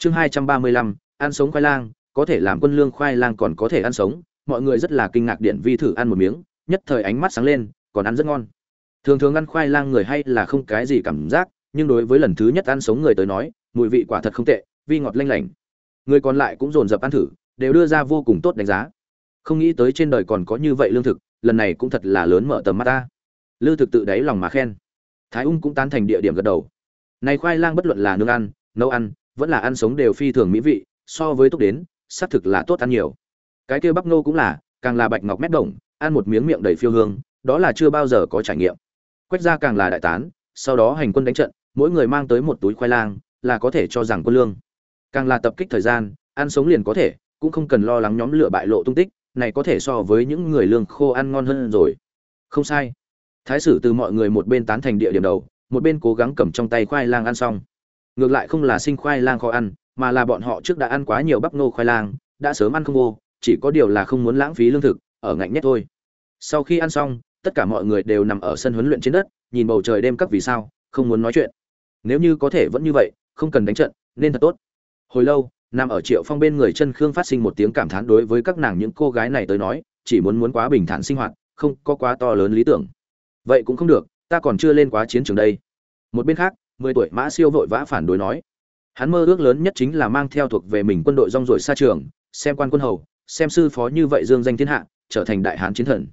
chương hai trăm ba mươi lăm, ăn sống khoai lang, có thể làm quân lương khoai lang còn có thể ăn sống. Mọi người rất là kinh ngạc điện vi thử ăn một miếng, nhất thời ánh mắt sáng lên, còn ăn rất ngon. Thường thường ăn khoai lang người hay là không cái gì cảm giác, nhưng đối với lần thứ nhất ăn sống người tới nói, mùi vị quả thật không tệ, vi ngọt lanh lảnh. Người còn lại cũng dồn dập ăn thử, đều đưa ra vô cùng tốt đánh giá. Không nghĩ tới trên đời còn có như vậy lương thực, lần này cũng thật là lớn mở tầm mắt ta. Lư thực tự đáy lòng mà khen. Thái ung cũng tán thành địa điểm gật đầu. Này khoai lang bất luận là nướng ăn, nấu ăn vẫn là ăn sống đều phi thường mỹ vị, so với túc đến, xác thực là tốt ăn nhiều. Cái kia bắp nô cũng là, càng là bạch ngọc mét đồng, ăn một miếng miệng đầy phiêu hương, đó là chưa bao giờ có trải nghiệm. Quách ra càng là đại tán, sau đó hành quân đánh trận, mỗi người mang tới một túi khoai lang, là có thể cho rằng quân lương. Càng là tập kích thời gian, ăn sống liền có thể, cũng không cần lo lắng nhóm lửa bại lộ tung tích, này có thể so với những người lương khô ăn ngon hơn rồi. Không sai. Thái sử từ mọi người một bên tán thành địa điểm đầu, một bên cố gắng cầm trong tay khoai lang ăn xong ngược lại không là sinh khoai lang khó ăn, mà là bọn họ trước đã ăn quá nhiều bắp nô khoai lang, đã sớm ăn không vô, chỉ có điều là không muốn lãng phí lương thực, ở ngạnh nhất thôi. Sau khi ăn xong, tất cả mọi người đều nằm ở sân huấn luyện trên đất, nhìn bầu trời đêm các vì sao, không muốn nói chuyện. Nếu như có thể vẫn như vậy, không cần đánh trận, nên thật tốt. Hồi lâu, nằm ở triệu phong bên người chân khương phát sinh một tiếng cảm thán đối với các nàng những cô gái này tới nói, chỉ muốn muốn quá bình thản sinh hoạt, không có quá to lớn lý tưởng. Vậy cũng không được, ta còn chưa lên quá chiến trường đây. Một bên khác mười tuổi mã siêu vội vã phản đối nói. Hắn mơ ước lớn nhất chính là mang theo thuộc về mình quân đội rong ruổi xa trường, xem quan quân hầu, xem sư phó như vậy dương danh thiên hạ, trở thành đại hán chiến thần.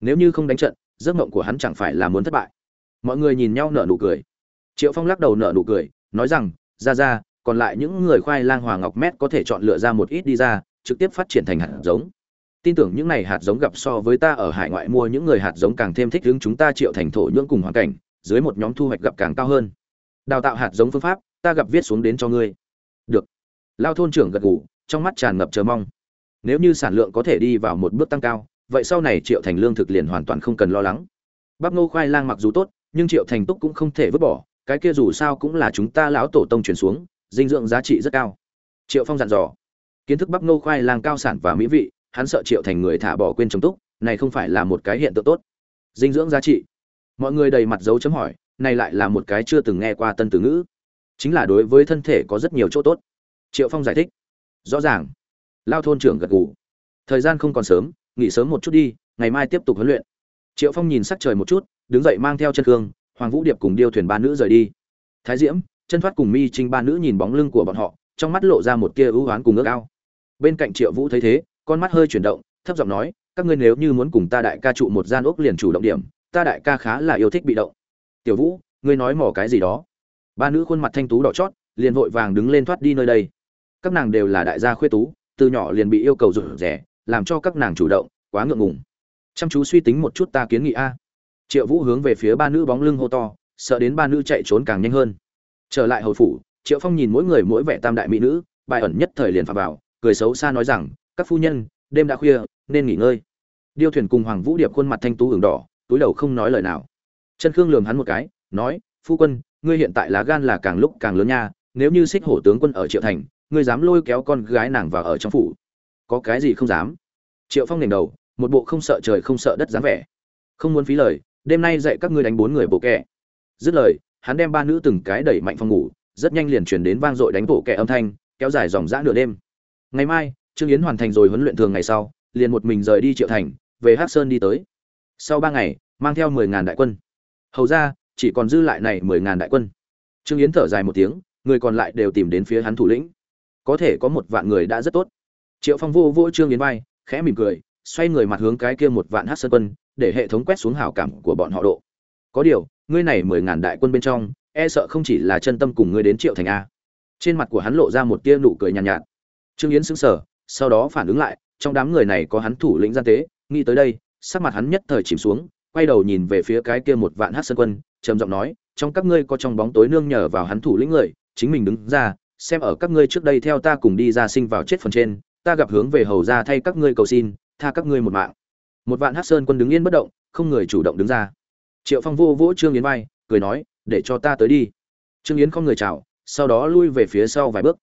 Nếu như không đánh trận, giấc mộng của hắn chẳng phải là muốn thất bại. Mọi người nhìn nhau nở nụ cười. Triệu phong lắc đầu nở nụ cười, nói rằng, ra ra, còn lại những người khoai lang hòa ngọc mét có thể chọn lựa ra một ít đi ra, trực tiếp phát triển thành hạt giống. Tin tưởng những này hạt giống gặp so với ta ở hải ngoại mua những người hạt giống càng thêm thích ứng chúng ta triệu thành thổ nhưỡng cùng hoàn cảnh, dưới một nhóm thu hoạch gặp càng cao hơn đào tạo hạt giống phương pháp, ta gặp viết xuống đến cho ngươi. Được. Lao thôn trưởng gật gù, trong mắt tràn ngập chờ mong. Nếu như sản lượng có thể đi vào một bước tăng cao, vậy sau này triệu thành lương thực liền hoàn toàn không cần lo lắng. Bắp ngô khoai lang mặc dù tốt, nhưng triệu thành túc cũng không thể vứt bỏ, cái kia dù sao cũng là chúng ta lão tổ tông truyền xuống, dinh dưỡng giá trị rất cao. Triệu phong dặn dò. Kiến thức bắp ngô khoai lang cao sản và mỹ vị, hắn sợ triệu thành người thả bỏ quên trồng túc, này không phải là một cái hiện tượng tốt. Dinh dưỡng giá trị. Mọi người đầy mặt dấu chấm hỏi này lại là một cái chưa từng nghe qua tân từ ngữ. Chính là đối với thân thể có rất nhiều chỗ tốt. Triệu phong giải thích. Rõ ràng. Lao thôn trưởng gật gù. Thời gian không còn sớm, nghỉ sớm một chút đi, ngày mai tiếp tục huấn luyện. Triệu phong nhìn sắc trời một chút, đứng dậy mang theo chân khương hoàng vũ điệp cùng điêu thuyền ba nữ rời đi. Thái diễm, chân thoát cùng mi trinh ba nữ nhìn bóng lưng của bọn họ, trong mắt lộ ra một tia ưu oán cùng ước ao. Bên cạnh triệu vũ thấy thế, con mắt hơi chuyển động, thấp giọng nói, các ngươi nếu như muốn cùng ta đại ca trụ một gian ốc liền chủ động điểm, ta đại ca khá là yêu thích bị động tiểu vũ, ngươi nói mỏ cái gì đó? Ba nữ khuôn mặt thanh tú đỏ chót, liền vội vàng đứng lên thoát đi nơi đây. Các nàng đều là đại gia khuê tú, từ nhỏ liền bị yêu cầu rủ rẻ làm cho các nàng chủ động, quá ngượng ngùng. Chăm chú suy tính một chút ta kiến nghị a. Triệu vũ hướng về phía ba nữ bóng lưng hô to, sợ đến ba nữ chạy trốn càng nhanh hơn. Trở lại hồi phủ, triệu phong nhìn mỗi người mỗi vẻ tam đại mỹ nữ, bài ẩn nhất thời liền phạm vào, cười xấu xa nói rằng, các phu nhân, đêm đã khuya, nên nghỉ ngơi. Điêu thuyền cùng hoàng vũ điệp khuôn mặt thanh tú hưởng đỏ, túi đầu không nói lời nào chân khương lường hắn một cái, nói, phu quân, ngươi hiện tại lá gan là càng lúc càng lớn nha, nếu như xích hổ tướng quân ở triệu thành, ngươi dám lôi kéo con gái nàng vào ở trong phủ, có cái gì không dám? Triệu phong nền đầu, một bộ không sợ trời không sợ đất dám vẻ. Không muốn phí lời, đêm nay dạy các ngươi đánh bốn người bộ kẻ dứt lời, hắn đem ba nữ từng cái đẩy mạnh phòng ngủ, rất nhanh liền chuyển đến vang dội đánh bộ kẻ âm thanh, kéo dài dòng dã nửa đêm. Ngày mai, trương yến hoàn thành rồi huấn luyện thường ngày sau, liền một mình rời đi triệu thành, về hắc sơn đi tới. Sau ba ngày, mang theo mười ngàn đại quân hầu ra chỉ còn dư lại này mười ngàn đại quân. Trương yến thở dài một tiếng người còn lại đều tìm đến phía hắn thủ lĩnh. Có thể có một vạn người đã rất tốt. Triệu phong vô vô trương yến vai khẽ mỉm cười xoay người mặt hướng cái kia một vạn hát sơn quân để hệ thống quét xuống hảo cảm của bọn họ độ. Có điều ngươi này mười ngàn đại quân bên trong e sợ không chỉ là chân tâm cùng ngươi đến triệu thành a. Trên mặt của hắn lộ ra một tia nụ cười nhàn nhạt, nhạt. Trương yến sững sờ sau đó phản ứng lại trong đám người này có hắn thủ lĩnh gian tế nghĩ tới đây sắc mặt hắn nhất thời chìm xuống quay đầu nhìn về phía cái kia một vạn hát sơn quân, trầm giọng nói, trong các ngươi có trong bóng tối nương nhờ vào hắn thủ lĩnh người, chính mình đứng ra, xem ở các ngươi trước đây theo ta cùng đi ra sinh vào chết phần trên, ta gặp hướng về hầu ra thay các ngươi cầu xin, tha các ngươi một mạng. Một vạn hát sơn quân đứng yên bất động, không người chủ động đứng ra. Triệu phong vô vỗ trương yến vai, cười nói, để cho ta tới đi. Trương yến không người chào, sau đó lui về phía sau vài bước.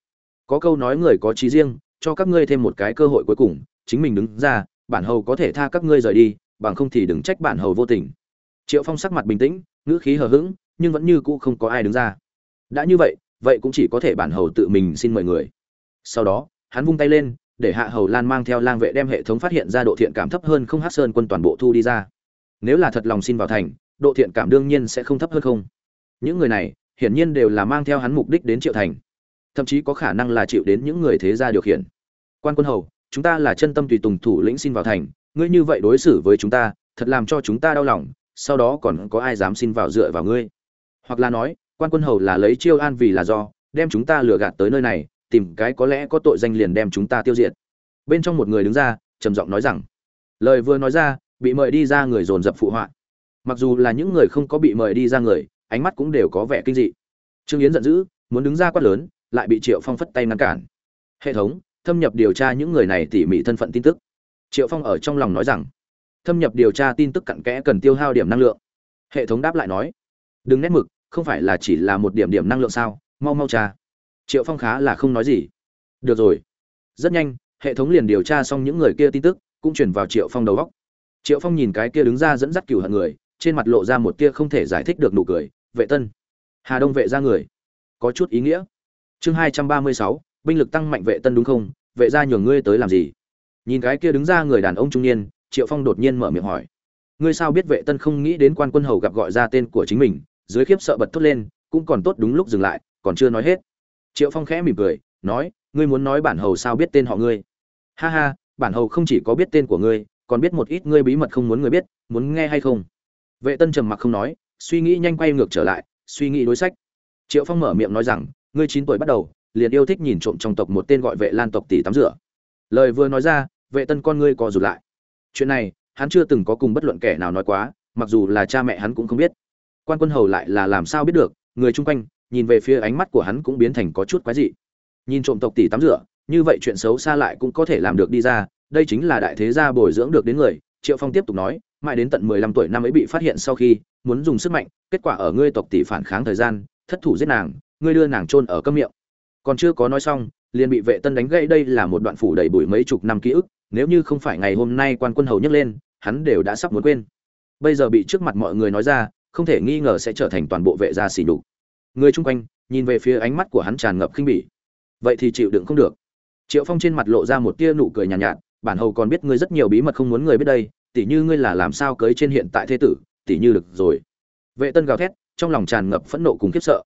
Có câu nói người có trí riêng, cho các ngươi thêm một cái cơ hội cuối cùng, chính mình đứng ra, bản hầu có thể tha các ngươi rời đi bằng không thì đừng trách bản hầu vô tình. Triệu phong sắc mặt bình tĩnh, ngữ khí hờ hững, nhưng vẫn như cũ không có ai đứng ra. Đã như vậy vậy cũng chỉ có thể bản hầu tự mình xin mời người. Sau đó, hắn vung tay lên, để hạ hầu lan mang theo lang vệ đem hệ thống phát hiện ra độ thiện cảm thấp hơn không hát sơn quân toàn bộ thu đi ra. Nếu là thật lòng xin vào thành, độ thiện cảm đương nhiên sẽ không thấp hơn không. Những người này, hiển nhiên đều là mang theo hắn mục đích đến triệu thành. Thậm chí có khả năng là chịu đến những người thế gia điều khiển. Quan quân hầu, chúng ta là chân tâm tùy tùng thủ lĩnh xin vào thành ngươi như vậy đối xử với chúng ta, thật làm cho chúng ta đau lòng, sau đó còn có ai dám xin vào dựa vào ngươi? Hoặc là nói, quan quân hầu là lấy chiêu an vì là do, đem chúng ta lừa gạt tới nơi này, tìm cái có lẽ có tội danh liền đem chúng ta tiêu diệt. Bên trong một người đứng ra, trầm giọng nói rằng, lời vừa nói ra, bị mời đi ra người dồn dập phụ họa. Mặc dù là những người không có bị mời đi ra người, ánh mắt cũng đều có vẻ kinh dị. Trương yến giận dữ, muốn đứng ra quát lớn, lại bị triệu phong phất tay ngăn cản. Hệ thống, thâm nhập điều tra những người này tỉ mỉ thân phận tin tức triệu phong ở trong lòng nói rằng, thâm nhập điều tra tin tức cặn kẽ cần tiêu hao điểm năng lượng. Hệ thống đáp lại nói, đừng nét mực, không phải là chỉ là một điểm điểm năng lượng sao, mau mau tra. Triệu phong khá là không nói gì. Được rồi. Rất nhanh, hệ thống liền điều tra xong những người kia tin tức, cũng chuyển vào triệu phong đầu góc triệu phong nhìn cái kia đứng ra dẫn dắt cửu hận người, trên mặt lộ ra một tia không thể giải thích được nụ cười. Vệ tân. Hà đông vệ ra người. Có chút ý nghĩa. Chương hai trăm ba mươi sáu, binh lực tăng mạnh vệ tân đúng không? Vệ ra nhường ngươi tới làm gì? Nhìn cái kia đứng ra người đàn ông trung niên, triệu phong đột nhiên mở miệng hỏi. Ngươi sao biết vệ tân không nghĩ đến quan quân hầu gặp gọi ra tên của chính mình, dưới khiếp sợ bật thốt lên, cũng còn tốt đúng lúc dừng lại, còn chưa nói hết. Triệu phong khẽ mỉm cười, nói, ngươi muốn nói bản hầu sao biết tên họ ngươi? Ha ha, bản hầu không chỉ có biết tên của ngươi, còn biết một ít ngươi bí mật không muốn người biết, muốn nghe hay không? Vệ tân trầm mặc không nói, suy nghĩ nhanh quay ngược trở lại, suy nghĩ đối sách. Triệu phong mở miệng nói rằng, ngươi chín tuổi bắt đầu, liền yêu thích nhìn trộm trong tộc một tên gọi vệ lan tộc tỷ tắm rửa lời vừa nói ra, vệ tân con ngươi co rụt lại. Chuyện này, hắn chưa từng có cùng bất luận kẻ nào nói quá, mặc dù là cha mẹ hắn cũng không biết. Quan quân hầu lại là làm sao biết được, người chung quanh, nhìn về phía ánh mắt của hắn cũng biến thành có chút quái dị. Nhìn trộm tộc tỷ tắm rửa, như vậy chuyện xấu xa lại cũng có thể làm được đi ra, đây chính là đại thế gia bồi dưỡng được đến người, triệu phong tiếp tục nói, mãi đến tận mười lăm tuổi năm ấy bị phát hiện sau khi, muốn dùng sức mạnh, kết quả ở ngươi tộc tỷ phản kháng thời gian, thất thủ giết nàng, ngươi đưa nàng chôn ở cấm miệng. Còn chưa có nói xong liền bị vệ tân đánh gãy đây là một đoạn phủ đầy bụi mấy chục năm ký ức nếu như không phải ngày hôm nay quan quân hầu nhấc lên hắn đều đã sắp muốn quên. Bây giờ bị trước mặt mọi người nói ra không thể nghi ngờ sẽ trở thành toàn bộ vệ gia xỉ nhục. Người chung quanh nhìn về phía ánh mắt của hắn tràn ngập khinh bỉ. Vậy thì chịu đựng không được. Triệu phong trên mặt lộ ra một tia nụ cười nhàn nhạt, nhạt bản hầu còn biết ngươi rất nhiều bí mật không muốn người biết đây tỉ như ngươi là làm sao cưới trên hiện tại thế tử tỉ như được rồi. Vệ tân gào thét trong lòng tràn ngập phẫn nộ cùng khiếp sợ.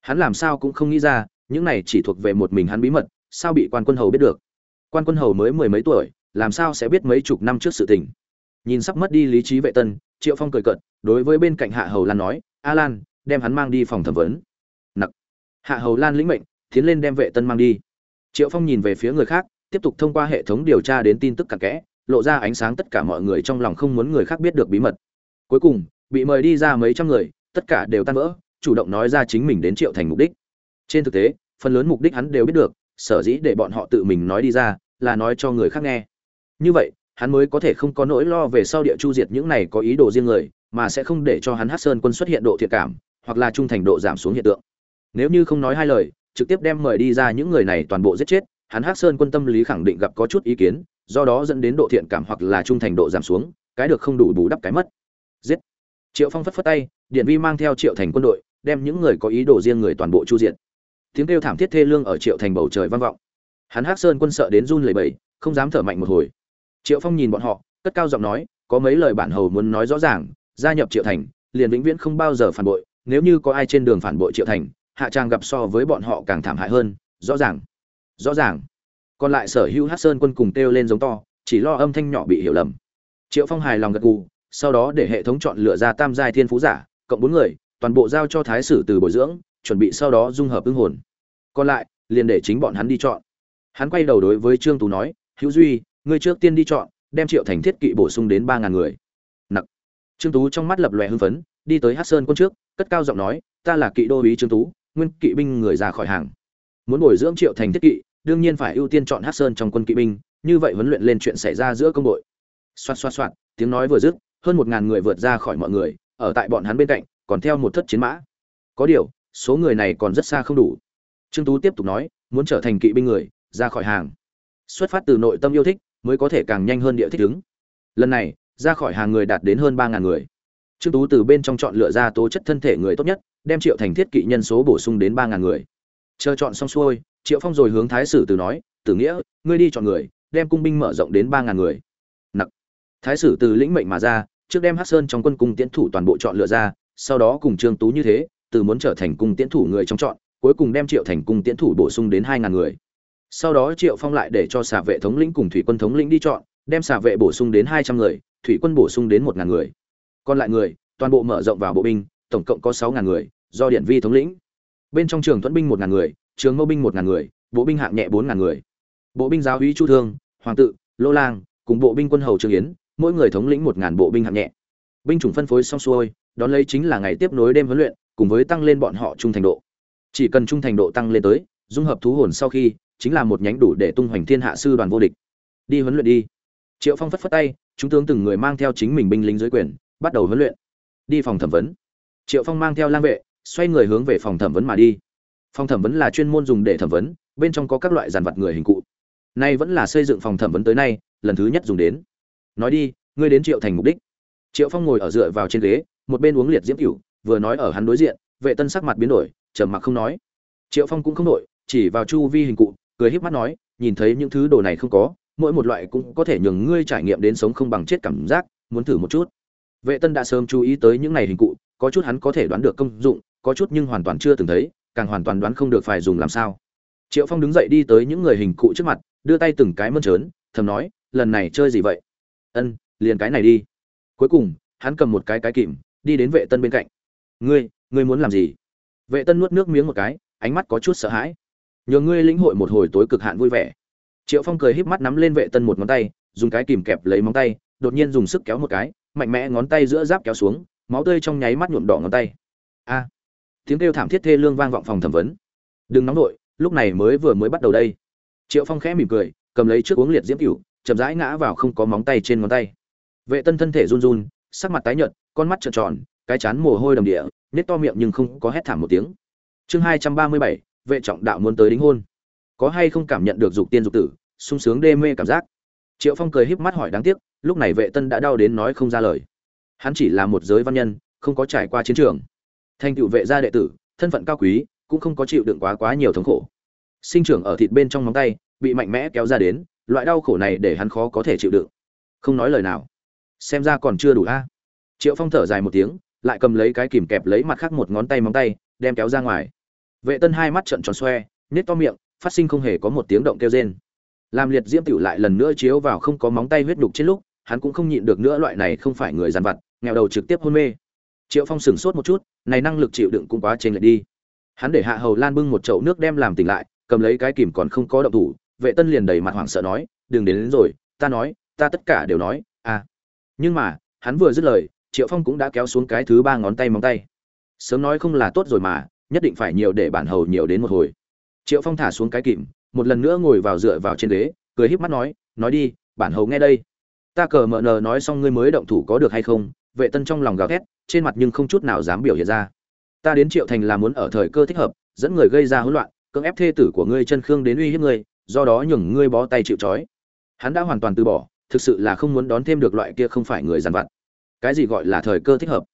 Hắn làm sao cũng không nghĩ ra những này chỉ thuộc về một mình hắn bí mật, sao bị quan quân hầu biết được? Quan quân hầu mới mười mấy tuổi, làm sao sẽ biết mấy chục năm trước sự tình? Nhìn sắp mất đi lý trí vệ tân, triệu phong cười cợt, đối với bên cạnh hạ hầu lan nói, a lan, đem hắn mang đi phòng thẩm vấn. Nặc. Hạ hầu lan lĩnh mệnh, tiến lên đem vệ tân mang đi. Triệu phong nhìn về phía người khác, tiếp tục thông qua hệ thống điều tra đến tin tức cặn kẽ, lộ ra ánh sáng tất cả mọi người trong lòng không muốn người khác biết được bí mật. Cuối cùng, bị mời đi ra mấy trăm người, tất cả đều tan vỡ, chủ động nói ra chính mình đến triệu thành mục đích trên thực tế, phần lớn mục đích hắn đều biết được, sở dĩ để bọn họ tự mình nói đi ra, là nói cho người khác nghe. Như vậy, hắn mới có thể không có nỗi lo về sau địa chu diệt những này có ý đồ riêng người, mà sẽ không để cho hắn hát sơn quân xuất hiện độ thiệt cảm, hoặc là trung thành độ giảm xuống hiện tượng. Nếu như không nói hai lời, trực tiếp đem mời đi ra những người này toàn bộ giết chết, hắn hát sơn quân tâm lý khẳng định gặp có chút ý kiến, do đó dẫn đến độ thiện cảm hoặc là trung thành độ giảm xuống, cái được không đủ bù đắp cái mất. Giết! Triệu phong phất phất tay, điện vi mang theo triệu thành quân đội, đem những người có ý đồ riêng người toàn bộ chu diện tiếng kêu thảm thiết thê lương ở triệu thành bầu trời vang vọng. Hắn hát sơn quân sợ đến run lẩy bẩy, không dám thở mạnh một hồi. Triệu phong nhìn bọn họ, cất cao giọng nói, có mấy lời bản hầu muốn nói rõ ràng, gia nhập triệu thành, liền vĩnh viễn không bao giờ phản bội, nếu như có ai trên đường phản bội triệu thành, hạ trang gặp so với bọn họ càng thảm hại hơn, rõ ràng rõ ràng. Còn lại sở hữu hát sơn quân cùng kêu lên giống to, chỉ lo âm thanh nhỏ bị hiểu lầm. Triệu phong hài lòng gật gù, sau đó để hệ thống chọn lựa ra tam giai thiên phú giả, cộng bốn người, toàn bộ giao cho thái sử từ bồi dưỡng chuẩn bị sau đó dung hợp ưng hồn. Còn lại, liền để chính bọn hắn đi chọn. Hắn quay đầu đối với trương tú nói, hữu duy, ngươi trước tiên đi chọn, đem triệu thành thiết kỵ bổ sung đến ba ngàn người. Nặc. Trương tú trong mắt lập lòe hưng phấn, đi tới hát sơn quân trước, cất cao giọng nói, ta là kỵ đô ý trương tú, nguyên kỵ binh người ra khỏi hàng. Muốn bồi dưỡng triệu thành thiết kỵ, đương nhiên phải ưu tiên chọn hát sơn trong quân kỵ binh, như vậy huấn luyện lên chuyện xảy ra giữa công đội. Xoát xoát xoát tiếng nói vừa dứt, hơn một ngàn người vượt ra khỏi mọi người, ở tại bọn hắn bên cạnh, còn theo một thất chiến mã. Có điều số người này còn rất xa không đủ. Trương tú tiếp tục nói, muốn trở thành kỵ binh người, ra khỏi hàng. Xuất phát từ nội tâm yêu thích, mới có thể càng nhanh hơn địa thích ứng. Lần này, ra khỏi hàng người đạt đến hơn ba ngàn người. Trương tú từ bên trong chọn lựa ra tố chất thân thể người tốt nhất, đem triệu thành thiết kỵ nhân số bổ sung đến ba ngàn người. Chờ chọn xong xuôi, triệu phong rồi hướng thái sử từ nói, tử nghĩa, ngươi đi chọn người, đem cung binh mở rộng đến ba ngàn người. Nặc. Thái sử từ lĩnh mệnh mà ra, trước đem hắc sơn trong quân cung tiến thủ toàn bộ chọn lựa ra, sau đó cùng trương tú như thế từ muốn trở thành cung tiễn thủ người trong chọn, cuối cùng đem triệu thành cung tiễn thủ bổ sung đến hai ngàn người. Sau đó triệu phong lại để cho xả vệ thống lĩnh cùng thủy quân thống lĩnh đi chọn, đem xả vệ bổ sung đến hai trăm người, thủy quân bổ sung đến một ngàn người. Còn lại người, toàn bộ mở rộng vào bộ binh, tổng cộng có sáu ngàn người, do điện vi thống lĩnh. Bên trong trường thuẫn binh một ngàn người, trường mâu binh một ngàn người, bộ binh hạng nhẹ bốn ngàn người. Bộ binh giáo úy chu thương, hoàng tự, lô lang, cùng bộ binh quân hầu Trương yến, mỗi người thống lĩnh một ngàn bộ binh hạng nhẹ. Binh chủng phân phối xong xuôi, đón lấy chính là ngày tiếp nối đêm huấn luyện cùng với tăng lên bọn họ trung thành độ. Chỉ cần trung thành độ tăng lên tới, dung hợp thú hồn sau khi, chính là một nhánh đủ để tung hoành thiên hạ sư đoàn vô địch. Đi huấn luyện đi. Triệu phong phất phất tay, chúng tướng từng người mang theo chính mình binh lính dưới quyền, bắt đầu huấn luyện. Đi phòng thẩm vấn. Triệu phong mang theo lang vệ, xoay người hướng về phòng thẩm vấn mà đi. Phòng thẩm vấn là chuyên môn dùng để thẩm vấn, bên trong có các loại giàn vật người hình cụ. Nay vẫn là xây dựng phòng thẩm vấn tới nay, lần thứ nhất dùng đến. Nói đi, ngươi đến triệu thành mục đích. Triệu phong ngồi ở dựa vào trên ghế, một bên uống liệt diễm cửu vừa nói ở hắn đối diện, vệ tân sắc mặt biến đổi, trầm mặc không nói. Triệu phong cũng không đổi chỉ vào chu vi hình cụ, cười híp mắt nói, nhìn thấy những thứ đồ này không có, mỗi một loại cũng có thể nhường ngươi trải nghiệm đến sống không bằng chết cảm giác, muốn thử một chút. Vệ tân đã sớm chú ý tới những này hình cụ, có chút hắn có thể đoán được công dụng, có chút nhưng hoàn toàn chưa từng thấy, càng hoàn toàn đoán không được phải dùng làm sao. Triệu phong đứng dậy đi tới những người hình cụ trước mặt, đưa tay từng cái mơn trớn, thầm nói, lần này chơi gì vậy? Ân, liền cái này đi. Cuối cùng, hắn cầm một cái cái kìm, đi đến vệ tân bên cạnh ngươi ngươi muốn làm gì? Vệ tân nuốt nước miếng một cái, ánh mắt có chút sợ hãi. Nhờ ngươi lĩnh hội một hồi tối cực hạn vui vẻ. Triệu phong cười híp mắt nắm lên vệ tân một ngón tay, dùng cái kìm kẹp lấy móng tay, đột nhiên dùng sức kéo một cái, mạnh mẽ ngón tay giữa giáp kéo xuống, máu tươi trong nháy mắt nhuộm đỏ ngón tay. A! Tiếng kêu thảm thiết thê lương vang vọng phòng thẩm vấn. Đừng nóng nổi lúc này mới vừa mới bắt đầu đây. Triệu phong khẽ mỉm cười, cầm lấy trước uống liệt diễm cửu, chậm rãi ngã vào không có móng tay trên ngón tay. Vệ tân thân thể run run, sắc mặt tái nhợt, con mắt trợn tròn cái chán mồ hôi đầm địa nết to miệng nhưng không có hét thảm một tiếng. Chương hai trăm ba mươi bảy, vệ trọng đạo muốn tới đính hôn. Có hay không cảm nhận được dục tiên dục tử, sung sướng đê mê cảm giác? Triệu phong cười híp mắt hỏi đáng tiếc, lúc này vệ tân đã đau đến nói không ra lời. Hắn chỉ là một giới văn nhân, không có trải qua chiến trường. Thành tựu vệ gia đệ tử, thân phận cao quý, cũng không có chịu đựng quá quá nhiều thống khổ. Sinh trưởng ở thịt bên trong móng tay, bị mạnh mẽ kéo ra đến, loại đau khổ này để hắn khó có thể chịu đựng. Không nói lời nào. Xem ra còn chưa đủ a. Triệu phong thở dài một tiếng lại cầm lấy cái kìm kẹp lấy mặt khác một ngón tay móng tay đem kéo ra ngoài. Vệ tân hai mắt trợn tròn xoe nết to miệng phát sinh không hề có một tiếng động kêu rên. Làm liệt diễm tiểu lại lần nữa chiếu vào không có móng tay huyết đục trên lúc hắn cũng không nhịn được nữa loại này không phải người dàn vặt nghèo đầu trực tiếp hôn mê. Triệu phong sửng sốt một chút này năng lực chịu đựng cũng quá trên lệch đi. Hắn để hạ hầu lan bưng một chậu nước đem làm tỉnh lại cầm lấy cái kìm còn không có động thủ vệ tân liền đầy mặt hoảng sợ nói đừng đến, đến rồi ta nói ta tất cả đều nói à. Nhưng mà hắn vừa dứt lời triệu phong cũng đã kéo xuống cái thứ ba ngón tay móng tay. Sớm nói không là tốt rồi mà, nhất định phải nhiều để bản hầu nhiều đến một hồi. Triệu phong thả xuống cái kìm, một lần nữa ngồi vào dựa vào trên ghế, cười híp mắt nói nói đi, bản hầu nghe đây. Ta cờ mờ nờ nói xong ngươi mới động thủ có được hay không? Vệ tân trong lòng gào thét, trên mặt nhưng không chút nào dám biểu hiện ra. Ta đến triệu thành là muốn ở thời cơ thích hợp, dẫn người gây ra hỗn loạn, cưỡng ép thê tử của ngươi chân khương đến uy hiếp ngươi, do đó nhường ngươi bó tay chịu trói. Hắn đã hoàn toàn từ bỏ, thực sự là không muốn đón thêm được loại kia không phải người dằn vặt cái gì gọi là thời cơ thích hợp?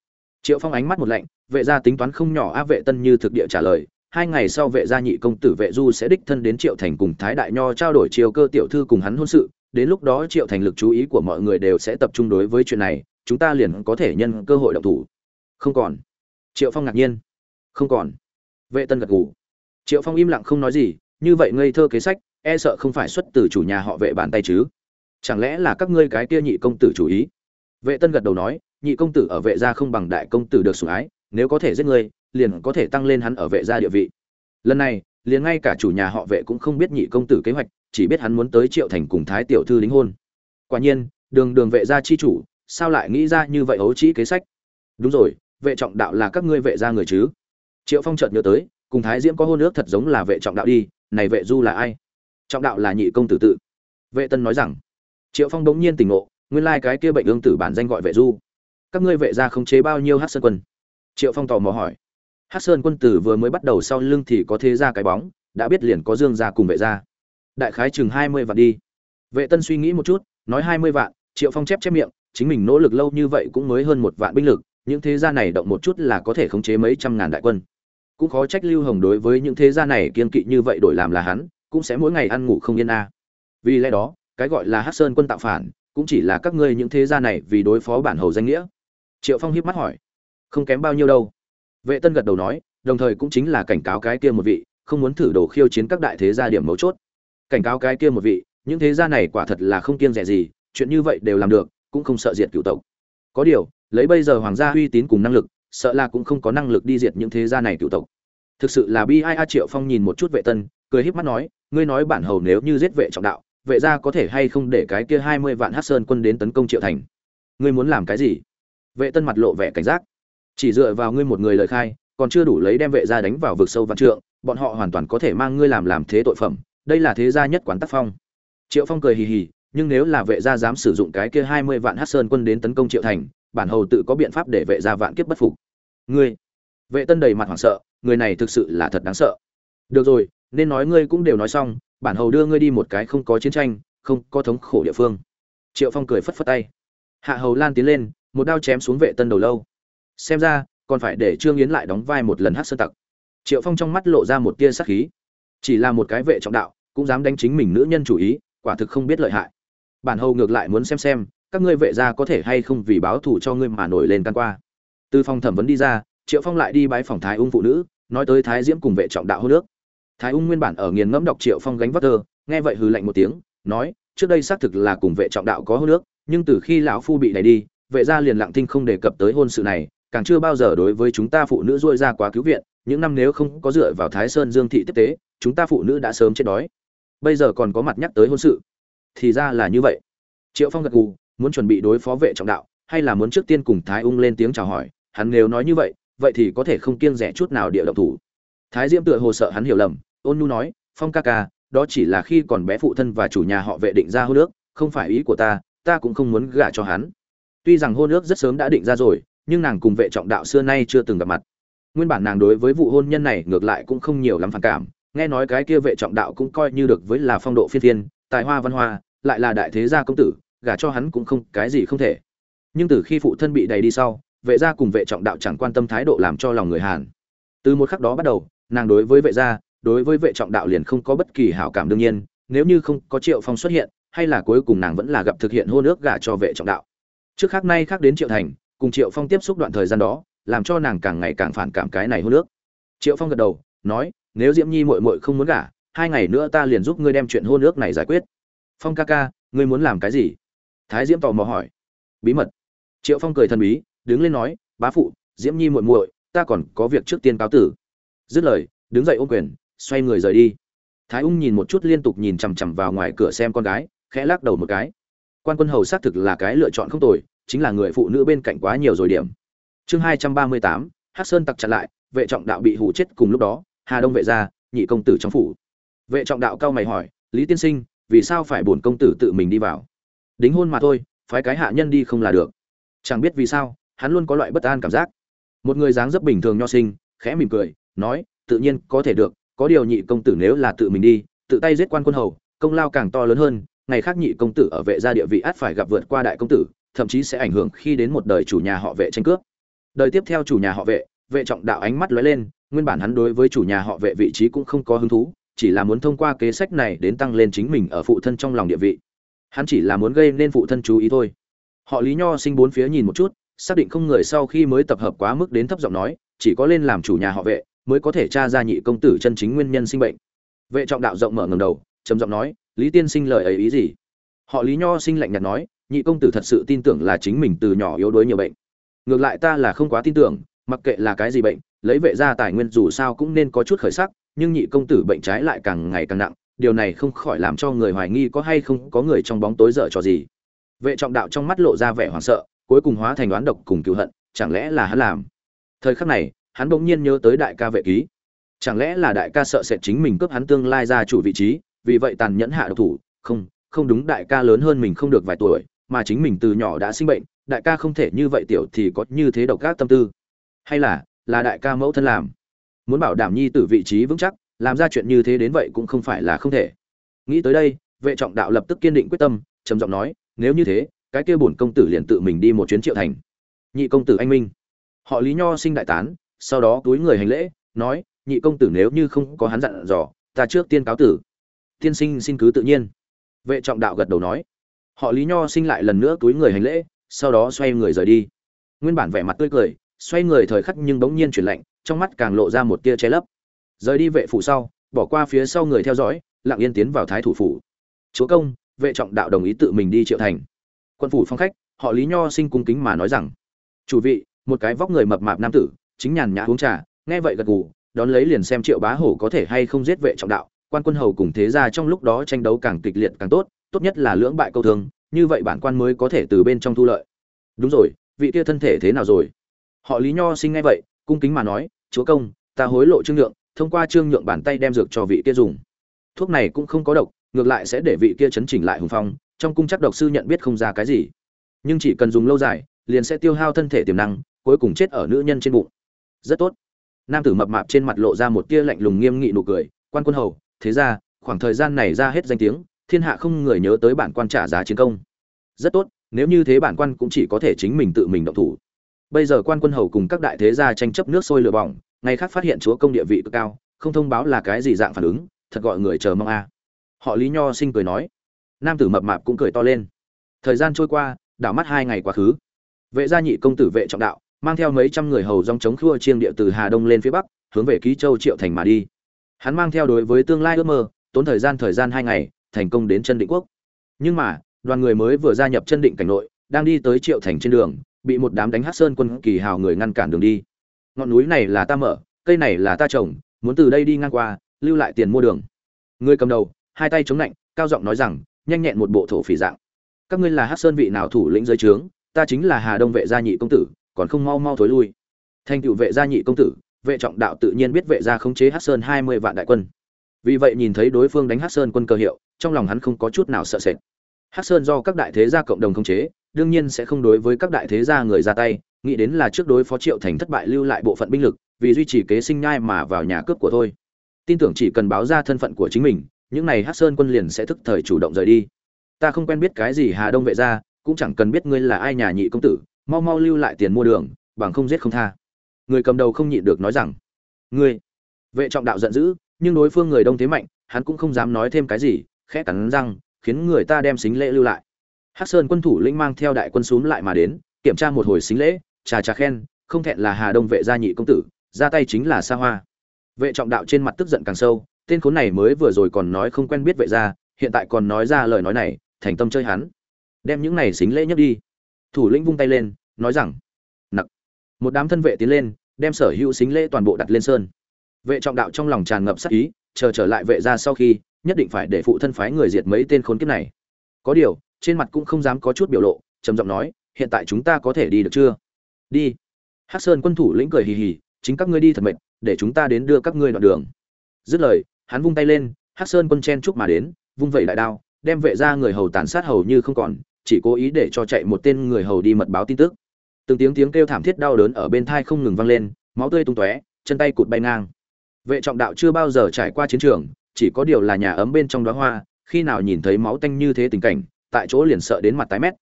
Triệu phong ánh mắt một lạnh, vệ gia tính toán không nhỏ áp vệ tân như thực địa trả lời, hai ngày sau vệ gia nhị công tử vệ du sẽ đích thân đến triệu thành cùng thái đại nho trao đổi chiều cơ tiểu thư cùng hắn hôn sự, đến lúc đó triệu thành lực chú ý của mọi người đều sẽ tập trung đối với chuyện này, chúng ta liền có thể nhân cơ hội động thủ. Không còn. Triệu phong ngạc nhiên. Không còn. Vệ tân gật gù. Triệu phong im lặng không nói gì, như vậy ngây thơ kế sách e sợ không phải xuất từ chủ nhà họ vệ bàn tay chứ. Chẳng lẽ là các ngươi cái kia nhị công tử chủ ý? Vệ tân gật đầu nói, nhị công tử ở vệ gia không bằng đại công tử được sủng ái, nếu có thể giết ngươi, liền có thể tăng lên hắn ở vệ gia địa vị. Lần này, liền ngay cả chủ nhà họ vệ cũng không biết nhị công tử kế hoạch, chỉ biết hắn muốn tới triệu thành cùng thái tiểu thư đính hôn. Quả nhiên, đường đường vệ gia chi chủ, sao lại nghĩ ra như vậy ấu trí kế sách? Đúng rồi, vệ trọng đạo là các ngươi vệ gia người chứ? Triệu phong chợt nhớ tới, cùng thái diễm có hôn ước thật giống là vệ trọng đạo đi, này vệ du là ai? Trọng đạo là nhị công tử tự. Vệ tân nói rằng. Triệu phong bỗng nhiên tỉnh ngộ nguyên lai cái kia bệnh ương tử bản danh gọi vệ du. Các ngươi vệ gia không chế bao nhiêu hát sơn quân? Triệu phong tò mò hỏi. Hát sơn quân tử vừa mới bắt đầu sau lưng thì có thế ra cái bóng, đã biết liền có dương gia cùng vệ gia. Đại khái chừng hai mươi vạn đi. Vệ tân suy nghĩ một chút, nói hai mươi vạn, triệu phong chép chép miệng, chính mình nỗ lực lâu như vậy cũng mới hơn một vạn binh lực, những thế gia này động một chút là có thể khống chế mấy trăm ngàn đại quân. Cũng khó trách lưu hồng đối với những thế gia này kiên kỵ như vậy đổi làm là hắn, cũng sẽ mỗi ngày ăn ngủ không yên a. Vì lẽ đó, cái gọi là hát sơn quân tạo phản cũng chỉ là các ngươi những thế gia này vì đối phó bản hầu danh nghĩa. Triệu phong hiếp mắt hỏi, không kém bao nhiêu đâu. Vệ tân gật đầu nói, đồng thời cũng chính là cảnh cáo cái kia một vị, không muốn thử đồ khiêu chiến các đại thế gia điểm mấu chốt. Cảnh cáo cái kia một vị, những thế gia này quả thật là không kiêng rẻ gì, chuyện như vậy đều làm được, cũng không sợ diệt cựu tộc. Có điều, lấy bây giờ hoàng gia uy tín cùng năng lực, sợ là cũng không có năng lực đi diệt những thế gia này cựu tộc. Thực sự là bi ai a triệu phong nhìn một chút vệ tân, cười híp mắt nói, ngươi nói bản hầu nếu như giết vệ trọng đạo vệ gia có thể hay không để cái kia hai mươi vạn hát sơn quân đến tấn công triệu thành? Ngươi muốn làm cái gì? Vệ tân mặt lộ vẻ cảnh giác. Chỉ dựa vào ngươi một người lời khai, còn chưa đủ lấy đem vệ gia đánh vào vực sâu văn trượng, bọn họ hoàn toàn có thể mang ngươi làm làm thế tội phẩm. Đây là thế gia nhất quán tác phong. Triệu phong cười hì hì, nhưng nếu là vệ gia dám sử dụng cái kia hai mươi vạn hát sơn quân đến tấn công triệu thành, bản hầu tự có biện pháp để vệ gia vạn kiếp bất phục. Ngươi? Vệ tân đầy mặt hoảng sợ, người này thực sự là thật đáng sợ. Được rồi, nên nói ngươi cũng đều nói xong bản hầu đưa ngươi đi một cái không có chiến tranh, không có thống khổ địa phương. Triệu phong cười phất phất tay. Hạ hầu lan tiến lên, một đao chém xuống vệ tân đầu lâu. Xem ra, còn phải để trương yến lại đóng vai một lần hát sơn tặc. Triệu phong trong mắt lộ ra một tia sắc khí. Chỉ là một cái vệ trọng đạo, cũng dám đánh chính mình nữ nhân chủ ý, quả thực không biết lợi hại. Bản hầu ngược lại muốn xem xem, các ngươi vệ gia có thể hay không vì báo thù cho ngươi mà nổi lên căn qua. Từ phòng thẩm vấn đi ra, triệu phong lại đi bái phòng thái ung phụ nữ, nói tới thái diễm cùng vệ trọng đạo hô nước thái ung nguyên bản ở nghiền ngẫm đọc triệu phong gánh vác thơ, nghe vậy hừ lạnh một tiếng, nói, trước đây xác thực là cùng vệ trọng đạo có hô nước nhưng từ khi lão phu bị đẩy đi, vệ gia liền lặng thinh không đề cập tới hôn sự này, càng chưa bao giờ đối với chúng ta phụ nữ dôi ra quá cứu viện, những năm nếu không có dựa vào thái sơn dương thị tiếp tế, chúng ta phụ nữ đã sớm chết đói. Bây giờ còn có mặt nhắc tới hôn sự. Thì ra là như vậy. Triệu phong gật gù, muốn chuẩn bị đối phó vệ trọng đạo, hay là muốn trước tiên cùng thái ung lên tiếng chào hỏi, hắn nếu nói như vậy vậy thì có thể không kiêng rẻ chút nào địa động thủ thái diễm tựa hồ sợ hắn hiểu lầm, ôn nhu nói, phong ca ca, đó chỉ là khi còn bé phụ thân và chủ nhà họ vệ định ra hôn ước, không phải ý của ta ta cũng không muốn gả cho hắn. Tuy rằng hôn ước rất sớm đã định ra rồi, nhưng nàng cùng vệ trọng đạo xưa nay chưa từng gặp mặt. Nguyên bản nàng đối với vụ hôn nhân này ngược lại cũng không nhiều lắm phản cảm, nghe nói cái kia vệ trọng đạo cũng coi như được với là phong độ phi thiên, tài hoa văn hoa, lại là đại thế gia công tử, gả cho hắn cũng không, cái gì không thể. Nhưng từ khi phụ thân bị đầy đi sau, vệ gia cùng vệ trọng đạo chẳng quan tâm thái độ làm cho lòng người hàn. Từ một khắc đó bắt đầu nàng đối với vệ gia, đối với vệ trọng đạo liền không có bất kỳ hảo cảm đương nhiên, nếu như không có triệu phong xuất hiện, hay là cuối cùng nàng vẫn là gặp thực hiện hôn nước gả cho vệ trọng đạo. Trước khác nay khác đến triệu thành, cùng triệu phong tiếp xúc đoạn thời gian đó, làm cho nàng càng ngày càng phản cảm cái này hôn nước. triệu phong gật đầu, nói, nếu diễm nhi mội mội không muốn gả, hai ngày nữa ta liền giúp ngươi đem chuyện hôn nước này giải quyết. Phong ca ca, ngươi muốn làm cái gì? Thái diễm tò mò hỏi. Bí mật. Triệu phong cười thần bí, đứng lên nói, bá phụ, diễm nhi muội muội, ta còn có việc trước tiên cáo tử dứt lời, đứng dậy ôm quyền, xoay người rời đi. Thái ung nhìn một chút liên tục nhìn chằm chằm vào ngoài cửa xem con gái, khẽ lắc đầu một cái. Quan quân hầu xác thực là cái lựa chọn không tồi, chính là người phụ nữ bên cạnh quá nhiều rồi điểm. Chương hai trăm ba mươi tám hát sơn tặc chặn lại, vệ trọng đạo bị hụ chết cùng lúc đó, hà đông vệ gia nhị công tử trong phủ. Vệ trọng đạo cao mày hỏi, lý tiên sinh, vì sao phải bổn công tử tự mình đi vào? Đính hôn mà thôi, phái cái hạ nhân đi không là được. Chẳng biết vì sao, hắn luôn có loại bất an cảm giác. Một người dáng dấp bình thường nho sinh, khẽ mỉm cười nói, tự nhiên có thể được, có điều nhị công tử nếu là tự mình đi, tự tay giết quan quân hầu, công lao càng to lớn hơn, ngày khác nhị công tử ở vệ gia địa vị át phải gặp vượt qua đại công tử, thậm chí sẽ ảnh hưởng khi đến một đời chủ nhà họ vệ tranh cướp. Đời tiếp theo chủ nhà họ vệ vệ trọng đạo ánh mắt lóe lên, nguyên bản hắn đối với chủ nhà họ vệ vị trí cũng không có hứng thú, chỉ là muốn thông qua kế sách này đến tăng lên chính mình ở phụ thân trong lòng địa vị. Hắn chỉ là muốn gây nên phụ thân chú ý thôi. Họ lý nho sinh bốn phía nhìn một chút, xác định không người sau khi mới tập hợp quá mức đến thấp giọng nói, chỉ có lên làm chủ nhà họ vệ mới có thể tra ra nhị công tử chân chính nguyên nhân sinh bệnh. Vệ trọng đạo rộng mở ngầm đầu, trầm giọng nói, lý tiên sinh lời ấy ý gì? Họ lý nho sinh lạnh nhạt nói, nhị công tử thật sự tin tưởng là chính mình từ nhỏ yếu đuối nhiều bệnh. Ngược lại ta là không quá tin tưởng, mặc kệ là cái gì bệnh, lấy vệ ra tài nguyên dù sao cũng nên có chút khởi sắc, nhưng nhị công tử bệnh trái lại càng ngày càng nặng, điều này không khỏi làm cho người hoài nghi có hay không có người trong bóng tối dở trò gì. Vệ trọng đạo trong mắt lộ ra vẻ hoảng sợ, cuối cùng hóa thành đoán độc cùng cựu hận, chẳng lẽ là hắn làm? Thời khắc này hắn bỗng nhiên nhớ tới đại ca vệ ký. Chẳng lẽ là đại ca sợ sẽ chính mình cướp hắn tương lai ra chủ vị trí, vì vậy tàn nhẫn hạ độc thủ? Không không đúng, đại ca lớn hơn mình không được vài tuổi, mà chính mình từ nhỏ đã sinh bệnh, đại ca không thể như vậy tiểu thì có như thế độc các tâm tư. Hay là là đại ca mẫu thân làm? Muốn bảo đảm nhi tử vị trí vững chắc, làm ra chuyện như thế đến vậy cũng không phải là không thể. Nghĩ tới đây, vệ trọng đạo lập tức kiên định quyết tâm, trầm giọng nói, nếu như thế, cái kia bổn công tử liền tự mình đi một chuyến triệu thành. Nhị công tử anh minh. Họ lý nho sinh đại tán sau đó túi người hành lễ, nói, nhị công tử nếu như không có hắn dặn dò, ta trước tiên cáo tử. Tiên sinh xin cứ tự nhiên. Vệ trọng đạo gật đầu nói. Họ lý nho sinh lại lần nữa túi người hành lễ, sau đó xoay người rời đi. Nguyên bản vẻ mặt tươi cười, xoay người thời khắc nhưng bỗng nhiên chuyển lạnh, trong mắt càng lộ ra một tia che lấp. Rời đi vệ phủ sau, bỏ qua phía sau người theo dõi, lặng yên tiến vào thái thủ phủ. Chúa công, vệ trọng đạo đồng ý tự mình đi triệu thành. Quân phủ phong khách, họ lý nho sinh cung kính mà nói rằng, chủ vị, một cái vóc người mập mạp nam tử chính nhàn nhã uống trà, nghe vậy gật gù, đón lấy liền xem triệu bá hổ có thể hay không giết vệ trọng đạo, quan quân hầu cùng thế gia trong lúc đó tranh đấu càng kịch liệt càng tốt tốt nhất là lưỡng bại câu thương, như vậy bản quan mới có thể từ bên trong thu lợi. Đúng rồi, vị kia thân thể thế nào rồi? Họ lý nho sinh ngay vậy, cung kính mà nói, chúa công, ta hối lộ trương nhượng, thông qua trương nhượng bàn tay đem dược cho vị kia dùng. Thuốc này cũng không có độc, ngược lại sẽ để vị kia chấn chỉnh lại hùng phong, trong cung chắc độc sư nhận biết không ra cái gì. Nhưng chỉ cần dùng lâu dài, liền sẽ tiêu hao thân thể tiềm năng, cuối cùng chết ở nữ nhân trên bụng rất tốt. Nam tử mập mạp trên mặt lộ ra một tia lạnh lùng nghiêm nghị nụ cười, quan quân hầu, thế ra, khoảng thời gian này ra hết danh tiếng, thiên hạ không người nhớ tới bản quan trả giá chiến công. Rất tốt, nếu như thế bản quan cũng chỉ có thể chính mình tự mình động thủ. Bây giờ quan quân hầu cùng các đại thế gia tranh chấp nước sôi lửa bỏng, ngày khác phát hiện chúa công địa vị cực cao, không thông báo là cái gì dạng phản ứng, thật gọi người chờ mong a. Họ lý nho sinh cười nói. Nam tử mập mạp cũng cười to lên. Thời gian trôi qua, đảo mắt hai ngày quá khứ. Vệ gia nhị công tử vệ trọng đạo mang theo mấy trăm người hầu dòng chống khua chiêng địa từ hà đông lên phía bắc, hướng về ký châu triệu thành mà đi. Hắn mang theo đối với tương lai ước mơ, tốn thời gian thời gian hai ngày, thành công đến chân định quốc. Nhưng mà, đoàn người mới vừa gia nhập chân định cảnh nội, đang đi tới triệu thành trên đường, bị một đám đánh hát sơn quân kỳ hào người ngăn cản đường đi. Ngọn núi này là ta mở, cây này là ta trồng, muốn từ đây đi ngang qua, lưu lại tiền mua đường. Người cầm đầu, hai tay chống lạnh cao giọng nói rằng, nhanh nhẹn một bộ thổ phỉ dạng. Các ngươi là hát sơn vị nào thủ lĩnh dưới trướng, ta chính là hà đông vệ gia nhị công tử còn không mau mau thối lui. Thành tựu vệ gia nhị công tử, vệ trọng đạo tự nhiên biết vệ gia khống chế hát sơn hai mươi vạn đại quân. Vì vậy nhìn thấy đối phương đánh hát sơn quân cơ hiệu, trong lòng hắn không có chút nào sợ sệt. Hát sơn do các đại thế gia cộng đồng khống chế, đương nhiên sẽ không đối với các đại thế gia người ra tay, nghĩ đến là trước đối phó triệu thành thất bại lưu lại bộ phận binh lực, vì duy trì kế sinh nhai mà vào nhà cướp của thôi. Tin tưởng chỉ cần báo ra thân phận của chính mình, những này hát sơn quân liền sẽ thức thời chủ động rời đi. Ta không quen biết cái gì hà đông vệ gia, cũng chẳng cần biết ngươi là ai nhà nhị công tử mau mau lưu lại tiền mua đường, bằng không giết không tha. Người cầm đầu không nhịn được nói rằng, ngươi. Vệ trọng đạo giận dữ, nhưng đối phương người đông thế mạnh, hắn cũng không dám nói thêm cái gì, khẽ cắn răng, khiến người ta đem xính lễ lưu lại. Hắc sơn quân thủ lĩnh mang theo đại quân xuống lại mà đến, kiểm tra một hồi xính lễ, trà trà khen, không thẹn là hà đông vệ gia nhị công tử, ra tay chính là xa hoa. Vệ trọng đạo trên mặt tức giận càng sâu, tên khốn này mới vừa rồi còn nói không quen biết vệ gia, hiện tại còn nói ra lời nói này, thành tâm chơi hắn. Đem những này xính lễ nhất đi thủ lĩnh vung tay lên, nói rằng, nặc. Một đám thân vệ tiến lên, đem sở hữu xính lễ toàn bộ đặt lên sơn. Vệ trọng đạo trong lòng tràn ngập sắc ý, chờ trở lại vệ gia sau khi, nhất định phải để phụ thân phái người diệt mấy tên khốn kiếp này. Có điều, trên mặt cũng không dám có chút biểu lộ, trầm giọng nói, hiện tại chúng ta có thể đi được chưa? Đi. Hắc sơn quân thủ lĩnh cười hì hì, chính các ngươi đi thật mệt, để chúng ta đến đưa các ngươi đoạn đường. Dứt lời, hắn vung tay lên, hắc sơn quân chen chúc mà đến, vung vẩy đại đao, đem vệ ra người hầu tàn sát hầu như không còn chỉ cố ý để cho chạy một tên người hầu đi mật báo tin tức. Từng tiếng tiếng kêu thảm thiết đau đớn ở bên thai không ngừng vang lên, máu tươi tung tóe, chân tay cụt bay ngang. Vệ trọng đạo chưa bao giờ trải qua chiến trường, chỉ có điều là nhà ấm bên trong đóa hoa, khi nào nhìn thấy máu tanh như thế tình cảnh, tại chỗ liền sợ đến mặt tái mét.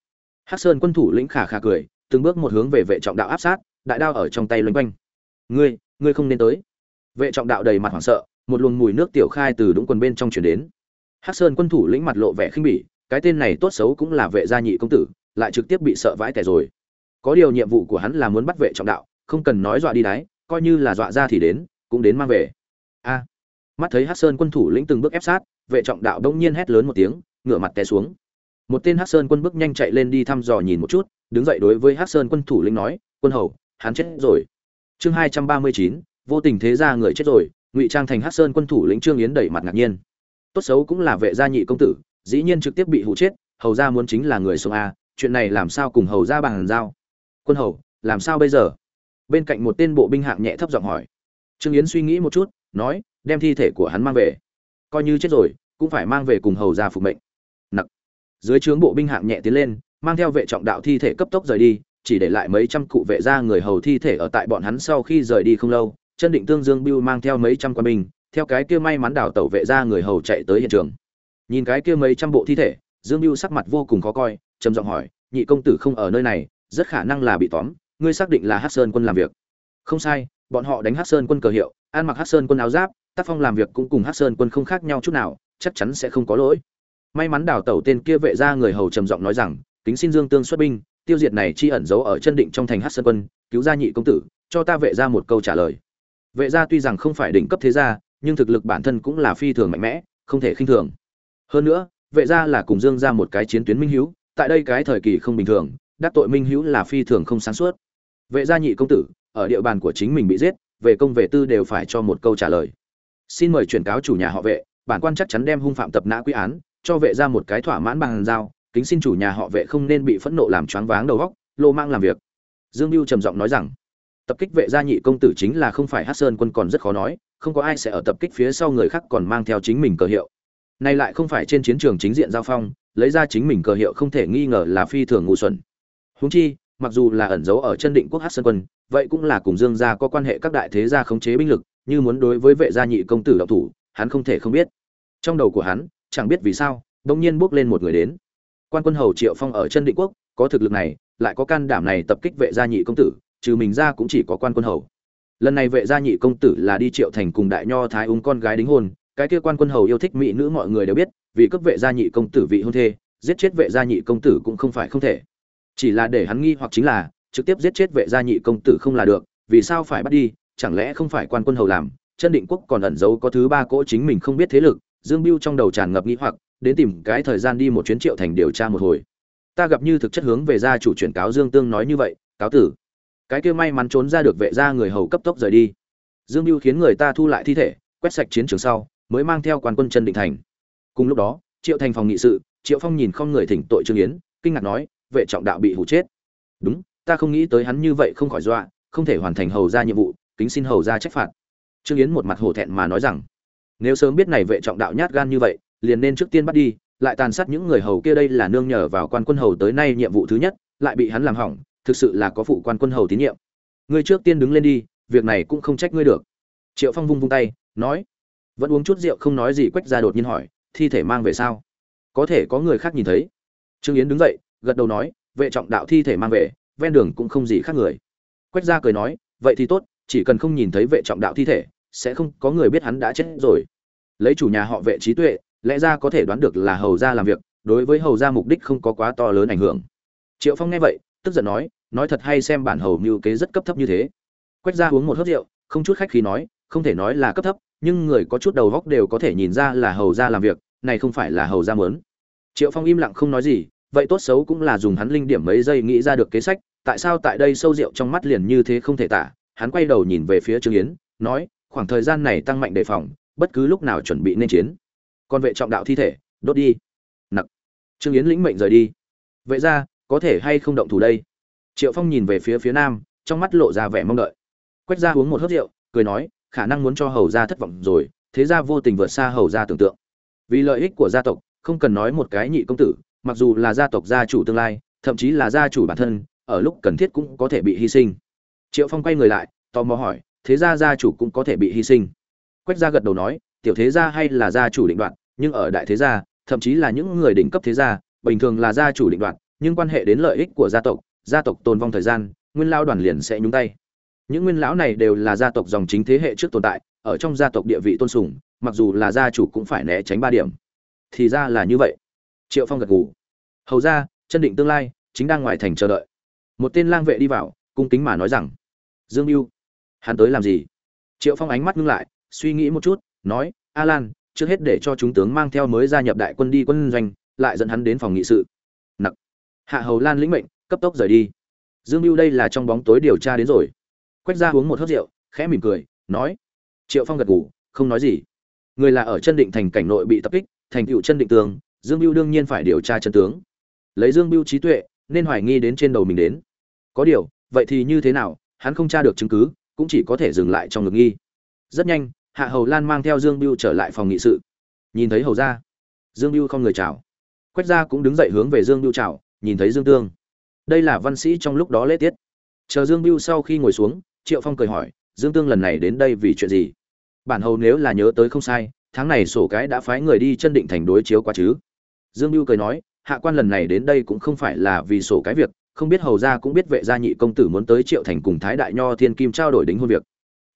Hắc sơn quân thủ lĩnh khả khả cười, từng bước một hướng về vệ trọng đạo áp sát, đại đao ở trong tay loanh quanh. Ngươi ngươi không nên tới. Vệ trọng đạo đầy mặt hoảng sợ, một luồng mùi nước tiểu khai từ đũng quần bên trong chuyển đến. Hắc sơn quân thủ lĩnh mặt lộ vẻ khinh bỉ cái tên này tốt xấu cũng là vệ gia nhị công tử lại trực tiếp bị sợ vãi tẻ rồi. Có điều nhiệm vụ của hắn là muốn bắt vệ trọng đạo không cần nói dọa đi đái, coi như là dọa ra thì đến cũng đến mang về. A. Mắt thấy hắc sơn quân thủ lĩnh từng bước ép sát vệ trọng đạo đông nhiên hét lớn một tiếng ngửa mặt té xuống. Một tên hắc sơn quân bước nhanh chạy lên đi thăm dò nhìn một chút đứng dậy đối với hắc sơn quân thủ lĩnh nói quân hầu hắn chết rồi. Chương hai trăm ba mươi chín vô tình thế ra người chết rồi ngụy trang thành hắc sơn quân thủ lĩnh trương yến đẩy mặt ngạc nhiên. Tốt xấu cũng là vệ gia nhị công tử dĩ nhiên trực tiếp bị hụ chết, hầu ra muốn chính là người sống a, chuyện này làm sao cùng hầu ra bằng giao? Quân hầu, làm sao bây giờ? Bên cạnh một tên bộ binh hạng nhẹ thấp giọng hỏi. Trương yến suy nghĩ một chút, nói, đem thi thể của hắn mang về. Coi như chết rồi, cũng phải mang về cùng hầu ra phục mệnh. Nặc. Dưới trướng bộ binh hạng nhẹ tiến lên, mang theo vệ trọng đạo thi thể cấp tốc rời đi, chỉ để lại mấy trăm cụ vệ gia người hầu thi thể ở tại bọn hắn sau khi rời đi không lâu, chân định tương dương bưu mang theo mấy trăm quân binh, theo cái kia may mắn đảo tẩu vệ gia người hầu chạy tới hiện trường nhìn cái kia mấy trăm bộ thi thể, dương biêu sắc mặt vô cùng khó coi, trầm giọng hỏi, nhị công tử không ở nơi này, rất khả năng là bị tóm, ngươi xác định là hát sơn quân làm việc. Không sai, bọn họ đánh hát sơn quân cờ hiệu an mặc hát sơn quân áo giáp tác phong làm việc cũng cùng hát sơn quân không khác nhau chút nào, chắc chắn sẽ không có lỗi. May mắn đào tẩu tên kia vệ ra người hầu trầm giọng nói rằng, kính xin dương tương xuất binh, tiêu diệt này chi ẩn giấu ở chân định trong thành hát sơn quân, cứu gia nhị công tử, cho ta vệ ra một câu trả lời. Vệ gia tuy rằng không phải đỉnh cấp thế gia, nhưng thực lực bản thân cũng là phi thường mạnh mẽ, không thể khinh thường hơn nữa, vệ gia là cùng dương ra một cái chiến tuyến minh hữu tại đây cái thời kỳ không bình thường, đắc tội minh hữu là phi thường không sáng suốt. Vệ gia nhị công tử, ở địa bàn của chính mình bị giết, về công về tư đều phải cho một câu trả lời. Xin mời chuyển cáo chủ nhà họ vệ, bản quan chắc chắn đem hung phạm tập nã quy án, cho vệ ra một cái thỏa mãn bằng giao, kính xin chủ nhà họ vệ không nên bị phẫn nộ làm choáng váng đầu góc lô mang làm việc. Dương mưu trầm giọng nói rằng, tập kích vệ gia nhị công tử chính là không phải hát sơn quân còn rất khó nói, không có ai sẽ ở tập kích phía sau người khác còn mang theo chính mình cờ hiệu nay lại không phải trên chiến trường chính diện giao phong, lấy ra chính mình cờ hiệu không thể nghi ngờ là phi thường ngu xuẩn. Húng chi, mặc dù là ẩn giấu ở chân định quốc hát sơn quân, vậy cũng là cùng dương gia có quan hệ các đại thế gia khống chế binh lực, như muốn đối với vệ gia nhị công tử độc thủ, hắn không thể không biết. Trong đầu của hắn, chẳng biết vì sao bỗng nhiên bước lên một người đến. Quan quân hầu triệu phong ở chân định quốc, có thực lực này, lại có can đảm này tập kích vệ gia nhị công tử, trừ mình ra cũng chỉ có quan quân hầu. Lần này vệ gia nhị công tử là đi triệu thành cùng đại nho thái ung con gái đính hôn cái kia quan quân hầu yêu thích mỹ nữ mọi người đều biết, vì cấp vệ gia nhị công tử vị hôn thê, giết chết vệ gia nhị công tử cũng không phải không thể. Chỉ là để hắn nghi hoặc chính là, trực tiếp giết chết vệ gia nhị công tử không là được, vì sao phải bắt đi, chẳng lẽ không phải quan quân hầu làm, chân định quốc còn ẩn giấu có thứ ba cỗ chính mình không biết thế lực, dương biêu trong đầu tràn ngập nghi hoặc, đến tìm cái thời gian đi một chuyến triệu thành điều tra một hồi. Ta gặp như thực chất hướng về gia chủ chuyển cáo dương tương nói như vậy, cáo tử. Cái kia may mắn trốn ra được vệ gia người hầu cấp tốc rời đi. Dương biêu khiến người ta thu lại thi thể, quét sạch chiến trường sau mới mang theo quan quân chân định thành. Cùng lúc đó, triệu thành phòng nghị sự, triệu phong nhìn không người thỉnh tội trương yến, kinh ngạc nói, vệ trọng đạo bị hủ chết. Đúng, ta không nghĩ tới hắn như vậy không khỏi dọa, không thể hoàn thành hầu ra nhiệm vụ, kính xin hầu ra trách phạt. Trương yến một mặt hổ thẹn mà nói rằng, nếu sớm biết này vệ trọng đạo nhát gan như vậy, liền nên trước tiên bắt đi, lại tàn sát những người hầu kia đây là nương nhờ vào quan quân hầu tới nay nhiệm vụ thứ nhất, lại bị hắn làm hỏng, thực sự là có phụ quan quân hầu tín nhiệm. Ngươi trước tiên đứng lên đi, việc này cũng không trách ngươi được. Triệu phong vung vung tay, nói vẫn uống chút rượu không nói gì quách ra đột nhiên hỏi, thi thể mang về sao? Có thể có người khác nhìn thấy. Trương yến đứng dậy, gật đầu nói, vệ trọng đạo thi thể mang về, ven đường cũng không gì khác người. Quách gia cười nói, vậy thì tốt, chỉ cần không nhìn thấy vệ trọng đạo thi thể, sẽ không có người biết hắn đã chết rồi. Lấy chủ nhà họ vệ trí tuệ, lẽ ra có thể đoán được là hầu gia làm việc, đối với hầu gia mục đích không có quá to lớn ảnh hưởng. Triệu phong nghe vậy, tức giận nói nói thật hay xem bản hầu mưu kế rất cấp thấp như thế. Quách gia uống một hớt rượu, không chút khách khí nói không thể nói là cấp thấp, nhưng người có chút đầu góc đều có thể nhìn ra là hầu gia làm việc, này không phải là hầu gia mớn triệu phong im lặng không nói gì, vậy tốt xấu cũng là dùng hắn linh điểm mấy giây nghĩ ra được kế sách, tại sao tại đây sâu rượu trong mắt liền như thế không thể tả, hắn quay đầu nhìn về phía trương yến, nói, khoảng thời gian này tăng mạnh đề phòng, bất cứ lúc nào chuẩn bị nên chiến. Còn vệ trọng đạo thi thể, đốt đi. Nặc. Trương yến lĩnh mệnh rời đi. Vậy ra có thể hay không động thủ đây? Triệu phong nhìn về phía phía nam, trong mắt lộ ra vẻ mong đợi. Quách ra uống một hớp rượu, cười nói khả năng muốn cho hầu gia thất vọng rồi, thế gia vô tình vượt xa hầu gia tưởng tượng. Vì lợi ích của gia tộc, không cần nói một cái nhị công tử, mặc dù là gia tộc gia chủ tương lai, thậm chí là gia chủ bản thân, ở lúc cần thiết cũng có thể bị hy sinh. Triệu phong quay người lại, tò mò hỏi, thế gia gia chủ cũng có thể bị hy sinh? Quách gia gật đầu nói, tiểu thế gia hay là gia chủ định đoạt nhưng ở đại thế gia, thậm chí là những người đỉnh cấp thế gia, bình thường là gia chủ định đoạt nhưng quan hệ đến lợi ích của gia tộc gia tộc tồn vong thời gian, nguyên lao đoàn liền sẽ nhúng tay những nguyên lão này đều là gia tộc dòng chính thế hệ trước tồn tại, ở trong gia tộc địa vị tôn sùng, mặc dù là gia chủ cũng phải né tránh ba điểm. Thì ra là như vậy. Triệu phong gật gù. Hầu ra, chân định tương lai, chính đang ngoài thành chờ đợi. Một tên lang vệ đi vào, cung kính mà nói rằng, dương mưu hắn tới làm gì? Triệu phong ánh mắt ngưng lại, suy nghĩ một chút, nói, a lan, trước hết để cho chúng tướng mang theo mới gia nhập đại quân đi quân doanh, lại dẫn hắn đến phòng nghị sự. Nặc. Hạ hầu lan lĩnh mệnh, cấp tốc rời đi. Dương mưu đây là trong bóng tối điều tra đến rồi quách ra uống một hớt rượu, khẽ mỉm cười, nói, triệu phong gật ngủ không nói gì. Người là ở chân định thành cảnh nội bị tập kích, thành cựu chân định tường, dương mưu đương nhiên phải điều tra chân tướng. Lấy dương mưu trí tuệ, nên hoài nghi đến trên đầu mình đến. Có điều, vậy thì như thế nào, hắn không tra được chứng cứ, cũng chỉ có thể dừng lại trong ngực nghi. Rất nhanh, hạ hầu lan mang theo dương biêu trở lại phòng nghị sự. Nhìn thấy hầu ra dương biêu không người chào. Quách gia cũng đứng dậy hướng về dương biêu chào, nhìn thấy dương tương. Đây là văn sĩ trong lúc đó lễ tiết. Chờ dương biêu sau khi ngồi xuống triệu phong cười hỏi, dương tương lần này đến đây vì chuyện gì? Bản hầu nếu là nhớ tới không sai, tháng này sổ cái đã phái người đi chân định thành đối chiếu qua chứ. Dương mưu cười nói, hạ quan lần này đến đây cũng không phải là vì sổ cái việc, không biết hầu gia cũng biết vệ gia nhị công tử muốn tới triệu thành cùng thái đại nho thiên kim trao đổi đính hôn việc.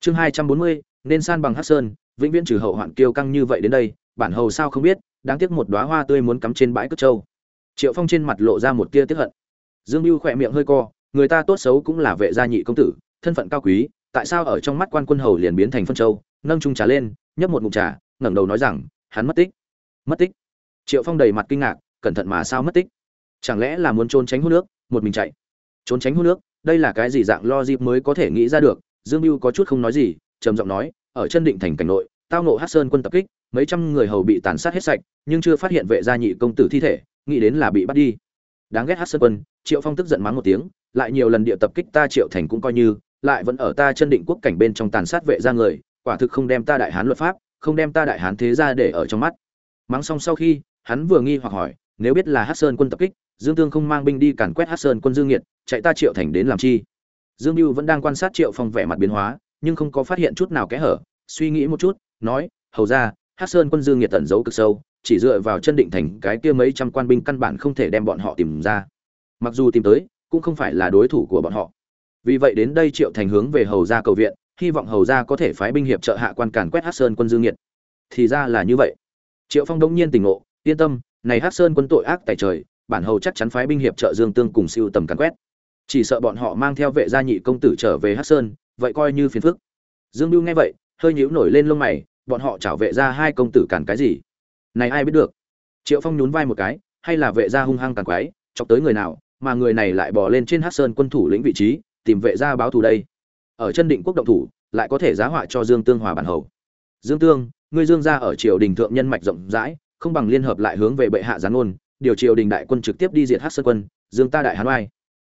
Chương hai trăm bốn mươi, nên san bằng hát sơn, vĩnh viễn trừ hậu hoạn kiêu căng như vậy đến đây, bản hầu sao không biết, đáng tiếc một đóa hoa tươi muốn cắm trên bãi cất trâu. Triệu phong trên mặt lộ ra một tia tiếp hận. Dương mưu khỏe miệng hơi co, người ta tốt xấu cũng là vệ gia nhị công tử thân phận cao quý, tại sao ở trong mắt quan quân hầu liền biến thành phân châu? Nâng trung trà lên, nhấp một ngụm trà, ngẩng đầu nói rằng, hắn mất tích. Mất tích? Triệu phong đầy mặt kinh ngạc, cẩn thận mà sao mất tích? Chẳng lẽ là muốn trốn tránh hút nước, một mình chạy? Trốn tránh hút nước, đây là cái gì dạng lo dịp mới có thể nghĩ ra được? Dương mưu có chút không nói gì, trầm giọng nói, ở chân định thành cảnh nội, tao nộ hát sơn quân tập kích, mấy trăm người hầu bị tàn sát hết sạch, nhưng chưa phát hiện vệ gia nhị công tử thi thể, nghĩ đến là bị bắt đi. Đáng ghét hát sơn quân, triệu phong tức giận mắng một tiếng, lại nhiều lần địa tập kích ta triệu thành cũng coi như lại vẫn ở ta chân định quốc cảnh bên trong tàn sát vệ gia người, quả thực không đem ta đại hán luật pháp, không đem ta đại hán thế ra để ở trong mắt. Mắng xong sau khi, hắn vừa nghi hoặc hỏi, nếu biết là hát sơn quân tập kích, dương tương không mang binh đi càn quét hát sơn quân dương nhiệt chạy ta triệu thành đến làm chi? Dương mưu vẫn đang quan sát triệu phong vẻ mặt biến hóa, nhưng không có phát hiện chút nào kẽ hở, suy nghĩ một chút, nói, hầu ra hát sơn quân dương nhiệt tẩn giấu cực sâu, chỉ dựa vào chân định thành cái kia mấy trăm quan binh căn bản không thể đem bọn họ tìm ra. Mặc dù tìm tới, cũng không phải là đối thủ của bọn họ vì vậy đến đây triệu thành hướng về hầu gia cầu viện, hy vọng hầu gia có thể phái binh hiệp trợ hạ quan càn quét hát sơn quân dương nhiệt thì ra là như vậy. Triệu phong đông nhiên tỉnh ngộ, yên tâm, này hát sơn quân tội ác tại trời, bản hầu chắc chắn phái binh hiệp trợ dương tương cùng siêu tầm càn quét. Chỉ sợ bọn họ mang theo vệ gia nhị công tử trở về hát sơn, vậy coi như phiền phức. Dương lưu nghe vậy, hơi nhíu nổi lên lông mày, bọn họ trả vệ ra hai công tử cản cái gì? Này ai biết được? Triệu phong nhún vai một cái, hay là vệ gia hung hăng càn quái chọc tới người nào, mà người này lại bỏ lên trên hát sơn quân thủ lĩnh vị trí tìm vệ gia báo thù đây. Ở chân định quốc động thủ, lại có thể giá họa cho dương tương hòa bản hầu. Dương tương, ngươi dương gia ở triều đình thượng nhân mạch rộng rãi, không bằng liên hợp lại hướng về bệ hạ gián ngôn điều triều đình đại quân trực tiếp đi diệt hắc sơn quân, dương ta đại hán oai.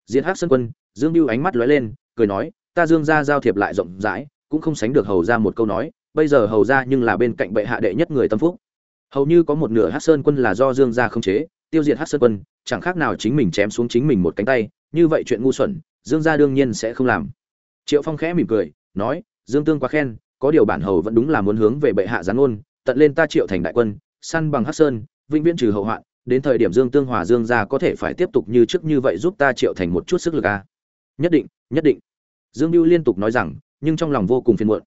Diệt hắc sơn quân, dương bưu ánh mắt lóe lên, cười nói, ta dương gia giao thiệp lại rộng rãi, cũng không sánh được hầu ra một câu nói, bây giờ hầu ra nhưng là bên cạnh bệ hạ đệ nhất người tâm phúc. Hầu như có một nửa hát sơn quân là do dương gia không chế, tiêu diệt hát sơn quân, chẳng khác nào chính mình chém xuống chính mình một cánh tay, như vậy chuyện ngu xuẩn dương gia đương nhiên sẽ không làm. Triệu phong khẽ mỉm cười nói dương tương quá khen có điều bản hầu vẫn đúng là muốn hướng về bệ hạ gián ngôn, tận lên ta triệu thành đại quân săn bằng hắc sơn vĩnh viễn trừ hậu hoạn đến thời điểm dương tương hòa dương gia có thể phải tiếp tục như trước như vậy giúp ta triệu thành một chút sức lực a. À? nhất định nhất định. Dương mưu liên tục nói rằng nhưng trong lòng vô cùng phiền muộn.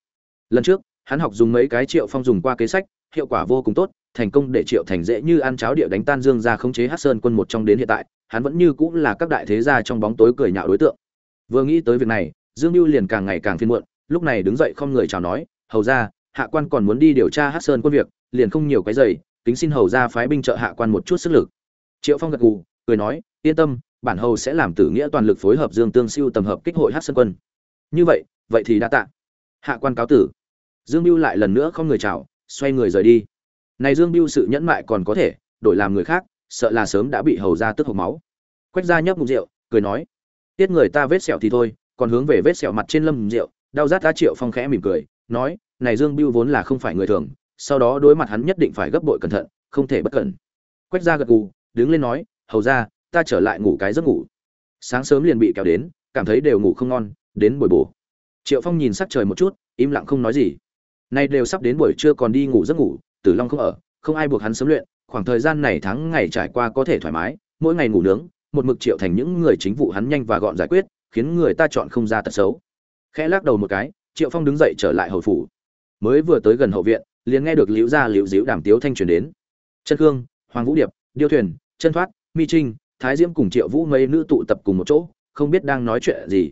Lần trước hắn học dùng mấy cái triệu phong dùng qua kế sách hiệu quả vô cùng tốt thành công để triệu thành dễ như ăn cháo địa đánh tan dương gia khống chế hắc sơn quân một trong đến hiện tại hắn vẫn như cũng là các đại thế gia trong bóng tối cười nhạo đối tượng vừa nghĩ tới việc này, dương mưu liền càng ngày càng phiền muộn, lúc này đứng dậy không người chào nói, hầu ra hạ quan còn muốn đi điều tra hát sơn quân việc, liền không nhiều cái giày kính xin hầu ra phái binh trợ hạ quan một chút sức lực. Triệu phong gật gù, cười nói, yên tâm, bản hầu sẽ làm tử nghĩa toàn lực phối hợp dương tương siêu tầm hợp kích hội hát sơn quân. Như vậy vậy thì đã tạ. Hạ quan cáo tử. Dương mưu lại lần nữa không người chào, xoay người rời đi. Này dương mưu sự nhẫn mại còn có thể đổi làm người khác, sợ là sớm đã bị hầu ra tức hộc máu. Quách ra nhấp mục rượu, cười nói tiết người ta vết sẹo thì thôi, còn hướng về vết sẹo mặt trên lâm rượu, đau rát ta triệu phong khẽ mỉm cười, nói, này dương mưu vốn là không phải người thường, sau đó đối mặt hắn nhất định phải gấp bội cẩn thận, không thể bất cẩn. Quách ra gật gù, đứng lên nói, hầu ra, ta trở lại ngủ cái giấc ngủ. Sáng sớm liền bị kéo đến, cảm thấy đều ngủ không ngon, đến buổi bổ. Triệu phong nhìn sắc trời một chút, im lặng không nói gì. Nay đều sắp đến buổi trưa còn đi ngủ giấc ngủ, tử long không ở, không ai buộc hắn sớm luyện, khoảng thời gian này tháng ngày trải qua có thể thoải mái, mỗi ngày ngủ nướng một mực triệu thành những người chính vụ hắn nhanh và gọn giải quyết, khiến người ta chọn không ra tật xấu. Khẽ lắc đầu một cái, triệu phong đứng dậy trở lại hầu phủ. Mới vừa tới gần hậu viện, liền nghe được liễu gia liễu diễu đàm tiếu thanh truyền đến. Chân khương, hoàng vũ điệp, điêu thuyền chân thoát, mi trinh, thái diễm cùng triệu vũ mấy nữ tụ tập cùng một chỗ, không biết đang nói chuyện gì.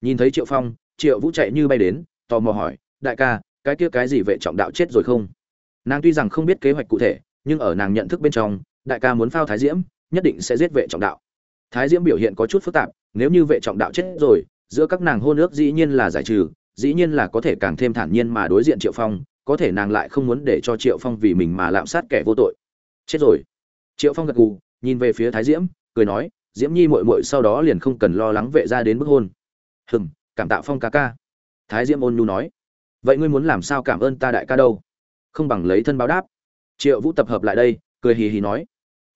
Nhìn thấy triệu phong, triệu vũ chạy như bay đến, tò mò hỏi, đại ca, cái kia cái gì vệ trọng đạo chết rồi không? Nàng tuy rằng không biết kế hoạch cụ thể, nhưng ở nàng nhận thức bên trong, đại ca muốn phao thái diễm, nhất định sẽ giết vệ trọng đạo thái diễm biểu hiện có chút phức tạp, nếu như vệ trọng đạo chết rồi, giữa các nàng hôn ước dĩ nhiên là giải trừ, dĩ nhiên là có thể càng thêm thản nhiên mà đối diện triệu phong, có thể nàng lại không muốn để cho triệu phong vì mình mà lạm sát kẻ vô tội. Chết rồi. Triệu phong gật gù, nhìn về phía thái diễm, cười nói, diễm nhi mội mội sau đó liền không cần lo lắng vệ ra đến bức hôn. Hừm, cảm tạ phong ca ca. Thái diễm ôn nhu nói, vậy ngươi muốn làm sao cảm ơn ta đại ca đâu? Không bằng lấy thân báo đáp. Triệu vũ tập hợp lại đây, cười hì hì nói.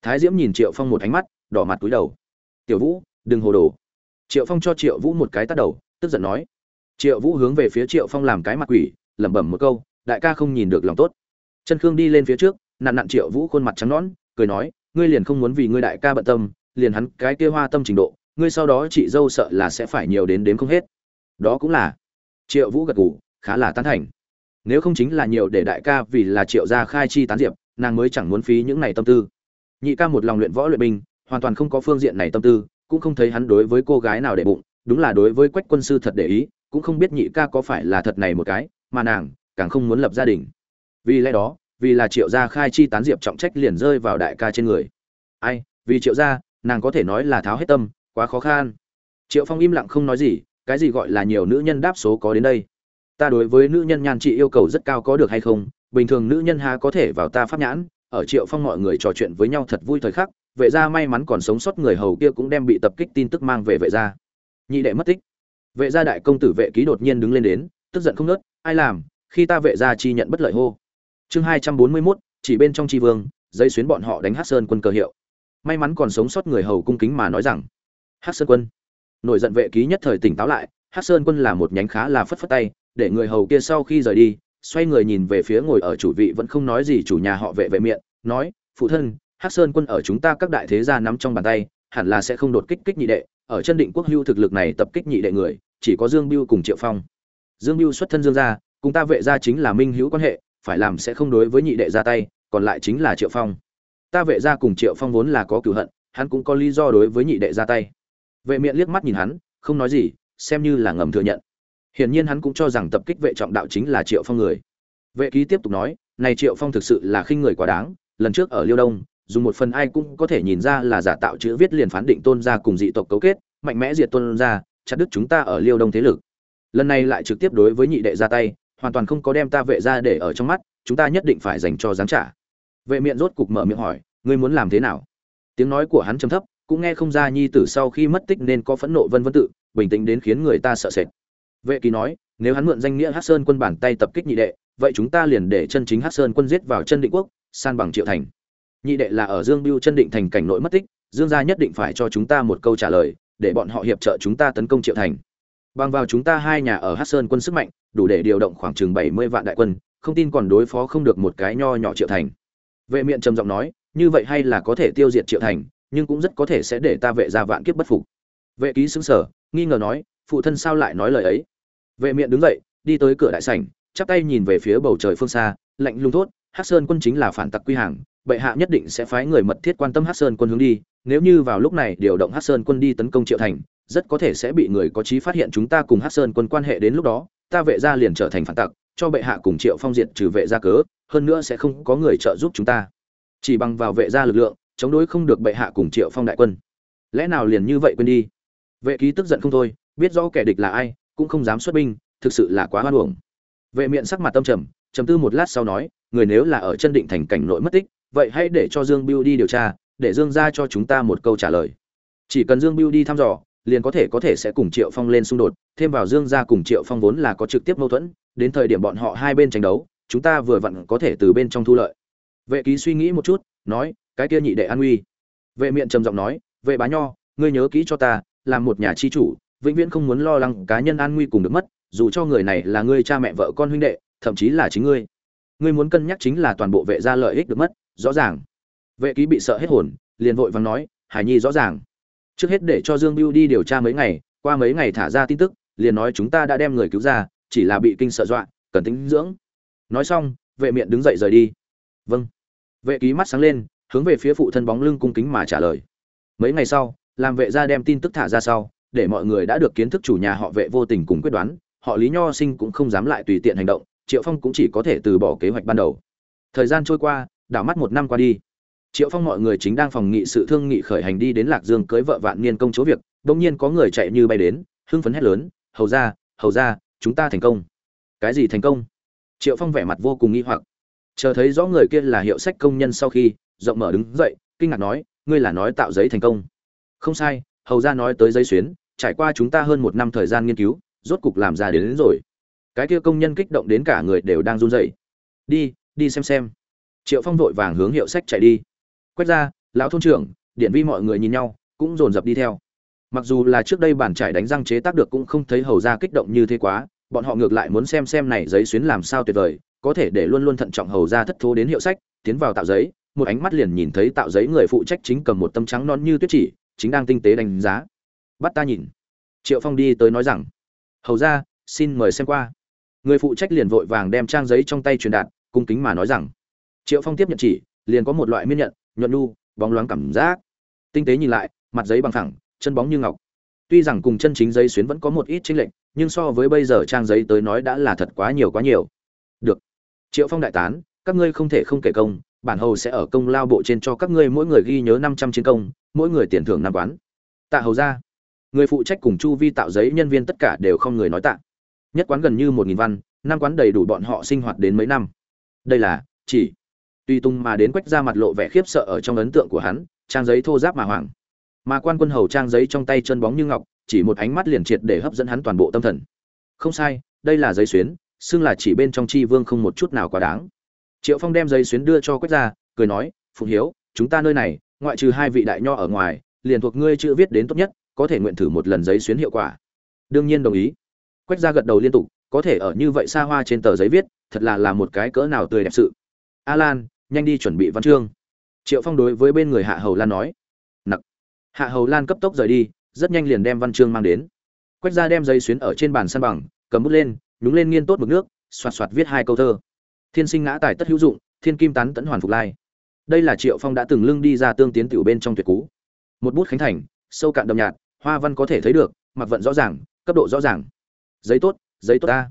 Thái diễm nhìn triệu phong một ánh mắt, đỏ mặt túi đầu tiểu vũ, đừng hồ đồ. Triệu phong cho triệu vũ một cái tắt đầu, tức giận nói. Triệu vũ hướng về phía triệu phong làm cái mặt quỷ, lẩm bẩm một câu, đại ca không nhìn được lòng tốt. Chân khương đi lên phía trước nạn nạn triệu vũ khuôn mặt trắng nõn, cười nói, ngươi liền không muốn vì ngươi đại ca bận tâm, liền hắn cái kia hoa tâm trình độ, ngươi sau đó chị dâu sợ là sẽ phải nhiều đến đếm không hết. Đó cũng là. Triệu vũ gật gù, khá là tán thành. Nếu không chính là nhiều để đại ca vì là triệu gia khai chi tán diệp, nàng mới chẳng muốn phí những này tâm tư. Nhị ca một lòng luyện võ luyện binh hoàn toàn không có phương diện này tâm tư, cũng không thấy hắn đối với cô gái nào để bụng, đúng là đối với quách quân sư thật để ý, cũng không biết nhị ca có phải là thật này một cái, mà nàng càng không muốn lập gia đình. Vì lẽ đó, vì là triệu gia khai chi tán diệp trọng trách liền rơi vào đại ca trên người. Ai, vì triệu gia, nàng có thể nói là tháo hết tâm, quá khó khăn. Triệu phong im lặng không nói gì, cái gì gọi là nhiều nữ nhân đáp số có đến đây. Ta đối với nữ nhân nhan trị yêu cầu rất cao có được hay không, bình thường nữ nhân há có thể vào ta pháp nhãn, ở triệu phong mọi người trò chuyện với nhau thật vui thời khắc vệ gia may mắn còn sống sót người hầu kia cũng đem bị tập kích tin tức mang về vệ gia. Nhị đệ mất tích. Vệ gia đại công tử vệ ký đột nhiên đứng lên đến tức giận không nớt ai làm khi ta vệ gia chi nhận bất lợi hô. Chương hai trăm bốn mươi 241, chỉ bên trong tri vương dây xuyến bọn họ đánh hát sơn quân cờ hiệu. May mắn còn sống sót người hầu cung kính mà nói rằng hát sơn quân. Nổi giận vệ ký nhất thời tỉnh táo lại hát sơn quân là một nhánh khá là phất phất tay để người hầu kia sau khi rời đi xoay người nhìn về phía ngồi ở chủ vị vẫn không nói gì chủ nhà họ vệ vệ miệng nói phụ thân Hắc sơn quân ở chúng ta các đại thế gia nắm trong bàn tay, hẳn là sẽ không đột kích kích nhị đệ. Ở chân định quốc hưu thực lực này tập kích nhị đệ người, chỉ có dương Bưu cùng triệu phong. Dương Bưu xuất thân dương gia, cùng ta vệ gia chính là minh hữu quan hệ, phải làm sẽ không đối với nhị đệ ra tay, còn lại chính là triệu phong. Ta vệ gia cùng triệu phong vốn là có cừu hận, hắn cũng có lý do đối với nhị đệ ra tay. Vệ miệng liếc mắt nhìn hắn, không nói gì, xem như là ngầm thừa nhận. Hiển nhiên hắn cũng cho rằng tập kích vệ trọng đạo chính là triệu phong người. Vệ ký tiếp tục nói, này triệu phong thực sự là khinh người quá đáng, lần trước ở liêu đông dùng một phần ai cũng có thể nhìn ra là giả tạo chữ viết liền phán định tôn gia cùng dị tộc cấu kết, mạnh mẽ diệt tôn gia, chặt đứt chúng ta ở liêu đông thế lực. Lần này lại trực tiếp đối với nhị đệ ra tay, hoàn toàn không có đem ta vệ ra để ở trong mắt, chúng ta nhất định phải dành cho giáng trả. Vệ miệng rốt cục mở miệng hỏi, ngươi muốn làm thế nào? Tiếng nói của hắn trầm thấp, cũng nghe không ra nhi tử sau khi mất tích nên có phẫn nộ vân vân tự, bình tĩnh đến khiến người ta sợ sệt. Vệ kỳ nói, nếu hắn mượn danh nghĩa hát sơn quân bản tay tập kích nhị đệ, vậy chúng ta liền để chân chính hát sơn quân giết vào chân định quốc, san bằng triệu thành nhị đệ là ở dương biêu chân định thành cảnh nội mất tích, dương gia nhất định phải cho chúng ta một câu trả lời, để bọn họ hiệp trợ chúng ta tấn công triệu thành. Bằng vào chúng ta hai nhà ở hát sơn quân sức mạnh, đủ để điều động khoảng chừng bảy mươi vạn đại quân, không tin còn đối phó không được một cái nho nhỏ triệu thành. Vệ miệng trầm giọng nói, như vậy hay là có thể tiêu diệt triệu thành, nhưng cũng rất có thể sẽ để ta vệ ra vạn kiếp bất phục. Vệ ký xứng sở nghi ngờ nói, phụ thân sao lại nói lời ấy? Vệ miệng đứng dậy, đi tới cửa đại sảnh, chắp tay nhìn về phía bầu trời phương xa, lạnh lung thốt, hắc sơn quân chính là phản tặc quy hàng bệ hạ nhất định sẽ phái người mật thiết quan tâm hắc sơn quân hướng đi, nếu như vào lúc này điều động hắc sơn quân đi tấn công triệu thành, rất có thể sẽ bị người có trí phát hiện chúng ta cùng hắc sơn quân quan hệ đến lúc đó, ta vệ gia liền trở thành phản tặc, cho bệ hạ cùng triệu phong diệt trừ vệ gia cớ, hơn nữa sẽ không có người trợ giúp chúng ta. Chỉ bằng vào vệ gia lực lượng, chống đối không được bệ hạ cùng triệu phong đại quân. Lẽ nào liền như vậy quên đi? Vệ ký tức giận không thôi, biết rõ kẻ địch là ai, cũng không dám xuất binh, thực sự là quá hoan uổng. Vệ miệng sắc mặt tâm trầm trầm tư một lát sau nói, người nếu là ở chân định thành cảnh nội mất tích vậy hãy để cho dương biêu đi điều tra, để dương Gia cho chúng ta một câu trả lời. Chỉ cần dương biêu đi thăm dò, liền có thể có thể sẽ cùng triệu phong lên xung đột, thêm vào dương Gia cùng triệu phong vốn là có trực tiếp mâu thuẫn, đến thời điểm bọn họ hai bên tranh đấu, chúng ta vừa vặn có thể từ bên trong thu lợi. Vệ ký suy nghĩ một chút, nói, cái kia nhị đệ an uy. Vệ miệng trầm giọng nói, vệ bá nho, ngươi nhớ kỹ cho ta làm một nhà chi chủ, vĩnh viễn không muốn lo lắng cá nhân an nguy cùng được mất, dù cho người này là ngươi cha mẹ vợ con huynh đệ, thậm chí là chính ngươi. Ngươi muốn cân nhắc chính là toàn bộ vệ gia lợi ích được mất rõ ràng. Vệ ký bị sợ hết hồn, liền vội vàng nói, hải nhi, rõ ràng. Trước hết để cho dương biêu đi điều tra mấy ngày, qua mấy ngày thả ra tin tức, liền nói chúng ta đã đem người cứu ra, chỉ là bị kinh sợ dọa, cần tính dưỡng. Nói xong, vệ miệng đứng dậy rời đi. Vâng. Vệ ký mắt sáng lên, hướng về phía phụ thân bóng lưng cung kính mà trả lời. Mấy ngày sau, làm vệ gia đem tin tức thả ra sau, để mọi người đã được kiến thức chủ nhà họ vệ vô tình cùng quyết đoán, họ lý nho sinh cũng không dám lại tùy tiện hành động, triệu phong cũng chỉ có thể từ bỏ kế hoạch ban đầu. Thời gian trôi qua đảo mắt một năm qua đi. Triệu phong mọi người chính đang phòng nghị sự thương nghị khởi hành đi đến lạc dương cưới vợ vạn niên công chúa việc đông nhiên có người chạy như bay đến hưng phấn hét lớn hầu ra hầu ra chúng ta thành công. Cái gì thành công? Triệu phong vẻ mặt vô cùng nghi hoặc. Chờ thấy rõ người kia là hiệu sách công nhân sau khi rộng mở đứng dậy kinh ngạc nói ngươi là nói tạo giấy thành công? Không sai hầu ra nói tới giấy xuyến trải qua chúng ta hơn một năm thời gian nghiên cứu rốt cục làm ra đến, đến rồi. Cái kia công nhân kích động đến cả người đều đang run rẩy. Đi đi xem xem triệu phong vội vàng hướng hiệu sách chạy đi. Quét ra, lão thôn trưởng, điện vi mọi người nhìn nhau, cũng dồn dập đi theo. Mặc dù là trước đây bản trải đánh răng chế tác được cũng không thấy hầu ra kích động như thế quá, bọn họ ngược lại muốn xem xem này giấy xuyến làm sao tuyệt vời, có thể để luôn luôn thận trọng hầu ra thất thố đến hiệu sách, tiến vào tạo giấy, một ánh mắt liền nhìn thấy tạo giấy người phụ trách chính cầm một tấm trắng non như tuyết chỉ, chính đang tinh tế đánh giá. Bắt ta nhìn. Triệu phong đi tới nói rằng, hầu ra, xin mời xem qua. Người phụ trách liền vội vàng đem trang giấy trong tay truyền đạt, cung kính mà nói rằng triệu phong tiếp nhận chỉ, liền có một loại miên nhận, nhuận nhu bóng loáng cảm giác. Tinh tế nhìn lại, mặt giấy bằng thẳng, chân bóng như ngọc. Tuy rằng cùng chân chính giấy xuyến vẫn có một ít chênh lệch, nhưng so với bây giờ trang giấy tới nói đã là thật quá nhiều quá nhiều. Được. Triệu phong đại tán, các ngươi không thể không kể công, bản hầu sẽ ở công lao bộ trên cho các ngươi mỗi người ghi nhớ năm trăm chiến công, mỗi người tiền thưởng năm quán. Tạ hầu ra. Người phụ trách cùng chu vi tạo giấy nhân viên tất cả đều không người nói tạ. Nhất quán gần như một nghìn văn, năm quán đầy đủ bọn họ sinh hoạt đến mấy năm. Đây là chỉ tuy tung mà đến quách ra mặt lộ vẻ khiếp sợ ở trong ấn tượng của hắn, trang giấy thô giáp mà hoàng mà quan quân hầu trang giấy trong tay chân bóng như ngọc, chỉ một ánh mắt liền triệt để hấp dẫn hắn toàn bộ tâm thần. Không sai, đây là giấy xuyến, xưng là chỉ bên trong tri vương không một chút nào quá đáng. Triệu phong đem giấy xuyến đưa cho quách ra, cười nói, phụng hiếu, chúng ta nơi này, ngoại trừ hai vị đại nho ở ngoài, liền thuộc ngươi chữ viết đến tốt nhất, có thể nguyện thử một lần giấy xuyến hiệu quả. Đương nhiên đồng ý. Quách ra gật đầu liên tục, có thể ở như vậy xa hoa trên tờ giấy viết, thật là là một cái cỡ nào tươi đẹp sự. A lan nhanh đi chuẩn bị văn chương. Triệu phong đối với bên người hạ hầu lan nói, nặc. Hạ hầu lan cấp tốc rời đi, rất nhanh liền đem văn chương mang đến. Quách ra đem dây xuyến ở trên bàn săn bằng, cầm bút lên, nhúng lên nghiên tốt mực nước, xoạt xoạt viết hai câu thơ. Thiên sinh ngã tài tất hữu dụng, thiên kim tán tẫn hoàn phục lai. Đây là triệu phong đã từng lưng đi ra tương tiến tiểu bên trong tuyệt cú. Một bút khánh thành, sâu cạn đậm nhạt, hoa văn có thể thấy được, mặc vận rõ ràng, cấp độ rõ ràng. Giấy tốt giấy tốt ta.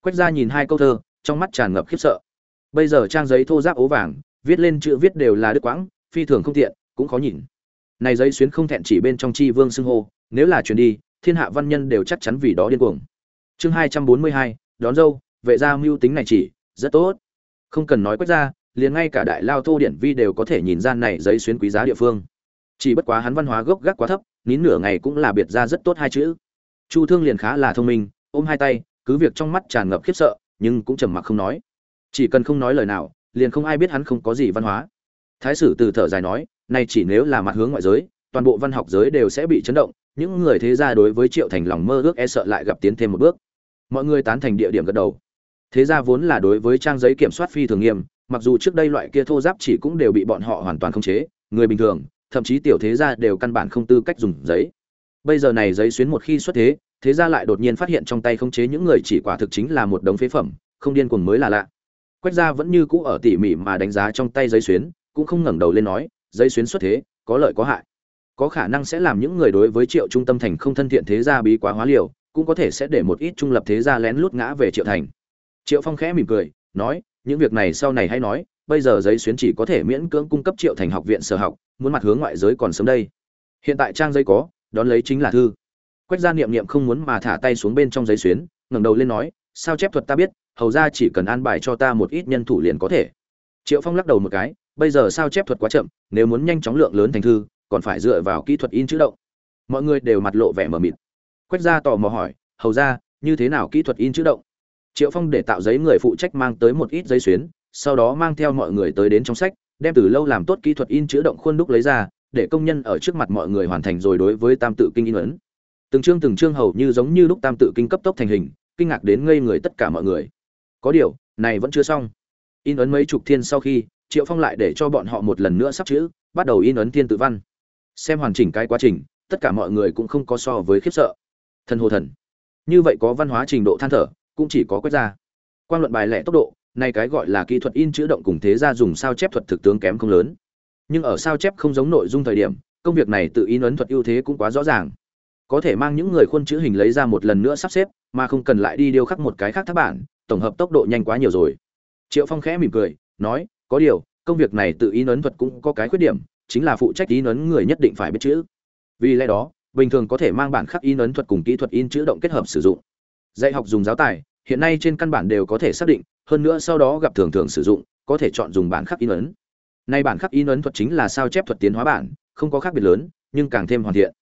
Quách ra nhìn hai câu thơ, trong mắt tràn ngập khiếp sợ bây giờ trang giấy thô giáp ố vàng, viết lên chữ viết đều là đức quãng, phi thường không tiện, cũng khó nhìn. Này giấy xuyến không thẹn chỉ bên trong chi vương xưng hô, nếu là chuyển đi, thiên hạ văn nhân đều chắc chắn vì đó điên cuồng. Chương hai trăm bốn mươi hai, đón dâu, vệ gia mưu tính này chỉ, rất tốt. Không cần nói quét ra, liền ngay cả đại lao thô điển vi đều có thể nhìn ra này giấy xuyến quý giá địa phương. Chỉ bất quá hắn văn hóa gốc gác quá thấp, nín nửa ngày cũng là biệt ra rất tốt hai chữ. Chu thương liền khá là thông minh, ôm hai tay, cứ việc trong mắt tràn ngập khiếp sợ, nhưng cũng trầm mặc không nói chỉ cần không nói lời nào, liền không ai biết hắn không có gì văn hóa. Thái sử từ thở dài nói, nay chỉ nếu là mặt hướng ngoại giới, toàn bộ văn học giới đều sẽ bị chấn động. Những người thế gia đối với triệu thành lòng mơ ước e sợ lại gặp tiến thêm một bước. Mọi người tán thành địa điểm gật đầu. Thế gia vốn là đối với trang giấy kiểm soát phi thường nghiêm, mặc dù trước đây loại kia thô giáp chỉ cũng đều bị bọn họ hoàn toàn khống chế, người bình thường, thậm chí tiểu thế gia đều căn bản không tư cách dùng giấy. Bây giờ này giấy xuyến một khi xuất thế thế gia lại đột nhiên phát hiện trong tay khống chế những người chỉ quả thực chính là một đống phế phẩm, không điên cuồng mới là lạ quách gia vẫn như cũ ở tỉ mỉ mà đánh giá trong tay giấy xuyến, cũng không ngẩng đầu lên nói, giấy xuyến xuất thế, có lợi có hại. Có khả năng sẽ làm những người đối với triệu trung tâm thành không thân thiện thế gia bí quá hóa liều, cũng có thể sẽ để một ít trung lập thế gia lén lút ngã về triệu thành. Triệu phong khẽ mỉm cười, nói, những việc này sau này hay nói, bây giờ giấy xuyến chỉ có thể miễn cưỡng cung cấp triệu thành học viện sở học, muốn mặt hướng ngoại giới còn sớm đây. Hiện tại trang giấy có, đón lấy chính là thư. Quách gia niệm niệm không muốn mà thả tay xuống bên trong giấy xuyến, ngẩng đầu lên nói, sao chép thuật ta biết hầu ra chỉ cần an bài cho ta một ít nhân thủ liền có thể. Triệu phong lắc đầu một cái, bây giờ sao chép thuật quá chậm, nếu muốn nhanh chóng lượng lớn thành thư, còn phải dựa vào kỹ thuật in chữ động. Mọi người đều mặt lộ vẻ mờ mịt. Quách gia tò mò hỏi, hầu ra, như thế nào kỹ thuật in chữ động? Triệu phong để tạo giấy người phụ trách mang tới một ít giấy xuyến, sau đó mang theo mọi người tới đến trong sách, đem từ lâu làm tốt kỹ thuật in chữ động khuôn đúc lấy ra, để công nhân ở trước mặt mọi người hoàn thành rồi đối với tam tự kinh in ấn. Từng chương từng chương hầu như giống như lúc tam tự kinh cấp tốc thành hình, kinh ngạc đến ngây người tất cả mọi người có điều, này vẫn chưa xong. In ấn mấy chục thiên sau khi, triệu phong lại để cho bọn họ một lần nữa sắp chữ, bắt đầu in ấn thiên tự văn. Xem hoàn chỉnh cái quá trình, tất cả mọi người cũng không có so với khiếp sợ. Thần hồ thần. Như vậy có văn hóa trình độ than thở, cũng chỉ có quét ra. Quan luận bài lẻ tốc độ nay cái gọi là kỹ thuật in chữ động cùng thế ra dùng sao chép thuật thực tướng kém không lớn. Nhưng ở sao chép không giống nội dung thời điểm, công việc này tự in ấn thuật ưu thế cũng quá rõ ràng. Có thể mang những người khuôn chữ hình lấy ra một lần nữa sắp xếp, mà không cần lại đi điêu khắc một cái khác thác bản tổng hợp tốc độ nhanh quá nhiều rồi. Triệu phong khẽ mỉm cười nói có điều công việc này tự ý ấn thuật cũng có cái khuyết điểm chính là phụ trách ý ấn người nhất định phải biết chữ. Vì lẽ đó bình thường có thể mang bản khắc in ấn thuật cùng kỹ thuật in chữ động kết hợp sử dụng. Dạy học dùng giáo tài hiện nay trên căn bản đều có thể xác định hơn nữa sau đó gặp thường thường sử dụng có thể chọn dùng bản khắc in ấn nay bản khắc in ấn thuật chính là sao chép thuật tiến hóa bản không có khác biệt lớn nhưng càng thêm hoàn thiện.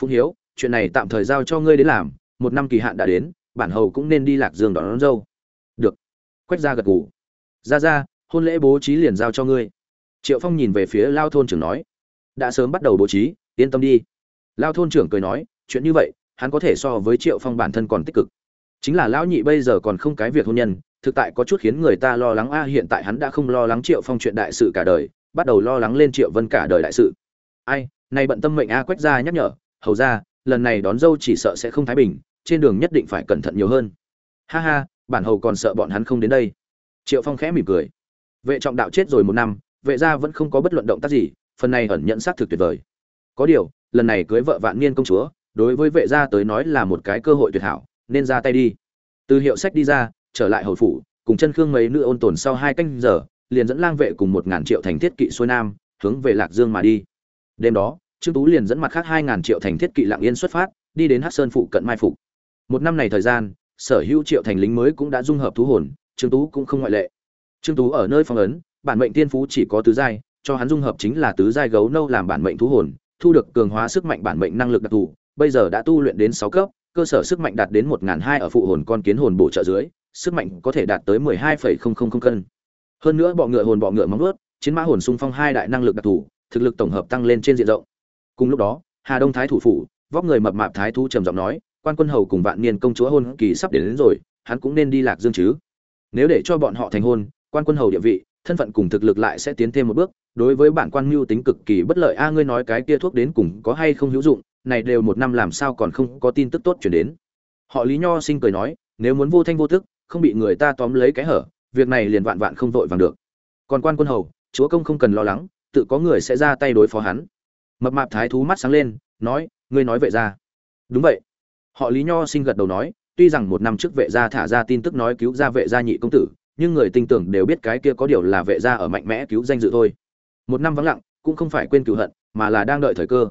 Phụng hiếu chuyện này tạm thời giao cho ngươi đến làm một năm kỳ hạn đã đến bản hầu cũng nên đi lạc dương đón, đón dâu quách ra gật gù. Ra ra, hôn lễ bố trí liền giao cho ngươi. Triệu phong nhìn về phía lao thôn trưởng nói. Đã sớm bắt đầu bố trí, yên tâm đi. Lao thôn trưởng cười nói, chuyện như vậy, hắn có thể so với triệu phong bản thân còn tích cực. Chính là lão nhị bây giờ còn không cái việc hôn nhân, thực tại có chút khiến người ta lo lắng a, hiện tại hắn đã không lo lắng triệu phong chuyện đại sự cả đời, bắt đầu lo lắng lên triệu vân cả đời đại sự. Ai nay bận tâm mệnh a, quách ra nhắc nhở. Hầu ra, lần này đón dâu chỉ sợ sẽ không thái bình, trên đường nhất định phải cẩn thận nhiều hơn. Ha ha bản hầu còn sợ bọn hắn không đến đây. Triệu phong khẽ mỉm cười. Vệ trọng đạo chết rồi một năm, vệ gia vẫn không có bất luận động tác gì, phần này ẩn nhận xác thực tuyệt vời. Có điều, lần này cưới vợ vạn niên công chúa, đối với vệ gia tới nói là một cái cơ hội tuyệt hảo, nên ra tay đi. Từ hiệu sách đi ra, trở lại hồi phủ, cùng chân khương mấy nữ ôn tồn sau hai canh giờ, liền dẫn lang vệ cùng một ngàn triệu thành thiết kỵ xuôi nam, hướng về lạc dương mà đi. Đêm đó, trương tú liền dẫn mặt khác hai ngàn triệu thành thiết kỵ lạng yên xuất phát, đi đến hắc sơn phụ cận mai phục. Một năm này thời gian sở hữu triệu thành lính mới cũng đã dung hợp thú hồn, trương tú cũng không ngoại lệ. Trương tú ở nơi phong ấn, bản mệnh tiên phú chỉ có tứ giai, cho hắn dung hợp chính là tứ giai gấu nâu làm bản mệnh thú hồn, thu được cường hóa sức mạnh bản mệnh năng lực đặc thù, bây giờ đã tu luyện đến sáu cấp, cơ sở sức mạnh đạt đến một hai ở phụ hồn con kiến hồn bổ trợ dưới, sức mạnh có thể đạt tới mười hai phẩy không không không cân. Hơn nữa bọ ngựa hồn bọ ngựa móng ướt chiến mã hồn sung phong hai đại năng lực đặc thù, thực lực tổng hợp tăng lên trên diện rộng. Cùng lúc đó, hà đông thái thủ phủ, vóc người mập mạp thái thu trầm giọng nói quan quân hầu cùng vạn niên công chúa hôn kỳ sắp đến, đến rồi hắn cũng nên đi lạc dương chứ. Nếu để cho bọn họ thành hôn quan quân hầu địa vị thân phận cùng thực lực lại sẽ tiến thêm một bước. Đối với bản quan mưu tính cực kỳ bất lợi a ngươi nói cái kia thuốc đến cùng có hay không hữu dụng này đều một năm làm sao còn không có tin tức tốt chuyển đến. Họ lý nho sinh cười nói nếu muốn vô thanh vô tức không bị người ta tóm lấy cái hở việc này liền vạn vạn không vội vàng được. Còn quan quân hầu chúa công không cần lo lắng tự có người sẽ ra tay đối phó hắn. Mập mạp thái thú mắt sáng lên nói ngươi nói vậy ra. Đúng vậy họ lý nho sinh gật đầu nói tuy rằng một năm trước vệ gia thả ra tin tức nói cứu ra vệ gia nhị công tử nhưng người tin tưởng đều biết cái kia có điều là vệ gia ở mạnh mẽ cứu danh dự thôi. Một năm vắng lặng cũng không phải quên cựu hận mà là đang đợi thời cơ.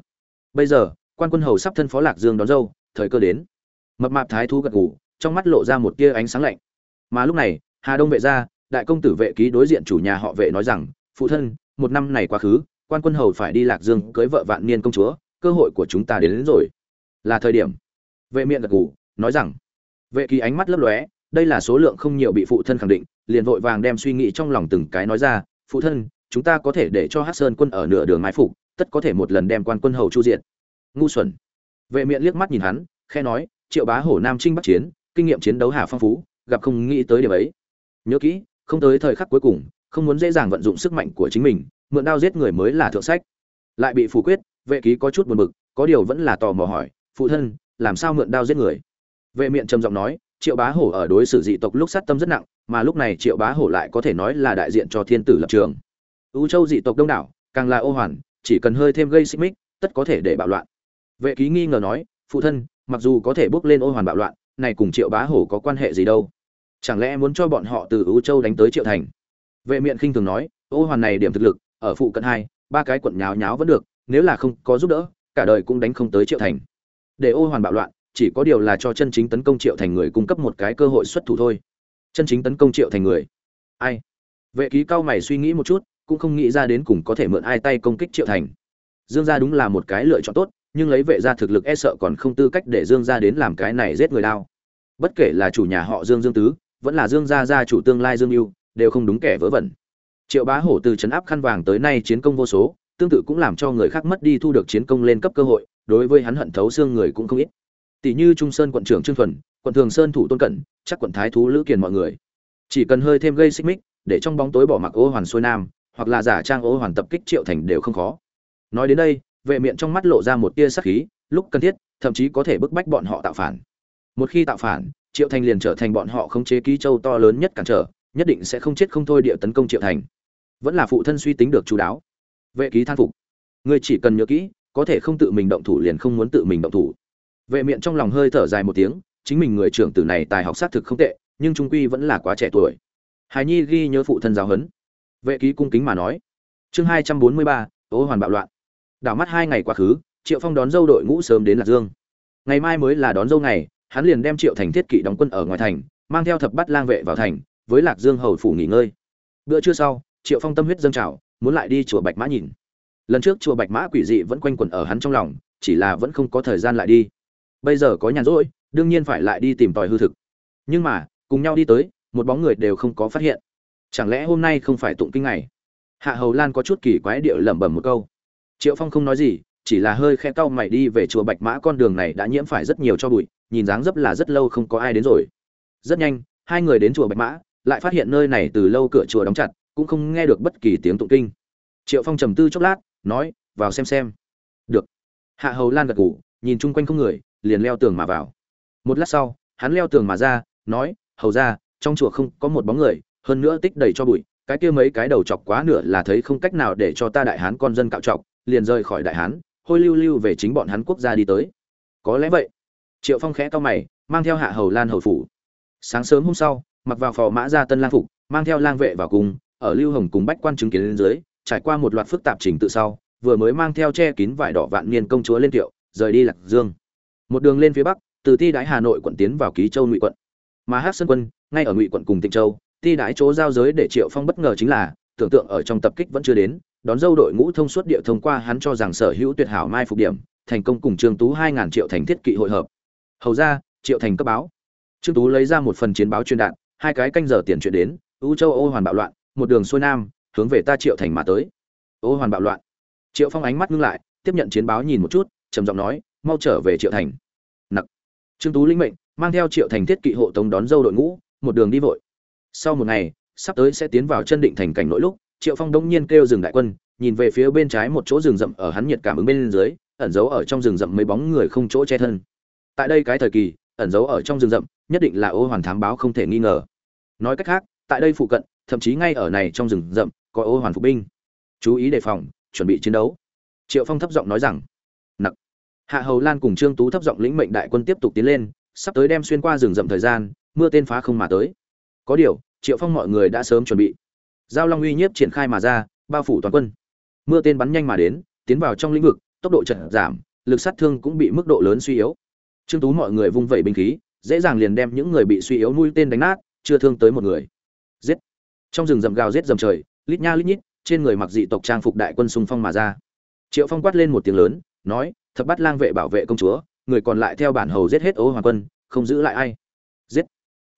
Bây giờ quan quân hầu sắp thân phó lạc dương đón dâu thời cơ đến. Mập mạp thái thú gật gù trong mắt lộ ra một tia ánh sáng lạnh. Mà lúc này hà đông vệ gia đại công tử vệ ký đối diện chủ nhà họ vệ nói rằng phụ thân một năm này quá khứ quan quân hầu phải đi lạc dương cưới vợ vạn niên công chúa cơ hội của chúng ta đến, đến rồi. Là thời điểm vệ miệng gật gù, nói rằng, vệ Kỳ ánh mắt lấp lóe, đây là số lượng không nhiều bị phụ thân khẳng định, liền vội vàng đem suy nghĩ trong lòng từng cái nói ra, phụ thân, chúng ta có thể để cho hát sơn quân ở nửa đường mái phục, tất có thể một lần đem quan quân hầu chu diện ngu xuẩn. Vệ miệng liếc mắt nhìn hắn khe nói, triệu bá hổ nam trinh bắc chiến, kinh nghiệm chiến đấu hà phong phú, gặp không nghĩ tới điểm ấy. Nhớ kỹ, không tới thời khắc cuối cùng, không muốn dễ dàng vận dụng sức mạnh của chính mình, mượn đao giết người mới là thượng sách. Lại bị phủ quyết, vệ ký có chút buồn bực, có điều vẫn là tò mò hỏi, phụ thân làm sao mượn đao giết người? Vệ miệng trầm giọng nói, triệu bá hổ ở đối xử dị tộc lúc sát tâm rất nặng, mà lúc này triệu bá hổ lại có thể nói là đại diện cho thiên tử lập trường. Ưu châu dị tộc đông đảo, càng là ô hoàn, chỉ cần hơi thêm gây xích mích, tất có thể để bạo loạn. Vệ ký nghi ngờ nói, phụ thân, mặc dù có thể bước lên ô hoàn bạo loạn, này cùng triệu bá hổ có quan hệ gì đâu? Chẳng lẽ muốn cho bọn họ từ ưu châu đánh tới triệu thành? Vệ miệng khinh thường nói, ô hoàn này điểm thực lực, ở phụ cận hai, ba cái quận nháo nháo vẫn được, nếu là không có giúp đỡ, cả đời cũng đánh không tới triệu thành để ô hoàn bạo loạn, chỉ có điều là cho chân chính tấn công triệu thành người cung cấp một cái cơ hội xuất thủ thôi. Chân chính tấn công triệu thành người. Ai? Vệ ký cao mày suy nghĩ một chút, cũng không nghĩ ra đến cùng có thể mượn ai tay công kích triệu thành. Dương gia đúng là một cái lựa chọn tốt, nhưng lấy vệ gia thực lực e sợ còn không tư cách để dương gia đến làm cái này giết người đao. Bất kể là chủ nhà họ dương dương tứ, vẫn là dương gia gia chủ tương lai dương mưu đều không đúng kẻ vớ vẩn. Triệu bá hổ từ trấn áp khăn vàng tới nay chiến công vô số, tương tự cũng làm cho người khác mất đi thu được chiến công lên cấp cơ hội đối với hắn hận thấu xương người cũng không ít. Tỷ như trung sơn quận trưởng trương thuần, quận thường sơn thủ tôn cẩn, chắc quận thái thú lữ kiền mọi người. Chỉ cần hơi thêm gây xích mích, để trong bóng tối bỏ mặc ô hoàn xuôi nam, hoặc là giả trang ô hoàn tập kích triệu thành đều không khó. Nói đến đây, vệ miệng trong mắt lộ ra một tia sắc khí, lúc cần thiết, thậm chí có thể bức bách bọn họ tạo phản. Một khi tạo phản, triệu thành liền trở thành bọn họ khống chế ký châu to lớn nhất cản trở, nhất định sẽ không chết không thôi địa tấn công triệu thành. Vẫn là phụ thân suy tính được chú đáo. Vệ ký than phục. Ngươi chỉ cần nhớ kỹ có thể không tự mình động thủ liền không muốn tự mình động thủ. Vệ miệng trong lòng hơi thở dài một tiếng, chính mình người trưởng tử này tài học sát thực không tệ, nhưng trung quy vẫn là quá trẻ tuổi. Hài nhi ghi nhớ phụ thân giáo huấn. Vệ ký cung kính mà nói. Chương hai trăm bốn mươi ba ố hoàn bạo loạn. Đảo mắt hai ngày quá khứ, triệu phong đón dâu đội ngũ sớm đến lạc dương. Ngày mai mới là đón dâu ngày, hắn liền đem triệu thành thiết kỵ đóng quân ở ngoài thành, mang theo thập bắt lang vệ vào thành, với lạc dương hầu phủ nghỉ ngơi. Bữa trưa sau, triệu phong tâm huyết dâng trào, muốn lại đi chùa bạch mã nhìn lần trước chùa bạch mã quỷ dị vẫn quanh quẩn ở hắn trong lòng, chỉ là vẫn không có thời gian lại đi. Bây giờ có nhàn rỗi, đương nhiên phải lại đi tìm tòi hư thực. Nhưng mà, cùng nhau đi tới, một bóng người đều không có phát hiện. Chẳng lẽ hôm nay không phải tụng kinh ngày? Hạ hầu lan có chút kỳ quái điệu lẩm bẩm một câu. Triệu phong không nói gì, chỉ là hơi khe cau mày đi về chùa bạch mã con đường này đã nhiễm phải rất nhiều cho bụi, nhìn dáng dấp là rất lâu không có ai đến rồi. Rất nhanh, hai người đến chùa bạch mã, lại phát hiện nơi này từ lâu cửa chùa đóng chặt, cũng không nghe được bất kỳ tiếng tụng kinh. Triệu phong trầm tư chốc lát nói, vào xem xem. Được. Hạ hầu lan gật ngủ nhìn chung quanh không người, liền leo tường mà vào. Một lát sau, hắn leo tường mà ra, nói, hầu ra, trong chùa không có một bóng người, hơn nữa tích đầy cho bụi, cái kia mấy cái đầu chọc quá nửa là thấy không cách nào để cho ta đại hán con dân cạo chọc, liền rời khỏi đại hán, hôi lưu lưu về chính bọn hắn quốc gia đi tới. Có lẽ vậy. Triệu phong khẽ to mày, mang theo hạ hầu lan hầu phủ. Sáng sớm hôm sau, mặc vào phò mã ra tân lang phục, mang theo lang vệ vào cùng, ở lưu hồng cùng bách quan chứng kiến lên dưới trải qua một loạt phức tạp trình tự sau, vừa mới mang theo che kín vải đỏ vạn niên công chúa lên tiệu rời đi lạc dương. Một đường lên phía bắc, từ ti đái hà nội quận tiến vào ký châu ngụy quận. Mà Hắc sơn quân, ngay ở ngụy quận cùng tịnh châu, ti đái chỗ giao giới để triệu phong bất ngờ chính là, tưởng tượng ở trong tập kích vẫn chưa đến, đón dâu đội ngũ thông suốt địa thông qua hắn cho rằng sở hữu tuyệt hảo mai phục điểm, thành công cùng trương tú hai ngàn triệu thành thiết kỵ hội hợp. Hầu ra, triệu thành cấp báo. Trương tú lấy ra một phần chiến báo chuyên đạn, hai cái canh giờ tiền chuyện đến, u châu ô hoàn bạo loạn, một đường xuôi nam hướng về ta triệu thành mà tới. Ô hoàn bạo loạn. Triệu phong ánh mắt ngưng lại, tiếp nhận chiến báo nhìn một chút, trầm giọng nói, mau trở về triệu thành. Nặc. Trương tú linh mệnh, mang theo triệu thành thiết kỵ hộ tống đón dâu đội ngũ, một đường đi vội. Sau một ngày, sắp tới sẽ tiến vào chân định thành cảnh nội lúc, triệu phong đông nhiên kêu dừng đại quân, nhìn về phía bên trái một chỗ rừng rậm ở hắn nhiệt cảm ứng bên dưới, ẩn giấu ở trong rừng rậm mấy bóng người không chỗ che thân. Tại đây cái thời kỳ, ẩn giấu ở trong rừng rậm, nhất định là ô hoàn thám báo không thể nghi ngờ. Nói cách khác, tại đây phụ cận, thậm chí ngay ở này trong rừng rậm có ô hoàn phục binh. Chú ý đề phòng, chuẩn bị chiến đấu. Triệu phong thấp giọng nói rằng, nặc. Hạ hầu lan cùng trương tú thấp giọng lĩnh mệnh đại quân tiếp tục tiến lên, sắp tới đem xuyên qua rừng rậm thời gian, mưa tên phá không mà tới. Có điều, triệu phong mọi người đã sớm chuẩn bị. Giao long uy nhiếp triển khai mà ra, bao phủ toàn quân. Mưa tên bắn nhanh mà đến, tiến vào trong lĩnh vực, tốc độ chật giảm, lực sát thương cũng bị mức độ lớn suy yếu. Trương tú mọi người vung vẩy binh khí, dễ dàng liền đem những người bị suy yếu nuôi tên đánh nát, chưa thương tới một người. Giết. Trong rừng rậm gào giết dầm trời lít nha lít nhít, trên người mặc dị tộc trang phục đại quân xung phong mà ra. Triệu phong quát lên một tiếng lớn, nói, thập bắt lang vệ bảo vệ công chúa, người còn lại theo bản hầu giết hết ố hoàng quân, không giữ lại ai. Giết.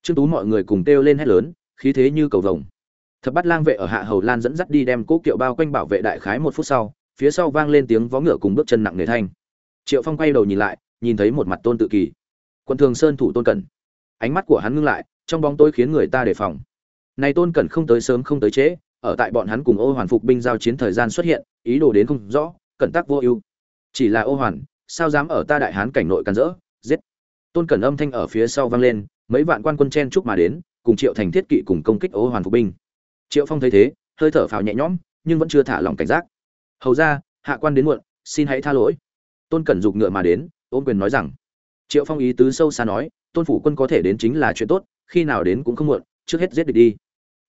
Trương tú mọi người cùng kêu lên hét lớn, khí thế như cầu vồng. Thập bắt lang vệ ở hạ hầu lan dẫn dắt đi đem cố kiệu bao quanh bảo vệ đại khái một phút sau, phía sau vang lên tiếng vó ngựa cùng bước chân nặng nề thanh. Triệu phong quay đầu nhìn lại, nhìn thấy một mặt tôn tự kỳ. Quân thường sơn thủ tôn cẩn. Ánh mắt của hắn ngưng lại, trong bóng tối khiến người ta đề phòng. Này tôn cẩn không tới sớm không tới trễ ở tại bọn hắn cùng ô hoàn phục binh giao chiến thời gian xuất hiện, ý đồ đến không rõ, cẩn tác vô ưu. Chỉ là ô hoàn, sao dám ở ta đại hán cảnh nội càn rỡ? Giết. Tôn cẩn âm thanh ở phía sau vang lên, mấy vạn quan quân chen chúc mà đến, cùng triệu thành thiết kỵ cùng công kích ô hoàn phục binh. Triệu phong thấy thế, hơi thở phào nhẹ nhõm, nhưng vẫn chưa thả lòng cảnh giác. Hầu ra hạ quan đến muộn, xin hãy tha lỗi. Tôn cẩn giục ngựa mà đến, ôn quyền nói rằng. Triệu phong ý tứ sâu xa nói, tôn phủ quân có thể đến chính là chuyện tốt, khi nào đến cũng không muộn, trước hết giết địch đi.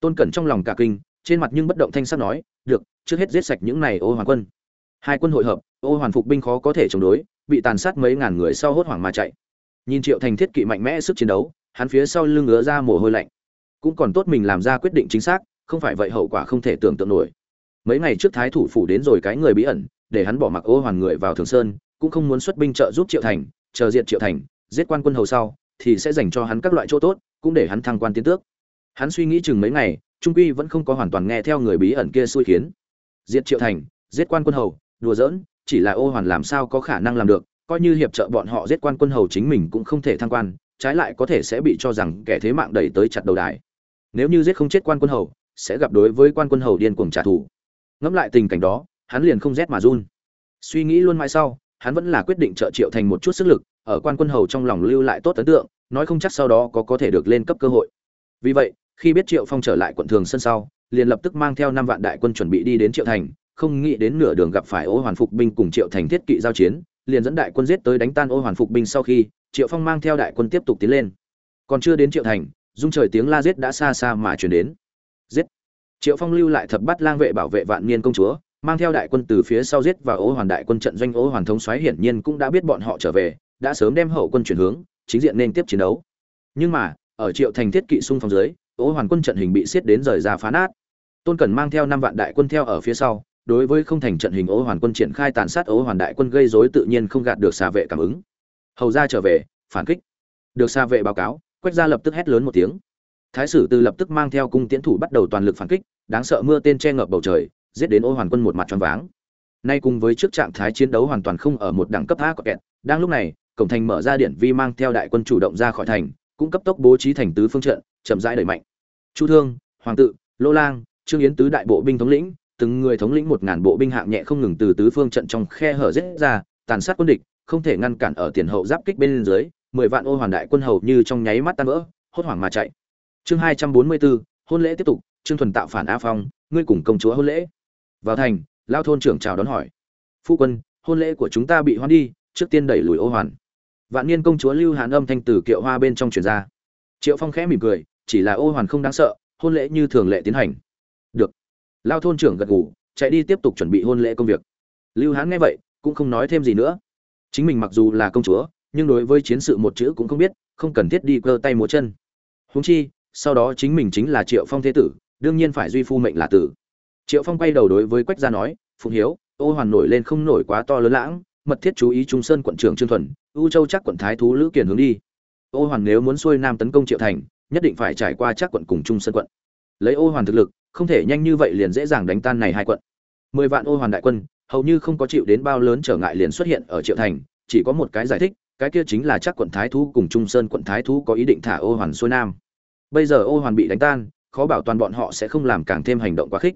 Tôn cẩn trong lòng cả kinh trên mặt nhưng bất động thanh sắc nói, được, trước hết giết sạch những này ô hoàn quân. Hai quân hội hợp, ô hoàn phục binh khó có thể chống đối, bị tàn sát mấy ngàn người sau hốt hoảng mà chạy. Nhìn triệu thành thiết kỵ mạnh mẽ sức chiến đấu, hắn phía sau lưng ngứa ra mồ hôi lạnh. Cũng còn tốt mình làm ra quyết định chính xác, không phải vậy hậu quả không thể tưởng tượng nổi. Mấy ngày trước thái thủ phủ đến rồi cái người bí ẩn, để hắn bỏ mặc ô hoàn người vào thường sơn, cũng không muốn xuất binh trợ giúp triệu thành, chờ diện triệu thành, giết quan quân hầu sau, thì sẽ dành cho hắn các loại chỗ tốt, cũng để hắn thăng quan tiến tước. Hắn suy nghĩ chừng mấy ngày trung quy vẫn không có hoàn toàn nghe theo người bí ẩn kia xui khiến. Diệt triệu thành, giết quan quân hầu, đùa giỡn, chỉ là ô hoàn làm sao có khả năng làm được, coi như hiệp trợ bọn họ giết quan quân hầu chính mình cũng không thể thăng quan, trái lại có thể sẽ bị cho rằng kẻ thế mạng đẩy tới chặt đầu đài. Nếu như giết không chết quan quân hầu, sẽ gặp đối với quan quân hầu điên cuồng trả thù. Ngẫm lại tình cảnh đó, hắn liền không rét mà run. Suy nghĩ luôn mãi sau, hắn vẫn là quyết định trợ triệu thành một chút sức lực, ở quan quân hầu trong lòng lưu lại tốt ấn tượng, nói không chắc sau đó có có thể được lên cấp cơ hội. Vì vậy khi biết triệu phong trở lại quận thường sân sau, liền lập tức mang theo năm vạn đại quân chuẩn bị đi đến triệu thành, không nghĩ đến nửa đường gặp phải ô hoàn phục binh cùng triệu thành thiết kỵ giao chiến, liền dẫn đại quân giết tới đánh tan ô hoàn phục binh sau khi, triệu phong mang theo đại quân tiếp tục tiến lên. Còn chưa đến triệu thành dung trời tiếng la giết đã xa xa mà chuyển đến. Giết! Triệu phong lưu lại thập bắt lang vệ bảo vệ vạn niên công chúa, mang theo đại quân từ phía sau giết và ô hoàn đại quân trận doanh ô hoàn thống xoáy hiển nhiên cũng đã biết bọn họ trở về, đã sớm đem hậu quân chuyển hướng, chính diện nên tiếp chiến đấu. Nhưng mà, ở triệu thành thiết kỵ xung phong dưới ô hoàn quân trận hình bị xiết đến rời ra phá nát. Tôn cẩn mang theo năm vạn đại quân theo ở phía sau, đối với không thành trận hình ô hoàn quân triển khai tàn sát ô hoàn đại quân gây rối tự nhiên không gạt được xà vệ cảm ứng. Hầu ra trở về, phản kích. Được xà vệ báo cáo, quách gia lập tức hét lớn một tiếng. Thái sử từ lập tức mang theo cung tiễn thủ bắt đầu toàn lực phản kích, đáng sợ mưa tên che ngập bầu trời, giết đến ô hoàn quân một mặt tròn váng. Nay cùng với trước trạng thái chiến đấu hoàn toàn không ở một đẳng cấp a kẹt, đang lúc này, cổng thành mở ra điện vi mang theo đại quân chủ động ra khỏi thành cũng cấp tốc bố trí thành tứ phương trận chậm rãi đẩy mạnh. Chu thương, hoàng tự, lô lang, trương yến tứ đại bộ binh thống lĩnh, từng người thống lĩnh một ngàn bộ binh hạng nhẹ không ngừng từ tứ phương trận trong khe hở rẽ ra, tàn sát quân địch, không thể ngăn cản ở tiền hậu giáp kích bên dưới, mười vạn ô hoàn đại quân hầu như trong nháy mắt tan vỡ, hốt hoảng mà chạy. Chương hai trăm bốn mươi bốn, hôn lễ tiếp tục, trương thuần tạo phản a phong, ngươi cùng công chúa hôn lễ. Vào thành, lao thôn trưởng chào đón hỏi. Phu quân, hôn lễ của chúng ta bị hoãn đi, trước tiên đẩy lùi ô hoàn. Vạn niên công chúa lưu hàn âm thanh từ kiệu hoa bên trong truyền ra. Triệu phong khẽ mỉm cười chỉ là ô hoàn không đáng sợ, hôn lễ như thường lệ tiến hành. Được. Lao thôn trưởng gật gù, chạy đi tiếp tục chuẩn bị hôn lễ công việc. Lưu hán nghe vậy, cũng không nói thêm gì nữa. Chính mình mặc dù là công chúa, nhưng đối với chiến sự một chữ cũng không biết, không cần thiết đi cơ tay múa chân. Huống chi, sau đó chính mình chính là triệu phong thế tử, đương nhiên phải duy phu mệnh là tử. Triệu phong quay đầu đối với quách gia nói, phụng hiếu, ô hoàn nổi lên không nổi quá to lớn lãng, mật thiết chú ý trung sơn quận trưởng trương thuần, u châu chắc quận thái thú lữ Kiển hướng đi. Ô hoàn nếu muốn xuôi nam tấn công triệu thành nhất định phải trải qua chắc quận cùng trung sơn quận. Lấy ô hoàn thực lực, không thể nhanh như vậy liền dễ dàng đánh tan này hai quận. Mười vạn ô hoàn đại quân, hầu như không có chịu đến bao lớn trở ngại liền xuất hiện ở triệu thành, chỉ có một cái giải thích, cái kia chính là chắc quận thái thú cùng trung sơn quận thái thú có ý định thả ô hoàn xuôi nam. Bây giờ ô hoàn bị đánh tan, khó bảo toàn bọn họ sẽ không làm càng thêm hành động quá khích.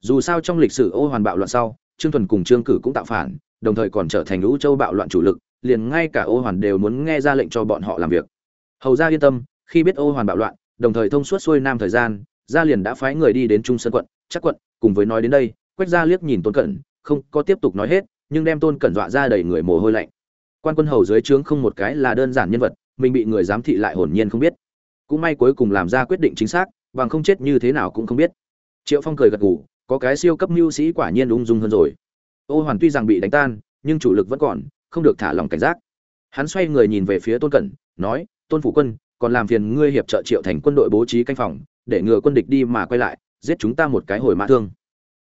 Dù sao trong lịch sử ô hoàn bạo loạn sau, trương thuần cùng trương cử cũng tạo phản, đồng thời còn trở thành lũ châu bạo loạn chủ lực, liền ngay cả ô hoàn đều muốn nghe ra lệnh cho bọn họ làm việc. Hầu ra yên tâm khi biết ô hoàn bạo loạn, đồng thời thông suốt xuôi nam thời gian, gia liền đã phái người đi đến trung sơn quận chắc quận, cùng với nói đến đây, quách gia liếc nhìn tôn cẩn, không có tiếp tục nói hết, nhưng đem tôn cẩn dọa ra đầy người mồ hôi lạnh. Quan quân hầu dưới trướng không một cái là đơn giản nhân vật, mình bị người giám thị lại hồn nhiên không biết. Cũng may cuối cùng làm ra quyết định chính xác, bằng không chết như thế nào cũng không biết. Triệu phong cười gật gù, có cái siêu cấp mưu sĩ quả nhiên ung dung hơn rồi. Ô hoàn tuy rằng bị đánh tan, nhưng chủ lực vẫn còn, không được thả lòng cảnh giác. Hắn xoay người nhìn về phía tôn cẩn, nói, tôn phủ quân còn làm phiền ngươi hiệp trợ triệu thành quân đội bố trí canh phòng, để ngừa quân địch đi mà quay lại, giết chúng ta một cái hồi mã thương.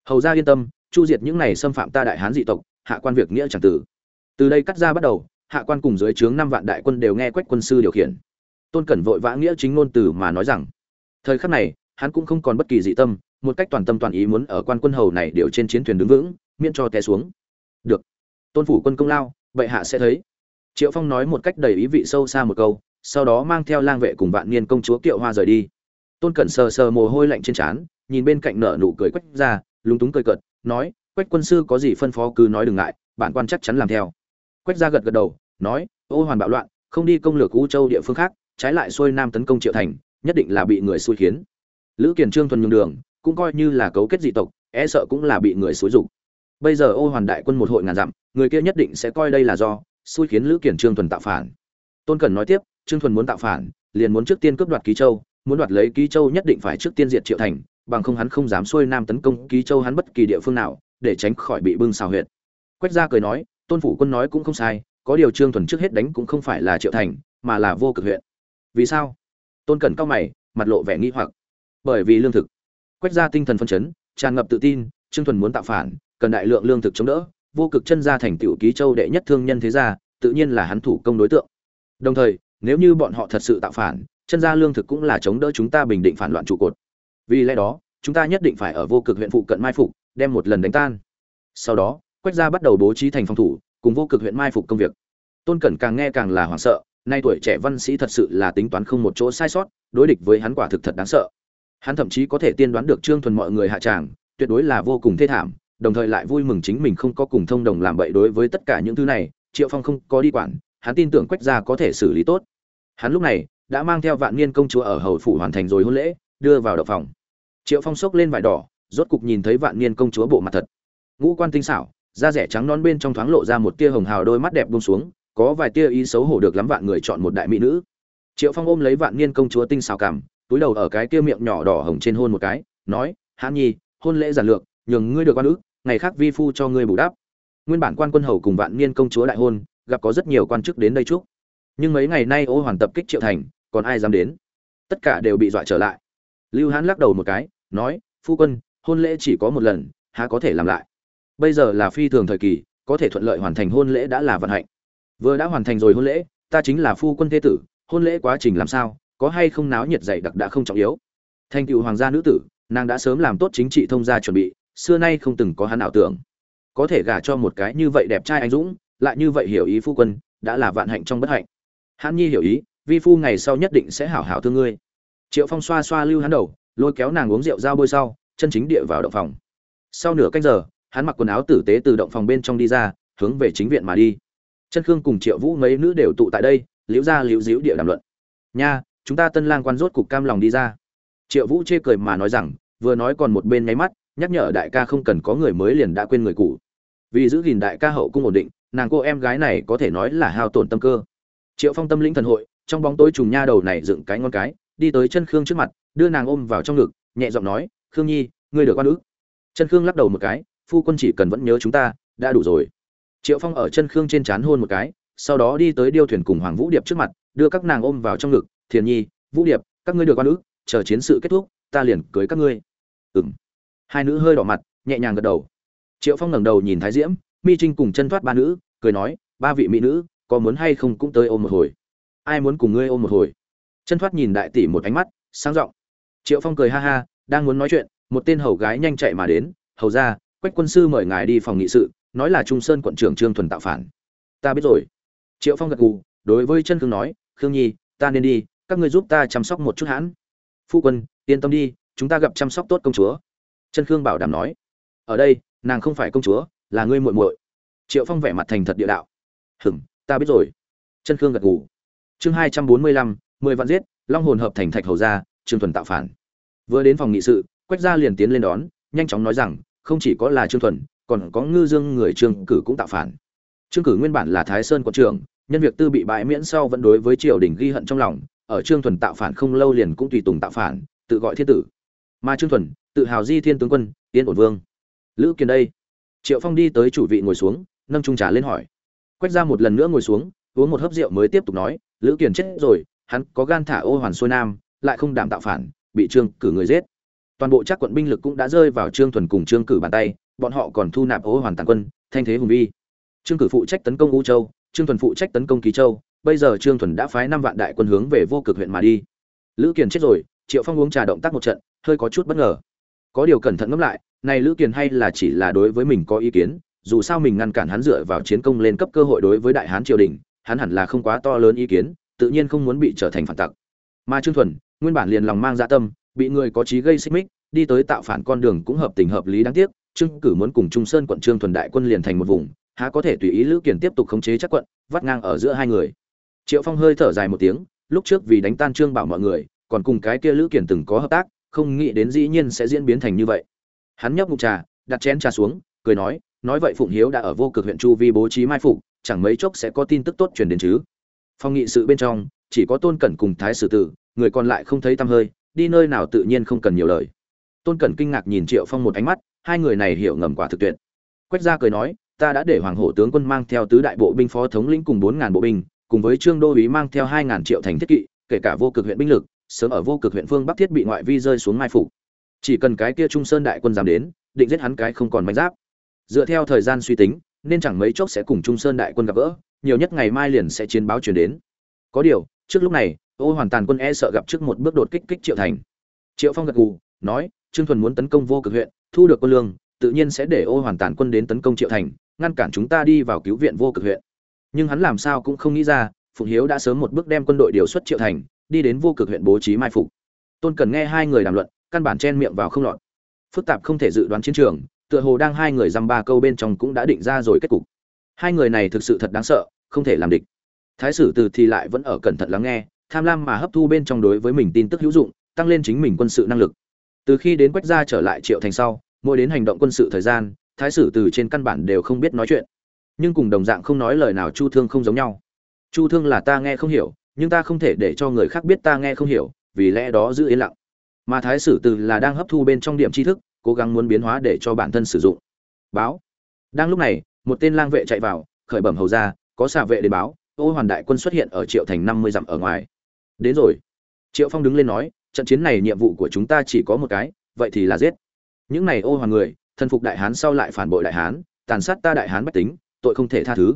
Hầu ra yên tâm, chu diệt những này xâm phạm ta đại hán dị tộc, hạ quan việc nghĩa chẳng tử. Từ đây cắt ra bắt đầu, hạ quan cùng dưới trướng năm vạn đại quân đều nghe quách quân sư điều khiển. Tôn cẩn vội vã nghĩa chính ngôn từ mà nói rằng, thời khắc này, hắn cũng không còn bất kỳ dị tâm, một cách toàn tâm toàn ý muốn ở quan quân hầu này điều trên chiến thuyền đứng vững, miễn cho té xuống. Được, tôn phủ quân công lao bệ hạ sẽ thấy. Triệu phong nói một cách đầy ý vị sâu xa một câu sau đó mang theo lang vệ cùng vạn niên công chúa kiệu hoa rời đi. Tôn cẩn sờ sờ mồ hôi lạnh trên trán, nhìn bên cạnh nợ nụ cười quách ra, lúng túng cười cợt, nói, quách quân sư có gì phân phó cứ nói đừng ngại, bản quan chắc chắn làm theo. Quách ra gật gật đầu, nói, ô hoàn bạo loạn, không đi công lược u châu địa phương khác, trái lại xuôi nam tấn công triệu thành, nhất định là bị người xui khiến. Lữ kiền trương thuần nhường đường, cũng coi như là cấu kết dị tộc e sợ cũng là bị người xúi dục. Bây giờ ô hoàn đại quân một hội ngàn dặm, người kia nhất định sẽ coi đây là do, xui khiến lữ kiển trương thuần tạo phản. Tôn Cẩn nói tiếp trương thuần muốn tạo phản, liền muốn trước tiên cướp đoạt ký châu, muốn đoạt lấy ký châu nhất định phải trước tiên diệt triệu thành, bằng không hắn không dám xuôi nam tấn công ký châu hắn bất kỳ địa phương nào, để tránh khỏi bị bưng xào huyệt. Quách gia cười nói, tôn phủ quân nói cũng không sai, có điều trương thuần trước hết đánh cũng không phải là triệu thành, mà là vô cực huyện. Vì sao? Tôn cẩn cao mày, mặt lộ vẻ nghi hoặc. Bởi vì lương thực. Quách gia tinh thần phân chấn, tràn ngập tự tin, trương thuần muốn tạo phản, cần đại lượng lương thực chống đỡ, vô cực chân gia thành tiểu ký châu đệ nhất thương nhân thế gia, tự nhiên là hắn thủ công đối tượng. Đồng thời nếu như bọn họ thật sự tạo phản, chân gia lương thực cũng là chống đỡ chúng ta bình định phản loạn trụ cột. Vì lẽ đó, chúng ta nhất định phải ở vô cực huyện phụ cận mai phục, đem một lần đánh tan. Sau đó, quách gia bắt đầu bố trí thành phòng thủ, cùng vô cực huyện mai phục công việc. Tôn cẩn càng nghe càng là hoảng sợ, nay tuổi trẻ văn sĩ thật sự là tính toán không một chỗ sai sót, đối địch với hắn quả thực thật đáng sợ. Hắn thậm chí có thể tiên đoán được trương thuần mọi người hạ tràng, tuyệt đối là vô cùng thê thảm, đồng thời lại vui mừng chính mình không có cùng thông đồng làm bậy đối với tất cả những thứ này, triệu phong không có đi quản, hắn tin tưởng quách gia có thể xử lý tốt hắn lúc này đã mang theo vạn niên công chúa ở hầu phủ hoàn thành rồi hôn lễ, đưa vào đậu phòng. Triệu phong xốc lên vải đỏ, rốt cục nhìn thấy vạn niên công chúa bộ mặt thật. Ngũ quan tinh xảo, da rẻ trắng non bên trong thoáng lộ ra một tia hồng hào đôi mắt đẹp bông xuống, có vài tia ý xấu hổ được lắm vạn người chọn một đại mỹ nữ. Triệu phong ôm lấy vạn niên công chúa tinh xảo cảm, túi đầu ở cái kia miệng nhỏ đỏ hồng trên hôn một cái, nói hãn nhi, hôn lễ giản lược, nhường ngươi được quan ước ngày khác vi phu cho ngươi bù đắp. Nguyên bản quan quân hầu cùng vạn niên công chúa đại hôn, gặp có rất nhiều quan chức đến đây chúc nhưng mấy ngày nay ô hoàn tập kích triệu thành, còn ai dám đến? Tất cả đều bị dọa trở lại. Lưu hán lắc đầu một cái, nói, phu quân, hôn lễ chỉ có một lần, há có thể làm lại? Bây giờ là phi thường thời kỳ, có thể thuận lợi hoàn thành hôn lễ đã là vận hạnh. Vừa đã hoàn thành rồi hôn lễ, ta chính là phu quân thế tử, hôn lễ quá trình làm sao, có hay không náo nhiệt dày đặc đã không trọng yếu. Thành cựu hoàng gia nữ tử, nàng đã sớm làm tốt chính trị thông gia chuẩn bị, xưa nay không từng có hắn ảo tưởng. Có thể gả cho một cái như vậy đẹp trai anh dũng, lại như vậy hiểu ý phu quân, đã là vạn hạnh trong bất hạnh hãn nhi hiểu ý, vi phu ngày sau nhất định sẽ hảo hảo thương ngươi. Triệu phong xoa xoa lưu hắn đầu, lôi kéo nàng uống rượu dao bôi sau, chân chính địa vào động phòng. Sau nửa canh giờ, hắn mặc quần áo tử tế từ động phòng bên trong đi ra, hướng về chính viện mà đi. Chân khương cùng triệu vũ mấy nữ đều tụ tại đây, liễu ra liễu díu địa đàm luận. Nha, chúng ta tân lang quan rốt cục cam lòng đi ra. Triệu vũ chê cười mà nói rằng, vừa nói còn một bên nháy mắt, nhắc nhở đại ca không cần có người mới liền đã quên người cũ. Vì giữ gìn đại ca hậu cung ổn định, nàng cô em gái này có thể nói là hao tổn tâm cơ triệu phong tâm lĩnh thần hội, trong bóng tối trùng nha đầu này dựng cái ngon cái, đi tới chân khương trước mặt, đưa nàng ôm vào trong ngực, nhẹ giọng nói, khương nhi, ngươi được oan ức. Chân khương lắc đầu một cái, phu quân chỉ cần vẫn nhớ chúng ta, đã đủ rồi. Triệu phong ở chân khương trên c h á n hôn một cái, sau đó đi tới điêu thuyền cùng hoàng vũ điệp trước mặt, đưa các nàng ôm vào trong ngực, thiền nhi, vũ điệp, các ngươi được oan ức, chờ chiến sự kết thúc, ta liền cưới các ngươi. Ừng hai nữ hơi đỏ mặt, nhẹ nhàng gật đầu. Triệu phong ngẩng đầu nhìn thái diễm, mi trinh cùng chân thoát ba nữ, cười nói, ba vị mỹ nữ có muốn hay không cũng tới ôm một hồi. Ai muốn cùng ngươi ôm một hồi? Chân thoát nhìn đại tỷ một ánh mắt, sáng r ộ n g triệu phong cười ha ha, đang muốn nói chuyện, một tên hầu gái nhanh chạy mà đến, hầu ra quách quân sư mời ngài đi phòng nghị sự, nói là trung sơn quận trưởng trương thuần tạo phản. Ta biết rồi. Triệu phong gật gù, đối với chân khương nói, khương nhi, ta nên đi, các ngươi giúp ta chăm sóc một chút hãn. Phu quân, yên tâm đi, chúng ta gặp chăm sóc tốt công chúa. Chân khương bảo đảm nói. Ở đây, nàng không phải công chúa, là ngươi muội muội. Triệu phong vẻ mặt thành thật địa đạo. Hừm ta biết rồi. Chân khương gật gù. Chương hai trăm bốn mươi lăm, mười vạn giết, long hồn hợp thành thạch hầu gia, trương thuần tạo phản. Vừa đến phòng nghị sự, quách gia liền tiến lên đón, nhanh chóng nói rằng, không chỉ có là trương thuần, còn có ngư dương người trương cử cũng tạo phản. Trương cử nguyên bản là thái sơn quận trưởng, nhân việc tư bị bãi miễn sau vẫn đối với triều đình ghi hận trong lòng, ở trương thuần tạo phản không lâu liền cũng tùy tùng tạo phản, tự gọi thiên tử. Mà trương thuần, tự hào di thiên tướng quân, yên ổn vương. Lữ kiền đây. Triệu phong đi tới chủ vị ngồi xuống, nâng trung trà lên hỏi quách ra một lần nữa ngồi xuống, uống một hớp rượu mới tiếp tục nói, lữ kiền chết rồi, hắn có gan thả ô hoàn xuôi nam, lại không đảm tạo phản, bị trương cử người giết. Toàn bộ chắc quận binh lực cũng đã rơi vào trương thuần cùng trương cử bàn tay, bọn họ còn thu nạp ô hoàn tàn quân, thanh thế hùng vi trương cử phụ trách tấn công u châu, trương thuần phụ trách tấn công ký châu, bây giờ trương thuần đã phái năm vạn đại quân hướng về vô cực huyện mà đi. Lữ kiền chết rồi, triệu phong uống trà động tác một trận, hơi có chút bất ngờ. Có điều cẩn thận ngẫm lại, này lữ kiền hay là chỉ là đối với mình có ý kiến dù sao mình ngăn cản hắn dựa vào chiến công lên cấp cơ hội đối với đại hán triều đình, hắn hẳn là không quá to lớn ý kiến, tự nhiên không muốn bị trở thành phản tặc. Mà trương thuần, nguyên bản liền lòng mang dạ tâm, bị người có trí gây xích mích, đi tới tạo phản con đường cũng hợp tình hợp lý đáng tiếc, trương cử muốn cùng trung sơn quận trương thuần đại quân liền thành một vùng, há có thể tùy ý lữ kiền tiếp tục khống chế chắc quận, vắt ngang ở giữa hai người. Triệu phong hơi thở dài một tiếng, lúc trước vì đánh tan trương bảo mọi người, còn cùng cái kia lữ kiền từng có hợp tác, không nghĩ đến dĩ nhiên sẽ diễn biến thành như vậy. Hắn nhấp ngụm trà, đặt chén trà xuống, cười nói nói vậy phụng hiếu đã ở vô cực huyện chu vi bố trí mai phục, chẳng mấy chốc sẽ có tin tức tốt truyền đến chứ. Phong nghị sự bên trong, chỉ có tôn cẩn cùng thái sử tử, người còn lại không thấy tăm hơi, đi nơi nào tự nhiên không cần nhiều lời. Tôn cẩn kinh ngạc nhìn triệu phong một ánh mắt, hai người này hiểu ngầm quả thực tuyệt. Quách gia cười nói, ta đã để hoàng hổ tướng quân mang theo tứ đại bộ binh phó thống lĩnh cùng bốn ngàn bộ binh, cùng với trương đô úy mang theo hai ngàn triệu thành thiết kỵ, kể cả vô cực huyện binh lực, sớm ở vô cực huyện phương bắc thiết bị ngoại vi rơi xuống mai phục. Chỉ cần cái kia trung sơn đại quân dám đến, định giết hắn cái không còn manh giáp dựa theo thời gian suy tính, nên chẳng mấy chốc sẽ cùng trung sơn đại quân gặp gỡ, nhiều nhất ngày mai liền sẽ chiến báo truyền đến. Có điều, trước lúc này, ô hoàn tàn quân e sợ gặp trước một bước đột kích kích triệu thành. Triệu phong gật gù, nói, trương thuần muốn tấn công vô cực huyện, thu được quân lương, tự nhiên sẽ để ô hoàn tàn quân đến tấn công triệu thành, ngăn cản chúng ta đi vào cứu viện vô cực huyện. Nhưng hắn làm sao cũng không nghĩ ra, phụng hiếu đã sớm một bước đem quân đội điều xuất triệu thành, đi đến vô cực huyện bố trí mai phục. Tôn cần nghe hai người đàm luận, căn bản chen miệng vào không lọt. Phức tạp không thể dự đoán chiến trường tựa hồ đang hai người dăm ba câu bên trong cũng đã định ra rồi kết cục. Hai người này thực sự thật đáng sợ, không thể làm địch. Thái sử từ thì lại vẫn ở cẩn thận lắng nghe, tham lam mà hấp thu bên trong đối với mình tin tức hữu dụng, tăng lên chính mình quân sự năng lực. Từ khi đến quách gia trở lại triệu thành sau, mỗi đến hành động quân sự thời gian, thái sử từ trên căn bản đều không biết nói chuyện. Nhưng cùng đồng dạng không nói lời nào chu thương không giống nhau. Chu thương là ta nghe không hiểu, nhưng ta không thể để cho người khác biết ta nghe không hiểu, vì lẽ đó giữ yên lặng. Mà thái sử từ là đang hấp thu bên trong điểm tri thức cố gắng muốn biến hóa để cho bản thân sử dụng. Báo. Đang lúc này, một tên lang vệ chạy vào, khởi bẩm hầu ra có xạ vệ đến báo, ô hoàn đại quân xuất hiện ở triệu thành năm mươi dặm ở ngoài. Đến rồi. Triệu phong đứng lên nói, trận chiến này nhiệm vụ của chúng ta chỉ có một cái, vậy thì là giết. Những này ô hoàn người, thần phục đại hán sau lại phản bội đại hán, tàn sát ta đại hán bách tính, tội không thể tha thứ.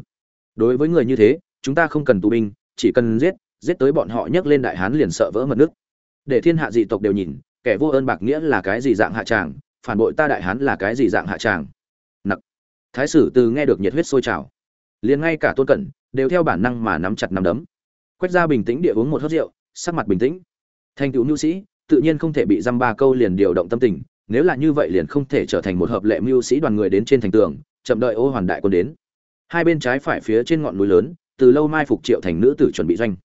Đối với người như thế, chúng ta không cần tù binh, chỉ cần giết giết tới bọn họ nhấc lên đại hán liền sợ vỡ mật nước. Để thiên hạ dị tộc đều nhìn, kẻ vô ơn bạc nghĩa là cái gì dạng hạ tràng phản bội ta đại hán là cái gì dạng hạ tràng? Nặc. Thái sử từ nghe được nhiệt huyết sôi trào, liền ngay cả tôn cẩn đều theo bản năng mà nắm chặt nắm đấm. Quách ra bình tĩnh địa uống một hớt rượu, sắc mặt bình tĩnh. Thành tựu nhu sĩ, tự nhiên không thể bị dăm ba câu liền điều động tâm tình, nếu là như vậy liền không thể trở thành một hợp lệ mưu sĩ đoàn người đến trên thành tường, chậm đợi ô hoàn đại quân đến. Hai bên trái phải phía trên ngọn núi lớn, từ lâu mai phục triệu thành nữ tử chuẩn bị doanh.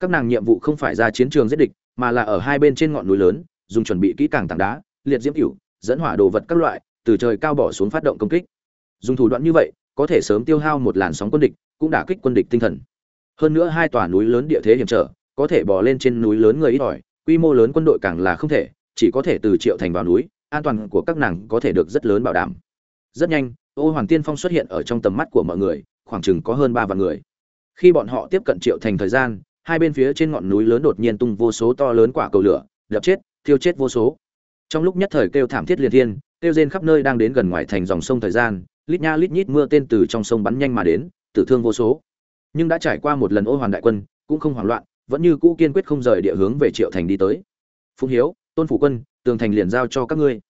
Các nàng nhiệm vụ không phải ra chiến trường giết địch, mà là ở hai bên trên ngọn núi lớn, dùng chuẩn bị kỹ càng tảng đá, liệt diễm cửu dẫn hỏa đồ vật các loại, từ trời cao bỏ xuống phát động công kích. Dùng thủ đoạn như vậy, có thể sớm tiêu hao một làn sóng quân địch, cũng đả kích quân địch tinh thần. Hơn nữa hai tòa núi lớn địa thế hiểm trở, có thể bỏ lên trên núi lớn người ít ỏi, quy mô lớn quân đội càng là không thể, chỉ có thể từ triệu thành vào núi, an toàn của các nàng có thể được rất lớn bảo đảm. Rất nhanh, ô hoàng tiên phong xuất hiện ở trong tầm mắt của mọi người, khoảng chừng có hơn ba vạn người. Khi bọn họ tiếp cận triệu thành thời gian, hai bên phía trên ngọn núi lớn đột nhiên tung vô số to lớn quả cầu lửa, đập chết, thiêu chết vô số trong lúc nhất thời kêu thảm thiết liên thiên, kêu rên khắp nơi đang đến gần ngoài thành dòng sông thời gian, lít nha lít nhít mưa tên từ trong sông bắn nhanh mà đến, tử thương vô số. Nhưng đã trải qua một lần ô hoàn đại quân, cũng không hoảng loạn, vẫn như cũ kiên quyết không rời địa hướng về triệu thành đi tới. Phụng hiếu, tôn phủ quân, tường thành liền giao cho các ngươi.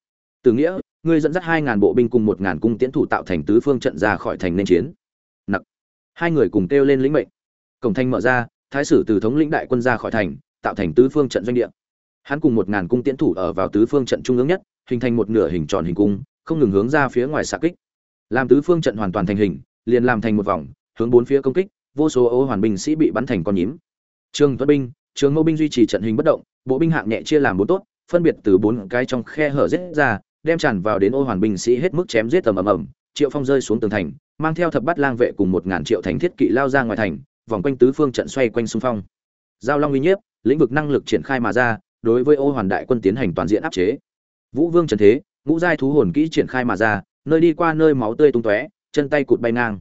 Từ nghĩa, ngươi dẫn dắt hai ngàn bộ binh cùng một ngàn cung tiễn thủ tạo thành tứ phương trận ra khỏi thành nên chiến. Nặc. Hai người cùng kêu lên lĩnh mệnh. Cổng thành mở ra, thái sử từ thống lĩnh đại quân ra khỏi thành, tạo thành tứ phương trận doanh địa hắn cùng một ngàn cung tiễn thủ ở vào tứ phương trận trung ương nhất, hình thành một nửa hình tròn hình cung, không ngừng hướng ra phía ngoài xạ kích. Làm tứ phương trận hoàn toàn thành hình, liền làm thành một vòng, hướng bốn phía công kích, vô số ô hoàn binh sĩ bị bắn thành con nhím. Trường tuất binh, trường mẫu binh duy trì trận hình bất động, bộ binh hạng nhẹ chia làm bốn tốt, phân biệt từ bốn cái trong khe hở rết ra, đem tràn vào đến ô hoàn binh sĩ hết mức chém giết tầm ầm ầm, triệu phong rơi xuống tường thành, mang theo thập bát lang vệ cùng một ngàn triệu thành thiết kỵ lao ra ngoài thành, vòng quanh tứ phương trận xoay quanh xung phong. Giao long uy nhiếp, lĩnh vực năng lực triển khai mà ra đối với ô hoàn đại quân tiến hành toàn diện áp chế. Vũ vương trần thế, ngũ giai thú hồn kỹ triển khai mà ra, nơi đi qua nơi máu tươi tung tóe, chân tay cụt bay ngang.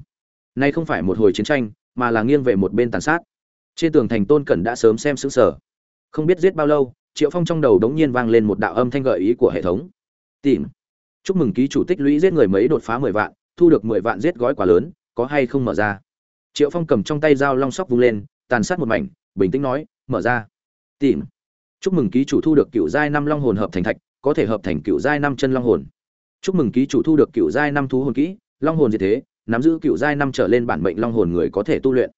Nay không phải một hồi chiến tranh, mà là nghiêng về một bên tàn sát. Trên tường thành tôn cẩn đã sớm xem xứng sở không biết giết bao lâu, triệu phong trong đầu đống nhiên vang lên một đạo âm thanh gợi ý của hệ thống. Tìm. Chúc mừng ký chủ tích lũy giết người mấy đột phá mười vạn, thu được mười vạn giết gói quả lớn, có hay không mở ra? Triệu phong cầm trong tay dao long sóc vung lên, tàn sát một mảnh, bình tĩnh nói, mở ra. Tìm chúc mừng ký chủ thu được cựu giai năm long hồn hợp thành thạch, có thể hợp thành cựu giai năm chân long hồn. Chúc mừng ký chủ thu được cựu giai năm thú hồn kỹ, long hồn gì thế, nắm giữ cựu giai năm trở lên bản mệnh long hồn người có thể tu luyện.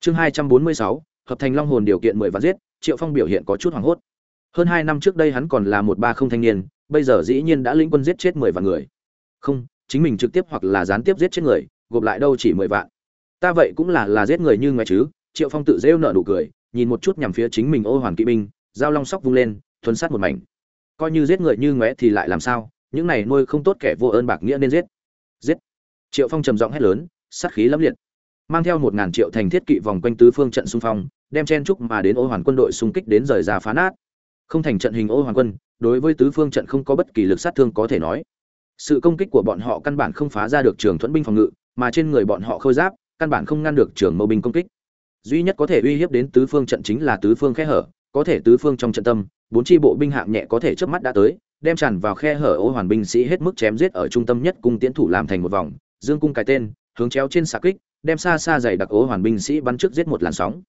Chương hai trăm bốn mươi sáu, hợp thành long hồn điều kiện mười vạn giết, triệu phong biểu hiện có chút hoảng hốt. Hơn hai năm trước đây hắn còn là một ba không thanh niên, bây giờ dĩ nhiên đã lĩnh quân giết chết mười vạn người. Không, chính mình trực tiếp hoặc là gián tiếp giết chết người, gộp lại đâu chỉ mười vạn. Ta vậy cũng là là giết người như ngoài chứ, triệu phong tự rêu nợ nụ cười, nhìn một chút nhằm phía chính mình ô hoàn kỵ binh dao long sóc vung lên thuấn sát một mảnh. Coi như giết người như ngoé thì lại làm sao? Những này nuôi không tốt kẻ vô ơn bạc nghĩa nên giết. Giết. Triệu phong trầm giọng hét lớn, sát khí lâm liệt. Mang theo một ngàn triệu thành thiết kỵ vòng quanh tứ phương trận xung phong, đem chen trúc mà đến ô hoàn quân đội xung kích đến rời ra phá nát. Không thành trận hình ô hoàn quân, đối với tứ phương trận không có bất kỳ lực sát thương có thể nói. Sự công kích của bọn họ căn bản không phá ra được trường thuẫn binh phòng ngự, mà trên người bọn họ khôi giáp, căn bản không ngăn được trường mâu binh công kích. Duy nhất có thể uy hiếp đến tứ phương trận chính là tứ phương khe hở có thể tứ phương trong trận tâm, bốn chi bộ binh hạng nhẹ có thể chớp mắt đã tới, đem tràn vào khe hở ô hoàn binh sĩ hết mức chém giết ở trung tâm nhất cung tiến thủ làm thành một vòng, dương cung cái tên, hướng chéo trên xạ kích, đem xa xa dày đặc ô hoàn binh sĩ bắn trước giết một làn sóng.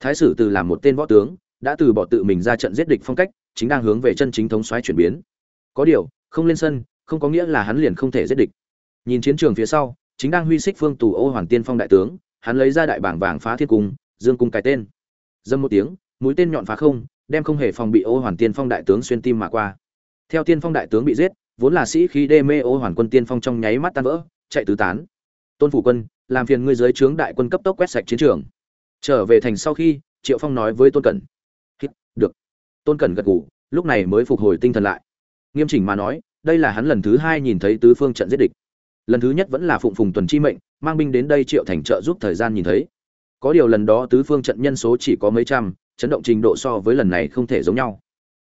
Thái sử từ làm một tên võ tướng, đã từ bỏ tự mình ra trận giết địch phong cách, chính đang hướng về chân chính thống xoáy chuyển biến. Có điều, không lên sân, không có nghĩa là hắn liền không thể giết địch. Nhìn chiến trường phía sau, chính đang huy xích phương tù ô hoàn tiên phong đại tướng, hắn lấy ra đại bảng vàng phá thiên cung, dương cung cái tên. Dâm một tiếng mũi tên nhọn phá không, đem không hề phòng bị ô hoàn tiên phong đại tướng xuyên tim mà qua. Theo tiên phong đại tướng bị giết, vốn là sĩ khí đê mê ô hoàn quân tiên phong trong nháy mắt tan vỡ, chạy tứ tán. Tôn phủ quân, làm phiền ngươi dưới trướng đại quân cấp tốc quét sạch chiến trường. Trở về thành sau khi, triệu phong nói với tôn cẩn. Được. Tôn cẩn gật gù, lúc này mới phục hồi tinh thần lại. Nghiêm chỉnh mà nói, đây là hắn lần thứ hai nhìn thấy tứ phương trận giết địch. Lần thứ nhất vẫn là phụng phùng tuần chi mệnh, mang binh đến đây triệu thành trợ giúp thời gian nhìn thấy. Có điều lần đó tứ phương trận nhân số chỉ có mấy trăm chấn động trình độ so với lần này không thể giống nhau.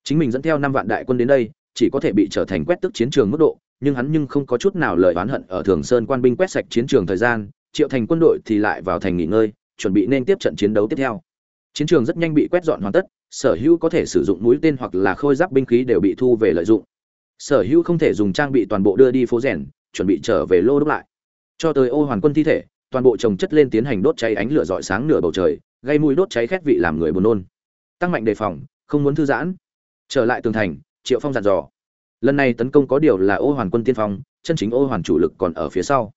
Chính mình dẫn theo năm vạn đại quân đến đây, chỉ có thể bị trở thành quét tức chiến trường mức độ, nhưng hắn nhưng không có chút nào lời oán hận ở thường sơn quan binh quét sạch chiến trường thời gian, triệu thành quân đội thì lại vào thành nghỉ ngơi, chuẩn bị nên tiếp trận chiến đấu tiếp theo. Chiến trường rất nhanh bị quét dọn hoàn tất, sở hữu có thể sử dụng mũi tên hoặc là khôi giáp binh khí đều bị thu về lợi dụng. Sở hữu không thể dùng trang bị toàn bộ đưa đi phố rèn, chuẩn bị trở về lô đúc lại. Cho tới ô hoàn quân thi thể, toàn bộ trồng chất lên tiến hành đốt cháy ánh lửa rọi sáng nửa bầu trời gây mùi đốt cháy khét vị làm người buồn nôn. Tăng mạnh đề phòng, không muốn thư giãn. Trở lại tường thành, triệu phong dặn dò. Lần này tấn công có điều là ô hoàn quân tiên phong, chân chính ô hoàn chủ lực còn ở phía sau.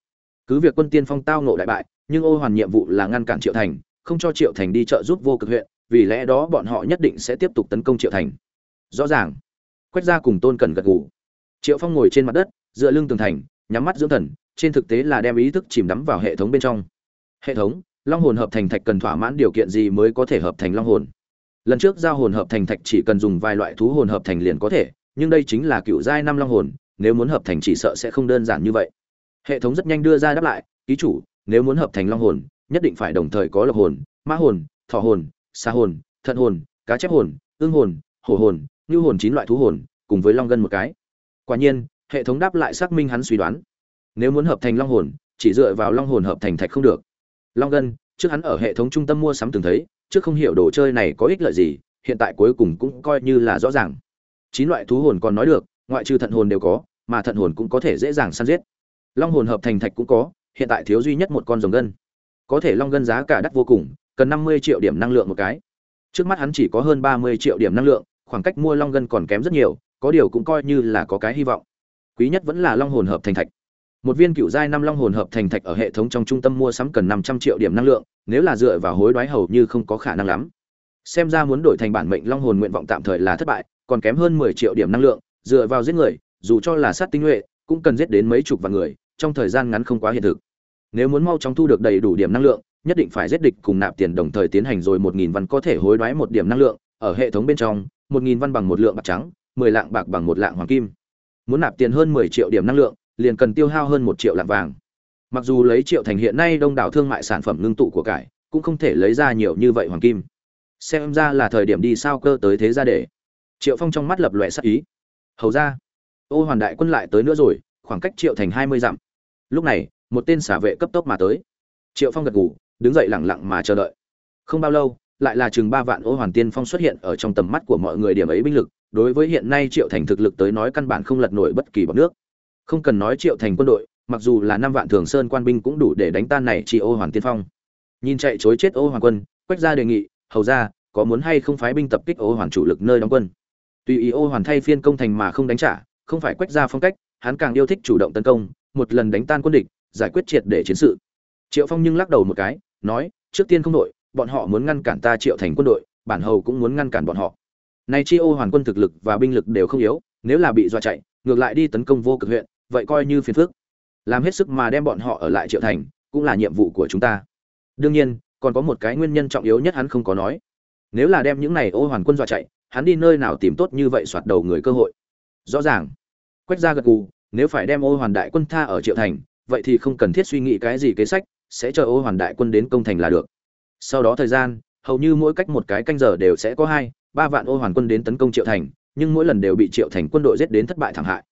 Cứ việc quân tiên phong tao nộ đại bại, nhưng ô hoàn nhiệm vụ là ngăn cản triệu thành, không cho triệu thành đi trợ giúp vô cực huyện, vì lẽ đó bọn họ nhất định sẽ tiếp tục tấn công triệu thành. Rõ ràng quét ra cùng tôn cần gật gù. Triệu phong ngồi trên mặt đất, dựa lưng tường thành, nhắm mắt dưỡng thần, trên thực tế là đem ý thức chìm đắm vào hệ thống bên trong. Hệ thống long hồn hợp thành thạch cần thỏa mãn điều kiện gì mới có thể hợp thành long hồn? Lần trước giao hồn hợp thành thạch chỉ cần dùng vài loại thú hồn hợp thành liền có thể, nhưng đây chính là cựu giai năm long hồn, nếu muốn hợp thành chỉ sợ sẽ không đơn giản như vậy. Hệ thống rất nhanh đưa ra đáp lại, ký chủ, nếu muốn hợp thành long hồn, nhất định phải đồng thời có lộc hồn mã hồn thọ hồn xa hồn, thận hồn, cá chép hồn, ương hồn, hổ hồn ngư hồn chín loại thú hồn, cùng với long gân một cái. Quả nhiên, hệ thống đáp lại xác minh hắn suy đoán. Nếu muốn hợp thành long hồn, chỉ dựa vào long hồn hợp thành thạch không được long gân, trước hắn ở hệ thống trung tâm mua sắm từng thấy, trước không hiểu đồ chơi này có ích lợi gì, hiện tại cuối cùng cũng coi như là rõ ràng. Chín loại thú hồn còn nói được, ngoại trừ thận hồn đều có, mà thận hồn cũng có thể dễ dàng săn giết. Long hồn hợp thành thạch cũng có, hiện tại thiếu duy nhất một con rồng gân. Có thể long gân giá cả đắt vô cùng, cần năm mươi triệu điểm năng lượng một cái. Trước mắt hắn chỉ có hơn ba mươi triệu điểm năng lượng, khoảng cách mua long gân còn kém rất nhiều, có điều cũng coi như là có cái hy vọng. Quý nhất vẫn là long hồn hợp thành thạch một viên cựu giai năm long hồn hợp thành thạch ở hệ thống trong trung tâm mua sắm cần năm trăm triệu điểm năng lượng, nếu là dựa vào hối đoái hầu như không có khả năng lắm. Xem ra muốn đổi thành bản mệnh long hồn nguyện vọng tạm thời là thất bại, còn kém hơn mười triệu điểm năng lượng, dựa vào giết người, dù cho là sát tinh nhuệ, cũng cần giết đến mấy chục vạn người, trong thời gian ngắn không quá hiện thực. Nếu muốn mau chóng thu được đầy đủ điểm năng lượng, nhất định phải giết địch cùng nạp tiền đồng thời tiến hành rồi một nghìn văn có thể hối đoái một điểm năng lượng, ở hệ thống bên trong, một nghìn văn bằng một lượng bạc trắng, mười lạng bạc bằng một lạng hoàng kim. Muốn nạp tiền hơn mười triệu điểm năng lượng liền cần tiêu hao hơn một triệu lạng vàng. Mặc dù lấy triệu thành hiện nay đông đảo thương mại sản phẩm ngưng tụ của cải, cũng không thể lấy ra nhiều như vậy hoàng kim. Xem ra là thời điểm đi sao cơ tới thế ra để. Triệu phong trong mắt lập lòe sắc ý. Hầu ra, ô hoàn đại quân lại tới nữa rồi, khoảng cách triệu thành hai mươi dặm. Lúc này, một tên xả vệ cấp tốc mà tới. Triệu phong gật ngủ đứng dậy lẳng lặng mà chờ đợi. Không bao lâu, lại là chừng ba vạn ô hoàn tiên phong xuất hiện ở trong tầm mắt của mọi người điểm ấy binh lực. Đối với hiện nay triệu thành thực lực tới nói căn bản không lật nổi bất kỳ bọc nước không cần nói triệu thành quân đội, mặc dù là năm vạn thường sơn quan binh cũng đủ để đánh tan này chỉ ô hoàn tiên phong. Nhìn chạy chối chết ô hoàn quân, quách gia đề nghị, hầu ra có muốn hay không phái binh tập kích ô hoàn chủ lực nơi đóng quân? Tùy ý ô hoàn thay phiên công thành mà không đánh trả, không phải quách gia phong cách, hắn càng yêu thích chủ động tấn công, một lần đánh tan quân địch, giải quyết triệt để chiến sự. Triệu phong nhưng lắc đầu một cái, nói, trước tiên không đội, bọn họ muốn ngăn cản ta triệu thành quân đội, bản hầu cũng muốn ngăn cản bọn họ. Nay chi ô hoàn quân thực lực và binh lực đều không yếu, nếu là bị dọa chạy, ngược lại đi tấn công vô cực huyện vậy coi như phiền phức. Làm hết sức mà đem bọn họ ở lại triệu thành, cũng là nhiệm vụ của chúng ta. Đương nhiên, còn có một cái nguyên nhân trọng yếu nhất hắn không có nói. Nếu là đem những này ô hoàn quân dọa chạy, hắn đi nơi nào tìm tốt như vậy soạt đầu người cơ hội? Rõ ràng, quách ra gật gù, nếu phải đem ô hoàn đại quân tha ở triệu thành, vậy thì không cần thiết suy nghĩ cái gì kế sách, sẽ chờ ô hoàn đại quân đến công thành là được. Sau đó thời gian, hầu như mỗi cách một cái canh giờ đều sẽ có hai, ba vạn ô hoàn quân đến tấn công triệu thành, nhưng mỗi lần đều bị triệu thành quân đội giết đến thất bại thảm hại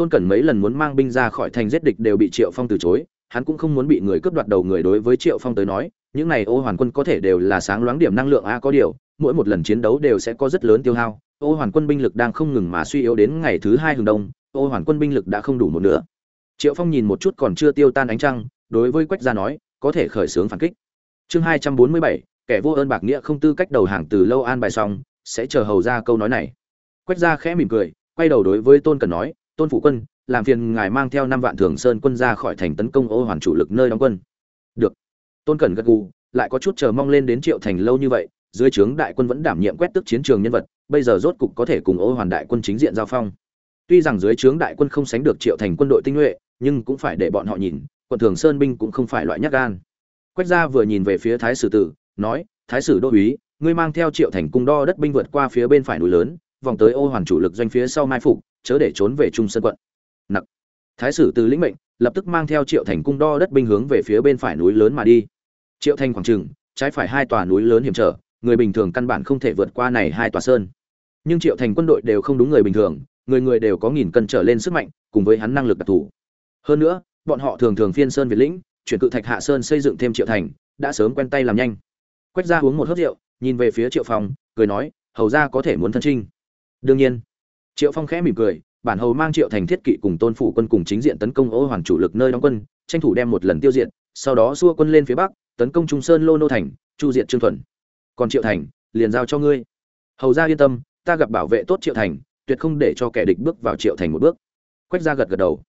tôn cẩn mấy lần muốn mang binh ra khỏi thành giết địch đều bị triệu phong từ chối, hắn cũng không muốn bị người cướp đoạt đầu người đối với triệu phong tới nói, những này ô hoàn quân có thể đều là sáng loáng điểm năng lượng a, có điều, mỗi một lần chiến đấu đều sẽ có rất lớn tiêu hao, ô hoàn quân binh lực đang không ngừng mà suy yếu đến ngày thứ hai hừng đông, ô hoàn quân binh lực đã không đủ một nửa. Triệu phong nhìn một chút còn chưa tiêu tan ánh trăng, đối với quách gia nói, có thể khởi xướng phản kích. Chương hai trăm bốn mươi bảy, kẻ vô ơn bạc nghĩa không tư cách đầu hàng từ lâu an bài xong, sẽ chờ hầu ra câu nói này. Quách gia khẽ mỉm cười, quay đầu đối với tôn cần nói tôn phủ quân, làm phiền ngài mang theo năm vạn thường sơn quân ra khỏi thành tấn công ô hoàn chủ lực nơi đóng quân. Được. Tôn cẩn gật gù, lại có chút chờ mong lên đến triệu thành lâu như vậy, dưới trướng đại quân vẫn đảm nhiệm quét tức chiến trường nhân vật, bây giờ rốt cục có thể cùng ô hoàn đại quân chính diện giao phong. Tuy rằng dưới trướng đại quân không sánh được triệu thành quân đội tinh nhuệ, nhưng cũng phải để bọn họ nhìn, quận thường sơn binh cũng không phải loại nhát gan. Quách gia vừa nhìn về phía thái sử tử, nói, thái sử đô úy, ngươi mang theo triệu thành cung đo đất binh vượt qua phía bên phải núi lớn, vòng tới ô hoàn chủ lực doanh phía sau mai phục chớ để trốn về trung sơn quận. Nặc. Thái sử từ lĩnh mệnh lập tức mang theo triệu thành cung đo đất binh hướng về phía bên phải núi lớn mà đi. Triệu thành khoảng trừng trái phải hai tòa núi lớn hiểm trở người bình thường căn bản không thể vượt qua này hai tòa sơn. Nhưng triệu thành quân đội đều không đúng người bình thường người người đều có nghìn cân trở lên sức mạnh cùng với hắn năng lực đặc thù. Hơn nữa bọn họ thường thường phiên sơn việt lĩnh chuyển cự thạch hạ sơn xây dựng thêm triệu thành đã sớm quen tay làm nhanh. Quách ra uống một hớt rượu nhìn về phía triệu Phòng, cười nói hầu ra có thể muốn thân trinh. Đương nhiên triệu phong khẽ mỉm cười, bản hầu mang triệu thành thiết kỵ cùng tôn phủ quân cùng chính diện tấn công ô hoàn chủ lực nơi đóng quân, tranh thủ đem một lần tiêu diệt, sau đó xua quân lên phía bắc, tấn công trung sơn lô nô thành, chu diệt trương thuần còn triệu thành, liền giao cho ngươi. Hầu ra yên tâm, ta gặp bảo vệ tốt triệu thành, tuyệt không để cho kẻ địch bước vào triệu thành một bước. Quách ra gật gật đầu.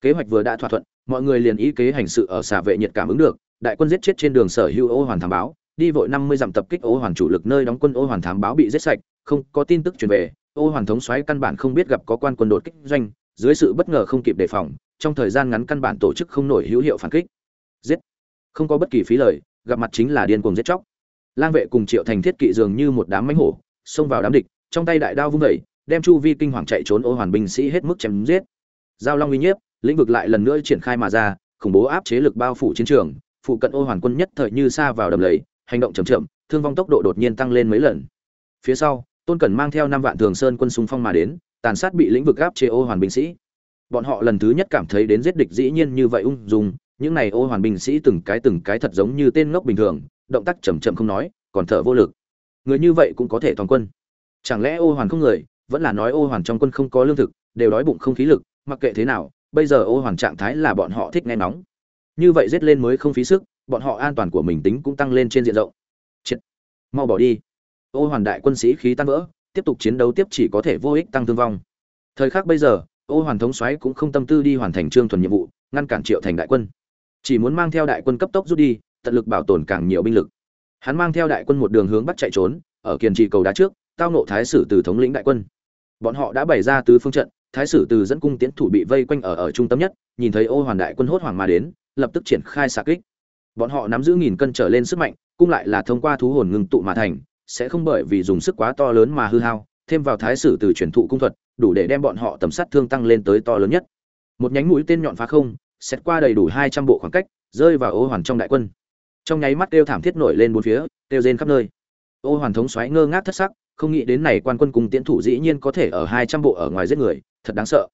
Kế hoạch vừa đã thỏa thuận, mọi người liền ý kế hành sự ở xà vệ nhiệt cảm ứng được, đại quân giết chết trên đường sở hữu ô hoàn thám báo, đi vội năm mươi dặm tập kích ô hoàn chủ lực nơi đóng quân ô hoàn thám báo bị giết sạch không có tin tức truyền về, ô hoàn thống xoáy căn bản không biết gặp có quan quân đột kích doanh, dưới sự bất ngờ không kịp đề phòng, trong thời gian ngắn căn bản tổ chức không nổi hữu hiệu phản kích. Giết. Không có bất kỳ phí lời, gặp mặt chính là điên cuồng giết chóc. Lang vệ cùng triệu thành thiết kỵ dường như một đám mánh hổ, xông vào đám địch, trong tay đại đao vung vẩy đem chu vi kinh hoàng chạy trốn ô hoàn binh sĩ hết mức chém giết. Giao long uy nhiếp, lĩnh vực lại lần nữa triển khai mà ra, khủng bố áp chế lực bao phủ chiến trường, phụ cận ô hoàn quân nhất thời như xa vào đầm lầy, hành động chậm chậm, thương vong tốc độ đột nhiên tăng lên mấy lần. Phía sau tôn cẩn mang theo năm vạn thường sơn quân xung phong mà đến, tàn sát bị lĩnh vực áp chế ô hoàn binh sĩ. Bọn họ lần thứ nhất cảm thấy đến giết địch dĩ nhiên như vậy ung dung, những này ô hoàn binh sĩ từng cái từng cái thật giống như tên ngốc bình thường, động tác chậm chậm không nói, còn thở vô lực. Người như vậy cũng có thể toàn quân. Chẳng lẽ ô hoàn không người, vẫn là nói ô hoàn trong quân không có lương thực, đều đói bụng không khí lực, mặc kệ thế nào, bây giờ ô hoàn trạng thái là bọn họ thích nghe nóng như vậy giết lên mới không phí sức, bọn họ an toàn của mình tính cũng tăng lên trên diện rộng. Chết. mau bỏ đi ô hoàn đại quân sĩ khí tan vỡ, tiếp tục chiến đấu tiếp chỉ có thể vô ích tăng thương vong. Thời khắc bây giờ, ô hoàn thống xoáy cũng không tâm tư đi hoàn thành trương thuần nhiệm vụ, ngăn cản triệu thành đại quân. Chỉ muốn mang theo đại quân cấp tốc rút đi, tận lực bảo tồn càng nhiều binh lực. Hắn mang theo đại quân một đường hướng bắt chạy trốn, ở kiền trì cầu đá trước, tao nộ thái sử từ thống lĩnh đại quân. Bọn họ đã bày ra tứ phương trận, thái sử từ dẫn cung tiến thủ bị vây quanh ở ở trung tâm nhất, nhìn thấy ô hoàn đại quân hốt hoảng mà đến, lập tức triển khai xạ kích. Bọn họ nắm giữ nghìn cân trở lên sức mạnh cung lại là thông qua thú hồn ngừng tụ mà thành sẽ không bởi vì dùng sức quá to lớn mà hư hao, thêm vào thái sử từ truyền thụ cung thuật, đủ để đem bọn họ tầm sát thương tăng lên tới to lớn nhất. Một nhánh mũi tên nhọn phá không, xét qua đầy đủ hai trăm bộ khoảng cách, rơi vào ô hoàn trong đại quân. Trong nháy mắt kêu thảm thiết nổi lên bốn phía, kêu rên khắp nơi. Ô hoàn thống xoáy ngơ ngác thất sắc, không nghĩ đến này quan quân cùng tiễn thủ dĩ nhiên có thể ở hai trăm bộ ở ngoài giết người, thật đáng sợ.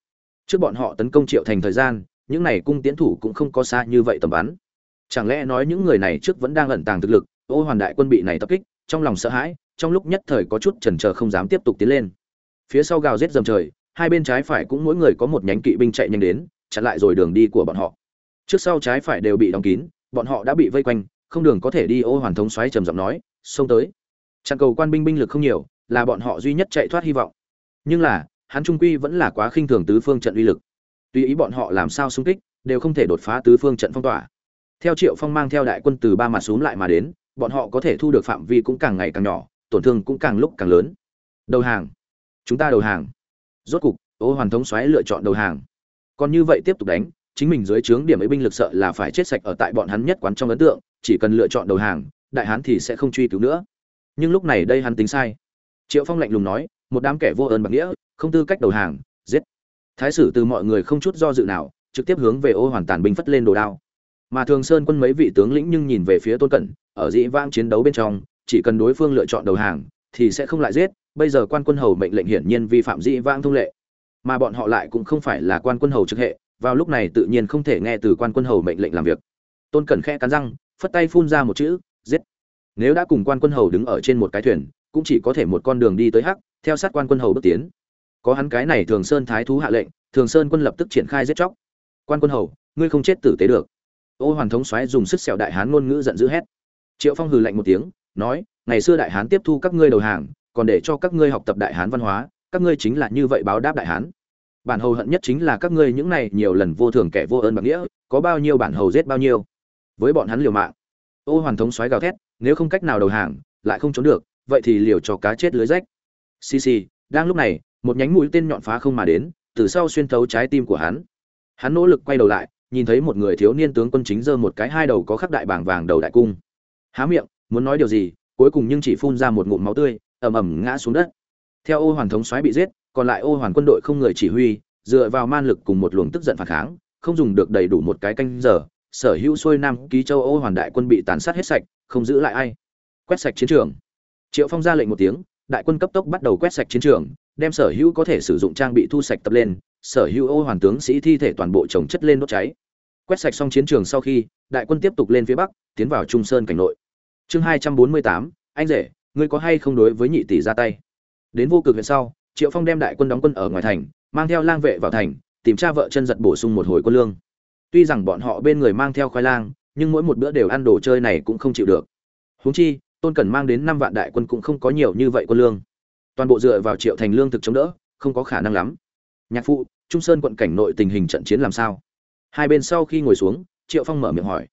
Trước bọn họ tấn công triệu thành thời gian, những này cung tiến thủ cũng không có xa như vậy tầm bắn. Chẳng lẽ nói những người này trước vẫn đang ẩn tàng thực lực, ô hoàn đại quân bị này tập kích trong lòng sợ hãi, trong lúc nhất thời có chút chần chờ không dám tiếp tục tiến lên. Phía sau gào rết dầm trời, hai bên trái phải cũng mỗi người có một nhánh kỵ binh chạy nhanh đến, chặn lại rồi đường đi của bọn họ. Trước sau trái phải đều bị đóng kín, bọn họ đã bị vây quanh, không đường có thể đi, ô hoàn thống xoáy trầm giọng nói, xông tới. Chặn cầu quan binh binh lực không nhiều, là bọn họ duy nhất chạy thoát hy vọng. Nhưng là, hắn trung quy vẫn là quá khinh thường tứ phương trận uy lực. Tùy ý bọn họ làm sao xung kích, đều không thể đột phá tứ phương trận phong tỏa. Theo triệu phong mang theo đại quân từ ba mặt xuống lại mà đến bọn họ có thể thu được phạm vi cũng càng ngày càng nhỏ, tổn thương cũng càng lúc càng lớn. Đầu hàng. Chúng ta đầu hàng. Rốt cục, ô hoàn thống xoáy lựa chọn đầu hàng. Còn như vậy tiếp tục đánh, chính mình dưới trướng điểm ấy binh lực sợ là phải chết sạch ở tại bọn hắn nhất quán trong ấn tượng, chỉ cần lựa chọn đầu hàng, đại hán thì sẽ không truy cứu nữa. Nhưng lúc này đây hắn tính sai. Triệu phong lạnh lùng nói, một đám kẻ vô ơn bạc nghĩa, không tư cách đầu hàng, giết. Thái sử từ mọi người không chút do dự nào, trực tiếp hướng về ô hoàn tàn binh phất lên đồ đao mà thường sơn quân mấy vị tướng lĩnh nhưng nhìn về phía tôn cẩn, ở dĩ vãng chiến đấu bên trong, chỉ cần đối phương lựa chọn đầu hàng, thì sẽ không lại giết. Bây giờ quan quân hầu mệnh lệnh hiển nhiên vi phạm dĩ vãng thông lệ, mà bọn họ lại cũng không phải là quan quân hầu trực hệ, vào lúc này tự nhiên không thể nghe từ quan quân hầu mệnh lệnh làm việc. Tôn cẩn khẽ cắn răng, phất tay phun ra một chữ, giết. Nếu đã cùng quan quân hầu đứng ở trên một cái thuyền, cũng chỉ có thể một con đường đi tới hắc, theo sát quan quân hầu bước tiến. Có hắn cái này thường sơn thái thú hạ lệnh, thường sơn quân lập tức triển khai giết chóc. Quan quân hầu, ngươi không chết tử tế được ô hoàn thống xoáy dùng sức sẹo đại hán ngôn ngữ giận dữ hét. Triệu phong hừ lạnh một tiếng, nói, ngày xưa đại hán tiếp thu các ngươi đầu hàng, còn để cho các ngươi học tập đại hán văn hóa, các ngươi chính là như vậy báo đáp đại hán. Bản hầu hận nhất chính là các ngươi những này nhiều lần vô thường kẻ vô ơn bạc nghĩa, có bao nhiêu bản hầu giết bao nhiêu. Với bọn hắn liều mạng. Ô hoàn thống xoáy gào thét, nếu không cách nào đầu hàng, lại không trốn được, vậy thì liều cho cá chết lưới rách. Xì xì, đang lúc này, một nhánh mũi tên nhọn phá không mà đến, từ sau xuyên thấu trái tim của hắn. Hắn nỗ lực quay đầu lại nhìn thấy một người thiếu niên tướng quân chính giơ một cái hai đầu có khắc đại bảng vàng đầu đại cung. Há miệng, muốn nói điều gì, cuối cùng nhưng chỉ phun ra một ngụm máu tươi, ầm ầm ngã xuống đất. Theo ô hoàn thống soái bị giết, còn lại ô hoàn quân đội không người chỉ huy, dựa vào man lực cùng một luồng tức giận phản kháng, không dùng được đầy đủ một cái canh giờ, sở hữu xuôi nam ký châu ô hoàn đại quân bị tàn sát hết sạch, không giữ lại ai. Quét sạch chiến trường. Triệu phong ra lệnh một tiếng, đại quân cấp tốc bắt đầu quét sạch chiến trường, đem sở hữu có thể sử dụng trang bị thu sạch tập lên sở hữu ô hoàn tướng sĩ thi thể toàn bộ trồng chất lên đốt cháy. Quét sạch xong chiến trường sau khi, đại quân tiếp tục lên phía bắc, tiến vào trung sơn cảnh nội. Chương hai trăm bốn mươi tám, anh rể, ngươi có hay không đối với nhị tỷ ra tay? Đến vô cực huyện sau, triệu phong đem đại quân đóng quân ở ngoài thành, mang theo lang vệ vào thành, tìm cha vợ chân giật bổ sung một hồi quân lương. Tuy rằng bọn họ bên người mang theo khoai lang, nhưng mỗi một bữa đều ăn đồ chơi này cũng không chịu được. Huống chi, tôn cần mang đến năm vạn đại quân cũng không có nhiều như vậy quân lương. Toàn bộ dựa vào triệu thành lương thực chống đỡ, không có khả năng lắm nhạc phụ, trung sơn quận cảnh nội tình hình trận chiến làm sao? Hai bên sau khi ngồi xuống, triệu phong mở miệng hỏi.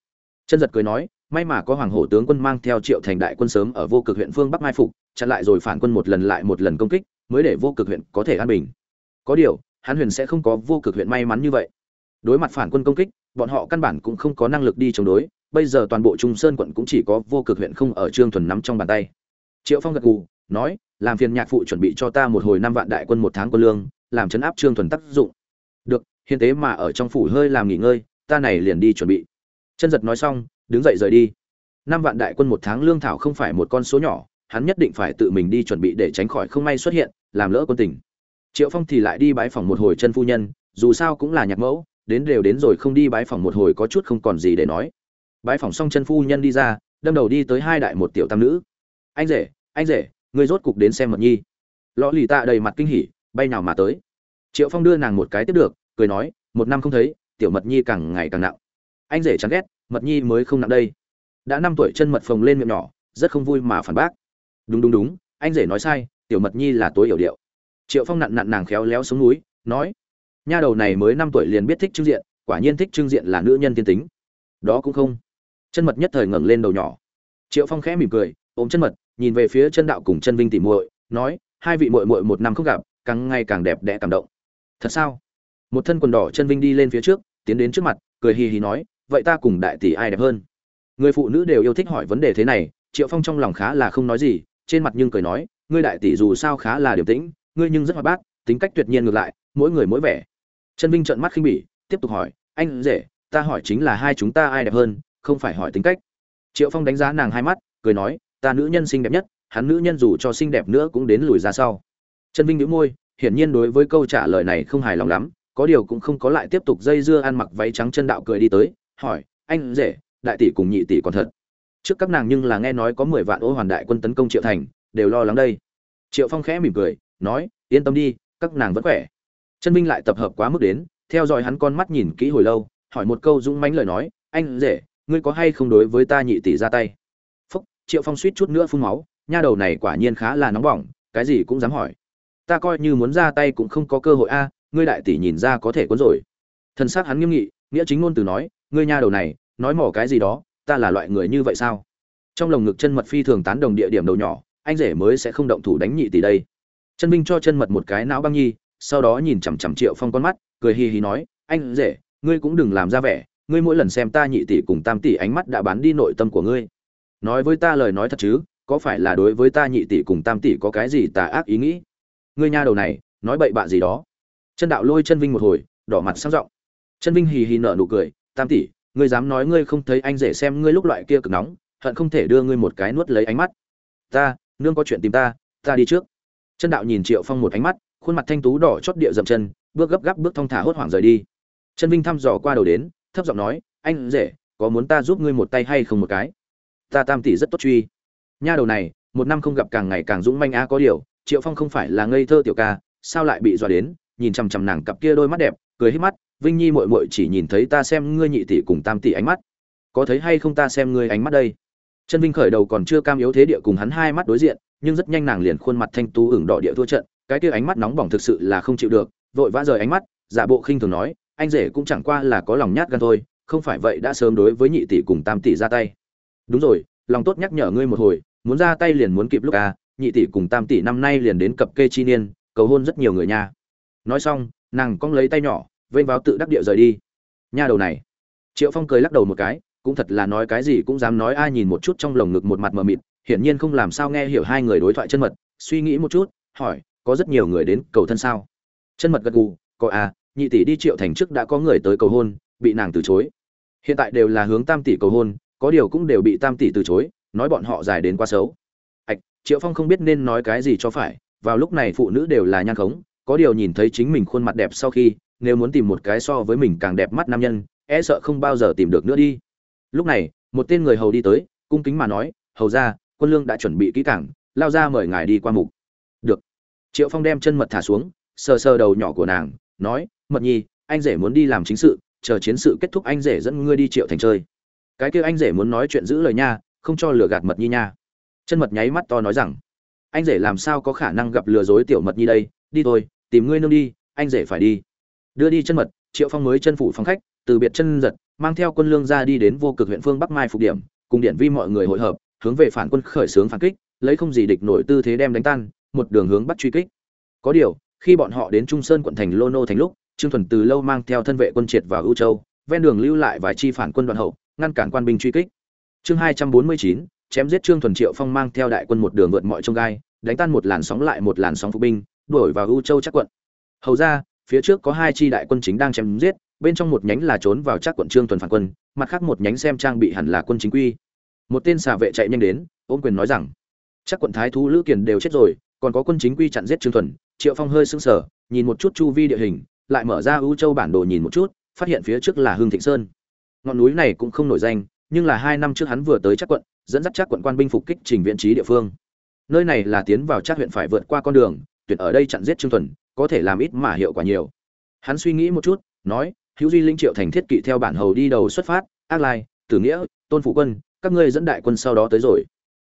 Chân giật cười nói, may mà có hoàng hổ tướng quân mang theo triệu thành đại quân sớm ở vô cực huyện phương bắc mai phục, chặn lại rồi phản quân một lần lại một lần công kích, mới để vô cực huyện có thể an bình. Có điều hán huyền sẽ không có vô cực huyện may mắn như vậy. Đối mặt phản quân công kích, bọn họ căn bản cũng không có năng lực đi chống đối, bây giờ toàn bộ trung sơn quận cũng chỉ có vô cực huyện không ở trương thuần nắm trong bàn tay. Triệu phong gật gù, nói, làm phiền nhạc phụ chuẩn bị cho ta một hồi năm vạn đại quân một tháng quân lương làm chấn áp trương thuần tác dụng. Được hiện tế mà ở trong phủ hơi làm nghỉ ngơi, ta này liền đi chuẩn bị. Chân giật nói xong, đứng dậy rời đi. Năm vạn đại quân một tháng lương thảo không phải một con số nhỏ, hắn nhất định phải tự mình đi chuẩn bị để tránh khỏi không may xuất hiện, làm lỡ quân tình. Triệu phong thì lại đi bái phòng một hồi chân phu nhân, dù sao cũng là nhạc mẫu, đến đều đến rồi không đi bái phòng một hồi có chút không còn gì để nói. Bái phòng xong chân phu nhân đi ra, đâm đầu đi tới hai đại một tiểu tam nữ. Anh rể anh rể người rốt cục đến xem mật nhi. Lõ lì tạ đầy mặt kinh hỉ bay nào mà tới. Triệu phong đưa nàng một cái tiếp được, cười nói, một năm không thấy, tiểu mật nhi càng ngày càng nặng. Anh rể chán ghét, mật nhi mới không nặng đây. Đã năm tuổi chân mật phồng lên miệng nhỏ, rất không vui mà phản bác. Đúng đúng đúng, anh rể nói sai, tiểu mật nhi là tối hiểu điệu. Triệu phong nặn nặn nàng khéo léo xuống núi, nói, nha đầu này mới năm tuổi liền biết thích trưng diện, quả nhiên thích trưng diện là nữ nhân tiên tính. Đó cũng không. Chân mật nhất thời ngẩng lên đầu nhỏ. Triệu phong khẽ mỉm cười, ôm chân mật, nhìn về phía chân đạo cùng chân vinh tỉ muội, nói, hai vị muội muội một năm không gặp càng ngày càng đẹp đẽ cảm động. Thật sao? Một thân quần đỏ chân vinh đi lên phía trước, tiến đến trước mặt, cười hì hì nói, vậy ta cùng đại tỷ ai đẹp hơn? Người phụ nữ đều yêu thích hỏi vấn đề thế này, triệu phong trong lòng khá là không nói gì, trên mặt nhưng cười nói, ngươi đại tỷ dù sao khá là điềm tĩnh, ngươi nhưng rất hoạt bát, tính cách tuyệt nhiên ngược lại, mỗi người mỗi vẻ. Chân vinh trợn mắt khinh bỉ, tiếp tục hỏi, anh rể, ta hỏi chính là hai chúng ta ai đẹp hơn, không phải hỏi tính cách. Triệu phong đánh giá nàng hai mắt, cười nói, ta nữ nhân xinh đẹp nhất, hắn nữ nhân dù cho xinh đẹp nữa cũng đến lùi ra sau. Chân vinh nhíu môi hiển nhiên đối với câu trả lời này không hài lòng lắm, có điều cũng không có lại tiếp tục dây dưa ăn mặc váy trắng chân đạo cười đi tới, hỏi, anh rể, đại tỷ cùng nhị tỷ còn thật? Trước các nàng nhưng là nghe nói có mười vạn ô hoàn đại quân tấn công triệu thành, đều lo lắng đây. Triệu phong khẽ mỉm cười, nói, yên tâm đi, các nàng vẫn khỏe. Chân vinh lại tập hợp quá mức đến, theo dõi hắn con mắt nhìn kỹ hồi lâu, hỏi một câu dũng mãnh lời nói, anh rể, ngươi có hay không đối với ta nhị tỷ ra tay? Phúc, triệu phong suýt chút nữa phun máu, nha đầu này quả nhiên khá là nóng bỏng, cái gì cũng dám hỏi ta coi như muốn ra tay cũng không có cơ hội a à, ngươi đại tỷ nhìn ra có thể cuốn rồi. Thân xác hắn nghiêm nghị, nghĩa chính ngôn từ nói, ngươi nha đầu này, nói mỏ cái gì đó, ta là loại người như vậy sao? Trong lồng ngực chân mật phi thường tán đồng địa điểm đầu nhỏ, anh rể mới sẽ không động thủ đánh nhị tỷ đây. Chân binh cho chân mật một cái não băng nhi, sau đó nhìn chằm chằm triệu phong con mắt, cười hì hì nói, anh rể, ngươi cũng đừng làm ra vẻ, ngươi mỗi lần xem ta nhị tỷ cùng tam tỷ ánh mắt đã bán đi nội tâm của ngươi. Nói với ta lời nói thật chứ, có phải là đối với ta nhị tỷ cùng tam tỷ có cái gì tà ác ý nghĩ? Ngươi nha đầu này, nói bậy bạ gì đó. Chân đạo lôi chân vinh một hồi, đỏ mặt sang giọng chân vinh hì hì nở nụ cười, tam tỷ, ngươi dám nói ngươi không thấy anh rể xem ngươi lúc loại kia cực nóng, hận không thể đưa ngươi một cái nuốt lấy ánh mắt. Ta, nương có chuyện tìm ta ta đi trước. Chân đạo nhìn triệu phong một ánh mắt, khuôn mặt thanh tú đỏ chót địa dậm chân, bước gấp gáp bước thong thả hốt hoảng rời đi. Chân vinh thăm dò qua đầu đến, thấp giọng nói, anh rể, có muốn ta giúp ngươi một tay hay không một cái? Ta tam tỷ rất tốt truy. Nha đầu này, một năm không gặp càng ngày càng dũng manh á có điều triệu phong không phải là ngây thơ tiểu ca, sao lại bị dọa đến? Nhìn chằm chằm nàng cặp kia đôi mắt đẹp, cười hít mắt, vinh nhi mội mội chỉ nhìn thấy ta xem ngươi nhị tỷ cùng tam tỷ ánh mắt. Có thấy hay không ta xem ngươi ánh mắt đây? Chân vinh khởi đầu còn chưa cam yếu thế địa cùng hắn hai mắt đối diện, nhưng rất nhanh nàng liền khuôn mặt thanh tú ửng đỏ địa thua trận, cái kia ánh mắt nóng bỏng thực sự là không chịu được, vội vã rời ánh mắt, giả bộ khinh thường nói, anh rể cũng chẳng qua là có lòng nhát gan thôi, không phải vậy đã sớm đối với nhị tỷ cùng tam tỷ ra tay. Đúng rồi, lòng tốt nhắc nhở ngươi một hồi, muốn ra tay liền muốn kịp lúc à nhị tỷ cùng tam tỷ năm nay liền đến cập kê chi niên, cầu hôn rất nhiều người nha. Nói xong, nàng cong lấy tay nhỏ, vênh vào tự đắc địa rời đi. Nha đầu này. Triệu phong cười lắc đầu một cái, cũng thật là nói cái gì cũng dám nói, ai nhìn một chút trong lồng ngực một mặt mờ mịt, hiển nhiên không làm sao nghe hiểu hai người đối thoại chân mật, suy nghĩ một chút, hỏi, có rất nhiều người đến cầu thân sao? Chân mật gật gù, có à nhị tỷ đi triệu thành trước đã có người tới cầu hôn, bị nàng từ chối. Hiện tại đều là hướng tam tỷ cầu hôn, có điều cũng đều bị tam tỷ từ chối, nói bọn họ dài đến quá xấu. Hạch, triệu phong không biết nên nói cái gì cho phải vào lúc này phụ nữ đều là nhan khống có điều nhìn thấy chính mình khuôn mặt đẹp sau khi nếu muốn tìm một cái so với mình càng đẹp mắt nam nhân e sợ không bao giờ tìm được nữa đi. Lúc này một tên người hầu đi tới cung kính mà nói hầu ra quân lương đã chuẩn bị kỹ cảng lao ra mời ngài đi qua mục. Được. Triệu phong đem chân mật thả xuống sờ sờ đầu nhỏ của nàng nói mật nhi anh rể muốn đi làm chính sự chờ chiến sự kết thúc anh rể dẫn ngươi đi triệu thành chơi. Cái kia anh rể muốn nói chuyện giữ lời nha không cho lừa gạt mật nhi nha chân mật nháy mắt to nói rằng, anh rể làm sao có khả năng gặp lừa dối tiểu mật nhi đây? Đi thôi, tìm ngươi nương đi, anh rể phải đi. Đưa đi chân mật, triệu phong mới chân phủ phong khách, từ biệt chân giật, mang theo quân lương ra đi đến vô cực huyện phương bắc mai phục điểm, cùng điện vi mọi người hội hợp, hướng về phản quân khởi xướng phản kích, lấy không gì địch nổi tư thế đem đánh tan, một đường hướng bắt truy kích. Có điều, khi bọn họ đến trung sơn quận thành lô nô thành lúc, trương thuần từ lâu mang theo thân vệ quân triệt vào ưu châu, ven đường lưu lại vài chi phản quân đoạn hậu, ngăn cản quan binh truy kích. Chương hai trăm bốn mươi chín chém giết trương thuần triệu phong mang theo đại quân một đường vượt mọi trông gai, đánh tan một làn sóng lại một làn sóng phục binh, đuổi vào u châu chắc quận. Hầu ra, phía trước có hai chi đại quân chính đang chém giết, bên trong một nhánh là trốn vào chắc quận trương thuần phản quân, mặt khác một nhánh xem trang bị hẳn là quân chính quy. Một tên xà vệ chạy nhanh đến, ôm quyền nói rằng chắc quận thái thú lữ kiền đều chết rồi, còn có quân chính quy chặn giết trương thuần. Triệu phong hơi sững sờ, nhìn một chút chu vi địa hình, lại mở ra ưu châu bản đồ nhìn một chút, phát hiện phía trước là hương thịnh sơn. Ngọn núi này cũng không nổi danh nhưng là hai năm trước hắn vừa tới chắc quận, dẫn dắt chắc quận quan binh phục kích trình viện trí địa phương. Nơi này là tiến vào chắc huyện phải vượt qua con đường tuyển ở đây chặn giết trương thuần, có thể làm ít mà hiệu quả nhiều. Hắn suy nghĩ một chút, nói, hữu duy linh triệu thành thiết kỵ theo bản hầu đi đầu xuất phát, ác lai, tử nghĩa, tôn phụ quân, các ngươi dẫn đại quân sau đó tới rồi.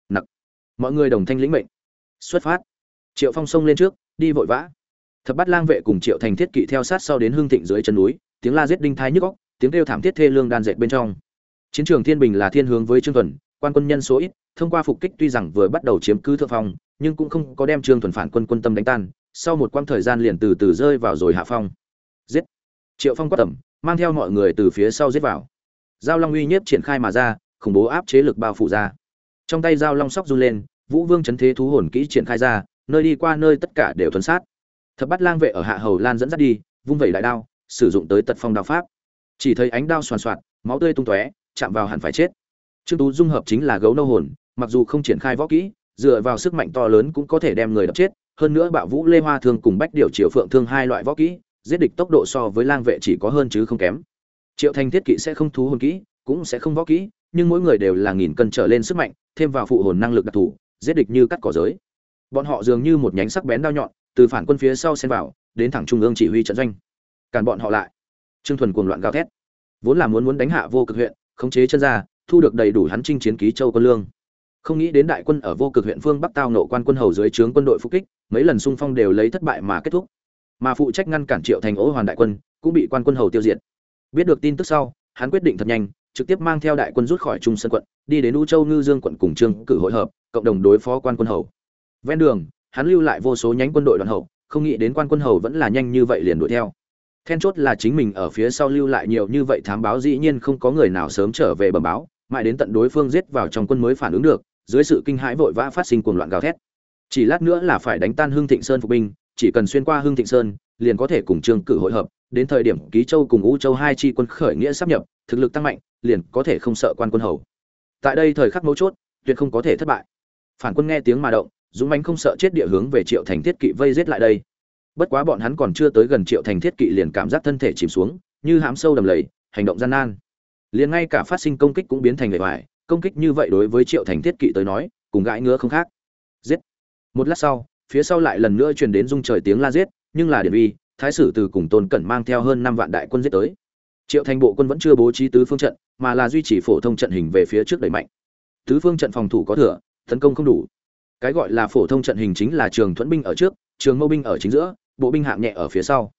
Nặc. Mọi người đồng thanh lĩnh mệnh. Xuất phát. Triệu phong sông lên trước, đi vội vã. Thập bát lang vệ cùng triệu thành thiết kỵ theo sát sau đến hương thịnh dưới chân núi, tiếng la giết đinh thai nhức góc tiếng kêu thảm thiết thê lương đan dệt bên trong chiến trường thiên bình là thiên hướng với trương thuần, quan quân nhân số ít, thông qua phục kích tuy rằng vừa bắt đầu chiếm cứ thượng phong, nhưng cũng không có đem trương thuần phản quân quân tâm đánh tan, sau một quãng thời gian liền từ từ rơi vào rồi hạ phong. Giết! Triệu phong quát tẩm mang theo mọi người từ phía sau giết vào. Giao long uy nhiếp triển khai mà ra, khủng bố áp chế lực bao phủ ra. Trong tay giao long sóc run lên, vũ vương chấn thế thú hồn kỹ triển khai ra, nơi đi qua nơi tất cả đều thuần sát. Thập bắt lang vệ ở hạ hầu lan dẫn dắt đi, vung vẩy đại đao, sử dụng tới tật phong đao pháp. Chỉ thấy ánh đao soàn soạt máu tươi tung tóe chạm vào hẳn phải chết. Trương tú dung hợp chính là gấu nâu hồn, mặc dù không triển khai võ kỹ, dựa vào sức mạnh to lớn cũng có thể đem người đập chết, hơn nữa bạo vũ lê hoa thương cùng bách điều triệu phượng thương hai loại võ kỹ, giết địch tốc độ so với lang vệ chỉ có hơn chứ không kém. Triệu thành thiết kỵ sẽ không thú hồn kỹ, cũng sẽ không võ kỹ, nhưng mỗi người đều là nghìn cân trở lên sức mạnh, thêm vào phụ hồn năng lực đặc thù, giết địch như cắt cỏ giới. Bọn họ dường như một nhánh sắc bén đao nhọn, từ phản quân phía sau xen vào, đến thẳng trung ương chỉ huy trận doanh. Cản bọn họ lại. Trương thuần cuồng loạn gào thét. Vốn là muốn muốn đánh hạ vô cực huyện khống chế chân ra, thu được đầy đủ hắn chinh chiến ký châu quân lương. Không nghĩ đến đại quân ở vô cực huyện phương bắc tao nộ quan quân hầu dưới trướng quân đội phục kích, mấy lần xung phong đều lấy thất bại mà kết thúc. Mà phụ trách ngăn cản triệu thành ố hoàn đại quân, cũng bị quan quân hầu tiêu diệt. Biết được tin tức sau, hắn quyết định thật nhanh, trực tiếp mang theo đại quân rút khỏi trung sơn quận, đi đến u châu ngư dương quận cùng trương cử hội hợp cộng đồng đối phó quan quân hầu. Ven đường, hắn lưu lại vô số nhánh quân đội đoàn hậu, không nghĩ đến quan quân hầu vẫn là nhanh như vậy liền đuổi theo then chốt là chính mình ở phía sau lưu lại nhiều như vậy thám báo dĩ nhiên không có người nào sớm trở về bẩm báo, mãi đến tận đối phương giết vào trong quân mới phản ứng được, dưới sự kinh hãi vội vã phát sinh cuồng loạn gào thét. Chỉ lát nữa là phải đánh tan hưng thịnh sơn phục binh, chỉ cần xuyên qua hưng thịnh sơn, liền có thể cùng trương cử hội hợp, đến thời điểm ký châu cùng u châu hai chi quân khởi nghĩa sắp nhập, thực lực tăng mạnh, liền có thể không sợ quan quân hầu. Tại đây thời khắc mấu chốt, tuyệt không có thể thất bại. Phản quân nghe tiếng mà động, dũng mãnh không sợ chết địa hướng về triệu thành thiết kỵ vây giết lại đây bất quá bọn hắn còn chưa tới gần triệu thành thiết kỵ liền cảm giác thân thể chìm xuống, như hãm sâu đầm lầy, hành động gian nan. Liền ngay cả phát sinh công kích cũng biến thành lệ hoài công kích như vậy đối với triệu thành thiết kỵ tới nói, cùng gãi ngứa không khác. Giết. Một lát sau, phía sau lại lần nữa truyền đến rung trời tiếng la giết, nhưng là điện vi, thái sử từ cùng tôn cẩn mang theo hơn năm vạn đại quân giết tới. Triệu thành bộ quân vẫn chưa bố trí tứ phương trận, mà là duy trì phổ thông trận hình về phía trước đẩy mạnh. Tứ phương trận phòng thủ có thừa, tấn công không đủ. Cái gọi là phổ thông trận hình chính là trường thuẫn binh ở trước, trường mâu binh ở chính giữa bộ binh hạng nhẹ ở phía sau.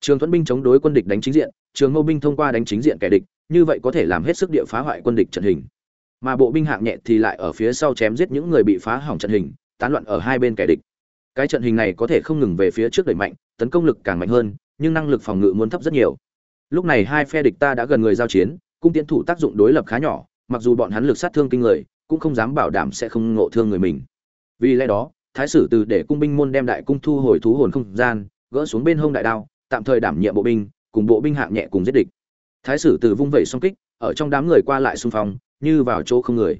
Trường thuẫn binh chống đối quân địch đánh chính diện, trường mâu binh thông qua đánh chính diện kẻ địch, như vậy có thể làm hết sức địa phá hoại quân địch trận hình. Mà bộ binh hạng nhẹ thì lại ở phía sau chém giết những người bị phá hỏng trận hình, tán loạn ở hai bên kẻ địch. Cái trận hình này có thể không ngừng về phía trước đẩy mạnh, tấn công lực càng mạnh hơn, nhưng năng lực phòng ngự muốn thấp rất nhiều. Lúc này hai phe địch ta đã gần người giao chiến, cung tiến thủ tác dụng đối lập khá nhỏ, mặc dù bọn hắn lực sát thương kinh người, cũng không dám bảo đảm sẽ không ngộ thương người mình. Vì lẽ đó thái sử từ để cung binh môn đem đại cung thu hồi thú hồn không gian, gỡ xuống bên hông đại đao, tạm thời đảm nhiệm bộ binh, cùng bộ binh hạng nhẹ cùng giết địch. Thái sử từ vung vẩy song kích, ở trong đám người qua lại xung phong, như vào chỗ không người.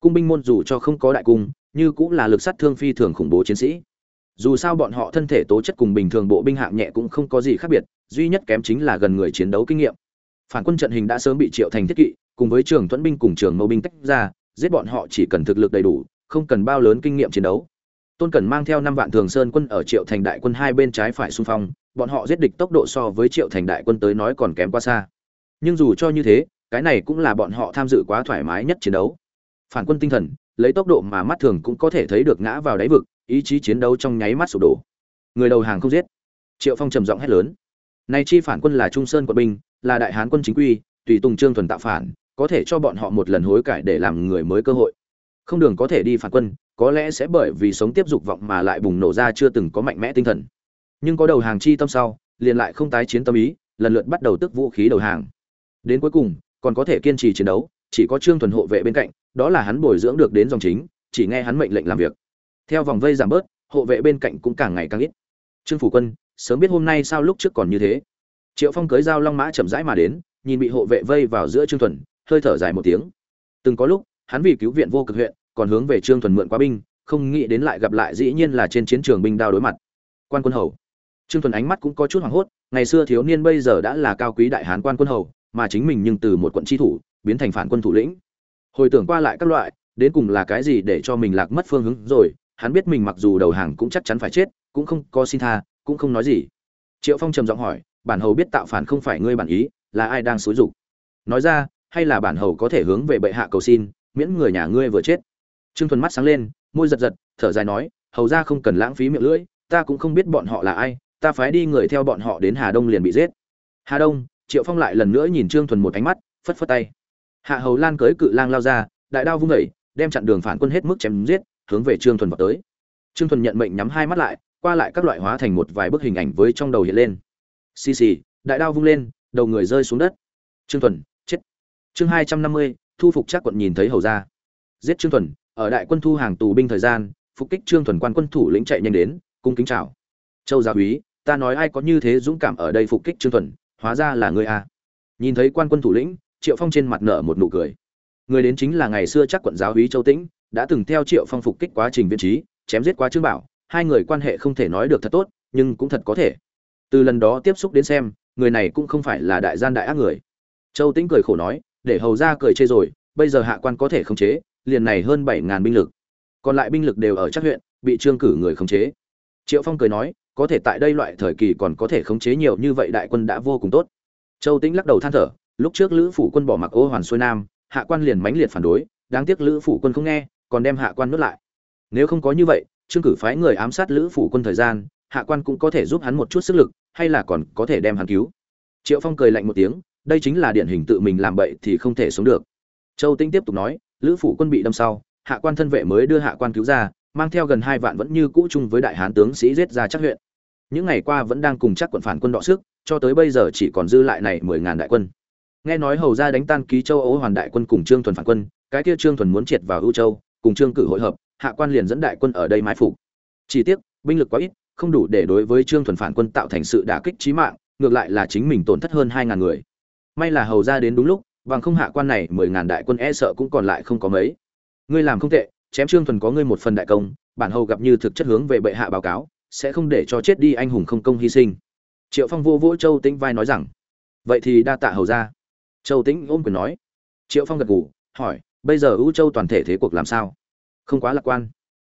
Cung binh môn dù cho không có đại cung, như cũng là lực sát thương phi thường khủng bố chiến sĩ. Dù sao bọn họ thân thể tố chất cùng bình thường bộ binh hạng nhẹ cũng không có gì khác biệt, duy nhất kém chính là gần người chiến đấu kinh nghiệm. Phản quân trận hình đã sớm bị triệu thành thiết kỵ, cùng với trường thuẫn binh cùng trường mâu binh tách ra, giết bọn họ chỉ cần thực lực đầy đủ, không cần bao lớn kinh nghiệm chiến đấu tôn cẩn mang theo năm vạn thường sơn quân ở triệu thành đại quân hai bên trái phải xung phong, bọn họ giết địch tốc độ so với triệu thành đại quân tới nói còn kém quá xa. Nhưng dù cho như thế, cái này cũng là bọn họ tham dự quá thoải mái nhất chiến đấu. Phản quân tinh thần, lấy tốc độ mà mắt thường cũng có thể thấy được ngã vào đáy vực, ý chí chiến đấu trong nháy mắt sụp đổ. Người đầu hàng không giết. Triệu phong trầm giọng hét lớn. Nay chi phản quân là trung sơn quận binh, là đại hán quân chính quy, tùy tùng trương thuần tạo phản, có thể cho bọn họ một lần hối cải để làm người mới cơ hội. Không đường có thể đi phản quân có lẽ sẽ bởi vì sống tiếp dục vọng mà lại bùng nổ ra chưa từng có mạnh mẽ tinh thần. Nhưng có đầu hàng chi tâm sau, liền lại không tái chiến tâm ý, lần lượt bắt đầu tức vũ khí đầu hàng. Đến cuối cùng, còn có thể kiên trì chiến đấu, chỉ có trương thuần hộ vệ bên cạnh, đó là hắn bồi dưỡng được đến dòng chính, chỉ nghe hắn mệnh lệnh làm việc. Theo vòng vây giảm bớt, hộ vệ bên cạnh cũng càng ngày càng ít. Trương phủ quân, sớm biết hôm nay sao lúc trước còn như thế. Triệu phong cưới dao long mã chậm rãi mà đến, nhìn bị hộ vệ vây vào giữa trương thuần, hơi thở dài một tiếng. Từng có lúc, hắn vì cứu viện vô cực huyện còn hướng về trương thuần mượn quá binh, không nghĩ đến lại gặp lại dĩ nhiên là trên chiến trường binh đao đối mặt. Quan quân hầu. Trương thuần ánh mắt cũng có chút hoảng hốt, ngày xưa thiếu niên bây giờ đã là cao quý đại hán quan quân hầu, mà chính mình nhưng từ một quận tri thủ, biến thành phản quân thủ lĩnh. Hồi tưởng qua lại các loại, đến cùng là cái gì để cho mình lạc mất phương hướng rồi, hắn biết mình mặc dù đầu hàng cũng chắc chắn phải chết, cũng không có xin tha, cũng không nói gì. Triệu phong trầm giọng hỏi, bản hầu biết tạo phản không phải ngươi bản ý, là ai đang xúi dục? Nói ra, hay là bản hầu có thể hướng về bệ hạ cầu xin, miễn người nhà ngươi vừa chết? Trương thuần mắt sáng lên, môi giật giật, thở dài nói, hầu ra không cần lãng phí miệng lưỡi, ta cũng không biết bọn họ là ai, ta phái đi người theo bọn họ đến hà đông liền bị giết. Hà đông, triệu phong lại lần nữa nhìn trương thuần một ánh mắt, phất phất tay. Hạ hầu lan cưới cự lang lao ra, đại đao vung vẩy đem chặn đường phản quân hết mức chém giết, hướng về trương thuần vào tới. Trương thuần nhận mệnh nhắm hai mắt lại, qua lại các loại hóa thành một vài bức hình ảnh với trong đầu hiện lên. Xì xì, đại đao vung lên, đầu người rơi xuống đất. Trương thuần, chết. Chương hai trăm năm mươi, thu phục chắc quận nhìn thấy hầu ra. Giết trương thuần ở đại quân thu hàng tù binh thời gian, phục kích trương thuần quan quân thủ lĩnh chạy nhanh đến, cung kính chào. Châu gia úy ta nói ai có như thế dũng cảm ở đây phục kích trương thuần, hóa ra là ngươi a. Nhìn thấy quan quân thủ lĩnh, triệu phong trên mặt nở một nụ cười. Người đến chính là ngày xưa chắc quận giáo úy châu tĩnh, đã từng theo triệu phong phục kích quá trình viên trí, chém giết quá trương bảo, hai người quan hệ không thể nói được thật tốt, nhưng cũng thật có thể. Từ lần đó tiếp xúc đến xem, người này cũng không phải là đại gian đại ác người. Châu tĩnh cười khổ nói, để hầu ra cười chê rồi, bây giờ hạ quan có thể khống chế liền này hơn bảy ngàn binh lực. Còn lại binh lực đều ở chắc huyện, bị trương cử người khống chế. Triệu phong cười nói, có thể tại đây loại thời kỳ còn có thể khống chế nhiều như vậy đại quân đã vô cùng tốt. Châu tĩnh lắc đầu than thở, lúc trước lữ phủ quân bỏ mặc ô hoàn xuôi nam, hạ quan liền mãnh liệt phản đối, đáng tiếc lữ phủ quân không nghe, còn đem hạ quan nuốt lại. Nếu không có như vậy, trương cử phái người ám sát lữ phủ quân thời gian, hạ quan cũng có thể giúp hắn một chút sức lực, hay là còn có thể đem hắn cứu. Triệu phong cười lạnh một tiếng, đây chính là điển hình tự mình làm bậy thì không thể sống được. Châu tĩnh tiếp tục nói lữ phủ quân bị đâm sau, hạ quan thân vệ mới đưa hạ quan cứu ra, mang theo gần hai vạn vẫn như cũ chung với đại hán tướng sĩ giết ra chắc huyện. Những ngày qua vẫn đang cùng chắc quận phản quân đọ sức, cho tới bây giờ chỉ còn dư lại này mười ngàn đại quân. Nghe nói hầu ra đánh tan ký châu ấu hoàn đại quân cùng trương thuần phản quân, cái kia trương thuần muốn triệt vào ưu châu, cùng trương cử hội hợp, hạ quan liền dẫn đại quân ở đây mái phục chỉ tiếc, binh lực quá ít, không đủ để đối với trương thuần phản quân tạo thành sự đả kích trí mạng, ngược lại là chính mình tổn thất hơn hai ngàn người. May là hầu ra đến đúng lúc bằng không hạ quan này mười ngàn đại quân e sợ cũng còn lại không có mấy. Ngươi làm không tệ, chém trương thuần có ngươi một phần đại công, bản hầu gặp như thực chất hướng về bệ hạ báo cáo, sẽ không để cho chết đi anh hùng không công hy sinh. Triệu phong vô vỗ châu tĩnh vai nói rằng, vậy thì đa tạ hầu ra châu tĩnh ôm quyền nói. Triệu phong gật gù, hỏi, bây giờ ưu châu toàn thể thế cuộc làm sao? Không quá lạc quan.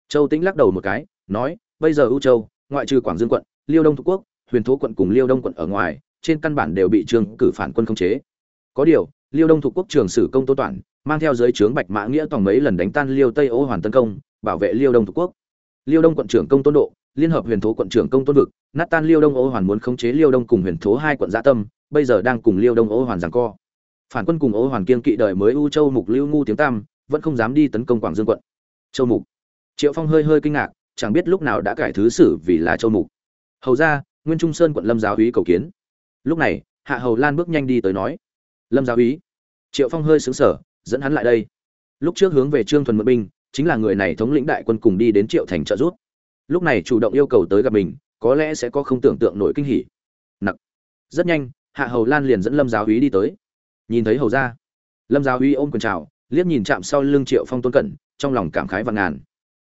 Châu tĩnh lắc đầu một cái, nói, bây giờ ưu châu, ngoại trừ quảng dương quận, liêu đông thuộc quốc, huyền thố quận cùng liêu đông quận ở ngoài, trên căn bản đều bị trương cử phản quân khống chế. Có điều liêu đông thuộc quốc trường sử công tô toản mang theo giới trướng bạch mã nghĩa tổng mấy lần đánh tan liêu tây ô hoàn tấn công, bảo vệ liêu đông thuộc quốc. Liêu đông quận trưởng công tôn độ, liên hợp huyền thố quận trưởng công tôn vực, nát tan liêu đông ô hoàn muốn khống chế liêu đông cùng huyền thố hai quận gia tâm, bây giờ đang cùng liêu đông ô hoàn giằng co. Phản quân cùng ô hoàn kiên kỵ đời mới u châu mục lưu ngu tiếng tam, vẫn không dám đi tấn công quảng dương quận. Châu mục. Triệu phong hơi hơi kinh ngạc, chẳng biết lúc nào đã cải thứ sử vì là châu mục. Hầu ra, nguyên trung sơn quận lâm giáo úy cầu kiến. Lúc này, hạ hầu lan bước nhanh đi tới nói lâm giáo úy triệu phong hơi xứng sở dẫn hắn lại đây. Lúc trước hướng về trương thuần mượn binh, chính là người này thống lĩnh đại quân cùng đi đến triệu thành trợ giúp. Lúc này chủ động yêu cầu tới gặp mình, có lẽ sẽ có không tưởng tượng nổi kinh hỉ. Nặc. Rất nhanh, hạ hầu lan liền dẫn lâm giáo úy đi tới. Nhìn thấy hầu ra, lâm giáo úy ôm quần trào liếc nhìn chạm sau lưng triệu phong tôn cẩn, trong lòng cảm khái và ngàn.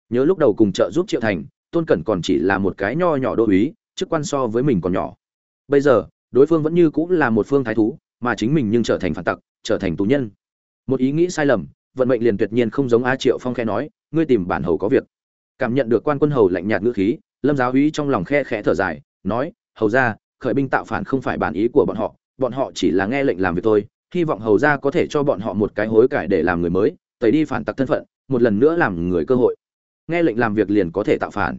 Nhớ lúc đầu cùng trợ giúp triệu thành, tôn cẩn còn chỉ là một cái nho nhỏ đô úy, chức quan so với mình còn nhỏ. Bây giờ, đối phương vẫn như cũng là một phương thái thú mà chính mình nhưng trở thành phản tặc, trở thành tù nhân. Một ý nghĩ sai lầm, vận mệnh liền tuyệt nhiên không giống a triệu phong khe nói, ngươi tìm bản hầu có việc. Cảm nhận được quan quân hầu lạnh nhạt ngữ khí, lâm giáo úy trong lòng khe khẽ thở dài, nói, hầu ra khởi binh tạo phản không phải bản ý của bọn họ bọn họ chỉ là nghe lệnh làm việc thôi. Hy vọng hầu ra có thể cho bọn họ một cái hối cải để làm người mới, tẩy đi phản tặc thân phận, một lần nữa làm người cơ hội. Nghe lệnh làm việc liền có thể tạo phản.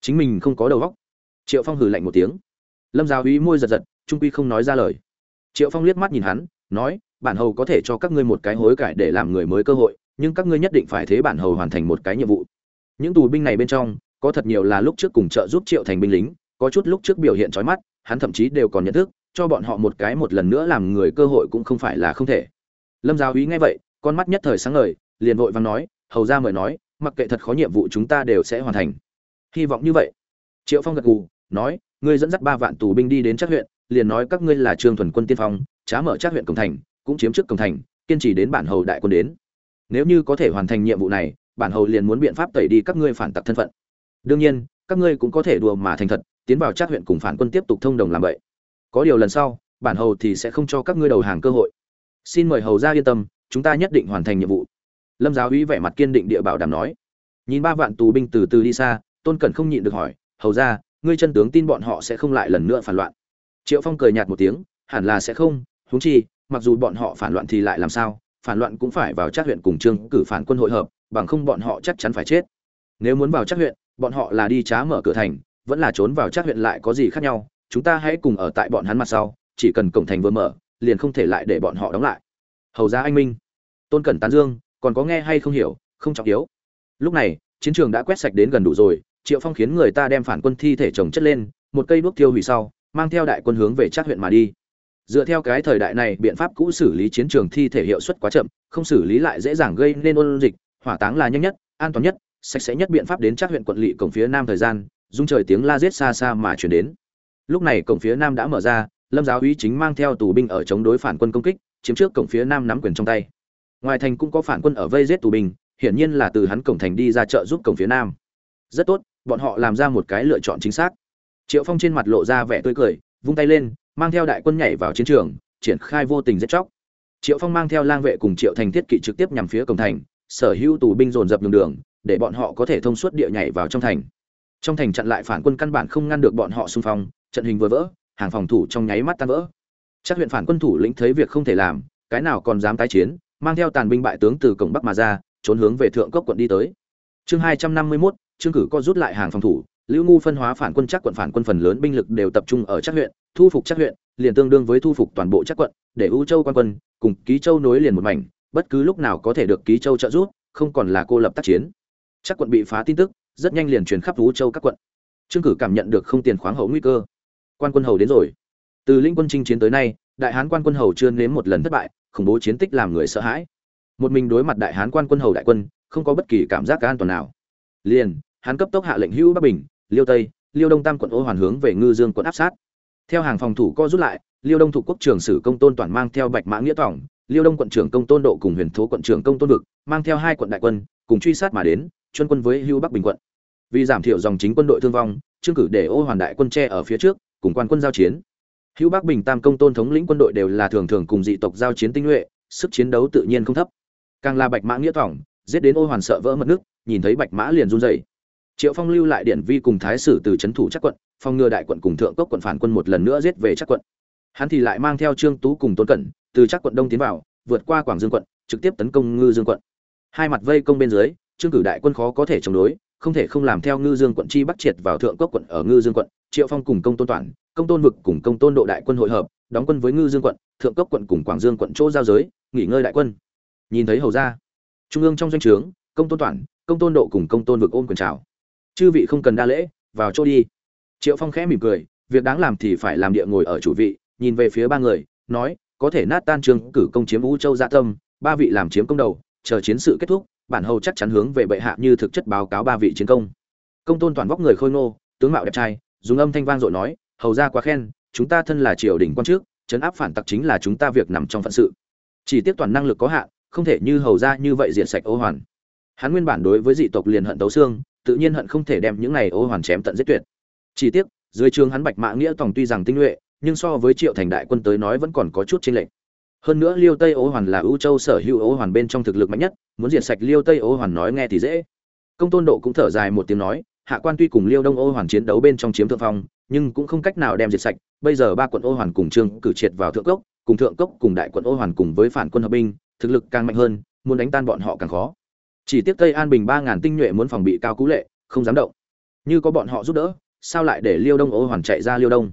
Chính mình không có đầu óc. Triệu phong hừ lạnh một tiếng. Lâm giáo úy môi giật giật, trung quy không nói ra lời triệu phong liếc mắt nhìn hắn, nói, bản hầu có thể cho các ngươi một cái hối cải để làm người mới cơ hội, nhưng các ngươi nhất định phải thế bản hầu hoàn thành một cái nhiệm vụ. Những tù binh này bên trong, có thật nhiều là lúc trước cùng trợ giúp triệu thành binh lính, có chút lúc trước biểu hiện trói mắt, hắn thậm chí đều còn nhận thức, cho bọn họ một cái một lần nữa làm người cơ hội cũng không phải là không thể. Lâm giáo úy nghe vậy, con mắt nhất thời sáng ngời, liền vội vàng nói, hầu ra mời nói, mặc kệ thật khó nhiệm vụ chúng ta đều sẽ hoàn thành. Hy vọng như vậy. Triệu phong gật gù, nói, ngươi dẫn dắt ba vạn tù binh đi đến chắc huyện liền nói các ngươi là trương thuần quân tiên phong, trá mở trác huyện cổng thành, cũng chiếm trước cổng thành, kiên trì đến bản hầu đại quân đến. Nếu như có thể hoàn thành nhiệm vụ này, bản hầu liền muốn biện pháp tẩy đi các ngươi phản tặc thân phận. Đương nhiên, các ngươi cũng có thể đùa mà thành thật, tiến vào trác huyện cùng phản quân tiếp tục thông đồng làm vậy. Có điều lần sau, bản hầu thì sẽ không cho các ngươi đầu hàng cơ hội. Xin mời hầu ra yên tâm, chúng ta nhất định hoàn thành nhiệm vụ. Lâm giáo uy vẻ mặt kiên định địa bảo đảm nói. Nhìn ba vạn tù binh từ từ đi xa, tôn cẩn không nhịn được hỏi, hầu ra ngươi chân tướng tin bọn họ sẽ không lại lần nữa phản loạn triệu phong cười nhạt một tiếng, hẳn là sẽ không, huống chi, mặc dù bọn họ phản loạn thì lại làm sao, phản loạn cũng phải vào chắc huyện cùng trương cử phản quân hội hợp, bằng không bọn họ chắc chắn phải chết. Nếu muốn vào chắc huyện, bọn họ là đi trá mở cửa thành, vẫn là trốn vào chắc huyện lại có gì khác nhau, chúng ta hãy cùng ở tại bọn hắn mặt sau, chỉ cần cổng thành vừa mở, liền không thể lại để bọn họ đóng lại. Hầu ra anh minh, tôn cẩn tán dương, còn có nghe hay không hiểu, không trọng yếu. Lúc này, chiến trường đã quét sạch đến gần đủ rồi, triệu phong khiến người ta đem phản quân thi thể trồng chất lên, một cây đuốc tiêu hủy sau mang theo đại quân hướng về Trác huyện mà đi. Dựa theo cái thời đại này, biện pháp cũ xử lý chiến trường thi thể hiệu suất quá chậm, không xử lý lại dễ dàng gây nên ôn dịch, hỏa táng là nhanh nhất, an toàn nhất, sạch sẽ nhất biện pháp đến Trác huyện quận lỵ cổng phía nam thời gian, dung trời tiếng la giết xa xa mà truyền đến. Lúc này cổng phía nam đã mở ra, lâm giáo úy chính mang theo tù binh ở chống đối phản quân công kích, chiếm trước cổng phía nam nắm quyền trong tay. Ngoài thành cũng có phản quân ở vây giết tù binh, hiển nhiên là từ hắn cổng thành đi ra chợ giúp cổng phía nam. Rất tốt, bọn họ làm ra một cái lựa chọn chính xác triệu phong trên mặt lộ ra vẻ tươi cười vung tay lên mang theo đại quân nhảy vào chiến trường triển khai vô tình giết chóc. Triệu phong mang theo lang vệ cùng triệu thành thiết kỵ trực tiếp nhằm phía cổng thành sở hữu tù binh dồn dập đường đường để bọn họ có thể thông suốt địa nhảy vào trong thành. Trong thành chặn lại phản quân căn bản không ngăn được bọn họ xung phong trận hình vừa vỡ hàng phòng thủ trong nháy mắt tan vỡ. Chắc huyện phản quân thủ lĩnh thấy việc không thể làm cái nào còn dám tái chiến mang theo tàn binh bại tướng từ cổng bắc mà ra trốn hướng về thượng cốc quận đi tới. Chương hai trăm năm mươi 251, trương cử có rút lại hàng phòng thủ lưu ngu phân hóa phản quân chắc quận phản quân phần lớn binh lực đều tập trung ở chắc huyện, thu phục chắc huyện, liền tương đương với thu phục toàn bộ chắc quận, để ưu châu quan quân cùng ký châu nối liền một mảnh, bất cứ lúc nào có thể được ký châu trợ giúp, không còn là cô lập tác chiến. Chắc quận bị phá tin tức, rất nhanh liền truyền khắp ưu châu các quận. Trương cử cảm nhận được không tiền khoáng hậu nguy cơ. Quan quân hầu đến rồi. Từ linh quân chinh chiến tới nay, đại hán quan quân hầu chưa nếm một lần thất bại, khủng bố chiến tích làm người sợ hãi. Một mình đối mặt đại hán quan quân hầu đại quân, không có bất kỳ cảm giác an toàn nào. Liền, hắn cấp tốc hạ lệnh hữu bắc bình liêu tây, liêu đông tam quận ô hoàn hướng về ngư dương quận áp sát. Theo hàng phòng thủ co rút lại, liêu đông thủ quốc trưởng sử công tôn toàn mang theo bạch mã nghĩa tỏng liêu đông quận trưởng công tôn độ cùng huyền thố quận trưởng công tôn vực, mang theo hai quận đại quân, cùng truy sát mà đến, chuyên quân với Hưu bắc bình quận. Vì giảm thiểu dòng chính quân đội thương vong, trương cử để ô hoàn đại quân tre ở phía trước, cùng quan quân giao chiến. Hữu bắc bình tam công tôn thống lĩnh quân đội đều là thường thường cùng dị tộc giao chiến tinh nhuệ, sức chiến đấu tự nhiên không thấp. Càng là bạch mã nghĩa thỏng giết đến ô hoàn sợ vỡ mất nước, nhìn thấy bạch mã liền run rẩy triệu phong lưu lại Điển vi cùng thái sử từ c thủ chắc quận phong ngừa đại quận cùng thượng cốc quận phản quân một lần nữa giết về chắc quận. Hắn thì lại mang theo trương tú cùng tôn cẩn từ chắc quận đông tiến vào vượt qua quảng dương quận trực tiếp tấn công ngư dương quận. Hai mặt vây công bên dưới trương cử đại quân khó có thể chống đối không thể không làm theo ngư dương quận chi bắc triệt vào thượng cốc quận ở ngư dương quận. Triệu phong cùng công tôn Toản, công tôn vực cùng công tôn độ đại quân hội hợp đóng quân với ngư dương quận thượng cốc quận cùng quảng dương quận chỗ giao giới nghỉ ngơi đại quân. Nhìn thấy hầu ra trung ương trong doanh trướng công tôn Toản, công tôn độ cùng công tôn vực ôm quyền chào chư vị không cần đa lễ, vào chỗ đi. Triệu phong khẽ mỉm cười, việc đáng làm thì phải làm địa ngồi ở chủ vị, nhìn về phía ba người, nói, có thể nát tan trường cử công chiếm vũ châu gia tâm, ba vị làm chiếm công đầu, chờ chiến sự kết thúc, bản hầu chắc chắn hướng về bệ hạ như thực chất báo cáo ba vị chiến công. Công tôn toàn vóc người khôi ngô, tướng mạo đẹp trai, dùng âm thanh vang dội nói, hầu ra quá khen, chúng ta thân là triều đình quan trước chấn áp phản tặc chính là chúng ta việc nằm trong phận sự. Chỉ tiếc toàn năng lực có hạn, không thể như hầu ra như vậy diện sạch ô hoàn. Hắn nguyên bản đối với dị tộc liền hận tấu xương tự nhiên hận không thể đem những này ô hoàn chém tận giết tuyệt. Chỉ tiếc, dưới trường hắn bạch mã nghĩa tòng tuy rằng tinh nhuệ, nhưng so với triệu thành đại quân tới nói vẫn còn có chút chênh lệch. Hơn nữa liêu tây ô hoàn là ưu châu sở hữu ô hoàn bên trong thực lực mạnh nhất, muốn diệt sạch liêu tây ô hoàn nói nghe thì dễ. Công tôn độ cũng thở dài một tiếng nói, hạ quan tuy cùng liêu đông ô hoàn chiến đấu bên trong chiếm thượng phong, nhưng cũng không cách nào đem diệt sạch, bây giờ ba quận ô hoàn cùng trương cử triệt vào thượng cốc, cùng thượng cốc cùng đại quận ô hoàn cùng với phản quân hợp binh, thực lực càng mạnh hơn, muốn đánh tan bọn họ càng khó chỉ tiếc tây an bình ba ngàn tinh nhuệ muốn phòng bị cao cú lệ, không dám động. Như có bọn họ giúp đỡ, sao lại để liêu đông ô hoàn chạy ra liêu đông?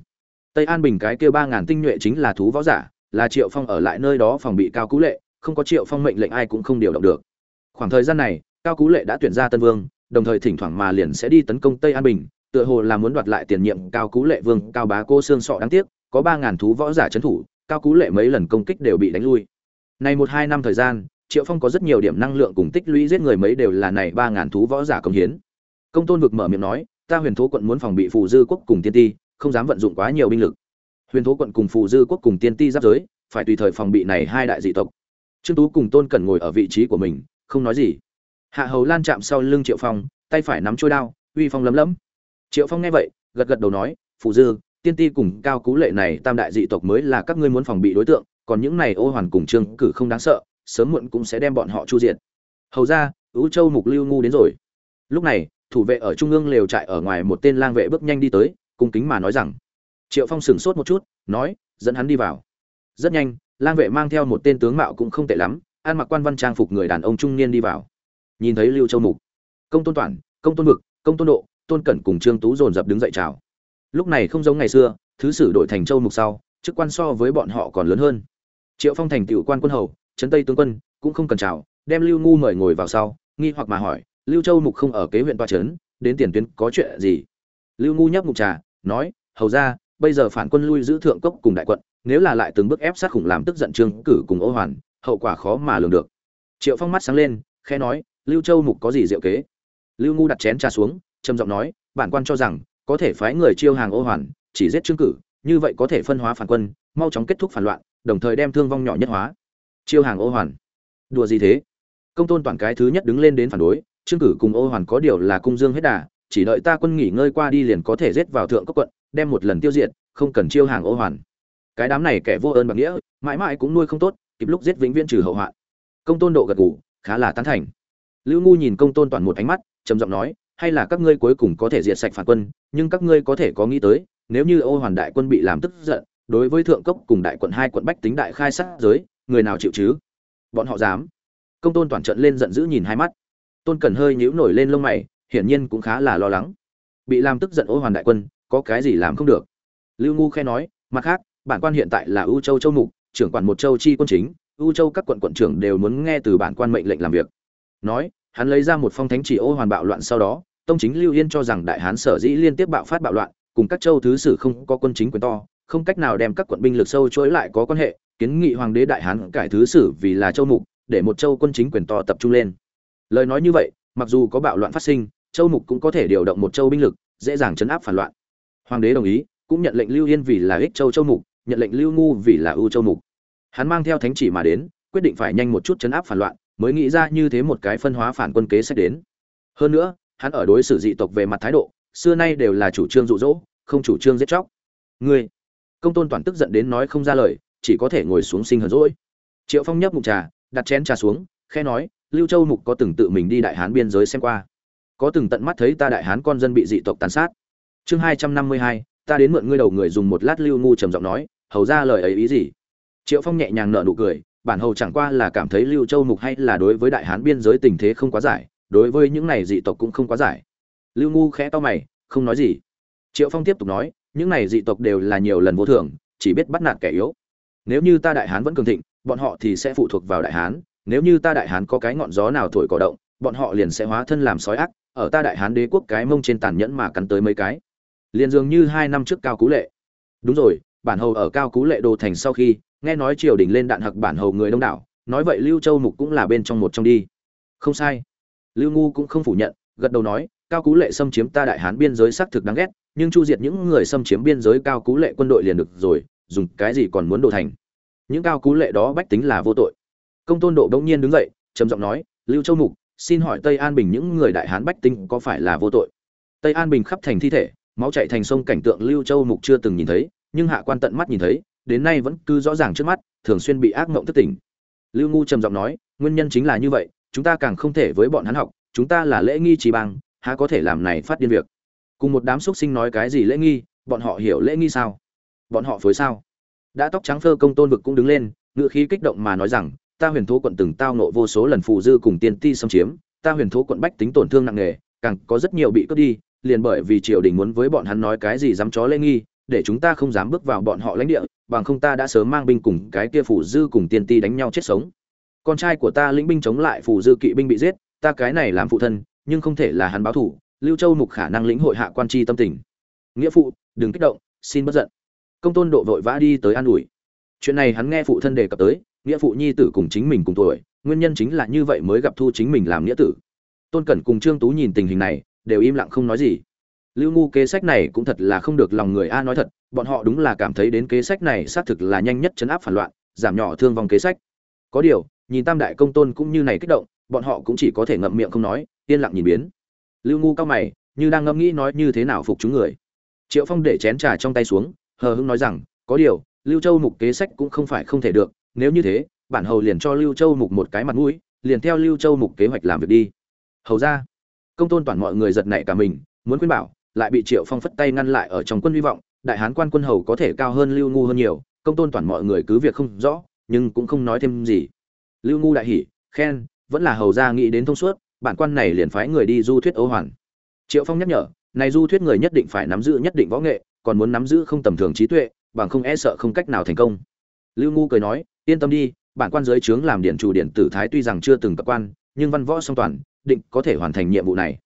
Tây an bình cái kia ba ngàn tinh nhuệ chính là thú võ giả, là triệu phong ở lại nơi đó phòng bị cao cú lệ, không có triệu phong mệnh lệnh ai cũng không điều động được. Khoảng thời gian này, cao cú lệ đã tuyển ra tân vương, đồng thời thỉnh thoảng mà liền sẽ đi tấn công tây an bình, tựa hồ là muốn đoạt lại tiền nhiệm cao cú lệ vương, cao bá cô xương sọ đáng tiếc, có ba ngàn thú võ giả trấn thủ, cao cú lệ mấy lần công kích đều bị đánh lui. Này một hai năm thời gian triệu phong có rất nhiều điểm năng lượng cùng tích lũy giết người mấy đều là này ba ngàn thú võ giả công hiến. Công tôn vực mở miệng nói, ta huyền thố quận muốn phòng bị phù dư quốc cùng tiên ti, không dám vận dụng quá nhiều binh lực. Huyền thố quận cùng phù dư quốc cùng tiên ti giáp giới, phải tùy thời phòng bị này hai đại dị tộc. Trương tú cùng tôn cẩn ngồi ở vị trí của mình, không nói gì. Hạ hầu lan chạm sau lưng triệu phong, tay phải nắm trôi đao, uy phong lấm lấm. Triệu phong nghe vậy, gật gật đầu nói, phù dư, tiên ti cùng cao cú lệ này tam đại dị tộc mới là các ngươi muốn phòng bị đối tượng, còn những này ô hoàn cùng trương cử không đáng sợ sớm muộn cũng sẽ đem bọn họ chu diệt. Hầu ra ứ châu mục lưu ngu đến rồi. Lúc này, thủ vệ ở trung ương lều trại ở ngoài một tên lang vệ bước nhanh đi tới, cung kính mà nói rằng, triệu phong sửng sốt một chút, nói, dẫn hắn đi vào. Rất nhanh, lang vệ mang theo một tên tướng mạo cũng không tệ lắm, ăn mặc quan văn trang phục người đàn ông trung niên đi vào. Nhìn thấy lưu châu mục, công tôn toản, công tôn vực, công tôn độ, tôn cẩn cùng trương tú dồn dập đứng dậy chào. Lúc này không giống ngày xưa, thứ sử đổi thành châu mục sau, chức quan so với bọn họ còn lớn hơn. Triệu phong thành tựu quan quân hầu trấn tây tướng quân, cũng không cần chào, đem lưu ngu mời ngồi vào sau, nghi hoặc mà hỏi, lưu châu mục không ở kế huyện toa trấn, đến tiền tuyến có chuyện gì? Lưu ngu nhấp mục trà, nói, hầu ra, bây giờ phản quân lui giữ thượng cốc cùng đại quận, nếu là lại từng bước ép sát khủng làm tức giận trương cử cùng ô hoàn, hậu quả khó mà lường được. Triệu phong mắt sáng lên, khẽ nói, lưu châu mục có gì diệu kế? Lưu ngu đặt chén trà xuống, trầm giọng nói, bản quan cho rằng, có thể phái người chiêu hàng ô hoàn, chỉ giết trương cử, như vậy có thể phân hóa phản quân, mau chóng kết thúc phản loạn, đồng thời đem thương vong nhỏ nhất hóa chiêu hàng ô hoàn. Đùa gì thế? Công tôn toàn cái thứ nhất đứng lên đến phản đối, trương cử cùng ô hoàn có điều là cung dương hết đà, chỉ đợi ta quân nghỉ ngơi qua đi liền có thể giết vào thượng cấp quận, đem một lần tiêu diệt, không cần chiêu hàng ô hoàn. Cái đám này kẻ vô ơn bạc nghĩa, mãi mãi cũng nuôi không tốt, kịp lúc giết vĩnh viễn trừ hậu hoạn. Công tôn độ gật gù, khá là tán thành. Lưu ngu nhìn công tôn toàn một ánh mắt, trầm giọng nói, hay là các ngươi cuối cùng có thể diệt sạch phản quân, nhưng các ngươi có thể có nghĩ tới, nếu như ô hoàn đại quân bị làm tức giận, đối với thượng cốc cùng đại quận hai quận bách tính đại khai sát giới người nào chịu chứ? Bọn họ dám. Công tôn toàn trận lên giận dữ nhìn hai mắt. Tôn cần hơi nhíu nổi lên lông mày, hiển nhiên cũng khá là lo lắng. Bị làm tức giận ô hoàn đại quân, có cái gì làm không được? Lưu ngu khe nói, mặt khác, bản quan hiện tại là ưu châu châu mục, trưởng quản một châu chi quân chính ưu châu các quận quận trưởng đều muốn nghe từ bản quan mệnh lệnh làm việc. Nói, hắn lấy ra một phong thánh chỉ ô hoàn bạo loạn sau đó, tông chính lưu yên cho rằng đại hán sở dĩ liên tiếp bạo phát bạo loạn, cùng các châu thứ sử không có quân chính quyền to, không cách nào đem các quận binh lực sâu chuỗi lại có quan hệ kiến nghị hoàng đế đại hán cải thứ sử vì là châu mục, để một châu quân chính quyền to tập trung lên. Lời nói như vậy, mặc dù có bạo loạn phát sinh, châu mục cũng có thể điều động một châu binh lực, dễ dàng chấn áp phản loạn. Hoàng đế đồng ý, cũng nhận lệnh lưu yên vì là ích châu châu mục, nhận lệnh lưu ngu vì là ưu châu mục. Hắn mang theo thánh chỉ mà đến, quyết định phải nhanh một chút chấn áp phản loạn, mới nghĩ ra như thế một cái phân hóa phản quân kế sách đến. Hơn nữa, hắn ở đối xử dị tộc về mặt thái độ, xưa nay đều là chủ trương dụ dỗ, không chủ trương giết chóc. Ngươi, công tôn toàn tức giận đến nói không ra lời chỉ có thể ngồi xuống sinh hờn rỗi triệu phong nhấp mục trà, đặt chén trà xuống khe nói, lưu châu mục có từng tự mình đi đại hán biên giới xem qua. Có từng tận mắt thấy ta đại hán con dân bị dị tộc tàn sát. Chương hai trăm năm mươi hai, ta đến mượn ngươi đầu người dùng một lát lưu ngu trầm giọng nói, hầu ra lời ấy ý gì? Triệu phong nhẹ nhàng nở nụ cười, bản hầu chẳng qua là cảm thấy lưu châu mục hay là đối với đại hán biên giới tình thế không quá giải, đối với những này dị tộc cũng không quá giải. Lưu ngu khẽ to mày, không nói gì. Triệu phong tiếp tục nói, những này dị tộc đều là nhiều lần vô thường, chỉ biết bắt nạt kẻ yếu nếu như ta đại hán vẫn cường thịnh, bọn họ thì sẽ phụ thuộc vào đại hán. Nếu như ta đại hán có cái ngọn gió nào thổi cỏ động, bọn họ liền sẽ hóa thân làm sói ác. Ở ta đại hán đế quốc cái mông trên tàn nhẫn mà cắn tới mấy cái. Liền dường như hai năm trước cao cú lệ. Đúng rồi, bản hầu ở cao cú lệ đồ thành sau khi, nghe nói triều đình lên đạn hặc bản hầu người đông đảo. Nói vậy lưu châu mục cũng là bên trong một trong đi. Không sai. Lưu ngu cũng không phủ nhận, gật đầu nói, cao cú lệ xâm chiếm ta đại hán biên giới xác thực đáng ghét, nhưng chu diệt những người xâm chiếm biên giới cao cú lệ quân đội liền được rồi dùng cái gì còn muốn đồ thành. Những cao cú lệ đó bách tính là vô tội. Công tôn độ đống nhiên đứng dậy, trầm giọng nói, lưu châu mục, xin hỏi tây an bình những người đại hán bách tính có phải là vô tội? Tây an bình khắp thành thi thể, máu chạy thành sông cảnh tượng lưu châu mục chưa từng nhìn thấy, nhưng hạ quan tận mắt nhìn thấy, đến nay vẫn cứ rõ ràng trước mắt, thường xuyên bị ác mộng thất tỉnh. Lưu ngu trầm giọng nói, nguyên nhân chính là như vậy, chúng ta càng không thể với bọn hắn học, chúng ta là lễ nghi trí bang, há có thể làm này phát điên việc? Cùng một đám xuất sinh nói cái gì lễ nghi, bọn họ hiểu lễ nghi sao? Bọn họ phối sao? Đã tóc trắng phơ công tôn vực cũng đứng lên ngựa khí kích động mà nói rằng, ta huyền thố quận từng tao nộ vô số lần phù dư cùng tiên ti xâm chiếm, ta huyền thố quận bách tính tổn thương nặng nề, càng có rất nhiều bị cướp đi, liền bởi vì triều đình muốn với bọn hắn nói cái gì dám chó lễ nghi, để chúng ta không dám bước vào bọn họ lãnh địa, bằng không ta đã sớm mang binh cùng cái kia phù dư cùng tiên ti đánh nhau chết sống. Con trai của ta lĩnh binh chống lại phù dư kỵ binh bị giết, ta cái này làm phụ thân, nhưng không thể là hắn báo thủ lưu châu mục khả năng lĩnh hội hạ quan tri tâm tình. Nghĩa phụ, đừng kích động, xin bất giận công tôn độ vội vã đi tới an ủi. Chuyện này hắn nghe phụ thân đề cập tới, nghĩa phụ nhi tử cùng chính mình cùng tuổi, nguyên nhân chính là như vậy mới gặp thu chính mình làm nghĩa tử. Tôn cẩn cùng trương tú nhìn tình hình này, đều im lặng không nói gì. Lưu ngu kế sách này cũng thật là không được lòng người a nói thật, bọn họ đúng là cảm thấy đến kế sách này xác thực là nhanh nhất chấn áp phản loạn, giảm nhỏ thương vong kế sách. Có điều, nhìn tam đại công tôn cũng như này kích động, bọn họ cũng chỉ có thể ngậm miệng không nói, yên lặng nhìn biến. Lưu ngu cao mày, như đang ngẫm nghĩ nói như thế nào phục chúng người. Triệu phong để chén trà trong tay xuống hờ hững nói rằng, có điều, lưu châu mục kế sách cũng không phải không thể được, nếu như thế, bản hầu liền cho lưu châu mục một cái mặt mũi, liền theo lưu châu mục kế hoạch làm việc đi. Hầu ra, công tôn toàn mọi người giật nảy cả mình, muốn khuyên bảo, lại bị triệu phong phất tay ngăn lại ở trong quân hy vọng, đại hán quan quân hầu có thể cao hơn lưu ngu hơn nhiều, công tôn toàn mọi người cứ việc không rõ, nhưng cũng không nói thêm gì. Lưu ngu đại hỉ, khen, vẫn là hầu ra nghĩ đến thông suốt, bản quan này liền phái người đi du thuyết ấu hoàn. Triệu phong nhắc nhở, này du thuyết người nhất định phải nắm giữ nhất định võ nghệ còn muốn nắm giữ không tầm thường trí tuệ, bằng không e sợ không cách nào thành công. Lưu ngu cười nói, yên tâm đi, bản quan giới trướng làm điện chủ điện tử thái tuy rằng chưa từng cấp quan, nhưng văn võ song toàn, định có thể hoàn thành nhiệm vụ này.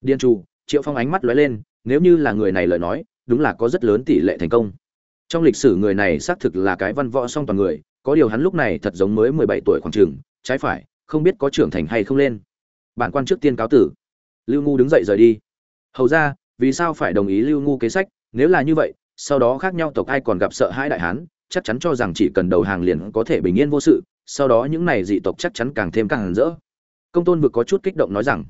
Điện chủ, triệu phong ánh mắt lóe lên, nếu như là người này lời nói, đúng là có rất lớn tỷ lệ thành công. Trong lịch sử người này xác thực là cái văn võ song toàn người, có điều hắn lúc này thật giống mới mười bảy tuổi khoảng trường, trái phải, không biết có trưởng thành hay không lên. Bản quan trước tiên cáo tử. Lưu ngu đứng dậy rời đi. Hầu ra, vì sao phải đồng ý lưu ngu kế sách? Nếu là như vậy, sau đó khác nhau tộc ai còn gặp sợ hãi đại hán, chắc chắn cho rằng chỉ cần đầu hàng liền có thể bình yên vô sự, sau đó những này dị tộc chắc chắn càng thêm càng hẳn rỡ. Công tôn vực có chút kích động nói rằng,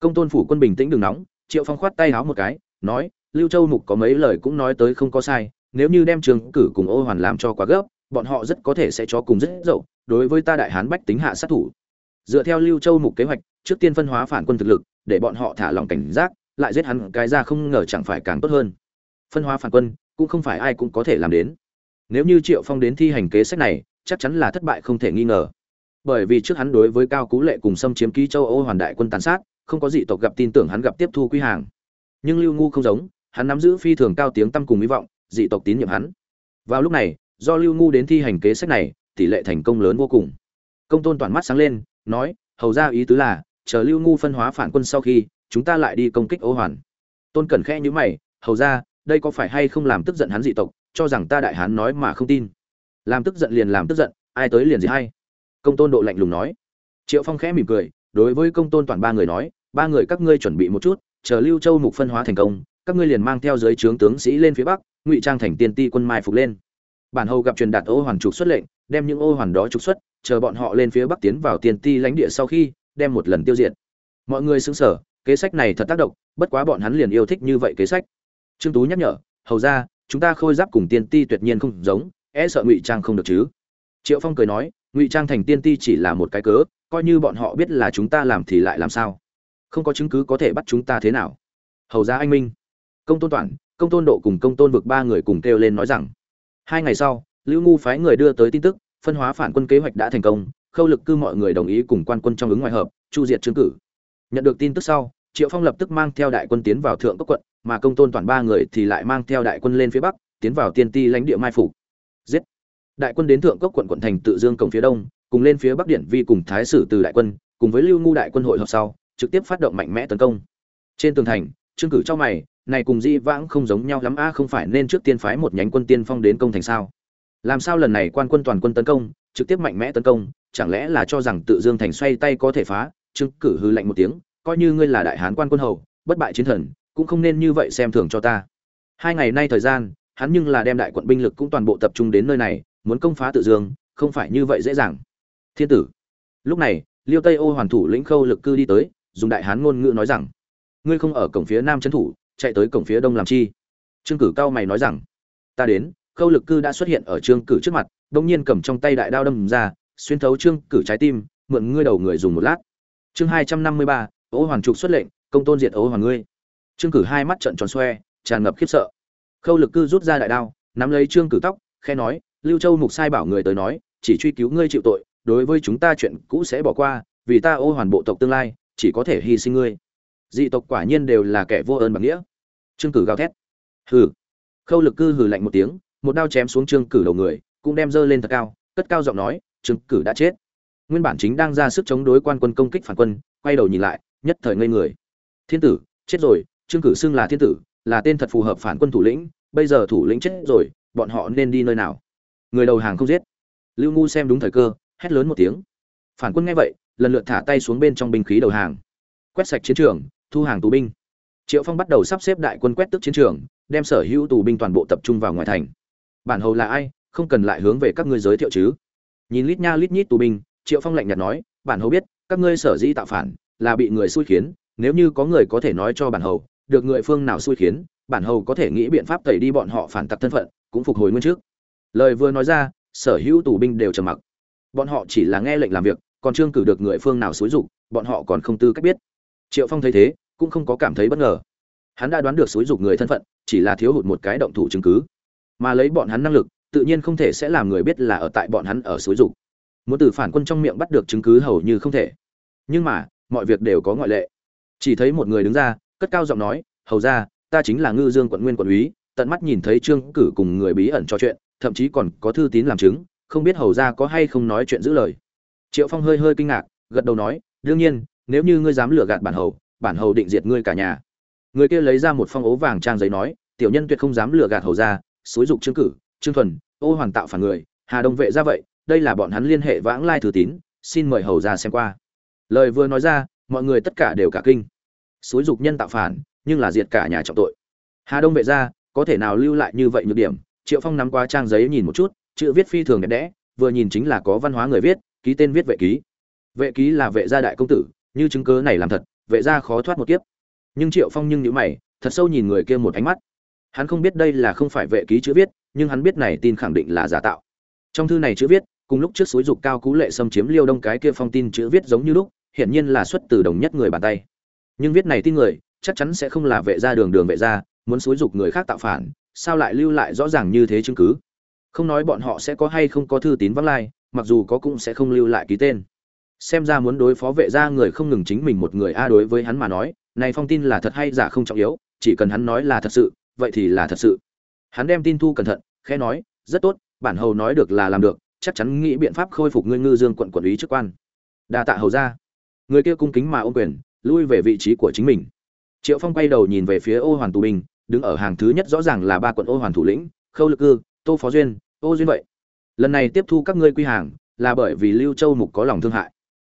công tôn phủ quân bình tĩnh đừng nóng. Triệu phong khoát tay háo một cái, nói, lưu châu mục có mấy lời cũng nói tới không có sai, nếu như đem trường cử cùng ô hoàn làm cho quá gấp, bọn họ rất có thể sẽ cho cùng rất dậu, đối với ta đại hán bách tính hạ sát thủ. Dựa theo lưu châu mục kế hoạch, trước tiên phân hóa phản quân thực lực, để bọn họ thả lòng cảnh giác, lại giết hắn cái ra không ngờ chẳng phải càng tốt hơn phân hóa phản quân, cũng không phải ai cũng có thể làm đến. Nếu như triệu phong đến thi hành kế sách này, chắc chắn là thất bại không thể nghi ngờ. Bởi vì trước hắn đối với cao cú lệ cùng xâm chiếm ký châu âu hoàn đại quân tàn sát, không có dị tộc gặp tin tưởng hắn gặp tiếp thu quy hàng. Nhưng lưu ngu không giống, hắn nắm giữ phi thường cao tiếng tăm cùng hy vọng, dị tộc tín nhiệm hắn. Vào lúc này, do lưu ngu đến thi hành kế sách này, tỷ lệ thành công lớn vô cùng. Công tôn toàn mắt sáng lên, nói, hầu ra ý tứ là, chờ lưu ngu phân hóa phản quân sau khi, chúng ta lại đi công kích ô hoàn. Tôn cẩn khẽ nhữ mày, hầu ra đây có phải hay không làm tức giận hắn dị tộc, cho rằng ta đại hán nói mà không tin. Làm tức giận liền làm tức giận, ai tới liền gì hay. Công tôn độ lạnh lùng nói. Triệu phong khẽ mỉm cười, đối với công tôn toàn ba người nói, ba người các ngươi chuẩn bị một chút, chờ lưu châu mục phân hóa thành công, các ngươi liền mang theo giới trướng tướng sĩ lên phía bắc, ngụy trang thành tiên ti quân mai phục lên. Bản hầu gặp truyền đạt ô hoàn trục xuất lệnh, đem những ô hoàn đó trục xuất, chờ bọn họ lên phía bắc tiến vào tiên ti lãnh địa sau khi, đem một lần tiêu diệt. Mọi người xứng sở kế sách này thật tác động, bất quá bọn hắn liền yêu thích như vậy kế sách trương tú nhắc nhở, hầu ra, chúng ta khôi giáp cùng tiên ti tuyệt nhiên không giống e sợ ngụy trang không được chứ. Triệu phong cười nói, ngụy trang thành tiên ti chỉ là một cái cớ, coi như bọn họ biết là chúng ta làm thì lại làm sao? Không có chứng cứ có thể bắt chúng ta thế nào? Hầu ra anh minh. Công tôn toản, công tôn độ cùng công tôn vực ba người cùng kêu lên nói rằng, hai ngày sau, lưu ngu phái người đưa tới tin tức, phân hóa phản quân kế hoạch đã thành công, khâu lực cư mọi người đồng ý cùng quan quân trong ứng ngoại hợp, chu diệt chứng cử. Nhận được tin tức sau triệu phong lập tức mang theo đại quân tiến vào thượng cốc quận, mà công tôn toàn ba người thì lại mang theo đại quân lên phía bắc, tiến vào tiên ti lãnh địa mai phủ. Giết! Đại quân đến thượng cốc quận quận thành tự dương cổng phía đông, cùng lên phía bắc điện vi cùng thái sử từ đại quân, cùng với lưu ngu đại quân hội họp sau, trực tiếp phát động mạnh mẽ tấn công. Trên tường thành, trương cử cho mày, này cùng di vãng không giống nhau lắm a, không phải nên trước tiên phái một nhánh quân tiên phong đến công thành sao? Làm sao lần này quan quân toàn quân tấn công, trực tiếp mạnh mẽ tấn công, chẳng lẽ là cho rằng tự dương thành xoay tay có thể phá? Trương cử hư lạnh một tiếng coi như ngươi là đại hán quan quân hầu, bất bại chiến thần, cũng không nên như vậy xem thường cho ta. Hai ngày nay thời gian, hắn nhưng là đem đại quận binh lực cũng toàn bộ tập trung đến nơi này, muốn công phá tự dương, không phải như vậy dễ dàng. Thiên tử, lúc này, liêu tây ô hoàn thủ lĩnh khâu lực cư đi tới, dùng đại hán ngôn ngữ nói rằng, ngươi không ở cổng phía nam trấn thủ, chạy tới cổng phía đông làm chi? Trương cử cao mày nói rằng, ta đến, khâu lực cư đã xuất hiện ở trương cử trước mặt đông nhiên cầm trong tay đại đao đâm ra, xuyên thấu trương cử trái tim, mượn ngươi đầu người dùng một lát. Chương hai trăm năm mươi ba ô Hoàng trục xuất lệnh, công tôn diệt ô Hoàng ngươi. Trương cử hai mắt trợn tròn xoe, tràn ngập khiếp sợ. Khâu lực cư rút ra đại đao, nắm lấy trương cử tóc, khẽ nói, lưu châu mục sai bảo người tới nói, chỉ truy cứu ngươi chịu tội, đối với chúng ta chuyện cũ sẽ bỏ qua, vì ta ô hoàn bộ tộc tương lai, chỉ có thể hy sinh ngươi. Dị tộc quả nhiên đều là kẻ vô ơn bằng nghĩa. Trương cử gào thét. Hừ. Khâu lực cư hừ lạnh một tiếng, một đao chém xuống trương cử đầu người, cũng đem dơ lên thật cao, cất cao giọng nói, trương cử đã chết. Nguyên bản chính đang ra sức chống đối quan quân công kích phản quân, quay đầu nhìn lại nhất thời ngây người. Thiên tử, chết rồi, trương cử xưng là thiên tử, là tên thật phù hợp phản quân thủ lĩnh, bây giờ thủ lĩnh chết rồi, bọn họ nên đi nơi nào? Người đầu hàng không giết. Lưu ngu xem đúng thời cơ, hét lớn một tiếng. Phản quân nghe vậy, lần lượt thả tay xuống bên trong binh khí đầu hàng. Quét sạch chiến trường, thu hàng tù binh. Triệu phong bắt đầu sắp xếp đại quân quét tức chiến trường, đem sở hữu tù binh toàn bộ tập trung vào ngoài thành. Bản hầu là ai, không cần lại hướng về các ngươi giới thiệu chứ. Nhìn lít nha lít nhít tù binh, triệu phong lạnh nhạt nói, bản hầu biết, các ngươi sở dĩ tạo phản là bị người xui khiến, nếu như có người có thể nói cho bản hầu, được người phương nào xui khiến, bản hầu có thể nghĩ biện pháp tẩy đi bọn họ phản tặc thân phận, cũng phục hồi nguyên trước. Lời vừa nói ra, sở hữu tù binh đều trầm mặc. Bọn họ chỉ là nghe lệnh làm việc, còn trương cử được người phương nào xúi dục, bọn họ còn không tư cách biết. Triệu phong thấy thế, cũng không có cảm thấy bất ngờ. Hắn đã đoán được xúi dục người thân phận, chỉ là thiếu hụt một cái động thủ chứng cứ. Mà lấy bọn hắn năng lực, tự nhiên không thể sẽ làm người biết là ở tại bọn hắn ở xúi dục. Muốn từ phản quân trong miệng bắt được chứng cứ hầu như không thể. Nhưng mà mọi việc đều có ngoại lệ. Chỉ thấy một người đứng ra, cất cao giọng nói, hầu ra ta chính là ngư dương quận nguyên quận úy, tận mắt nhìn thấy trương cử cùng người bí ẩn trò chuyện, thậm chí còn có thư tín làm chứng, không biết hầu ra có hay không nói chuyện giữ lời. Triệu phong hơi hơi kinh ngạc, gật đầu nói, đương nhiên, nếu như ngươi dám lừa gạt bản hầu bản hầu định diệt ngươi cả nhà. Người kia lấy ra một phong ố vàng trang giấy nói, tiểu nhân tuyệt không dám lừa gạt hầu ra xúi dục trương cử, trương thuần, ô hoàn tạo phản người, hà đông vệ ra vậy, đây là bọn hắn liên hệ vãng lai thư tín, xin mời hầu ra xem qua lời vừa nói ra, mọi người tất cả đều cả kinh. Xúi dục nhân tạo phản, nhưng là diệt cả nhà trọng tội. Hà đông vệ ra có thể nào lưu lại như vậy nhược điểm? Triệu phong nắm qua trang giấy nhìn một chút, chữ viết phi thường đẹp đẽ, vừa nhìn chính là có văn hóa người viết, ký tên viết vệ ký. Vệ ký là vệ gia đại công tử, như chứng cớ này làm thật, vệ gia khó thoát một kiếp. Nhưng triệu phong nhưng nhữ mày, thật sâu nhìn người kia một ánh mắt. Hắn không biết đây là không phải vệ ký chữ viết, nhưng hắn biết này tin khẳng định là giả tạo. Trong thư này chữ viết, cùng lúc trước suối dục cao cú lệ xâm chiếm liêu đông cái kia phong tin chữ viết giống như lúc hiển nhiên là xuất từ đồng nhất người bàn tay. Nhưng viết này tin người, chắc chắn sẽ không là vệ gia đường đường vệ gia, muốn suối dục người khác tạo phản, sao lại lưu lại rõ ràng như thế chứng cứ? Không nói bọn họ sẽ có hay không có thư tín vắng lai, mặc dù có cũng sẽ không lưu lại ký tên. Xem ra muốn đối phó vệ gia người không ngừng chính mình một người a, đối với hắn mà nói, này phong tin là thật hay giả không trọng yếu, chỉ cần hắn nói là thật sự, vậy thì là thật sự. Hắn đem tin thu cẩn thận, khẽ nói, rất tốt, bản hầu nói được là làm được, chắc chắn nghĩ biện pháp khôi phục ngươi ngư dương quận quản lý chức quan. Đa tạ hầu ra người kia cung kính mà ôm quyền, lui về vị trí của chính mình. Triệu phong quay đầu nhìn về phía ô hoàn tù binh đứng ở hàng thứ nhất rõ ràng là ba quận ô hoàn thủ lĩnh, khâu lực cư, tô phó duyên, ô duyên vậy. Lần này tiếp thu các ngươi quy hàng, là bởi vì lưu châu mục có lòng thương hại.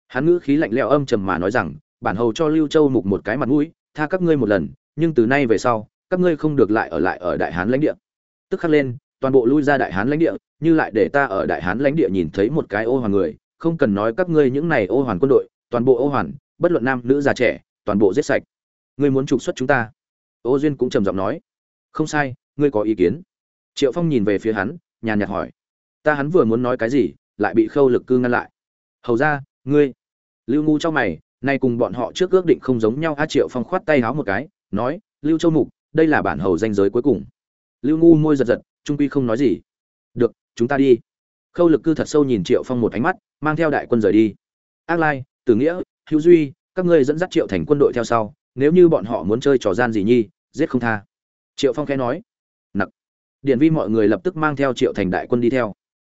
Hắn ngữ khí lạnh lẽo âm trầm mà nói rằng, bản hầu cho lưu châu mục một cái mặt mũi, tha các ngươi một lần, nhưng từ nay về sau, các ngươi không được lại ở lại ở đại hán lãnh địa. Tức khắc lên, toàn bộ lui ra đại hán lãnh địa, như lại để ta ở đại hán lãnh địa nhìn thấy một cái ô hoàn người, không cần nói các ngươi những này ô hoàn quân đội toàn bộ ô hoàn, bất luận nam nữ già trẻ, toàn bộ giết sạch. Ngươi muốn trục xuất chúng ta? Ô duyên cũng trầm giọng nói. Không sai, ngươi có ý kiến. Triệu phong nhìn về phía hắn, nhàn nhạt hỏi. Ta hắn vừa muốn nói cái gì, lại bị khâu lực cư ngăn lại. Hầu ra, ngươi. Lưu ngu cho mày, nay cùng bọn họ trước ước định không giống nhau. A triệu phong khoát tay háo một cái, nói, lưu châu mục, đây là bản hầu danh giới cuối cùng. Lưu ngu môi giật giật, trung quy không nói gì. Được, chúng ta đi. Khâu lực cư thật sâu nhìn triệu phong một ánh mắt, mang theo đại quân rời đi. Ác lai tử nghĩa, hữu duy, các ngươi dẫn dắt triệu thành quân đội theo sau, nếu như bọn họ muốn chơi trò gian gì nhi, giết không tha. Triệu phong khẽ nói. Nặc. Điển vi mọi người lập tức mang theo triệu thành đại quân đi theo.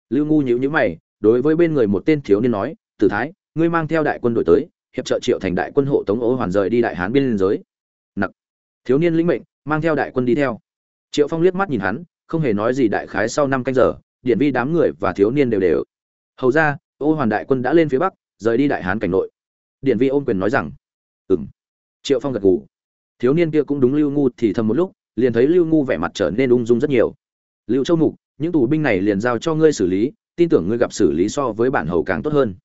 Lưu ngu nhíu nhíu mày, đối với bên người một tên thiếu niên nói, tử thái, ngươi mang theo đại quân đội tới, hiệp trợ triệu thành đại quân hộ tống ố hoàn rời đi đại hán biên giới. Nặc. Thiếu niên lĩnh mệnh, mang theo đại quân đi theo. Triệu phong liếc mắt nhìn hắn, không hề nói gì đại khái sau năm canh giờ điện vi đám người và thiếu niên đều đều. Hầu ra ô hoàn đại quân đã lên phía bắc rời đi đại hán cảnh nội. Điện vi ôm quyền nói rằng ừng triệu phong gật gù. Thiếu niên kia cũng đúng lưu ngu thì thầm một lúc, liền thấy lưu ngu vẻ mặt trở nên ung dung rất nhiều. Lưu châu mục, những tù binh này liền giao cho ngươi xử lý, tin tưởng ngươi gặp xử lý so với bản hầu càng tốt hơn.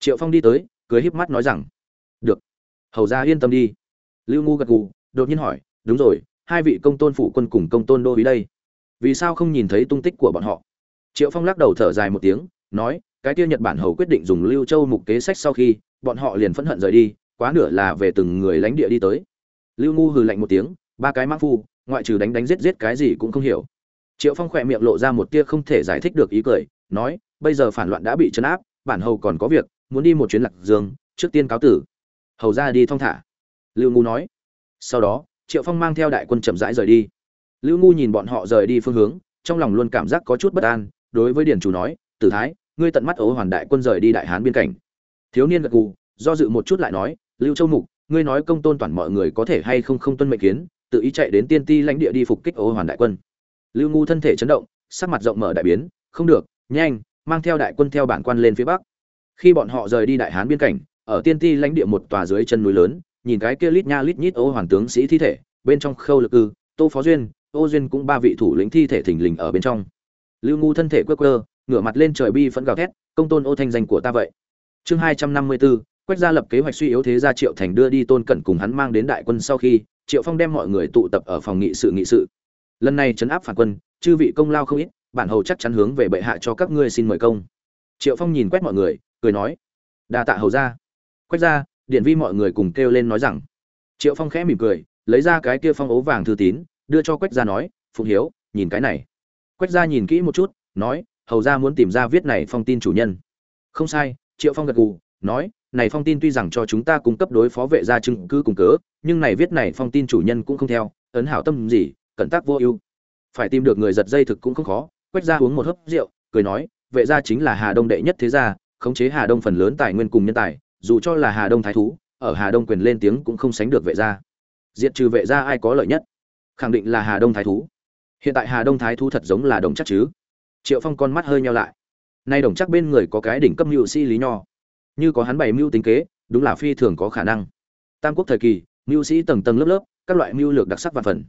Triệu phong đi tới, cười híp mắt nói rằng, được, hầu ra yên tâm đi. Lưu ngu gật gù, đột nhiên hỏi, đúng rồi, hai vị công tôn phụ quân cùng công tôn đô ý đây, vì sao không nhìn thấy tung tích của bọn họ? Triệu phong lắc đầu thở dài một tiếng, nói cái kia nhật bản hầu quyết định dùng lưu châu mục kế sách sau khi, bọn họ liền phẫn hận rời đi, quá nửa là về từng người lãnh địa đi tới. Lưu ngu hừ lạnh một tiếng, ba cái mã phu, ngoại trừ đánh đánh giết giết cái gì cũng không hiểu. Triệu phong khỏe miệng lộ ra một tia không thể giải thích được ý cười, nói, bây giờ phản loạn đã bị chấn áp, bản hầu còn có việc, muốn đi một chuyến lạc dương, trước tiên cáo tử. Hầu ra đi thong thả. Lưu ngu nói. Sau đó, triệu phong mang theo đại quân chậm rãi rời đi. Lưu ngu nhìn bọn họ rời đi phương hướng, trong lòng luôn cảm giác có chút bất an, đối với điển chủ nói, tử thái ngươi tận mắt ố hoàn đại quân rời đi đại hán biên cảnh. Thiếu niên gật gù, do dự một chút lại nói, lưu châu mục, ngươi nói công tôn toàn mọi người có thể hay không không tuân mệnh kiến, tự ý chạy đến tiên ti lãnh địa đi phục kích ố hoàn đại quân. Lưu ngu thân thể chấn động, sắc mặt rộng mở đại biến, không được, nhanh, mang theo đại quân theo bản quan lên phía bắc. Khi bọn họ rời đi đại hán biên cảnh, ở tiên ti lãnh địa một tòa dưới chân núi lớn, nhìn cái kia lít nha lít nhít ô hoàn tướng sĩ thi thể, bên trong khâu lực ư tô phó duyên, ô duyên cũng ba vị thủ lĩnh thi thể thình lình ở bên trong. Lưu ngu thân thể quơ quơ ngửa mặt lên trời bi phẫn gào thét, công tôn ô thanh danh của ta vậy. Chương hai trăm năm mươi bốn quách gia lập kế hoạch suy yếu thế gia triệu thành đưa đi tôn cẩn cùng hắn mang đến đại quân sau khi, triệu phong đem mọi người tụ tập ở phòng nghị sự nghị sự. Lần này chấn áp phản quân, chư vị công lao không ít, bản hầu chắc chắn hướng về bệ hạ cho các ngươi xin mời công. Triệu phong nhìn quét mọi người, cười nói, đa tạ hầu ra quách ra điện vi mọi người cùng kêu lên nói rằng, triệu phong khẽ mỉm cười, lấy ra cái kia phong ố vàng thư tín, đưa cho quách gia nói, phụng hiếu, nhìn cái này. Quách gia nhìn kỹ một chút, nói hầu ra muốn tìm ra viết này phong tin chủ nhân. Không sai, triệu phong gật gù, nói, này phong tin tuy rằng cho chúng ta cung cấp đối phó vệ gia chứng cứ cùng cớ, nhưng này viết này phong tin chủ nhân cũng không theo, ấn hảo tâm gì, cẩn tác vô ưu. Phải tìm được người giật dây thực cũng không khó quách gia uống một hớp rượu, cười nói, vệ gia chính là hà đông đệ nhất thế gia, khống chế hà đông phần lớn tài nguyên cùng nhân tài, dù cho là hà đông thái thú, ở hà đông quyền lên tiếng cũng không sánh được vệ gia. Diệt trừ vệ gia ai có lợi nhất? Khẳng định là hà đông thái thú. Hiện tại hà đông thái thú thật giống là đồng chắc chứ triệu phong con mắt hơi nhau lại. Nay đồng chắc bên người có cái đỉnh cấp mưu sĩ lý nho. Như có hắn bày mưu tính kế, đúng là phi thường có khả năng. Tam quốc thời kỳ, mưu sĩ tầng tầng lớp lớp, các loại mưu lược đặc sắc và phần.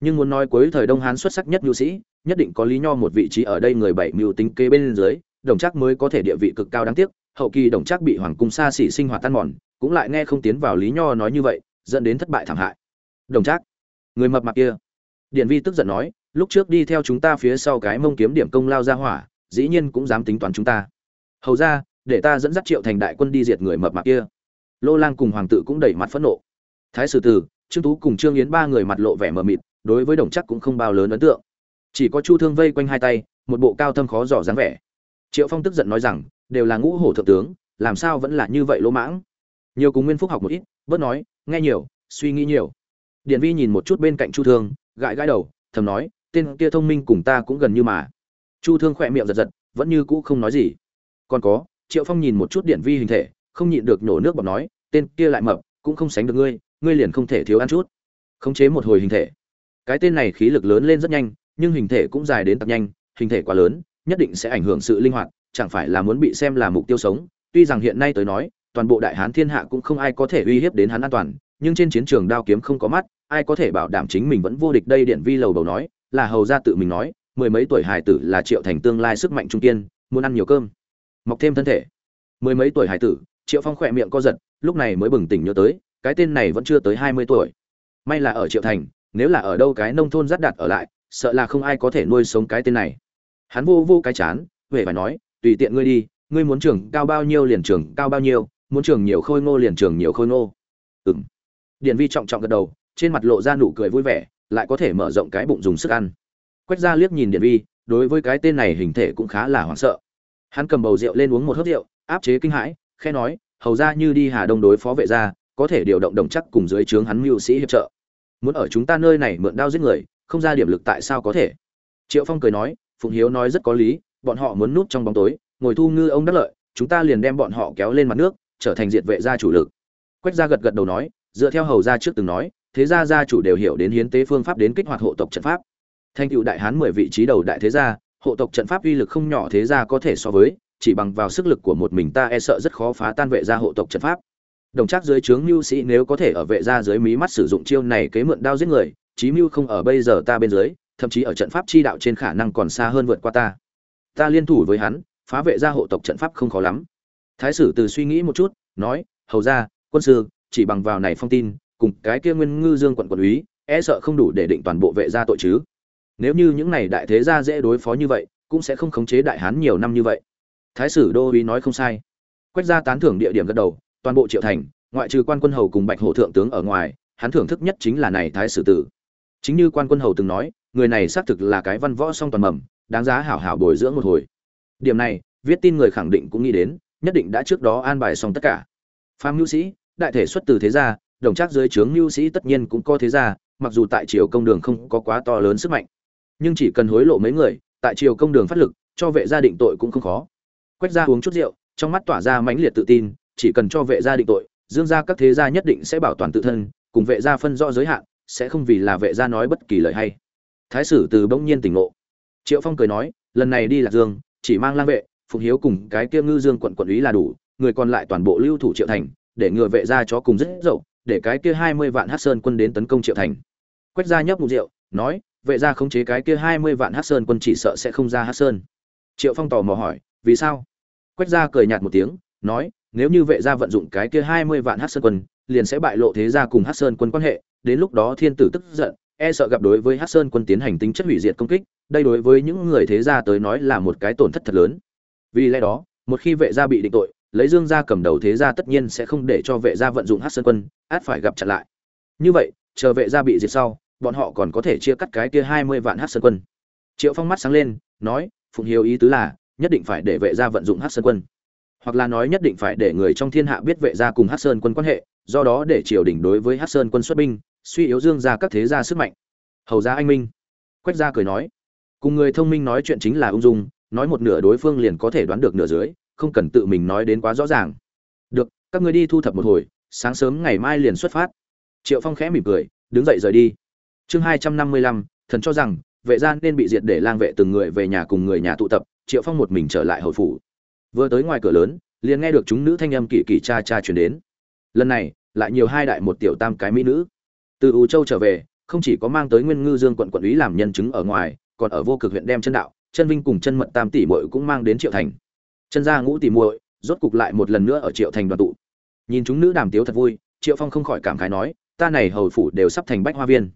Nhưng muốn nói cuối thời đông hán xuất sắc nhất mưu sĩ, nhất định có lý nho một vị trí ở đây người bảy mưu tính kế bên dưới, đồng chắc mới có thể địa vị cực cao đáng tiếc, hậu kỳ đồng chắc bị hoàng cung xa xỉ sinh hoạt tan mòn, cũng lại nghe không tiến vào lý nho nói như vậy, dẫn đến thất bại thảm hại. Đồng chắc, người mập mạp kia. Điện vi tức giận nói lúc trước đi theo chúng ta phía sau cái mông kiếm điểm công lao ra hỏa, dĩ nhiên cũng dám tính toán chúng ta. Hầu ra, để ta dẫn dắt triệu thành đại quân đi diệt người mập mạp kia. Lô lang cùng hoàng tự cũng đẩy mặt phẫn nộ. Thái sử tử, trương tú cùng trương yến ba người mặt lộ vẻ mờ mịt, đối với đồng chắc cũng không bao lớn ấn tượng. Chỉ có chu thương vây quanh hai tay, một bộ cao thâm khó dò dáng vẻ. Triệu phong tức giận nói rằng, đều là ngũ hổ thượng tướng, làm sao vẫn là như vậy lỗ mãng? Nhiều cùng nguyên phúc học một ít, bớt nói, nghe nhiều, suy nghĩ nhiều. Điển vi nhìn một chút bên cạnh chu thương, gãi gãi đầu, thầm nói tên kia thông minh cùng ta cũng gần như mà. Chu thương khỏe miệng giật giật, vẫn như cũ không nói gì. Còn có, triệu phong nhìn một chút điện vi hình thể, không nhịn được nổ nước bọt nói, tên kia lại mập, cũng không sánh được ngươi ngươi liền không thể thiếu ăn chút. Khống chế một hồi hình thể. Cái tên này khí lực lớn lên rất nhanh, nhưng hình thể cũng dài đến tập nhanh, hình thể quá lớn, nhất định sẽ ảnh hưởng sự linh hoạt, chẳng phải là muốn bị xem là mục tiêu sống. Tuy rằng hiện nay tới nói, toàn bộ đại hán thiên hạ cũng không ai có thể uy hiếp đến hắn an toàn, nhưng trên chiến trường đao kiếm không có mắt, ai có thể bảo đảm chính mình vẫn vô địch đây điện vi lầu đầu nói là hầu ra tự mình nói, mười mấy tuổi hải tử là triệu thành tương lai sức mạnh trung kiên, muốn ăn nhiều cơm, mọc thêm thân thể. Mười mấy tuổi hải tử, triệu phong khỏe miệng co giật, lúc này mới bừng tỉnh nhớ tới, cái tên này vẫn chưa tới hai mươi tuổi. May là ở triệu thành, nếu là ở đâu cái nông thôn rắt đặt ở lại, sợ là không ai có thể nuôi sống cái tên này. Hắn vô vô cái chán, huệ phải nói, tùy tiện ngươi đi, ngươi muốn trường cao bao nhiêu liền trường cao bao nhiêu, muốn trường nhiều khôi ngô liền trường nhiều khôi ngô. Ừ m điện vi trọng trọng gật đầu, trên mặt lộ ra nụ cười vui vẻ lại có thể mở rộng cái bụng dùng sức ăn. Quách ra liếc nhìn điện vi, đối với cái tên này hình thể cũng khá là hoảng sợ. Hắn cầm bầu rượu lên uống một hớp rượu, áp chế kinh hãi khe nói, hầu ra như đi hà đông đối phó vệ gia, có thể điều động đồng chắc cùng dưới trướng hắn mưu sĩ hiệp trợ. Muốn ở chúng ta nơi này mượn đao giết người, không ra điểm lực tại sao có thể? Triệu phong cười nói, phụng hiếu nói rất có lý, bọn họ muốn núp trong bóng tối, ngồi thu ngư ông đắc lợi, chúng ta liền đem bọn họ kéo lên mặt nước, trở thành diệt vệ gia chủ lực. Quách gia gật gật đầu nói, dựa theo hầu gia trước từng nói thế gia gia chủ đều hiểu đến hiến tế phương pháp đến kích hoạt hộ tộc trận pháp. Thành tựu đại hán mười vị trí đầu đại thế gia, hộ tộc trận pháp uy lực không nhỏ thế gia có thể so với, chỉ bằng vào sức lực của một mình ta e sợ rất khó phá tan vệ gia hộ tộc trận pháp. Đồng chắc dưới trướng Nưu sĩ nếu có thể ở vệ gia dưới mí mắt sử dụng chiêu này kế mượn đao giết người, chí mưu không ở bây giờ ta bên dưới, thậm chí ở trận pháp chi đạo trên khả năng còn xa hơn vượt qua ta. Ta liên thủ với hắn, phá vệ gia hộ tộc trận pháp không khó lắm. Thái sử từ suy nghĩ một chút, nói, hầu ra quân sư, chỉ bằng vào này phong tin cùng cái kia nguyên ngư dương quận quận úy e sợ không đủ để định toàn bộ vệ gia tội chứ. Nếu như những này đại thế gia dễ đối phó như vậy, cũng sẽ không khống chế đại hán nhiều năm như vậy. Thái sử đô úy nói không sai. Quách gia tán thưởng địa điểm gật đầu, toàn bộ triệu thành, ngoại trừ quan quân hầu cùng bạch hổ thượng tướng ở ngoài, hắn thưởng thức nhất chính là này thái sử tử. Chính như quan quân hầu từng nói, người này xác thực là cái văn võ song toàn mầm, đáng giá hảo hảo bồi dưỡng một hồi. Điểm này, viết tin người khẳng định cũng nghĩ đến, nhất định đã trước đó an bài xong tất cả. Phàm hữu sĩ, đại thể xuất từ thế gia đồng trác dưới trướng lưu sĩ tất nhiên cũng có thế gia, mặc dù tại triều công đường không có quá to lớn sức mạnh. Nhưng chỉ cần hối lộ mấy người, tại triều công đường phát lực, cho vệ gia định tội cũng không khó. Quách gia uống chút rượu, trong mắt tỏa ra mãnh liệt tự tin, chỉ cần cho vệ gia định tội, dương gia các thế gia nhất định sẽ bảo toàn tự thân, cùng vệ gia phân rõ giới hạn, sẽ không vì là vệ gia nói bất kỳ lời hay. Thái sử từ bỗng nhiên tỉnh ngộ. Triệu phong cười nói, lần này đi lạc dương, chỉ mang lang vệ, phục hiếu cùng cái kia ngư dương quận quận úy là đủ, người còn lại toàn bộ lưu thủ triệu thành, để ngừa vệ gia chó cùng rất dậu để cái kia hai mươi vạn hát sơn quân đến tấn công triệu thành. Quách gia nhấp một rượu, nói, vệ gia khống chế cái kia hai mươi vạn hát sơn quân chỉ sợ sẽ không ra hát sơn. Triệu phong tò mò hỏi, vì sao? Quách gia cười nhạt một tiếng, nói, nếu như vệ gia vận dụng cái kia hai mươi vạn hát sơn quân, liền sẽ bại lộ thế gia cùng hát sơn quân quan hệ, đến lúc đó thiên tử tức giận e sợ gặp đối với hát sơn quân tiến hành tính chất hủy diệt công kích, đây đối với những người thế gia tới nói là một cái tổn thất thật lớn. Vì lẽ đó, một khi vệ gia bị định tội lấy dương gia cầm đầu thế gia tất nhiên sẽ không để cho vệ gia vận dụng hát sơn quân, át phải gặp chặn lại. Như vậy, chờ vệ gia bị diệt sau, bọn họ còn có thể chia cắt cái kia hai mươi vạn hát sơn quân. Triệu phong mắt sáng lên, nói, phụng hiếu ý tứ là, nhất định phải để vệ gia vận dụng hát sơn quân. Hoặc là nói nhất định phải để người trong thiên hạ biết vệ gia cùng hát sơn quân quan hệ, do đó để triều đình đối với hát sơn quân xuất binh, suy yếu dương gia các thế gia sức mạnh. Hầu gia anh minh. Quách gia cười nói, cùng người thông minh nói chuyện chính là ung dung, nói một nửa đối phương liền có thể đoán được nửa dưới không cần tự mình nói đến quá rõ ràng. Được, các ngươi đi thu thập một hồi, sáng sớm ngày mai liền xuất phát. Triệu phong khẽ mỉm cười, đứng dậy rời đi. Chương hai trăm năm mươi lăm, thần cho rằng, vệ gia nên bị diệt để lang vệ từng người về nhà cùng người nhà tụ tập, triệu phong một mình trở lại hồi phủ. Vừa tới ngoài cửa lớn, liền nghe được chúng nữ thanh âm kỳ kỳ cha cha chuyển đến. Lần này, lại nhiều hai đại một tiểu tam cái mỹ nữ. Từ ủ châu trở về, không chỉ có mang tới nguyên ngư dương quận quận lý làm nhân chứng ở ngoài, còn ở vô cực huyện đem chân đạo, chân vinh cùng chân mận tam tỷ muội cũng mang đến triệu thành chân gia ngũ tỷ muội, rốt cục lại một lần nữa ở triệu thành đoàn tụ. Nhìn chúng nữ đàm tiếu thật vui, triệu phong không khỏi cảm khái nói, ta này hầu phủ đều sắp thành bách hoa viên.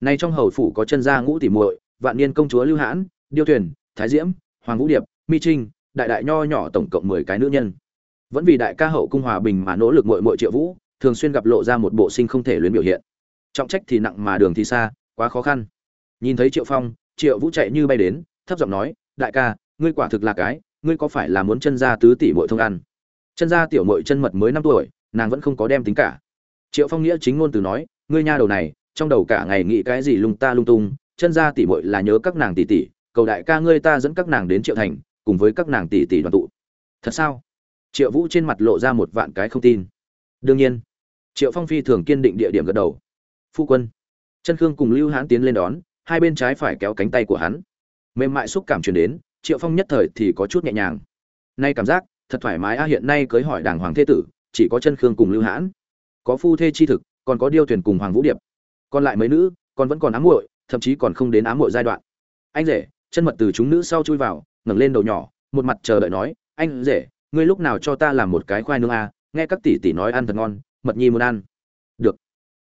Nay trong hầu phủ có chân gia ngũ tỷ muội, vạn niên công chúa lưu hãn, điêu thuyền, thái diễm, hoàng vũ điệp, mi trinh, đại đại nho nhỏ tổng cộng mười cái nữ nhân. Vẫn vì đại ca hậu cung hòa bình mà nỗ lực muội muội triệu vũ, thường xuyên gặp lộ ra một bộ sinh không thể luyến biểu hiện. Trọng trách thì nặng mà đường thì xa, quá khó khăn. Nhìn thấy triệu phong, triệu vũ chạy như bay đến, thấp giọng nói, đại ca, ngươi quả thực là cái ngươi có phải là muốn chân ra tứ tỷ muội thông ăn? Chân ra tiểu muội chân mật mới năm tuổi, nàng vẫn không có đem tính cả. Triệu phong nghĩa chính ngôn từ nói, ngươi nha đầu này, trong đầu cả ngày nghĩ cái gì lung ta lung tung, chân ra tỷ muội là nhớ các nàng tỷ tỷ, cầu đại ca ngươi ta dẫn các nàng đến triệu thành, cùng với các nàng tỷ tỷ đoàn tụ. Thật sao? Triệu vũ trên mặt lộ ra một vạn cái không tin. Đương nhiên, triệu phong phi thường kiên định địa điểm gật đầu. Phu quân, chân khương cùng lưu hãn tiến lên đón, hai bên trái phải kéo cánh tay của hắn. Mềm mại xúc cảm truyền đến triệu phong nhất thời thì có chút nhẹ nhàng. Nay cảm giác, thật thoải mái a, hiện nay cưới hỏi đàng hoàng thế tử, chỉ có chân khương cùng lưu hãn. Có phu thê chi thực, còn có điêu thuyền cùng hoàng vũ điệp. Còn lại mấy nữ, còn vẫn còn ám muội, thậm chí còn không đến ám muội giai đoạn. Anh rể, chân mật từ chúng nữ sau chui vào, ngẩng lên đầu nhỏ, một mặt chờ đợi nói, anh rể, ngươi lúc nào cho ta làm một cái khoai nương a? Nghe các tỷ tỷ nói ăn thật ngon, mật nhi muốn ăn. Được,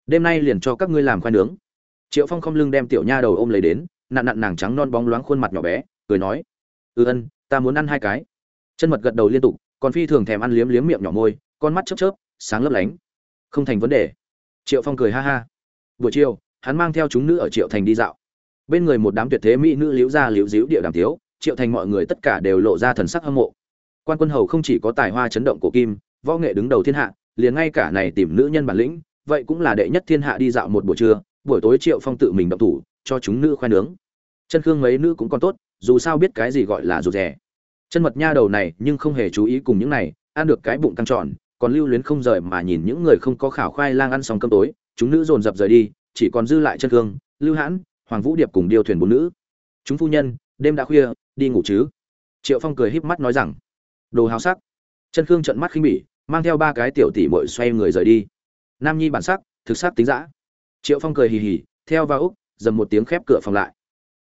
đêm nay liền cho các ngươi làm khoai nướng. Triệu phong không lưng đem tiểu nha đầu ôm lấy đến, nặn nặn nàng trắng non bóng loáng khuôn mặt nhỏ bé, cười nói ừ ân, ta muốn ăn hai cái. Chân mật gật đầu liên tục, còn phi thường thèm ăn liếm liếm miệng nhỏ môi, con mắt chớp chớp, sáng lấp lánh. Không thành vấn đề. Triệu phong cười ha ha. Buổi chiều, hắn mang theo chúng nữ ở triệu thành đi dạo. Bên người một đám tuyệt thế mỹ nữ liễu ra liễu díu địa đàm tiếu, triệu thành mọi người tất cả đều lộ ra thần sắc hâm mộ. Quan quân hầu không chỉ có tài hoa chấn động cổ kim, võ nghệ đứng đầu thiên hạ, liền ngay cả này tìm nữ nhân bản lĩnh, vậy cũng là đệ nhất thiên hạ đi dạo một buổi trưa, buổi tối triệu phong tự mình động thủ, cho chúng nữ khoe nướng. Chân khương mấy nữ cũng còn tốt dù sao biết cái gì gọi là rụt rẻ chân mật nha đầu này nhưng không hề chú ý cùng những này ăn được cái bụng căng tròn còn lưu luyến không rời mà nhìn những người không có khảo khoai lang ăn xong cơm tối chúng nữ dồn dập rời đi chỉ còn dư lại chân thương, lưu hãn hoàng vũ điệp cùng điêu thuyền bốn nữ. Chúng phu nhân đêm đã khuya đi ngủ chứ? Triệu phong cười híp mắt nói rằng đồ hào sắc. Chân khương trận mắt khinh bỉ mang theo ba cái tiểu tỷ muội xoay người rời đi. Nam nhi bản sắc thực sắc tính dã. Triệu phong cười hì hì theo vào úc dầm một tiếng khép cửa phòng lại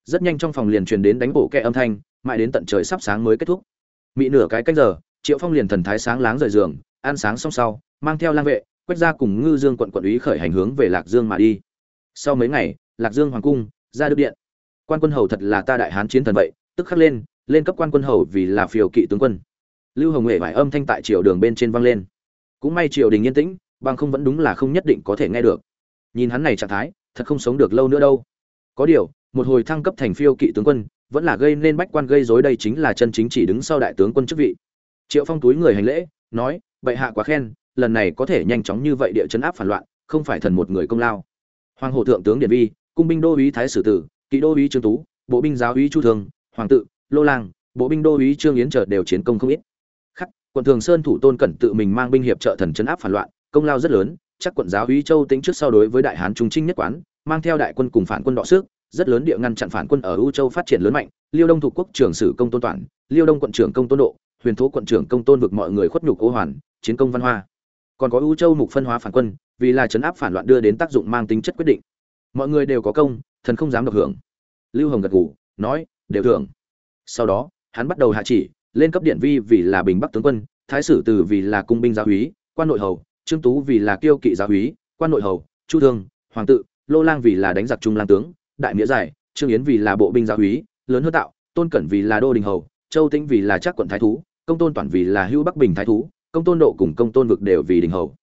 rất nhanh trong phòng liền truyền đến đánh bổ kẹ âm thanh, mãi đến tận trời sắp sáng mới kết thúc. Mị nửa cái canh giờ, triệu phong liền thần thái sáng láng rời giường, ăn sáng xong sau, mang theo lang vệ, quét ra cùng ngư dương quận quận úy khởi hành hướng về lạc dương mà đi. Sau mấy ngày, lạc dương hoàng cung, ra đức điện. Quan quân hầu thật là ta đại hán chiến thần vậy, tức khắc lên lên cấp quan quân hầu vì là phiều kỵ tướng quân. Lưu hồng huệ vải âm thanh tại triều đường bên trên vang lên. Cũng may triều đình yên tĩnh, bằng không vẫn đúng là không nhất định có thể nghe được. Nhìn hắn này trạng thái, thật không sống được lâu nữa đâu. Có điều một hồi thăng cấp thành phiêu kỵ tướng quân, vẫn là gây nên bách quan gây rối đây chính là chân chính chỉ đứng sau đại tướng quân chức vị. Triệu phong túi người hành lễ, nói, bệ hạ quá khen, lần này có thể nhanh chóng như vậy địa chấn áp phản loạn, không phải thần một người công lao. Hoàng hổ thượng tướng điện vi, cung binh đô úy thái sử tử, kỵ đô úy trương tú, bộ binh giáo úy chu thường, hoàng tự, lô lang bộ binh đô úy trương yến trợ đều chiến công không ít. Khắc, quận thường sơn thủ tôn cẩn tự mình mang binh hiệp trợ thần chấn áp phản loạn, công lao rất lớn, chắc quận giáo úy châu tính trước sau đối với đại hán trung trinh nhất quán, mang theo đại quân cùng phản quân đọ sức rất lớn địa ngăn chặn phản quân ở u châu phát triển lớn mạnh, liêu đông thuộc quốc trưởng sử công tôn toàn, liêu đông quận trưởng công tôn độ, huyền thố quận trưởng công tôn vực mọi người khuất nhục cố hoàn, chiến công văn hoa. Còn có U châu mục phân hóa phản quân, vì là chấn áp phản loạn đưa đến tác dụng mang tính chất quyết định. Mọi người đều có công, thần không dám độc hưởng. Lưu hồng gật gù, nói, đều thưởng. Sau đó, hắn bắt đầu hạ chỉ, lên cấp điện vi vì là bình bắc tướng quân, thái sử từ vì là cung binh giáo úy quan nội hầu, trương tú vì là kiêu kỵ giáo úy quan nội hầu, chu thương, hoàng tự, lô lang vì là đánh giặc trung lang tướng đại nghĩa giải, trương yến vì là bộ binh gia úy, lớn hơn tạo, tôn cẩn vì là đô đình hầu, châu tĩnh vì là trác quận thái thú, công tôn toàn vì là hữu bắc bình thái thú, công tôn độ cùng công tôn vực đều vì đình hầu.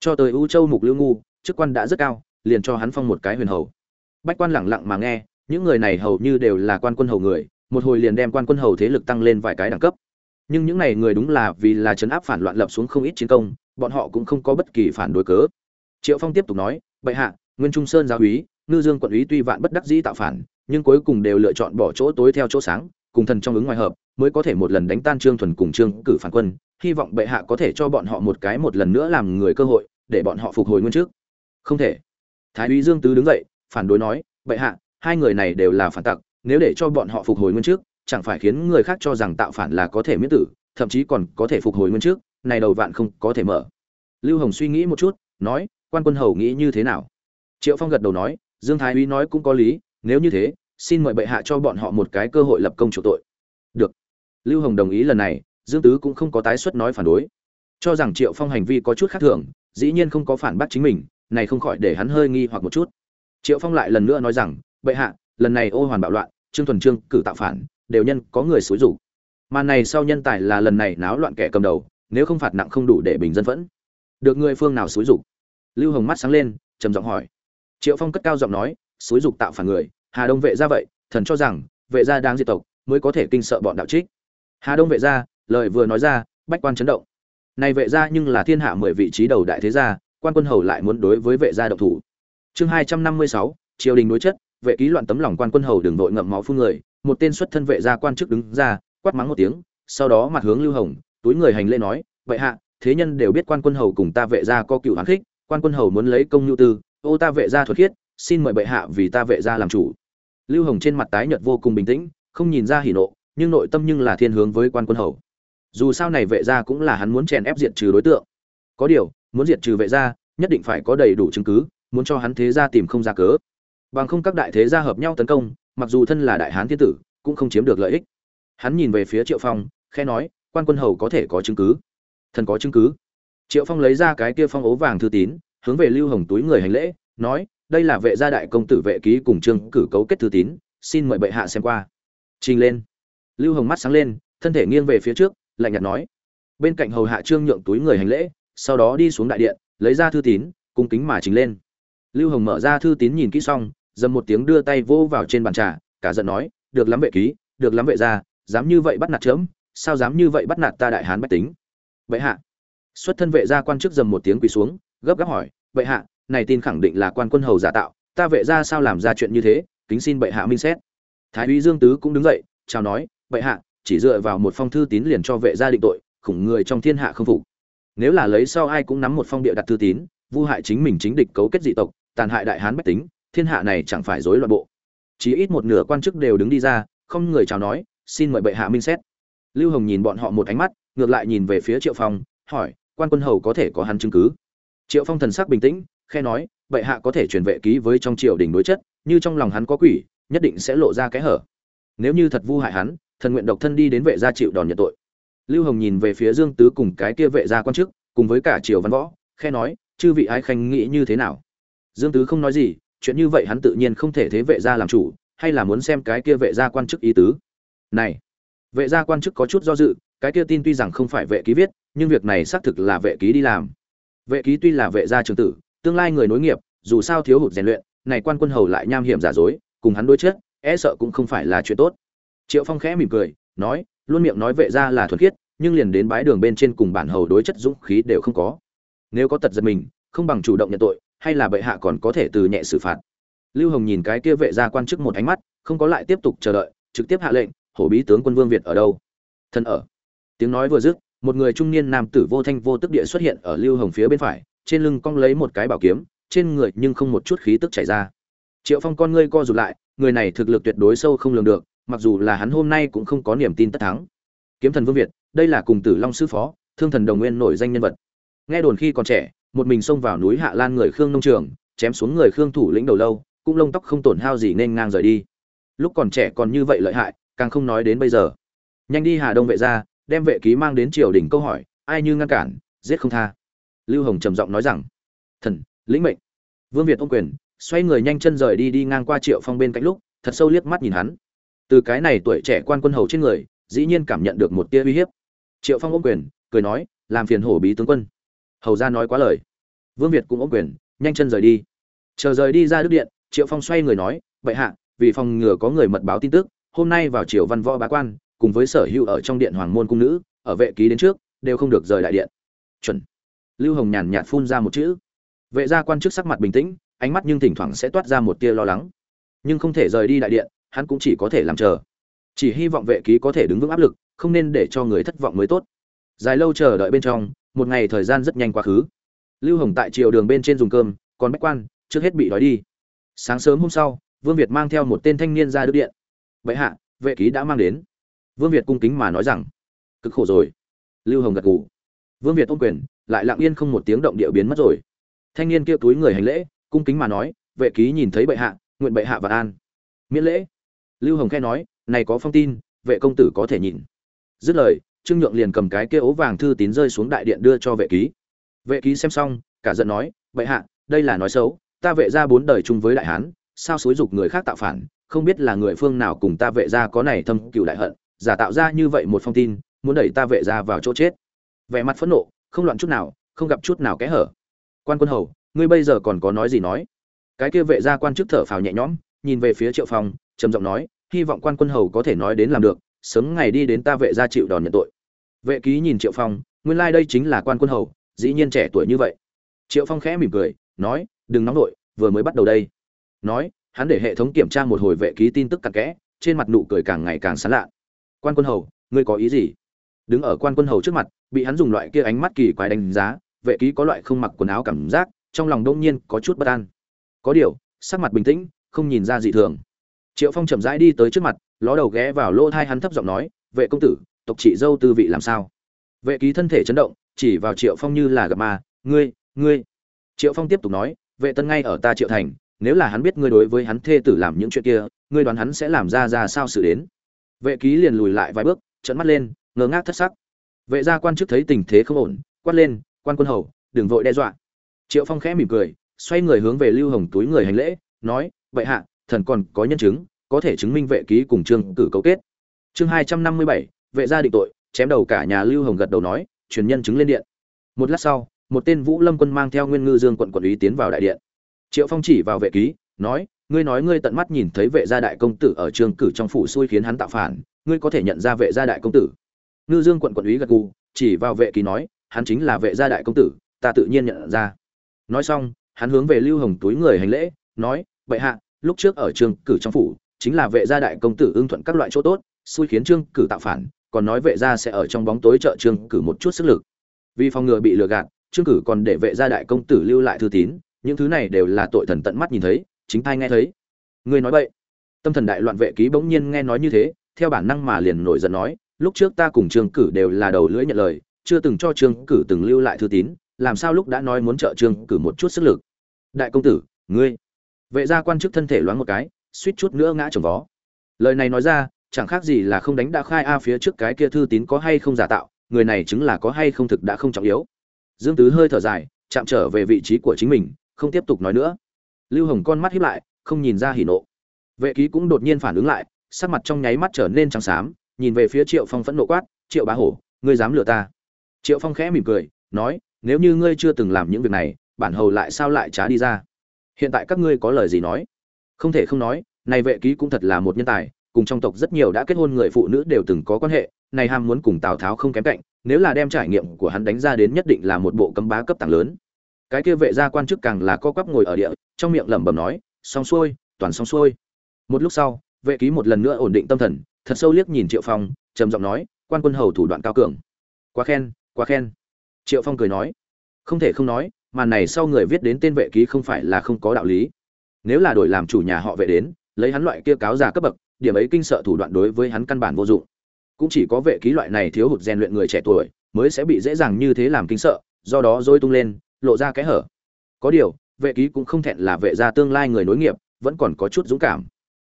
Cho tới u châu mục lưu ngu, chức quan đã rất cao, liền cho hắn phong một cái huyền hầu. Bách quan lẳng lặng mà nghe, những người này hầu như đều là quan quân hầu người, một hồi liền đem quan quân hầu thế lực tăng lên vài cái đẳng cấp. Nhưng những này người đúng là vì là chấn áp phản loạn lập xuống không ít chiến công, bọn họ cũng không có bất kỳ phản đối cớ. Triệu phong tiếp tục nói, bệ hạ, nguyên trung sơn giáo úy ngư dương quận úy tuy vạn bất đắc dĩ tạo phản, nhưng cuối cùng đều lựa chọn bỏ chỗ tối theo chỗ sáng, cùng thần trong ứng ngoài hợp, mới có thể một lần đánh tan trương thuần cùng trương cử phản quân. Hy vọng bệ hạ có thể cho bọn họ một cái một lần nữa làm người cơ hội, để bọn họ phục hồi nguyên trước. Không thể. Thái úy dương tứ đứng dậy, phản đối nói, bệ hạ, hai người này đều là phản tặc, nếu để cho bọn họ phục hồi nguyên trước, chẳng phải khiến người khác cho rằng tạo phản là có thể miễn tử, thậm chí còn có thể phục hồi nguyên trước, này đầu vạn không có thể mở. Lưu hồng suy nghĩ một chút, nói, quan quân hầu nghĩ như thế nào? Triệu phong gật đầu nói dương thái úy nói cũng có lý, nếu như thế, xin mời bệ hạ cho bọn họ một cái cơ hội lập công chủ tội. Được. Lưu hồng đồng ý lần này, dương tứ cũng không có tái xuất nói phản đối. Cho rằng triệu phong hành vi có chút khác thường, dĩ nhiên không có phản bác chính mình, này không khỏi để hắn hơi nghi hoặc một chút. Triệu phong lại lần nữa nói rằng, bệ hạ, lần này ô hoàn bạo loạn, trương thuần trương, cử tạo phản, đều nhân có người xúi rủ màn này sau nhân tài là lần này náo loạn kẻ cầm đầu, nếu không phạt nặng không đủ để bình dân vẫn được người phương nào xúi rủ lưu hồng mắt sáng lên, trầm giọng hỏi triệu phong cất cao giọng nói, xúi dục tạo phản người, hà đông vệ ra vậy, thần cho rằng, vệ gia đang diệt tộc, mới có thể kinh sợ bọn đạo trích. Hà đông vệ gia, lời vừa nói ra, bách quan chấn động. Này vệ gia nhưng là thiên hạ mười vị trí đầu đại thế gia, quan quân hầu lại muốn đối với vệ gia độc thủ. Chương hai trăm năm mươi sáu, triều đình đối chất, vệ ký loạn tấm lòng quan quân hầu đường vội ngậm máu phun người, một tên xuất thân vệ gia quan chức đứng ra, quát mắng một tiếng, sau đó mặt hướng lưu hồng, túi người hành lễ nói vậy hạ, thế nhân đều biết quan quân hầu cùng ta vệ gia có cựu hán khích, quan quân hầu muốn lấy công nhu tư ô ta vệ gia thuật khiết, xin mời bệ hạ vì ta vệ gia làm chủ. Lưu hồng trên mặt tái nhợt vô cùng bình tĩnh, không nhìn ra hỉ nộ, nhưng nội tâm nhưng là thiên hướng với quan quân hầu. Dù sao này vệ gia cũng là hắn muốn chèn ép diệt trừ đối tượng. Có điều, muốn diệt trừ vệ gia, nhất định phải có đầy đủ chứng cứ, muốn cho hắn thế gia tìm không ra cớ. Bằng không các đại thế gia hợp nhau tấn công, mặc dù thân là đại hán thiên tử, cũng không chiếm được lợi ích. Hắn nhìn về phía triệu phong khe nói, quan quân hầu có thể có chứng cứ. Thần có chứng cứ. Triệu phong lấy ra cái kia phong ố vàng thư tín hướng về lưu hồng túi người hành lễ, nói, đây là vệ gia đại công tử vệ ký cùng trương cử cấu kết thư tín, xin mời bệ hạ xem qua. Trình lên. Lưu hồng mắt sáng lên, thân thể nghiêng về phía trước, lạnh nhạt nói, bên cạnh hầu hạ trương nhượng túi người hành lễ, sau đó đi xuống đại điện, lấy ra thư tín, cung kính mà trình lên. Lưu hồng mở ra thư tín nhìn kỹ xong, dầm một tiếng đưa tay vô vào trên bàn trà, cả giận nói, được lắm vệ ký, được lắm vệ gia, dám như vậy bắt nạt chớm, sao dám như vậy bắt nạt ta đại hán bách tính? Bệ hạ. Xuất thân vệ gia quan chức dầm một tiếng quỳ xuống gấp gáp hỏi, bệ hạ, này tin khẳng định là quan quân hầu giả tạo, ta vệ gia sao làm ra chuyện như thế, kính xin bệ hạ minh xét. Thái úy dương tứ cũng đứng dậy, chào nói, bệ hạ, chỉ dựa vào một phong thư tín liền cho vệ gia định tội, khủng người trong thiên hạ không phục. Nếu là lấy sau ai cũng nắm một phong địa đặt thư tín, vu hại chính mình chính địch cấu kết dị tộc, tàn hại đại hán bách tính, thiên hạ này chẳng phải rối loạn bộ. Chỉ ít một nửa quan chức đều đứng đi ra, không người chào nói, xin mời bệ hạ minh xét. Lưu hồng nhìn bọn họ một ánh mắt, ngược lại nhìn về phía triệu phong, hỏi, quan quân hầu có thể có hắn chứng cứ? Triệu phong thần sắc bình tĩnh khe nói, bệ hạ có thể truyền vệ ký với trong triều đình đối chất, như trong lòng hắn có quỷ, nhất định sẽ lộ ra cái hở. Nếu như thật vu hại hắn, thần nguyện độc thân đi đến vệ gia chịu đòn nhận tội. Lưu hồng nhìn về phía dương tứ cùng cái kia vệ gia quan chức, cùng với cả triều văn võ khe nói, chư vị ái khanh nghĩ như thế nào? Dương tứ không nói gì, chuyện như vậy hắn tự nhiên không thể thế vệ gia làm chủ, hay là muốn xem cái kia vệ gia quan chức ý tứ. Này, vệ gia quan chức có chút do dự, cái kia tin tuy rằng không phải vệ ký viết, nhưng việc này xác thực là vệ ký đi làm vệ ký tuy là vệ gia trường tử, tương lai người nối nghiệp, dù sao thiếu hụt rèn luyện, này quan quân hầu lại nham hiểm giả dối, cùng hắn đối chết e sợ cũng không phải là chuyện tốt. Triệu phong khẽ mỉm cười, nói, luôn miệng nói vệ gia là thuần khiết, nhưng liền đến bái đường bên trên cùng bản hầu đối chất dũng khí đều không có. Nếu có tật giật mình, không bằng chủ động nhận tội, hay là bệ hạ còn có thể từ nhẹ xử phạt. Lưu hồng nhìn cái kia vệ gia quan chức một ánh mắt, không có lại tiếp tục chờ đợi, trực tiếp hạ lệnh, hổ bí tướng quân vương việt ở đâu? Thân ở. Tiếng nói vừa dứt một người trung niên nam tử vô thanh vô tức địa xuất hiện ở lưu hồng phía bên phải, trên lưng cong lấy một cái bảo kiếm, trên người nhưng không một chút khí tức chảy ra. Triệu phong con ngươi co rụt lại, người này thực lực tuyệt đối sâu không lường được, mặc dù là hắn hôm nay cũng không có niềm tin tất thắng. Kiếm thần vương việt, đây là cùng tử long sư phó, thương thần đồng nguyên nổi danh nhân vật. Nghe đồn khi còn trẻ, một mình xông vào núi hạ lan người khương nông trường, chém xuống người khương thủ lĩnh đầu lâu, cũng lông tóc không tổn hao gì nên ngang rời đi. Lúc còn trẻ còn như vậy lợi hại, càng không nói đến bây giờ. Nhanh đi hà đông vệ ra đem vệ ký mang đến triều đình câu hỏi, ai như ngăn cản, giết không tha. Lưu hồng trầm giọng nói rằng, thần, lĩnh mệnh. Vương việt ôm quyền, xoay người nhanh chân rời đi đi ngang qua triệu phong bên cạnh lúc, thật sâu liếc mắt nhìn hắn. Từ cái này tuổi trẻ quan quân hầu trên người, dĩ nhiên cảm nhận được một tia uy hiếp. Triệu phong ôm quyền, cười nói, làm phiền hổ bí tướng quân. Hầu ra nói quá lời. Vương việt cũng ôm quyền, nhanh chân rời đi. Chờ rời đi ra đức điện, triệu phong xoay người nói, bệ hạ, vì phòng ngừa có người mật báo tin tức, hôm nay vào triều văn võ bá quan cùng với sở hữu ở trong điện hoàng môn cung nữ, ở vệ ký đến trước, đều không được rời đại điện. Chuẩn. Lưu hồng nhàn nhạt phun ra một chữ. Vệ gia quan chức sắc mặt bình tĩnh, ánh mắt nhưng thỉnh thoảng sẽ toát ra một tia lo lắng. Nhưng không thể rời đi đại điện, hắn cũng chỉ có thể làm chờ. Chỉ hy vọng vệ ký có thể đứng vững áp lực, không nên để cho người thất vọng mới tốt. Dài lâu chờ đợi bên trong, một ngày thời gian rất nhanh quá khứ. Lưu hồng tại triều đường bên trên dùng cơm, còn bách quan, trước hết bị đói đi. Sáng sớm hôm sau, vương việt mang theo một tên thanh niên ra đức điện. Bệ hạ, vệ ký đã mang đến vương việt cung kính mà nói rằng, cực khổ rồi. Lưu hồng gật gù. Vương việt ôm quyền, lại lặng yên không một tiếng động địa biến mất rồi. Thanh niên kia túi người hành lễ, cung kính mà nói, vệ ký nhìn thấy bệ hạ, nguyện bệ hạ và an. Miễn lễ. Lưu hồng khe nói, này có phong tin, vệ công tử có thể nhìn. Dứt lời, trương nhượng liền cầm cái kia ố vàng thư tín rơi xuống đại điện đưa cho vệ ký. Vệ ký xem xong, cả giận nói, bệ hạ, đây là nói xấu, ta vệ ra bốn đời chung với đại hán, sao xúi dục người khác tạo phản, không biết là người phương nào cùng ta vệ ra có này thâm cựu đại hận giả tạo ra như vậy một phong tin, muốn đẩy ta vệ ra vào chỗ chết. Vẻ mặt phẫn nộ, không loạn chút nào, không gặp chút nào kẽ hở. Quan quân hầu, ngươi bây giờ còn có nói gì nói? Cái kia vệ gia quan chức thở phào nhẹ nhõm, nhìn về phía triệu phong, trầm giọng nói, hy vọng quan quân hầu có thể nói đến làm được, sớm ngày đi đến ta vệ gia chịu đòn nhận tội. Vệ ký nhìn triệu phong, nguyên lai đây chính là quan quân hầu, dĩ nhiên trẻ tuổi như vậy. Triệu phong khẽ mỉm cười, nói, đừng nóng nổi vừa mới bắt đầu đây. Nói, hắn để hệ thống kiểm tra một hồi vệ ký tin tức cặn kẽ, trên mặt nụ cười càng ngày càng sán lạ quan quân hầu, ngươi có ý gì? Đứng ở quan quân hầu trước mặt, bị hắn dùng loại kia ánh mắt kỳ quái đánh giá, vệ ký có loại không mặc quần áo cảm giác, trong lòng đông nhiên có chút bất an. Có điều, sắc mặt bình tĩnh, không nhìn ra dị thường. Triệu phong chậm rãi đi tới trước mặt, ló đầu ghé vào lỗ thai hắn thấp giọng nói, vệ công tử, tộc chị dâu tư vị làm sao? Vệ ký thân thể chấn động, chỉ vào triệu phong như là gặp ma, ngươi ngươi. Triệu phong tiếp tục nói, vệ tân ngay ở ta triệu thành, nếu là hắn biết ngươi đối với hắn thê tử làm những chuyện kia, ngươi đoán hắn sẽ làm ra ra sao sự đến? Vệ ký liền lùi lại vài bước trận mắt lên, ngơ ngác thất sắc. Vệ gia quan chức thấy tình thế không ổn, quát lên, quan quân hầu, đừng vội đe dọa. Triệu phong khẽ mỉm cười, xoay người hướng về lưu hồng túi người hành lễ, nói vậy hạ, thần còn có nhân chứng, có thể chứng minh vệ ký cùng trương cử cấu kết. Chương hai trăm năm mươi bảy, vệ gia định tội, chém đầu cả nhà lưu hồng gật đầu nói, truyền nhân chứng lên điện. Một lát sau, một tên vũ lâm quân mang theo nguyên ngư dương quận quận úy tiến vào đại điện. Triệu phong chỉ vào vệ ký, nói ngươi nói ngươi tận mắt nhìn thấy vệ gia đại công tử ở trường cử trong phủ xui khiến hắn tạo phản, ngươi có thể nhận ra vệ gia đại công tử. Ngư dương quận quận úy gật gù, chỉ vào vệ ký nói, hắn chính là vệ gia đại công tử, ta tự nhiên nhận ra. Nói xong, hắn hướng về lưu hồng túi người hành lễ, nói vậy hạ, lúc trước ở trường cử trong phủ, chính là vệ gia đại công tử ưng thuận các loại chỗ tốt, xui khiến trương cử tạo phản, còn nói vệ gia sẽ ở trong bóng tối trợ trương cử một chút sức lực. Vì phòng ngừa bị lừa gạt trương cử còn để vệ gia đại công tử lưu lại thư tín, những thứ này đều là tội thần tận mắt nhìn thấy chính thai nghe thấy. Người nói vậy tâm thần đại loạn vệ ký bỗng nhiên nghe nói như thế, theo bản năng mà liền nổi giận nói, lúc trước ta cùng trương cử đều là đầu lưỡi nhận lời, chưa từng cho trương cử từng lưu lại thư tín, làm sao lúc đã nói muốn trợ trương cử một chút sức lực? Đại công tử, ngươi. Vệ gia quan chức thân thể loáng một cái, suýt chút nữa ngã trồng vó. Lời này nói ra, chẳng khác gì là không đánh đã khai a phía trước cái kia thư tín có hay không giả tạo, người này chứng là có hay không thực đã không trọng yếu. Dương tứ hơi thở dài, chạm trở về vị trí của chính mình, không tiếp tục nói nữa lưu hồng con mắt hiếp lại, không nhìn ra hỉ nộ. Vệ ký cũng đột nhiên phản ứng lại, sắc mặt trong nháy mắt trở nên trắng xám, nhìn về phía triệu phong phẫn nộ quát, triệu bá hổ, ngươi dám lừa ta? Triệu phong khẽ mỉm cười, nói, nếu như ngươi chưa từng làm những việc này, bản hầu lại sao lại trá đi ra? Hiện tại các ngươi có lời gì nói? Không thể không nói, này vệ ký cũng thật là một nhân tài, cùng trong tộc rất nhiều đã kết hôn người phụ nữ đều từng có quan hệ, này ham muốn cùng tào tháo không kém cạnh, nếu là đem trải nghiệm của hắn đánh ra đến nhất định là một bộ cấm bá cấp tàng lớn cái kia vệ gia quan chức càng là co quắp ngồi ở địa, trong miệng lẩm bẩm nói, xong xuôi, toàn xong xuôi. Một lúc sau, vệ ký một lần nữa ổn định tâm thần, thật sâu liếc nhìn triệu phong, trầm giọng nói, quan quân hầu thủ đoạn cao cường. Quá khen quá khen. Triệu phong cười nói, không thể không nói, màn này sau người viết đến tên vệ ký không phải là không có đạo lý. Nếu là đổi làm chủ nhà họ vệ đến, lấy hắn loại kia cáo già cấp bậc, điểm ấy kinh sợ thủ đoạn đối với hắn căn bản vô dụng. Cũng chỉ có vệ ký loại này thiếu hụt rèn luyện người trẻ tuổi, mới sẽ bị dễ dàng như thế làm kinh sợ, do đó dôi tung lên lộ ra cái hở. Có điều, vệ ký cũng không thẹn là vệ gia tương lai người nối nghiệp, vẫn còn có chút dũng cảm.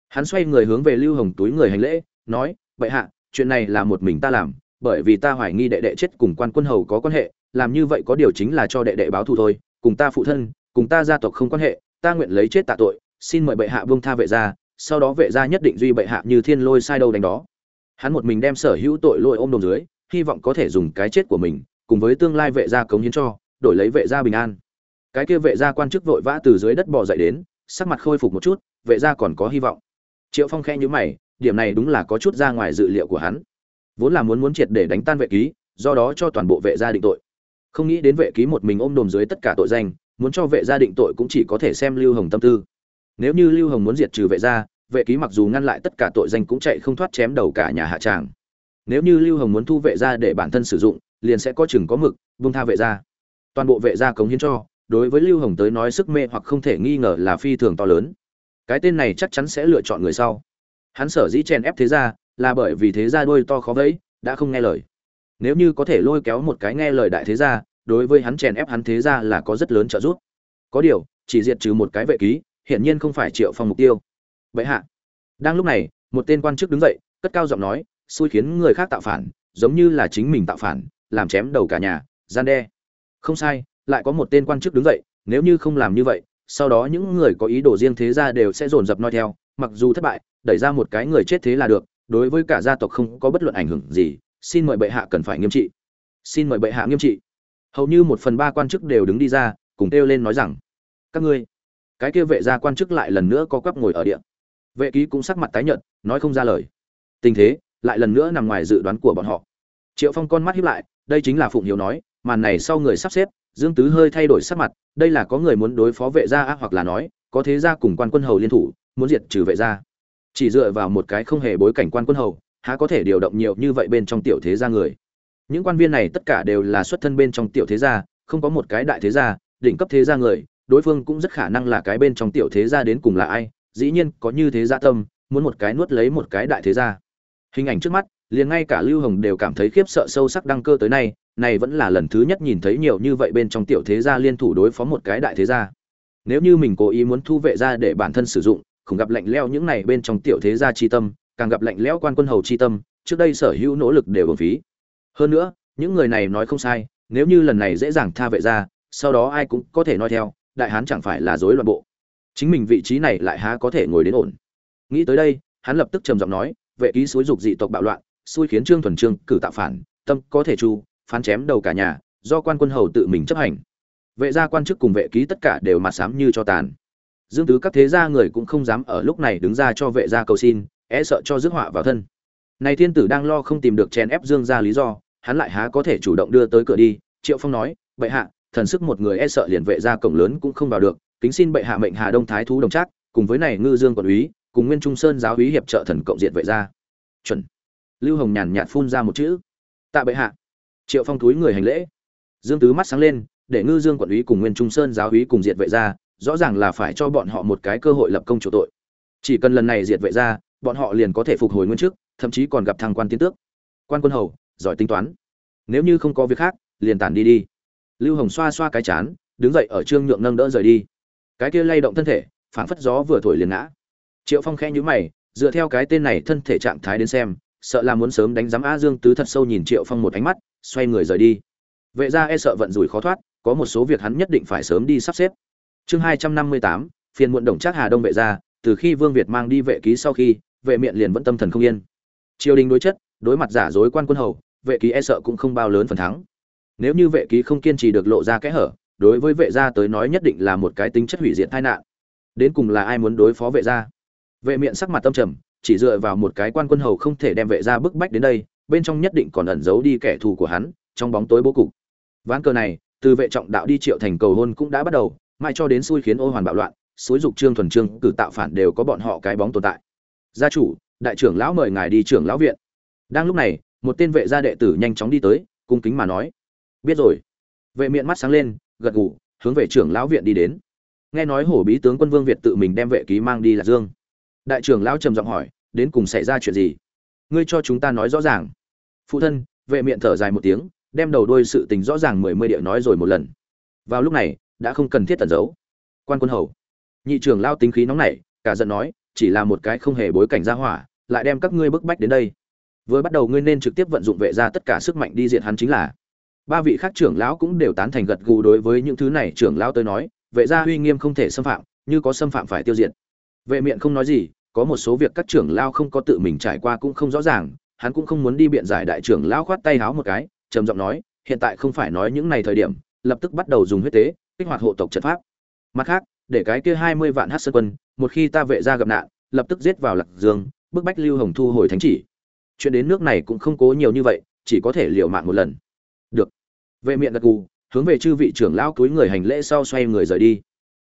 Hắn xoay người hướng về lưu hồng túi người hành lễ, nói vậy hạ, chuyện này là một mình ta làm, bởi vì ta hoài nghi đệ đệ chết cùng quan quân hầu có quan hệ, làm như vậy có điều chính là cho đệ đệ báo thù thôi, cùng ta phụ thân, cùng ta gia tộc không quan hệ, ta nguyện lấy chết tạ tội, xin mời bệ hạ vương tha vệ gia, sau đó vệ gia nhất định duy bệ hạ như thiên lôi sai đâu đánh đó. Hắn một mình đem sở hữu tội lỗi ôm đồm dưới, hy vọng có thể dùng cái chết của mình, cùng với tương lai vệ gia cống hiến cho đổi lấy vệ gia bình an. Cái kia vệ gia quan chức vội vã từ dưới đất bò dậy đến, sắc mặt khôi phục một chút, vệ gia còn có hy vọng. Triệu phong khe nhữ mày, điểm này đúng là có chút ra ngoài dự liệu của hắn. Vốn là muốn muốn triệt để đánh tan vệ ký, do đó cho toàn bộ vệ gia định tội. Không nghĩ đến vệ ký một mình ôm đồm dưới tất cả tội danh, muốn cho vệ gia định tội cũng chỉ có thể xem lưu hồng tâm tư. Nếu như lưu hồng muốn diệt trừ vệ gia, vệ ký mặc dù ngăn lại tất cả tội danh cũng chạy không thoát chém đầu cả nhà hạ tràng. Nếu như lưu hồng muốn thu vệ gia để bản thân sử dụng, liền sẽ có chừng có mực, buông tha vệ gia toàn bộ vệ gia cống hiến cho, đối với lưu hồng tới nói sức mê hoặc không thể nghi ngờ là phi thường to lớn. Cái tên này chắc chắn sẽ lựa chọn người sau. Hắn sở dĩ chèn ép thế gia là bởi vì thế gia đôi to khó vẫy, đã không nghe lời. Nếu như có thể lôi kéo một cái nghe lời đại thế gia, đối với hắn chèn ép hắn thế gia là có rất lớn trợ giúp. Có điều, chỉ diệt trừ một cái vệ ký, hiển nhiên không phải triệu phong mục tiêu. Vậy hạ. Đang lúc này, một tên quan chức đứng dậy, cất cao giọng nói, xui khiến người khác tạo phản, giống như là chính mình tạo phản, làm chém đầu cả nhà, gian đe không sai, lại có một tên quan chức đứng dậy, nếu như không làm như vậy, sau đó những người có ý đồ riêng thế ra đều sẽ dồn dập noi theo, mặc dù thất bại, đẩy ra một cái người chết thế là được, đối với cả gia tộc không có bất luận ảnh hưởng gì, xin mời bệ hạ cần phải nghiêm trị. Xin mời bệ hạ nghiêm trị. Hầu như một phần ba quan chức đều đứng đi ra, cùng kêu lên nói rằng, các ngươi, cái kia vệ gia quan chức lại lần nữa có quắp ngồi ở địa. Vệ ký cũng sắc mặt tái nhợt, nói không ra lời. Tình thế, lại lần nữa nằm ngoài dự đoán của bọn họ. Triệu phong con mắt hiếp lại, đây chính là phụng hiếu nói màn này sau người sắp xếp, dương tứ hơi thay đổi sắc mặt, đây là có người muốn đối phó vệ gia hoặc là nói, có thế gia cùng quan quân hầu liên thủ, muốn diệt trừ vệ gia. Chỉ dựa vào một cái không hề bối cảnh quan quân hầu, há có thể điều động nhiều như vậy bên trong tiểu thế gia người. Những quan viên này tất cả đều là xuất thân bên trong tiểu thế gia, không có một cái đại thế gia, đỉnh cấp thế gia người, đối phương cũng rất khả năng là cái bên trong tiểu thế gia đến cùng là ai, dĩ nhiên có như thế gia tâm, muốn một cái nuốt lấy một cái đại thế gia. Hình ảnh trước mắt, liền ngay cả lưu hồng đều cảm thấy khiếp sợ sâu sắc đăng cơ tới nay này vẫn là lần thứ nhất nhìn thấy nhiều như vậy bên trong tiểu thế gia liên thủ đối phó một cái đại thế gia. Nếu như mình cố ý muốn thu vệ ra để bản thân sử dụng, không gặp lạnh leo những này bên trong tiểu thế gia chi tâm, càng gặp lạnh lẽo quan quân hầu chi tâm, trước đây sở hữu nỗ lực đều bổng phí. Hơn nữa, những người này nói không sai, nếu như lần này dễ dàng tha vệ ra, sau đó ai cũng có thể nói theo, đại hán chẳng phải là rối loạn bộ. Chính mình vị trí này lại há có thể ngồi đến ổn. Nghĩ tới đây, hắn lập tức trầm giọng nói, vệ ký xúi dục dị tộc bạo loạn, xui khiến trương thuần trương cử tạo phản, tâm có thể chu phán chém đầu cả nhà, do quan quân hầu tự mình chấp hành. Vệ gia quan chức cùng vệ ký tất cả đều mặt sám như cho tàn. Dương tứ các thế gia người cũng không dám ở lúc này đứng ra cho vệ gia cầu xin e sợ cho rước họa vào thân. Này thiên tử đang lo không tìm được chèn ép dương gia lý do, hắn lại há có thể chủ động đưa tới cửa đi, triệu phong nói, bệ hạ, thần sức một người e sợ liền vệ gia cổng lớn cũng không vào được, kính xin bệ hạ mệnh hà đông thái thú đồng trác, cùng với này ngư dương quận úy, cùng nguyên trung sơn giáo úy hiệp trợ thần cộng diện vệ gia. Chuẩn. Lưu hồng nhàn nhạt phun ra một chữ. Tạ bệ hạ triệu phong túi người hành lễ. Dương tứ mắt sáng lên, để ngư dương quản lý cùng nguyên trung sơn giáo úy cùng diệt vệ gia rõ ràng là phải cho bọn họ một cái cơ hội lập công chủ tội. Chỉ cần lần này diệt vệ gia bọn họ liền có thể phục hồi nguyên chức, thậm chí còn gặp thăng quan tiến tước. Quan quân hầu, giỏi tính toán. Nếu như không có việc khác, liền tản đi đi. Lưu hồng xoa xoa cái chán, đứng dậy ở trương nhượng nâng đỡ rời đi. Cái kia lay động thân thể, phảng phất gió vừa thổi liền ngã. Triệu phong khẽ nhũ mày, dựa theo cái tên này thân thể trạng thái đến xem, sợ là muốn sớm đánh giám a dương tứ thật sâu nhìn triệu phong một ánh mắt xoay người rời đi. Vệ gia e sợ vận rủi khó thoát, có một số việc hắn nhất định phải sớm đi sắp xếp. Chương hai trăm năm mươi tám, phiền muộn đồng trác hà đông vệ gia, từ khi vương việt mang đi vệ ký sau khi, vệ miện liền vẫn tâm thần không yên. Triều đình đối chất, đối mặt giả dối quan quân hầu, vệ ký e sợ cũng không bao lớn phần thắng. Nếu như vệ ký không kiên trì được lộ ra kẽ hở, đối với vệ gia tới nói nhất định là một cái tính chất hủy diệt tai nạn. Đến cùng là ai muốn đối phó vệ gia? Vệ miện sắc mặt tâm trầm, chỉ dựa vào một cái quan quân hầu không thể đem vệ gia bức bách đến đây bên trong nhất định còn ẩn giấu đi kẻ thù của hắn, trong bóng tối bố cục. Ván cờ này, từ vệ trọng đạo đi triệu thành cầu hôn cũng đã bắt đầu mai cho đến xui khiến ô hoàn bạo loạn, xúi dục trương thuần trương, cử tạo phản đều có bọn họ cái bóng tồn tại. Gia chủ, đại trưởng lão mời ngài đi trưởng lão viện. Đang lúc này, một tên vệ gia đệ tử nhanh chóng đi tới, cung kính mà nói. Biết rồi. Vệ miệng mắt sáng lên, gật gù, hướng về trưởng lão viện đi đến. Nghe nói hổ bí tướng quân vương việt tự mình đem vệ ký mang đi là dương. Đại trưởng lão trầm giọng hỏi, đến cùng xảy ra chuyện gì? Ngươi cho chúng ta nói rõ ràng. Phụ thân, vệ miệng thở dài một tiếng, đem đầu đôi sự tình rõ ràng mười mươi địa nói rồi một lần. Vào lúc này, đã không cần thiết tẩn giấu. Quan quân hầu, nhị trưởng lao tính khí nóng nảy, cả giận nói, chỉ là một cái không hề bối cảnh ra hỏa, lại đem các ngươi bức bách đến đây. Vừa bắt đầu ngươi nên trực tiếp vận dụng vệ ra tất cả sức mạnh đi diện hắn chính là. Ba vị khác trưởng lão cũng đều tán thành gật gù đối với những thứ này trưởng lão tới nói, vệ gia uy nghiêm không thể xâm phạm, như có xâm phạm phải tiêu diệt. Vệ miệng không nói gì có một số việc các trưởng lão không có tự mình trải qua cũng không rõ ràng, hắn cũng không muốn đi biện giải đại trưởng lão khoát tay háo một cái, trầm giọng nói, hiện tại không phải nói những này thời điểm, lập tức bắt đầu dùng huyết tế, kích hoạt hộ tộc trận pháp. Mặt khác, để cái kia hai mươi vạn hắc sơn quân, một khi ta vệ gia gặp nạn, lập tức giết vào lạc dương, bức bách lưu hồng thu hồi thánh chỉ. Chuyện đến nước này cũng không cố nhiều như vậy, chỉ có thể liều mạng một lần. Được. Vệ miệng gật gù, hướng về chư vị trưởng lão túi người hành lễ sau xoay người rời đi.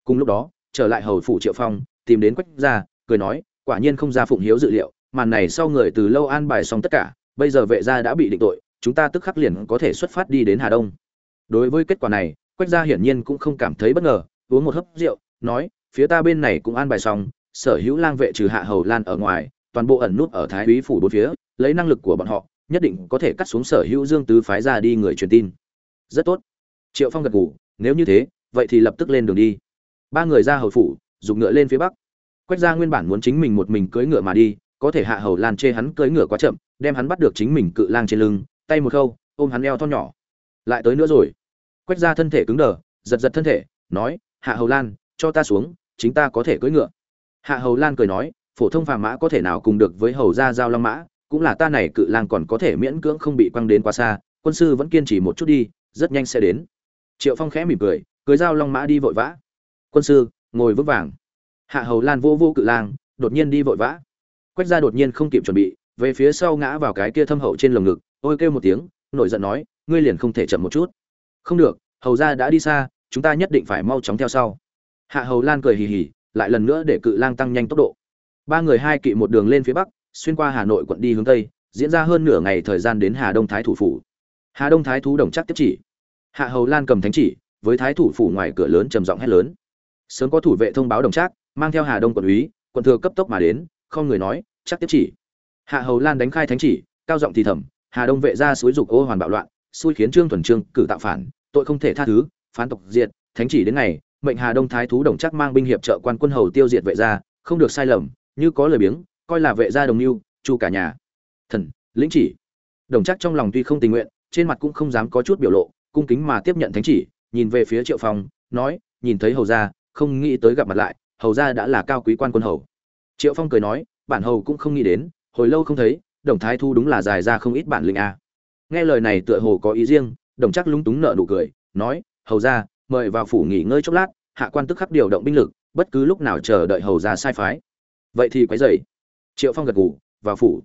Cùng lúc đó, trở lại hầu phủ triệu phong, tìm đến quách gia, cười nói quả nhiên không ra phụng hiếu dự liệu, màn này sau người từ lâu an bài xong tất cả, bây giờ vệ gia đã bị định tội, chúng ta tức khắc liền có thể xuất phát đi đến hà đông. Đối với kết quả này, quách gia hiển nhiên cũng không cảm thấy bất ngờ, uống một hớp rượu, nói, phía ta bên này cũng an bài xong, sở hữu lang vệ trừ hạ hầu lan ở ngoài, toàn bộ ẩn nút ở thái úy phủ bốn phía, lấy năng lực của bọn họ, nhất định có thể cắt xuống sở hữu dương tứ phái ra đi người truyền tin. Rất tốt. Triệu phong gật ngủ nếu như thế, vậy thì lập tức lên đường đi. Ba người ra hầu phủ dùng ngựa lên phía bắc quách gia nguyên bản muốn chính mình một mình cưỡi ngựa mà đi, có thể hạ hầu lan chê hắn cưỡi ngựa quá chậm, đem hắn bắt được chính mình cự lang trên lưng, tay một khâu, ôm hắn eo thon nhỏ. Lại tới nữa rồi. Quách gia thân thể cứng đờ, giật giật thân thể, nói, hạ hầu lan, cho ta xuống, chính ta có thể cưỡi ngựa. Hạ hầu lan cười nói, phổ thông phàm mã có thể nào cùng được với hầu gia giao long mã, cũng là ta này cự lang còn có thể miễn cưỡng không bị quăng đến quá xa, quân sư vẫn kiên trì một chút đi, rất nhanh sẽ đến. Triệu phong khẽ mỉm cười cưỡi giao long mã đi vội vã. Quân sư, ngồi vững vàng hạ hầu lan vô vô cự lang, đột nhiên đi vội vã. Quách ra đột nhiên không kịp chuẩn bị, về phía sau ngã vào cái kia thâm hậu trên lồng ngực, ôi kêu một tiếng, nổi giận nói, ngươi liền không thể chậm một chút. Không được, hầu ra đã đi xa, chúng ta nhất định phải mau chóng theo sau. Hạ hầu lan cười hì hì, lại lần nữa để cự lang tăng nhanh tốc độ. Ba người hai kỵ một đường lên phía bắc, xuyên qua hà nội quận đi hướng tây, diễn ra hơn nửa ngày thời gian đến hà đông thái thủ phủ. Hà đông thái thú đồng chắc tiếp chỉ. Hạ hầu lan cầm thánh chỉ, với thái thủ phủ ngoài cửa lớn trầm giọng hét lớn. Sớm có thủ vệ thông báo đồng trác mang theo hà đông quận úy, quận thừa cấp tốc mà đến, không người nói, chắc tiếp chỉ. Hạ hầu lan đánh khai thánh chỉ, cao giọng thì thầm, hà đông vệ ra suối dục ô hoàn bạo loạn, xui khiến trương thuần trương cử tạo phản, tội không thể tha thứ, phán tộc diệt, thánh chỉ đến ngày, mệnh hà đông thái thú đồng chắc mang binh hiệp trợ quan quân hầu tiêu diệt vệ gia, không được sai lầm, như có lời biếng, coi là vệ gia đồng mưu, chu cả nhà. Thần, lĩnh chỉ. Đồng chắc trong lòng tuy không tình nguyện, trên mặt cũng không dám có chút biểu lộ, cung kính mà tiếp nhận thánh chỉ, nhìn về phía triệu phong, nói, nhìn thấy hầu gia, không nghĩ tới gặp mặt lại hầu gia đã là cao quý quan quân hầu. Triệu phong cười nói, bản hầu cũng không nghĩ đến, hồi lâu không thấy, đồng thái thu đúng là dài ra không ít bản lĩnh a. Nghe lời này tựa hồ có ý riêng, đồng chắc lúng túng nợ nụ cười, nói, hầu gia, mời vào phủ nghỉ ngơi chốc lát, hạ quan tức khắc điều động binh lực, bất cứ lúc nào chờ đợi hầu gia sai phái. Vậy thì quấy dậy triệu phong gật ngủ vào phủ.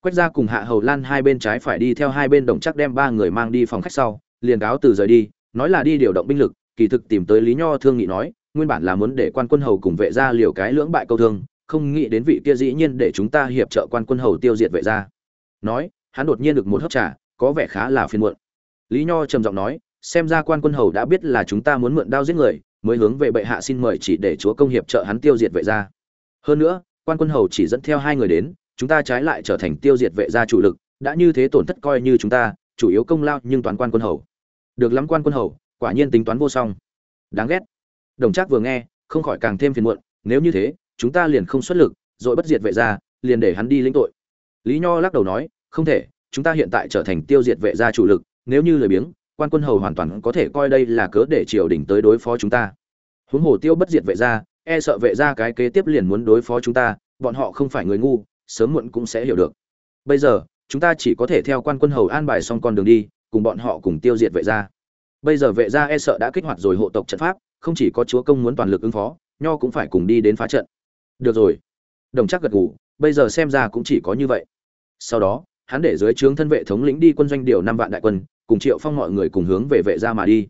Quách gia cùng hạ hầu lan hai bên trái phải đi theo hai bên đồng chắc đem ba người mang đi phòng khách sau, liền cáo từ rời đi, nói là đi điều động binh lực, kỳ thực tìm tới lý nho thương nghị nói nguyên bản là muốn để quan quân hầu cùng vệ gia liều cái lưỡng bại câu thương, không nghĩ đến vị kia dĩ nhiên để chúng ta hiệp trợ quan quân hầu tiêu diệt vệ gia. Nói, hắn đột nhiên được một hớp trà, có vẻ khá là phiền muộn. Lý nho trầm giọng nói, xem ra quan quân hầu đã biết là chúng ta muốn mượn đao giết người, mới hướng về bệ hạ xin mời chỉ để chúa công hiệp trợ hắn tiêu diệt vệ gia. Hơn nữa, quan quân hầu chỉ dẫn theo hai người đến, chúng ta trái lại trở thành tiêu diệt vệ gia chủ lực, đã như thế tổn thất coi như chúng ta, chủ yếu công lao nhưng toàn quan quân hầu. Được lắm quan quân hầu, quả nhiên tính toán vô song. Đáng ghét đồng trác vừa nghe, không khỏi càng thêm phiền muộn, nếu như thế, chúng ta liền không xuất lực, rồi bất diệt vệ gia, liền để hắn đi lĩnh tội. Lý nho lắc đầu nói, không thể, chúng ta hiện tại trở thành tiêu diệt vệ gia chủ lực, nếu như lời biếng, quan quân hầu hoàn toàn có thể coi đây là cớ để triều đình tới đối phó chúng ta. Huống hồ tiêu bất diệt vệ gia e sợ vệ gia cái kế tiếp liền muốn đối phó chúng ta, bọn họ không phải người ngu, sớm muộn cũng sẽ hiểu được. Bây giờ, chúng ta chỉ có thể theo quan quân hầu an bài xong con đường đi, cùng bọn họ cùng tiêu diệt vệ gia. Bây giờ vệ gia e sợ đã kích hoạt rồi hộ tộc trận pháp không chỉ có chúa công muốn toàn lực ứng phó, nho cũng phải cùng đi đến phá trận. Được rồi. Đồng chắc gật gù, bây giờ xem ra cũng chỉ có như vậy. Sau đó, hắn để dưới trướng thân vệ thống lĩnh đi quân doanh điều năm vạn đại quân, cùng triệu phong mọi người cùng hướng về vệ gia mà đi.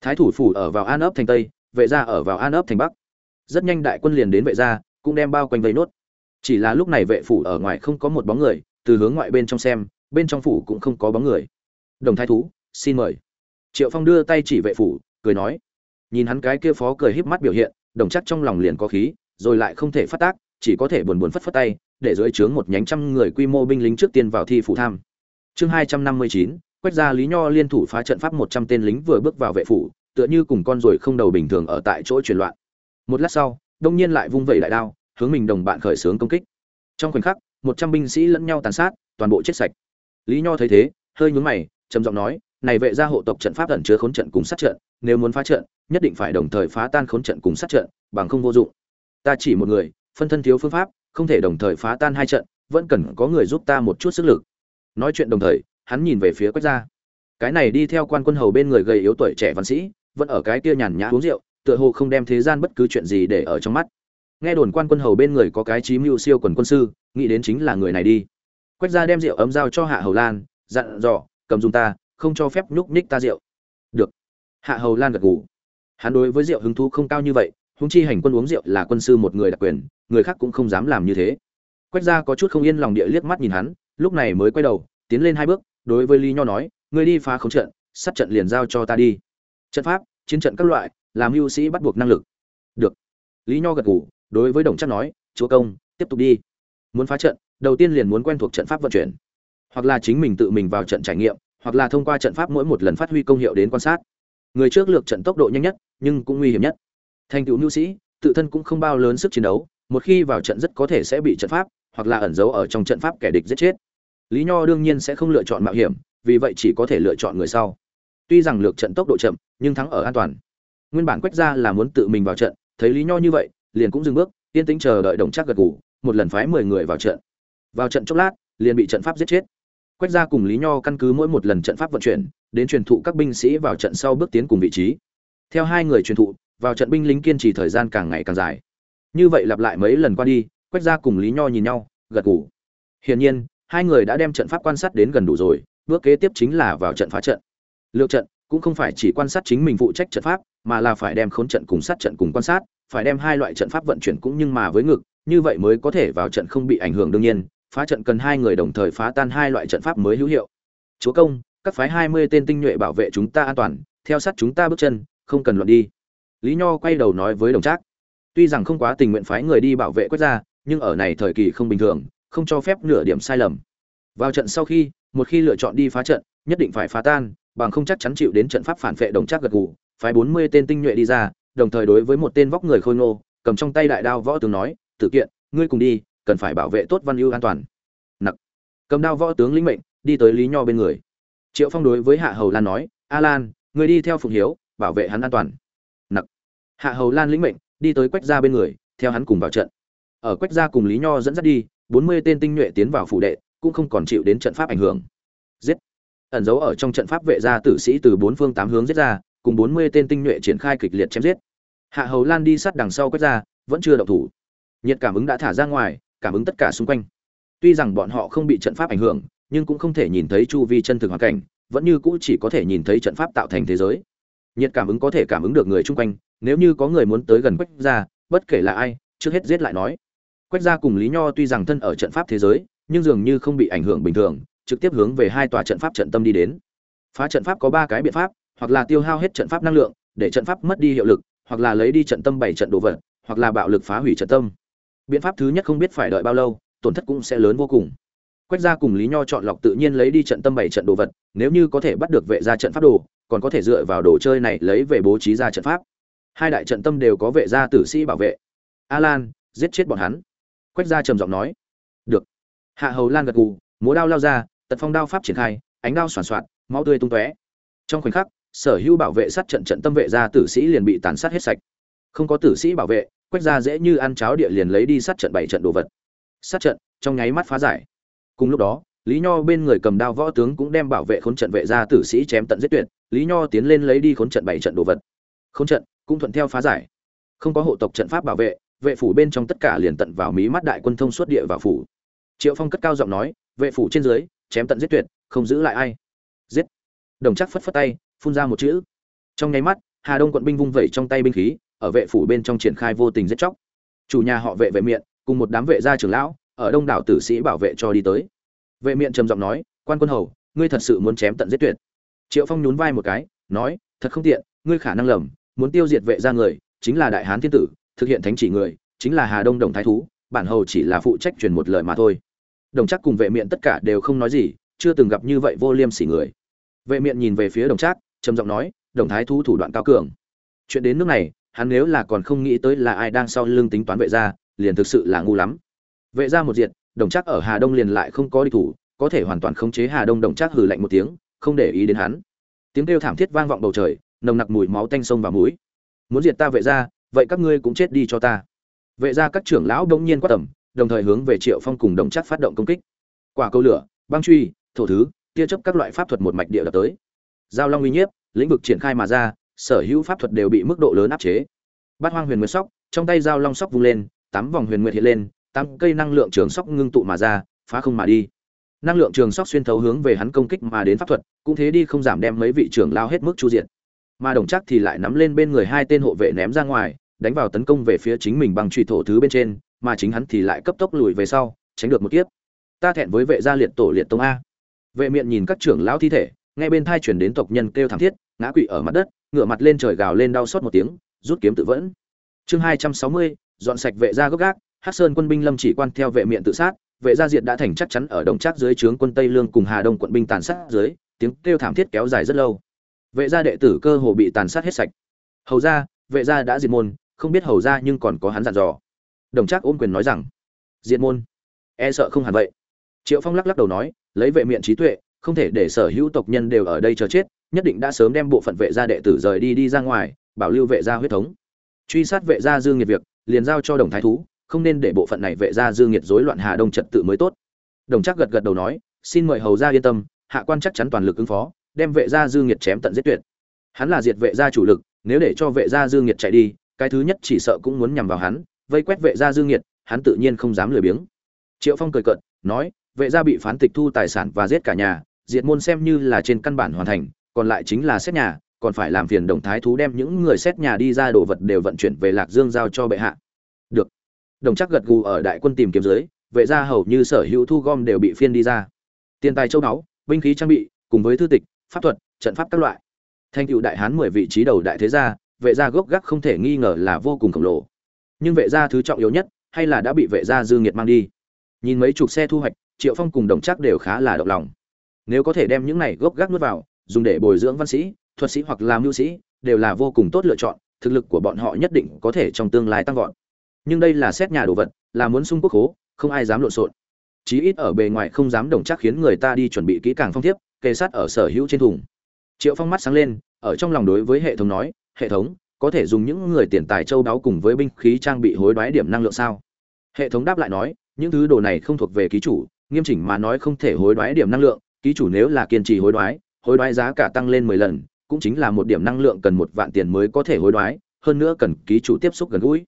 Thái thủ phủ ở vào an ấp thành tây, vệ gia ở vào an ấp thành bắc. Rất nhanh đại quân liền đến vệ gia, cũng đem bao quanh vây nốt. Chỉ là lúc này vệ phủ ở ngoài không có một bóng người, từ hướng ngoại bên trong xem, bên trong phủ cũng không có bóng người. Đồng thái thú, xin mời. Triệu phong đưa tay chỉ vệ phủ, cười nói nhìn hắn cái kia phó cười híp mắt biểu hiện, đồng chắc trong lòng liền có khí, rồi lại không thể phát tác, chỉ có thể buồn buồn phất phất tay, để dưới trướng một nhánh trăm người quy mô binh lính trước tiên vào thi phủ tham. Chương hai trăm năm mươi chín, quách gia lý nho liên thủ phá trận pháp một trăm tên lính vừa bước vào vệ phủ, tựa như cùng con ruồi không đầu bình thường ở tại chỗ chuyển loạn. Một lát sau, đông nhiên lại vung vẩy đại đao, hướng mình đồng bạn khởi xướng công kích. Trong khoảnh khắc, một trăm binh sĩ lẫn nhau tàn sát, toàn bộ chết sạch. Lý nho thấy thế, hơi nhướng mày, trầm giọng nói, này vệ gia hộ tộc trận pháp ẩn chứa khốn trận cùng sát trận, nếu muốn phá trận nhất định phải đồng thời phá tan khốn trận cùng sát trận, bằng không vô dụng. Ta chỉ một người, phân thân thiếu phương pháp, không thể đồng thời phá tan hai trận, vẫn cần có người giúp ta một chút sức lực. Nói chuyện đồng thời, hắn nhìn về phía quách gia. Cái này đi theo quan quân hầu bên người gầy yếu tuổi trẻ văn sĩ, vẫn ở cái kia nhàn nhã uống rượu, tựa hồ không đem thế gian bất cứ chuyện gì để ở trong mắt. Nghe đồn quan quân hầu bên người có cái chí mưu siêu quần quân sư, nghĩ đến chính là người này đi. Quách gia đem rượu ấm giao cho hạ hầu lan, dặn dò, cầm dùng ta, không cho phép nhúc nhích ta rượu. Được. Hạ hầu lan gật gù hắn đối với rượu hứng thú không cao như vậy húng chi hành quân uống rượu là quân sư một người đặc quyền, người khác cũng không dám làm như thế. Quách gia có chút không yên lòng địa liếc mắt nhìn hắn, lúc này mới quay đầu, tiến lên hai bước, đối với lý nho nói người đi phá khống trận sắp trận liền giao cho ta đi. Trận pháp, chiến trận các loại, làm hưu sĩ bắt buộc năng lực. Được. Lý nho gật gù, đối với đồng chắc nói, chúa công, tiếp tục đi. Muốn phá trận, đầu tiên liền muốn quen thuộc trận pháp vận chuyển. Hoặc là chính mình tự mình vào trận trải nghiệm, hoặc là thông qua trận pháp mỗi một lần phát huy công hiệu đến quan sát người trước lược trận tốc độ nhanh nhất, nhưng cũng nguy hiểm nhất. Thành tựu nhu sĩ, tự thân cũng không bao lớn sức chiến đấu, một khi vào trận rất có thể sẽ bị trận pháp, hoặc là ẩn giấu ở trong trận pháp kẻ địch giết chết. Lý nho đương nhiên sẽ không lựa chọn mạo hiểm, vì vậy chỉ có thể lựa chọn người sau. Tuy rằng lược trận tốc độ chậm, nhưng thắng ở an toàn. Nguyên bản quách ra là muốn tự mình vào trận, thấy lý nho như vậy, liền cũng dừng bước, yên tĩnh chờ đợi đồng chắc gật gù, một lần phái mười người vào trận. Vào trận chốc lát, liền bị trận pháp giết chết. Quách ra cùng lý nho căn cứ mỗi một lần trận pháp vận chuyển đến truyền thụ các binh sĩ vào trận sau bước tiến cùng vị trí. Theo hai người truyền thụ, vào trận binh lính kiên trì thời gian càng ngày càng dài. Như vậy lặp lại mấy lần qua đi, quách gia cùng lý nho nhìn nhau, gật gù. Hiển nhiên, hai người đã đem trận pháp quan sát đến gần đủ rồi, bước kế tiếp chính là vào trận phá trận. Lược trận cũng không phải chỉ quan sát chính mình phụ trách trận pháp, mà là phải đem khốn trận cùng sát trận cùng quan sát, phải đem hai loại trận pháp vận chuyển cũng nhưng mà với ngực, như vậy mới có thể vào trận không bị ảnh hưởng đương nhiên, phá trận cần hai người đồng thời phá tan hai loại trận pháp mới hữu hiệu. Chúa công các phái hai mươi tên tinh nhuệ bảo vệ chúng ta an toàn, theo sát chúng ta bước chân, không cần luận đi. Lý nho quay đầu nói với đồng trác, tuy rằng không quá tình nguyện phái người đi bảo vệ quốc gia, nhưng ở này thời kỳ không bình thường, không cho phép nửa điểm sai lầm. Vào trận sau khi, một khi lựa chọn đi phá trận, nhất định phải phá tan, bằng không chắc chắn chịu đến trận pháp phản vệ đồng trác gật gù, phái bốn mươi tên tinh nhuệ đi ra, đồng thời đối với một tên vóc người khôi ngô, cầm trong tay đại đao võ tướng nói tự kiện, ngươi cùng đi, cần phải bảo vệ tốt văn ưu an toàn. Nặc. Cầm đao võ tướng lĩnh mệnh, đi tới lý nho bên người triệu phong đối với hạ hầu lan nói, a lan, người đi theo phụng hiếu, bảo vệ hắn an toàn. Nặc. Hạ hầu lan lĩnh mệnh, đi tới quách gia bên người, theo hắn cùng vào trận. Ở quách gia cùng lý nho dẫn dắt đi, bốn mươi tên tinh nhuệ tiến vào phủ đệ, cũng không còn chịu đến trận pháp ảnh hưởng. Giết. Ẩn giấu ở trong trận pháp vệ gia tử sĩ từ bốn phương tám hướng giết ra, cùng bốn mươi tên tinh nhuệ triển khai kịch liệt chém giết. Hạ hầu lan đi sát đằng sau quách gia, vẫn chưa động thủ. Nhiệt cảm ứng đã thả ra ngoài, cảm ứng tất cả xung quanh. Tuy rằng bọn họ không bị trận pháp ảnh hưởng nhưng cũng không thể nhìn thấy chu vi chân thực hoàn cảnh, vẫn như cũ chỉ có thể nhìn thấy trận pháp tạo thành thế giới. Nhiệt cảm ứng có thể cảm ứng được người chung quanh, nếu như có người muốn tới gần quách gia, bất kể là ai, trước hết giết lại nói. Quách gia cùng lý nho tuy rằng thân ở trận pháp thế giới, nhưng dường như không bị ảnh hưởng bình thường, trực tiếp hướng về hai tòa trận pháp trận tâm đi đến. Phá trận pháp có ba cái biện pháp, hoặc là tiêu hao hết trận pháp năng lượng, để trận pháp mất đi hiệu lực, hoặc là lấy đi trận tâm bảy trận đồ vật, hoặc là bạo lực phá hủy trận tâm. Biện pháp thứ nhất không biết phải đợi bao lâu, tổn thất cũng sẽ lớn vô cùng quách gia cùng lý nho chọn lọc tự nhiên lấy đi trận tâm bảy trận đồ vật nếu như có thể bắt được vệ gia trận pháp đồ còn có thể dựa vào đồ chơi này lấy về bố trí ra trận pháp. Hai đại trận tâm đều có vệ gia tử sĩ bảo vệ. Alan, giết chết bọn hắn. Quách gia trầm giọng nói. Được. Hạ hầu lan gật gù múa đao lao ra tật phong đao pháp triển khai ánh đao soàn xoạt, máu tươi tung tóe. Trong khoảnh khắc sở hữu bảo vệ sát trận trận tâm vệ gia tử sĩ liền bị tàn sát hết sạch. Không có tử sĩ bảo vệ quách gia dễ như ăn cháo địa liền lấy đi sát trận bảy trận đồ vật. Sát trận trong nháy mắt phá giải cùng lúc đó, lý nho bên người cầm đao võ tướng cũng đem bảo vệ khốn trận vệ gia tử sĩ chém tận giết tuyệt, lý nho tiến lên lấy đi khốn trận bảy trận đồ vật. Khốn trận cũng thuận theo phá giải. Không có hộ tộc trận pháp bảo vệ vệ phủ bên trong tất cả liền tận vào mí mắt đại quân thông suốt địa vào phủ. Triệu phong cất cao giọng nói, vệ phủ trên dưới, chém tận giết tuyệt, không giữ lại ai. Giết. Đồng chắc phất phất tay, phun ra một chữ. Trong nháy mắt, hà đông quận binh vung vẩy trong tay binh khí, ở vệ phủ bên trong triển khai vô tình giết chóc. Chủ nhà họ vệ vệ miệng, cùng một đám vệ gia trưởng lão ở đông đảo tử sĩ bảo vệ cho đi tới. Vệ Miện trầm giọng nói, quan quân hầu, ngươi thật sự muốn chém tận giết tuyệt. Triệu phong nhún vai một cái, nói, thật không tiện, ngươi khả năng lầm, muốn tiêu diệt vệ gia người, chính là đại hán thiên tử, thực hiện thánh chỉ người, chính là hà đông đồng thái thú, bản hầu chỉ là phụ trách truyền một lời mà thôi. Đồng chắc cùng vệ miện tất cả đều không nói gì, chưa từng gặp như vậy vô liêm sỉ người. Vệ miện nhìn về phía đồng trác, trầm giọng nói, đồng thái thú thủ đoạn cao cường. Chuyện đến nước này, hắn nếu là còn không nghĩ tới là ai đang sau lưng tính toán vệ gia, liền thực sự là ngu lắm vệ gia một diệt, đồng chắc ở hà đông liền lại không có đi thủ, có thể hoàn toàn khống chế hà đông đồng chắc hừ lạnh một tiếng, không để ý đến hắn. Tiếng kêu thảm thiết vang vọng bầu trời, nồng nặc mùi máu tanh sông và mũi. Muốn diệt ta vệ gia, vậy các ngươi cũng chết đi cho ta. Vệ gia các trưởng lão đông nhiên quát tầm, đồng thời hướng về triệu phong cùng đồng chắc phát động công kích. Quả câu lửa, băng truy, thổ thứ, tia chấp các loại pháp thuật một mạch địa đập tới. Giao long uy nhiếp, lĩnh vực triển khai mà ra, sở hữu pháp thuật đều bị mức độ lớn áp chế. Bát hoang huyền nguyệt sóc, trong tay giao long sóc vung lên, tám vòng huyền nguyệt hiện lên tám cây năng lượng trường sóc ngưng tụ mà ra, phá không mà đi. Năng lượng trường sóc xuyên thấu hướng về hắn công kích mà đến pháp thuật, cũng thế đi không giảm đem mấy vị trưởng lao hết mức chu diện mà đồng chắc thì lại nắm lên bên người hai tên hộ vệ ném ra ngoài, đánh vào tấn công về phía chính mình bằng truy thổ thứ bên trên, mà chính hắn thì lại cấp tốc lùi về sau, tránh được một kiếp. Ta thẹn với vệ gia liệt tổ liệt tông a. Vệ miệng nhìn các trưởng lão thi thể, nghe bên thai chuyển đến tộc nhân kêu thảm thiết, ngã quỵ ở mặt đất, ngửa mặt lên trời gào lên đau xót một tiếng, rút kiếm tự vẫn. Chương hai trăm sáu mươi, dọn sạch vệ gia gốc gác hắc sơn quân binh lâm chỉ quan theo vệ miệng tự sát, vệ gia diệt đã thành chắc chắn ở đồng trác dưới trướng quân tây lương cùng hà đông quận binh tàn sát dưới, tiếng kêu thảm thiết kéo dài rất lâu. Vệ gia đệ tử cơ hồ bị tàn sát hết sạch. Hầu gia, vệ gia đã diệt môn, không biết hầu gia nhưng còn có hắn dặn dò. Đồng trác ôm quyền nói rằng, diệt môn? E sợ không hẳn vậy. Triệu phong lắc lắc đầu nói, lấy vệ miệng trí tuệ, không thể để sở hữu tộc nhân đều ở đây chờ chết, nhất định đã sớm đem bộ phận vệ gia đệ tử rời đi đi ra ngoài, bảo lưu vệ gia huyết thống. Truy sát vệ gia dương nghiệt việc, liền giao cho đồng thái thú không nên để bộ phận này vệ gia dương nghiệt rối loạn hà đông trật tự mới tốt. Đồng chắc gật gật đầu nói, xin mời hầu gia yên tâm, hạ quan chắc chắn toàn lực ứng phó, đem vệ gia dương nghiệt chém tận giết tuyệt. Hắn là diệt vệ gia chủ lực, nếu để cho vệ gia dương nghiệt chạy đi, cái thứ nhất chỉ sợ cũng muốn nhằm vào hắn, vây quét vệ gia dương nghiệt, hắn tự nhiên không dám lười biếng. Triệu phong cười cợt, nói, vệ gia bị phán tịch thu tài sản và giết cả nhà, diệt môn xem như là trên căn bản hoàn thành, còn lại chính là xét nhà, còn phải làm phiền đồng thái thú đem những người xét nhà đi ra đồ vật đều vận chuyển về lạc dương giao cho bệ hạ. Được đồng chắc gật gù ở đại quân tìm kiếm dưới vệ gia hầu như sở hữu thu gom đều bị phiên đi ra. Tiền tài châu báu, binh khí trang bị, cùng với thư tịch, pháp thuật, trận pháp các loại. Thành cựu đại hán mười vị trí đầu đại thế gia, vệ gia gốc gác không thể nghi ngờ là vô cùng khổng lồ. Nhưng vệ gia thứ trọng yếu nhất, hay là đã bị vệ gia dư nghiệt mang đi. Nhìn mấy chục xe thu hoạch, triệu phong cùng đồng chắc đều khá là động lòng. Nếu có thể đem những này gốc gác nuốt vào, dùng để bồi dưỡng văn sĩ, thuật sĩ hoặc làm mưu sĩ, đều là vô cùng tốt lựa chọn, thực lực của bọn họ nhất định có thể trong tương lai tăng vọt nhưng đây là xét nhà đồ vật, là muốn sung quốc hố không ai dám lộn xộn. Chí ít ở bề ngoài không dám đồng chắc khiến người ta đi chuẩn bị kỹ càng phong thiếp kê sát ở sở hữu trên thùng. Triệu phong mắt sáng lên, ở trong lòng đối với hệ thống nói, hệ thống, có thể dùng những người tiền tài châu đáo cùng với binh khí trang bị hối đoái điểm năng lượng sao? Hệ thống đáp lại nói, những thứ đồ này không thuộc về ký chủ, nghiêm chỉnh mà nói không thể hối đoái điểm năng lượng, ký chủ nếu là kiên trì hối đoái hối đoái giá cả tăng lên mười lần, cũng chính là một điểm năng lượng cần một vạn tiền mới có thể hối đoái, hơn nữa cần ký chủ tiếp xúc gần gũi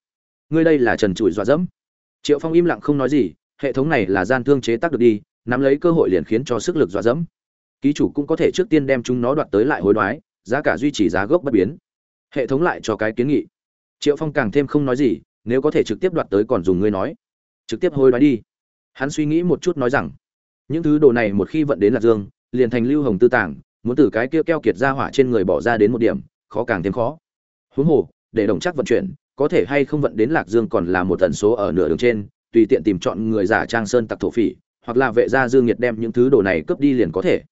ngươi đây là trần trụi dọa dẫm. Triệu phong im lặng không nói gì, hệ thống này là gian thương chế tác được đi, nắm lấy cơ hội liền khiến cho sức lực dọa dẫm. Ký chủ cũng có thể trước tiên đem chúng nó đoạt tới lại hối đoái, giá cả duy trì giá gốc bất biến. Hệ thống lại cho cái kiến nghị. Triệu phong càng thêm không nói gì, nếu có thể trực tiếp đoạt tới còn dùng ngươi nói. Trực tiếp hối đoái đi. Hắn suy nghĩ một chút nói rằng, những thứ đồ này một khi vận đến lạc dương, liền thành lưu hồng tư tàng, muốn từ cái kia keo kiệt ra hỏa trên người bỏ ra đến một điểm, khó càng thêm khó. Huống hồ, để đồng chắc vận chuyển có thể hay không vận đến lạc dương còn là một tần số ở nửa đường trên, tùy tiện tìm chọn người giả trang sơn tặc thổ phỉ, hoặc là vệ gia dương nhiệt đem những thứ đồ này cướp đi liền có thể.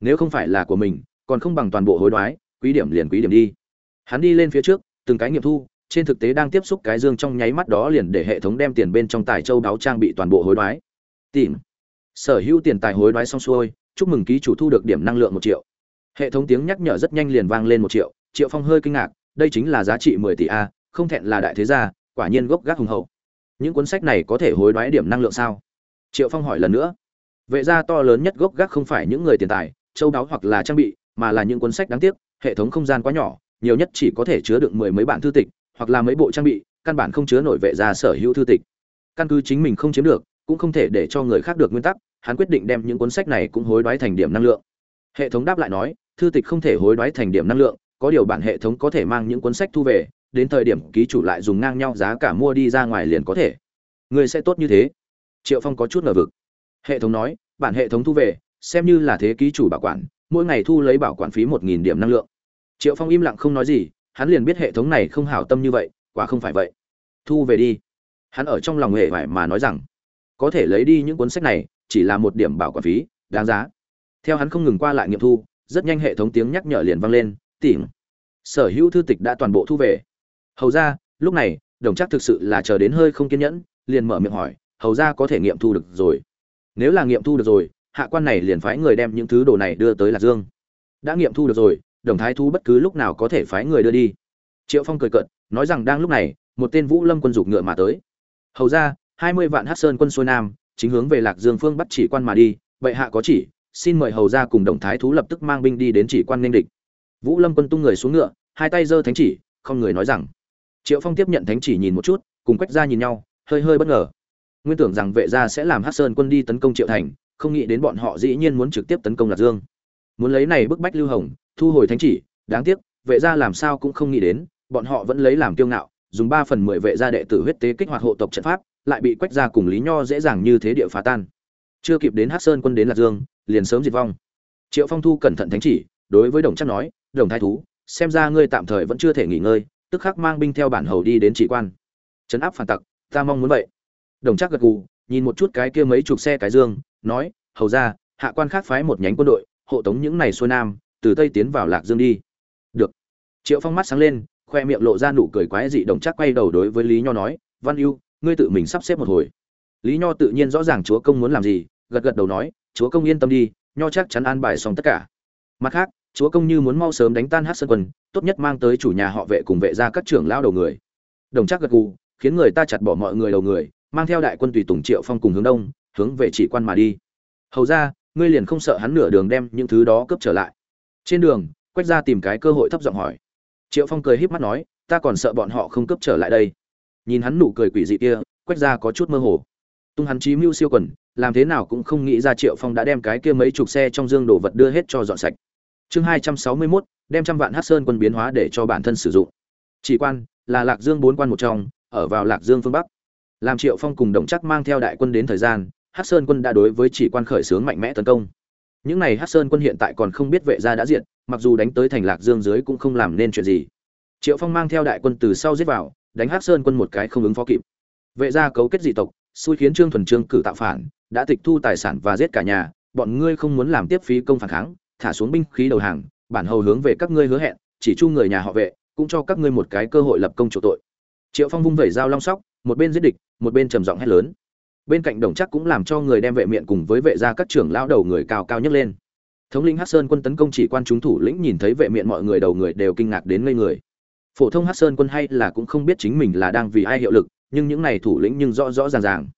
Nếu không phải là của mình, còn không bằng toàn bộ hối đoái, quý điểm liền quý điểm đi. Hắn đi lên phía trước, từng cái nghiệm thu, trên thực tế đang tiếp xúc cái dương trong nháy mắt đó liền để hệ thống đem tiền bên trong tài châu đáo trang bị toàn bộ hối đoái. Tìm. Sở hữu tiền tài hối đoái xong xuôi, chúc mừng ký chủ thu được điểm năng lượng một triệu. Hệ thống tiếng nhắc nhở rất nhanh liền vang lên một triệu triệu phong hơi kinh ngạc, đây chính là giá trị mười tỷ a không thẹn là đại thế gia, quả nhiên gốc gác hùng hậu. Những cuốn sách này có thể hối đoái điểm năng lượng sao? Triệu phong hỏi lần nữa. Vệ gia to lớn nhất gốc gác không phải những người tiền tài, châu đáo hoặc là trang bị, mà là những cuốn sách đáng tiếc, hệ thống không gian quá nhỏ, nhiều nhất chỉ có thể chứa được mười mấy bản thư tịch, hoặc là mấy bộ trang bị, căn bản không chứa nổi vệ gia sở hữu thư tịch. Căn cứ chính mình không chiếm được, cũng không thể để cho người khác được nguyên tắc, hắn quyết định đem những cuốn sách này cũng hối đoái thành điểm năng lượng. Hệ thống đáp lại nói, thư tịch không thể hối đoái thành điểm năng lượng, có điều bản hệ thống có thể mang những cuốn sách thu về đến thời điểm ký chủ lại dùng ngang nhau giá cả mua đi ra ngoài liền có thể. Người sẽ tốt như thế. Triệu phong có chút ngờ vực. Hệ thống nói, bản hệ thống thu về, xem như là thế ký chủ bảo quản, mỗi ngày thu lấy bảo quản phí một nghìn điểm năng lượng. Triệu phong im lặng không nói gì, hắn liền biết hệ thống này không hảo tâm như vậy, quả không phải vậy. Thu về đi. Hắn ở trong lòng hệ vải mà nói rằng, có thể lấy đi những cuốn sách này, chỉ là một điểm bảo quản phí, đáng giá. Theo hắn không ngừng qua lại nghiệm thu, rất nhanh hệ thống tiếng nhắc nhở liền vang lên tìm sở hữu thư tịch đã toàn bộ thu về hầu ra lúc này, đồng chắc thực sự là chờ đến hơi không kiên nhẫn, liền mở miệng hỏi, hầu ra có thể nghiệm thu được rồi? Nếu là nghiệm thu được rồi, hạ quan này liền phái người đem những thứ đồ này đưa tới lạc dương. Đã nghiệm thu được rồi, đồng thái thu bất cứ lúc nào có thể phái người đưa đi. Triệu phong cười cợt, nói rằng đang lúc này, một tên vũ lâm quân dục ngựa mà tới. Hầu ra hai mươi vạn hát sơn quân xuôi nam, chính hướng về lạc dương phương bắt chỉ quan mà đi, vậy hạ có chỉ, xin mời hầu ra cùng đồng thái thú lập tức mang binh đi đến chỉ quan nên địch. Vũ lâm quân tung người xuống ngựa, hai tay giơ thánh chỉ, không người nói rằng triệu phong tiếp nhận thánh chỉ nhìn một chút, cùng quách ra nhìn nhau, hơi hơi bất ngờ. Nguyên tưởng rằng vệ gia sẽ làm hát sơn quân đi tấn công triệu thành, không nghĩ đến bọn họ dĩ nhiên muốn trực tiếp tấn công lạc dương. Muốn lấy này bức bách lưu hồng, thu hồi thánh chỉ, đáng tiếc, vệ gia làm sao cũng không nghĩ đến, bọn họ vẫn lấy làm kiêu ngạo, dùng ba phần mười vệ gia đệ tử huyết tế kích hoạt hộ tộc trận pháp, lại bị quách gia cùng lý nho dễ dàng như thế địa phá tan. Chưa kịp đến hát sơn quân đến lạc dương, liền sớm diệt vong. Triệu phong thu cẩn thận thánh chỉ, đối với đồng chắc nói, đồng thái thú, xem ra ngươi tạm thời vẫn chưa thể nghỉ ngơi tức khắc mang binh theo bản hầu đi đến chỉ quan. Trấn áp phản tặc, ta mong muốn vậy. Đồng trác gật gù, nhìn một chút cái kia mấy chục xe cái dương, nói, hầu ra hạ quan khác phái một nhánh quân đội, hộ tống những này xuôi nam, từ tây tiến vào lạc dương đi. Được. Triệu phong mắt sáng lên, khoe miệng lộ ra nụ cười quái dị, đồng trác quay đầu đối với lý nho nói, văn ưu, ngươi tự mình sắp xếp một hồi. Lý nho tự nhiên rõ ràng chúa công muốn làm gì, gật gật đầu nói, chúa công yên tâm đi, nho chắc chắn an bài xong tất cả. Mặt khác, chúa công như muốn mau sớm đánh tan hát sơn quân tốt nhất mang tới chủ nhà họ vệ cùng vệ ra các trưởng lao đầu người. Đồng chắc gật gù, khiến người ta chặt bỏ mọi người đầu người, mang theo đại quân tùy tùng triệu phong cùng hướng đông, hướng về chỉ quan mà đi. Hầu ra, ngươi liền không sợ hắn nửa đường đem những thứ đó cướp trở lại. Trên đường, quách ra tìm cái cơ hội thấp giọng hỏi. Triệu phong cười híp mắt nói, ta còn sợ bọn họ không cướp trở lại đây. Nhìn hắn nụ cười quỷ dị kia, quách ra có chút mơ hồ. Tung hắn chí mưu siêu quần, làm thế nào cũng không nghĩ ra triệu phong đã đem cái kia mấy chục xe trong dương đồ vật đưa hết cho dọn sạch. Chương hai trăm sáu mươi mốt đem trăm vạn hát sơn quân biến hóa để cho bản thân sử dụng. Chỉ quan, là lạc dương bốn quan một trong, ở vào lạc dương phương bắc. Làm triệu phong cùng đồng chắc mang theo đại quân đến thời gian, hát sơn quân đã đối với chỉ quan khởi xướng mạnh mẽ tấn công. Những này hát sơn quân hiện tại còn không biết vệ gia đã diện mặc dù đánh tới thành lạc dương dưới cũng không làm nên chuyện gì. Triệu phong mang theo đại quân từ sau giết vào, đánh hát sơn quân một cái không ứng phó kịp. Vệ gia cấu kết dị tộc, xui khiến trương thuần trương cử tạo phản, đã tịch thu tài sản và giết cả nhà, bọn ngươi không muốn làm tiếp phí công phản kháng, thả xuống binh khí đầu hàng bản hầu hướng về các ngươi hứa hẹn, chỉ chu người nhà họ vệ, cũng cho các ngươi một cái cơ hội lập công chủ tội. Triệu phong vung vẩy dao long sóc, một bên giết địch, một bên trầm giọng hét lớn. Bên cạnh đồng chắc cũng làm cho người đem vệ miệng cùng với vệ gia các trưởng lão đầu người cao cao nhất lên. Thống lĩnh hắc sơn quân tấn công chỉ quan chúng thủ lĩnh nhìn thấy vệ miệng mọi người đầu người đều kinh ngạc đến ngây người. Phổ thông hắc sơn quân hay là cũng không biết chính mình là đang vì ai hiệu lực, nhưng những này thủ lĩnh nhưng rõ rõ ràng ràng.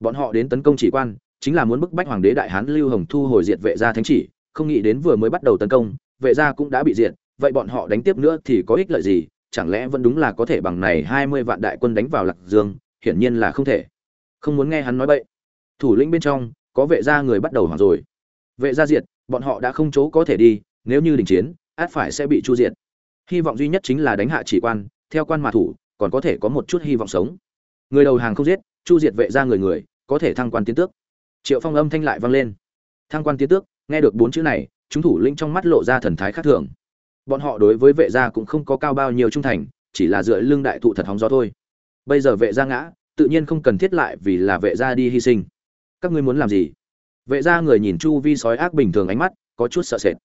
Bọn họ đến tấn công chỉ quan, chính là muốn bức bách hoàng đế đại hán lưu hồng thu hồi diệt vệ gia thánh chỉ, không nghĩ đến vừa mới bắt đầu tấn công vệ gia cũng đã bị diệt, vậy bọn họ đánh tiếp nữa thì có ích lợi gì? Chẳng lẽ vẫn đúng là có thể bằng này hai mươi vạn đại quân đánh vào lạc dương? Hiển nhiên là không thể. Không muốn nghe hắn nói bậy. Thủ lĩnh bên trong, có vệ gia người bắt đầu hoảng rồi. Vệ gia diệt, bọn họ đã không chỗ có thể đi, nếu như đình chiến, át phải sẽ bị chu diệt. Hy vọng duy nhất chính là đánh hạ chỉ quan, theo quan mà thủ, còn có thể có một chút hy vọng sống. Người đầu hàng không giết, chu diệt vệ gia người người, có thể thăng quan tiến tước. Triệu phong âm thanh lại vang lên. Thăng quan tiến tước, nghe được bốn chữ này chúng thủ lĩnh trong mắt lộ ra thần thái khác thường. Bọn họ đối với vệ gia cũng không có cao bao nhiêu trung thành, chỉ là dựa lưng đại thụ thật hóng gió thôi. Bây giờ vệ gia ngã, tự nhiên không cần thiết lại vì là vệ gia đi hy sinh. Các ngươi muốn làm gì? Vệ gia người nhìn chu vi sói ác bình thường ánh mắt, có chút sợ sệt.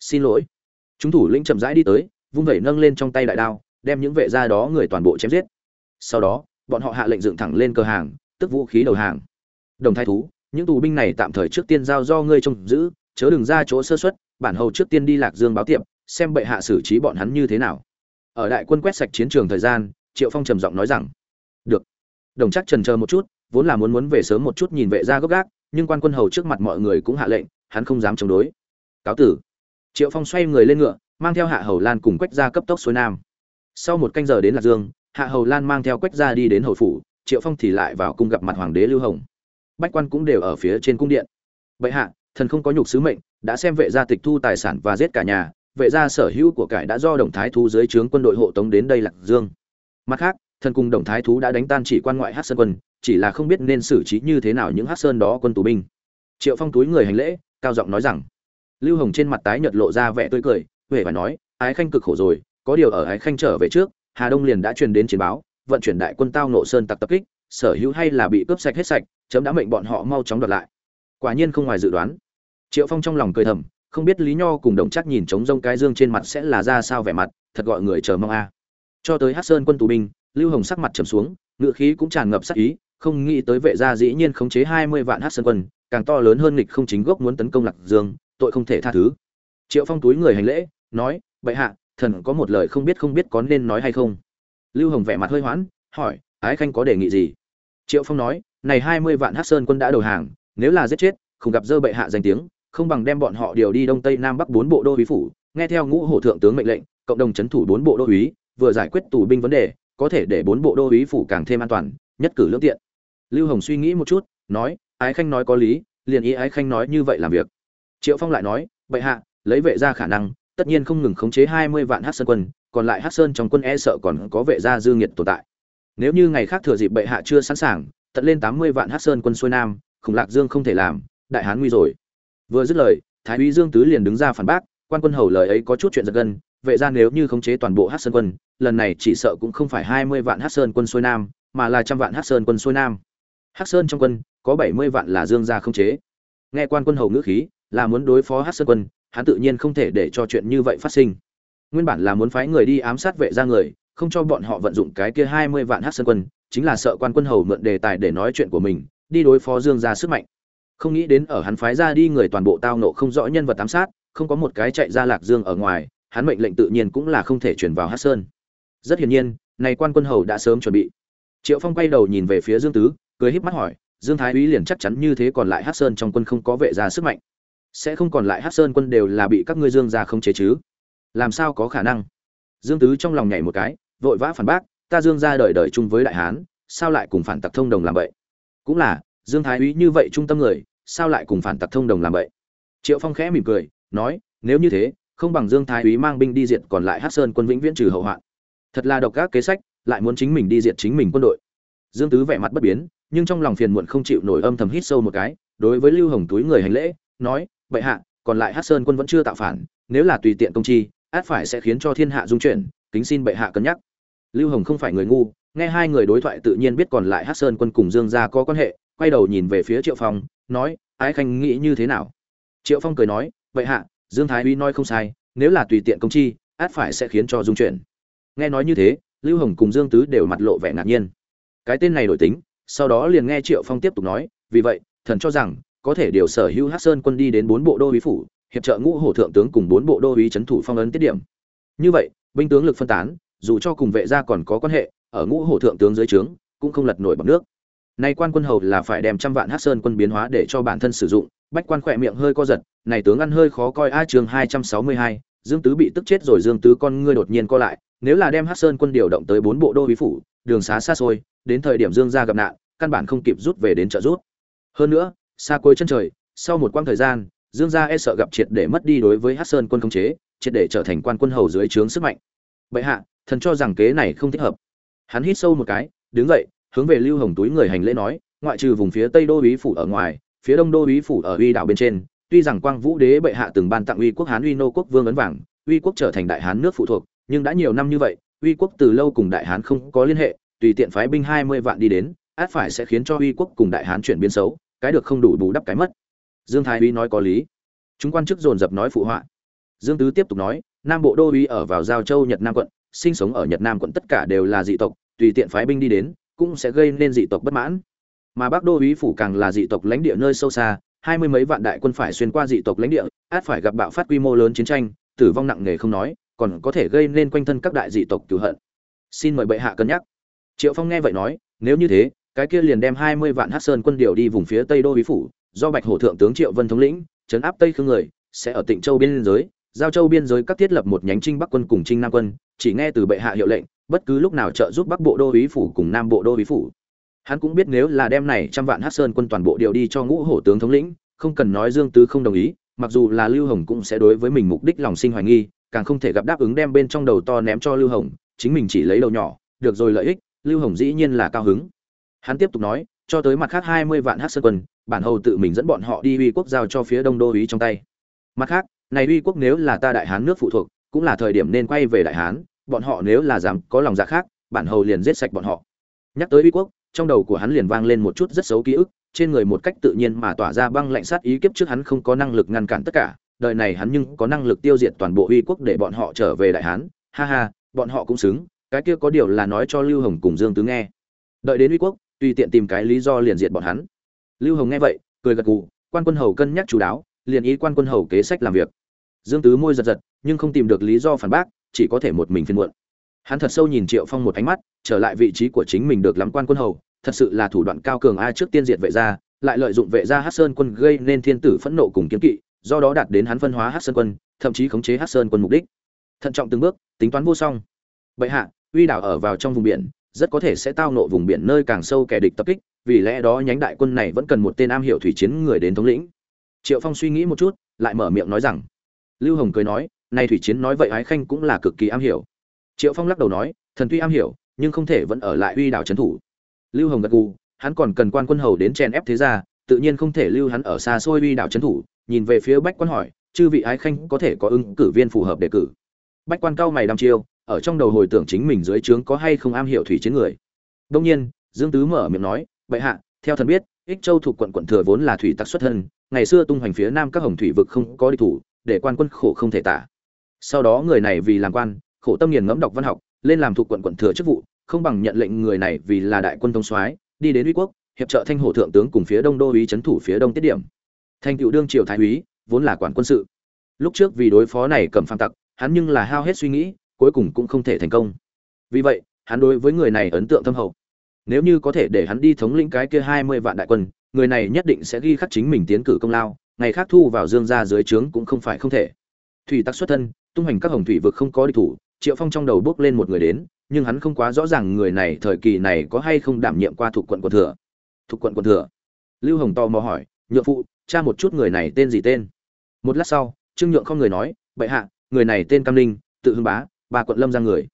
Xin lỗi. Chúng thủ lĩnh chậm rãi đi tới, vung vẩy nâng lên trong tay đại đao, đem những vệ gia đó người toàn bộ chém giết. Sau đó, bọn họ hạ lệnh dựng thẳng lên cờ hàng, tức vũ khí đầu hàng. Đồng thái thú, những tù binh này tạm thời trước tiên giao do ngươi trông giữ chớ đừng ra chỗ sơ xuất bản hầu trước tiên đi lạc dương báo tiệm xem bệ hạ xử trí bọn hắn như thế nào. Ở đại quân quét sạch chiến trường thời gian, triệu phong trầm giọng nói rằng, được. Đồng chắc trần chờ một chút, vốn là muốn muốn về sớm một chút nhìn vệ ra gốc gác, nhưng quan quân hầu trước mặt mọi người cũng hạ lệnh, hắn không dám chống đối. Cáo tử. Triệu phong xoay người lên ngựa, mang theo hạ hầu lan cùng quách ra cấp tốc xuôi nam. Sau một canh giờ đến lạc dương, hạ hầu lan mang theo quách ra đi đến hầu phủ, triệu phong thì lại vào cung gặp mặt hoàng đế lưu hồng. Bách quan cũng đều ở phía trên cung điện. Bệ hạ thần không có nhục sứ mệnh, đã xem vệ gia tịch thu tài sản và giết cả nhà, vệ gia sở hữu của cải đã do đồng thái thú dưới trướng quân đội hộ tống đến đây lạc dương. Mặt khác, thần cùng đồng thái thú đã đánh tan chỉ quan ngoại hát sơn quân, chỉ là không biết nên xử trí như thế nào những hát sơn đó quân tù binh. Triệu phong túi người hành lễ, cao giọng nói rằng, lưu hồng trên mặt tái nhợt lộ ra vẻ tươi cười huệ và nói, ái khanh cực khổ rồi, có điều ở ái khanh trở về trước, hà đông liền đã truyền đến chiến báo, vận chuyển đại quân tao nộ sơn tặc tập kích, sở hữu hay là bị cướp sạch hết sạch, chấm đã mệnh bọn họ mau chóng đoạt lại. Quả nhiên không ngoài dự đoán triệu phong trong lòng cười thầm, không biết lý nho cùng đồng chắc nhìn trống rông cái dương trên mặt sẽ là ra sao vẻ mặt, thật gọi người chờ mong a. Cho tới hát sơn quân tù binh, lưu hồng sắc mặt trầm xuống, ngựa khí cũng tràn ngập sắc ý, không nghĩ tới vệ gia dĩ nhiên khống chế hai mươi vạn hát sơn quân, càng to lớn hơn nghịch không chính gốc muốn tấn công lạc dương, tội không thể tha thứ. Triệu phong túi người hành lễ, nói, bệ hạ, thần có một lời không biết không biết có nên nói hay không? Lưu hồng vẻ mặt hơi hoãn, hỏi, ái khanh có đề nghị gì? Triệu phong nói, này hai mươi vạn hát sơn quân đã đầu hàng, nếu là giết chết, không gặp dơ bệ hạ danh tiếng không bằng đem bọn họ điều đi đông tây nam bắc bốn bộ đô úy phủ, nghe theo ngũ hổ thượng tướng mệnh lệnh, cộng đồng chấn thủ bốn bộ đô úy vừa giải quyết tù binh vấn đề, có thể để bốn bộ đô úy phủ càng thêm an toàn, nhất cử lương tiện. Lưu hồng suy nghĩ một chút, nói, ái khanh nói có lý, liền ý ái khanh nói như vậy làm việc. Triệu phong lại nói, bệ hạ, lấy vệ ra khả năng, tất nhiên không ngừng khống chế hai mươi vạn hát sơn quân, còn lại hát sơn trong quân e sợ còn có vệ gia dư nghiệt tồn tại. Nếu như ngày khác thừa dịp bệ hạ chưa sẵn sàng, tận lên tám mươi vạn hát sơn quân xuôi nam, khủng lạc dương không thể làm, đại hán nguy rồi vừa dứt lời, thái úy dương tứ liền đứng ra phản bác, quan quân hầu lời ấy có chút chuyện giật gân, vệ ra nếu như khống chế toàn bộ hát sơn quân, lần này chỉ sợ cũng không phải hai mươi vạn hát sơn quân xuôi nam, mà là trăm vạn hát sơn quân xuôi nam. Hát sơn trong quân, có bảy mươi vạn là dương gia khống chế. Nghe quan quân hầu ngữ khí, là muốn đối phó hát sơn quân, hắn tự nhiên không thể để cho chuyện như vậy phát sinh. Nguyên bản là muốn phái người đi ám sát vệ ra người, không cho bọn họ vận dụng cái kia hai mươi vạn hát sơn quân, chính là sợ quan quân hầu mượn đề tài để nói chuyện của mình, đi đối phó dương gia sức mạnh không nghĩ đến ở hắn phái ra đi người toàn bộ tao nộ không rõ nhân vật tám sát, không có một cái chạy ra lạc dương ở ngoài, hắn mệnh lệnh tự nhiên cũng là không thể chuyển vào hát sơn. Rất hiển nhiên, này quan quân hầu đã sớm chuẩn bị. Triệu phong quay đầu nhìn về phía dương tứ, cười híp mắt hỏi, dương thái úy liền chắc chắn như thế còn lại hát sơn trong quân không có vệ ra sức mạnh? Sẽ không còn lại hát sơn quân đều là bị các ngươi dương gia không chế chứ? Làm sao có khả năng? Dương tứ trong lòng nhảy một cái, vội vã phản bác, ta dương gia đời đời chung với đại hán, sao lại cùng phản tặc thông đồng làm vậy? Cũng là dương thái úy như vậy trung tâm người, sao lại cùng phản tặc thông đồng làm vậy? Triệu phong khẽ mỉm cười, nói, nếu như thế, không bằng dương thái úy mang binh đi diệt còn lại hát sơn quân vĩnh viễn trừ hậu hoạn. Thật là độc các kế sách, lại muốn chính mình đi diệt chính mình quân đội. Dương tứ vẻ mặt bất biến, nhưng trong lòng phiền muộn không chịu nổi âm thầm hít sâu một cái, đối với lưu hồng túi người hành lễ, nói, bệ hạ, còn lại hát sơn quân vẫn chưa tạo phản, nếu là tùy tiện công chi, át phải sẽ khiến cho thiên hạ dung chuyển, kính xin bệ hạ cân nhắc. Lưu hồng không phải người ngu, nghe hai người đối thoại tự nhiên biết còn lại hát sơn quân cùng dương gia có quan hệ quay đầu nhìn về phía triệu phong, nói, ái khanh nghĩ như thế nào? Triệu phong cười nói, vậy hạ, dương thái uy nói không sai, nếu là tùy tiện công chi, át phải sẽ khiến cho dung chuyển. Nghe nói như thế, lưu hồng cùng dương tứ đều mặt lộ vẻ ngạc nhiên. Cái tên này đổi tính, sau đó liền nghe triệu phong tiếp tục nói, vì vậy, thần cho rằng, có thể điều sở hữu hát sơn quân đi đến bốn bộ đô uý phủ, hiệp trợ ngũ hổ thượng tướng cùng bốn bộ đô uý trấn thủ phong ấn tiết điểm. Như vậy, binh tướng lực phân tán, dù cho cùng vệ gia còn có quan hệ, ở ngũ hổ thượng tướng dưới trướng, cũng không lật nổi bằng nước nay quan quân hầu là phải đem trăm vạn hát sơn quân biến hóa để cho bản thân sử dụng. Bách quan khỏe miệng hơi co giật, này tướng ăn hơi khó coi. A chương hai trăm sáu mươi hai, dương tứ bị tức chết rồi dương tứ con ngươi đột nhiên co lại. Nếu là đem hát sơn quân điều động tới bốn bộ đô bí phủ, đường xá xa xôi, đến thời điểm dương gia gặp nạn, căn bản không kịp rút về đến trợ rút. Hơn nữa, xa cuối chân trời, sau một quãng thời gian, dương gia e sợ gặp triệt để mất đi đối với hát sơn quân khống chế, triệt để trở thành quan quân hầu dưới trướng sức mạnh. Bệ hạ, thần cho rằng kế này không thích hợp. Hắn hít sâu một cái, đứng dậy hướng về lưu hồng túi người hành lễ nói, ngoại trừ vùng phía tây đô úy phủ ở ngoài, phía đông đô úy phủ ở uy đảo bên trên, tuy rằng quang vũ đế bệ hạ từng ban tặng uy quốc hán uy nô quốc vương ấn vàng, uy quốc trở thành đại hán nước phụ thuộc, nhưng đã nhiều năm như vậy, uy quốc từ lâu cùng đại hán không có liên hệ, tùy tiện phái binh hai mươi vạn đi đến, át phải sẽ khiến cho uy quốc cùng đại hán chuyển biến xấu, cái được không đủ bù đắp cái mất. Dương thái uy nói có lý. Chúng quan chức dồn dập nói phụ họa. Dương tứ tiếp tục nói, nam bộ đô uy ở vào giao châu, nhật nam quận, sinh sống ở nhật nam quận tất cả đều là dị tộc, tùy tiện phái binh đi đến cũng sẽ gây nên dị tộc bất mãn. Mà bắc đô úy phủ càng là dị tộc lãnh địa nơi sâu xa, hai mươi mấy vạn đại quân phải xuyên qua dị tộc lãnh địa, át phải gặp bạo phát quy mô lớn chiến tranh, tử vong nặng nề không nói, còn có thể gây nên quanh thân các đại dị tộc cửu hận. Xin mời bệ hạ cân nhắc. Triệu phong nghe vậy nói, nếu như thế, cái kia liền đem hai mươi vạn hắc sơn quân điều đi vùng phía tây đô úy phủ, do bạch hổ thượng tướng triệu vân thống lĩnh, trấn áp tây khương người, sẽ ở tịnh châu biên giới, giao châu biên giới các thiết lập một nhánh trinh bắc quân cùng trinh nam quân, chỉ nghe từ bệ hạ hiệu lệnh bất cứ lúc nào trợ giúp bắc bộ đô úy phủ cùng nam bộ đô úy phủ. Hắn cũng biết nếu là đem này trăm vạn hát sơn quân toàn bộ điều đi cho ngũ hổ tướng thống lĩnh, không cần nói dương tứ không đồng ý, mặc dù là lưu hồng cũng sẽ đối với mình mục đích lòng sinh hoài nghi, càng không thể gặp đáp ứng đem bên trong đầu to ném cho lưu hồng, chính mình chỉ lấy đầu nhỏ, được rồi lợi ích, lưu hồng dĩ nhiên là cao hứng. Hắn tiếp tục nói, cho tới mặt khác hai mươi vạn hát sơn quân, bản hầu tự mình dẫn bọn họ đi uy quốc giao cho phía đông đô uý trong tay. Mặt khác, này uy quốc nếu là ta đại hán nước phụ thuộc, cũng là thời điểm nên quay về đại hán bọn họ nếu là dám có lòng dạ khác, bản hầu liền giết sạch bọn họ. Nhắc tới uy quốc, trong đầu của hắn liền vang lên một chút rất xấu ký ức, trên người một cách tự nhiên mà tỏa ra băng lạnh sát ý kiếp trước hắn không có năng lực ngăn cản tất cả, đời này hắn nhưng có năng lực tiêu diệt toàn bộ uy quốc để bọn họ trở về đại hán. Ha ha, bọn họ cũng xứng, cái kia có điều là nói cho lưu hồng cùng dương tứ nghe. Đợi đến uy quốc, tùy tiện tìm cái lý do liền diệt bọn hắn. Lưu hồng nghe vậy, cười gật gù, quan quân hầu cân nhắc chú đáo, liền ý quan quân hầu kế sách làm việc. Dương tứ môi giật giật, nhưng không tìm được lý do phản bác chỉ có thể một mình phiên muộn. Hắn thật sâu nhìn triệu phong một ánh mắt, trở lại vị trí của chính mình được lắm quan quân hầu, thật sự là thủ đoạn cao cường ai trước tiên diệt vệ gia, lại lợi dụng vệ gia hát sơn quân gây nên thiên tử phẫn nộ cùng kiếm kỵ, do đó đạt đến hắn phân hóa hát sơn quân, thậm chí khống chế hát sơn quân mục đích. Thận trọng từng bước, tính toán vô song. Bệ hạ, uy đảo ở vào trong vùng biển, rất có thể sẽ tao nộ vùng biển nơi càng sâu kẻ địch tập kích, vì lẽ đó nhánh đại quân này vẫn cần một tên am hiểu thủy chiến người đến thống lĩnh. Triệu phong suy nghĩ một chút, lại mở miệng nói rằng, lưu hồng cười nói nay thủy chiến nói vậy ái khanh cũng là cực kỳ am hiểu. Triệu phong lắc đầu nói, thần tuy am hiểu, nhưng không thể vẫn ở lại uy đảo trấn thủ. Lưu hồng gật gù, hắn còn cần quan quân hầu đến chen ép thế gia, tự nhiên không thể lưu hắn ở xa xôi uy đảo trấn thủ. Nhìn về phía bách quan hỏi, chư vị ái khanh có thể có ứng cử viên phù hợp đề cử? Bách quan cao mày đăm chiêu, ở trong đầu hồi tưởng chính mình dưới trướng có hay không am hiểu thủy chiến người. Đông nhiên, dương tứ mở miệng nói, bệ hạ, theo thần biết, ích châu thuộc quận quận thừa vốn là thủy tặc xuất thân, ngày xưa tung hoành phía nam các hồng thủy vực không có địch thủ, để quan quân khổ không thể tả sau đó người này vì làm quan, khổ tâm nghiền ngẫm đọc văn học, lên làm thuộc quận quận thừa chức vụ, không bằng nhận lệnh người này vì là đại quân thông soái, đi đến uy quốc, hiệp trợ thanh hổ thượng tướng cùng phía đông đô uý trấn thủ phía đông tiết điểm. Thanh cựu đương triều thái úy, vốn là quản quân sự. Lúc trước vì đối phó này cầm phàm tặc, hắn nhưng là hao hết suy nghĩ, cuối cùng cũng không thể thành công. Vì vậy, hắn đối với người này ấn tượng thâm hậu. Nếu như có thể để hắn đi thống lĩnh cái kia hai mươi vạn đại quân, người này nhất định sẽ ghi khắc chính mình tiến cử công lao, ngày khác thu vào dương gia dưới trướng cũng không phải không thể. Thủy tắc xuất thân tung hành các hồng thủy vực không có địch thủ, triệu phong trong đầu bước lên một người đến, nhưng hắn không quá rõ ràng người này thời kỳ này có hay không đảm nhiệm qua thuộc quận quận thừa. Thuộc quận quận thừa? Lưu hồng to mò hỏi, nhượng phụ, cha một chút người này tên gì tên? Một lát sau, trương nhượng không người nói, bệ hạ, người này tên cam linh tự hưng bá, ba quận lâm ra người.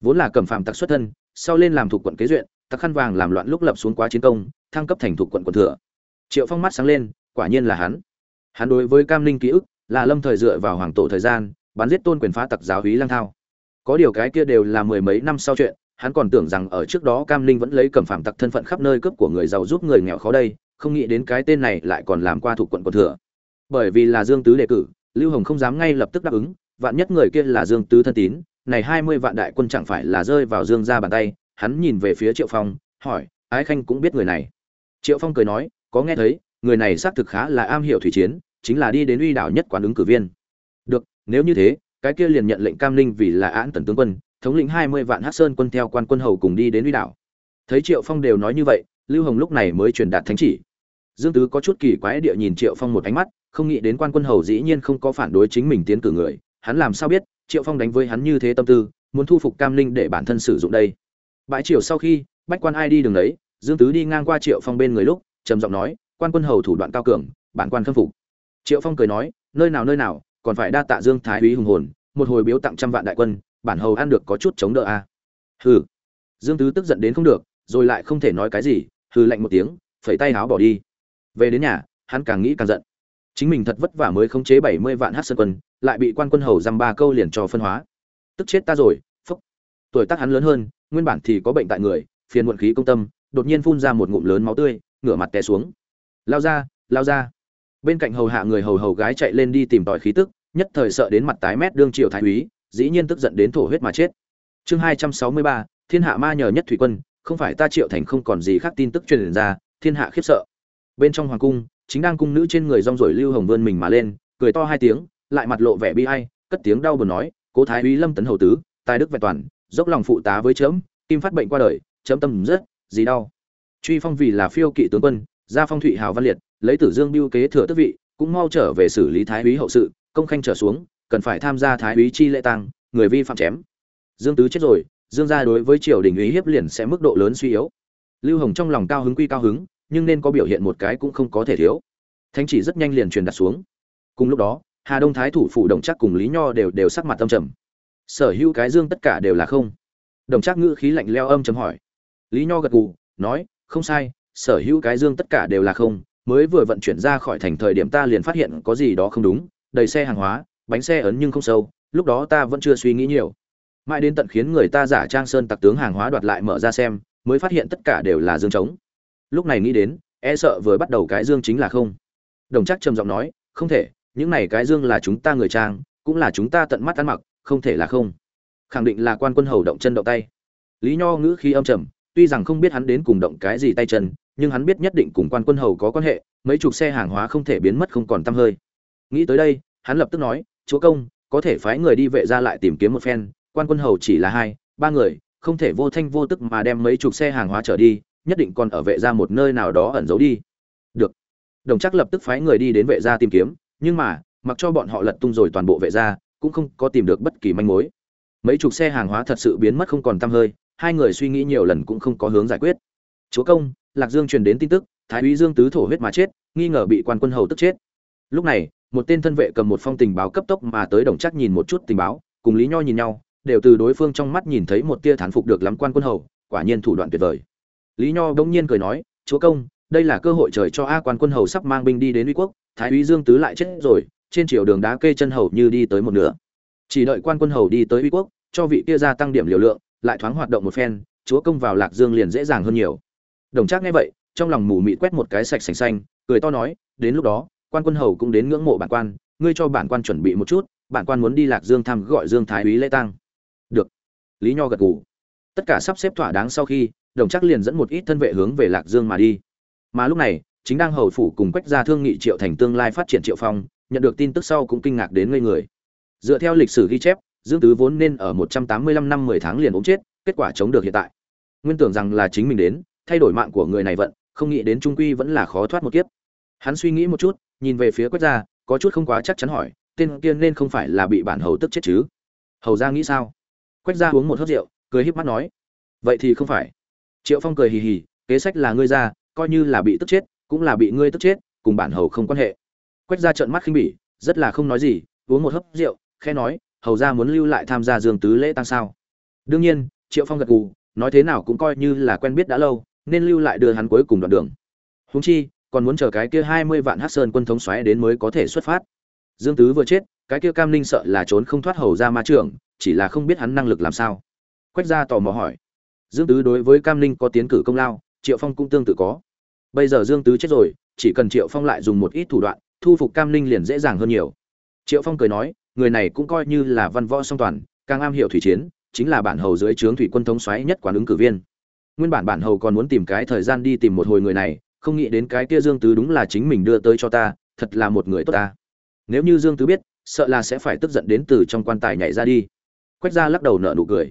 Vốn là cầm phạm tặc xuất thân, sau lên làm thuộc quận kế duyện, tặc khăn vàng làm loạn lúc lập xuống quá chiến công, thăng cấp thành thuộc quận quận thừa. Triệu phong mắt sáng lên, quả nhiên là hắn. Hắn đối với cam linh ký ức là lâm thời dựa vào hoàng tổ thời gian bắn giết tôn quyền phá tặc giáo hí lang thao. Có điều cái kia đều là mười mấy năm sau chuyện, hắn còn tưởng rằng ở trước đó cam linh vẫn lấy cầm phạm tặc thân phận khắp nơi cướp của người giàu giúp người nghèo khó đây, không nghĩ đến cái tên này lại còn làm qua thuộc quận quận thừa. Bởi vì là dương tứ đề cử, lưu hồng không dám ngay lập tức đáp ứng, vạn nhất người kia là dương tứ thân tín, này hai mươi vạn đại quân chẳng phải là rơi vào dương ra bàn tay, hắn nhìn về phía triệu phong, hỏi, ái khanh cũng biết người này? Triệu phong cười nói, có nghe thấy, người này xác thực khá là am hiểu thủy chiến, chính là đi đến uy đảo nhất quán ứng cử viên. Được nếu như thế, cái kia liền nhận lệnh cam ninh vì là án tần tướng quân, thống lĩnh hai mươi vạn hát sơn quân theo quan quân hầu cùng đi đến uy đảo. Thấy triệu phong đều nói như vậy, lưu hồng lúc này mới truyền đạt thánh chỉ. Dương tứ có chút kỳ quái địa nhìn triệu phong một ánh mắt, không nghĩ đến quan quân hầu dĩ nhiên không có phản đối chính mình tiến cử người, hắn làm sao biết, triệu phong đánh với hắn như thế tâm tư, muốn thu phục cam linh để bản thân sử dụng đây. Bãi triều sau khi, bách quan ai đi đường đấy, dương tứ đi ngang qua triệu phong bên người lúc, trầm giọng nói, quan quân hầu thủ đoạn cao cường, bản quan khâm phục. Triệu phong cười nói, nơi nào nơi nào còn phải đa tạ dương thái úy hùng hồn, một hồi biếu tặng trăm vạn đại quân, bản hầu ăn được có chút chống đỡ a. À. hừ. Dương tứ tức giận đến không được, rồi lại không thể nói cái gì, hừ lạnh một tiếng, phẩy tay háo bỏ đi. Về đến nhà, hắn càng nghĩ càng giận. Chính mình thật vất vả mới khống chế bảy mươi vạn hát sơn quân, lại bị quan quân hầu dăm ba câu liền cho phân hóa. Tức chết ta rồi, phúc. Tuổi tác hắn lớn hơn, nguyên bản thì có bệnh tại người, phiền muộn khí công tâm, đột nhiên phun ra một ngụm lớn máu tươi, ngửa mặt té xuống. Lao ra lao ra. Bên cạnh hầu hạ người hầu hầu gái chạy lên đi tìm tòi khí tức nhất thời sợ đến mặt tái mét đương triều thái úy dĩ nhiên tức giận đến thổ huyết mà chết. Chương hai trăm sáu mươi ba thiên hạ ma nhờ nhất thủy quân không phải ta triệu thành không còn gì khác tin tức truyền ra thiên hạ khiếp sợ. Bên trong hoàng cung chính đang cung nữ trên người rong rổi lưu hồng vươn mình mà lên cười to hai tiếng lại mặt lộ vẻ bi ai cất tiếng đau buồn nói cố thái úy lâm tấn hầu tứ tài đức vẹn toàn dốc lòng phụ tá với chấm, kim phát bệnh qua đời chấm tâm rất gì đau. Truy phong vì là phiêu kỵ tướng quân gia phong thụy hào văn liệt lấy tử dương biêu kế thừa tước vị cũng mau trở về xử lý thái úy hậu sự công khanh trở xuống, cần phải tham gia thái úy chi lễ tăng người vi phạm chém. Dương tứ chết rồi, dương gia đối với triều đình uy hiếp liền sẽ mức độ lớn suy yếu. Lưu hồng trong lòng cao hứng quy cao hứng, nhưng nên có biểu hiện một cái cũng không có thể thiếu. Thánh chỉ rất nhanh liền truyền đặt xuống. Cùng lúc đó, hà đông thái thủ phủ đồng chắc cùng lý nho đều đều sắc mặt tâm trầm. Sở hữu cái dương tất cả đều là không. Đồng chắc ngữ khí lạnh leo âm chấm hỏi. Lý nho gật gù, nói, không sai, sở hữu cái dương tất cả đều là không, mới vừa vận chuyển ra khỏi thành thời điểm ta liền phát hiện có gì đó không đúng đầy xe hàng hóa, bánh xe ấn nhưng không sâu, lúc đó ta vẫn chưa suy nghĩ nhiều. Mãi đến tận khiến người ta giả trang sơn tặc tướng hàng hóa đoạt lại mở ra xem, mới phát hiện tất cả đều là dương trống. Lúc này nghĩ đến e sợ vừa bắt đầu cái dương chính là không. Đồng chắc trầm giọng nói, không thể, những này cái dương là chúng ta người trang, cũng là chúng ta tận mắt ăn mặc, không thể là không. Khẳng định là quan quân hầu động chân động tay. Lý nho ngữ khi âm trầm, tuy rằng không biết hắn đến cùng động cái gì tay chân, nhưng hắn biết nhất định cùng quan quân hầu có quan hệ, mấy chục xe hàng hóa không thể biến mất không còn tăm hơi nghĩ tới đây, hắn lập tức nói, chúa công, có thể phái người đi vệ ra lại tìm kiếm một phen, quan quân hầu chỉ là hai, ba người, không thể vô thanh vô tức mà đem mấy chục xe hàng hóa trở đi, nhất định còn ở vệ ra một nơi nào đó ẩn giấu đi. Được. Đồng chắc lập tức phái người đi đến vệ gia tìm kiếm, nhưng mà, mặc cho bọn họ lật tung rồi toàn bộ vệ gia, cũng không có tìm được bất kỳ manh mối. Mấy chục xe hàng hóa thật sự biến mất không còn tăm hơi, hai người suy nghĩ nhiều lần cũng không có hướng giải quyết. Chúa công, lạc dương truyền đến tin tức, thái úy dương tứ thổ huyết mà chết, nghi ngờ bị quan quân hầu tức chết. Lúc này một tên thân vệ cầm một phong tình báo cấp tốc mà tới đồng chắc nhìn một chút tình báo, cùng lý nho nhìn nhau, đều từ đối phương trong mắt nhìn thấy một tia thán phục được lắm quan quân hầu, quả nhiên thủ đoạn tuyệt vời. Lý nho bỗng nhiên cười nói, chúa công, đây là cơ hội trời cho a quan quân hầu sắp mang binh đi đến uy quốc, thái úy dương tứ lại chết rồi, trên chiều đường đá kê chân hầu như đi tới một nửa. Chỉ đợi quan quân hầu đi tới uy quốc, cho vị kia gia tăng điểm liều lượng, lại thoáng hoạt động một phen, chúa công vào lạc dương liền dễ dàng hơn nhiều. Đồng trác nghe vậy, trong lòng mù mị quét một cái sạch sành xanh, cười to nói, đến lúc đó quan quân hầu cũng đến ngưỡng mộ bản quan, ngươi cho bản quan chuẩn bị một chút, bản quan muốn đi lạc dương thăm gọi dương thái úy lễ tăng. Được. Lý nho gật gù. Tất cả sắp xếp thỏa đáng sau khi, đồng chắc liền dẫn một ít thân vệ hướng về lạc dương mà đi. Mà lúc này, chính đang hầu phủ cùng quách gia thương nghị triệu thành tương lai phát triển triệu phong, nhận được tin tức sau cũng kinh ngạc đến ngây người. Dựa theo lịch sử ghi chép, dương tứ vốn nên ở một trăm tám mươi lăm năm mười tháng liền ốm chết, kết quả chống được hiện tại. Nguyên tưởng rằng là chính mình đến, thay đổi mạng của người này vận, không nghĩ đến trung quy vẫn là khó thoát một kiếp. Hắn suy nghĩ một chút nhìn về phía quách gia, có chút không quá chắc chắn hỏi, tên kia nên không phải là bị bản hầu tức chết chứ? Hầu gia nghĩ sao? Quách gia uống một hớt rượu, cười híp mắt nói, vậy thì không phải. Triệu phong cười hì hì, kế sách là ngươi ra, coi như là bị tức chết, cũng là bị ngươi tức chết, cùng bản hầu không quan hệ. Quách gia trợn mắt khinh bỉ, rất là không nói gì, uống một hớp rượu, khẽ nói, hầu gia muốn lưu lại tham gia dương tứ lễ tăng sao? Đương nhiên, triệu phong gật gù, nói thế nào cũng coi như là quen biết đã lâu, nên lưu lại đưa hắn cuối cùng đoạn đường. Húng chi còn muốn chờ cái kia hai mươi vạn hắc sơn quân thống xoáy đến mới có thể xuất phát. Dương tứ vừa chết, cái kia cam ninh sợ là trốn không thoát hầu ra ma trưởng, chỉ là không biết hắn năng lực làm sao. Quách gia tò mò hỏi. Dương tứ đối với cam ninh có tiến cử công lao, triệu phong cũng tương tự có. Bây giờ dương tứ chết rồi, chỉ cần triệu phong lại dùng một ít thủ đoạn, thu phục cam ninh liền dễ dàng hơn nhiều. Triệu phong cười nói, người này cũng coi như là văn võ song toàn, càng am hiểu thủy chiến, chính là bản hầu dưới trướng thủy quân thống xoáy nhất quán ứng cử viên. Nguyên bản bản hầu còn muốn tìm cái thời gian đi tìm một hồi người này không nghĩ đến cái kia dương tứ đúng là chính mình đưa tới cho ta, thật là một người tốt ta. Nếu như dương tứ biết, sợ là sẽ phải tức giận đến từ trong quan tài nhảy ra đi. Quách gia lắc đầu nở nụ cười.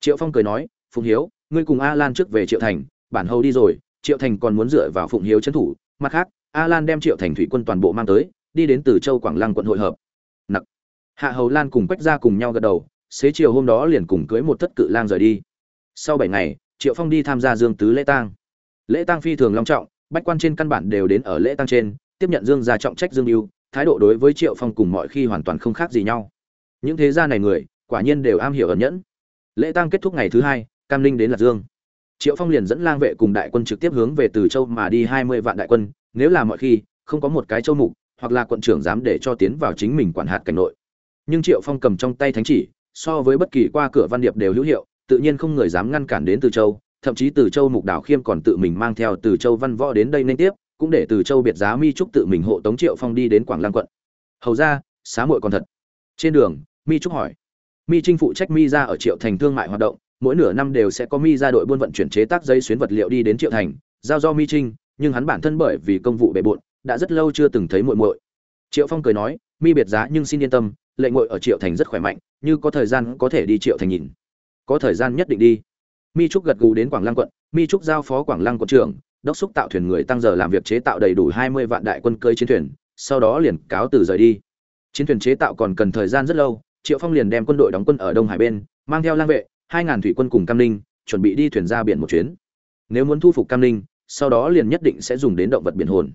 Triệu phong cười nói Phùng hiếu, ngươi cùng a lan trước về triệu thành, bản hầu đi rồi, triệu thành còn muốn dựa vào Phùng hiếu trấn thủ, mặt khác a lan đem triệu thành thủy quân toàn bộ mang tới, đi đến từ châu quảng lăng quận hội hợp. Nặc. Hạ hầu lan cùng quách gia cùng nhau gật đầu, xế chiều hôm đó liền cùng cưới một thất cự lang rời đi. Sau bảy ngày, triệu phong đi tham gia dương tứ lễ tang. Lễ tang phi thường long trọng bách quan trên căn bản đều đến ở lễ tăng trên, tiếp nhận dương gia trọng trách dương mưu thái độ đối với triệu phong cùng mọi khi hoàn toàn không khác gì nhau. Những thế gia này người, quả nhiên đều am hiểu ẩn nhẫn. Lễ tăng kết thúc ngày thứ hai, cam linh đến lạc dương. Triệu phong liền dẫn lang vệ cùng đại quân trực tiếp hướng về từ châu mà đi hai mươi vạn đại quân, nếu là mọi khi không có một cái châu mục, hoặc là quận trưởng dám để cho tiến vào chính mình quản hạt cảnh nội. Nhưng triệu phong cầm trong tay thánh chỉ, so với bất kỳ qua cửa văn điệp đều hữu hiệu, tự nhiên không người dám ngăn cản đến từ châu thậm chí từ châu mục đảo khiêm còn tự mình mang theo từ châu văn võ đến đây nên tiếp, cũng để từ châu biệt giá mi trúc tự mình hộ tống triệu phong đi đến quảng lăng quận. Hầu ra, xá muội còn thật. Trên đường, mi trúc hỏi. Mi trinh phụ trách mi ra ở triệu thành thương mại hoạt động, mỗi nửa năm đều sẽ có mi ra đội buôn vận chuyển chế tác giấy xuyến vật liệu đi đến triệu thành, giao do mi trinh, nhưng hắn bản thân bởi vì công vụ bề bộn, đã rất lâu chưa từng thấy muội muội. Triệu phong cười nói, mi biệt giá nhưng xin yên tâm, lệ muội ở triệu thành rất khỏe mạnh, như có thời gian có thể đi triệu thành nhìn. Có thời gian nhất định đi mi trúc gật gù đến quảng lăng quận, mi trúc giao phó quảng lăng quận trưởng, đốc xúc tạo thuyền người tăng giờ làm việc chế tạo đầy đủ hai mươi vạn đại quân cơi chiến thuyền, sau đó liền cáo từ rời đi. Chiến thuyền chế tạo còn cần thời gian rất lâu, triệu phong liền đem quân đội đóng quân ở đông hải bên, mang theo lang vệ, hai ngàn thủy quân cùng cam ninh, chuẩn bị đi thuyền ra biển một chuyến. Nếu muốn thu phục cam ninh, sau đó liền nhất định sẽ dùng đến động vật biển hồn.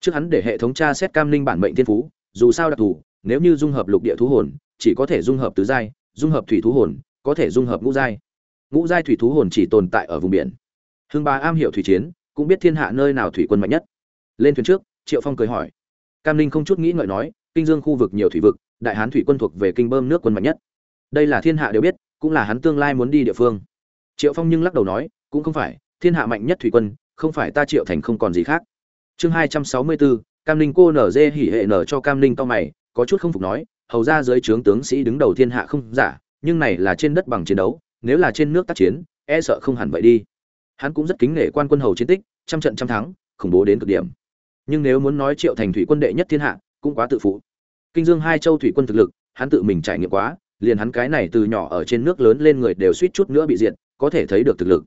Trước hắn để hệ thống tra xét cam ninh bản mệnh thiên phú, dù sao đặc thù, nếu như dung hợp lục địa thú hồn, chỉ có thể dung hợp tứ giai, dung hợp thủy thú hồn, có thể dung hợp ngũ giai ngũ giai thủy thú hồn chỉ tồn tại ở vùng biển. Hưng bá am hiểu thủy chiến, cũng biết thiên hạ nơi nào thủy quân mạnh nhất. Lên thuyền trước, triệu phong cười hỏi. Cam ninh không chút nghĩ ngợi nói, kinh dương khu vực nhiều thủy vực, đại hán thủy quân thuộc về kinh bơm nước quân mạnh nhất. Đây là thiên hạ đều biết, cũng là hắn tương lai muốn đi địa phương. Triệu phong nhưng lắc đầu nói, cũng không phải, thiên hạ mạnh nhất thủy quân, không phải ta triệu thành không còn gì khác. Chương hai trăm sáu mươi bốn cam ninh cô nở dê hỉ hệ nở cho cam ninh to mày, có chút không phục nói, hầu ra dưới trướng tướng sĩ đứng đầu thiên hạ không giả, nhưng này là trên đất bằng chiến đấu nếu là trên nước tác chiến e sợ không hẳn vậy đi. Hắn cũng rất kính nể quan quân hầu chiến tích, trăm trận trăm thắng, khủng bố đến cực điểm. Nhưng nếu muốn nói triệu thành thủy quân đệ nhất thiên hạ, cũng quá tự phụ. Kinh dương hai châu thủy quân thực lực, hắn tự mình trải nghiệm quá, liền hắn cái này từ nhỏ ở trên nước lớn lên người đều suýt chút nữa bị diệt, có thể thấy được thực lực.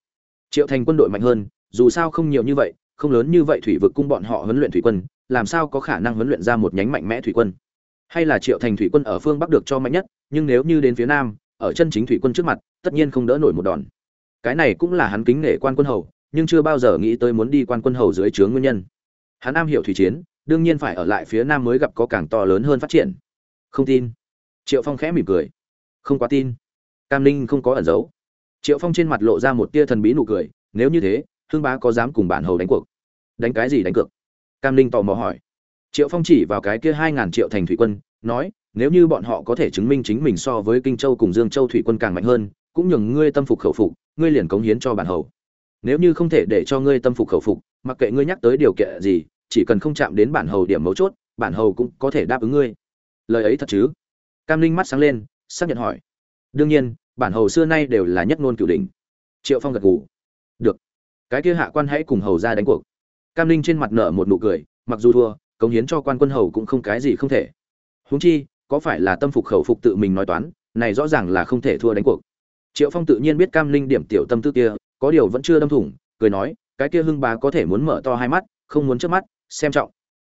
Triệu thành quân đội mạnh hơn, dù sao không nhiều như vậy, không lớn như vậy thủy vực cung bọn họ huấn luyện thủy quân, làm sao có khả năng huấn luyện ra một nhánh mạnh mẽ thủy quân? Hay là triệu thành thủy quân ở phương bắc được cho mạnh nhất, nhưng nếu như đến phía nam ở chân chính thủy quân trước mặt, tất nhiên không đỡ nổi một đòn. Cái này cũng là hắn kính nể quan quân hầu, nhưng chưa bao giờ nghĩ tới muốn đi quan quân hầu dưới trướng nguyên nhân. Hắn am hiểu thủy chiến, đương nhiên phải ở lại phía nam mới gặp có càng to lớn hơn phát triển. Không tin. Triệu phong khẽ mỉm cười. Không quá tin. Cam ninh không có ẩn giấu. Triệu phong trên mặt lộ ra một tia thần bí nụ cười, nếu như thế hương bá có dám cùng bản hầu đánh cuộc? Đánh cái gì đánh cược? Cam ninh tò mò hỏi. Triệu phong chỉ vào cái kia hai ngàn triệu thành thủy quân, nói nếu như bọn họ có thể chứng minh chính mình so với kinh châu cùng dương châu thủy quân càng mạnh hơn, cũng nhường ngươi tâm phục khẩu phục, ngươi liền cống hiến cho bản hầu. Nếu như không thể để cho ngươi tâm phục khẩu phục, mặc kệ ngươi nhắc tới điều kiện gì, chỉ cần không chạm đến bản hầu điểm mấu chốt, bản hầu cũng có thể đáp ứng ngươi. Lời ấy thật chứ? Cam linh mắt sáng lên, xác nhận hỏi. Đương nhiên, bản hầu xưa nay đều là nhất ngôn cửu đỉnh. Triệu phong gật gù. Được. Cái kia hạ quan hãy cùng hầu ra đánh cuộc. Cam linh trên mặt nở một nụ cười, mặc dù thua, cống hiến cho quan quân hầu cũng không cái gì không thể. Huống chi có phải là tâm phục khẩu phục tự mình nói toán, này rõ ràng là không thể thua đánh cuộc. Triệu phong tự nhiên biết cam linh điểm tiểu tâm tư kia, có điều vẫn chưa đâm thủng, cười nói, cái kia hưng bá có thể muốn mở to hai mắt, không muốn trước mắt, xem trọng.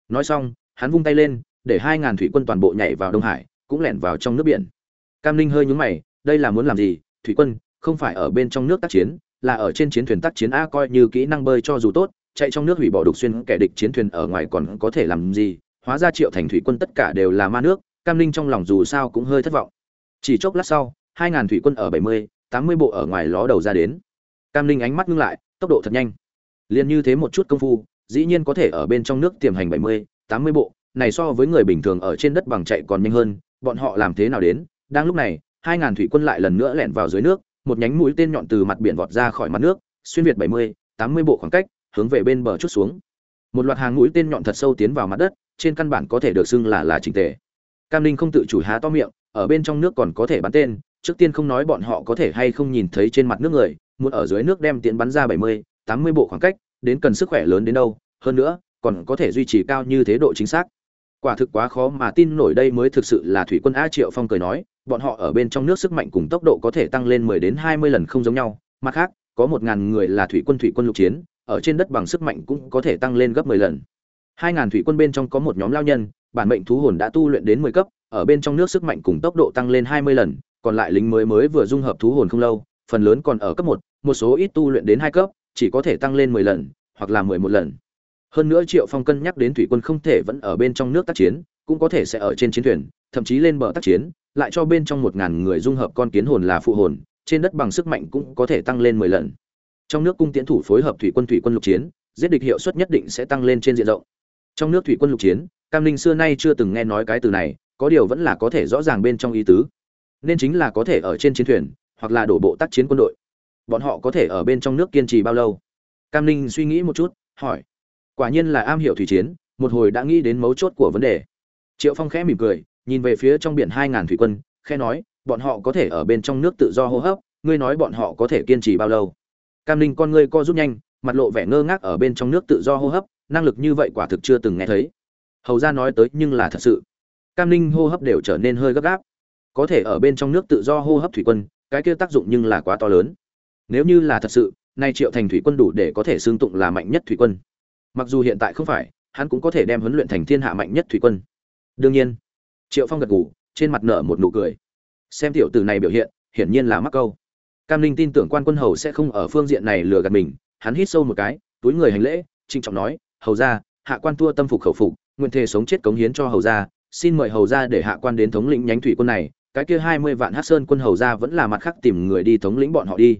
Nói xong, hắn vung tay lên, để hai ngàn thủy quân toàn bộ nhảy vào đông hải, cũng lẻn vào trong nước biển. Cam linh hơi nhúng mày, đây là muốn làm gì? Thủy quân, không phải ở bên trong nước tác chiến, là ở trên chiến thuyền tác chiến a coi như kỹ năng bơi cho dù tốt, chạy trong nước hủy bỏ đục xuyên kẻ địch chiến thuyền ở ngoài còn có thể làm gì? Hóa ra triệu thành thủy quân tất cả đều là ma nước cam linh trong lòng dù sao cũng hơi thất vọng. Chỉ chốc lát sau, hai ngàn thủy quân ở bảy mươi, tám mươi bộ ở ngoài ló đầu ra đến. Cam linh ánh mắt ngưng lại, tốc độ thật nhanh. Liền như thế một chút công phu, dĩ nhiên có thể ở bên trong nước tiềm hành bảy mươi, tám mươi bộ, này so với người bình thường ở trên đất bằng chạy còn nhanh hơn, bọn họ làm thế nào đến? Đang lúc này, hai ngàn thủy quân lại lần nữa lẻn vào dưới nước, một nhánh mũi tên nhọn từ mặt biển vọt ra khỏi mặt nước, xuyên việt bảy mươi, tám mươi bộ khoảng cách, hướng về bên bờ chút xuống. Một loạt hàng mũi tên nhọn thật sâu tiến vào mặt đất, trên căn bản có thể được xưng là là trình tề cam linh không tự chủ há to miệng, ở bên trong nước còn có thể bắn tên, trước tiên không nói bọn họ có thể hay không nhìn thấy trên mặt nước người, muốn ở dưới nước đem tiện bắn ra bảy mươi, tám mươi bộ khoảng cách, đến cần sức khỏe lớn đến đâu, hơn nữa, còn có thể duy trì cao như thế độ chính xác. Quả thực quá khó mà tin nổi đây mới thực sự là thủy quân a triệu phong cười nói, bọn họ ở bên trong nước sức mạnh cùng tốc độ có thể tăng lên mười đến hai mươi lần không giống nhau, mặt khác, có một ngàn người là thủy quân thủy quân lục chiến, ở trên đất bằng sức mạnh cũng có thể tăng lên gấp mười lần. Hai ngàn thủy quân bên trong có một nhóm lao nhân bản mệnh thú hồn đã tu luyện đến mười cấp, ở bên trong nước sức mạnh cùng tốc độ tăng lên hai mươi lần, còn lại lính mới mới vừa dung hợp thú hồn không lâu, phần lớn còn ở cấp một một số ít tu luyện đến hai cấp, chỉ có thể tăng lên mười lần, hoặc là mười một lần. Hơn nữa triệu phong cân nhắc đến thủy quân không thể vẫn ở bên trong nước tác chiến, cũng có thể sẽ ở trên chiến thuyền, thậm chí lên bờ tác chiến, lại cho bên trong một ngàn người dung hợp con kiến hồn là phụ hồn, trên đất bằng sức mạnh cũng có thể tăng lên mười lần. Trong nước cung tiễn thủ phối hợp thủy quân thủy quân lục chiến, giết địch hiệu suất nhất định sẽ tăng lên trên diện rộng trong nước thủy quân lục chiến, cam ninh xưa nay chưa từng nghe nói cái từ này, có điều vẫn là có thể rõ ràng bên trong ý tứ. Nên chính là có thể ở trên chiến thuyền, hoặc là đổ bộ tác chiến quân đội. Bọn họ có thể ở bên trong nước kiên trì bao lâu? Cam ninh suy nghĩ một chút, hỏi. Quả nhiên là am hiểu thủy chiến, một hồi đã nghĩ đến mấu chốt của vấn đề. Triệu phong khẽ mỉm cười, nhìn về phía trong biển hai ngàn thủy quân, khẽ nói, bọn họ có thể ở bên trong nước tự do hô hấp, ngươi nói bọn họ có thể kiên trì bao lâu? Cam ninh con ngươi co rút nhanh, mặt lộ vẻ ngơ ngác ở bên trong nước tự do hô hấp năng lực như vậy quả thực chưa từng nghe thấy. Hầu ra nói tới nhưng là thật sự. Cam ninh hô hấp đều trở nên hơi gấp gáp. Có thể ở bên trong nước tự do hô hấp thủy quân, cái kia tác dụng nhưng là quá to lớn. Nếu như là thật sự, nay triệu thành thủy quân đủ để có thể xương tụng là mạnh nhất thủy quân. Mặc dù hiện tại không phải, hắn cũng có thể đem huấn luyện thành thiên hạ mạnh nhất thủy quân. Đương nhiên, triệu phong gật ngủ trên mặt nở một nụ cười. Xem tiểu từ này biểu hiện, hiển nhiên là mắc câu. Cam linh tin tưởng quan quân hầu sẽ không ở phương diện này lừa gạt mình, hắn hít sâu một cái, túi người hành lễ, trịnh trọng nói hầu ra hạ quan tua tâm phục khẩu phục, nguyện thể sống chết cống hiến cho hầu ra xin mời hầu ra để hạ quan đến thống lĩnh nhánh thủy quân này, cái kia hai mươi vạn hát sơn quân hầu ra vẫn là mặt khác tìm người đi thống lĩnh bọn họ đi.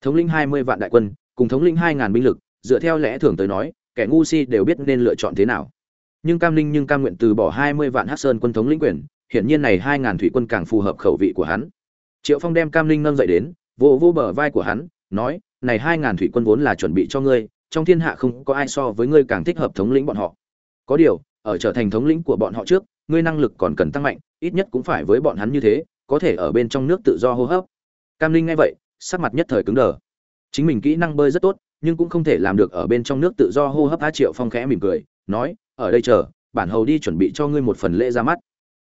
Thống lĩnh hai mươi vạn đại quân, cùng thống lĩnh hai ngàn binh lực, dựa theo lẽ thường tới nói, kẻ ngu si đều biết nên lựa chọn thế nào. Nhưng cam linh nhưng cam nguyện từ bỏ hai mươi vạn hát sơn quân thống lĩnh quyền, hiển nhiên này hai ngàn thủy quân càng phù hợp khẩu vị của hắn. Triệu phong đem cam linh nâng dậy đến, vỗ vỗ bờ vai của hắn, nói, này hai ngàn thủy quân vốn là chuẩn bị cho ngươi trong thiên hạ không có ai so với ngươi càng thích hợp thống lĩnh bọn họ. Có điều, ở trở thành thống lĩnh của bọn họ trước, ngươi năng lực còn cần tăng mạnh, ít nhất cũng phải với bọn hắn như thế, có thể ở bên trong nước tự do hô hấp. Cam linh nghe vậy, sắc mặt nhất thời cứng đờ. Chính mình kỹ năng bơi rất tốt, nhưng cũng không thể làm được ở bên trong nước tự do hô hấp a triệu phong khẽ mỉm cười, nói, ở đây chờ, bản hầu đi chuẩn bị cho ngươi một phần lễ ra mắt.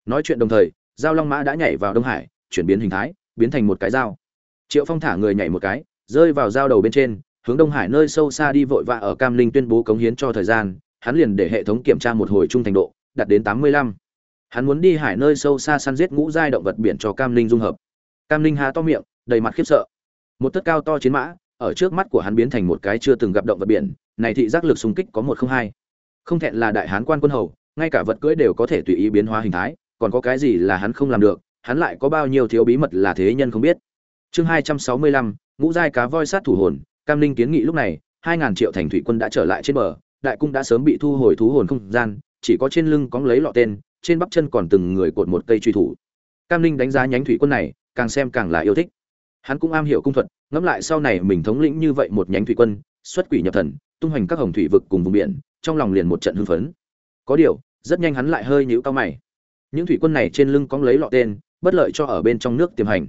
Nói chuyện đồng thời, giao long mã đã nhảy vào đông hải, chuyển biến hình thái, biến thành một cái dao. Triệu phong thả người nhảy một cái, rơi vào dao đầu bên trên hướng đông hải nơi sâu xa đi vội vã ở cam linh tuyên bố cống hiến cho thời gian, hắn liền để hệ thống kiểm tra một hồi trung thành độ, đạt đến tám mươi lăm. Hắn muốn đi hải nơi sâu xa săn giết ngũ giai động vật biển cho cam linh dung hợp. Cam linh há to miệng, đầy mặt khiếp sợ. Một tất cao to chiến mã, ở trước mắt của hắn biến thành một cái chưa từng gặp động vật biển, này thị giác lực xung kích có một không hai. Không thẹn là đại hán quan quân hầu, ngay cả vật cưỡi đều có thể tùy ý biến hóa hình thái, còn có cái gì là hắn không làm được, hắn lại có bao nhiêu thiếu bí mật là thế nhân không biết. Chương hai trăm sáu mươi lăm, ngũ giai cá voi sát thủ hồn cam linh kiến nghị lúc này, hai ngàn triệu thành thủy quân đã trở lại trên bờ, đại cung đã sớm bị thu hồi thú hồn không gian, chỉ có trên lưng cóng lấy lọ tên, trên bắp chân còn từng người cột một cây truy thủ. Cam linh đánh giá nhánh thủy quân này, càng xem càng là yêu thích. Hắn cũng am hiểu cung thuật, ngẫm lại sau này mình thống lĩnh như vậy một nhánh thủy quân, xuất quỷ nhập thần, tung hoành các hồng thủy vực cùng vùng biển, trong lòng liền một trận hưng phấn. Có điều, rất nhanh hắn lại hơi nhíu cao mày. Những thủy quân này trên lưng cóng lấy lọ tên, bất lợi cho ở bên trong nước tiềm hành.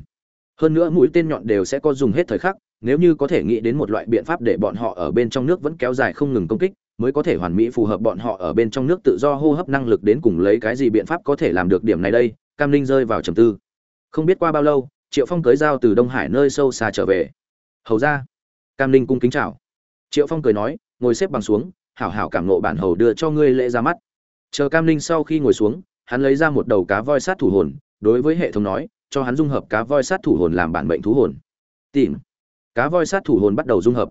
Hơn nữa mũi tên nhọn đều sẽ có dùng hết thời khắc nếu như có thể nghĩ đến một loại biện pháp để bọn họ ở bên trong nước vẫn kéo dài không ngừng công kích, mới có thể hoàn mỹ phù hợp bọn họ ở bên trong nước tự do hô hấp năng lực đến cùng lấy cái gì biện pháp có thể làm được điểm này đây, cam linh rơi vào trầm tư. Không biết qua bao lâu, triệu phong tới giao từ đông hải nơi sâu xa trở về. Hầu ra, cam linh cung kính chào. Triệu phong cười nói, ngồi xếp bằng xuống, hảo hảo cảm nộ bản hầu đưa cho ngươi lễ ra mắt. Chờ cam linh sau khi ngồi xuống, hắn lấy ra một đầu cá voi sát thủ hồn, đối với hệ thống nói, cho hắn dung hợp cá voi sát thủ hồn làm bản mệnh thú hồn. Tìm cá voi sát thủ hồn bắt đầu dung hợp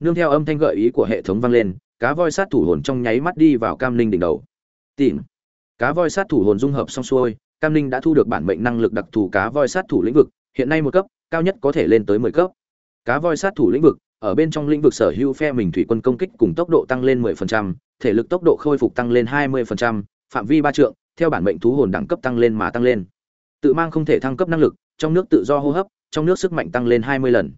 nương theo âm thanh gợi ý của hệ thống vang lên cá voi sát thủ hồn trong nháy mắt đi vào cam linh đỉnh đầu tìm cá voi sát thủ hồn dung hợp xong xuôi cam linh đã thu được bản mệnh năng lực đặc thù cá voi sát thủ lĩnh vực hiện nay một cấp cao nhất có thể lên tới mười cấp cá voi sát thủ lĩnh vực ở bên trong lĩnh vực sở hữu phe mình thủy quân công kích cùng tốc độ tăng lên 10%, thể lực tốc độ khôi phục tăng lên 20%, phạm vi ba trượng, theo bản mệnh thú hồn đẳng cấp tăng lên mà tăng lên. Tự mang không thể thăng cấp năng lực, trong nước tự do hô hấp, trong nước sức mạnh tăng lên 20 lần.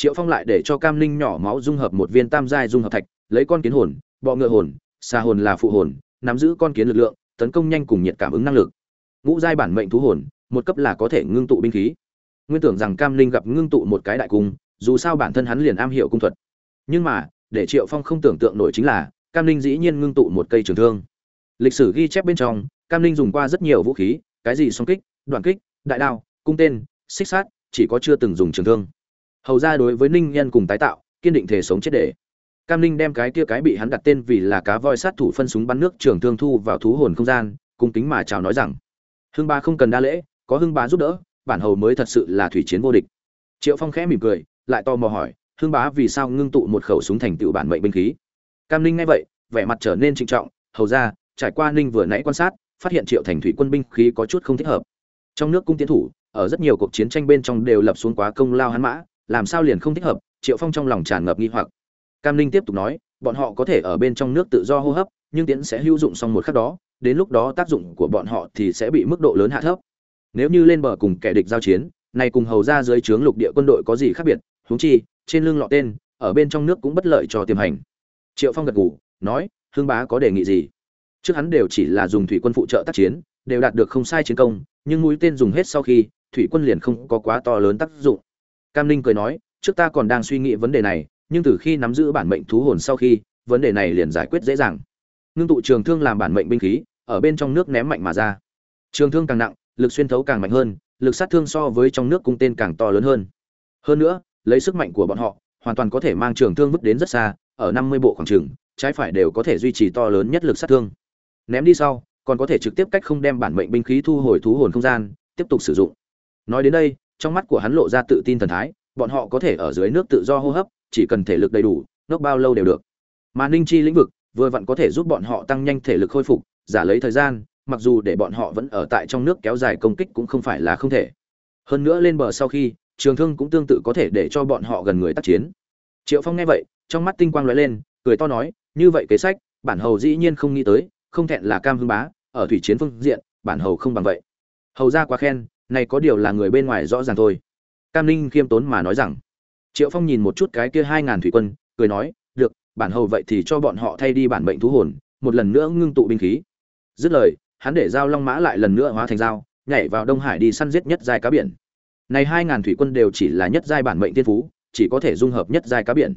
Triệu Phong lại để cho Cam Linh nhỏ máu dung hợp một viên tam giai dung hợp thạch, lấy con kiến hồn, bọ ngựa hồn, xà hồn là phụ hồn, nắm giữ con kiến lực lượng, tấn công nhanh cùng nhiệt cảm ứng năng lực. Ngũ giai bản mệnh thú hồn, một cấp là có thể ngưng tụ binh khí. Nguyên tưởng rằng Cam Linh gặp ngưng tụ một cái đại cung, dù sao bản thân hắn liền am hiểu cung thuật nhưng mà để triệu phong không tưởng tượng nổi chính là cam linh dĩ nhiên ngưng tụ một cây trường thương lịch sử ghi chép bên trong cam linh dùng qua rất nhiều vũ khí cái gì song kích đoạn kích đại đao cung tên xích sát chỉ có chưa từng dùng trường thương hầu ra đối với ninh nhân cùng tái tạo, kiên định thể sống chết để. Cam linh đem cái kia cái bị hắn đặt tên vì là cá voi sát thủ phân súng bắn nước trường thương thu vào thú hồn không gian, cung kính mà chào nói rằng, hưng ba không cần đa lễ, có hưng bá giúp đỡ, bản hầu mới thật sự là thủy chiến vô địch. Triệu phong khẽ mỉm cười, lại to mò hỏi, hưng bá vì sao ngưng tụ một khẩu súng thành tựu bản mệnh binh khí? Cam ninh nghe vậy, vẻ mặt trở nên trịnh trọng, hầu ra, trải qua ninh vừa nãy quan sát, phát hiện triệu thành thủy quân binh khí có chút không thích hợp. Trong nước cung tiến thủ, ở rất nhiều cuộc chiến tranh bên trong đều lập xuống quá công lao hắn mã làm sao liền không thích hợp, triệu phong trong lòng tràn ngập nghi hoặc. Cam ninh tiếp tục nói, bọn họ có thể ở bên trong nước tự do hô hấp, nhưng tiến sẽ hữu dụng xong một khắc đó, đến lúc đó tác dụng của bọn họ thì sẽ bị mức độ lớn hạ thấp. Nếu như lên bờ cùng kẻ địch giao chiến, này cùng hầu ra dưới trướng lục địa quân đội có gì khác biệt, huống chi, trên lưng lọ tên, ở bên trong nước cũng bất lợi cho tiềm hành. Triệu phong gật gù, nói hương bá có đề nghị gì? Trước hắn đều chỉ là dùng thủy quân phụ trợ tác chiến, đều đạt được không sai chiến công, nhưng mũi tên dùng hết sau khi, thủy quân liền không có quá to lớn tác dụng cam ninh cười nói, trước ta còn đang suy nghĩ vấn đề này, nhưng từ khi nắm giữ bản mệnh thú hồn sau khi, vấn đề này liền giải quyết dễ dàng. Ngưng tụ trường thương làm bản mệnh binh khí, ở bên trong nước ném mạnh mà ra. Trường thương càng nặng, lực xuyên thấu càng mạnh hơn, lực sát thương so với trong nước cung tên càng to lớn hơn. Hơn nữa, lấy sức mạnh của bọn họ, hoàn toàn có thể mang trường thương vứt đến rất xa, ở năm mươi bộ khoảng trường, trái phải đều có thể duy trì to lớn nhất lực sát thương. Ném đi sau, còn có thể trực tiếp cách không đem bản mệnh binh khí thu hồi thú hồn không gian, tiếp tục sử dụng. Nói đến đây trong mắt của hắn lộ ra tự tin thần thái, bọn họ có thể ở dưới nước tự do hô hấp, chỉ cần thể lực đầy đủ nốc bao lâu đều được. Mà ninh chi lĩnh vực, vừa vặn có thể giúp bọn họ tăng nhanh thể lực khôi phục, giả lấy thời gian, mặc dù để bọn họ vẫn ở tại trong nước kéo dài công kích cũng không phải là không thể. Hơn nữa lên bờ sau khi, trường thương cũng tương tự có thể để cho bọn họ gần người tác chiến. Triệu phong nghe vậy, trong mắt tinh quang lóe lên, cười to nói, như vậy kế sách, bản hầu dĩ nhiên không nghĩ tới, không thẹn là cam hưng bá, ở thủy chiến phương diện, bản hầu không bằng vậy. Hầu ra quá khen này có điều là người bên ngoài rõ ràng thôi. Cam ninh khiêm tốn mà nói rằng, triệu phong nhìn một chút cái kia hai ngàn thủy quân, cười nói, được, bản hầu vậy thì cho bọn họ thay đi bản mệnh thú hồn, một lần nữa ngưng tụ binh khí. Dứt lời, hắn để giao long mã lại lần nữa hóa thành dao, nhảy vào đông hải đi săn giết nhất giai cá biển. Này hai ngàn thủy quân đều chỉ là nhất giai bản mệnh tiên phú, chỉ có thể dung hợp nhất giai cá biển.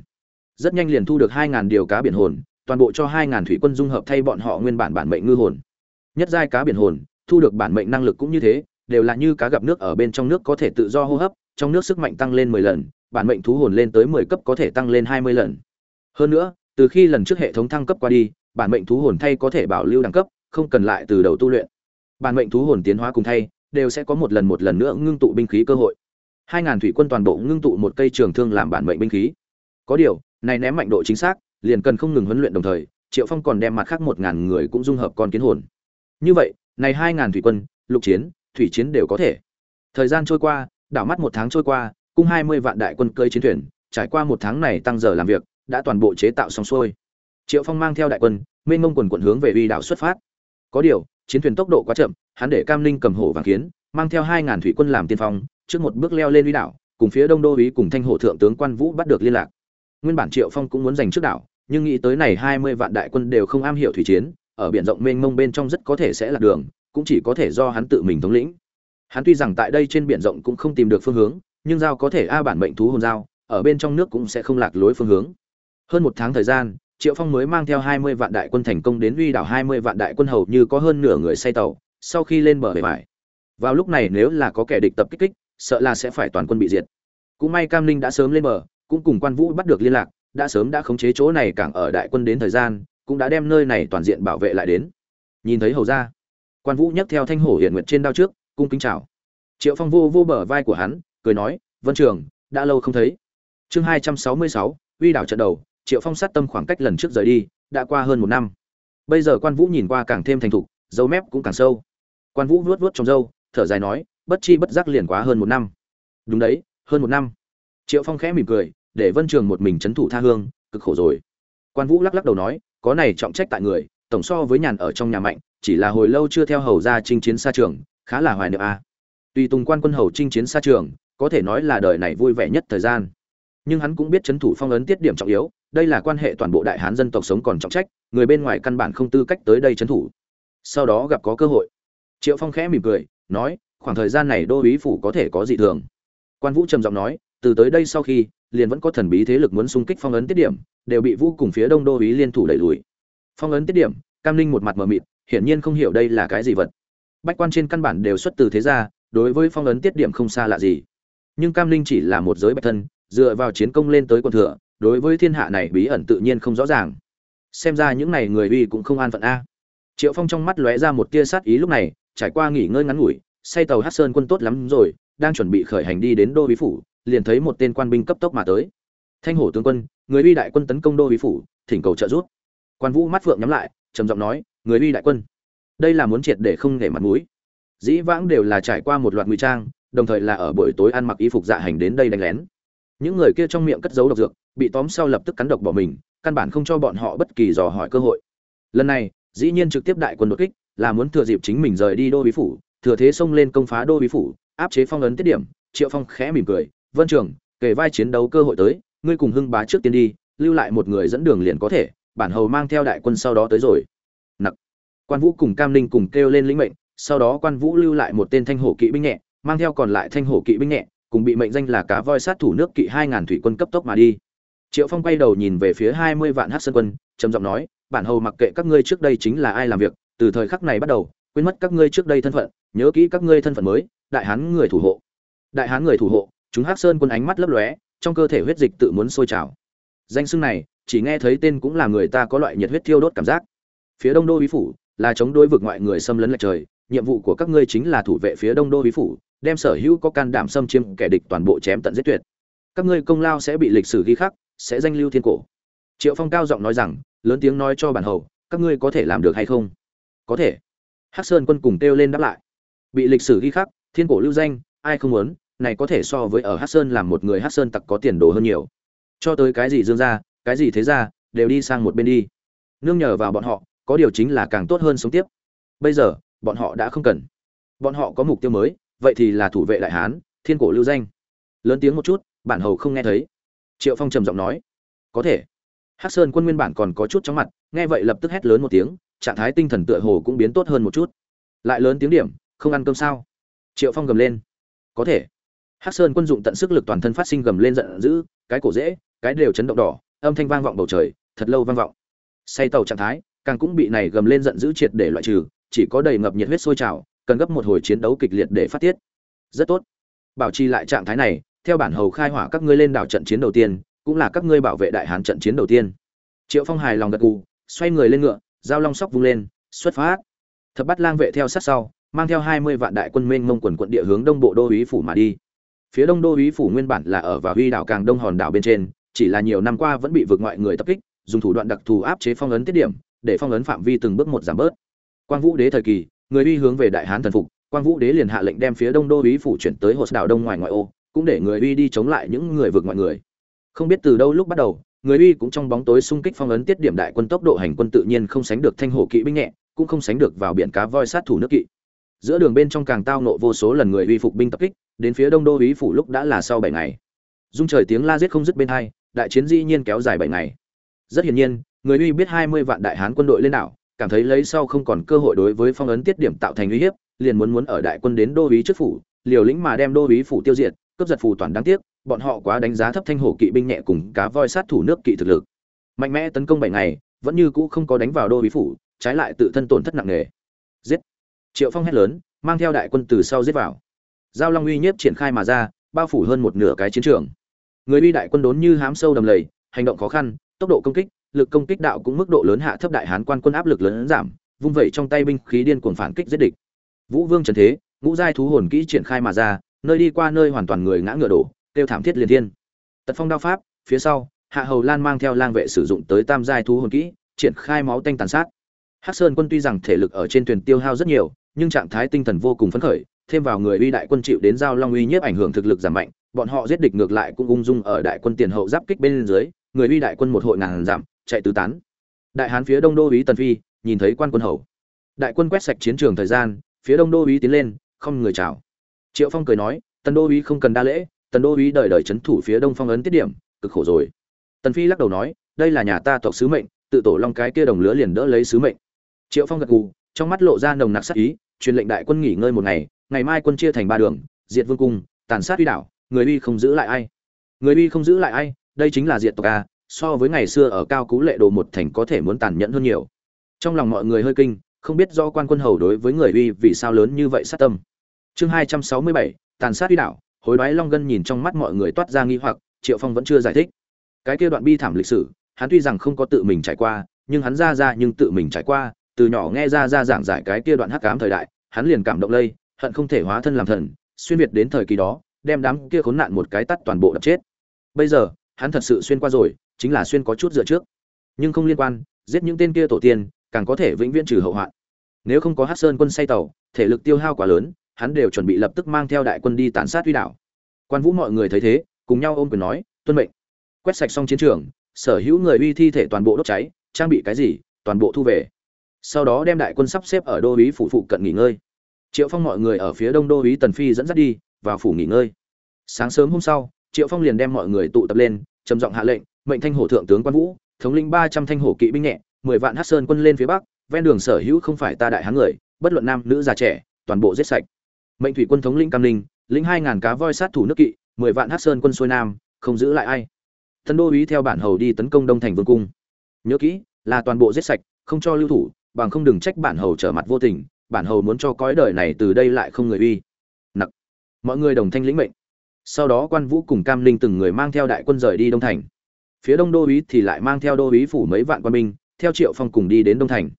Rất nhanh liền thu được hai ngàn điều cá biển hồn, toàn bộ cho hai ngàn thủy quân dung hợp thay bọn họ nguyên bản bản mệnh ngư hồn. Nhất giai cá biển hồn, thu được bản mệnh năng lực cũng như thế đều là như cá gặp nước ở bên trong nước có thể tự do hô hấp, trong nước sức mạnh tăng lên mười lần, bản mệnh thú hồn lên tới mười cấp có thể tăng lên hai mươi lần. Hơn nữa, từ khi lần trước hệ thống thăng cấp qua đi, bản mệnh thú hồn thay có thể bảo lưu đẳng cấp, không cần lại từ đầu tu luyện. Bản mệnh thú hồn tiến hóa cùng thay, đều sẽ có một lần một lần nữa ngưng tụ binh khí cơ hội. Hai ngàn thủy quân toàn bộ ngưng tụ một cây trường thương làm bản mệnh binh khí. Có điều, này ném mạnh độ chính xác, liền cần không ngừng huấn luyện đồng thời, triệu phong còn đem mặt khác một ngàn người cũng dung hợp con kiến hồn. Như vậy, này hai ngàn thủy quân, lục chiến thủy chiến đều có thể. Thời gian trôi qua, đảo mắt một tháng trôi qua, cung hai mươi vạn đại quân cơi chiến thuyền, trải qua một tháng này tăng giờ làm việc, đã toàn bộ chế tạo xong xuôi. Triệu phong mang theo đại quân, mênh mông quần quận hướng về uy đảo xuất phát. Có điều, chiến thuyền tốc độ quá chậm, hắn để cam ninh cầm hổ vàng kiến, mang theo hai ngàn thủy quân làm tiên phong, trước một bước leo lên uy đảo, cùng phía đông đô úy cùng thanh hổ thượng tướng quan vũ bắt được liên lạc. Nguyên bản triệu phong cũng muốn giành trước đảo, nhưng nghĩ tới này hai mươi vạn đại quân đều không am hiểu thủy chiến, ở biển rộng mênh mông bên trong rất có thể sẽ lạc đường cũng chỉ có thể do hắn tự mình thống lĩnh. Hắn tuy rằng tại đây trên biển rộng cũng không tìm được phương hướng nhưng giao có thể a bản mệnh thú hồn giao ở bên trong nước cũng sẽ không lạc lối phương hướng. Hơn một tháng thời gian triệu phong mới mang theo hai mươi vạn đại quân thành công đến uy đảo hai mươi vạn đại quân hầu như có hơn nửa người say tàu sau khi lên bờ bề bãi, vào lúc này nếu là có kẻ địch tập kích kích sợ là sẽ phải toàn quân bị diệt. Cũng may cam ninh đã sớm lên bờ cũng cùng quan vũ bắt được liên lạc đã sớm đã khống chế chỗ này càng ở đại quân đến thời gian cũng đã đem nơi này toàn diện bảo vệ lại đến. Nhìn thấy hầu ra quan vũ nhấc theo thanh hổ hiện nguyện trên đao trước cung kính chào. Triệu phong vô vô bờ vai của hắn cười nói vân trường đã lâu không thấy. Chương hai trăm sáu mươi sáu uy đảo trận đầu triệu phong sát tâm khoảng cách lần trước rời đi đã qua hơn một năm. Bây giờ quan vũ nhìn qua càng thêm thành thục dấu mép cũng càng sâu. Quan vũ vuốt vuốt trong dâu, thở dài nói bất chi bất giác liền quá hơn một năm. Đúng đấy hơn một năm. Triệu phong khẽ mỉm cười để vân trường một mình c h ấ n thủ tha hương cực khổ rồi. Quan vũ lắc lắc đầu nói có này trọng trách tại người tổng so với nhàn ở trong nhà mạnh chỉ là hồi lâu chưa theo hầu ra chinh chiến xa trường khá là hoài niệm a à. tùy tùng quan quân hầu chinh chiến xa trường có thể nói là đời này vui vẻ nhất thời gian nhưng hắn cũng biết chấn thủ phong ấn tiết điểm trọng yếu đây là quan hệ toàn bộ đại hán dân tộc sống còn trọng trách người bên ngoài căn bản không tư cách tới đây chấn thủ sau đó gặp có cơ hội triệu phong khẽ mỉm cười nói khoảng thời gian này đô úy phủ có thể có dị thường quan vũ trầm giọng nói từ tới đây sau khi liền vẫn có thần bí thế lực muốn xung kích phong ấn tiết điểm, đều bị Vũ cùng phía Đông Đô úy liên thủ đẩy lùi. Phong ấn tiết điểm, Cam Linh một mặt mờ mịt, hiển nhiên không hiểu đây là cái gì vật. Bách quan trên căn bản đều xuất từ thế gia, đối với phong ấn tiết điểm không xa lạ gì. Nhưng Cam Linh chỉ là một giới bạch thân, dựa vào chiến công lên tới quân thừa, đối với thiên hạ này bí ẩn tự nhiên không rõ ràng. Xem ra những này người uy cũng không an phận a. Triệu Phong trong mắt lóe ra một tia sát ý lúc này, trải qua nghỉ ngơi ngắn ngủi, say tàu Hắc Sơn quân tốt lắm rồi, đang chuẩn bị khởi hành đi đến Đô bí phủ, liền thấy một tên quan binh cấp tốc mà tới thanh hổ tướng quân người uy đại quân tấn công đô bí phủ thỉnh cầu trợ giúp quan vũ mắt phượng nhắm lại trầm giọng nói người uy đại quân. Đây là muốn triệt để không để mặt mũi. Dĩ vãng đều là trải qua một loạt ngụy trang, đồng thời là ở buổi tối ăn mặc y phục dạ hành đến đây đánh lén. Những người kia trong miệng cất giấu độc dược, bị tóm sau lập tức cắn độc bỏ mình, căn bản không cho bọn họ bất kỳ dò hỏi cơ hội. Lần này, dĩ nhiên trực tiếp đại quân đột kích, là muốn thừa dịp chính mình rời đi đô bí phủ, thừa thế xông lên công phá đô bí phủ, áp chế phong ấn tiết điểm, triệu phong khẽ mỉm cười, vân trường kể vai chiến đấu cơ hội tới, ngươi cùng hưng bá trước tiên đi, lưu lại một người dẫn đường liền có thể, bản hầu mang theo đại quân sau đó tới rồi quan vũ cùng cam ninh cùng kêu lên lĩnh mệnh, sau đó quan vũ lưu lại một tên thanh hổ kỵ binh nhẹ, mang theo còn lại thanh hổ kỵ binh nhẹ, cùng bị mệnh danh là cá voi sát thủ nước kỵ hai ngàn thủy quân cấp tốc mà đi. Triệu phong quay đầu nhìn về phía hai mươi vạn hát sơn quân, trầm giọng nói, bản hầu mặc kệ các ngươi trước đây chính là ai làm việc, từ thời khắc này bắt đầu, quên mất các ngươi trước đây thân phận, nhớ kỹ các ngươi thân phận mới, đại hán người thủ hộ. Đại hán người thủ hộ, chúng hắc sơn quân ánh mắt lấp lóe, trong cơ thể huyết dịch tự muốn sôi trào. Danh xưng này, chỉ nghe thấy tên cũng là người ta có loại nhiệt huyết thiêu đốt cảm giác. Phía đông đô bí phủ là chống đối vực ngoại người xâm lấn lệch trời nhiệm vụ của các ngươi chính là thủ vệ phía đông đô bí phủ đem sở hữu có can đảm xâm chiếm kẻ địch toàn bộ chém tận giết tuyệt. Các ngươi công lao sẽ bị lịch sử ghi khắc sẽ danh lưu thiên cổ. Triệu phong cao giọng nói rằng lớn tiếng nói cho bản hầu các ngươi có thể làm được hay không? Có thể. Hắc sơn quân cùng kêu lên đáp lại. Bị lịch sử ghi khắc thiên cổ lưu danh ai không muốn này có thể so với ở Hắc Sơn làm một người Hắc Sơn tặc có tiền đồ hơn nhiều. Cho tới cái gì dương gia, cái gì thế gia, đều đi sang một bên đi. Nương nhờ vào bọn họ, có điều chính là càng tốt hơn sống tiếp. Bây giờ, bọn họ đã không cần. Bọn họ có mục tiêu mới, vậy thì là thủ vệ đại hán, thiên cổ lưu danh. Lớn tiếng một chút, bản hầu không nghe thấy. triệu phong trầm giọng nói có thể hắc sơn quân nguyên bản còn có chút chóng mặt nghe vậy lập tức hét lớn một tiếng trạng thái tinh thần tựa hồ cũng biến tốt hơn một chút lại lớn tiếng điểm không ăn cơm sao triệu phong gầm lên có thể hắc sơn quân dụng tận sức lực toàn thân phát sinh gầm lên giận dữ cái cổ dễ cái đều chấn động đỏ âm thanh vang vọng bầu trời thật lâu vang vọng say tàu trạng thái càng cũng bị này gầm lên giận dữ triệt để loại trừ, chỉ có đầy ngập nhiệt huyết sôi trào, cần gấp một hồi chiến đấu kịch liệt để phát tiết. Rất tốt. Bảo trì lại trạng thái này, theo bản hầu khai hỏa các ngươi lên đảo trận chiến đầu tiên, cũng là các ngươi bảo vệ đại hán trận chiến đầu tiên. Triệu phong hài lòng gật gù, xoay người lên ngựa, giao long sóc vung lên, xuất phát. Thập bát lang vệ theo sát sau, mang theo hai mươi vạn đại quân mênh mông quần quận địa hướng đông bộ đô úy phủ mà đi. Phía đông đô úy phủ nguyên bản là ở và huy đảo càng đông hòn đảo bên trên, chỉ là nhiều năm qua vẫn bị vượt ngoại người tập kích, dùng thủ đoạn đặc thù áp chế phong ấn tiết điểm để phong ấn phạm vi từng bước một giảm bớt. Quang vũ đế thời kỳ, người uy hướng về đại hán thần phục, quang vũ đế liền hạ lệnh đem phía đông đô úy phủ chuyển tới hồ đảo đông ngoài ngoại ô, cũng để người uy đi chống lại những người vượt mọi người. Không biết từ đâu lúc bắt đầu, người uy cũng trong bóng tối xung kích phong ấn tiết điểm đại quân tốc độ hành quân tự nhiên không sánh được thanh hổ kỵ binh nhẹ, cũng không sánh được vào biển cá voi sát thủ nước kỵ. Giữa đường bên trong càng tao nộ vô số lần người uy phục binh tập kích, đến phía đông đô úy phủ lúc đã là sau bảy ngày. Dung trời tiếng la giết không dứt bên hai, đại chiến dĩ nhiên kéo dài bảy ngày. Rất hiển nhiên người uy biết hai mươi vạn đại hán quân đội lên đảo, cảm thấy lấy sau không còn cơ hội đối với phong ấn tiết điểm tạo thành uy hiếp, liền muốn muốn ở đại quân đến đô úy trước phủ, liều lĩnh mà đem đô úy phủ tiêu diệt, cướp giật phù toàn đáng tiếc, bọn họ quá đánh giá thấp thanh hổ kỵ binh nhẹ cùng cá voi sát thủ nước kỵ thực lực. Mạnh mẽ tấn công bảy ngày, vẫn như cũ không có đánh vào đô úy phủ, trái lại tự thân tổn thất nặng nề. Giết! Triệu phong hét lớn, mang theo đại quân từ sau giết vào. Giao long uy nhiếp triển khai mà ra, bao phủ hơn một nửa cái chiến trường. Người uy đại quân đốn như hám sâu đầm lầy, hành động khó khăn, tốc độ công kích lực công kích đạo cũng mức độ lớn hạ thấp đại hán quan quân áp lực lớn giảm, vung vẩy trong tay binh khí điên cuồng phản kích giết địch. Vũ vương trần thế, ngũ giai thú hồn kỹ triển khai mà ra, nơi đi qua nơi hoàn toàn người ngã ngựa đổ, kêu thảm thiết liền thiên. Tật phong đao pháp, phía sau, hạ hầu lan mang theo lang vệ sử dụng tới tam giai thú hồn kỹ, triển khai máu tanh tàn sát. Hắc sơn quân tuy rằng thể lực ở trên thuyền tiêu hao rất nhiều, nhưng trạng thái tinh thần vô cùng phấn khởi, thêm vào người uy đại quân chịu đến giao long uy nhiếp ảnh hưởng thực lực giảm mạnh, bọn họ giết địch ngược lại cũng ung dung ở đại quân tiền hậu giáp kích bên dưới, người uy đại quân một hội ngàn giảm chạy tứ tán. Đại hán phía đông đô úy tần phi, nhìn thấy quan quân hầu. Đại quân quét sạch chiến trường thời gian, phía đông đô úy tiến lên, không người chào. Triệu phong cười nói, tần đô úy không cần đa lễ, tần đô úy đời đời c thủ phía đông phong ấn tiết điểm, cực khổ rồi. Tần phi lắc đầu nói, đây là nhà ta tộc sứ mệnh, tự tổ long cái kia đồng lứa liền đỡ lấy sứ mệnh. Triệu phong gật gù, trong mắt lộ ra nồng nặc sắc ý, truyền lệnh đại quân nghỉ ngơi một ngày ngày mai quân chia thành ba đường, diệt vương cung, tàn sát uy đảo, người uy không giữ lại ai. Người uy không giữ lại ai, đây chính là diệt tộc a so với ngày xưa ở cao cú lệ đồ một thành có thể muốn tàn nhẫn hơn nhiều. Trong lòng mọi người hơi kinh, không biết do quan quân hầu đối với người uy vì sao lớn như vậy sát tâm. Chương hai trăm sáu mươi bảy, tàn sát uy đảo, hối đoái long gân nhìn trong mắt mọi người toát ra nghi hoặc, triệu phong vẫn chưa giải thích. Cái kia đoạn bi thảm lịch sử, hắn tuy rằng không có tự mình trải qua, nhưng hắn ra ra nhưng tự mình trải qua, từ nhỏ nghe ra ra giảng giải cái kia đoạn hắc ám thời đại, hắn liền cảm động lây, hận không thể hóa thân làm thần, xuyên việt đến thời kỳ đó, đem đám kia khốn nạn một cái tắt toàn bộ đập chết. Bây giờ, hắn thật sự xuyên qua rồi chính là xuyên có chút dựa trước. Nhưng không liên quan, giết những tên kia tổ tiên, càng có thể vĩnh viễn trừ hậu hoạn. Nếu không có hát sơn quân say tàu, thể lực tiêu hao quá lớn, hắn đều chuẩn bị lập tức mang theo đại quân đi tàn sát uy đảo. Quan vũ mọi người thấy thế, cùng nhau ôm quyền nói, tuân mệnh. Quét sạch xong chiến trường, sở hữu người uy thi thể toàn bộ đốt cháy, trang bị cái gì, toàn bộ thu về. Sau đó đem đại quân sắp xếp ở đô úy phủ phụ cận nghỉ ngơi. Triệu phong mọi người ở phía đông đô úy tần phi dẫn dắt đi, vào phủ nghỉ ngơi. Sáng sớm hôm sau, triệu phong liền đem mọi người tụ tập lên, trầm giọng hạ lệnh mệnh thanh hổ thượng tướng quan vũ, thống lĩnh ba trăm thanh hổ kỵ binh nhẹ, mười vạn hát sơn quân lên phía bắc, ven đường sở hữu không phải ta đại hán người, bất luận nam nữ già trẻ, toàn bộ giết sạch. Mệnh thủy quân thống lĩnh cam linh lĩnh hai ngàn cá voi sát thủ nước kỵ, mười vạn hát sơn quân xuôi nam, không giữ lại ai. Thân đô úy theo bản hầu đi tấn công đông thành vương cung. Nhớ kỹ, là toàn bộ giết sạch, không cho lưu thủ, bằng không đừng trách bản hầu trở mặt vô tình, bản hầu muốn cho cõi đời này từ đây lại không người uy. Nặc. Mọi người đồng thanh lĩnh mệnh. Sau đó quan vũ cùng cam linh từng người mang theo đại quân rời đi đông thành phía đông đô úy thì lại mang theo đô úy phủ mấy vạn quân binh, theo triệu phong cùng đi đến đông thành.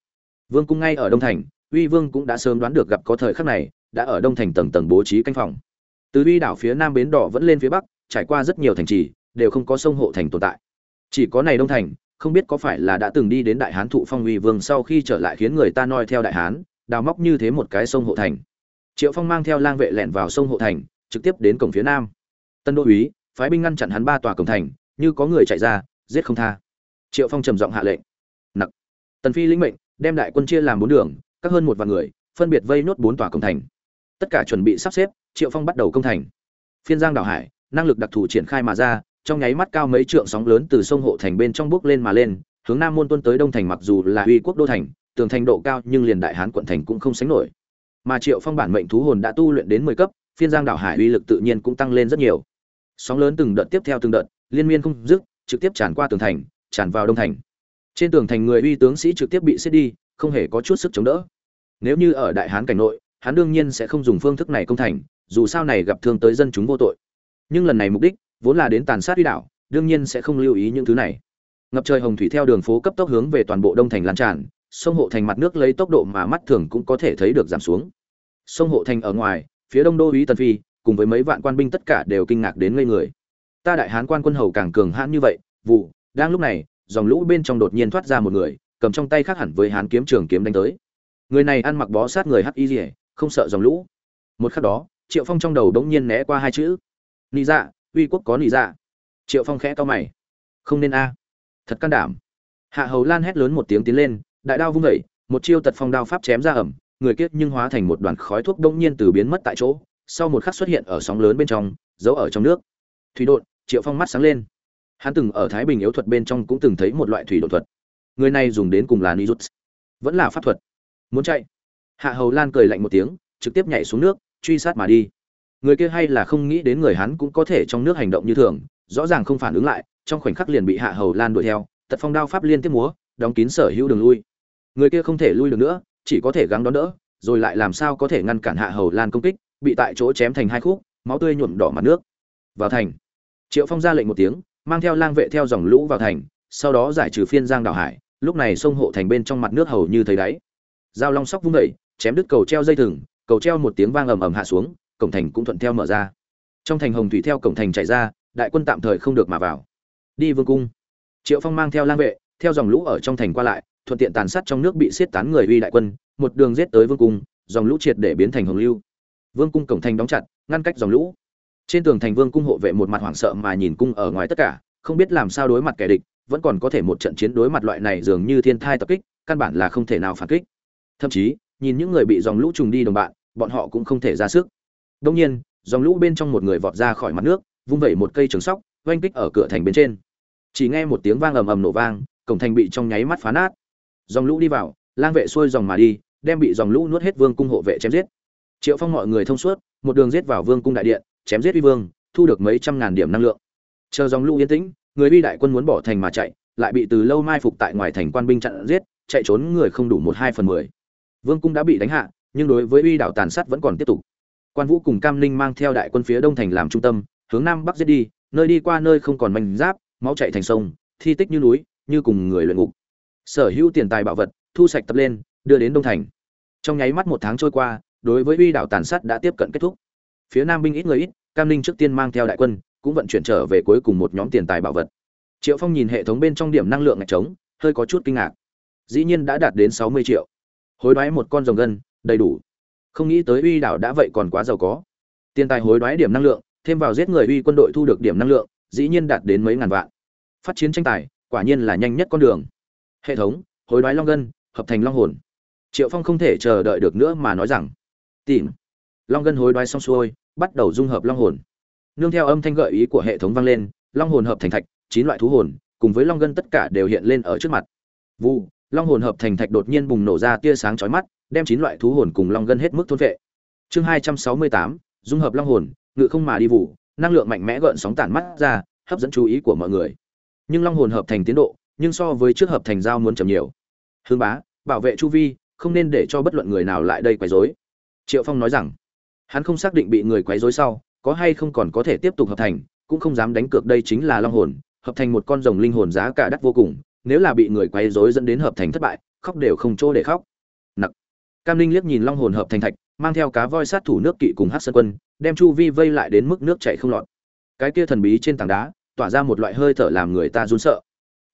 Vương cung ngay ở đông thành, uy vương cũng đã sớm đoán được gặp có thời khắc này, đã ở đông thành tầng tầng bố trí canh phòng. Từ uy đảo phía nam bến đỏ vẫn lên phía bắc, trải qua rất nhiều thành trì, đều không có sông hộ thành tồn tại. Chỉ có này đông thành, không biết có phải là đã từng đi đến đại hán thụ phong uy vương sau khi trở lại khiến người ta noi theo đại hán, đào móc như thế một cái sông hộ thành. Triệu phong mang theo lang vệ lẻn vào sông hộ thành, trực tiếp đến cổng phía nam. Tân đô úy phái binh ngăn chặn hắn ba tòa cổng thành như có người chạy ra, giết không tha. Triệu phong trầm giọng hạ lệnh. Nặc. Tần phi lĩnh mệnh, đem đại quân chia làm bốn đường, các hơn một vạn người, phân biệt vây nốt bốn tòa cổng thành. Tất cả chuẩn bị sắp xếp, triệu phong bắt đầu công thành. Phiên giang đảo hải, năng lực đặc thù triển khai mà ra, trong nháy mắt cao mấy trượng sóng lớn từ sông hộ thành bên trong bước lên mà lên, hướng nam môn tuân tới đông thành mặc dù là uy quốc đô thành, tường thành độ cao nhưng liền đại hán quận thành cũng không sánh nổi. Mà triệu phong bản mệnh thú hồn đã tu luyện đến mười cấp, phiên giang đảo hải uy lực tự nhiên cũng tăng lên rất nhiều. Sóng lớn từng đợt tiếp theo từng đợt liên miên không dứt, trực tiếp tràn qua tường thành, tràn vào đông thành. Trên tường thành người uy tướng sĩ trực tiếp bị xiết đi, không hề có chút sức chống đỡ. Nếu như ở đại hán cảnh nội, hắn đương nhiên sẽ không dùng phương thức này công thành, dù sao này gặp thương tới dân chúng vô tội. Nhưng lần này mục đích, vốn là đến tàn sát uy đảo đương nhiên sẽ không lưu ý những thứ này. Ngập trời hồng thủy theo đường phố cấp tốc hướng về toàn bộ đông thành lan tràn, sông hộ thành mặt nước lấy tốc độ mà mắt thường cũng có thể thấy được giảm xuống. Sông hộ thành ở ngoài, phía đông đô úy tần phi, cùng với mấy vạn quan binh tất cả đều kinh ngạc đến ngây người ta đại hán quan quân hầu càng cường hãn như vậy, vụ, đang lúc này, dòng lũ bên trong đột nhiên thoát ra một người, cầm trong tay khác hẳn với hán kiếm trường kiếm đánh tới. Người này ăn mặc bó sát người hắc y rỉa không sợ dòng lũ. Một khắc đó, triệu phong trong đầu đống nhiên né qua hai chữ. Nị dạ uy quốc có nị dạ. Triệu phong khẽ to mày. Không nên a. Thật can đảm. Hạ hầu lan hét lớn một tiếng tiến lên, đại đao vung vẩy một chiêu tật phong đao pháp chém ra ẩm, người kiết nhưng hóa thành một đoàn khói thuốc đông nhiên từ biến mất tại chỗ, sau một khắc xuất hiện ở sóng lớn bên trong, giấu ở trong nước. Thủy đột triệu phong mắt sáng lên. Hắn từng ở thái bình yếu thuật bên trong cũng từng thấy một loại thủy đột thuật. Người này dùng đến cùng là nijut vẫn là pháp thuật. Muốn chạy. Hạ hầu lan cười lạnh một tiếng, trực tiếp nhảy xuống nước, truy sát mà đi. Người kia hay là không nghĩ đến người hắn cũng có thể trong nước hành động như thường, rõ ràng không phản ứng lại, trong khoảnh khắc liền bị hạ hầu lan đuổi theo, tật phong đao pháp liên tiếp múa, đóng kín sở hữu đường lui. Người kia không thể lui được nữa, chỉ có thể gắng đón đỡ, rồi lại làm sao có thể ngăn cản hạ hầu lan công kích, bị tại chỗ chém thành hai khúc, máu tươi nhuộm đỏ mặt nước. Vào thành triệu phong ra lệnh một tiếng, mang theo lang vệ theo dòng lũ vào thành, sau đó giải trừ phiên giang đảo hải, lúc này sông hộ thành bên trong mặt nước hầu như thấy đáy. Giao long sóc vung đẩy chém đứt cầu treo dây thừng, cầu treo một tiếng vang ầm ầm hạ xuống, cổng thành cũng thuận theo mở ra. Trong thành hồng thủy theo cổng thành chạy ra, đại quân tạm thời không được mà vào. Đi vương cung. Triệu phong mang theo lang vệ, theo dòng lũ ở trong thành qua lại, thuận tiện tàn sát trong nước bị xiết tán người uy đại quân, một đường giết tới vương cung, dòng lũ triệt để biến thành hồng lưu. Vương cung cổng thành đóng chặt, ngăn cách dòng lũ trên tường thành vương cung hộ vệ một mặt hoảng sợ mà nhìn cung ở ngoài tất cả, không biết làm sao đối mặt kẻ địch, vẫn còn có thể một trận chiến đối mặt loại này dường như thiên thai tập kích, căn bản là không thể nào phản kích. Thậm chí, nhìn những người bị dòng lũ trùng đi đồng bạn, bọn họ cũng không thể ra sức. Đông nhiên, dòng lũ bên trong một người vọt ra khỏi mặt nước, vung vẩy một cây trường sóc, oanh kích ở cửa thành bên trên. Chỉ nghe một tiếng vang ầm ầm nổ vang, cổng thành bị trong nháy mắt phá nát. Dòng lũ đi vào, lang vệ xuôi dòng mà đi, đem bị dòng lũ nuốt hết vương cung hộ vệ chém giết. Triệu phong mọi người thông suốt, một đường giết vào vương cung đại điện chém giết uy vương, thu được mấy trăm ngàn điểm năng lượng. Chờ dòng lũ yên tĩnh, người uy đại quân muốn bỏ thành mà chạy, lại bị từ lâu mai phục tại ngoài thành quan binh chặn giết, chạy trốn người không đủ một hai phần mười. Vương cung đã bị đánh hạ, nhưng đối với uy đảo tàn sát vẫn còn tiếp tục. Quan vũ cùng cam ninh mang theo đại quân phía đông thành làm trung tâm, hướng nam bắc giết đi, nơi đi qua nơi không còn manh giáp, máu chạy thành sông, thi tích như núi, như cùng người luyện ngục. Sở hữu tiền tài bảo vật, thu sạch tập lên, đưa đến đông thành. Trong nháy mắt một tháng trôi qua, đối với uy đảo tàn sát đã tiếp cận kết thúc phía nam binh ít người ít, cam ninh trước tiên mang theo đại quân, cũng vận chuyển trở về cuối cùng một nhóm tiền tài bảo vật. Triệu phong nhìn hệ thống bên trong điểm năng lượng ngạch trống, hơi có chút kinh ngạc. Dĩ nhiên đã đạt đến sáu mươi triệu. Hối đoái một con rồng gân, đầy đủ. Không nghĩ tới uy đảo đã vậy còn quá giàu có. Tiền tài hối đoái điểm năng lượng, thêm vào giết người uy quân đội thu được điểm năng lượng, dĩ nhiên đạt đến mấy ngàn vạn. Phát chiến tranh tài, quả nhiên là nhanh nhất con đường. Hệ thống, hối đoái long gân, hợp thành long hồn. Triệu phong không thể chờ đợi được nữa mà nói rằng, tìm long gân hối đoái xong xuôi, bắt đầu dung hợp long hồn. Nương theo âm thanh gợi ý của hệ thống vang lên, long hồn hợp thành thạch, chín loại thú hồn, cùng với long gân tất cả đều hiện lên ở trước mặt. Vu long hồn hợp thành thạch đột nhiên bùng nổ ra tia sáng chói mắt, đem chín loại thú hồn cùng long gân hết mức thôn vệ chương hai trăm sáu mươi tám, dung hợp long hồn, ngự không mà đi vụ, năng lượng mạnh mẽ gợn sóng tản mắt ra, hấp dẫn chú ý của mọi người. Nhưng long hồn hợp thành tiến độ, nhưng so với trước hợp thành giao muốn chậm nhiều. Hương bá, bảo vệ chu vi, không nên để cho bất luận người nào lại đây quấy rối. Triệu phong nói rằng hắn không xác định bị người quấy rối sau, có hay không còn có thể tiếp tục hợp thành, cũng không dám đánh cược đây chính là long hồn, hợp thành một con rồng linh hồn giá cả đắt vô cùng, nếu là bị người quấy rối dẫn đến hợp thành thất bại, khóc đều không chỗ để khóc. Nặc. Cam linh liếc nhìn long hồn hợp thành thạch, mang theo cá voi sát thủ nước kỵ cùng hát sơn quân, đem chu vi vây lại đến mức nước chảy không lọt. Cái kia thần bí trên tảng đá, tỏa ra một loại hơi thở làm người ta run sợ.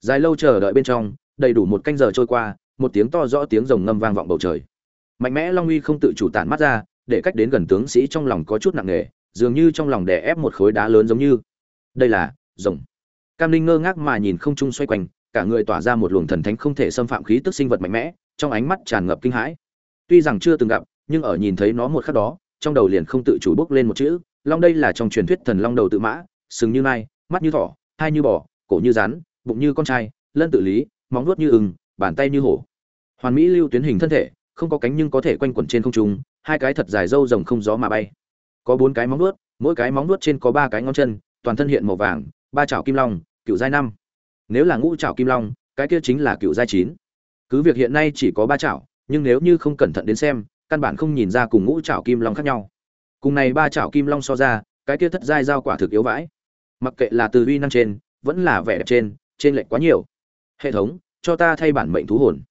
Dài lâu chờ đợi bên trong, đầy đủ một canh giờ trôi qua, một tiếng to rõ tiếng rồng ngâm vang vọng bầu trời. Mạnh mẽ long uy không tự chủ tản mắt ra để cách đến gần tướng sĩ trong lòng có chút nặng nề, dường như trong lòng đè ép một khối đá lớn giống như. Đây là, rồng. Cam linh ngơ ngác mà nhìn không trung xoay quanh, cả người tỏa ra một luồng thần thánh không thể xâm phạm khí tức sinh vật mạnh mẽ, trong ánh mắt tràn ngập kinh hãi. Tuy rằng chưa từng gặp, nhưng ở nhìn thấy nó một khắc đó, trong đầu liền không tự chủ bốc lên một chữ, long đây là trong truyền thuyết thần long đầu tự mã, sừng như nai, mắt như thỏ hai như bò, cổ như rắn, bụng như con trai, lân tự lý, móng nuốt như ưng, bàn tay như hổ. Hoàn mỹ lưu tuyến hình thân thể, không có cánh nhưng có thể quanh quẩn trên không trung hai cái thật dài râu rồng không gió mà bay. Có bốn cái móng vuốt, mỗi cái móng vuốt trên có ba cái ngón chân toàn thân hiện màu vàng ba chảo kim long cựu giai năm. Nếu là ngũ chảo kim long cái kia chính là cựu giai chín. Cứ việc hiện nay chỉ có ba chảo nhưng nếu như không cẩn thận đến xem căn bản không nhìn ra cùng ngũ chảo kim long khác nhau. Cùng này ba chảo kim long so ra cái kia thất giai giao quả thực yếu vãi. Mặc kệ là từ uy năng trên vẫn là vẻ đẹp trên trên lệch quá nhiều. Hệ thống cho ta thay bản mệnh thú hồn.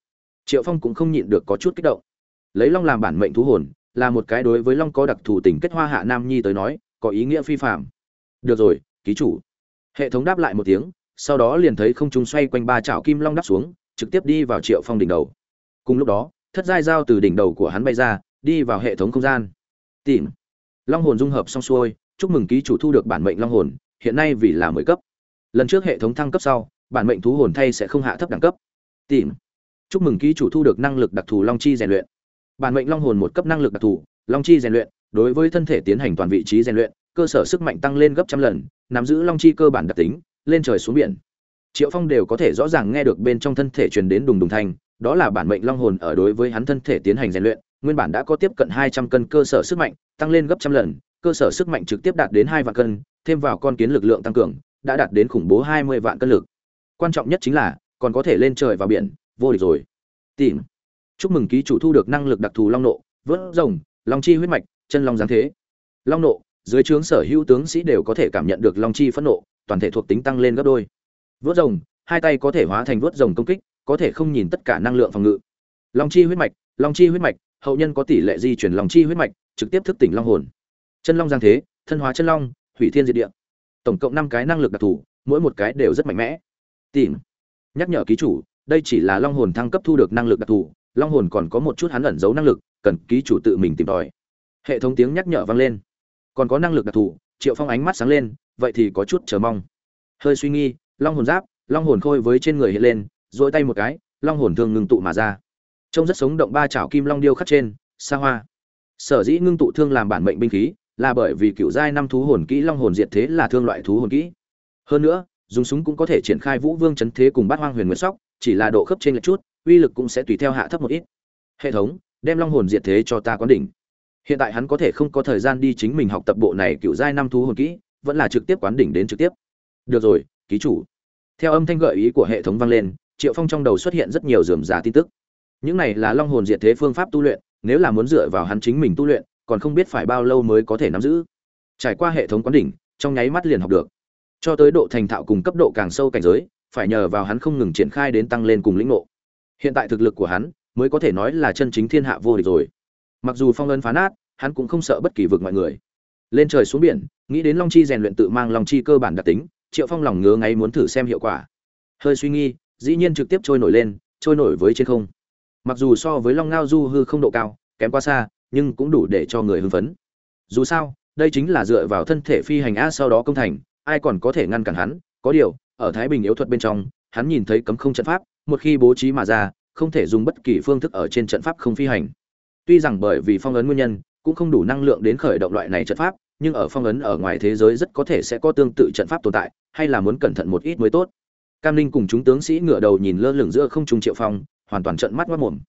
Triệu phong cũng không nhịn được có chút kích động. Lấy long làm bản mệnh thú hồn là một cái đối với long có đặc thù tình kết hoa hạ nam nhi tới nói, có ý nghĩa phi phạm được rồi, ký chủ. Hệ thống đáp lại một tiếng, sau đó liền thấy không trung xoay quanh ba chảo kim long đáp xuống, trực tiếp đi vào triệu phong đỉnh đầu. Cùng lúc đó, thất giai dao từ đỉnh đầu của hắn bay ra, đi vào hệ thống không gian. Tìm. Long hồn dung hợp xong xuôi, chúc mừng ký chủ thu được bản mệnh long hồn, hiện nay vì là mười cấp. Lần trước hệ thống thăng cấp sau, bản mệnh thú hồn thay sẽ không hạ thấp đẳng cấp. Tìm. Chúc mừng ký chủ thu được năng lực đặc thù long chi rèn luyện bản mệnh long hồn một cấp năng lực đặc thù, long chi rèn luyện, đối với thân thể tiến hành toàn vị trí rèn luyện, cơ sở sức mạnh tăng lên gấp trăm lần, nắm giữ long chi cơ bản đặc tính, lên trời xuống biển. Triệu phong đều có thể rõ ràng nghe được bên trong thân thể truyền đến đùng đùng thanh, đó là bản mệnh long hồn ở đối với hắn thân thể tiến hành rèn luyện, nguyên bản đã có tiếp cận hai trăm cân cơ sở sức mạnh, tăng lên gấp trăm lần, cơ sở sức mạnh trực tiếp đạt đến hai vạn cân, thêm vào con kiến lực lượng tăng cường, đã đạt đến khủng bố hai mươi vạn cân lực. Quan trọng nhất chính là, còn có thể lên trời vào biển, vô địch rồi. Tìm chúc mừng ký chủ thu được năng lực đặc thù long nộ, vớt rồng, long chi huyết mạch, chân long giáng thế. Long nộ, dưới trướng sở hữu tướng sĩ đều có thể cảm nhận được long chi phẫn nộ, toàn thể thuộc tính tăng lên gấp đôi. Vớt rồng, hai tay có thể hóa thành vớt rồng công kích, có thể không nhìn tất cả năng lượng phòng ngự. Long chi huyết mạch, long chi huyết mạch, hậu nhân có tỷ lệ di chuyển long chi huyết mạch, trực tiếp thức tỉnh long hồn. Chân long giang thế, thân hóa chân long, hủy thiên diệt địa. Tổng cộng năm cái năng lực đặc thù, mỗi một cái đều rất mạnh mẽ. Tìm. Nhắc nhở ký chủ, đây chỉ là long hồn thăng cấp thu được năng lực đặc thù long hồn còn có một chút hắn ẩn giấu năng lực, cần ký chủ tự mình tìm tòi. Hệ thống tiếng nhắc nhở vang lên. Còn có năng lực đặc thù, triệu phong ánh mắt sáng lên, vậy thì có chút chờ mong. Hơi suy nghi, long hồn giáp, long hồn khôi với trên người hiện lên dỗi tay một cái, long hồn thương ngưng tụ mà ra. Trông rất sống động ba chảo kim long điêu khắc trên, xa hoa. Sở dĩ ngưng tụ thương làm bản mệnh binh khí, là bởi vì cựu giai năm thú hồn kỹ long hồn diệt thế là thương loại thú hồn kỹ. Hơn nữa, dùng súng cũng có thể triển khai vũ vương chấn thế cùng bát hoang huyền nguyệt sóc, chỉ là độ khớp trên lệch chút uy lực cũng sẽ tùy theo hạ thấp một ít. Hệ thống, đem long hồn diệt thế cho ta quán đỉnh. Hiện tại hắn có thể không có thời gian đi chính mình học tập bộ này cựu giai năm thú hồn kỹ, vẫn là trực tiếp quán đỉnh đến trực tiếp. Được rồi, ký chủ. Theo âm thanh gợi ý của hệ thống vang lên, triệu phong trong đầu xuất hiện rất nhiều dườm giả tin tức. Những này là long hồn diệt thế phương pháp tu luyện, nếu là muốn dựa vào hắn chính mình tu luyện, còn không biết phải bao lâu mới có thể nắm giữ. Trải qua hệ thống quán đỉnh, trong nháy mắt liền học được. Cho tới độ thành thạo cùng cấp độ càng sâu cảnh giới, phải nhờ vào hắn không ngừng triển khai đến tăng lên cùng lĩnh ngộ hiện tại thực lực của hắn mới có thể nói là chân chính thiên hạ vô địch rồi. Mặc dù phong ấn phá nát, hắn cũng không sợ bất kỳ vực mọi người. Lên trời xuống biển, nghĩ đến long chi rèn luyện tự mang long chi cơ bản đặc tính, triệu phong lòng ngứa ngáy muốn thử xem hiệu quả. Hơi suy nghi dĩ nhiên trực tiếp trôi nổi lên, trôi nổi với trên không. Mặc dù so với long ngao du hư không độ cao, kém quá xa, nhưng cũng đủ để cho người hưng phấn. Dù sao, đây chính là dựa vào thân thể phi hành a sau đó công thành, ai còn có thể ngăn cản hắn? Có điều, ở thái bình yếu thuật bên trong, hắn nhìn thấy cấm không trận pháp một khi bố trí mà ra, không thể dùng bất kỳ phương thức ở trên trận pháp không phi hành. Tuy rằng bởi vì phong ấn nguyên nhân, cũng không đủ năng lượng đến khởi động loại này trận pháp, nhưng ở phong ấn ở ngoài thế giới rất có thể sẽ có tương tự trận pháp tồn tại, hay là muốn cẩn thận một ít mới tốt. Cam ninh cùng chúng tướng sĩ ngửa đầu nhìn lơ lửng giữa không trung triệu phong, hoàn toàn trợn mắt mất mồm.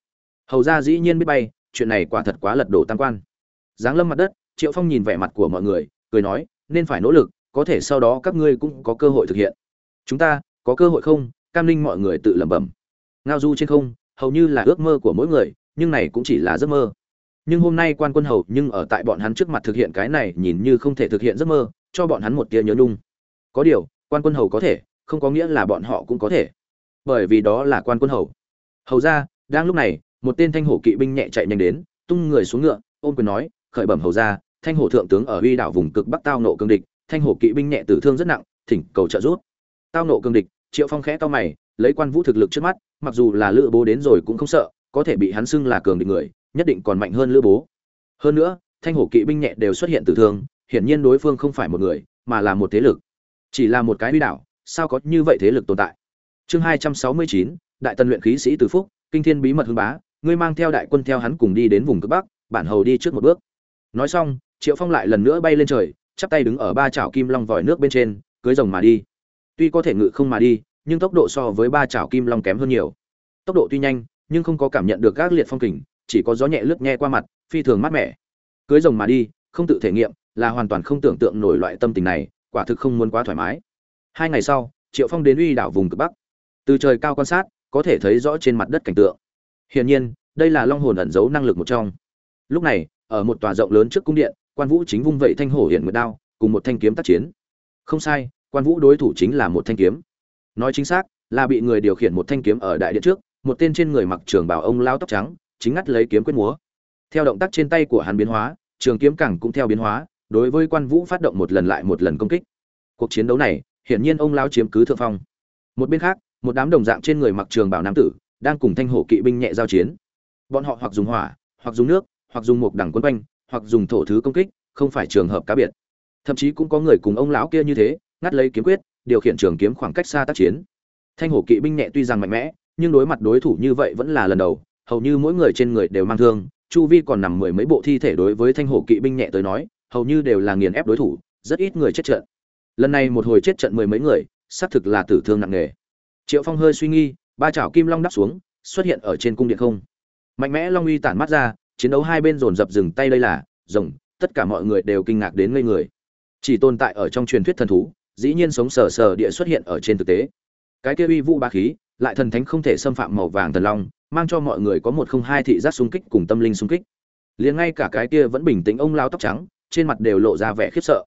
Hầu ra dĩ nhiên biết bay, chuyện này quả thật quá lật đổ tam quan. Giáng lâm mặt đất, triệu phong nhìn vẻ mặt của mọi người, cười nói, nên phải nỗ lực, có thể sau đó các ngươi cũng có cơ hội thực hiện. Chúng ta có cơ hội không? Cam ninh mọi người tự lẩm bẩm. Ngao du trên không, hầu như là ước mơ của mỗi người, nhưng này cũng chỉ là giấc mơ. Nhưng hôm nay quan quân hầu nhưng ở tại bọn hắn trước mặt thực hiện cái này nhìn như không thể thực hiện giấc mơ, cho bọn hắn một tia nhớ nhung. Có điều, quan quân hầu có thể, không có nghĩa là bọn họ cũng có thể. Bởi vì đó là quan quân hầu. Hầu ra, đang lúc này, một tên thanh hổ kỵ binh nhẹ chạy nhanh đến, tung người xuống ngựa, ôm quyền nói, khởi bẩm hầu ra, thanh hổ thượng tướng ở uy đảo vùng cực bắc tao nộ cương địch, thanh hổ kỵ binh nhẹ tử thương rất nặng, thỉnh cầu trợ giúp. Tao nộ cương địch triệu phong khẽ to mày, lấy quan vũ thực lực trước mắt, mặc dù là lữ bố đến rồi cũng không sợ, có thể bị hắn xưng là cường địch người, nhất định còn mạnh hơn lữ bố. Hơn nữa, thanh hổ kỵ binh nhẹ đều xuất hiện tử thương, hiển nhiên đối phương không phải một người, mà là một thế lực. Chỉ là một cái huy đảo, sao có như vậy thế lực tồn tại? Chương hai trăm sáu mươi chín, đại tần luyện khí sĩ từ phúc, kinh thiên bí mật hưng bá, ngươi mang theo đại quân theo hắn cùng đi đến vùng cực bắc, bản hầu đi trước một bước. Nói xong, triệu phong lại lần nữa bay lên trời, chắp tay đứng ở ba chảo kim long vòi nước bên trên, cưới rồng mà đi tuy có thể ngự không mà đi, nhưng tốc độ so với ba chảo kim long kém hơn nhiều. Tốc độ tuy nhanh, nhưng không có cảm nhận được các liệt phong kình, chỉ có gió nhẹ lướt nhẹ qua mặt, phi thường mát mẻ. Cưới rồng mà đi, không tự thể nghiệm, là hoàn toàn không tưởng tượng nổi loại tâm tình này, quả thực không muốn quá thoải mái. Hai ngày sau, triệu phong đến uy đảo vùng cực bắc. Từ trời cao quan sát, có thể thấy rõ trên mặt đất cảnh tượng. Hiển nhiên, đây là long hồn ẩn giấu năng lực một trong. Lúc này, ở một tòa rộng lớn trước cung điện, quan vũ chính vung vẩy thanh hổ hiển nguyệt đao, cùng một thanh kiếm tác chiến. Không sai quan vũ đối thủ chính là một thanh kiếm. Nói chính xác, là bị người điều khiển một thanh kiếm ở đại điện trước, một tên trên người mặc trường bảo ông lao tóc trắng, chính ngắt lấy kiếm quyết múa. Theo động tác trên tay của hắn biến hóa, trường kiếm cẳng cũng theo biến hóa, đối với quan vũ phát động một lần lại một lần công kích. Cuộc chiến đấu này, hiển nhiên ông lao chiếm cứ thượng phong. Một bên khác, một đám đồng dạng trên người mặc trường bảo nam tử, đang cùng thanh hổ kỵ binh nhẹ giao chiến. Bọn họ hoặc dùng hỏa, hoặc dùng nước, hoặc dùng một đẳng quân quanh, hoặc dùng thổ thứ công kích, không phải trường hợp cá biệt. Thậm chí cũng có người cùng ông lão kia như thế ngắt lấy kiếm quyết, điều khiển trường kiếm khoảng cách xa tác chiến. Thanh hổ kỵ binh nhẹ tuy rằng mạnh mẽ, nhưng đối mặt đối thủ như vậy vẫn là lần đầu, hầu như mỗi người trên người đều mang thương. Chu vi còn nằm mười mấy bộ thi thể đối với thanh hổ kỵ binh nhẹ tới nói, hầu như đều là nghiền ép đối thủ, rất ít người chết trận. Lần này một hồi chết trận mười mấy người, xác thực là tử thương nặng nề. Triệu phong hơi suy nghi, ba chảo kim long đắp xuống, xuất hiện ở trên cung điện không? Mạnh mẽ long uy tản mắt ra, chiến đấu hai bên dồn dập dừng tay đây là, rồng, tất cả mọi người đều kinh ngạc đến ngây người. Chỉ tồn tại ở trong truyền thuyết thần thú dĩ nhiên sống sờ sờ địa xuất hiện ở trên thực tế. Cái kia uy vũ ba khí, lại thần thánh không thể xâm phạm màu vàng thần long, mang cho mọi người có một không hai thị giác xung kích cùng tâm linh xung kích. Liền ngay cả cái kia vẫn bình tĩnh ông lao tóc trắng, trên mặt đều lộ ra vẻ khiếp sợ.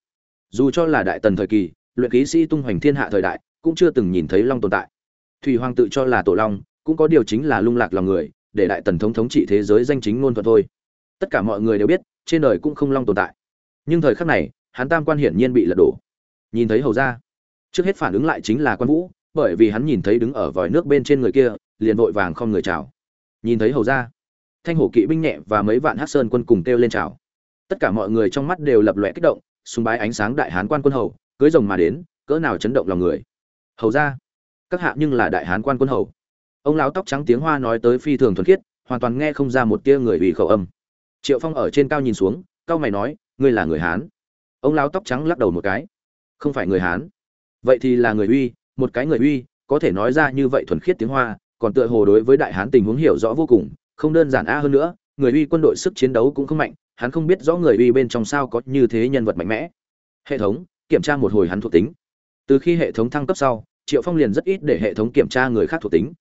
Dù cho là đại tần thời kỳ, luyện ký sĩ tung hoành thiên hạ thời đại, cũng chưa từng nhìn thấy long tồn tại. Thủy hoàng tự cho là tổ long, cũng có điều chính là lung lạc lòng người, để đại tần thống thống trị thế giới danh chính ngôn thuận thôi. Tất cả mọi người đều biết, trên đời cũng không long tồn tại. Nhưng thời khắc này, hắn tam quan hiển nhiên bị lật đổ nhìn thấy hầu ra. Trước hết phản ứng lại chính là quan vũ, bởi vì hắn nhìn thấy đứng ở vòi nước bên trên người kia, liền vội vàng không người chào. Nhìn thấy hầu ra, thanh hổ kỵ binh nhẹ và mấy vạn hát sơn quân cùng kêu lên chào. Tất cả mọi người trong mắt đều lập lòe kích động, súng bái ánh sáng đại hán quan quân hầu, cưới rồng mà đến, cỡ nào chấn động lòng người. Hầu ra, các hạ nhưng là đại hán quan quân hầu. Ông lão tóc trắng tiếng hoa nói tới phi thường thuần khiết, hoàn toàn nghe không ra một tia người ủy khẩu âm. Triệu phong ở trên cao nhìn xuống, cao mày nói, ngươi là người hán? Ông lão tóc trắng lắc đầu một cái không phải người hán. Vậy thì là người uy, một cái người uy, có thể nói ra như vậy thuần khiết tiếng hoa, còn tựa hồ đối với đại hán tình huống hiểu rõ vô cùng, không đơn giản a hơn nữa, người uy quân đội sức chiến đấu cũng không mạnh, hắn không biết rõ người uy bên trong sao có như thế nhân vật mạnh mẽ. Hệ thống, kiểm tra một hồi hắn thuộc tính. Từ khi hệ thống thăng cấp sau, triệu phong liền rất ít để hệ thống kiểm tra người khác thuộc tính.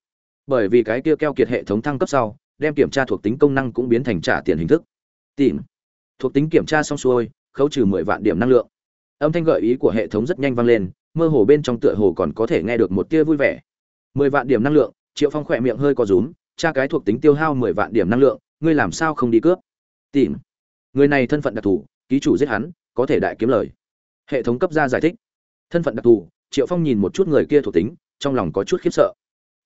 Bởi vì cái kia keo kiệt hệ thống thăng cấp sau, đem kiểm tra thuộc tính công năng cũng biến thành trả tiền hình thức. Tìm. Thuộc tính kiểm tra xong xuôi, khấu trừ mười vạn điểm năng lượng âm thanh gợi ý của hệ thống rất nhanh vang lên, mơ hồ bên trong tựa hồ còn có thể nghe được một tia vui vẻ. Mười vạn điểm năng lượng, triệu phong khỏe miệng hơi có rúm tra cái thuộc tính tiêu hao mười vạn điểm năng lượng, ngươi làm sao không đi cướp? Tìm. Người này thân phận đặc thù, ký chủ giết hắn, có thể đại kiếm lời. Hệ thống cấp ra giải thích. Thân phận đặc thù, triệu phong nhìn một chút người kia thuộc tính, trong lòng có chút khiếp sợ.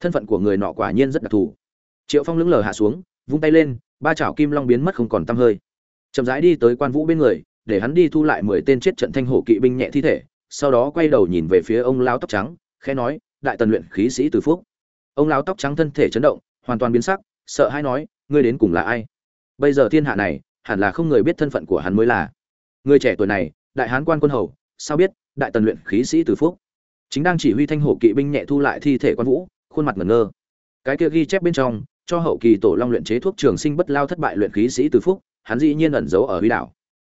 Thân phận của người nọ quả nhiên rất đặc thù. Triệu phong lững lờ hạ xuống, vung tay lên, ba chảo kim long biến mất không còn tăm hơi. Chậm rãi đi tới quan vũ bên người để hắn đi thu lại mười tên chết trận thanh hổ kỵ binh nhẹ thi thể, sau đó quay đầu nhìn về phía ông lão tóc trắng, khẽ nói, đại tần luyện khí sĩ từ phúc. Ông lão tóc trắng thân thể chấn động, hoàn toàn biến sắc, sợ hãi nói, ngươi đến cùng là ai? Bây giờ thiên hạ này, hẳn là không người biết thân phận của hắn mới là. Người trẻ tuổi này, đại hán quan quân hầu, sao biết đại tần luyện khí sĩ từ phúc? Chính đang chỉ huy thanh hổ kỵ binh nhẹ thu lại thi thể quan vũ, khuôn mặt ngẩn ngơ. Cái kia ghi chép bên trong, cho hậu kỳ tổ long luyện chế thuốc trường sinh bất lao thất bại luyện khí sĩ từ phúc, hắn dĩ nhiên ẩn giấu ở huy đảo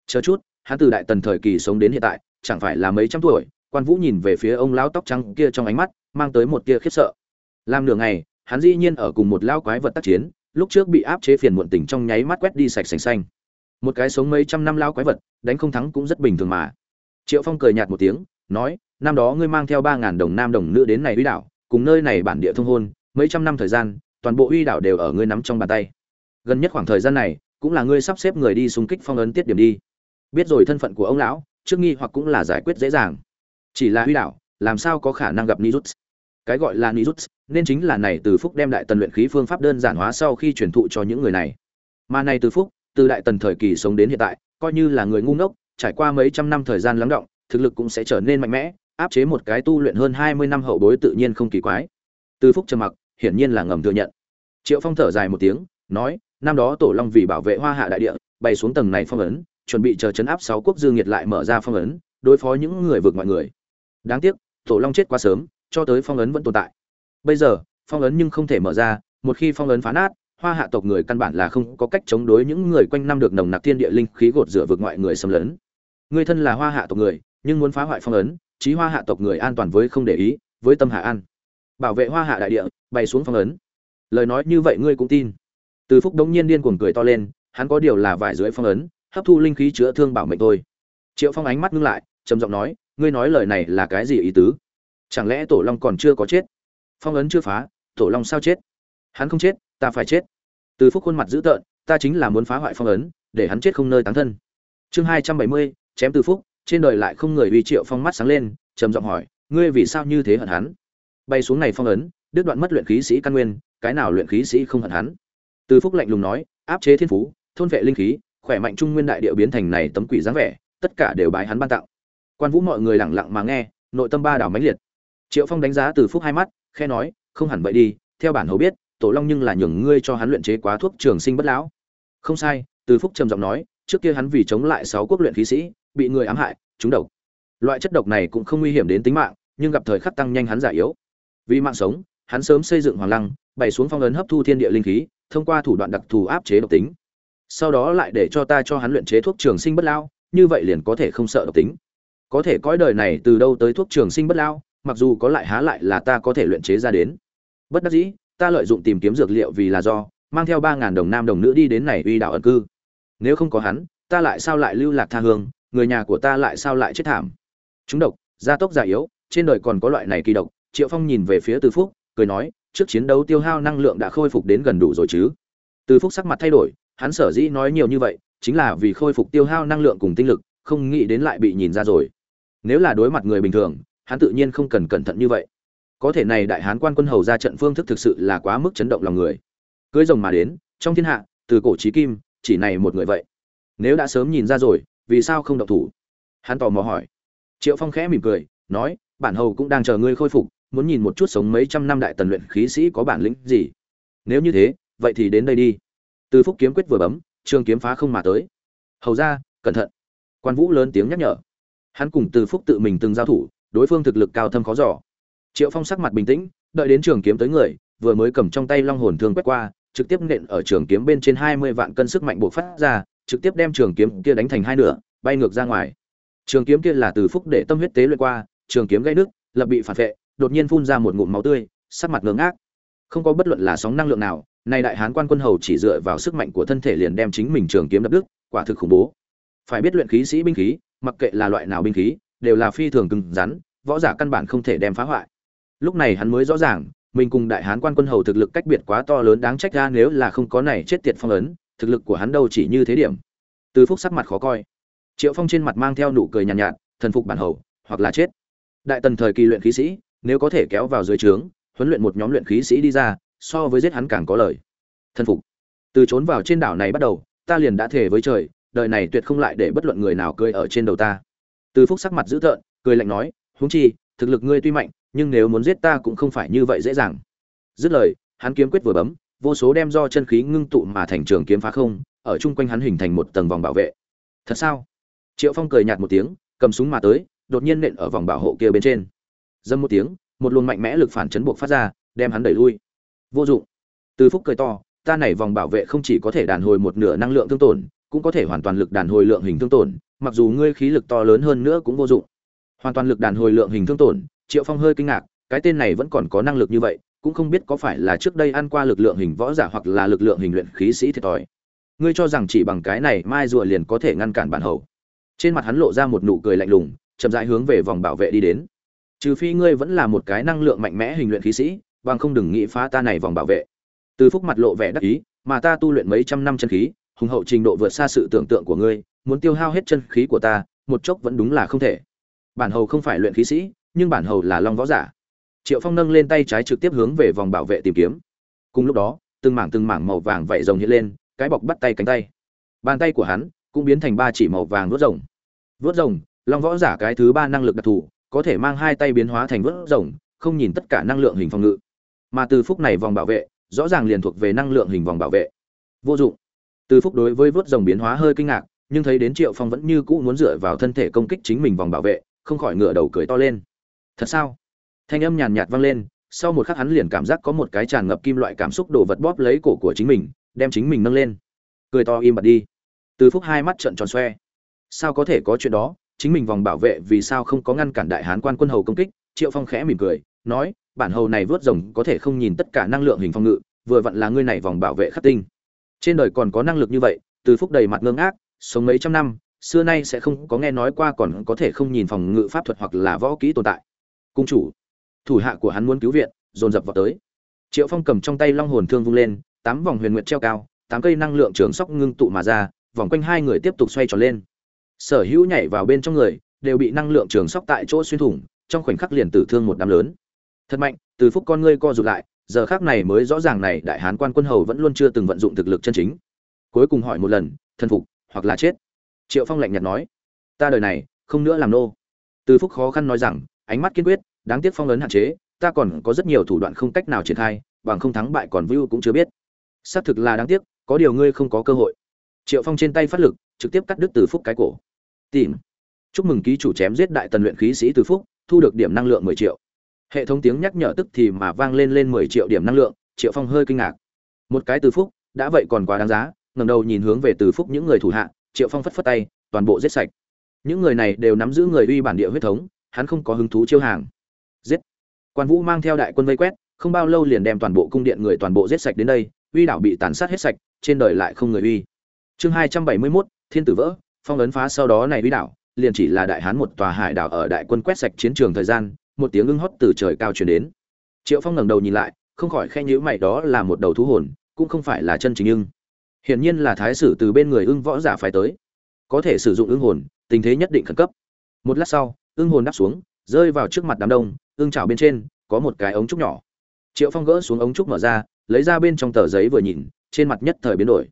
chờ chút, hắn từ đại tần thời kỳ sống đến hiện tại, chẳng phải là mấy trăm tuổi, quan vũ nhìn về phía ông lão tóc trắng kia trong ánh mắt, mang tới một tia khiếp sợ. Làm nửa ngày, hắn dĩ nhiên ở cùng một lao quái vật tác chiến, lúc trước bị áp chế phiền muộn tình trong nháy mắt quét đi sạch sành xanh. Một cái sống mấy trăm năm lao quái vật, đánh không thắng cũng rất bình thường mà. Triệu phong cười nhạt một tiếng, nói, năm đó ngươi mang theo ba ngàn đồng nam đồng nữ đến này uy đảo, cùng nơi này bản địa thông hôn, mấy trăm năm thời gian, toàn bộ uy đảo đều ở ngươi nắm trong bàn tay. Gần nhất khoảng thời gian này, cũng là ngươi sắp xếp người đi xung kích phong ấn tiết điểm đi biết rồi thân phận của ông lão, trước nghi hoặc cũng là giải quyết dễ dàng. Chỉ là huy đảo, làm sao có khả năng gặp nirut cái gọi là nirut nên chính là này từ phúc đem đại tần luyện khí phương pháp đơn giản hóa sau khi truyền thụ cho những người này. Mà này từ phúc, từ đại tần thời kỳ sống đến hiện tại, coi như là người ngu ngốc, trải qua mấy trăm năm thời gian lắng động, thực lực cũng sẽ trở nên mạnh mẽ, áp chế một cái tu luyện hơn hai mươi năm hậu bối tự nhiên không kỳ quái. Từ phúc trầm mặc, hiển nhiên là ngầm thừa nhận. Triệu phong thở dài một tiếng, nói, năm đó tổ long vì bảo vệ hoa hạ đại địa bay xuống tầng này phong ấn chuẩn bị chờ chấn áp sáu quốc dương nhiệt lại mở ra phong ấn, đối phó những người vượt mọi người. Đáng tiếc, tổ long chết quá sớm, cho tới phong ấn vẫn tồn tại. Bây giờ, phong ấn nhưng không thể mở ra, một khi phong ấn phá nát, hoa hạ tộc người căn bản là không có cách chống đối những người quanh năm được nồng nặc thiên địa linh khí gột rửa vượt ngoại người xâm lấn. Người thân là hoa hạ tộc người, nhưng muốn phá hoại phong ấn, chí hoa hạ tộc người an toàn với không để ý, với tâm hạ an. Bảo vệ hoa hạ đại địa bay xuống phong ấn. Lời nói như vậy ngươi cũng tin. Từ phúc đống nhiên điên cuồng cười to lên, hắn có điều là vải dưới phong ấn hấp thu linh khí chữa thương bảo mệnh thôi. Triệu phong ánh mắt ngưng lại, trầm giọng nói, ngươi nói lời này là cái gì ý tứ? Chẳng lẽ tổ long còn chưa có chết? Phong ấn chưa phá, tổ long sao chết? Hắn không chết, ta phải chết. Từ phúc khuôn mặt dữ tợn, ta chính là muốn phá hoại phong ấn, để hắn chết không nơi tán thân. Chương hai trăm bảy mươi, chém từ phúc, trên đời lại không người uy triệu phong mắt sáng lên, trầm giọng hỏi, ngươi vì sao như thế hận hắn? Bay xuống này phong ấn, đứt đoạn mất luyện khí sĩ căn nguyên, cái nào luyện khí sĩ không hận hắn? Từ phúc lạnh lùng nói, áp chế thiên phú, thôn vệ linh khí khỏe mạnh trung nguyên đại địa biến thành này tấm quỷ dáng vẻ, tất cả đều bái hắn ban tặng. Quan vũ mọi người lặng lặng mà nghe, nội tâm ba đảo mãnh liệt. Triệu phong đánh giá từ phúc hai mắt khe nói, không hẳn vậy đi, theo bản hầu biết, tổ long nhưng là nhường ngươi cho hắn luyện chế quá thuốc trường sinh bất lão. Không sai, từ phúc trầm giọng nói, trước kia hắn vì chống lại sáu quốc luyện khí sĩ, bị người ám hại, trúng độc. Loại chất độc này cũng không nguy hiểm đến tính mạng, nhưng gặp thời khắc tăng nhanh hắn giả yếu. Vì mạng sống, hắn sớm xây dựng hoàng lăng, bày xuống phong ấn hấp thu thiên địa linh khí, thông qua thủ đoạn đặc thù áp chế độc tính sau đó lại để cho ta cho hắn luyện chế thuốc trường sinh bất lao, như vậy liền có thể không sợ độc tính. Có thể cõi đời này từ đâu tới thuốc trường sinh bất lao, mặc dù có lại há lại là ta có thể luyện chế ra đến. Bất đắc dĩ, ta lợi dụng tìm kiếm dược liệu vì là do, mang theo ba ngàn đồng nam đồng nữ đi đến này uy đạo ẩn cư. Nếu không có hắn, ta lại sao lại lưu lạc tha hương, người nhà của ta lại sao lại chết thảm. Chúng độc, gia tốc già yếu, trên đời còn có loại này kỳ độc, triệu phong nhìn về phía từ phúc, cười nói, trước chiến đấu tiêu hao năng lượng đã khôi phục đến gần đủ rồi chứ? Từ phúc sắc mặt thay đổi hắn sở dĩ nói nhiều như vậy, chính là vì khôi phục tiêu hao năng lượng cùng tinh lực, không nghĩ đến lại bị nhìn ra rồi. Nếu là đối mặt người bình thường, hắn tự nhiên không cần cẩn thận như vậy. Có thể này đại hán quan quân hầu ra trận phương thức thực sự là quá mức chấn động lòng người. Cưới rồng mà đến, trong thiên hạ, từ cổ chí kim, chỉ này một người vậy. Nếu đã sớm nhìn ra rồi, vì sao không động thủ? Hắn tò mò hỏi. Triệu phong khẽ mỉm cười, nói, bản hầu cũng đang chờ ngươi khôi phục, muốn nhìn một chút sống mấy trăm năm đại tần luyện khí sĩ có bản lĩnh gì. Nếu như thế, vậy thì đến đây đi từ phúc kiếm quyết vừa bấm, trường kiếm phá không mà tới. Hầu ra, cẩn thận. Quan vũ lớn tiếng nhắc nhở. Hắn cùng từ phúc tự mình từng giao thủ, đối phương thực lực cao thâm khó giỏ triệu phong sắc mặt bình tĩnh, đợi đến trường kiếm tới người, vừa mới cầm trong tay long hồn thương quét qua, trực tiếp nện ở trường kiếm bên trên hai mươi vạn cân sức mạnh buộc phát ra, trực tiếp đem trường kiếm kia đánh thành hai nửa, bay ngược ra ngoài. Trường kiếm kia là từ phúc để tâm huyết tế luyện qua, trường kiếm gây nước lập bị phản vệ, đột nhiên phun ra một ngụm máu tươi, sắc mặt ngớ ngác. Không có bất luận là sóng năng lượng nào nay đại hán quan quân hầu chỉ dựa vào sức mạnh của thân thể liền đem chính mình trường kiếm đập đức quả thực khủng bố. Phải biết luyện khí sĩ binh khí mặc kệ là loại nào binh khí đều là phi thường cứng rắn võ giả căn bản không thể đem phá hoại. Lúc này hắn mới rõ ràng mình cùng đại hán quan quân hầu thực lực cách biệt quá to lớn đáng trách ra nếu là không có này chết tiệt phong ấn thực lực của hắn đâu chỉ như thế điểm. Từ phúc sắc mặt khó coi. Triệu phong trên mặt mang theo nụ cười nhàn nhạt, nhạt thần phục bản hầu hoặc là chết. Đại tần thời kỳ luyện khí sĩ nếu có thể kéo vào dưới trướng huấn luyện một nhóm luyện khí sĩ đi ra so với giết hắn càng có lời. Thân phục. Từ trốn vào trên đảo này bắt đầu, ta liền đã thề với trời, đời này tuyệt không lại để bất luận người nào cười ở trên đầu ta. Từ phúc sắc mặt dữ tợn, cười lạnh nói, huống chi, thực lực ngươi tuy mạnh, nhưng nếu muốn giết ta cũng không phải như vậy dễ dàng. Dứt lời, hắn kiếm quyết vừa bấm, vô số đem do chân khí ngưng tụ mà thành trường kiếm phá không, ở chung quanh hắn hình thành một tầng vòng bảo vệ. Thật sao? Triệu phong cười nhạt một tiếng, cầm súng mà tới, đột nhiên nện ở vòng bảo hộ kia bên trên. Dâm một tiếng, một luồng mạnh mẽ lực phản chấn buộc phát ra, đem hắn đẩy lui vô dụng. Từ phúc cười to, ta này vòng bảo vệ không chỉ có thể đàn hồi một nửa năng lượng thương tổn, cũng có thể hoàn toàn lực đàn hồi lượng hình thương tổn, mặc dù ngươi khí lực to lớn hơn nữa cũng vô dụng. Hoàn toàn lực đàn hồi lượng hình thương tổn, triệu phong hơi kinh ngạc, cái tên này vẫn còn có năng lực như vậy, cũng không biết có phải là trước đây ăn qua lực lượng hình võ giả hoặc là lực lượng hình luyện khí sĩ thiệt thòi. Ngươi cho rằng chỉ bằng cái này mai rùa liền có thể ngăn cản bản hầu. Trên mặt hắn lộ ra một nụ cười lạnh lùng, chậm rãi hướng về vòng bảo vệ đi đến. Trừ phi ngươi vẫn là một cái năng lượng mạnh mẽ hình luyện khí sĩ bằng không đừng nghĩ phá ta này vòng bảo vệ. Từ phúc mặt lộ vẻ đắc ý, mà ta tu luyện mấy trăm năm chân khí, hùng hậu trình độ vượt xa sự tưởng tượng của ngươi, muốn tiêu hao hết chân khí của ta, một chốc vẫn đúng là không thể. Bản hầu không phải luyện khí sĩ, nhưng bản hầu là long võ giả. Triệu phong nâng lên tay trái trực tiếp hướng về vòng bảo vệ tìm kiếm. Cùng lúc đó, từng mảng từng mảng màu vàng vẩy rồng hiện lên, cái bọc bắt tay cánh tay. Bàn tay của hắn cũng biến thành ba chỉ màu vàng vớt rồng. Vớt rồng, long võ giả cái thứ ba năng lực đặc thù, có thể mang hai tay biến hóa thành vớt rồng, không nhìn tất cả năng lượng hình phòng ngự mà từ phúc này vòng bảo vệ, rõ ràng liền thuộc về năng lượng hình vòng bảo vệ. Vô dụng. Từ phúc đối với vớt rồng biến hóa hơi kinh ngạc, nhưng thấy đến triệu phong vẫn như cũ muốn dựa vào thân thể công kích chính mình vòng bảo vệ, không khỏi ngửa đầu cười to lên. Thật sao? Thanh âm nhàn nhạt vang lên, sau một khắc hắn liền cảm giác có một cái tràn ngập kim loại cảm xúc đồ vật bóp lấy cổ của chính mình, đem chính mình nâng lên. Cười to im bặt đi. Từ phúc hai mắt trợn tròn xoe. Sao có thể có chuyện đó? Chính mình vòng bảo vệ vì sao không có ngăn cản đại hán quan quân hầu công kích? Triệu phong khẽ mỉm cười, nói bản hầu này vớt rồng có thể không nhìn tất cả năng lượng hình phong ngự, vừa vặn là ngươi này vòng bảo vệ khắc tinh. Trên đời còn có năng lực như vậy, từ phúc đầy mặt ngưng ác sống mấy trăm năm, xưa nay sẽ không có nghe nói qua còn có thể không nhìn phòng ngự pháp thuật hoặc là võ kỹ tồn tại. Cung chủ, thủ hạ của hắn muốn cứu viện, dồn dập vào tới. Triệu phong cầm trong tay long hồn thương vung lên, tám vòng huyền nguyện treo cao, tám cây năng lượng trường sóc ngưng tụ mà ra, vòng quanh hai người tiếp tục xoay tròn lên. Sở hữu nhảy vào bên trong người, đều bị năng lượng trường sóc tại chỗ xuyên thủng, trong khoảnh khắc liền tử thương một đám lớn thật mạnh, từ phúc con ngươi co rụt lại, giờ khác này mới rõ ràng này đại hán quan quân hầu vẫn luôn chưa từng vận dụng thực lực chân chính. Cuối cùng hỏi một lần, thần phục, hoặc là chết? Triệu phong lạnh nhạt nói, ta đời này, không nữa làm nô. Từ phúc khó khăn nói rằng, ánh mắt kiên quyết, đáng tiếc phong ấn hạn chế, ta còn có rất nhiều thủ đoạn không cách nào triển khai, bằng không thắng bại còn view cũng chưa biết. Xác thực là đáng tiếc, có điều ngươi không có cơ hội. Triệu phong trên tay phát lực, trực tiếp cắt đứt từ phúc cái cổ. Tìm. Chúc mừng ký chủ chém giết đại tần luyện khí sĩ từ phúc, thu được điểm năng lượng mười triệu hệ thống tiếng nhắc nhở tức thì mà vang lên lên mười triệu điểm năng lượng, triệu phong hơi kinh ngạc. Một cái từ phúc, đã vậy còn quá đáng giá, ngẩng đầu nhìn hướng về từ phúc những người thủ hạ, triệu phong phất phất tay, toàn bộ giết sạch. Những người này đều nắm giữ người uy bản địa huyết thống, hắn không có hứng thú chiêu hàng. Giết. Quan vũ mang theo đại quân vây quét, không bao lâu liền đem toàn bộ cung điện người toàn bộ giết sạch đến đây, uy đảo bị tàn sát hết sạch, trên đời lại không người uy. Chương hai trăm bảy mươi mốt, thiên tử vỡ, phong ấn phá sau đó này uy đảo, liền chỉ là đại hán một tòa hải đảo ở đại quân quét sạch chiến trường thời gian một tiếng ưng hót từ trời cao truyền đến. Triệu phong ngẩng đầu nhìn lại, không khỏi khen nhíu mày, đó là một đầu thú hồn, cũng không phải là chân chính ưng. Hiển nhiên là thái sử từ bên người ưng võ giả phải tới. Có thể sử dụng ưng hồn, tình thế nhất định khẩn cấp. Một lát sau, ưng hồn đáp xuống, rơi vào trước mặt đám đông, ưng chảo bên trên, có một cái ống trúc nhỏ. Triệu phong gỡ xuống ống trúc mở ra, lấy ra bên trong tờ giấy vừa nhìn, trên mặt nhất thời biến đổi.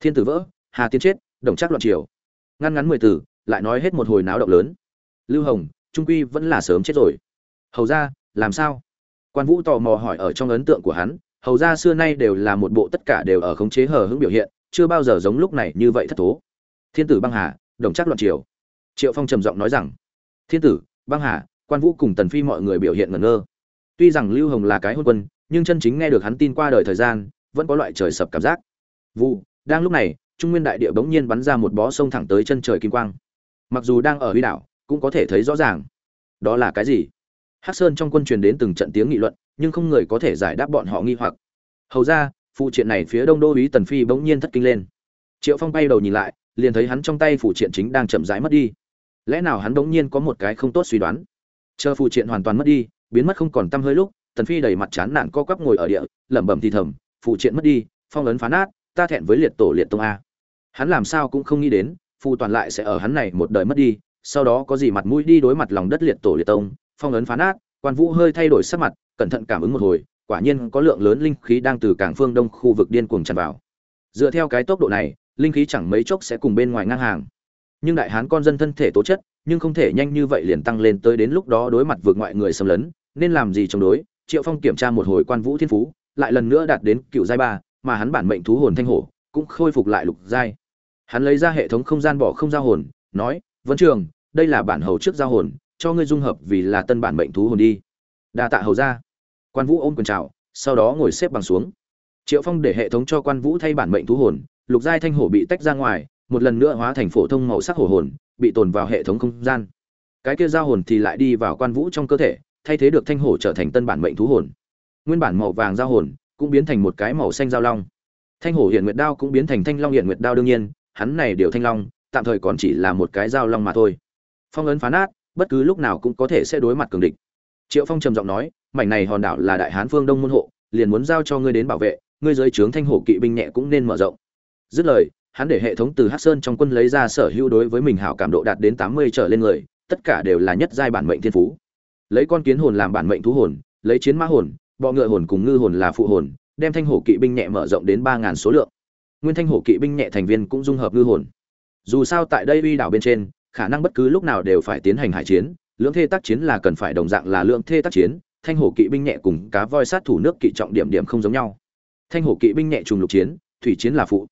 Thiên tử vỡ, hà tiên chết, đồng chắc loạn triều. Ngăn ngắn mười tử, lại nói hết một hồi náo động lớn. Lưu hồng, trung quy vẫn là sớm chết rồi hầu ra, làm sao? Quan vũ tò mò hỏi ở trong ấn tượng của hắn, hầu ra xưa nay đều là một bộ tất cả đều ở khống chế hờ hững biểu hiện, chưa bao giờ giống lúc này như vậy thất thố. Thiên tử băng hà, đồng chắc loạn triều. Triệu phong trầm giọng nói rằng, thiên tử, băng hà, quan vũ cùng tần phi mọi người biểu hiện ngẩn ngơ. Tuy rằng lưu hồng là cái hôn quân, nhưng chân chính nghe được hắn tin qua đời thời gian, vẫn có loại trời sập cảm giác. Vụ, đang lúc này, trung nguyên đại địa bỗng nhiên bắn ra một bó sông thẳng tới chân trời kim quang. Mặc dù đang ở huy đảo, cũng có thể thấy rõ ràng. Đó là cái gì? Hắc sơn trong quân truyền đến từng trận tiếng nghị luận, nhưng không người có thể giải đáp bọn họ nghi hoặc. Hầu ra, phụ triện này phía đông đô úy tần phi bỗng nhiên thất kinh lên. Triệu phong bay đầu nhìn lại, liền thấy hắn trong tay phụ triện chính đang chậm rãi mất đi. Lẽ nào hắn bỗng nhiên có một cái không tốt suy đoán? Chờ phụ triện hoàn toàn mất đi, biến mất không còn tăm hơi lúc, tần phi đầy mặt chán nản co quắp ngồi ở địa, lẩm bẩm thì thầm, phụ triện mất đi, phong ấn phá nát, ta thẹn với liệt tổ liệt tông a. Hắn làm sao cũng không nghĩ đến phụ toàn lại sẽ ở hắn này một đời mất đi, sau đó có gì mặt mũi đi đối mặt lòng đất liệt tổ liệt tông phong ấn phá nát, quan vũ hơi thay đổi sắc mặt, cẩn thận cảm ứng một hồi, quả nhiên có lượng lớn linh khí đang từ cảng phương đông khu vực điên cuồng tràn vào. Dựa theo cái tốc độ này, linh khí chẳng mấy chốc sẽ cùng bên ngoài ngang hàng. Nhưng đại hán con dân thân thể tố chất, nhưng không thể nhanh như vậy liền tăng lên tới đến lúc đó đối mặt vượt ngoại người xâm lấn, nên làm gì chống đối, triệu phong kiểm tra một hồi quan vũ thiên phú, lại lần nữa đạt đến cựu giai ba, mà hắn bản mệnh thú hồn thanh hổ, cũng khôi phục lại lục giai. Hắn lấy ra hệ thống không gian bỏ không giao hồn, nói vấn trường, đây là bản hầu trước giao hồn cho ngươi dung hợp vì là tân bản mệnh thú hồn đi. Đa tạ hầu ra quan vũ ôm quần chào, sau đó ngồi xếp bằng xuống. Triệu phong để hệ thống cho quan vũ thay bản mệnh thú hồn, lục giai thanh hổ bị tách ra ngoài, một lần nữa hóa thành phổ thông màu sắc hổ hồn, bị tồn vào hệ thống không gian. Cái kia giao hồn thì lại đi vào quan vũ trong cơ thể, thay thế được thanh hổ trở thành tân bản mệnh thú hồn. Nguyên bản màu vàng giao hồn cũng biến thành một cái màu xanh giao long. Thanh hổ hiện nguyệt đao cũng biến thành thanh long hiện nguyệt đao đương nhiên, hắn này điều thanh long tạm thời còn chỉ là một cái giao long mà thôi. Phong ấn phá nát bất cứ lúc nào cũng có thể sẽ đối mặt cường địch. Triệu phong trầm giọng nói, mảnh này hòn đảo là đại hán phương đông môn hộ, liền muốn giao cho ngươi đến bảo vệ, ngươi dưới trướng thanh hổ kỵ binh nhẹ cũng nên mở rộng. Dứt lời, hắn để hệ thống từ hắc sơn trong quân lấy ra sở hữu đối với mình hảo cảm độ đạt đến tám mươi trở lên người, tất cả đều là nhất giai bản mệnh thiên phú. Lấy con kiến hồn làm bản mệnh thú hồn, lấy chiến mã hồn, bọ ngựa hồn cùng ngư hồn là phụ hồn, đem thanh hổ kỵ binh nhẹ mở rộng đến ba ngàn số lượng. Nguyên thanh hổ kỵ binh nhẹ thành viên cũng dung hợp ngư hồn. Dù sao tại đây uy đảo bên trên khả năng bất cứ lúc nào đều phải tiến hành hải chiến, lưỡng thê tác chiến là cần phải đồng dạng là lưỡng thê tác chiến, thanh hổ kỵ binh nhẹ cùng cá voi sát thủ nước kỵ trọng điểm điểm không giống nhau. Thanh hổ kỵ binh nhẹ trùng lục chiến, thủy chiến là phụ.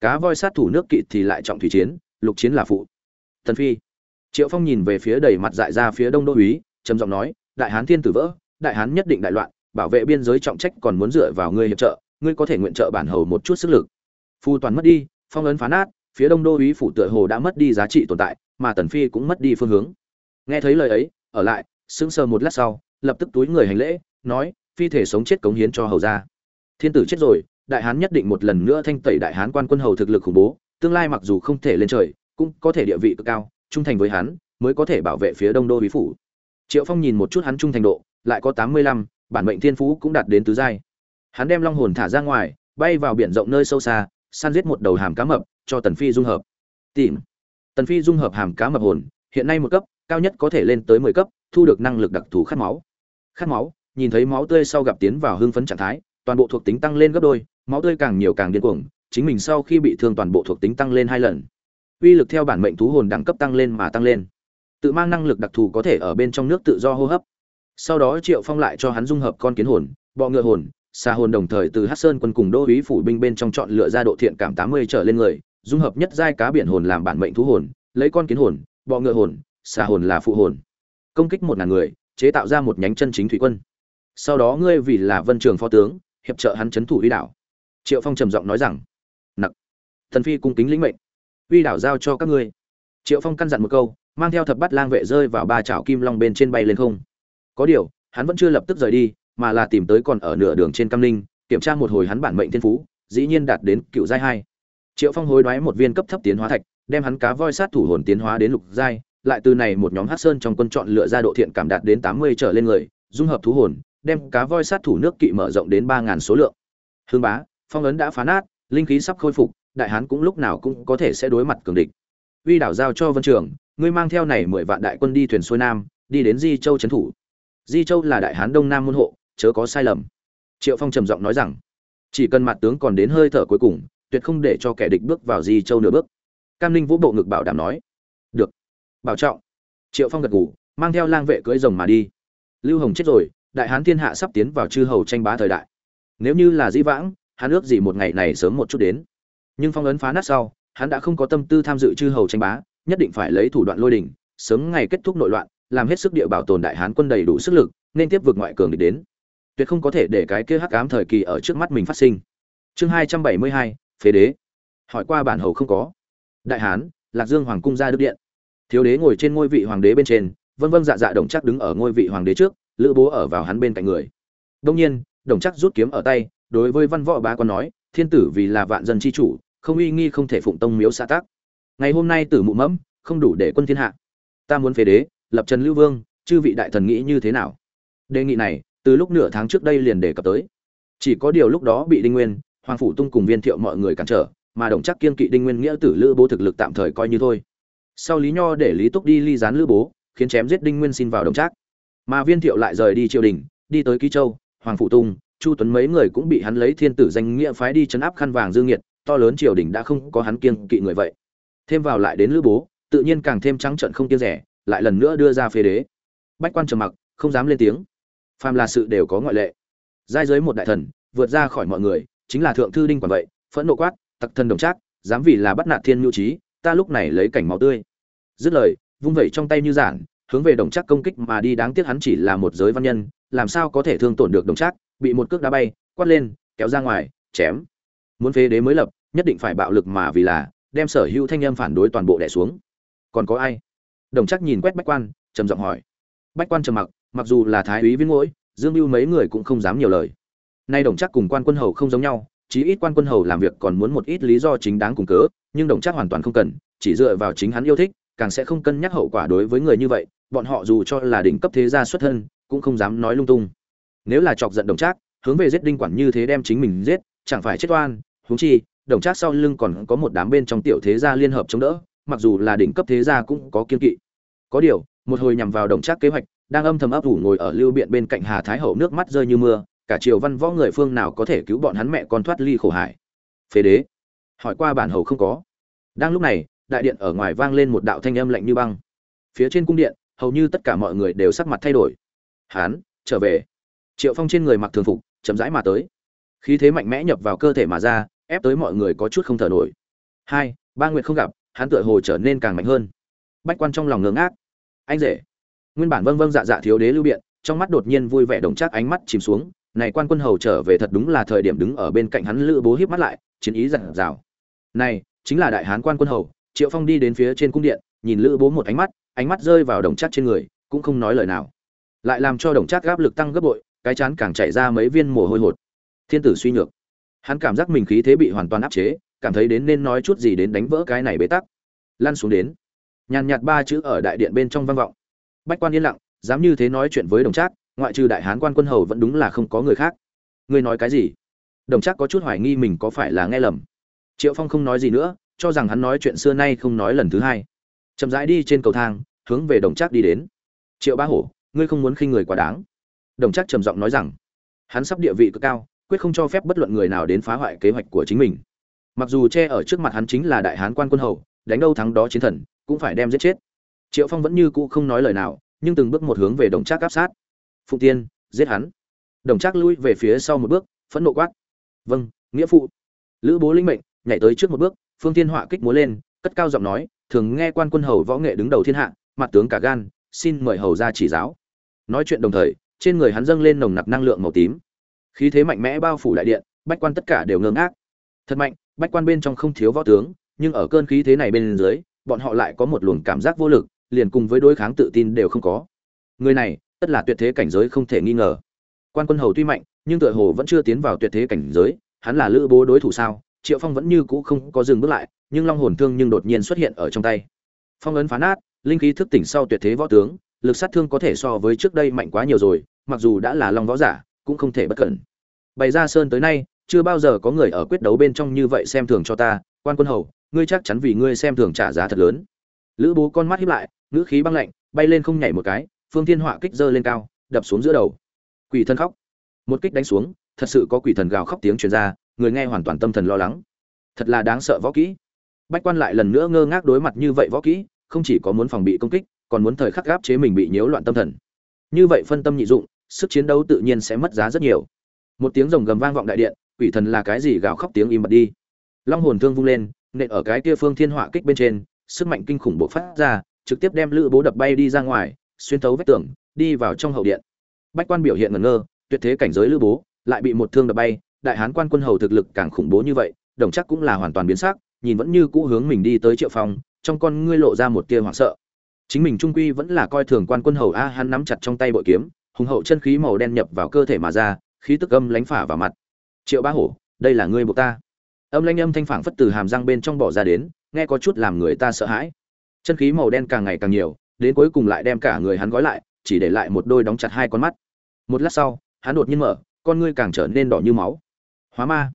Cá voi sát thủ nước kỵ thì lại trọng thủy chiến, lục chiến là phụ. Thần phi. Triệu phong nhìn về phía đầy mặt dại ra phía đông đô úy trầm giọng nói, đại hán thiên tử vỡ, đại hán nhất định đại loạn, bảo vệ biên giới trọng trách còn muốn dựa vào ngươi hiệp trợ, ngươi có thể nguyện trợ bản hầu một chút sức lực. Phu toàn mất đi, phong ấn phá nát, phía đông đô úy phủ tựa hồ đã mất đi giá trị tồn tại mà tần phi cũng mất đi phương hướng. Nghe thấy lời ấy, ở lại, sững sờ một lát sau, lập tức túi người hành lễ, nói, phi thể sống chết cống hiến cho hầu gia. Thiên tử chết rồi, đại hán nhất định một lần nữa thanh tẩy đại hán quan quân hầu thực lực khủng bố, tương lai mặc dù không thể lên trời, cũng có thể địa vị cực cao, trung thành với hắn, mới có thể bảo vệ phía đông đô bí phủ. Triệu phong nhìn một chút hắn trung thành độ, lại có tám mươi lăm, bản mệnh thiên phú cũng đạt đến tứ giai. Hắn đem long hồn thả ra ngoài, bay vào biển rộng nơi sâu xa, săn giết một đầu hàm cá mập, cho tần phi dung hợp. Tìm tần phi dung hợp hàm cá mập hồn, hiện nay một cấp, cao nhất có thể lên tới mười cấp, thu được năng lực đặc thù khát máu. Khát máu, nhìn thấy máu tươi sau gặp tiến vào hưng phấn trạng thái, toàn bộ thuộc tính tăng lên gấp đôi, máu tươi càng nhiều càng điên cuồng, chính mình sau khi bị thương toàn bộ thuộc tính tăng lên hai lần. Uy lực theo bản mệnh thú hồn đẳng cấp tăng lên mà tăng lên. Tự mang năng lực đặc thù có thể ở bên trong nước tự do hô hấp. Sau đó triệu phong lại cho hắn dung hợp con kiến hồn, bọ ngựa hồn, xà hồn đồng thời từ hát sơn quân cùng đô uý phủ binh bên trong chọn lựa ra độ thiện cảm tám mươi trở lên người dung hợp nhất giai cá biển hồn làm bản mệnh thú hồn, lấy con kiến hồn, bọ ngựa hồn, xà hồn là phụ hồn. Công kích một ngàn người, chế tạo ra một nhánh chân chính thủy quân. Sau đó ngươi vì là vân trường phó tướng, hiệp trợ hắn chấn thủ uy đảo. Triệu phong trầm giọng nói rằng, nặc, thần phi cung kính lĩnh mệnh. Uy đảo giao cho các ngươi. Triệu phong căn dặn một câu, mang theo thập bát lang vệ rơi vào ba chảo kim long bên trên bay lên không. Có điều, hắn vẫn chưa lập tức rời đi, mà là tìm tới còn ở nửa đường trên cam ninh, kiểm tra một hồi hắn bản mệnh thiên phú, dĩ nhiên đạt đến cựu giai hai triệu phong hối đoái một viên cấp thấp tiến hóa thạch, đem hắn cá voi sát thủ hồn tiến hóa đến lục giai, lại từ này một nhóm hát sơn trong quân chọn lựa ra độ thiện cảm đạt đến tám mươi trở lên người, dung hợp thú hồn, đem cá voi sát thủ nước kỵ mở rộng đến ba ngàn số lượng. Hương bá, phong ấn đã phá nát, linh khí sắp khôi phục, đại hán cũng lúc nào cũng có thể sẽ đối mặt cường địch. Uy đảo giao cho vân trường, ngươi mang theo này mười vạn đại quân đi thuyền xuôi nam, đi đến di châu trấn thủ. Di châu là đại hán đông nam môn hộ, chớ có sai lầm. Triệu phong trầm giọng nói rằng, chỉ cần mặt tướng còn đến hơi thở cuối cùng tuyệt không để cho kẻ địch bước vào di châu nửa bước. Cam ninh vũ bộ ngực bảo đảm nói, được. Bảo trọng. Triệu phong gật ngủ mang theo lang vệ cưỡi rồng mà đi. Lưu hồng chết rồi, đại hán thiên hạ sắp tiến vào chư hầu tranh bá thời đại. Nếu như là dĩ vãng, hắn ước gì một ngày này sớm một chút đến. Nhưng phong ấn phá nát sau, hắn đã không có tâm tư tham dự chư hầu tranh bá, nhất định phải lấy thủ đoạn lôi đình, sớm ngày kết thúc nội loạn, làm hết sức địa bảo tồn đại hán quân đầy đủ sức lực, nên tiếp vượt ngoại cường địch đến. Tuyệt không có thể để cái kia hắc ám thời kỳ ở trước mắt mình phát sinh. Chương hai trăm bảy mươi hai phế đế. Hỏi qua bản hầu không có. Đại hán, lạc dương hoàng cung ra đức điện. Thiếu đế ngồi trên ngôi vị hoàng đế bên trên vân vân dạ dạ đồng chắc đứng ở ngôi vị hoàng đế trước, lữ bố ở vào hắn bên cạnh người. Đông nhiên, đồng chắc rút kiếm ở tay, đối với văn võ bá quan nói, thiên tử vì là vạn dân chi chủ, không uy nghi không thể phụng tông miếu xã tác ngày hôm nay tử mụ mẫm, không đủ để quân thiên hạ. Ta muốn phế đế, lập trần lưu vương, chư vị đại thần nghĩ như thế nào? Đề nghị này, từ lúc nửa tháng trước đây liền đề cập tới. Chỉ có điều lúc đó bị đinh nguyên hoàng phủ tung cùng viên thiệu mọi người cản trở, mà đồng chắc kiên kỵ đinh nguyên nghĩa tử lữ bố thực lực tạm thời coi như thôi. Sau lý nho để lý túc đi ly gián lữ bố, khiến chém giết đinh nguyên xin vào đồng trác. Mà viên thiệu lại rời đi triều đình, đi tới ký châu, hoàng phủ tung, chu tuấn mấy người cũng bị hắn lấy thiên tử danh nghĩa phái đi chấn áp khăn vàng dương nhiệt to lớn triều đình đã không có hắn kiên kỵ người vậy. Thêm vào lại đến lữ bố, tự nhiên càng thêm trắng trận không kiêng rẻ, lại lần nữa đưa ra phế đế. Bách quan trầm mặc, không dám lên tiếng. Phàm là sự đều có ngoại lệ. Giai giới một đại thần, vượt ra khỏi mọi người chính là thượng thư đinh quản vậy, phẫn nộ quát, tặc thân đồng trác, dám vì là bắt nạt thiên nhu trí, ta lúc này lấy cảnh máu tươi. Dứt lời, vung vẩy trong tay như giản, hướng về đồng trác công kích mà đi, đáng tiếc hắn chỉ là một giới văn nhân, làm sao có thể thương tổn được đồng trác, bị một cước đá bay, quát lên, kéo ra ngoài, chém. Muốn phế đế mới lập, nhất định phải bạo lực mà vì là, đem sở hữu thanh âm phản đối toàn bộ đẻ xuống. Còn có ai? Đồng chắc nhìn quét bách quan, trầm giọng hỏi. Bách quan trầm mặc mặc dù là thái úy viên ngỗi dương mưu mấy người cũng không dám nhiều lời nay đồng chắc cùng quan quân hầu không giống nhau, chí ít quan quân hầu làm việc còn muốn một ít lý do chính đáng cùng cớ, nhưng đồng chắc hoàn toàn không cần, chỉ dựa vào chính hắn yêu thích, càng sẽ không cân nhắc hậu quả đối với người như vậy, bọn họ dù cho là đỉnh cấp thế gia xuất thân, cũng không dám nói lung tung. Nếu là chọc giận đồng trác hướng về giết đinh quản như thế đem chính mình giết, chẳng phải chết oan, huống chi, đồng trác sau lưng còn có một đám bên trong tiểu thế gia liên hợp chống đỡ, mặc dù là đỉnh cấp thế gia cũng có kiên kỵ. Có điều, một hồi nhằm vào đồng trác kế hoạch, đang âm thầm ấp ủ ngồi ở lưu biện bên cạnh hà thái hậu nước mắt rơi như mưa cả triều văn võ người phương nào có thể cứu bọn hắn mẹ con thoát ly khổ hải? Phế đế. Hỏi qua bản hầu không có. Đang lúc này, đại điện ở ngoài vang lên một đạo thanh âm lạnh như băng. Phía trên cung điện, hầu như tất cả mọi người đều sắc mặt thay đổi. Hán, trở về. Triệu phong trên người mặc thường phục, chậm rãi mà tới. Khí thế mạnh mẽ nhập vào cơ thể mà ra, ép tới mọi người có chút không thở nổi. Hai, ba nguyện không gặp, hắn tựa hồ trở nên càng mạnh hơn. Bách quan trong lòng ngưỡng ác anh rể. Nguyên bản vâng vâng dạ dạ thiếu đế lưu biện, trong mắt đột nhiên vui vẻ đồng chắc ánh mắt chìm xuống này quan quân hầu trở về thật đúng là thời điểm đứng ở bên cạnh hắn lữ bố hiếp mắt lại, chiến ý giận dào. Này, chính là đại hán quan quân hầu, triệu phong đi đến phía trên cung điện, nhìn lữ bố một ánh mắt ánh mắt rơi vào đồng chắc trên người, cũng không nói lời nào. Lại làm cho đồng chắc gáp lực tăng gấp bội, cái chán càng chảy ra mấy viên mồ hôi hột. Thiên tử suy nhược. Hắn cảm giác mình khí thế bị hoàn toàn áp chế, cảm thấy đến nên nói chút gì đến đánh vỡ cái này bế tắc. Lăn xuống đến. Nhàn nhạt ba chữ ở đại điện bên trong vang vọng. Bách quan yên lặng, dám như thế nói chuyện với đồng trác ngoại trừ đại hán quan quân hầu vẫn đúng là không có người khác. Ngươi nói cái gì? Đồng trác có chút hoài nghi mình có phải là nghe lầm. Triệu phong không nói gì nữa, cho rằng hắn nói chuyện xưa nay không nói lần thứ hai. Chậm rãi đi trên cầu thang, hướng về đồng trác đi đến. Triệu bá hổ, ngươi không muốn khinh người quá đáng. Đồng trác trầm giọng nói rằng, hắn sắp địa vị cực cao, quyết không cho phép bất luận người nào đến phá hoại kế hoạch của chính mình. Mặc dù che ở trước mặt hắn chính là đại hán quan quân hầu, đánh đâu thắng đó chiến thần, cũng phải đem giết chết. Triệu phong vẫn như cũ không nói lời nào, nhưng từng bước một hướng về đồng trác áp sát phụng tiên, giết hắn. Đồng trác lui về phía sau một bước, phẫn nộ quát. Vâng nghĩa phụ. Lữ bố linh mệnh, nhảy tới trước một bước, phương tiên họa kích múa lên, cất cao giọng nói, thường nghe quan quân hầu võ nghệ đứng đầu thiên hạ, mặt tướng cả gan, xin mời hầu ra chỉ giáo. Nói chuyện đồng thời, trên người hắn dâng lên nồng nặc năng lượng màu tím. Khí thế mạnh mẽ bao phủ đại điện, bách quan tất cả đều ngơ ngác. Thật mạnh, bách quan bên trong không thiếu võ tướng, nhưng ở cơn khí thế này bên dưới, bọn họ lại có một luồng cảm giác vô lực, liền cùng với đối kháng tự tin đều không có. Người này tất là tuyệt thế cảnh giới không thể nghi ngờ. Quan quân hầu tuy mạnh, nhưng tựa hồ vẫn chưa tiến vào tuyệt thế cảnh giới, hắn là lữ bố đối thủ sao? Triệu phong vẫn như cũ không có dừng bước lại, nhưng long hồn thương nhưng đột nhiên xuất hiện ở trong tay. Phong ấn phá nát, linh khí thức tỉnh sau tuyệt thế võ tướng, lực sát thương có thể so với trước đây mạnh quá nhiều rồi, mặc dù đã là long võ giả, cũng không thể bất cẩn. Bày ra sơn tới nay, chưa bao giờ có người ở quyết đấu bên trong như vậy xem thường cho ta, quan quân hầu, ngươi chắc chắn vì ngươi xem thường trả giá thật lớn. Lữ bố con mắt hiếp lại, ngữ khí băng lạnh, bay lên không nhảy một cái phương thiên họa kích dơ lên cao, đập xuống giữa đầu. Quỷ thân khóc. Một kích đánh xuống, thật sự có quỷ thần gào khóc tiếng truyền ra, người nghe hoàn toàn tâm thần lo lắng. Thật là đáng sợ võ kỹ. Bách quan lại lần nữa ngơ ngác đối mặt như vậy võ kỹ, không chỉ có muốn phòng bị công kích, còn muốn thời khắc gáp chế mình bị nhiễu loạn tâm thần. Như vậy phân tâm nhị dụng, sức chiến đấu tự nhiên sẽ mất giá rất nhiều. Một tiếng rồng gầm vang vọng đại điện, quỷ thần là cái gì gào khóc tiếng im bật đi. Long hồn thương vung lên, nện ở cái kia phương thiên họa kích bên trên, sức mạnh kinh khủng bộc phát ra, trực tiếp đem lữ bố đập bay đi ra ngoài xuyên thấu vách tường, đi vào trong hậu điện. Bách quan biểu hiện ngẩn ngơ, tuyệt thế cảnh giới lữ bố, lại bị một thương đập bay, đại hán quan quân hầu thực lực càng khủng bố như vậy, đồng chắc cũng là hoàn toàn biến sắc, nhìn vẫn như cũ hướng mình đi tới triệu phong, trong con ngươi lộ ra một tia hoảng sợ. Chính mình trung quy vẫn là coi thường quan quân hầu a, hắn nắm chặt trong tay bội kiếm, hùng hậu chân khí màu đen nhập vào cơ thể mà ra, khí tức âm lánh phả vào mặt. Triệu bá hổ, đây là ngươi buộc ta. Âm lanh âm thanh phảng phất từ hàm răng bên trong bỏ ra đến, nghe có chút làm người ta sợ hãi. Chân khí màu đen càng ngày càng nhiều đến cuối cùng lại đem cả người hắn gói lại, chỉ để lại một đôi đóng chặt hai con mắt. Một lát sau, hắn đột nhiên mở, con ngươi càng trở nên đỏ như máu. Hóa ma.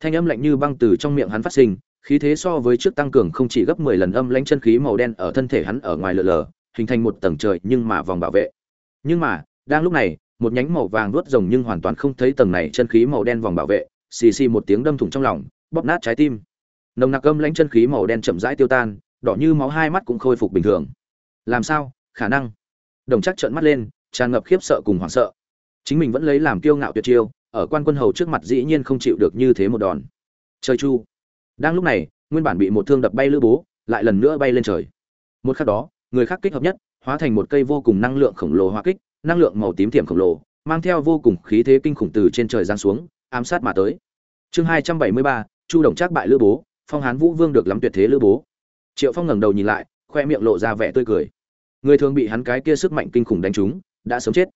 Thanh âm lạnh như băng từ trong miệng hắn phát sinh, khí thế so với trước tăng cường không chỉ gấp mười lần âm lãnh chân khí màu đen ở thân thể hắn ở ngoài lờ lờ hình thành một tầng trời nhưng mà vòng bảo vệ. Nhưng mà, đang lúc này, một nhánh màu vàng nuốt rồng nhưng hoàn toàn không thấy tầng này chân khí màu đen vòng bảo vệ, xì xì một tiếng đâm thủng trong lòng, bóp nát trái tim. Nồng nặc âm lãnh chân khí màu đen chậm rãi tiêu tan, đỏ như máu hai mắt cũng khôi phục bình thường làm sao? Khả năng. Đồng chắc trợn mắt lên, tràn ngập khiếp sợ cùng hoảng sợ. Chính mình vẫn lấy làm kiêu ngạo tuyệt chiêu, ở quan quân hầu trước mặt dĩ nhiên không chịu được như thế một đòn. Trời chu. Đang lúc này, nguyên bản bị một thương đập bay lữ bố, lại lần nữa bay lên trời. Một khắc đó, người khác kích hợp nhất, hóa thành một cây vô cùng năng lượng khổng lồ hóa kích, năng lượng màu tím thiểm khổng lồ, mang theo vô cùng khí thế kinh khủng từ trên trời giáng xuống, ám sát mà tới. Chương hai trăm bảy mươi ba, chu đồng trác bại lữ bố, phong hán vũ vương được lắm tuyệt thế lữ bố. Triệu phong ngẩng đầu nhìn lại khoe miệng lộ ra vẻ tươi cười. Người thường bị hắn cái kia sức mạnh kinh khủng đánh trúng, đã sớm chết.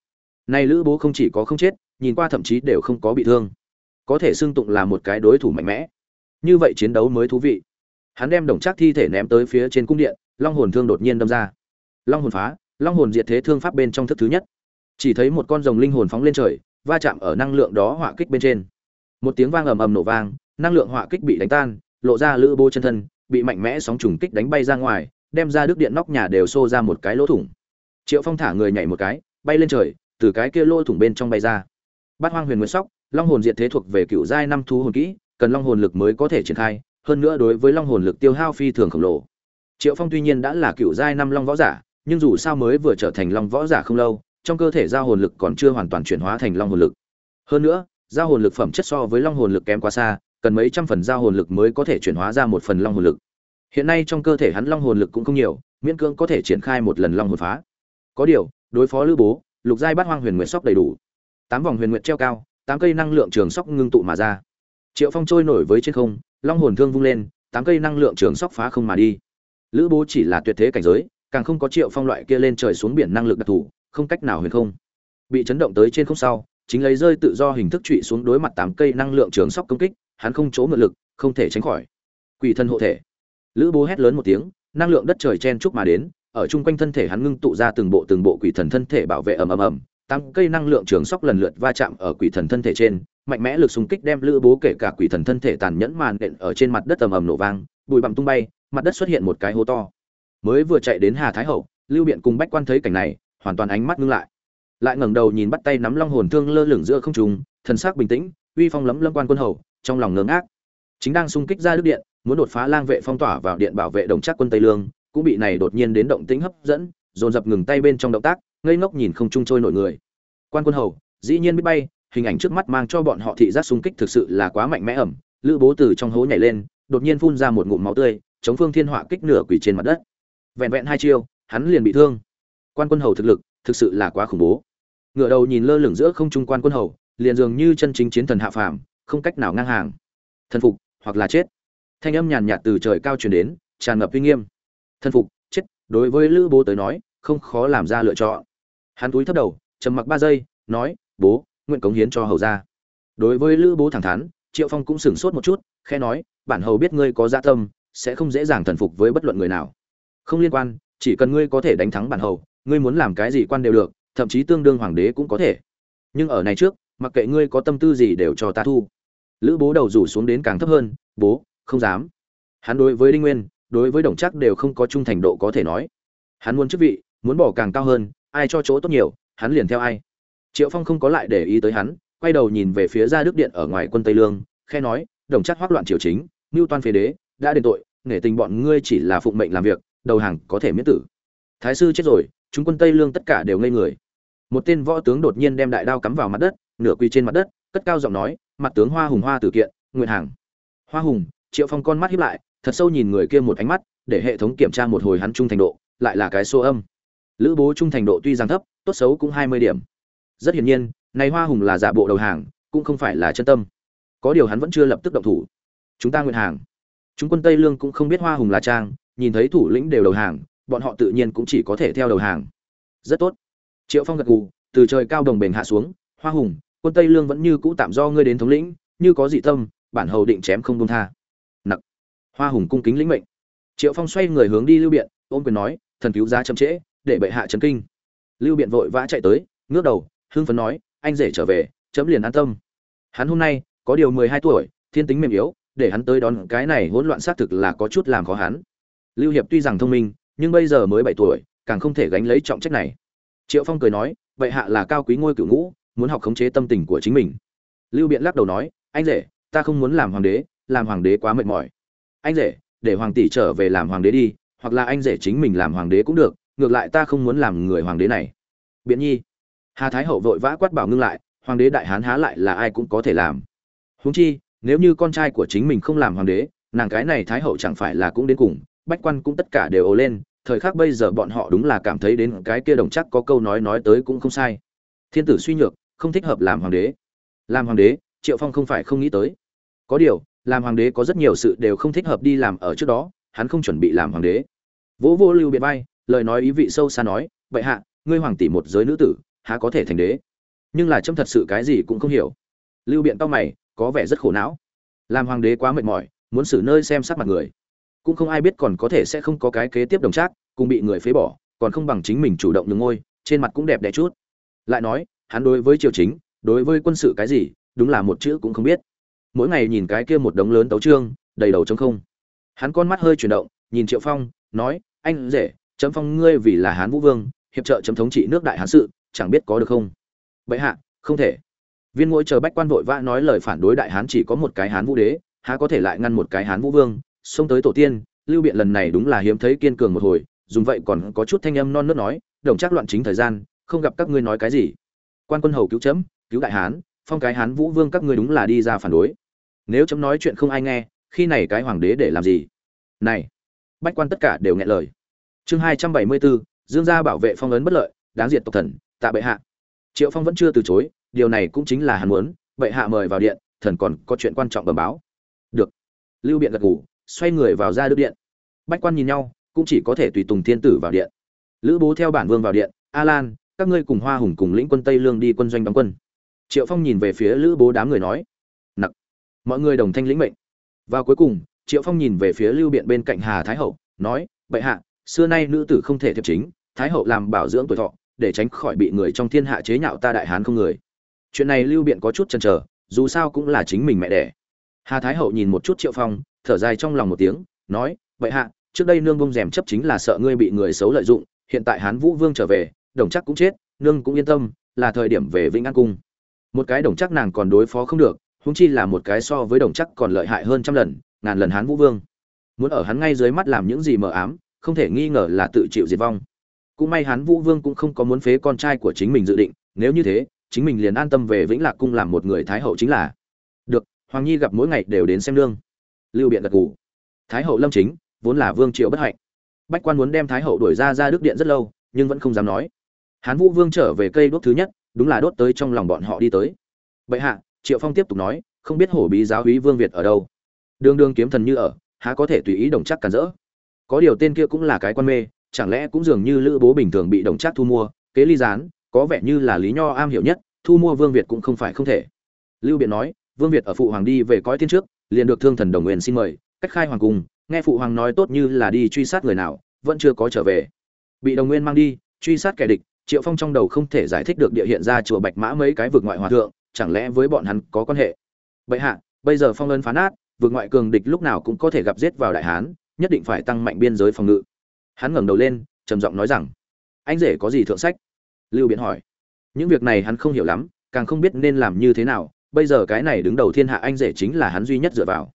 Nay lữ bố không chỉ có không chết, nhìn qua thậm chí đều không có bị thương. Có thể xưng tụng là một cái đối thủ mạnh mẽ. Như vậy chiến đấu mới thú vị. Hắn đem đồng trác thi thể ném tới phía trên cung điện, long hồn thương đột nhiên đâm ra. Long hồn phá, long hồn diệt thế thương pháp bên trong thức thứ nhất. Chỉ thấy một con rồng linh hồn phóng lên trời, va chạm ở năng lượng đó hỏa kích bên trên. Một tiếng vang ầm ầm nổ vang, năng lượng hỏa kích bị đánh tan, lộ ra lữ bố chân thân, bị mạnh mẽ sóng trùng kích đánh bay ra ngoài đem ra đức điện nóc nhà đều xô ra một cái lỗ thủng. Triệu phong thả người nhảy một cái, bay lên trời, từ cái kia lỗ thủng bên trong bay ra. Bát hoang huyền nguyên sóc, long hồn diệt thế thuộc về cựu giai năm thú hồn kỹ, cần long hồn lực mới có thể triển khai, hơn nữa đối với long hồn lực tiêu hao phi thường khổng lồ. Triệu phong tuy nhiên đã là cựu giai năm long võ giả, nhưng dù sao mới vừa trở thành long võ giả không lâu, trong cơ thể giao hồn lực còn chưa hoàn toàn chuyển hóa thành long hồn lực. Hơn nữa, giao hồn lực phẩm chất so với long hồn lực kém quá xa, cần mấy trăm phần giao hồn lực mới có thể chuyển hóa ra một phần long hồn lực hiện nay trong cơ thể hắn long hồn lực cũng không nhiều, miễn cưỡng có thể triển khai một lần long hồn phá. Có điều, đối phó lữ bố, lục giai bát hoang huyền nguyệt sóc đầy đủ. Tám vòng huyền nguyệt treo cao, tám cây năng lượng trường sóc ngưng tụ mà ra. Triệu phong trôi nổi với trên không, long hồn thương vung lên, tám cây năng lượng trường sóc phá không mà đi. Lữ bố chỉ là tuyệt thế cảnh giới, càng không có triệu phong loại kia lên trời xuống biển năng lực đặc thù, không cách nào huyền không. Bị chấn động tới trên không sau, chính lấy rơi tự do hình thức trụy xuống đối mặt tám cây năng lượng trường sóc công kích, hắn không chỗ ngự lực, không thể tránh khỏi. Quỷ thân hộ thể lữ bố hét lớn một tiếng, năng lượng đất trời chen chúc mà đến, ở chung quanh thân thể hắn ngưng tụ ra từng bộ từng bộ quỷ thần thân thể bảo vệ ầm ầm ầm. Tăng cây năng lượng trường sóc lần lượt va chạm ở quỷ thần thân thể trên, mạnh mẽ lực xung kích đem lữ bố kể cả quỷ thần thân thể tàn nhẫn màn đện ở trên mặt đất ầm ầm nổ vang, bụi bặm tung bay, mặt đất xuất hiện một cái hố to. Mới vừa chạy đến hà thái hậu, lưu biện cùng bách quan thấy cảnh này, hoàn toàn ánh mắt ngưng lại. Lại ngẩng đầu nhìn bắt tay nắm long hồn thương lơ lửng giữa không trung, thần sắc bình tĩnh, uy phong lấm lâm quan quân hầu, trong lòng ngớ ngác. Chính đang xung kích ra đức điện muốn đột phá lang vệ phong tỏa vào điện bảo vệ đồng chắc quân tây lương, cũng bị này đột nhiên đến động tĩnh hấp dẫn, dồn dập ngừng tay bên trong động tác, ngây ngốc nhìn không trung trôi nổi người. Quan quân hầu, dĩ nhiên biết bay, hình ảnh trước mắt mang cho bọn họ thị giác xung kích thực sự là quá mạnh mẽ ẩm, lữ bố từ trong hố nhảy lên, đột nhiên phun ra một ngụm máu tươi, chống phương thiên họa kích nửa quỷ trên mặt đất. Vẹn vẹn hai chiêu, hắn liền bị thương. Quan quân hầu thực lực, thực sự là quá khủng bố. Ngựa đầu nhìn lơ lửng giữa không trung quan quân hầu, liền dường như chân chính chiến thần hạ phàm, không cách nào ngang hàng. Thần phục hoặc là chết thanh âm nhàn nhạt từ trời cao truyền đến, tràn ngập uy nghiêm. Thần phục, chết, đối với lữ bố tới nói, không khó làm ra lựa chọn. Hắn túi thấp đầu, trầm mặc ba giây, nói, bố, nguyện cống hiến cho hầu gia. Đối với lữ bố thẳng thắn, triệu phong cũng sửng sốt một chút khe nói, bản hầu biết ngươi có dạ tâm, sẽ không dễ dàng thần phục với bất luận người nào. Không liên quan, chỉ cần ngươi có thể đánh thắng bản hầu, ngươi muốn làm cái gì quan đều được, thậm chí tương đương hoàng đế cũng có thể. Nhưng ở này trước, mặc kệ ngươi có tâm tư gì đều cho ta thu. Lữ bố đầu rủ xuống đến càng thấp hơn, bố không dám. Hắn đối với đinh nguyên, đối với đồng chắc đều không có trung thành độ có thể nói. Hắn muốn chức vị, muốn bỏ càng cao hơn, ai cho chỗ tốt nhiều, hắn liền theo ai. Triệu phong không có lại để ý tới hắn, quay đầu nhìn về phía ra đức điện ở ngoài quân tây lương, khe nói, đồng chắc hoác loạn triều chính, mưu toan phế đế, đã đền tội, nể tình bọn ngươi chỉ là phụng mệnh làm việc, đầu hàng có thể miễn tử. Thái sư chết rồi, chúng quân tây lương tất cả đều ngây người. Một tên võ tướng đột nhiên đem đại đao cắm vào mặt đất, nửa quy trên mặt đất, cất cao giọng nói, mặt tướng hoa hùng hoa tử kiện nguyện hàng. Hoa hùng triệu phong con mắt hiếp lại, thật sâu nhìn người kia một ánh mắt, để hệ thống kiểm tra một hồi hắn trung thành độ, lại là cái số âm. Lữ bố trung thành độ tuy rằng thấp, tốt xấu cũng hai mươi điểm. Rất hiển nhiên, này hoa hùng là giả bộ đầu hàng, cũng không phải là chân tâm. Có điều hắn vẫn chưa lập tức động thủ. Chúng ta nguyện hàng. Chúng quân tây lương cũng không biết hoa hùng là trang, nhìn thấy thủ lĩnh đều đầu hàng, bọn họ tự nhiên cũng chỉ có thể theo đầu hàng. Rất tốt. Triệu phong gật gù, từ trời cao đồng bền hạ xuống, hoa hùng, quân tây lương vẫn như cũ tạm do ngươi đến thống lĩnh, như có dị tâm, bản hầu định chém không công tha hoa hùng cung kính lĩnh mệnh. Triệu phong xoay người hướng đi lưu biện, ôm quyền nói, thần cứu giá chậm trễ, để bệ hạ trấn kinh. Lưu biện vội vã chạy tới, ngước đầu, hưng phấn nói, anh rể trở về, chấm liền an tâm. Hắn hôm nay có điều mười hai tuổi, thiên tính mềm yếu, để hắn tới đón cái này hỗn loạn xác thực là có chút làm khó hắn. Lưu hiệp tuy rằng thông minh, nhưng bây giờ mới bảy tuổi, càng không thể gánh lấy trọng trách này. Triệu phong cười nói vậy hạ là cao quý ngôi cửu ngũ, muốn học khống chế tâm tình của chính mình. Lưu biện lắc đầu nói, anh rể, ta không muốn làm hoàng đế, làm hoàng đế quá mệt mỏi anh rể, để hoàng tỷ trở về làm hoàng đế đi, hoặc là anh rể chính mình làm hoàng đế cũng được, ngược lại ta không muốn làm người hoàng đế này. Biện nhi. Hà thái hậu vội vã quát bảo ngưng lại, hoàng đế đại hán há lại là ai cũng có thể làm. Huống chi, nếu như con trai của chính mình không làm hoàng đế, nàng cái này thái hậu chẳng phải là cũng đến cùng, bách quan cũng tất cả đều ồ lên, thời khắc bây giờ bọn họ đúng là cảm thấy đến cái kia đồng chắc có câu nói nói tới cũng không sai. Thiên tử suy nhược, không thích hợp làm hoàng đế. Làm hoàng đế, triệu phong không phải không nghĩ tới. Có điều làm hoàng đế có rất nhiều sự đều không thích hợp đi làm ở trước đó, hắn không chuẩn bị làm hoàng đế. Vỗ vô lưu biệt bay lời nói ý vị sâu xa nói vậy hạ, ngươi hoàng tỷ một giới nữ tử, há có thể thành đế? Nhưng là trâm thật sự cái gì cũng không hiểu. Lưu biện tao mày, có vẻ rất khổ não. Làm hoàng đế quá mệt mỏi, muốn xử nơi xem sắc mặt người. Cũng không ai biết còn có thể sẽ không có cái kế tiếp đồng trác, cùng bị người phế bỏ, còn không bằng chính mình chủ động nhường ngôi, trên mặt cũng đẹp đẽ chút. Lại nói, hắn đối với triều chính, đối với quân sự cái gì, đúng là một chữ cũng không biết mỗi ngày nhìn cái kia một đống lớn tấu trương, đầy đầu trống không. Hắn con mắt hơi chuyển động, nhìn triệu phong, nói, anh rể chấm phong ngươi vì là hán vũ vương, hiệp trợ chấm thống trị nước đại hán sự, chẳng biết có được không? Bệ hạ, không thể. Viên ngôi chờ bách quan vội vã nói lời phản đối đại hán chỉ có một cái hán vũ đế, há có thể lại ngăn một cái hán vũ vương, xông tới tổ tiên, lưu biện lần này đúng là hiếm thấy kiên cường một hồi, dùng vậy còn có chút thanh âm non nớt nói, đồng chắc loạn chính thời gian, không gặp các ngươi nói cái gì. Quan quân hầu cứu chấm cứu đại hán, phong cái hán vũ vương các ngươi đúng là đi ra phản đối nếu chấm nói chuyện không ai nghe, khi này cái hoàng đế để làm gì? Này, bách quan tất cả đều nghe lời. Chương hai trăm bảy mươi bốn dương gia bảo vệ phong ấn bất lợi, đáng diệt tộc thần, tạ bệ hạ. Triệu phong vẫn chưa từ chối, điều này cũng chính là hắn muốn, bệ hạ mời vào điện, thần còn có chuyện quan trọng bẩm báo. Được. Lưu biện gật ngủ xoay người vào ra đức điện. Bách quan nhìn nhau, cũng chỉ có thể tùy tùng thiên tử vào điện. Lữ bố theo bản vương vào điện, a lan, các ngươi cùng hoa hùng cùng lĩnh quân tây lương đi quân doanh đóng quân. Triệu phong nhìn về phía lữ bố đám người nói mọi người đồng thanh lĩnh mệnh. Và cuối cùng, triệu phong nhìn về phía lưu biện bên cạnh hà thái hậu, nói, bệ hạ, xưa nay nữ tử không thể thiệp chính, thái hậu làm bảo dưỡng tuổi thọ, để tránh khỏi bị người trong thiên hạ chế nhạo ta đại hán không người. Chuyện này lưu biện có chút chần trở dù sao cũng là chính mình mẹ đẻ. Hà thái hậu nhìn một chút triệu phong, thở dài trong lòng một tiếng, nói, bệ hạ, trước đây nương bông rèm chấp chính là sợ ngươi bị người xấu lợi dụng, hiện tại hán vũ vương trở về, đồng chắc cũng chết, nương cũng yên tâm, là thời điểm về vĩnh an cung. Một cái đồng chắc nàng còn đối phó không được húng chi là một cái so với đồng chắc còn lợi hại hơn trăm lần, ngàn lần hán vũ vương. Muốn ở hắn ngay dưới mắt làm những gì mờ ám, không thể nghi ngờ là tự chịu diệt vong. Cũng may hán vũ vương cũng không có muốn phế con trai của chính mình dự định, nếu như thế, chính mình liền an tâm về vĩnh lạc cung làm một người thái hậu chính là. Được, hoàng nhi gặp mỗi ngày đều đến xem lương lưu biện gật gù. Thái hậu lâm chính, vốn là vương triệu bất hạnh. Bách quan muốn đem thái hậu đuổi ra ra đức điện rất lâu, nhưng vẫn không dám nói. Hán vũ vương trở về cây đốt thứ nhất, đúng là đốt tới trong lòng bọn họ đi tới. Bệ hạ triệu phong tiếp tục nói, không biết hổ bí giáo úy vương việt ở đâu. Đương đương kiếm thần như ở, há có thể tùy ý đồng chắc cản rỡ. Có điều tên kia cũng là cái quan mê, chẳng lẽ cũng dường như lữ bố bình thường bị đồng chắc thu mua, kế ly gián, có vẻ như là lý nho am hiểu nhất, thu mua vương việt cũng không phải không thể. Lưu biện nói, vương việt ở phụ hoàng đi về cõi thiên trước, liền được thương thần đồng nguyên xin mời, cách khai hoàng cung, nghe phụ hoàng nói tốt như là đi truy sát người nào, vẫn chưa có trở về. Bị đồng nguyên mang đi, truy sát kẻ địch, triệu phong trong đầu không thể giải thích được địa hiện ra chùa bạch mã mấy cái vực ngoại hòa thượng chẳng lẽ với bọn hắn có quan hệ? Bệ hạ, bây giờ phong ấn phá nát, vượt ngoại cường địch lúc nào cũng có thể gặp giết vào đại hán, nhất định phải tăng mạnh biên giới phòng ngự. Hắn ngẩng đầu lên, trầm giọng nói rằng, anh rể có gì thượng sách? Lưu biện hỏi. Những việc này hắn không hiểu lắm, càng không biết nên làm như thế nào, bây giờ cái này đứng đầu thiên hạ anh rể chính là hắn duy nhất dựa vào.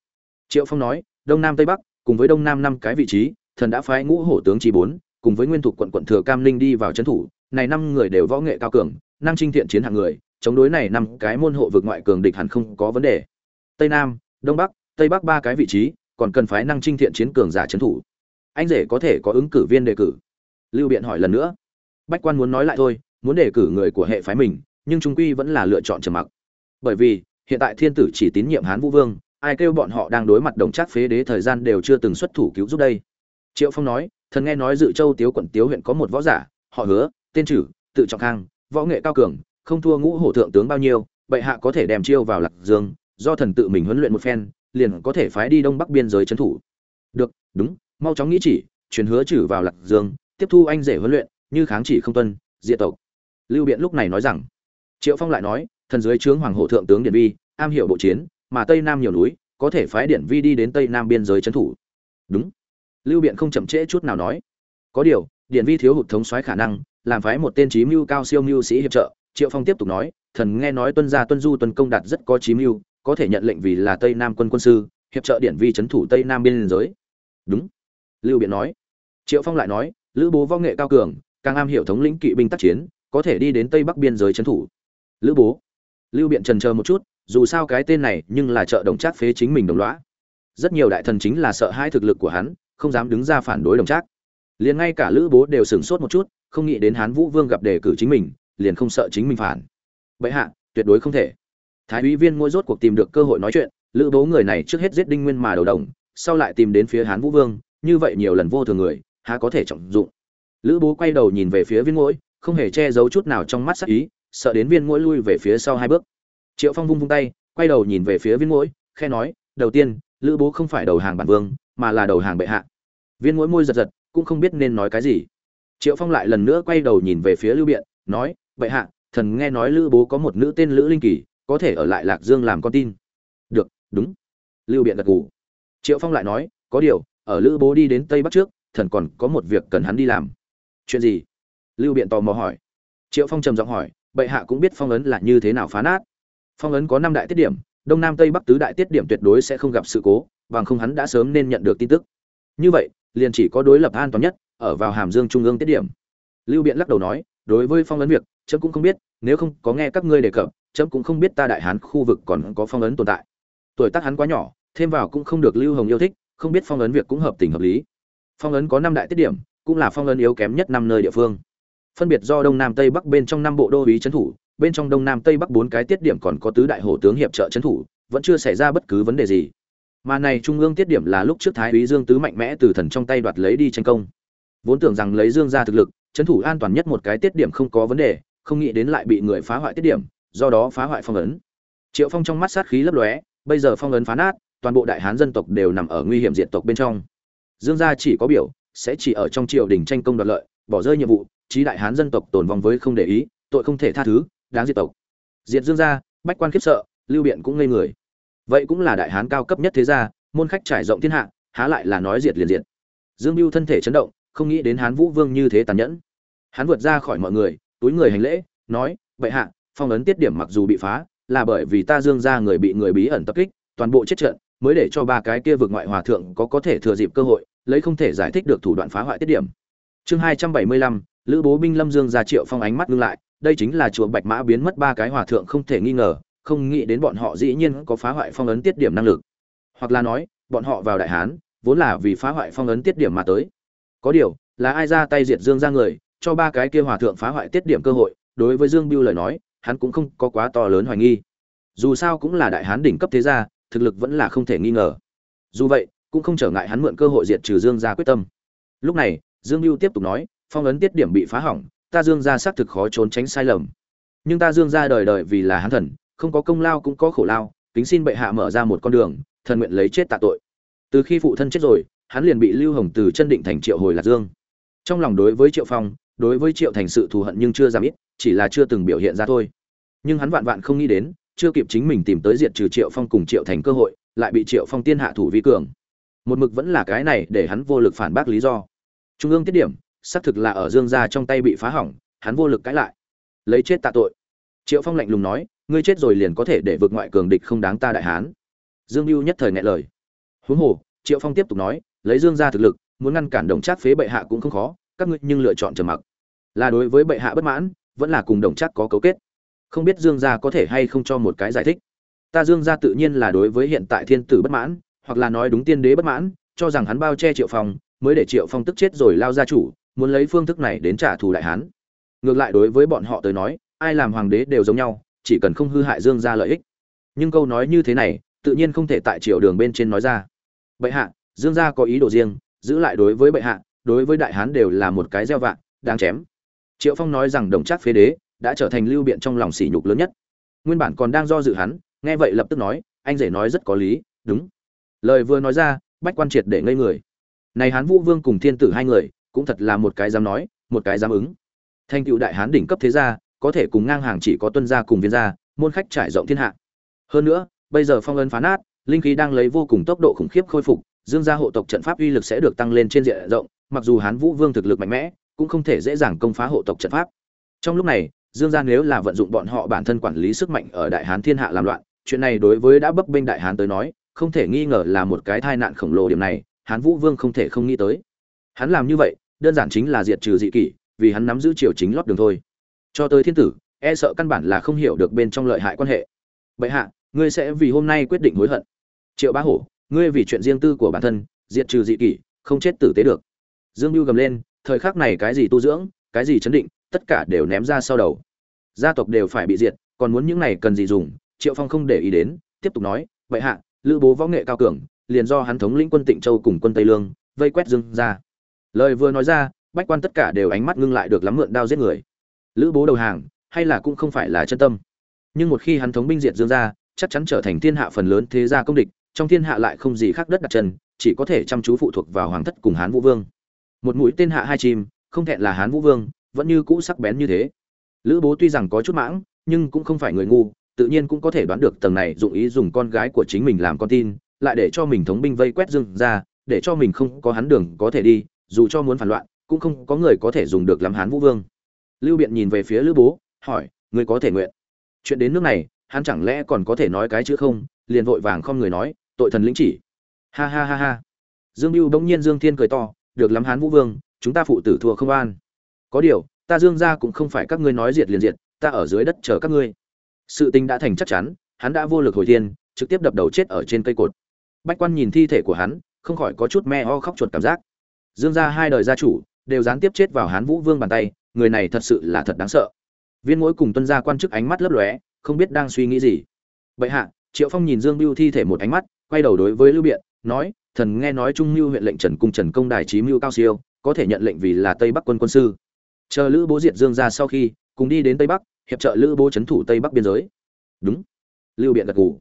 Triệu phong nói, đông nam tây bắc, cùng với đông nam năm cái vị trí, thần đã phái ngũ hổ tướng chi bốn, cùng với nguyên thủ quận quận thừa cam linh đi vào trấn thủ, này năm người đều võ nghệ cao cường, năng trinh thiện chiến hạng người chống đối này năm cái môn hộ vực ngoại cường địch hẳn không có vấn đề. Tây nam, đông bắc, tây bắc ba cái vị trí, còn cần phái năng trinh thiện chiến cường giả trấn thủ. Anh rể có thể có ứng cử viên đề cử. Lưu biện hỏi lần nữa. Bách quan muốn nói lại thôi, muốn đề cử người của hệ phái mình, nhưng trung quy vẫn là lựa chọn trầm mặc. Bởi vì, hiện tại thiên tử chỉ tín nhiệm hán vũ vương, ai kêu bọn họ đang đối mặt đồng trác phế đế thời gian đều chưa từng xuất thủ cứu giúp đây. Triệu phong nói, thần nghe nói dự châu tiếu quận tiếu huyện có một võ giả, họ hứa, tên chử tự trọng khang, võ nghệ cao cường không thua ngũ hổ thượng tướng bao nhiêu, bệ hạ có thể đem chiêu vào lạc dương, do thần tự mình huấn luyện một phen, liền có thể phái đi đông bắc biên giới trấn thủ. Được, đúng, mau chóng nghĩ chỉ, truyền hứa trừ vào lạc dương, tiếp thu anh rể huấn luyện, như kháng chỉ không tuân, diệt tộc. Lưu biện lúc này nói rằng, triệu phong lại nói, thần dưới trướng hoàng hổ thượng tướng điện vi, am hiểu bộ chiến, mà tây nam nhiều núi, có thể phái điện vi đi đến tây nam biên giới trấn thủ. Đúng. Lưu biện không chậm trễ chút nào nói, có điều điện vi thiếu hụt thống soái khả năng, làm phái một tên trí mưu cao siêu mưu sĩ hiệp trợ triệu phong tiếp tục nói, thần nghe nói tuân gia tuân du tuân công đạt rất có trí mưu, có thể nhận lệnh vì là tây nam quân quân sư, hiệp trợ điện vi trấn thủ tây nam biên giới. Đúng. Lưu biện nói. Triệu phong lại nói, lữ bố võ nghệ cao cường, càng am hiểu thống lĩnh kỵ binh tác chiến, có thể đi đến tây bắc biên giới trấn thủ. Lữ bố. Lưu biện trần chờ một chút, dù sao cái tên này nhưng là trợ đồng trác phế chính mình đồng lõa. Rất nhiều đại thần chính là sợ hai thực lực của hắn, không dám đứng ra phản đối đồng trác. Liền ngay cả lữ bố đều sửng sốt một chút, không nghĩ đến hán vũ vương gặp đề cử chính mình liền không sợ chính mình phản. Bệ hạ, tuyệt đối không thể. Thái úy viên ngôi rốt cuộc tìm được cơ hội nói chuyện, lữ bố người này trước hết giết đinh nguyên mà đầu đồng, sau lại tìm đến phía hán vũ vương, như vậy nhiều lần vô thường người, há có thể trọng dụng. Lữ bố quay đầu nhìn về phía viên ngỗi không hề che giấu chút nào trong mắt sắc ý, sợ đến viên ngỗi lui về phía sau hai bước. Triệu phong vung vung tay, quay đầu nhìn về phía viên ngỗi khe nói, đầu tiên, lữ bố không phải đầu hàng bản vương, mà là đầu hàng bệ hạ. Viên ngỗi môi giật giật, cũng không biết nên nói cái gì. Triệu phong lại lần nữa quay đầu nhìn về phía lưu biện, nói vậy hạ, thần nghe nói lữ bố có một nữ tên lữ linh kỳ, có thể ở lại lạc dương làm con tin. Được, đúng. Lưu biện gật gù. Triệu phong lại nói, có điều, ở lữ bố đi đến tây bắc trước, thần còn có một việc cần hắn đi làm. Chuyện gì? Lưu biện tò mò hỏi. Triệu phong trầm giọng hỏi, bệ hạ cũng biết phong ấn là như thế nào phá nát. Phong ấn có năm đại tiết điểm, đông nam tây bắc tứ đại tiết điểm tuyệt đối sẽ không gặp sự cố, bằng không hắn đã sớm nên nhận được tin tức. Như vậy, liền chỉ có đối lập an toàn nhất, ở vào hàm dương trung ương tiết điểm. Lưu biện lắc đầu nói đối với phong ấn việc, chấm cũng không biết, nếu không có nghe các ngươi đề cập, chấm cũng không biết ta đại hán khu vực còn có phong ấn tồn tại. Tuổi tác hắn quá nhỏ, thêm vào cũng không được lưu hồng yêu thích, không biết phong ấn việc cũng hợp tình hợp lý. Phong ấn có năm đại tiết điểm, cũng là phong ấn yếu kém nhất năm nơi địa phương. Phân biệt do đông nam tây bắc bên trong năm bộ đô ý trấn thủ, bên trong đông nam tây bắc bốn cái tiết điểm còn có tứ đại hổ tướng hiệp trợ trấn thủ, vẫn chưa xảy ra bất cứ vấn đề gì. Mà này trung ương tiết điểm là lúc trước thái úy dương tứ mạnh mẽ từ thần trong tay đoạt lấy đi tranh công. Vốn tưởng rằng lấy dương ra thực lực trấn thủ an toàn nhất một cái tiết điểm không có vấn đề, không nghĩ đến lại bị người phá hoại tiết điểm, do đó phá hoại phong ấn. Triệu phong trong mắt sát khí lấp lóe, bây giờ phong ấn phá nát, toàn bộ đại hán dân tộc đều nằm ở nguy hiểm diệt tộc bên trong. Dương gia chỉ có biểu, sẽ chỉ ở trong triều đình tranh công đoạt lợi, bỏ rơi nhiệm vụ trí đại hán dân tộc tồn vong với không để ý, tội không thể tha thứ, đáng diệt tộc. Diệt dương gia, bách quan khiếp sợ, lưu biện cũng ngây người. Vậy cũng là đại hán cao cấp nhất thế gia, môn khách trải rộng thiên hạ, há lại là nói diệt liền diệt. Dương Bưu thân thể chấn động không nghĩ đến hán vũ vương như thế tàn nhẫn. Hắn vượt ra khỏi mọi người, túi người hành lễ, nói, bệ hạ, phong ấn tiết điểm mặc dù bị phá, là bởi vì ta dương ra người bị người bí ẩn tập kích, toàn bộ chết trận mới để cho ba cái kia vượt ngoại hòa thượng có có thể thừa dịp cơ hội, lấy không thể giải thích được thủ đoạn phá hoại tiết điểm. Chương hai trăm bảy mươi lăm, lữ bố binh lâm dương ra triệu phong ánh mắt ngưng lại, đây chính là chùa bạch mã biến mất ba cái hòa thượng không thể nghi ngờ, không nghĩ đến bọn họ dĩ nhiên có phá hoại phong ấn tiết điểm năng lực. Hoặc là nói, bọn họ vào đại hán, vốn là vì phá hoại phong ấn tiết điểm mà tới có điều, là ai ra tay diệt dương ra người, cho ba cái kia hòa thượng phá hoại tiết điểm cơ hội, đối với dương biêu lời nói, hắn cũng không có quá to lớn hoài nghi. Dù sao cũng là đại hán đỉnh cấp thế gia, thực lực vẫn là không thể nghi ngờ. Dù vậy, cũng không trở ngại hắn mượn cơ hội diệt trừ dương gia quyết tâm. Lúc này, dương biêu tiếp tục nói, phong ấn tiết điểm bị phá hỏng, ta dương gia xác thực khó trốn tránh sai lầm. Nhưng ta dương gia đời đời vì là hán thần, không có công lao cũng có khổ lao, kính xin bệ hạ mở ra một con đường, thần nguyện lấy chết tạ tội. Từ khi phụ thân chết rồi hắn liền bị lưu hồng từ chân định thành triệu hồi lạc dương. Trong lòng đối với triệu phong, đối với triệu thành sự thù hận nhưng chưa giảm ít, chỉ là chưa từng biểu hiện ra thôi. Nhưng hắn vạn vạn không nghĩ đến, chưa kịp chính mình tìm tới diệt trừ triệu phong cùng triệu thành cơ hội, lại bị triệu phong tiên hạ thủ vi cường. Một mực vẫn là cái này để hắn vô lực phản bác lý do. Trung ương tiết điểm, xác thực là ở dương gia trong tay bị phá hỏng, hắn vô lực cãi lại. Lấy chết tạ tội. Triệu phong lạnh lùng nói, ngươi chết rồi liền có thể để vượt ngoại cường địch không đáng ta đại hán. Dương mưu nhất thời ngại lời. Huống hồ, triệu phong tiếp tục nói lấy dương gia thực lực, muốn ngăn cản đồng trác phế bệ hạ cũng không khó, các ngươi nhưng lựa chọn trầm mặc. Là đối với bệ hạ bất mãn, vẫn là cùng đồng trác có cấu kết. Không biết dương gia có thể hay không cho một cái giải thích. Ta dương gia tự nhiên là đối với hiện tại thiên tử bất mãn, hoặc là nói đúng tiên đế bất mãn, cho rằng hắn bao che triệu phong, mới để triệu phong tức chết rồi lao gia chủ, muốn lấy phương thức này đến trả thù đại hán ngược lại đối với bọn họ tới nói, ai làm hoàng đế đều giống nhau, chỉ cần không hư hại dương gia lợi ích. Nhưng câu nói như thế này, tự nhiên không thể tại triều đường bên trên nói ra. Bệ hạ dương gia có ý đồ riêng, giữ lại đối với bệ hạ, đối với đại hán đều là một cái gieo vạ đang chém. Triệu phong nói rằng đồng trác phế đế đã trở thành lưu biện trong lòng sỉ nhục lớn nhất. Nguyên bản còn đang do dự hắn, nghe vậy lập tức nói, anh rể nói rất có lý, đúng. Lời vừa nói ra, bách quan triệt để ngây người. Này hán vũ vương cùng thiên tử hai người, cũng thật là một cái dám nói, một cái dám ứng. Thành cựu đại hán đỉnh cấp thế gia, có thể cùng ngang hàng chỉ có tuân gia cùng viên gia, môn khách trải rộng thiên hạ. Hơn nữa, bây giờ phong ấn phá nát, linh khí đang lấy vô cùng tốc độ khủng khiếp khôi phục dương gia hộ tộc trận pháp uy lực sẽ được tăng lên trên diện rộng, mặc dù hán vũ vương thực lực mạnh mẽ, cũng không thể dễ dàng công phá hộ tộc trận pháp. Trong lúc này, dương gia nếu là vận dụng bọn họ bản thân quản lý sức mạnh ở đại hán thiên hạ làm loạn, chuyện này đối với đã bấp bênh đại hán tới nói, không thể nghi ngờ là một cái tai nạn khổng lồ điểm này, hán vũ vương không thể không nghĩ tới. Hắn làm như vậy, đơn giản chính là diệt trừ dị kỷ, vì hắn nắm giữ triều chính lót đường thôi. Cho tới thiên tử e sợ căn bản là không hiểu được bên trong lợi hại quan hệ. Bệ hạ, ngươi sẽ vì hôm nay quyết định hối hận. Triệu bá hổ ngươi vì chuyện riêng tư của bản thân, diệt trừ dị kỷ, không chết tử tế được. Dương mưu gầm lên, thời khắc này cái gì tu dưỡng, cái gì chấn định, tất cả đều ném ra sau đầu. Gia tộc đều phải bị diệt, còn muốn những này cần gì dùng, triệu phong không để ý đến, tiếp tục nói vậy hạ, lữ bố võ nghệ cao cường, liền do hắn thống lĩnh quân tịnh châu cùng quân tây lương, vây quét dương ra lời vừa nói ra, bách quan tất cả đều ánh mắt ngưng lại được lắm mượn đao giết người. Lữ bố đầu hàng, hay là cũng không phải là chân tâm. Nhưng một khi hắn thống binh diệt dương ra chắc chắn trở thành thiên hạ phần lớn thế gia công địch trong thiên hạ lại không gì khác đất đặt chân, chỉ có thể chăm chú phụ thuộc vào hoàng thất cùng hán vũ vương. Một mũi tên hạ hai chim, không thẹn là hán vũ vương, vẫn như cũ sắc bén như thế. Lữ bố tuy rằng có chút mãng, nhưng cũng không phải người ngu, tự nhiên cũng có thể đoán được tầng này dụng ý dùng con gái của chính mình làm con tin, lại để cho mình thống binh vây quét dương ra, để cho mình không có hắn đường có thể đi, dù cho muốn phản loạn, cũng không có người có thể dùng được làm hán vũ vương. Lưu biện nhìn về phía lữ bố, hỏi người có thể nguyện? Chuyện đến nước này, hắn chẳng lẽ còn có thể nói cái chữ không? Liền vội vàng không người nói tội thần lĩnh chỉ. Ha ha ha ha. Dương mưu bỗng nhiên dương thiên cười to, được lắm hán vũ vương, chúng ta phụ tử thua không an. Có điều, ta dương ra cũng không phải các ngươi nói diệt liền diệt, ta ở dưới đất chờ các ngươi. Sự tình đã thành chắc chắn, hắn đã vô lực hồi thiên, trực tiếp đập đầu chết ở trên cây cột. Bách quan nhìn thi thể của hắn, không khỏi có chút me ho khóc chuột cảm giác. Dương ra hai đời gia chủ đều gián tiếp chết vào hán vũ vương bàn tay, người này thật sự là thật đáng sợ. Viên mỗi cùng tuân gia quan chức ánh mắt lấp lóe, không biết đang suy nghĩ gì. Bệ hạ, triệu phong nhìn dương biêu thi thể một ánh mắt quay đầu đối với lưu biện, nói, thần nghe nói trung mưu huyện lệnh trần cung trần công đài trí mưu cao siêu, có thể nhận lệnh vì là tây bắc quân quân sư. Chờ lữ bố diệt dương ra sau khi, cùng đi đến tây bắc, hiệp trợ lữ bố trấn thủ tây bắc biên giới. Đúng. Lưu biện gật gù.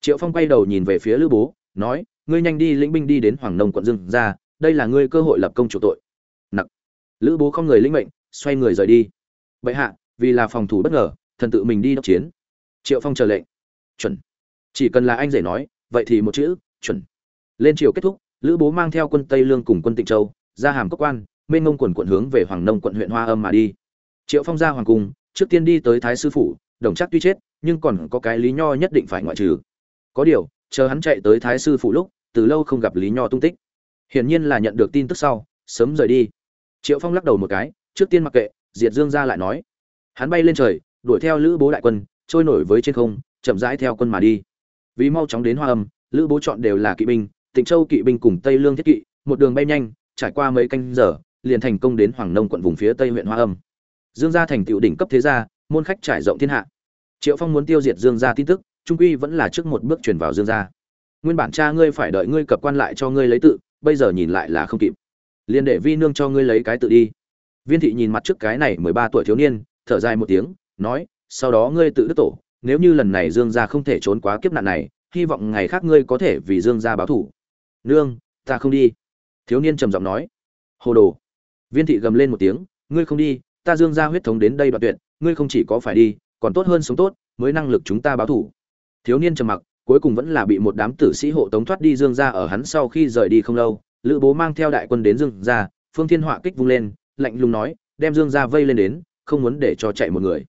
Triệu phong quay đầu nhìn về phía lữ bố, nói, ngươi nhanh đi, lĩnh binh đi đến hoàng nông quận dương ra, đây là ngươi cơ hội lập công chủ tội. Nặc. Lữ bố không người lĩnh mệnh, xoay người rời đi. Vậy hạ, vì là phòng thủ bất ngờ, thần tự mình đi đốc chiến. Triệu phong chờ lệnh. Chuẩn. Chỉ cần là anh rể nói vậy thì một chữ, chuẩn. Lên triều kết thúc, lữ bố mang theo quân tây lương cùng quân tịnh châu, ra hàm cốc quan, mênh mông quần quận hướng về hoàng nông quận huyện hoa âm mà đi. Triệu phong ra hoàng cung, trước tiên đi tới thái sư phủ, đồng chắc tuy chết, nhưng còn có cái lý nho nhất định phải ngoại trừ. Có điều, chờ hắn chạy tới thái sư phủ lúc, từ lâu không gặp lý nho tung tích. Hiển nhiên là nhận được tin tức sau, sớm rời đi. Triệu phong lắc đầu một cái, trước tiên mặc kệ, diệt dương ra lại nói. Hắn bay lên trời, đuổi theo lữ bố đại quân, trôi nổi với trên không, chậm rãi theo quân mà đi vì mau chóng đến hoa âm, lữ bố chọn đều là kỵ binh, tịnh châu kỵ binh cùng tây lương thiết kỵ, một đường bay nhanh, trải qua mấy canh giờ, liền thành công đến hoàng nông quận vùng phía tây huyện hoa âm. Dương gia thành tựu đỉnh cấp thế gia, môn khách trải rộng thiên hạ. Triệu phong muốn tiêu diệt dương gia tin tức, trung quy vẫn là trước một bước chuyển vào dương gia. Nguyên bản cha ngươi phải đợi ngươi cập quan lại cho ngươi lấy tự, bây giờ nhìn lại là không kịp. Liền để vi nương cho ngươi lấy cái tự đi. Viên thị nhìn mặt trước cái này mười ba tuổi thiếu niên, thở dài một tiếng, nói, sau đó ngươi tự đức tổ nếu như lần này dương gia không thể trốn quá kiếp nạn này, hy vọng ngày khác ngươi có thể vì dương gia báo thủ. Nương, ta không đi. Thiếu niên trầm giọng nói. Hồ đồ. Viên thị gầm lên một tiếng. Ngươi không đi, ta dương gia huyết thống đến đây đoạn tuyệt, ngươi không chỉ có phải đi, còn tốt hơn sống tốt, mới năng lực chúng ta báo thủ. Thiếu niên trầm mặc, cuối cùng vẫn là bị một đám tử sĩ hộ tống thoát đi dương gia ở hắn sau khi rời đi không lâu. Lữ bố mang theo đại quân đến dương gia, phương thiên họa kích vung lên, lạnh lùng nói, đem dương gia vây lên đến, không muốn để cho chạy một người.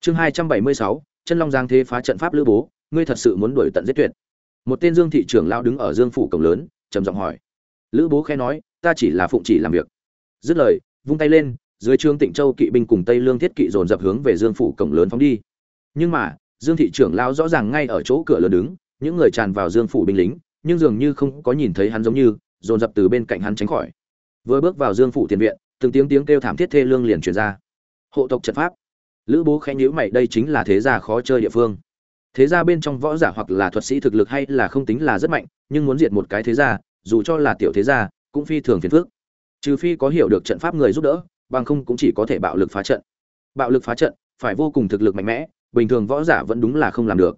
Chương hai trăm bảy mươi sáu chân long giang thế phá trận pháp lữ bố, ngươi thật sự muốn đuổi tận giết tuyệt. Một tên dương thị trưởng lao đứng ở dương phủ cổng lớn, trầm giọng hỏi. Lữ bố khẽ nói, ta chỉ là phụng chỉ làm việc. Dứt lời, vung tay lên, dưới trương tịnh châu kỵ binh cùng tây lương thiết kỵ dồn dập hướng về dương phủ cổng lớn phóng đi. Nhưng mà, dương thị trưởng lao rõ ràng ngay ở chỗ cửa lớn đứng, những người tràn vào dương phủ binh lính, nhưng dường như không có nhìn thấy hắn giống như, dồn dập từ bên cạnh hắn tránh khỏi. Vừa bước vào dương phủ tiền viện, từng tiếng tiếng kêu thảm thiết thê lương liền truyền ra. Hộ tộc trận pháp lữ bố khẽ nhíu mày, đây chính là thế gia khó chơi địa phương. Thế gia bên trong võ giả hoặc là thuật sĩ thực lực hay là không tính là rất mạnh, nhưng muốn diệt một cái thế gia, dù cho là tiểu thế gia, cũng phi thường phiền phức. Trừ phi có hiểu được trận pháp người giúp đỡ, bằng không cũng chỉ có thể bạo lực phá trận. Bạo lực phá trận, phải vô cùng thực lực mạnh mẽ, bình thường võ giả vẫn đúng là không làm được.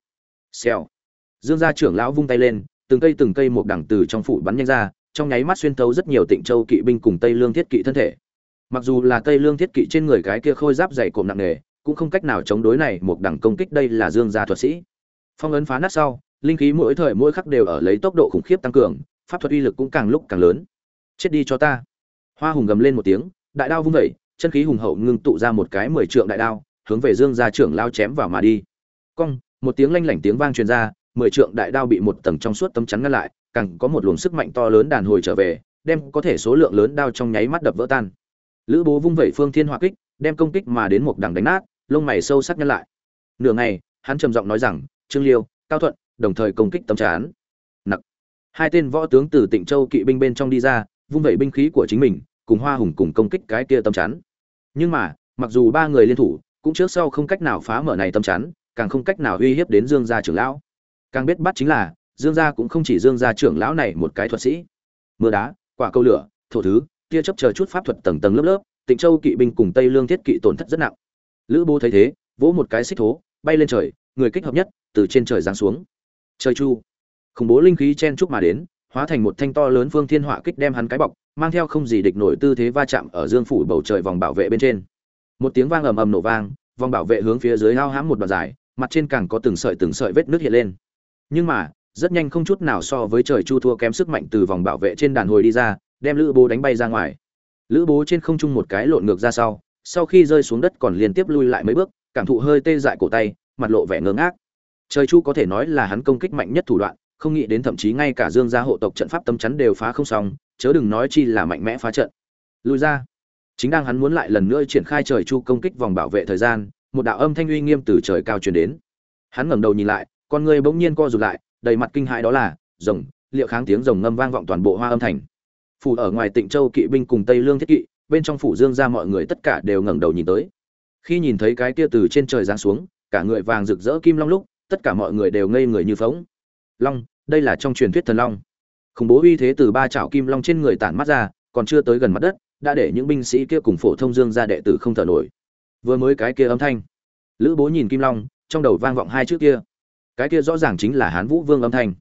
Xèo. Dương gia trưởng lão vung tay lên, từng cây từng cây một đẳng từ trong phủ bắn nhanh ra, trong nháy mắt xuyên thấu rất nhiều tịnh châu kỵ binh cùng tây lương thiết kỵ thân thể. Mặc dù là tây lương thiết kỵ trên người cái kia khôi giáp dày cộm nặng nề cũng không cách nào chống đối này, một đẳng công kích đây là dương gia thuật sĩ. Phong ấn phá nát sau, linh khí mỗi thời mỗi khắc đều ở lấy tốc độ khủng khiếp tăng cường, pháp thuật uy lực cũng càng lúc càng lớn. Chết đi cho ta. Hoa hùng gầm lên một tiếng, đại đao vung vẩy chân khí hùng hậu ngưng tụ ra một cái mười trượng đại đao, hướng về dương gia trưởng lao chém vào mà đi. Cong, một tiếng lanh lảnh tiếng vang truyền ra, mười trượng đại đao bị một tầng trong suốt tấm chắn ngăn lại, càng có một luồng sức mạnh to lớn đàn hồi trở về, đem có thể số lượng lớn đao trong nháy mắt đập vỡ tan. Lữ bố vung vẩy phương thiên hỏa kích, đem công kích mà đến một đằng đánh nát lông mày sâu sắc nhăn lại. Nửa ngày, hắn trầm giọng nói rằng, trương liêu, cao thuận, đồng thời công kích tấm chán nặc. Hai tên võ tướng từ tịnh châu kỵ binh bên trong đi ra, vung vẩy binh khí của chính mình, cùng hoa hùng cùng công kích cái kia tấm chắn nhưng mà, mặc dù ba người liên thủ, cũng trước sau không cách nào phá mở này tấm chắn càng không cách nào uy hiếp đến dương gia trưởng lão. Càng biết bắt chính là, dương gia cũng không chỉ dương gia trưởng lão này một cái thuật sĩ. Mưa đá, quả câu lửa, thổ thứ, tia chấp chờ chút pháp thuật tầng tầng lớp lớp, tịnh châu kỵ binh cùng tây lương thiết kỵ tổn thất rất nặng lữ bố thấy thế, vỗ một cái xích thố, bay lên trời, người kích hợp nhất, từ trên trời giáng xuống. Trời chu. Khủng bố linh khí chen chúc mà đến, hóa thành một thanh to lớn phương thiên họa kích đem hắn cái bọc, mang theo không gì địch nổi tư thế va chạm ở dương phủ bầu trời vòng bảo vệ bên trên. Một tiếng vang ầm ầm nổ vang, vòng bảo vệ hướng phía dưới hao hãm một đoạn dài, mặt trên càng có từng sợi từng sợi vết nước hiện lên. Nhưng mà, rất nhanh không chút nào so với trời chu thua kém sức mạnh từ vòng bảo vệ trên đàn hồi đi ra, đem lữ bố đánh bay ra ngoài. Lữ bố trên không trung một cái lộn ngược ra sau sau khi rơi xuống đất còn liên tiếp lui lại mấy bước, cảm thụ hơi tê dại cổ tay, mặt lộ vẻ ngơ ngác. Trời chu có thể nói là hắn công kích mạnh nhất thủ đoạn, không nghĩ đến thậm chí ngay cả dương gia hộ tộc trận pháp tâm chắn đều phá không xong, chớ đừng nói chi là mạnh mẽ phá trận. Lui ra. Chính đang hắn muốn lại lần nữa triển khai trời chu công kích vòng bảo vệ thời gian, một đạo âm thanh uy nghiêm từ trời cao truyền đến. Hắn ngẩng đầu nhìn lại, con người bỗng nhiên co rụt lại, đầy mặt kinh hãi đó là, rồng, liệu kháng tiếng rồng ngâm vang vọng toàn bộ hoa âm thành. Phủ ở ngoài tịnh châu kỵ binh cùng tây lương thiết kỵ bên trong phủ dương ra mọi người tất cả đều ngẩng đầu nhìn tới. Khi nhìn thấy cái kia từ trên trời giáng xuống, cả người vàng rực rỡ kim long lúc, tất cả mọi người đều ngây người như phóng long, đây là trong truyền thuyết thần long. Khủng bố uy thế từ ba chảo kim long trên người tản mắt ra, còn chưa tới gần mặt đất, đã để những binh sĩ kia cùng phổ thông dương ra đệ tử không thở nổi. Vừa mới cái kia âm thanh. Lữ bố nhìn kim long, trong đầu vang vọng hai chữ kia. Cái kia rõ ràng chính là hán vũ vương âm thanh.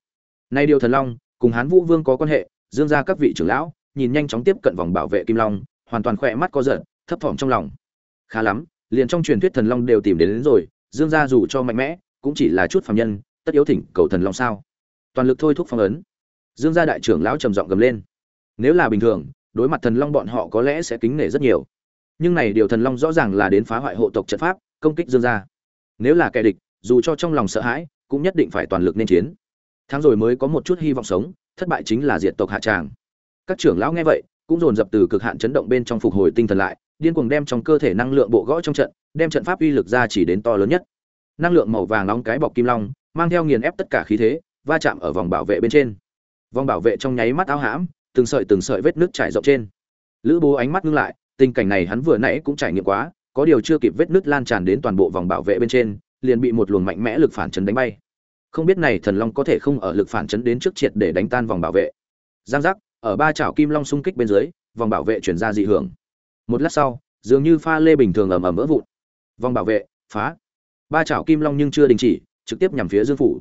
Nay điều thần long, cùng hán vũ vương có quan hệ, dương ra các vị trưởng lão, nhìn nhanh chóng tiếp cận vòng bảo vệ kim long hoàn toàn khỏe mắt có giận thấp thỏm trong lòng. Khá lắm liền trong truyền thuyết thần long đều tìm đến, đến rồi dương gia dù cho mạnh mẽ cũng chỉ là chút phạm nhân tất yếu thỉnh cầu thần long sao? Toàn lực thôi thúc phong ấn. Dương gia đại trưởng lão trầm giọng gầm lên. Nếu là bình thường đối mặt thần long bọn họ có lẽ sẽ kính nể rất nhiều. Nhưng này điều thần long rõ ràng là đến phá hoại hộ tộc trận pháp công kích dương gia. Nếu là kẻ địch dù cho trong lòng sợ hãi cũng nhất định phải toàn lực nên chiến. Tháng rồi mới có một chút hy vọng sống thất bại chính là diệt tộc hạ tràng. Các trưởng lão nghe vậy cũng dồn dập từ cực hạn chấn động bên trong phục hồi tinh thần lại, điên cuồng đem trong cơ thể năng lượng bộ gõ trong trận, đem trận pháp uy lực ra chỉ đến to lớn nhất. Năng lượng màu vàng nóng cái bọc kim long, mang theo nghiền ép tất cả khí thế, va chạm ở vòng bảo vệ bên trên. Vòng bảo vệ trong nháy mắt áo hãm, từng sợi từng sợi vết nước trải rộng trên. Lữ bố ánh mắt ngưng lại, tình cảnh này hắn vừa nãy cũng trải nghiệm quá, có điều chưa kịp vết nước lan tràn đến toàn bộ vòng bảo vệ bên trên, liền bị một luồng mạnh mẽ lực phản chấn đánh bay. Không biết này thần long có thể không ở lực phản chấn đến trước triệt để đánh tan vòng bảo vệ. Giang giác ở ba chảo kim long xung kích bên dưới, vòng bảo vệ chuyển ra dị hưởng. Một lát sau, dường như pha lê bình thường ầm ầm vỡ vụn. Vòng bảo vệ, phá. Ba chảo kim long nhưng chưa đình chỉ, trực tiếp nhằm phía dương phủ.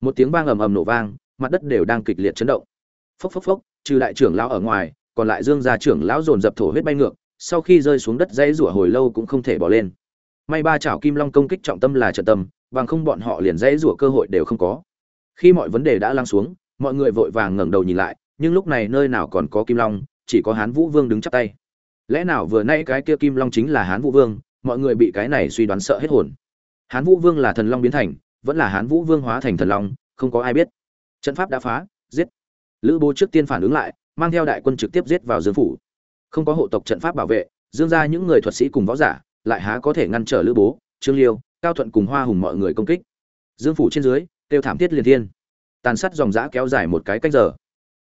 Một tiếng vang ầm ầm nổ vang, mặt đất đều đang kịch liệt chấn động. Phốc phốc phốc, trừ đại trưởng lão ở ngoài, còn lại dương gia trưởng lão dồn dập thổ huyết bay ngược, sau khi rơi xuống đất dãy rủa hồi lâu cũng không thể bỏ lên. May ba chảo kim long công kích trọng tâm là trận tâm, bằng không bọn họ liền dãy rủa cơ hội đều không có. Khi mọi vấn đề đã lắng xuống, mọi người vội vàng ngẩng đầu nhìn lại nhưng lúc này nơi nào còn có kim long, chỉ có hán vũ vương đứng chắp tay. Lẽ nào vừa nay cái kia kim long chính là hán vũ vương, mọi người bị cái này suy đoán sợ hết hồn. Hán vũ vương là thần long biến thành, vẫn là hán vũ vương hóa thành thần long, không có ai biết. Trận pháp đã phá, giết. Lữ bố trước tiên phản ứng lại, mang theo đại quân trực tiếp giết vào dương phủ. Không có hộ tộc trận pháp bảo vệ, dương ra những người thuật sĩ cùng võ giả lại há có thể ngăn trở lữ bố, trương liêu, cao thuận cùng hoa hùng mọi người công kích. Dương phủ trên dưới tiêu thảm thiết liền thiên. Tàn sát dòng giã kéo dài một cái cách giờ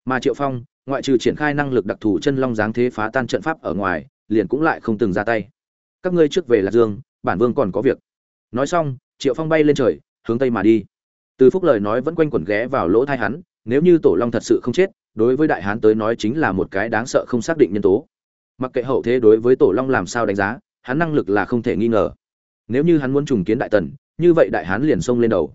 mà triệu phong, ngoại trừ triển khai năng lực đặc thù chân long giáng thế phá tan trận pháp ở ngoài, liền cũng lại không từng ra tay. Các ngươi trước về lạc dương, bản vương còn có việc. Nói xong, triệu phong bay lên trời, hướng tây mà đi. Từ phúc lời nói vẫn quanh quẩn ghé vào lỗ thai hắn, nếu như tổ long thật sự không chết, đối với đại hán tới nói chính là một cái đáng sợ không xác định nhân tố. Mặc kệ hậu thế đối với tổ long làm sao đánh giá, hắn năng lực là không thể nghi ngờ. Nếu như hắn muốn trùng kiến đại tần, như vậy đại hán liền xông lên đầu.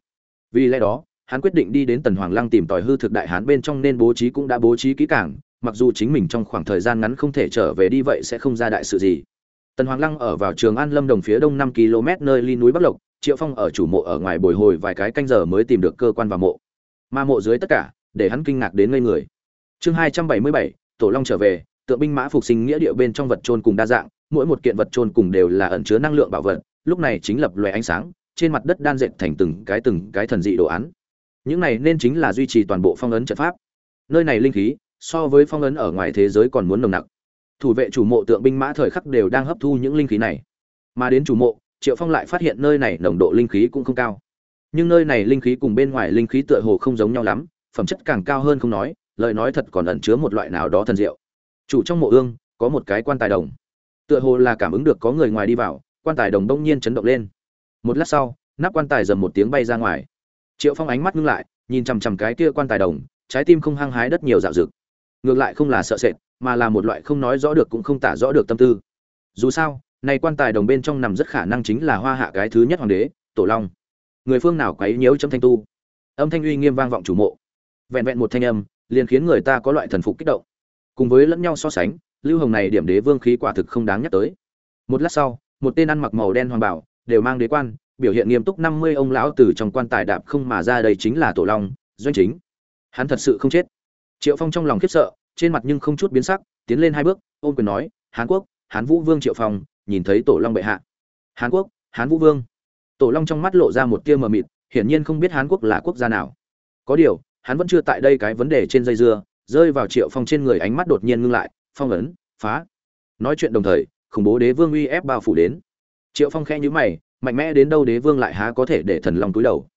Vì lẽ đó hắn quyết định đi đến tần hoàng lăng tìm tòi hư thực đại hán bên trong nên bố trí cũng đã bố trí kỹ càng, mặc dù chính mình trong khoảng thời gian ngắn không thể trở về đi vậy sẽ không ra đại sự gì. Tần hoàng lăng ở vào trường an lâm đồng phía đông năm km nơi ly núi bắc lộc, triệu phong ở chủ mộ ở ngoài bồi hồi vài cái canh giờ mới tìm được cơ quan và mộ. Mà mộ dưới tất cả, để hắn kinh ngạc đến ngây người. Chương hai trăm bảy mươi bảy, tổ long trở về, tượng binh mã phục sinh nghĩa địa bên trong vật trôn cùng đa dạng, mỗi một kiện vật trôn cùng đều là ẩn chứa năng lượng bảo vật, lúc này chính lập loè ánh sáng, trên mặt đất đan dệt thành từng cái từng cái thần dị đồ án những này nên chính là duy trì toàn bộ phong ấn trận pháp. Nơi này linh khí, so với phong ấn ở ngoài thế giới còn muốn nồng nặc. Thủ vệ chủ mộ tượng binh mã thời khắc đều đang hấp thu những linh khí này. Mà đến chủ mộ, triệu phong lại phát hiện nơi này nồng độ linh khí cũng không cao. Nhưng nơi này linh khí cùng bên ngoài linh khí tựa hồ không giống nhau lắm, phẩm chất càng cao hơn không nói, lời nói thật còn ẩn chứa một loại nào đó thần diệu. Chủ trong mộ ương, có một cái quan tài đồng. Tựa hồ là cảm ứng được có người ngoài đi vào, quan tài đồng đông nhiên chấn động lên. Một lát sau, nắp quan tài dầm một tiếng bay ra ngoài triệu phong ánh mắt ngưng lại, nhìn chằm chằm cái kia quan tài đồng, trái tim không hăng hái đất nhiều dạo dực. Ngược lại không là sợ sệt, mà là một loại không nói rõ được cũng không tả rõ được tâm tư. Dù sao, này quan tài đồng bên trong nằm rất khả năng chính là hoa hạ cái thứ nhất hoàng đế, tổ long. Người phương nào quấy nhiễu trong thanh tu? Âm thanh uy nghiêm vang vọng chủ mộ. Vẹn vẹn một thanh âm, liền khiến người ta có loại thần phục kích động. Cùng với lẫn nhau so sánh, lưu hồng này điểm đế vương khí quả thực không đáng nhắc tới. Một lát sau, một tên ăn mặc màu đen hoàng bảo, đều mang đế quan biểu hiện nghiêm túc năm mươi ông lão từ trong quan tài đạp không mà ra đây chính là tổ long, doanh chính. Hắn thật sự không chết. Triệu phong trong lòng khiếp sợ, trên mặt nhưng không chút biến sắc, tiến lên hai bước, ôm quyền nói, hán quốc, hán vũ vương triệu phong, nhìn thấy tổ long bệ hạ. Hán quốc, hán vũ vương. Tổ long trong mắt lộ ra một tia mờ mịt, hiển nhiên không biết hán quốc là quốc gia nào. Có điều, hắn vẫn chưa tại đây cái vấn đề trên dây dưa, rơi vào triệu phong trên người ánh mắt đột nhiên ngưng lại, phong ấn, phá. Nói chuyện đồng thời, khủng bố đế vương uy ép bao phủ đến. Triệu phong khẽ nhữ mày mạnh mẽ đến đâu đế vương lại há có thể để thần long túi đầu.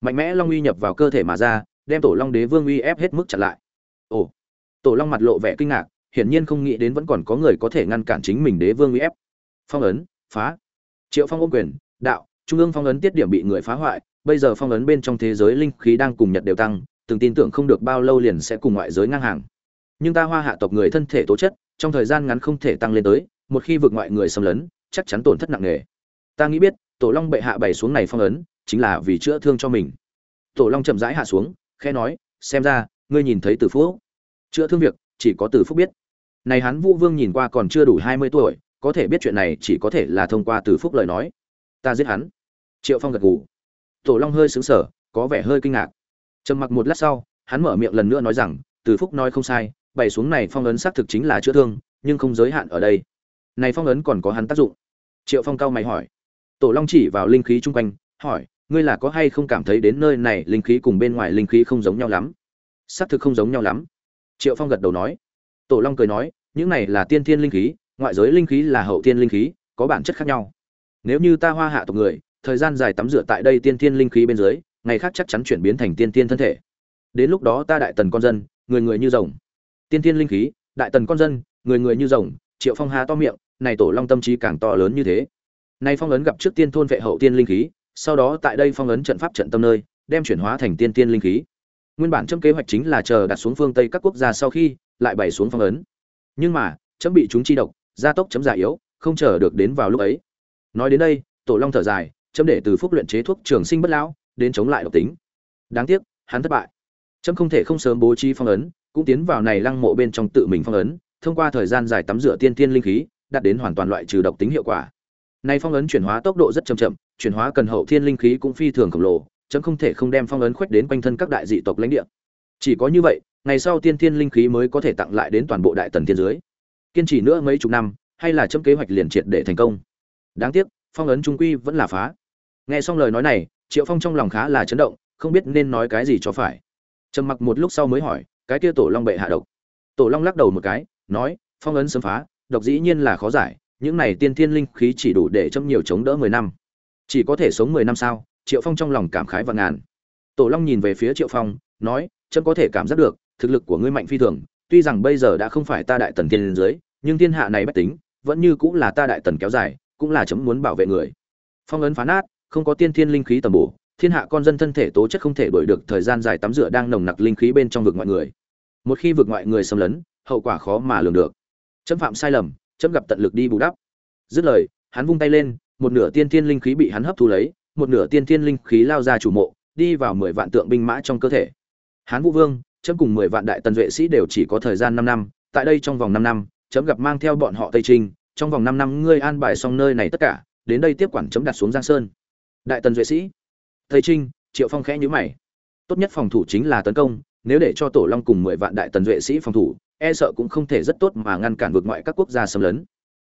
Mạnh mẽ long uy nhập vào cơ thể mà ra, đem tổ long đế vương uy ép hết mức chặn lại. Ồ, tổ long mặt lộ vẻ kinh ngạc, hiển nhiên không nghĩ đến vẫn còn có người có thể ngăn cản chính mình đế vương uy ép. Phong ấn, phá. Triệu phong ôm quyền, đạo, trung ương phong ấn tiết điểm bị người phá hoại, bây giờ phong ấn bên trong thế giới linh khí đang cùng nhật đều tăng, từng tin tưởng không được bao lâu liền sẽ cùng ngoại giới ngang hàng. Nhưng ta hoa hạ tộc người thân thể tố chất, trong thời gian ngắn không thể tăng lên tới, một khi vượt ngoại người xâm lấn, chắc chắn tổn thất nặng nề. Ta nghĩ biết tổ long bệ hạ bày xuống này phong ấn, chính là vì chữa thương cho mình. Tổ long chậm rãi hạ xuống khe nói, xem ra, ngươi nhìn thấy từ phúc. Chữa thương việc, chỉ có từ phúc biết. Này hắn vũ vương nhìn qua còn chưa đủ hai mươi tuổi, có thể biết chuyện này chỉ có thể là thông qua từ phúc lời nói. Ta giết hắn. Triệu phong gật gù. Tổ long hơi xứng sở có vẻ hơi kinh ngạc. Trầm mặc một lát sau, hắn mở miệng lần nữa nói rằng, từ phúc nói không sai, bày xuống này phong ấn xác thực chính là chữa thương, nhưng không giới hạn ở đây. Này phong ấn còn có hắn tác dụng. Triệu phong cao mày hỏi tổ long chỉ vào linh khí chung quanh, hỏi, ngươi là có hay không cảm thấy đến nơi này linh khí cùng bên ngoài linh khí không giống nhau lắm? Xác thực không giống nhau lắm. Triệu phong gật đầu nói. Tổ long cười nói, những này là tiên thiên linh khí, ngoại giới linh khí là hậu thiên linh khí, có bản chất khác nhau. Nếu như ta hoa hạ tộc người, thời gian dài tắm rửa tại đây tiên thiên linh khí bên dưới, ngày khác chắc chắn chuyển biến thành tiên thiên thân thể. Đến lúc đó ta đại tần con dân, người người như rồng. Tiên thiên linh khí, đại tần con dân, người người như rồng. Triệu phong hà to miệng, này tổ long tâm trí càng to lớn như thế nay phong ấn gặp trước tiên thôn vệ hậu tiên linh khí, sau đó tại đây phong ấn trận pháp trận tâm nơi, đem chuyển hóa thành tiên tiên linh khí. Nguyên bản chấm kế hoạch chính là chờ đặt xuống phương tây các quốc gia sau khi, lại bày xuống phong ấn. Nhưng mà, chấm bị chúng chi độc, gia tốc chấm già yếu, không chờ được đến vào lúc ấy. Nói đến đây, tổ long thở dài, chấm để từ phúc luyện chế thuốc trường sinh bất lão, đến chống lại độc tính. Đáng tiếc, hắn thất bại. Chấm không thể không sớm bố trí phong ấn, cũng tiến vào này lăng mộ bên trong tự mình phong ấn, thông qua thời gian dài tắm rửa tiên tiên linh khí, đạt đến hoàn toàn loại trừ độc tính hiệu quả này phong ấn chuyển hóa tốc độ rất chậm chậm, chuyển hóa cần hậu thiên linh khí cũng phi thường khổng lồ, chấm không thể không đem phong ấn khuếch đến quanh thân các đại dị tộc lãnh địa. Chỉ có như vậy, ngày sau tiên thiên linh khí mới có thể tặng lại đến toàn bộ đại tần thiên dưới kiên trì nữa mấy chục năm, hay là chấm kế hoạch liền triệt để thành công. Đáng tiếc, phong ấn trung quy vẫn là phá. Nghe xong lời nói này, triệu phong trong lòng khá là chấn động, không biết nên nói cái gì cho phải. Trầm mặc một lúc sau mới hỏi, cái kia tổ long bệ hạ độc? Tổ long lắc đầu một cái, nói, phong ấn sớm phá, độc dĩ nhiên là khó giải những này tiên thiên linh khí chỉ đủ để chấm nhiều chống đỡ mười năm. Chỉ có thể sống mười năm sao? Triệu phong trong lòng cảm khái và ngàn. Tổ long nhìn về phía triệu phong nói chấm có thể cảm giác được thực lực của ngươi mạnh phi thường. Tuy rằng bây giờ đã không phải ta đại tần thiên dưới, nhưng thiên hạ này bất tính vẫn như cũng là ta đại tần kéo dài cũng là chấm muốn bảo vệ người. Phong ấn phá nát không có tiên thiên linh khí tầm bổ thiên hạ con dân thân thể tố chất không thể đổi được thời gian dài tắm rửa đang nồng nặc linh khí bên trong vực ngoại người. Một khi vực ngoại người xâm lấn hậu quả khó mà lường được. Chấm phạm sai lầm chấm gặp tận lực đi bù đắp. Dứt lời, hắn vung tay lên, một nửa tiên thiên linh khí bị hắn hấp thu lấy, một nửa tiên thiên linh khí lao ra chủ mộ, đi vào mười vạn tượng binh mã trong cơ thể. Hán vũ vương, chấm cùng mười vạn đại tần duệ sĩ đều chỉ có thời gian năm năm, tại đây trong vòng năm năm, chấm gặp mang theo bọn họ tây trinh, trong vòng năm năm ngươi an bài xong nơi này tất cả, đến đây tiếp quản chấm đặt xuống giang sơn. Đại tần duệ sĩ, tây trinh, triệu phong khẽ nhíu mày. Tốt nhất phòng thủ chính là tấn công, nếu để cho tổ long cùng mười vạn đại tần duệ sĩ phòng thủ e sợ cũng không thể rất tốt mà ngăn cản vượt ngoại các quốc gia xâm lấn.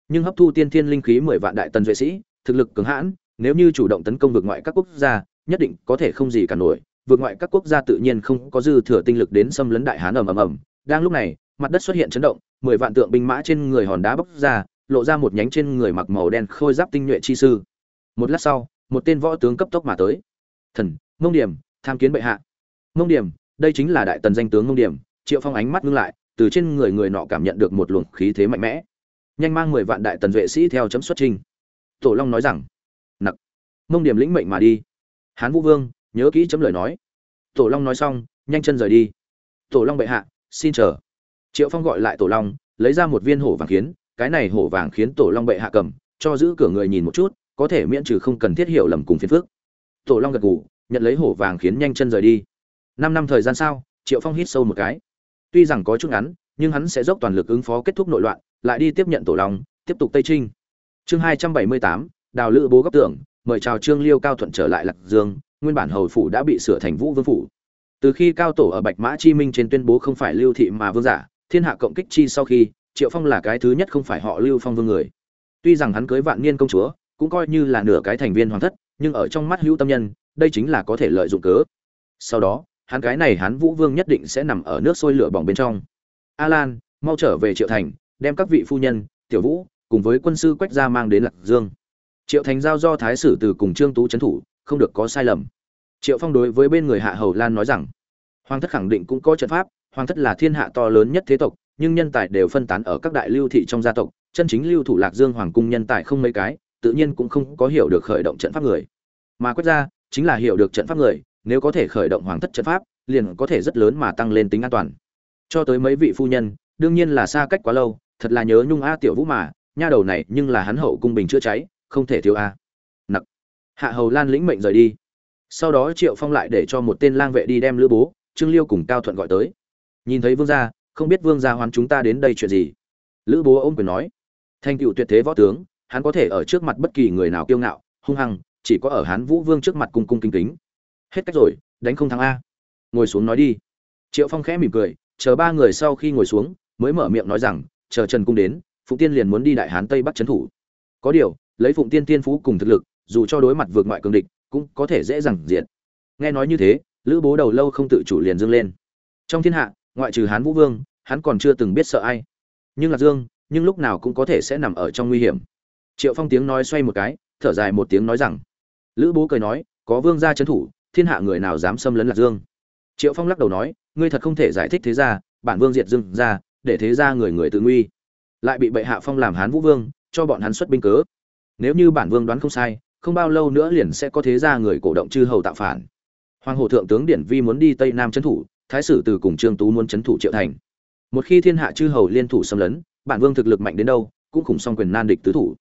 Nhưng hấp thu tiên thiên linh khí mười vạn đại tần duệ sĩ, thực lực cứng hãn, nếu như chủ động tấn công vượt ngoại các quốc gia, nhất định có thể không gì cả nổi. Vượt ngoại các quốc gia tự nhiên không có dư thừa tinh lực đến xâm lấn đại hán ầm ầm ầm. Đang lúc này, mặt đất xuất hiện chấn động, mười vạn tượng binh mã trên người hòn đá bốc ra, lộ ra một nhánh trên người mặc màu đen khôi giáp tinh nhuệ chi sư. Một lát sau, một tên võ tướng cấp tốc mà tới. Thần, mông điểm, tham kiến bệ hạ. Mông điểm, đây chính là đại tần danh tướng mông điểm. Triệu phong ánh mắt ngưng lại từ trên người người nọ cảm nhận được một luồng khí thế mạnh mẽ. Nhanh mang mười vạn đại tần vệ sĩ theo chấm xuất trình. Tổ long nói rằng, nặc. Mông điểm lĩnh mệnh mà đi. Hán vũ vương, nhớ kỹ chấm lời nói. Tổ long nói xong, nhanh chân rời đi. Tổ long bệ hạ, xin chờ. Triệu phong gọi lại tổ long, lấy ra một viên hổ vàng khiến. Cái này hổ vàng khiến tổ long bệ hạ cầm, cho giữ cửa người nhìn một chút, có thể miễn trừ không cần thiết hiểu lầm cùng phiền phước tổ long gật gù, nhận lấy hổ vàng khiến nhanh chân rời đi. Năm năm thời gian sau, triệu phong hít sâu một cái tuy rằng có chút ngắn, nhưng hắn sẽ dốc toàn lực ứng phó kết thúc nội loạn, lại đi tiếp nhận tổ long, tiếp tục tây trinh. Chương hai trăm bảy mươi tám, đào lữ bố góc tưởng, mời chào trương liêu cao thuận trở lại lạc dương, nguyên bản hầu phủ đã bị sửa thành vũ vương phủ. Từ khi cao tổ ở bạch mã chi minh trên tuyên bố không phải lưu thị mà vương giả, thiên hạ cộng kích chi sau khi, triệu phong là cái thứ nhất không phải họ lưu phong vương người. Tuy rằng hắn cưới vạn niên công chúa, cũng coi như là nửa cái thành viên hoàng thất, nhưng ở trong mắt hữu tâm nhân, đây chính là có thể lợi dụng cớ. Sau đó hắn cái này hắn vũ vương nhất định sẽ nằm ở nước sôi lửa bỏng bên trong. A lan mau trở về triệu thành, đem các vị phu nhân, tiểu vũ, cùng với quân sư quách gia mang đến lạc dương. Triệu thành giao do thái sử từ cùng trương tú trấn thủ, không được có sai lầm. Triệu phong đối với bên người hạ hầu lan nói rằng, hoàng thất khẳng định cũng có trận pháp, hoàng thất là thiên hạ to lớn nhất thế tộc, nhưng nhân tài đều phân tán ở các đại lưu thị trong gia tộc, chân chính lưu thủ lạc dương hoàng cung nhân tài không mấy cái, tự nhiên cũng không có hiểu được khởi động trận pháp người. Mà quét ra chính là hiểu được trận pháp người nếu có thể khởi động hoàng thất trận pháp, liền có thể rất lớn mà tăng lên tính an toàn. Cho tới mấy vị phu nhân, đương nhiên là xa cách quá lâu, thật là nhớ nhung a tiểu vũ mà, nha đầu này nhưng là hắn hậu cung bình chữa cháy, không thể thiếu a. Nặc. Hạ hầu lan lĩnh mệnh rời đi. Sau đó triệu phong lại để cho một tên lang vệ đi đem lữ bố, trương liêu cùng cao thuận gọi tới. Nhìn thấy vương gia, không biết vương gia hoán chúng ta đến đây chuyện gì? Lữ bố ôm quyền nói. Thành cửu tuyệt thế võ tướng, hắn có thể ở trước mặt bất kỳ người nào kiêu ngạo, hung hăng, chỉ có ở hán vũ vương trước mặt cung cung kính kính hết cách rồi, đánh không thắng a. Ngồi xuống nói đi. Triệu phong khẽ mỉm cười, chờ ba người sau khi ngồi xuống, mới mở miệng nói rằng, chờ trần cung đến, phụng tiên liền muốn đi đại hán tây bắc trấn thủ. Có điều, lấy phụng tiên tiên phú cùng thực lực, dù cho đối mặt vượt ngoại cường địch, cũng có thể dễ dàng diện nghe nói như thế, lữ bố đầu lâu không tự chủ liền dâng lên. Trong thiên hạ, ngoại trừ hán vũ vương, hắn còn chưa từng biết sợ ai. Nhưng lạc dương, nhưng lúc nào cũng có thể sẽ nằm ở trong nguy hiểm. Triệu phong tiếng nói xoay một cái, thở dài một tiếng nói rằng, lữ bố cười nói, có vương gia trấn thủ thiên hạ người nào dám xâm lấn lạc dương? Triệu phong lắc đầu nói, ngươi thật không thể giải thích thế ra bản vương diệt dương ra, để thế ra người người tự nguy. Lại bị bệ hạ phong làm hán vũ vương, cho bọn hắn xuất binh cớ. Nếu như bản vương đoán không sai, không bao lâu nữa liền sẽ có thế ra người cổ động chư hầu tạo phản. Hoàng hồ thượng tướng điển vi muốn đi tây nam trấn thủ, thái sử từ cùng trương tú muốn trấn thủ triệu thành. Một khi thiên hạ chư hầu liên thủ xâm lấn, bản vương thực lực mạnh đến đâu, cũng khủng song quyền nan địch tứ thủ.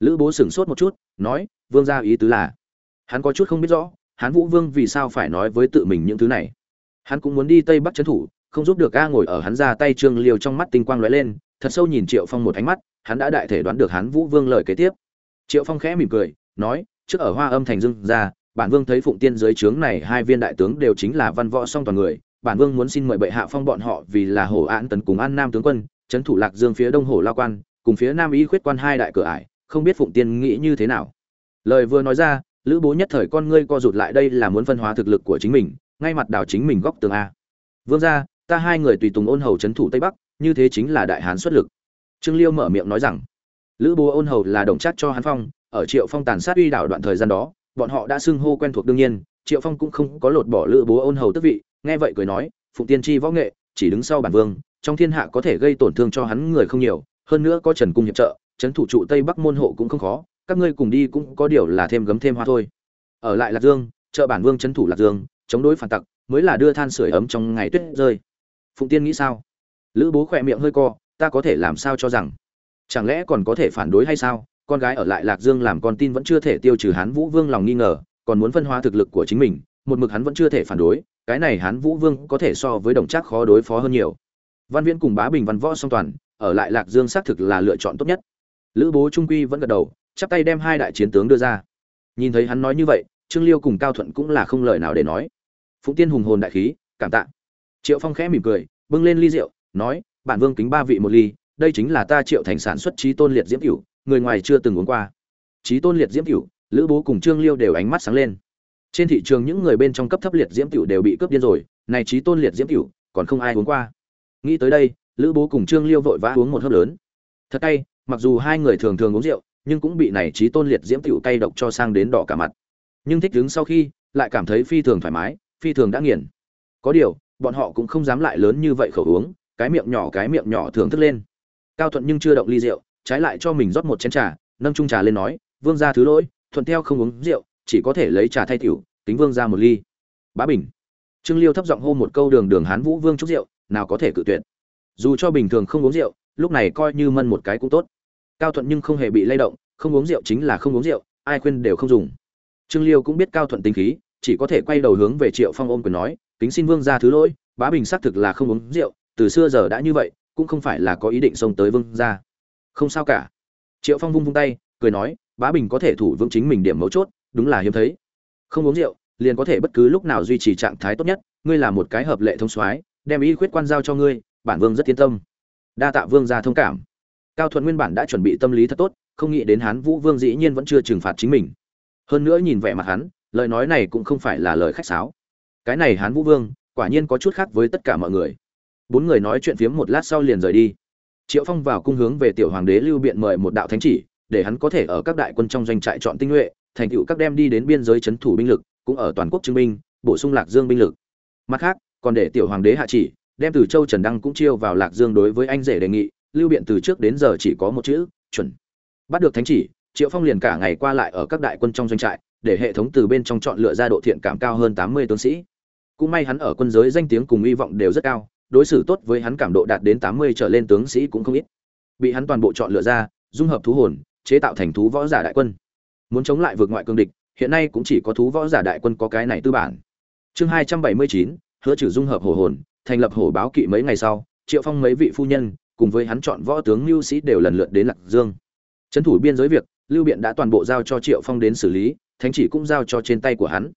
Lữ bố sửng sốt một chút, nói, vương gia ý tứ là, hắn có chút không biết rõ hán vũ vương vì sao phải nói với tự mình những thứ này? Hắn cũng muốn đi tây bắc trấn thủ, không giúp được a ngồi ở hắn ra tay trương liều trong mắt tinh quang lóe lên, thật sâu nhìn triệu phong một ánh mắt, hắn đã đại thể đoán được hán vũ vương lời kế tiếp. Triệu phong khẽ mỉm cười, nói, trước ở hoa âm thành dưng ra, bản vương thấy phụng tiên dưới trướng này hai viên đại tướng đều chính là văn võ song toàn người, bản vương muốn xin mời bệ hạ phong bọn họ vì là hổ án tấn cùng an nam tướng quân, trấn thủ lạc dương phía đông hổ lao quan, cùng phía nam y khuyết quan hai đại cửa ải, không biết phụng tiên nghĩ như thế nào. Lời vừa nói ra lữ bố nhất thời con ngươi co rụt lại đây là muốn phân hóa thực lực của chính mình, ngay mặt đào chính mình góc tường a. Vương ra ta hai người tùy tùng ôn hầu trấn thủ tây bắc, như thế chính là đại hán xuất lực. Trương liêu mở miệng nói rằng, lữ bố ôn hầu là đồng chắc cho hán phong, ở triệu phong tàn sát uy đảo đoạn thời gian đó, bọn họ đã xưng hô quen thuộc đương nhiên, triệu phong cũng không có lột bỏ lữ bố ôn hầu tức vị, nghe vậy cười nói, phụng tiên tri võ nghệ, chỉ đứng sau bản vương, trong thiên hạ có thể gây tổn thương cho hắn người không nhiều, hơn nữa có trần cung hiệp trợ trấn thủ trụ tây bắc môn hộ cũng không khó các ngươi cùng đi cũng có điều là thêm gấm thêm hoa thôi. Ở lại lạc dương trợ bản vương trấn thủ lạc dương, chống đối phản tặc, mới là đưa than sửa ấm trong ngày tuyết rơi. Phụng tiên nghĩ sao? Lữ bố khỏe miệng hơi co, ta có thể làm sao cho rằng? Chẳng lẽ còn có thể phản đối hay sao? Con gái ở lại lạc dương làm con tin vẫn chưa thể tiêu trừ hán vũ vương lòng nghi ngờ, còn muốn phân hóa thực lực của chính mình, một mực hắn vẫn chưa thể phản đối, cái này hán vũ vương có thể so với đồng trác khó đối phó hơn nhiều. Văn viễn cùng bá bình văn võ song toàn, ở lại lạc dương xác thực là lựa chọn tốt nhất. Lữ bố trung quy vẫn gật đầu chắp tay đem hai đại chiến tướng đưa ra. Nhìn thấy hắn nói như vậy, trương liêu cùng cao thuận cũng là không lời nào để nói. Phụng tiên hùng hồn đại khí, cảm tạ. Triệu phong khẽ mỉm cười, bưng lên ly rượu, nói, bản vương kính ba vị một ly, đây chính là ta triệu thành sản xuất trí tôn liệt diễm cửu, người ngoài chưa từng uống qua. Trí tôn liệt diễm cửu, lữ bố cùng trương liêu đều ánh mắt sáng lên. Trên thị trường những người bên trong cấp thấp liệt diễm cửu đều bị cướp điên rồi, này trí tôn liệt diễm cửu, còn không ai uống qua. Nghĩ tới đây, lữ bố cùng trương liêu vội vã uống một hớp lớn. Thật cay, mặc dù hai người thường thường uống rượu nhưng cũng bị này trí tôn liệt diễm tiểu cay độc cho sang đến đỏ cả mặt. Nhưng thích đứng sau khi, lại cảm thấy phi thường thoải mái, phi thường đã nghiền. Có điều, bọn họ cũng không dám lại lớn như vậy khẩu uống, cái miệng nhỏ cái miệng nhỏ thường thức lên. Cao thuận nhưng chưa động ly rượu, trái lại cho mình rót một chén trà, nâng chung trà lên nói, vương gia thứ lỗi, thuận theo không uống rượu, chỉ có thể lấy trà thay tiểu tính vương gia một ly. Bá bình. Trương liêu thấp giọng hô một câu đường đường hán vũ vương chúc rượu, nào có thể cự tuyệt. Dù cho bình thường không uống rượu, lúc này coi như mân một cái cũng tốt cao thuận nhưng không hề bị lay động, không uống rượu chính là không uống rượu, ai khuyên đều không dùng. Trương liêu cũng biết cao thuận tính khí, chỉ có thể quay đầu hướng về triệu phong ôm quyền nói, kính xin vương gia thứ lỗi, bá bình xác thực là không uống rượu, từ xưa giờ đã như vậy, cũng không phải là có ý định xông tới vương gia. Không sao cả. Triệu phong vung vung tay, cười nói, bá bình có thể thủ vững chính mình điểm mấu chốt, đúng là hiếm thấy. Không uống rượu, liền có thể bất cứ lúc nào duy trì trạng thái tốt nhất, ngươi là một cái hợp lệ thông soái, đem ý khuyết quan giao cho ngươi, bản vương rất yên tâm. Đa tạ vương gia thông cảm cao thuận nguyên bản đã chuẩn bị tâm lý thật tốt, không nghĩ đến hán vũ vương dĩ nhiên vẫn chưa trừng phạt chính mình. Hơn nữa nhìn vẻ mặt hắn, lời nói này cũng không phải là lời khách sáo. Cái này hán vũ vương, quả nhiên có chút khác với tất cả mọi người. Bốn người nói chuyện phiếm một lát sau liền rời đi. Triệu phong vào cung hướng về tiểu hoàng đế lưu biện mời một đạo thánh chỉ, để hắn có thể ở các đại quân trong doanh trại chọn tinh nhuệ, thành tựu các đem đi đến biên giới c thủ binh lực, cũng ở toàn quốc chứng minh bổ sung lạc dương binh lực. Mặt khác, còn để tiểu hoàng đế hạ chỉ, đem từ châu trần đăng cũng chiêu vào lạc dương đối với anh rể đề nghị lưu biện từ trước đến giờ chỉ có một chữ, chuẩn. Bắt được thánh chỉ, triệu phong liền cả ngày qua lại ở các đại quân trong doanh trại, để hệ thống từ bên trong chọn lựa ra độ thiện cảm cao hơn tám mươi tướng sĩ. Cũng may hắn ở quân giới danh tiếng cùng hy vọng đều rất cao, đối xử tốt với hắn cảm độ đạt đến tám mươi trở lên tướng sĩ cũng không ít. Bị hắn toàn bộ chọn lựa ra, dung hợp thú hồn, chế tạo thành thú võ giả đại quân. Muốn chống lại vượt ngoại cương địch, hiện nay cũng chỉ có thú võ giả đại quân có cái này tư bản. Chương hai trăm bảy mươi chín, hứa trừ dung hợp hổ hồn, thành lập hổ báo kỵ mấy ngày sau, triệu phong mấy vị phu nhân cùng với hắn chọn võ tướng lưu sĩ đều lần lượt đến lạc dương. Trấn thủ biên giới việc, lưu biện đã toàn bộ giao cho triệu phong đến xử lý, thánh chỉ cũng giao cho trên tay của hắn.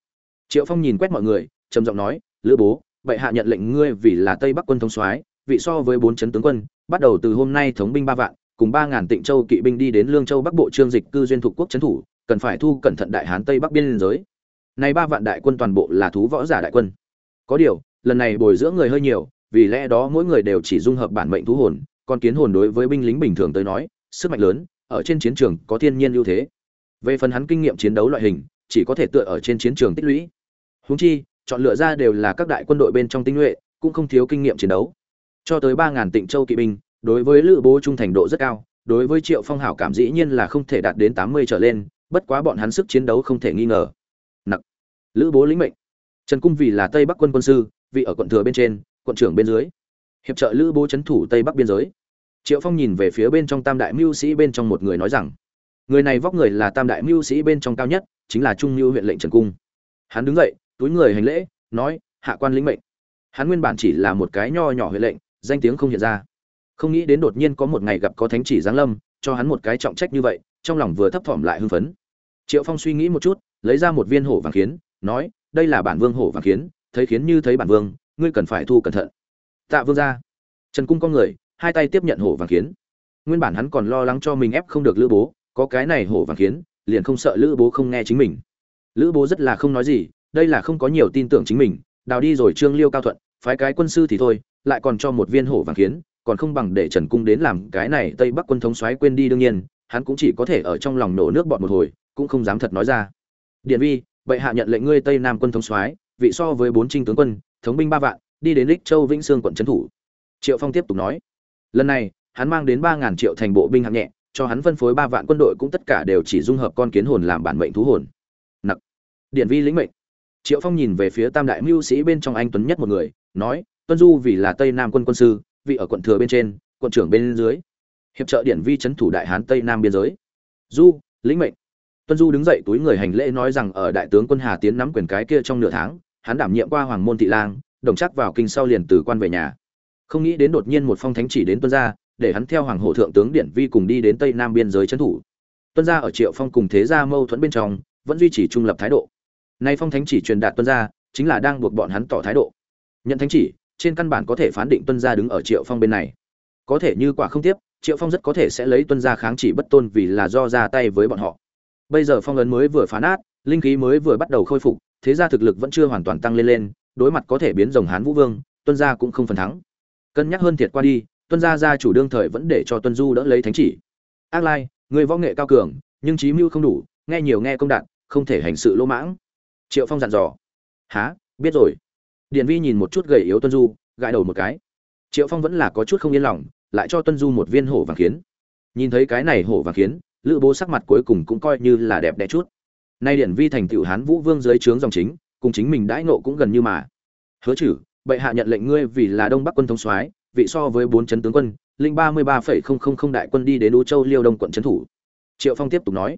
Triệu phong nhìn quét mọi người, trầm giọng nói, lữ bố, bệ hạ nhận lệnh ngươi vì là tây bắc quân thống soái, vị so với bốn chấn tướng quân, bắt đầu từ hôm nay thống binh ba vạn, cùng ba ngàn tịnh châu kỵ binh đi đến lương châu bắc bộ trương dịch cư duyên thuộc quốc trấn thủ, cần phải thu cẩn thận đại hán tây bắc biên giới. Nay ba vạn đại quân toàn bộ là thú võ giả đại quân. Có điều, lần này bồi dưỡng người hơi nhiều vì lẽ đó mỗi người đều chỉ dung hợp bản mệnh thú hồn, còn kiến hồn đối với binh lính bình thường tới nói, sức mạnh lớn, ở trên chiến trường có thiên nhiên ưu thế. Về phần hắn kinh nghiệm chiến đấu loại hình, chỉ có thể tựa ở trên chiến trường tích lũy. Huống chi, chọn lựa ra đều là các đại quân đội bên trong tinh nhuệ, cũng không thiếu kinh nghiệm chiến đấu. Cho tới ba ngàn tịnh châu kỵ binh, đối với lữ bố trung thành độ rất cao, đối với triệu phong hảo cảm dĩ nhiên là không thể đạt đến tám mươi trở lên, bất quá bọn hắn sức chiến đấu không thể nghi ngờ. Nặng. lữ bố lĩnh mệnh. Trần cung vì là tây bắc quân quân sư, vị ở quận thừa bên trên quận trưởng bên dưới. Hiệp trợ lữ bố c thủ tây bắc biên giới. Triệu phong nhìn về phía bên trong tam đại mưu sĩ bên trong một người nói rằng, người này vóc người là tam đại mưu sĩ bên trong cao nhất, chính là trung mưu huyện lệnh trần cung. Hắn đứng dậy, túi người hành lễ, nói, hạ quan lĩnh mệnh. Hắn nguyên bản chỉ là một cái nho nhỏ huyện lệnh, danh tiếng không hiện ra. Không nghĩ đến đột nhiên có một ngày gặp có thánh chỉ giáng lâm, cho hắn một cái trọng trách như vậy, trong lòng vừa thấp thỏm lại hưng phấn. Triệu phong suy nghĩ một chút, lấy ra một viên hổ vàng khiến nói, đây là bản vương hổ vàng khiến thấy khiến như thấy bản vương ngươi cần phải thu cẩn thận. Tạ vương ra trần cung con người hai tay tiếp nhận hổ vàng kiến. nguyên bản hắn còn lo lắng cho mình ép không được lữ bố có cái này hổ vàng kiến, liền không sợ lữ bố không nghe chính mình. Lữ bố rất là không nói gì đây là không có nhiều tin tưởng chính mình đào đi rồi trương liêu cao thuận phái cái quân sư thì thôi lại còn cho một viên hổ vàng kiến, còn không bằng để trần cung đến làm cái này tây bắc quân thống soái quên đi đương nhiên hắn cũng chỉ có thể ở trong lòng nổ nước bọt một hồi cũng không dám thật nói ra. Điện vi bệ hạ nhận lệnh ngươi tây nam quân thống soái vị so với bốn trinh tướng quân thống binh ba vạn, đi đến lích châu vĩnh sương quận trấn thủ. Triệu phong tiếp tục nói, lần này, hắn mang đến ba ngàn triệu thành bộ binh hạng nhẹ, cho hắn phân phối ba vạn quân đội cũng tất cả đều chỉ dung hợp con kiến hồn làm bản mệnh thú hồn. Nặc. Điện vi lĩnh mệnh. Triệu phong nhìn về phía tam đại mưu sĩ bên trong anh tuấn nhất một người, nói, tuân du vì là tây nam quân quân sư, vị ở quận thừa bên trên, quận trưởng bên dưới. Hiệp trợ điển vi trấn thủ đại hán tây nam biên giới. Du, lĩnh mệnh. Tuân du đứng dậy túi người hành lễ nói rằng, ở đại tướng quân hà tiến nắm quyền cái kia trong nửa tháng hắn đảm nhiệm qua hoàng môn thị lang, đồng chắc vào kinh sau liền từ quan về nhà. Không nghĩ đến đột nhiên một phong thánh chỉ đến tuân gia, để hắn theo hoàng hổ thượng tướng điện vi cùng đi đến tây nam biên giới trấn thủ. Tuân gia ở triệu phong cùng thế gia mâu thuẫn bên trong, vẫn duy trì trung lập thái độ. Nay phong thánh chỉ truyền đạt tuân gia, chính là đang buộc bọn hắn tỏ thái độ. Nhận thánh chỉ, trên căn bản có thể phán định tuân gia đứng ở triệu phong bên này. Có thể như quả không tiếp, triệu phong rất có thể sẽ lấy tuân gia kháng chỉ bất tôn vì là do ra tay với bọn họ. Bây giờ phong ấn mới vừa phá nát, linh khí mới vừa bắt đầu khôi phục thế gia thực lực vẫn chưa hoàn toàn tăng lên lên, đối mặt có thể biến rồng hán vũ vương, tuân gia cũng không phần thắng. Cân nhắc hơn thiệt qua đi, tuân gia gia chủ đương thời vẫn để cho tuân du đỡ lấy thánh chỉ. Ác lai, người võ nghệ cao cường, nhưng trí mưu không đủ, nghe nhiều nghe công đạn, không thể hành sự lỗ mãng. Triệu phong dặn dò. Há biết rồi. Điền vi nhìn một chút gầy yếu tuân du, gãi đầu một cái. Triệu phong vẫn là có chút không yên lòng, lại cho tuân du một viên hổ vàng khiến nhìn thấy cái này hổ vàng khiến lữ bố sắc mặt cuối cùng cũng coi như là đẹp đẽ chút nay điển vi thành tựu hán vũ vương dưới trướng dòng chính, cùng chính mình đãi nộ cũng gần như mà. Hứa chử bệ hạ nhận lệnh ngươi vì là đông bắc quân thống soái, vị so với bốn chấn tướng quân linh ba mươi ba phẩy không không không đại quân đi đến đô châu liêu đông quận trấn thủ. Triệu phong tiếp tục nói,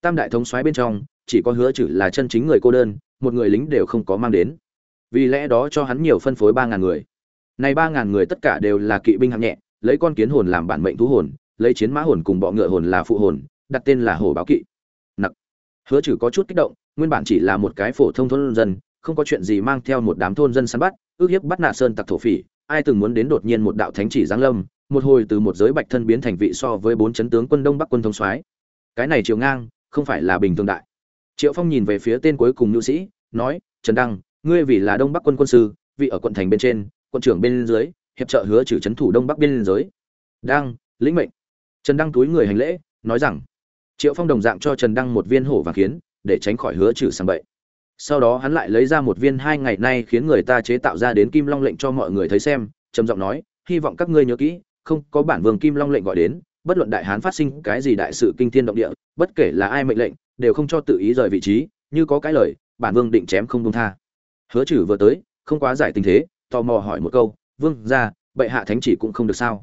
tam đại thống soái bên trong, chỉ có hứa chử là chân chính người cô đơn, một người lính đều không có mang đến. Vì lẽ đó cho hắn nhiều phân phối ba ngàn người. Này ba ngàn người tất cả đều là kỵ binh hạng nhẹ, lấy con kiến hồn làm bản mệnh thú hồn, lấy chiến mã hồn cùng bọ ngựa hồn là phụ hồn, đặt tên là hổ báo kỵ hứa trừ có chút kích động, nguyên bản chỉ là một cái phổ thông thôn dân, không có chuyện gì mang theo một đám thôn dân săn bắt, ước hiếp bắt nạt sơn tặc thổ phỉ, ai từng muốn đến đột nhiên một đạo thánh chỉ giáng lâm, một hồi từ một giới bạch thân biến thành vị so với bốn chấn tướng quân đông bắc quân thông soái. Cái này chiều ngang, không phải là bình thường đại. Triệu phong nhìn về phía tên cuối cùng nữ sĩ, nói, trần đăng, ngươi vì là đông bắc quân quân sư, vị ở quận thành bên trên, quận trưởng bên dưới, hiệp trợ hứa trừ trấn thủ đông bắc biên giới. Đăng, lĩnh mệnh. Trần đăng túi người hành lễ, nói rằng triệu phong đồng dạng cho trần đăng một viên hổ vàng khiến, để tránh khỏi hứa trừ sang bậy. Sau đó hắn lại lấy ra một viên hai ngày nay khiến người ta chế tạo ra đến kim long lệnh cho mọi người thấy xem, trầm giọng nói, hy vọng các ngươi nhớ kỹ, không có bản vương kim long lệnh gọi đến, bất luận đại hán phát sinh cái gì đại sự kinh thiên động địa, bất kể là ai mệnh lệnh, đều không cho tự ý rời vị trí, như có cái lời, bản vương định chém không công tha. Hứa chử vừa tới, không quá giải tình thế, tò mò hỏi một câu, vương ra bệ hạ thánh chỉ cũng không được sao?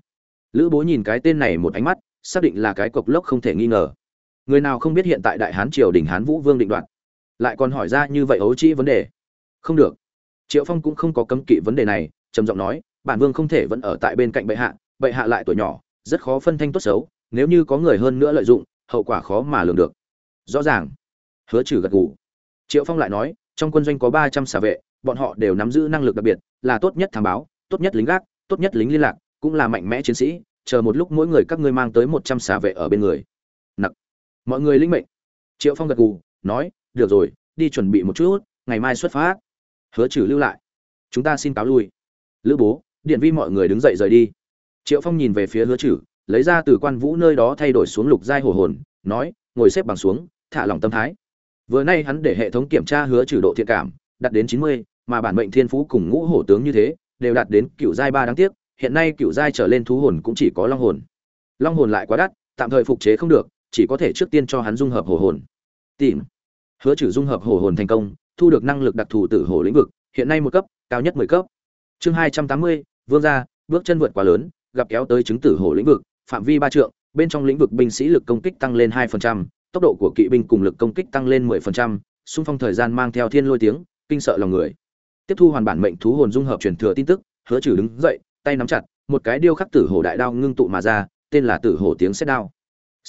Lữ bố nhìn cái tên này một ánh mắt, xác định là cái cộc lốc không thể nghi ngờ người nào không biết hiện tại đại hán triều đình hán vũ vương định đoạt? Lại còn hỏi ra như vậy ấu trĩ vấn đề. Không được. Triệu phong cũng không có cấm kỵ vấn đề này, trầm giọng nói, bản vương không thể vẫn ở tại bên cạnh bệ hạ bệ hạ lại tuổi nhỏ, rất khó phân thanh tốt xấu, nếu như có người hơn nữa lợi dụng, hậu quả khó mà lường được. Rõ ràng. Hứa trừ gật gù. Triệu phong lại nói, trong quân doanh có ba trăm xà vệ, bọn họ đều nắm giữ năng lực đặc biệt, là tốt nhất thám báo, tốt nhất lính gác, tốt nhất lính liên lạc, cũng là mạnh mẽ chiến sĩ, chờ một lúc mỗi người các ngươi mang tới một trăm xà vệ ở bên người mọi người linh mệnh. Triệu phong gật gù, nói, được rồi, đi chuẩn bị một chút, ngày mai xuất phát. Hứa trừ lưu lại. Chúng ta xin cáo lui. Lữ bố, điện vi mọi người đứng dậy rời đi. Triệu phong nhìn về phía hứa trừ lấy ra từ quan vũ nơi đó thay đổi xuống lục giai hồ hồn, nói, ngồi xếp bằng xuống, thả lỏng tâm thái. Vừa nay hắn để hệ thống kiểm tra hứa trừ độ thiện cảm, đạt đến chín mươi, mà bản mệnh thiên phú cùng ngũ hổ tướng như thế, đều đạt đến cựu giai ba đáng tiếc, hiện nay cựu giai trở lên thú hồn cũng chỉ có long hồn. Long hồn lại quá đắt, tạm thời phục chế không được chỉ có thể trước tiên cho hắn dung hợp hồ hồn. Tìm. Hứa trừ dung hợp hồ hồn thành công, thu được năng lực đặc thù tử hồ lĩnh vực, hiện nay một cấp, cao nhất mười cấp. Chương hai trăm tám mươi, vương gia, bước chân vượt quá lớn, gặp kéo tới chứng tử hồ lĩnh vực, phạm vi ba trượng, bên trong lĩnh vực binh sĩ lực công kích tăng lên hai phần trăm, tốc độ của kỵ binh cùng lực công kích tăng lên mười phần trăm, xung phong thời gian mang theo thiên lôi tiếng, kinh sợ lòng người. Tiếp thu hoàn bản mệnh thú hồn dung hợp truyền thừa tin tức, hứa trừ đứng dậy, tay nắm chặt, một cái điêu khắc tử hổ đại đao ngưng tụ mà ra, tên là tử hổ tiếng xét đao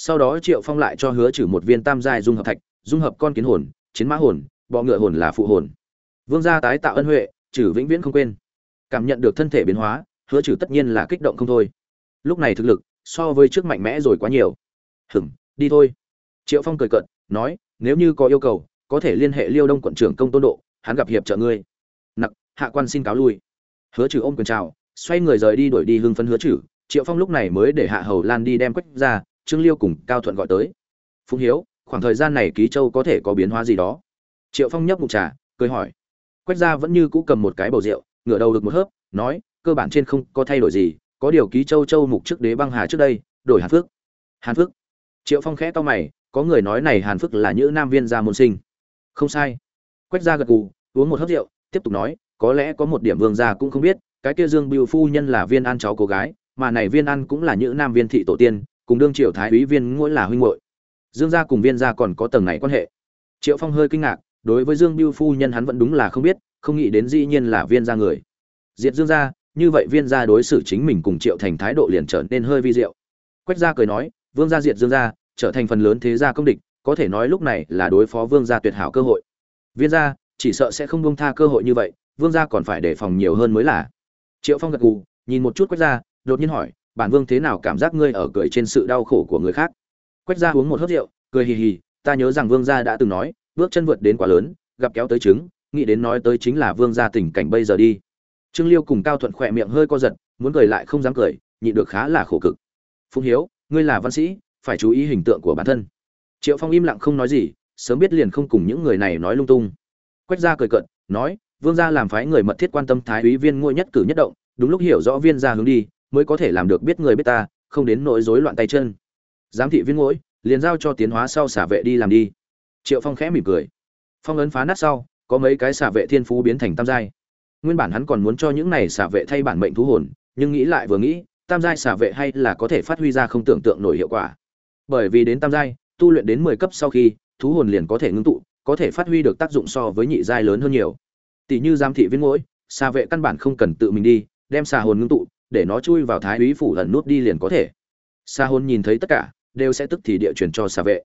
sau đó triệu phong lại cho hứa trừ một viên tam giai dung hợp thạch, dung hợp con kiến hồn, chiến mã hồn, bọ ngựa hồn là phụ hồn. Vương gia tái tạo ân huệ, trừ vĩnh viễn không quên. Cảm nhận được thân thể biến hóa, hứa trừ tất nhiên là kích động không thôi. Lúc này thực lực, so với trước mạnh mẽ rồi quá nhiều. Hừm đi thôi. Triệu phong cười cận nói, nếu như có yêu cầu, có thể liên hệ liêu đông quận trưởng công tôn độ, hắn gặp hiệp trợ ngươi. Nặc, hạ quan xin cáo lui. Hứa trừ ôm quyền chào, xoay người rời đi đuổi đi hưng phấn hứa trừ. Triệu phong lúc này mới để hạ hầu lan đi đem quách ra trương liêu cùng cao thuận gọi tới. Phùng hiếu, khoảng thời gian này ký châu có thể có biến hóa gì đó? Triệu phong nhấp mục trà, cười hỏi. Quách gia vẫn như cũ cầm một cái bầu rượu, ngửa đầu được một hớp, nói, cơ bản trên không có thay đổi gì, có điều ký châu châu mục trước đế băng hà trước đây, đổi hàn phước. Hàn phước? Triệu phong khẽ to mày, có người nói này hàn phước là nữ nam viên gia môn sinh. Không sai. Quách gia gật gù, uống một hớp rượu, tiếp tục nói, có lẽ có một điểm vương gia cũng không biết, cái kia dương biêu phu nhân là viên an cháu cô gái, mà này viên an cũng là nữ nam viên thị tổ tiên cùng đương triều thái úy viên ngũi là huynh muội. Dương gia cùng viên gia còn có tầng này quan hệ. Triệu phong hơi kinh ngạc, đối với dương biêu phu nhân hắn vẫn đúng là không biết, không nghĩ đến dĩ nhiên là viên gia người. Diệt dương gia, như vậy viên gia đối xử chính mình cùng triệu thành thái độ liền trở nên hơi vi diệu. Quách gia cười nói, vương gia diệt dương gia, trở thành phần lớn thế gia công địch, có thể nói lúc này là đối phó vương gia tuyệt hảo cơ hội. Viên gia, chỉ sợ sẽ không bông tha cơ hội như vậy, vương gia còn phải đề phòng nhiều hơn mới là. Triệu phong gật gù, nhìn một chút quách gia, đột nhiên hỏi bản vương thế nào cảm giác ngươi ở cười trên sự đau khổ của người khác? Quách gia uống một hớp rượu, cười hì hì, ta nhớ rằng vương gia đã từng nói, bước chân vượt đến quá lớn, gặp kéo tới trứng, nghĩ đến nói tới chính là vương gia tình cảnh bây giờ đi. Trương liêu cùng cao thuận khỏe miệng hơi co giật, muốn cười lại không dám cười, nhịn được khá là khổ cực. Phụng hiếu, ngươi là văn sĩ, phải chú ý hình tượng của bản thân. Triệu phong im lặng không nói gì, sớm biết liền không cùng những người này nói lung tung. Quách gia cười cận nói, vương gia làm phái người mật thiết quan tâm thái úy viên ngôi nhất cử nhất động, đúng lúc hiểu rõ viên gia hướng đi mới có thể làm được biết người biết ta, không đến nỗi rối loạn tay chân. Giám thị viên ngỗi, liền giao cho tiến hóa sau xả vệ đi làm đi. Triệu phong khẽ mỉm cười. Phong ấn phá nát sau, có mấy cái xả vệ thiên phú biến thành tam giai. Nguyên bản hắn còn muốn cho những này xả vệ thay bản mệnh thú hồn, nhưng nghĩ lại vừa nghĩ, tam giai xả vệ hay là có thể phát huy ra không tưởng tượng nổi hiệu quả. Bởi vì đến tam giai, tu luyện đến mười cấp sau khi, thú hồn liền có thể ngưng tụ, có thể phát huy được tác dụng so với nhị giai lớn hơn nhiều. Tỷ như giám thị viên ngỗi xà vệ căn bản không cần tự mình đi, đem xà hồn ngưng tụ để nó chui vào thái úy phủ lần nút đi liền có thể. Sa Hôn nhìn thấy tất cả, đều sẽ tức thì địa chuyển cho xà vệ.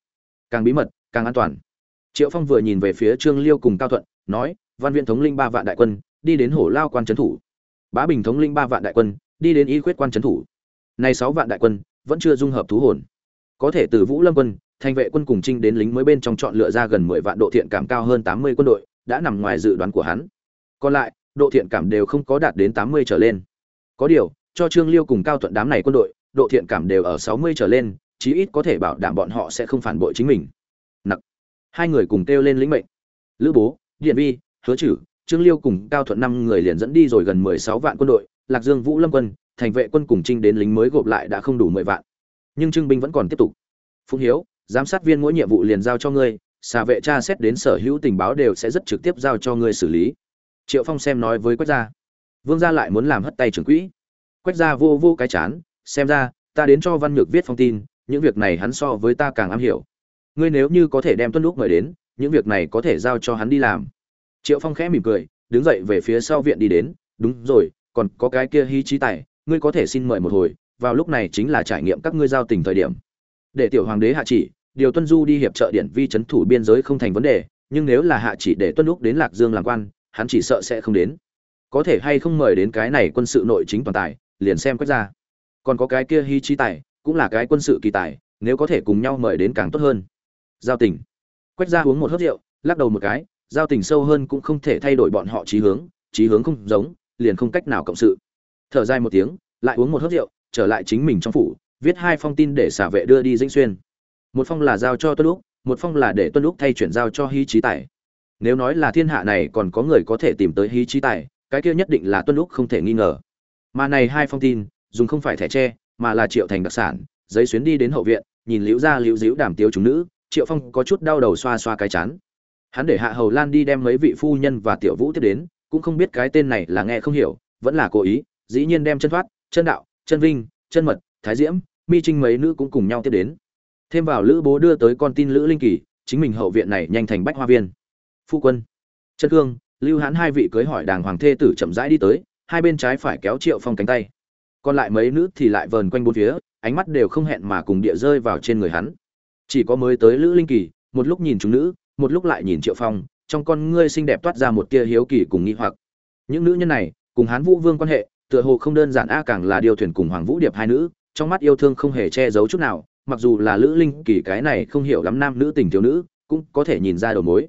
Càng bí mật, càng an toàn. Triệu phong vừa nhìn về phía trương liêu cùng cao thuận, nói, văn viện thống linh ba vạn đại quân, đi đến hổ lao quan trấn thủ. Bá bình thống linh ba vạn đại quân, đi đến y Quyết quan trấn thủ. Nay sáu vạn đại quân, vẫn chưa dung hợp thú hồn. Có thể từ vũ lâm quân thành vệ quân cùng trinh đến lính mới bên trong chọn lựa ra gần mười vạn độ thiện cảm cao hơn tám mươi quân đội, đã nằm ngoài dự đoán của hắn. Còn lại, độ thiện cảm đều không có đạt đến tám mươi trở lên có điều, cho trương liêu cùng cao thuận đám này quân đội, độ thiện cảm đều ở sáu mươi trở lên, chí ít có thể bảo đảm bọn họ sẽ không phản bội chính mình. Nặc. Hai người cùng kêu lên lĩnh mệnh. Lữ bố, điện vi, hứa chử trương liêu cùng cao thuận năm người liền dẫn đi rồi gần mười sáu vạn quân đội, lạc dương vũ lâm quân, thành vệ quân cùng trinh đến lính mới gộp lại đã không đủ mười vạn. Nhưng trưng binh vẫn còn tiếp tục. Phụng hiếu, giám sát viên mỗi nhiệm vụ liền giao cho ngươi, xà vệ tra xét đến sở hữu tình báo đều sẽ rất trực tiếp giao cho ngươi xử lý. Triệu phong xem nói với quách gia vương gia lại muốn làm hất tay trưởng quỹ. Quách gia vô vô cái chán, xem ra, ta đến cho văn nhược viết phong tin, những việc này hắn so với ta càng am hiểu. Ngươi nếu như có thể đem tuân lúc mời đến, những việc này có thể giao cho hắn đi làm. Triệu phong khẽ mỉm cười, đứng dậy về phía sau viện đi đến. Đúng rồi, còn có cái kia hy trí tài, ngươi có thể xin mời một hồi, vào lúc này chính là trải nghiệm các ngươi giao tình thời điểm. Để tiểu hoàng đế hạ chỉ, điều tuân du đi hiệp trợ điện vi chấn thủ biên giới không thành vấn đề, nhưng nếu là hạ chỉ để tuân lúc đến lạc dương làm quan, hắn chỉ sợ sẽ không đến có thể hay không mời đến cái này quân sự nội chính toàn tài, liền xem quét ra. Còn có cái kia hy trí tài, cũng là cái quân sự kỳ tài, nếu có thể cùng nhau mời đến càng tốt hơn. Giao tình. Quét ra uống một hớp rượu, lắc đầu một cái, giao tình sâu hơn cũng không thể thay đổi bọn họ trí hướng trí hướng không giống, liền không cách nào cộng sự. Thở dài một tiếng, lại uống một hớp rượu, trở lại chính mình trong phủ, viết hai phong tin để xả vệ đưa đi dĩnh xuyên. Một phong là giao cho tuân lúc một phong là để tuân lúc thay chuyển giao cho hy trí tài. Nếu nói là thiên hạ này còn có người có thể tìm tới hí trí tài cái kia nhất định là tuân lúc không thể nghi ngờ. Mà này hai phong tin, dùng không phải thẻ tre, mà là triệu thành đặc sản, giấy xuyến đi đến hậu viện, nhìn liễu ra liễu díu đàm tiếu chúng nữ, triệu phong có chút đau đầu xoa xoa cái chán. Hắn để hạ hầu lan đi đem mấy vị phu nhân và tiểu vũ tiếp đến, cũng không biết cái tên này là nghe không hiểu, vẫn là cố ý, dĩ nhiên đem chân thoát, chân đạo, chân vinh, chân mật, thái diễm, mi trinh mấy nữ cũng cùng nhau tiếp đến. Thêm vào lữ bố đưa tới con tin lữ linh kỳ, chính mình hậu viện này nhanh thành bách hoa viên. Phu quân, chân cương lưu hãn hai vị cưới hỏi đàng hoàng thê tử chậm rãi đi tới, hai bên trái phải kéo triệu phong cánh tay. Còn lại mấy nữ thì lại vờn quanh bốn phía, ánh mắt đều không hẹn mà cùng địa rơi vào trên người hắn. Chỉ có mới tới lữ linh kỳ, một lúc nhìn chúng nữ, một lúc lại nhìn triệu phong, trong con ngươi xinh đẹp toát ra một tia hiếu kỳ cùng nghi hoặc. Những nữ nhân này, cùng hán vũ vương quan hệ, tựa hồ không đơn giản a, càng là điều thuyền cùng hoàng vũ điệp hai nữ, trong mắt yêu thương không hề che giấu chút nào, mặc dù là lữ linh kỳ cái này không hiểu lắm nam nữ tình thiếu nữ, cũng có thể nhìn ra đầu mối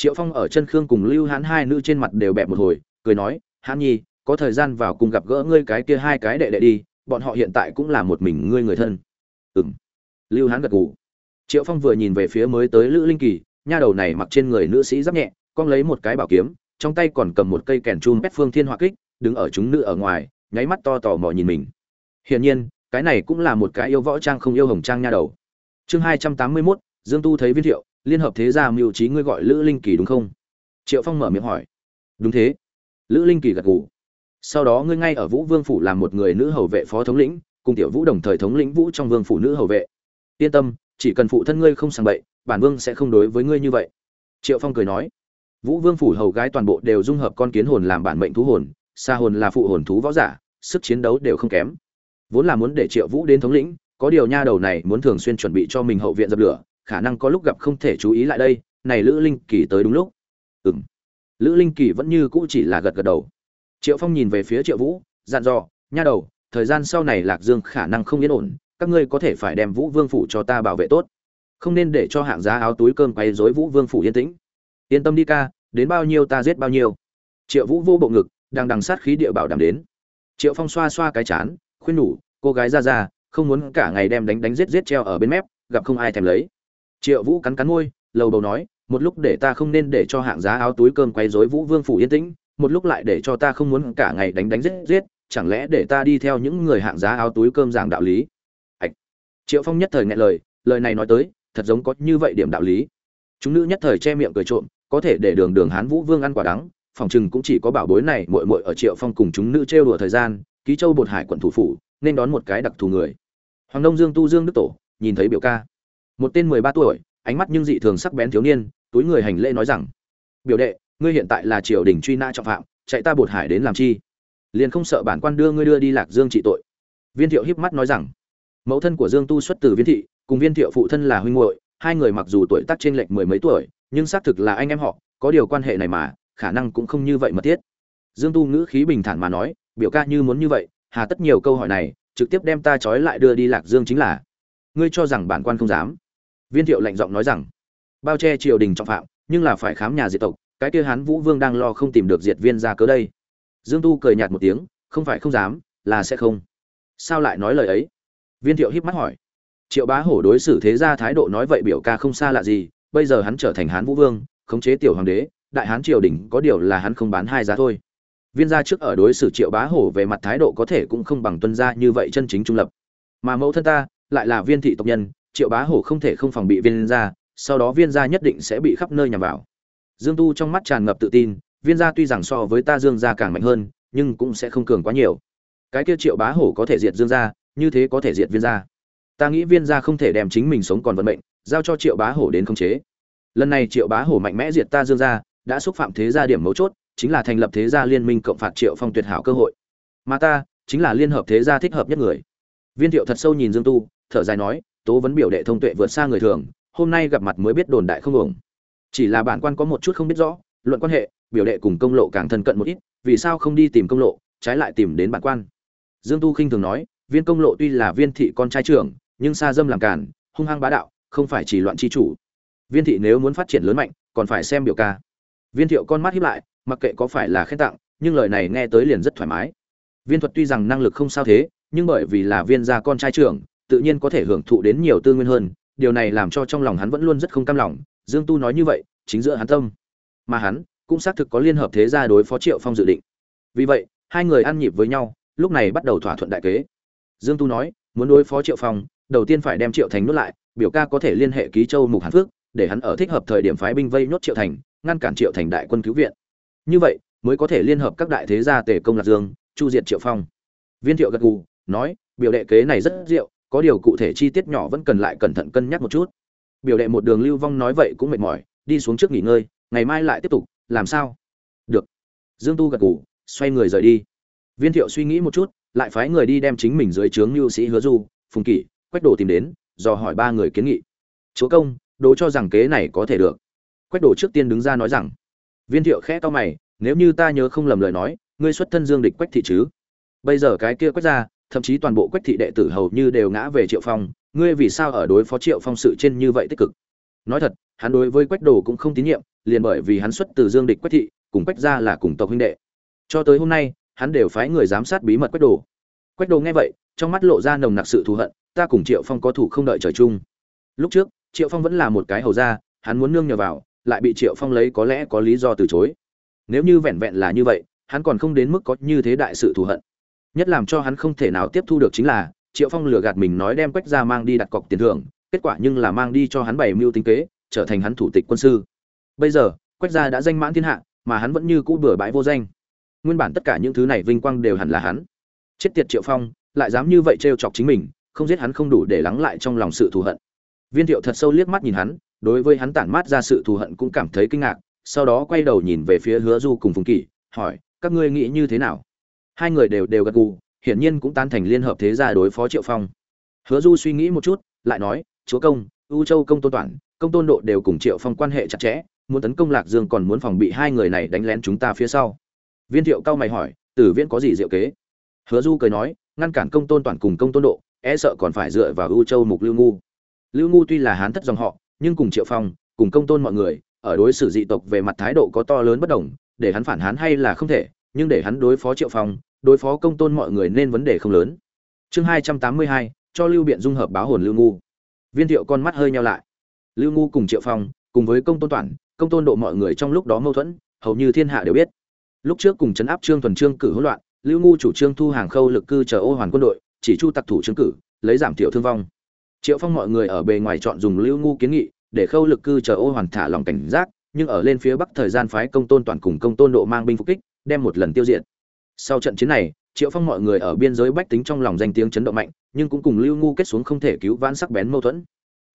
triệu phong ở chân khương cùng lưu hán hai nữ trên mặt đều bẹp một hồi, cười nói, hán nhi, có thời gian vào cùng gặp gỡ ngươi cái kia hai cái đệ đệ đi, bọn họ hiện tại cũng là một mình ngươi người thân. Ừ m lưu hán gật gù. Triệu phong vừa nhìn về phía mới tới lữ linh kỳ, nha đầu này mặc trên người nữ sĩ giáp nhẹ, con lấy một cái bảo kiếm, trong tay còn cầm một cây kèn chun bét phương thiên hỏa kích, đứng ở chúng nữ ở ngoài, nháy mắt to tò mò nhìn mình. Hiển nhiên, cái này cũng là một cái yêu võ trang không yêu hồng trang nha đầu. Chương hai trăm tám mươi mốt dương tu thấy viên thiệu, liên hợp thế gia mưu trí ngươi gọi lữ linh kỳ đúng không? Triệu phong mở miệng hỏi. Đúng thế. Lữ linh kỳ gật gù. Sau đó ngươi ngay ở vũ vương phủ làm một người nữ hầu vệ phó thống lĩnh, cùng tiểu vũ đồng thời thống lĩnh vũ trong vương phủ nữ hầu vệ. Yên tâm, chỉ cần phụ thân ngươi không sàng bậy, bản vương sẽ không đối với ngươi như vậy. Triệu phong cười nói. Vũ vương phủ hầu gái toàn bộ đều dung hợp con kiến hồn làm bản mệnh thú hồn xa hồn là phụ hồn thú võ giả, sức chiến đấu đều không kém. Vốn là muốn để triệu vũ đến thống lĩnh, có điều nha đầu này muốn thường xuyên chuẩn bị cho mình hậu viện dập lửa khả năng có lúc gặp không thể chú ý lại đây, này lữ linh kỳ tới đúng lúc. Ừ m lữ linh kỳ vẫn như cũ chỉ là gật gật đầu. Triệu phong nhìn về phía triệu vũ, dặn dò, nha đầu, thời gian sau này lạc dương khả năng không yên ổn, các ngươi có thể phải đem vũ vương phủ cho ta bảo vệ tốt. Không nên để cho hạng giá áo túi cơm quay dối vũ vương phủ yên tĩnh. Yên tâm đi ca, đến bao nhiêu ta giết bao nhiêu. Triệu vũ vô bộ ngực, đang đằng sát khí địa bảo đảm đến. Triệu phong xoa xoa cái chán, khuyên nhủ, cô gái ra ra, không muốn cả ngày đem đánh đánh giết giết treo ở bên mép, gặp không ai thèm lấy triệu vũ cắn cắn môi, lầu đầu nói, một lúc để ta không nên để cho hạng giá áo túi cơm quay dối vũ vương phủ yên tĩnh, một lúc lại để cho ta không muốn cả ngày đánh đánh giết giết, chẳng lẽ để ta đi theo những người hạng giá áo túi cơm giảng đạo lý? Ạch. Triệu phong nhất thời nghe lời lời này nói tới, thật giống có như vậy điểm đạo lý. Chúng nữ nhất thời che miệng cười trộm, có thể để đường đường hán vũ vương ăn quả đắng, phòng chừng cũng chỉ có bảo bối này muội muội ở triệu phong cùng chúng nữ trêu đùa thời gian, ký châu bột hải quận thủ phủ, nên đón một cái đặc thù người. Hoàng đông dương tu dương đức tổ, nhìn thấy biểu ca một tên mười ba tuổi, ánh mắt nhưng dị thường sắc bén thiếu niên, túi người hành lễ nói rằng, biểu đệ, ngươi hiện tại là triều đình truy nã trọng phạm, chạy ta bột hải đến làm chi? Liền không sợ bản quan đưa ngươi đưa đi lạc dương trị tội? Viên thiệu híp mắt nói rằng, mẫu thân của dương tu xuất từ viên thị, cùng viên thiệu phụ thân là huynh muội, hai người mặc dù tuổi tác trên lệch mười mấy tuổi, nhưng xác thực là anh em họ, có điều quan hệ này mà, khả năng cũng không như vậy mật thiết. Dương tu ngữ khí bình thản mà nói, biểu ca như muốn như vậy, hà tất nhiều câu hỏi này, trực tiếp đem ta trói lại đưa đi lạc dương chính là. Ngươi cho rằng bản quan không dám? Viên thiệu lạnh giọng nói rằng, bao che triều đình trọng phạm, nhưng là phải khám nhà diệt tộc, cái kia hán vũ vương đang lo không tìm được diệt viên ra cớ đây. Dương tu cười nhạt một tiếng, không phải không dám, là sẽ không. Sao lại nói lời ấy? Viên thiệu híp mắt hỏi. Triệu bá hổ đối xử thế ra thái độ nói vậy biểu ca không xa lạ gì, bây giờ hắn trở thành hán vũ vương, khống chế tiểu hoàng đế, đại hán triều đình có điều là hắn không bán hai giá thôi. Viên gia trước ở đối xử triệu bá hổ về mặt thái độ có thể cũng không bằng tuân gia như vậy chân chính trung lập. Mà mẫu thân ta lại là viên thị tộc nhân triệu bá hổ không thể không phòng bị viên gia, sau đó viên gia nhất định sẽ bị khắp nơi nhằm vào. Dương tu trong mắt tràn ngập tự tin, viên gia tuy rằng so với ta dương gia càng mạnh hơn, nhưng cũng sẽ không cường quá nhiều. Cái kia triệu bá hổ có thể diệt dương gia, như thế có thể diệt viên gia. Ta nghĩ viên gia không thể đem chính mình sống còn vận mệnh, giao cho triệu bá hổ đến khống chế. Lần này triệu bá hổ mạnh mẽ diệt ta dương gia, đã xúc phạm thế gia điểm mấu chốt, chính là thành lập thế gia liên minh cộng phạt triệu phong tuyệt hảo cơ hội. Mà ta, chính là liên hợp thế gia thích hợp nhất người. Viên thiệu thật sâu nhìn dương tu, thở dài nói tố vấn biểu đệ thông tuệ vượt xa người thường, hôm nay gặp mặt mới biết đồn đại không ổng chỉ là bản quan có một chút không biết rõ, luận quan hệ, biểu đệ cùng công lộ càng thân cận một ít, vì sao không đi tìm công lộ, trái lại tìm đến bản quan. Dương tu khinh thường nói, viên công lộ tuy là viên thị con trai trưởng, nhưng xa dâm làm cản hung hăng bá đạo, không phải chỉ loạn chi chủ. Viên thị nếu muốn phát triển lớn mạnh, còn phải xem biểu ca. Viên thiệu con mắt hiếp lại, mặc kệ có phải là khen tặng, nhưng lời này nghe tới liền rất thoải mái. Viên thuật tuy rằng năng lực không sao thế, nhưng bởi vì là viên gia con trai trưởng tự nhiên có thể hưởng thụ đến nhiều tư nguyên hơn, điều này làm cho trong lòng hắn vẫn luôn rất không cam lòng. Dương tu nói như vậy, chính giữa hắn tâm. Mà hắn cũng xác thực có liên hợp thế gia đối phó triệu phong dự định. Vì vậy, hai người ăn nhịp với nhau, lúc này bắt đầu thỏa thuận đại kế. Dương tu nói, muốn đối phó triệu phong, đầu tiên phải đem triệu thành nuốt lại, biểu ca có thể liên hệ ký châu mục hàn phước, để hắn ở thích hợp thời điểm phái binh vây nhốt triệu thành, ngăn cản triệu thành đại quân cứu viện. Như vậy, mới có thể liên hợp các đại thế gia tề công lạc dương, chu diệt triệu phong. Viên thiệu gật gù, nói, biểu đệ kế này rất diệu có điều cụ thể chi tiết nhỏ vẫn cần lại cẩn thận cân nhắc một chút. Biểu đệ một đường lưu vong nói vậy cũng mệt mỏi, đi xuống trước nghỉ ngơi, ngày mai lại tiếp tục, làm sao? Được. Dương tu gật gù, xoay người rời đi. Viên thiệu suy nghĩ một chút, lại phái người đi đem chính mình dưới trướng lưu sĩ hứa du, phùng kỷ, quách đồ tìm đến do hỏi ba người kiến nghị. Chúa công đồ cho rằng kế này có thể được. Quách đồ trước tiên đứng ra nói rằng. Viên thiệu khẽ to mày, nếu như ta nhớ không lầm lời nói, ngươi xuất thân dương địch quách thị chứ? Bây giờ cái kia quách ra thậm chí toàn bộ quách thị đệ tử hầu như đều ngã về triệu phong, ngươi vì sao ở đối phó triệu phong sự trên như vậy tích cực? Nói thật, hắn đối với quách đồ cũng không tín nhiệm, liền bởi vì hắn xuất từ dương địch quách thị, cùng quách ra là cùng tộc huynh đệ. Cho tới hôm nay, hắn đều phái người giám sát bí mật quách đồ. Quách đồ nghe vậy, trong mắt lộ ra nồng nặc sự thù hận, ta cùng triệu phong có thủ không đợi trời chung. Lúc trước, triệu phong vẫn là một cái hầu ra hắn muốn nương nhờ vào, lại bị triệu phong lấy có lẽ có lý do từ chối. Nếu như vẹn vẹn là như vậy, hắn còn không đến mức có như thế đại sự thù hận nhất làm cho hắn không thể nào tiếp thu được chính là, triệu phong lừa gạt mình nói đem quách ra mang đi đặt cọc tiền thưởng, kết quả nhưng là mang đi cho hắn bảy mưu tính kế, trở thành hắn thủ tịch quân sư. Bây giờ, quách gia đã danh mãn thiên hạ, mà hắn vẫn như cũ bừa bãi vô danh. Nguyên bản tất cả những thứ này vinh quang đều hẳn là hắn. Chết tiệt triệu phong, lại dám như vậy trêu chọc chính mình, không giết hắn không đủ để lắng lại trong lòng sự thù hận. Viên thiệu thật sâu liếc mắt nhìn hắn, đối với hắn tản mát ra sự thù hận cũng cảm thấy kinh ngạc, sau đó quay đầu nhìn về phía hứa du cùng phùng kỷ, hỏi, các ngươi nghĩ như thế nào? Hai người đều đều gật gù, hiển nhiên cũng tan thành liên hợp thế gia đối phó triệu phong. Hứa du suy nghĩ một chút, lại nói, chúa công, u châu công tôn toản công tôn độ đều cùng triệu phong quan hệ chặt chẽ, muốn tấn công lạc dương còn muốn phòng bị hai người này đánh lén chúng ta phía sau. Viên thiệu cao mày hỏi tử viễn có gì diệu kế? Hứa du cười nói, ngăn cản công tôn toản cùng công tôn độ e sợ còn phải dựa vào u châu mục lưu ngu. Lưu ngu tuy là hán thất dòng họ, nhưng cùng triệu phong, cùng công tôn mọi người, ở đối xử dị tộc về mặt thái độ có to lớn bất đồng, để hắn phản hán hay là không thể, nhưng để hắn đối phó triệu phong đối phó công tôn mọi người nên vấn đề không lớn. Chương hai trăm tám mươi hai, cho lưu biện dung hợp báo hồn lưu ngu. Viên thiệu con mắt hơi nhau lại. Lưu ngu cùng triệu phong, cùng với công tôn toản công tôn độ mọi người trong lúc đó mâu thuẫn, hầu như thiên hạ đều biết. Lúc trước cùng chấn áp trương thuần trương cử hỗn loạn, lưu ngu chủ trương thu hàng khâu lực cư chờ ô hoàn quân đội, chỉ chu tặc thủ trương cử, lấy giảm thiểu thương vong. Triệu phong mọi người ở bề ngoài chọn dùng lưu ngu kiến nghị, để khâu lực cư chờ ô hoàn thả lòng cảnh giác, nhưng ở lên phía bắc thời gian phái công tôn toàn cùng công tôn độ mang binh phục kích, đem một lần tiêu diệt sau trận chiến này, triệu phong mọi người ở biên giới bách tính trong lòng danh tiếng chấn động mạnh, nhưng cũng cùng lưu ngu kết xuống không thể cứu vãn sắc bén mâu thuẫn.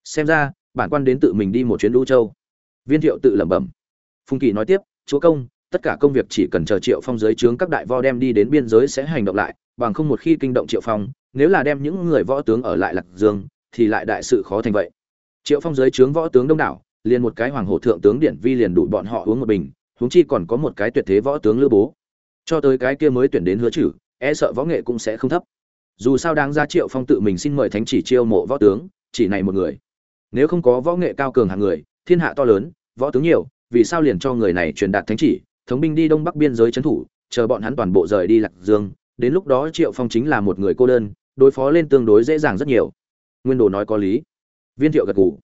Xem ra, bản quan đến tự mình đi một chuyến đu châu. Viên thiệu tự lẩm bẩm. Phùng kỳ nói tiếp, chúa công, tất cả công việc chỉ cần chờ triệu phong giới trướng các đại vo đem đi đến biên giới sẽ hành động lại, bằng không một khi kinh động triệu phong, nếu là đem những người võ tướng ở lại lạc dương, thì lại đại sự khó thành vậy. Triệu phong giới trướng võ tướng đông đảo, liền một cái hoàng hổ thượng tướng điển vi liền đủ bọn họ uống một bình, huống chi còn có một cái tuyệt thế võ tướng lữ bố cho tới cái kia mới tuyển đến hứa chử e sợ võ nghệ cũng sẽ không thấp. Dù sao đáng ra triệu phong tự mình xin mời thánh chỉ chiêu mộ võ tướng, chỉ này một người. Nếu không có võ nghệ cao cường hàng người, thiên hạ to lớn, võ tướng nhiều, vì sao liền cho người này truyền đạt thánh chỉ, thống binh đi đông bắc biên giới trấn thủ, chờ bọn hắn toàn bộ rời đi lạc dương, đến lúc đó triệu phong chính là một người cô đơn, đối phó lên tương đối dễ dàng rất nhiều. Nguyên đồ nói có lý. Viên thiệu gật gù.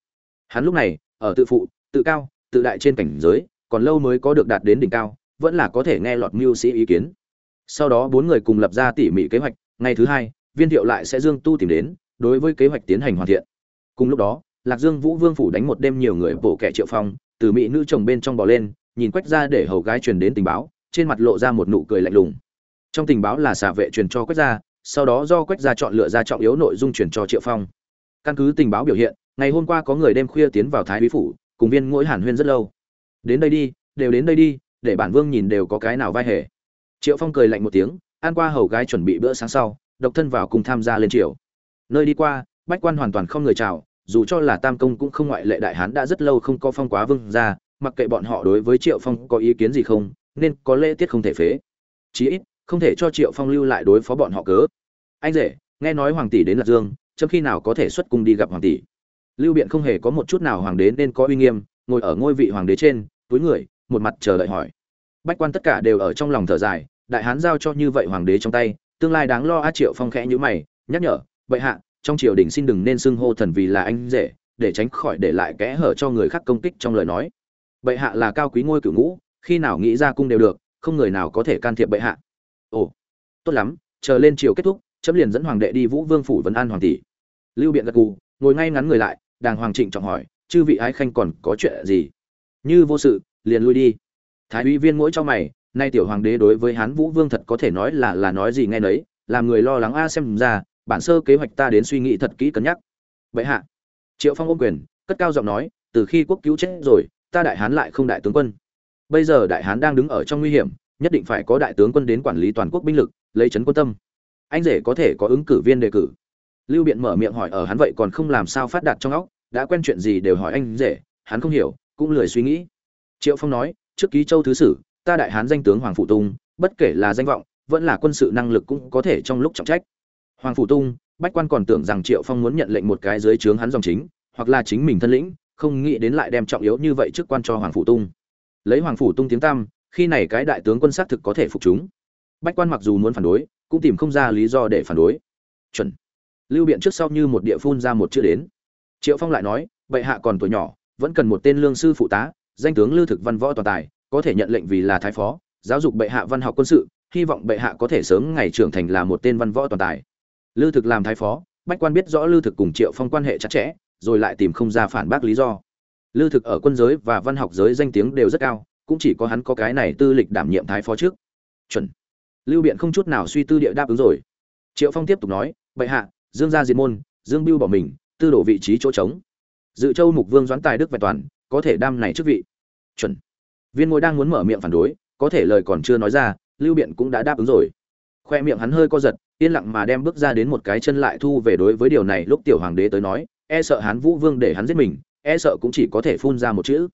Hắn lúc này, ở tự phụ, tự cao, tự đại trên cảnh giới, còn lâu mới có được đạt đến đỉnh cao vẫn là có thể nghe lọt mưu sĩ ý kiến. Sau đó bốn người cùng lập ra tỉ mỉ kế hoạch, ngày thứ hai, viên thiệu lại sẽ dương tu tìm đến, đối với kế hoạch tiến hành hoàn thiện. Cùng lúc đó, lạc dương vũ vương phủ đánh một đêm nhiều người bổ kẻ triệu phong, từ mỹ nữ chồng bên trong bò lên, nhìn quách ra để hầu gái truyền đến tình báo, trên mặt lộ ra một nụ cười lạnh lùng. Trong tình báo là xả vệ truyền cho quách ra, sau đó do quách ra chọn lựa ra trọng yếu nội dung truyền cho triệu phong. Căn cứ tình báo biểu hiện, ngày hôm qua có người đêm khuya tiến vào thái bí phủ, cùng viên ngỗi hàn huyên rất lâu. Đến đây đi, đều đến đây đi để bản vương nhìn đều có cái nào vai hề. Triệu phong cười lạnh một tiếng an qua hầu gái chuẩn bị bữa sáng sau, độc thân vào cùng tham gia lên triều. Nơi đi qua, bách quan hoàn toàn không người chào, dù cho là tam công cũng không ngoại lệ đại hán đã rất lâu không có phong quá vương ra mặc kệ bọn họ đối với triệu phong có ý kiến gì không, nên có lễ tiết không thể phế. Chí ít, không thể cho triệu phong lưu lại đối phó bọn họ cớ. Anh rể, nghe nói hoàng tỷ đến lạc dương, chấm khi nào có thể xuất cung đi gặp hoàng tỷ? Lưu biện không hề có một chút nào hoàng đế nên có uy nghiêm, ngồi ở ngôi vị hoàng đế trên, túi người một mặt chờ đợi hỏi. Bách quan tất cả đều ở trong lòng thở dài, đại hán giao cho như vậy hoàng đế trong tay, tương lai đáng lo a triệu phong khẽ như mày, nhắc nhở, bệ hạ, trong triều đình xin đừng nên xưng hô thần vì là anh rể, để tránh khỏi để lại kẽ hở cho người khác công kích trong lời nói. Bệ hạ là cao quý ngôi cửu ngũ, khi nào nghĩ ra cung đều được, không người nào có thể can thiệp bệ hạ. Ồ, tốt lắm, chờ lên triều kết thúc, chấm liền dẫn hoàng đệ đi vũ vương phủ vấn an hoàng tỷ. Lưu biện gật gù, ngồi ngay ngắn người lại, đàng hoàng trịnh trọng hỏi, chư vị ái khanh còn có chuyện gì? Như vô sự liền lui đi. Thái úy viên mỗi cho mày, nay tiểu hoàng đế đối với hán vũ vương thật có thể nói là là nói gì nghe nấy, làm người lo lắng a xem ra, bản sơ kế hoạch ta đến suy nghĩ thật kỹ cân nhắc. Vậy hạ. Triệu phong ôm quyền, cất cao giọng nói, từ khi quốc cứu chết rồi, ta đại hán lại không đại tướng quân. Bây giờ đại hán đang đứng ở trong nguy hiểm, nhất định phải có đại tướng quân đến quản lý toàn quốc binh lực, lấy trấn quân tâm. Anh rể có thể có ứng cử viên đề cử. Lưu biện mở miệng hỏi ở hắn vậy còn không làm sao phát đạt trong óc, đã quen chuyện gì đều hỏi anh rể, hắn không hiểu, cũng lười suy nghĩ triệu phong nói, trước ký châu thứ sử, ta đại hán danh tướng hoàng phụ tung, bất kể là danh vọng, vẫn là quân sự năng lực cũng có thể trong lúc trọng trách. Hoàng phụ tung, bách quan còn tưởng rằng triệu phong muốn nhận lệnh một cái dưới trướng hắn dòng chính, hoặc là chính mình thân lĩnh, không nghĩ đến lại đem trọng yếu như vậy trước quan cho hoàng phụ tung. Lấy hoàng phủ tung tiếng tam khi này cái đại tướng quân xác thực có thể phục chúng. Bách quan mặc dù muốn phản đối, cũng tìm không ra lý do để phản đối. Chuẩn. Lưu biện trước sau như một địa phun ra một chữ đến. Triệu phong lại nói, bệ hạ còn tuổi nhỏ, vẫn cần một tên lương sư phụ tá danh tướng lưu thực văn võ toàn tài, có thể nhận lệnh vì là thái phó, giáo dục bệ hạ văn học quân sự, hy vọng bệ hạ có thể sớm ngày trưởng thành là một tên văn võ toàn tài. Lưu thực làm thái phó, bách quan biết rõ lưu thực cùng triệu phong quan hệ chặt chẽ, rồi lại tìm không ra phản bác lý do. Lưu thực ở quân giới và văn học giới danh tiếng đều rất cao, cũng chỉ có hắn có cái này tư lịch đảm nhiệm thái phó trước. Chuẩn. Lưu biện không chút nào suy tư địa đáp ứng rồi. Triệu phong tiếp tục nói, bệ hạ, dương gia diệt môn, dương biêu bỏ mình, tư đổ vị trí chỗ trống. Dự châu mục vương doãn tài đức vẹn toàn, có thể đam này chức vị chuẩn. Viên ngôi đang muốn mở miệng phản đối, có thể lời còn chưa nói ra, lưu biện cũng đã đáp ứng rồi. Khoe miệng hắn hơi co giật, yên lặng mà đem bước ra đến một cái chân lại thu về đối với điều này lúc tiểu hoàng đế tới nói e sợ hắn vũ vương để hắn giết mình e sợ cũng chỉ có thể phun ra một chữ.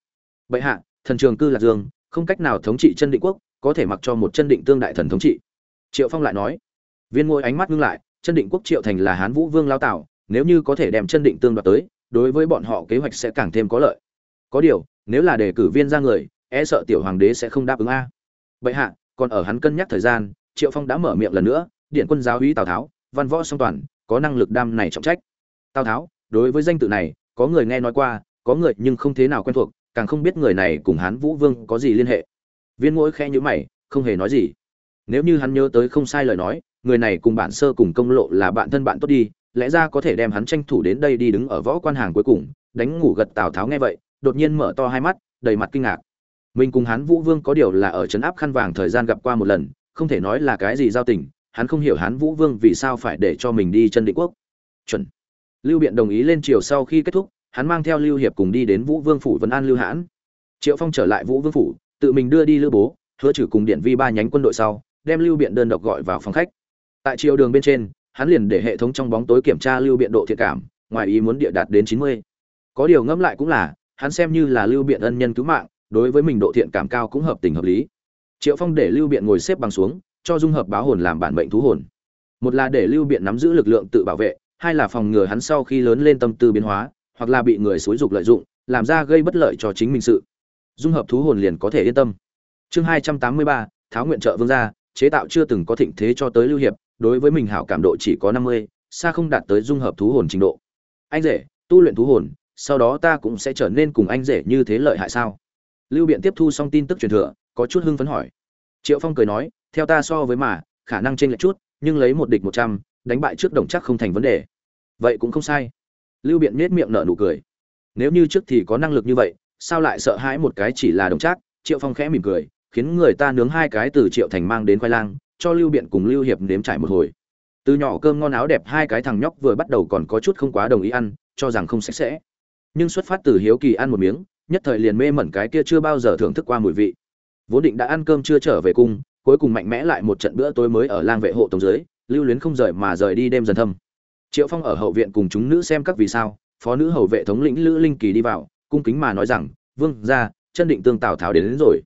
Bệ hạ, thần trường cư lạc dương, không cách nào thống trị chân định quốc, có thể mặc cho một chân định tương đại thần thống trị. Triệu phong lại nói. Viên ngôi ánh mắt ngưng lại, chân định quốc triệu thành là hán vũ vương lao tạo nếu như có thể đem chân định tương đoạt tới, đối với bọn họ kế hoạch sẽ càng thêm có lợi. Có điều nếu là đề cử viên ra người e sợ tiểu hoàng đế sẽ không đáp ứng a. Bệ hạ, còn ở hắn cân nhắc thời gian, triệu phong đã mở miệng lần nữa, điện quân giáo hí tào tháo, văn võ song toàn, có năng lực đam này trọng trách. Tào tháo, đối với danh tự này, có người nghe nói qua, có người nhưng không thế nào quen thuộc, càng không biết người này cùng hán vũ vương có gì liên hệ. Viên mỗi khe nhữ mày, không hề nói gì. Nếu như hắn nhớ tới không sai lời nói, người này cùng bản sơ cùng công lộ là bạn thân bạn tốt đi, lẽ ra có thể đem hắn tranh thủ đến đây đi đứng ở võ quan hàng cuối cùng, đánh ngủ gật tào tháo nghe vậy đột nhiên mở to hai mắt, đầy mặt kinh ngạc. Mình cùng hán vũ vương có điều là ở trấn áp khăn vàng thời gian gặp qua một lần, không thể nói là cái gì giao tình, hắn không hiểu hán vũ vương vì sao phải để cho mình đi chân định quốc. Chuẩn. Lưu biện đồng ý lên chiều sau khi kết thúc, hắn mang theo lưu hiệp cùng đi đến vũ vương phủ vấn an lưu hãn. Triệu phong trở lại vũ vương phủ, tự mình đưa đi lưu bố, hứa trừ cùng điện vi ba nhánh quân đội sau, đem lưu biện đơn độc gọi vào phòng khách. Tại chiều đường bên trên, hắn liền để hệ thống trong bóng tối kiểm tra lưu biện độ thiện cảm, ngoài ý muốn địa đạt đến chín mươi. Có điều ngẫm lại cũng là hắn xem như là lưu biện ân nhân cứu mạng, đối với mình độ thiện cảm cao cũng hợp tình hợp lý. Triệu phong để lưu biện ngồi xếp bằng xuống, cho dung hợp báo hồn làm bản mệnh thú hồn. Một là để lưu biện nắm giữ lực lượng tự bảo vệ, hai là phòng ngừa hắn sau khi lớn lên tâm tư biến hóa, hoặc là bị người xúi dục lợi dụng, làm ra gây bất lợi cho chính mình sự. Dung hợp thú hồn liền có thể yên tâm. Chương hai trăm tám mươi ba, tháo nguyện trợ vương gia, chế tạo chưa từng có thịnh thế cho tới lưu hiệp, đối với mình hảo cảm độ chỉ có năm mươi, xa không đạt tới dung hợp thú hồn trình độ. Anh rể, tu luyện thú hồn sau đó ta cũng sẽ trở nên cùng anh rể như thế lợi hại sao? Lưu biện tiếp thu xong tin tức truyền thừa, có chút hưng phấn hỏi. Triệu phong cười nói, theo ta so với mà, khả năng trên lệch chút, nhưng lấy một địch một trăm, đánh bại trước đồng chắc không thành vấn đề. Vậy cũng không sai. Lưu biện nết miệng nở nụ cười. Nếu như trước thì có năng lực như vậy, sao lại sợ hãi một cái chỉ là đồng trác triệu phong khẽ mỉm cười, khiến người ta nướng hai cái từ triệu thành mang đến khoai lang, cho lưu biện cùng lưu hiệp nếm trải một hồi. Từ nhỏ cơm ngon áo đẹp hai cái thằng nhóc vừa bắt đầu còn có chút không quá đồng ý ăn, cho rằng không sạch sẽ nhưng xuất phát từ hiếu kỳ ăn một miếng nhất thời liền mê mẩn cái kia chưa bao giờ thưởng thức qua mùi vị. Vốn định đã ăn cơm chưa trở về cung cuối cùng mạnh mẽ lại một trận bữa tối mới ở lang vệ hộ tổng dưới lưu luyến không rời mà rời đi đêm dần thâm. Triệu phong ở hậu viện cùng chúng nữ xem các vì sao phó nữ hầu vệ thống lĩnh lữ linh kỳ đi vào cung kính mà nói rằng vương ra chân định tương tào tháo đến, đến rồi.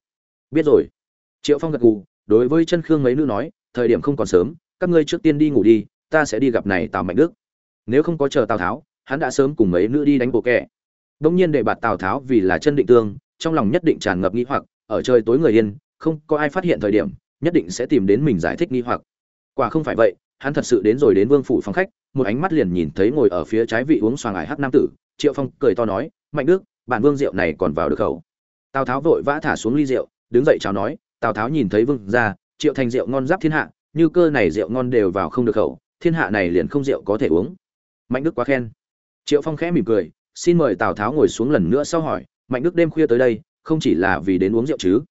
Biết rồi. Triệu phong gật gù đối với chân khương mấy nữ nói thời điểm không còn sớm các ngươi trước tiên đi ngủ đi ta sẽ đi gặp này tào mạnh đức. Nếu không có chờ tào tháo hắn đã sớm cùng mấy nữ đi đánh bộ kẻ đông nhiên để bạt tào tháo vì là chân định tương, trong lòng nhất định tràn ngập nghi hoặc, ở trời tối người yên, không có ai phát hiện thời điểm, nhất định sẽ tìm đến mình giải thích nghi hoặc. Quả không phải vậy, hắn thật sự đến rồi đến vương phủ phòng khách, một ánh mắt liền nhìn thấy ngồi ở phía trái vị uống xoàng ải hắc nam tử, triệu phong cười to nói, mạnh đức, bản vương rượu này còn vào được khẩu. Tào tháo vội vã thả xuống ly rượu, đứng dậy chào nói, tào tháo nhìn thấy vương ra triệu thành rượu ngon giáp thiên hạ, như cơ này rượu ngon đều vào không được khẩu, thiên hạ này liền không rượu có thể uống. Mạnh đức quá khen triệu phong khẽ mỉm cười, xin mời tào tháo ngồi xuống lần nữa sau hỏi, mạnh đức đêm khuya tới đây, không chỉ là vì đến uống rượu chứ?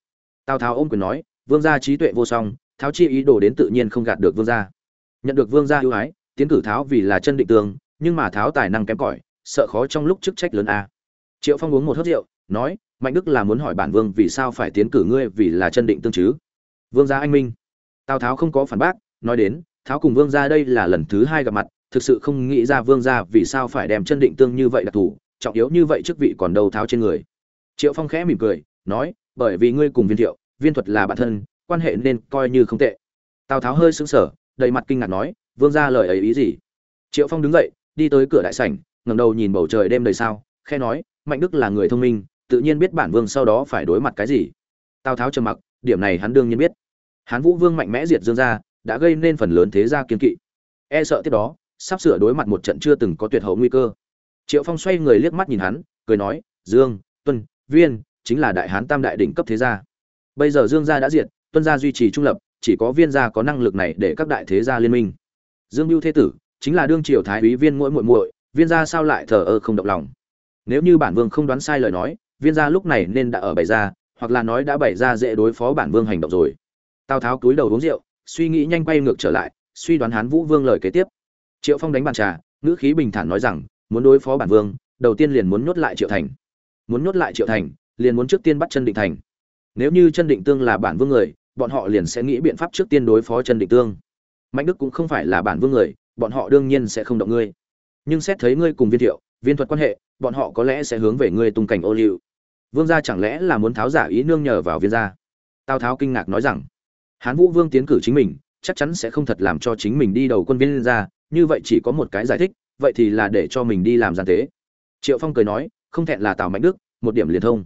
Tào tháo ôm quyền nói, vương gia trí tuệ vô song, tháo chi ý đồ đến tự nhiên không gạt được vương gia. Nhận được vương gia ưu ái, tiến cử tháo vì là chân định tương nhưng mà tháo tài năng kém cỏi, sợ khó trong lúc chức trách lớn a. Triệu phong uống một hớt rượu, nói, mạnh đức là muốn hỏi bản vương vì sao phải tiến cử ngươi vì là chân định tương chứ? Vương gia anh minh. Tào tháo không có phản bác, nói đến, tháo cùng vương gia đây là lần thứ hai gặp mặt thực sự không nghĩ ra vương gia vì sao phải đem chân định tương như vậy đặc thù, trọng yếu như vậy chức vị còn đâu tháo trên người. Triệu phong khẽ mỉm cười, nói, bởi vì ngươi cùng viên thiệu, viên thuật là bạn thân, quan hệ nên coi như không tệ. Tào tháo hơi sững sờ, đầy mặt kinh ngạc nói, vương gia lời ấy ý gì? Triệu phong đứng dậy, đi tới cửa đại sảnh, ngẩng đầu nhìn bầu trời đêm đầy sao khe nói, mạnh đức là người thông minh, tự nhiên biết bản vương sau đó phải đối mặt cái gì. Tào tháo trầm mặc, điểm này hắn đương nhiên biết. Hán vũ vương mạnh mẽ diệt dương gia, đã gây nên phần lớn thế gia kiên kỵ. E sợ tiếp đó sắp sửa đối mặt một trận chưa từng có tuyệt hậu nguy cơ. Triệu phong xoay người liếc mắt nhìn hắn, cười nói, dương, tuân, viên, chính là đại hán tam đại đỉnh cấp thế gia. Bây giờ dương gia đã diệt, tuân gia duy trì trung lập, chỉ có viên gia có năng lực này để các đại thế gia liên minh. Dương mưu thế tử, chính là đương triều thái úy viên mỗi muội muội, viên gia sao lại thờ ơ không động lòng? Nếu như bản vương không đoán sai lời nói, viên gia lúc này nên đã ở bày ra, hoặc là nói đã bày ra dễ đối phó bản vương hành động rồi. Tào tháo cúi đầu uống rượu, suy nghĩ nhanh quay ngược trở lại, suy đoán hán vũ vương lời kế tiếp triệu phong đánh bàn trà, ngữ khí bình thản nói rằng, muốn đối phó bản vương, đầu tiên liền muốn nhốt lại triệu thành. Muốn nhốt lại triệu thành, liền muốn trước tiên bắt chân định thành. Nếu như chân định tương là bản vương người, bọn họ liền sẽ nghĩ biện pháp trước tiên đối phó chân định tương. Mạnh đức cũng không phải là bản vương người, bọn họ đương nhiên sẽ không động ngươi. Nhưng xét thấy ngươi cùng viên thiệu, viên thuật quan hệ, bọn họ có lẽ sẽ hướng về ngươi tung cảnh ô liu. Vương gia chẳng lẽ là muốn tháo giả ý nương nhờ vào viên gia? Tào tháo kinh ngạc nói rằng, hán vũ vương tiến cử chính mình, chắc chắn sẽ không thật làm cho chính mình đi đầu quân viên gia như vậy chỉ có một cái giải thích, vậy thì là để cho mình đi làm gian tế. Triệu phong cười nói, không thẹn là tào mạnh đức, một điểm liền thông.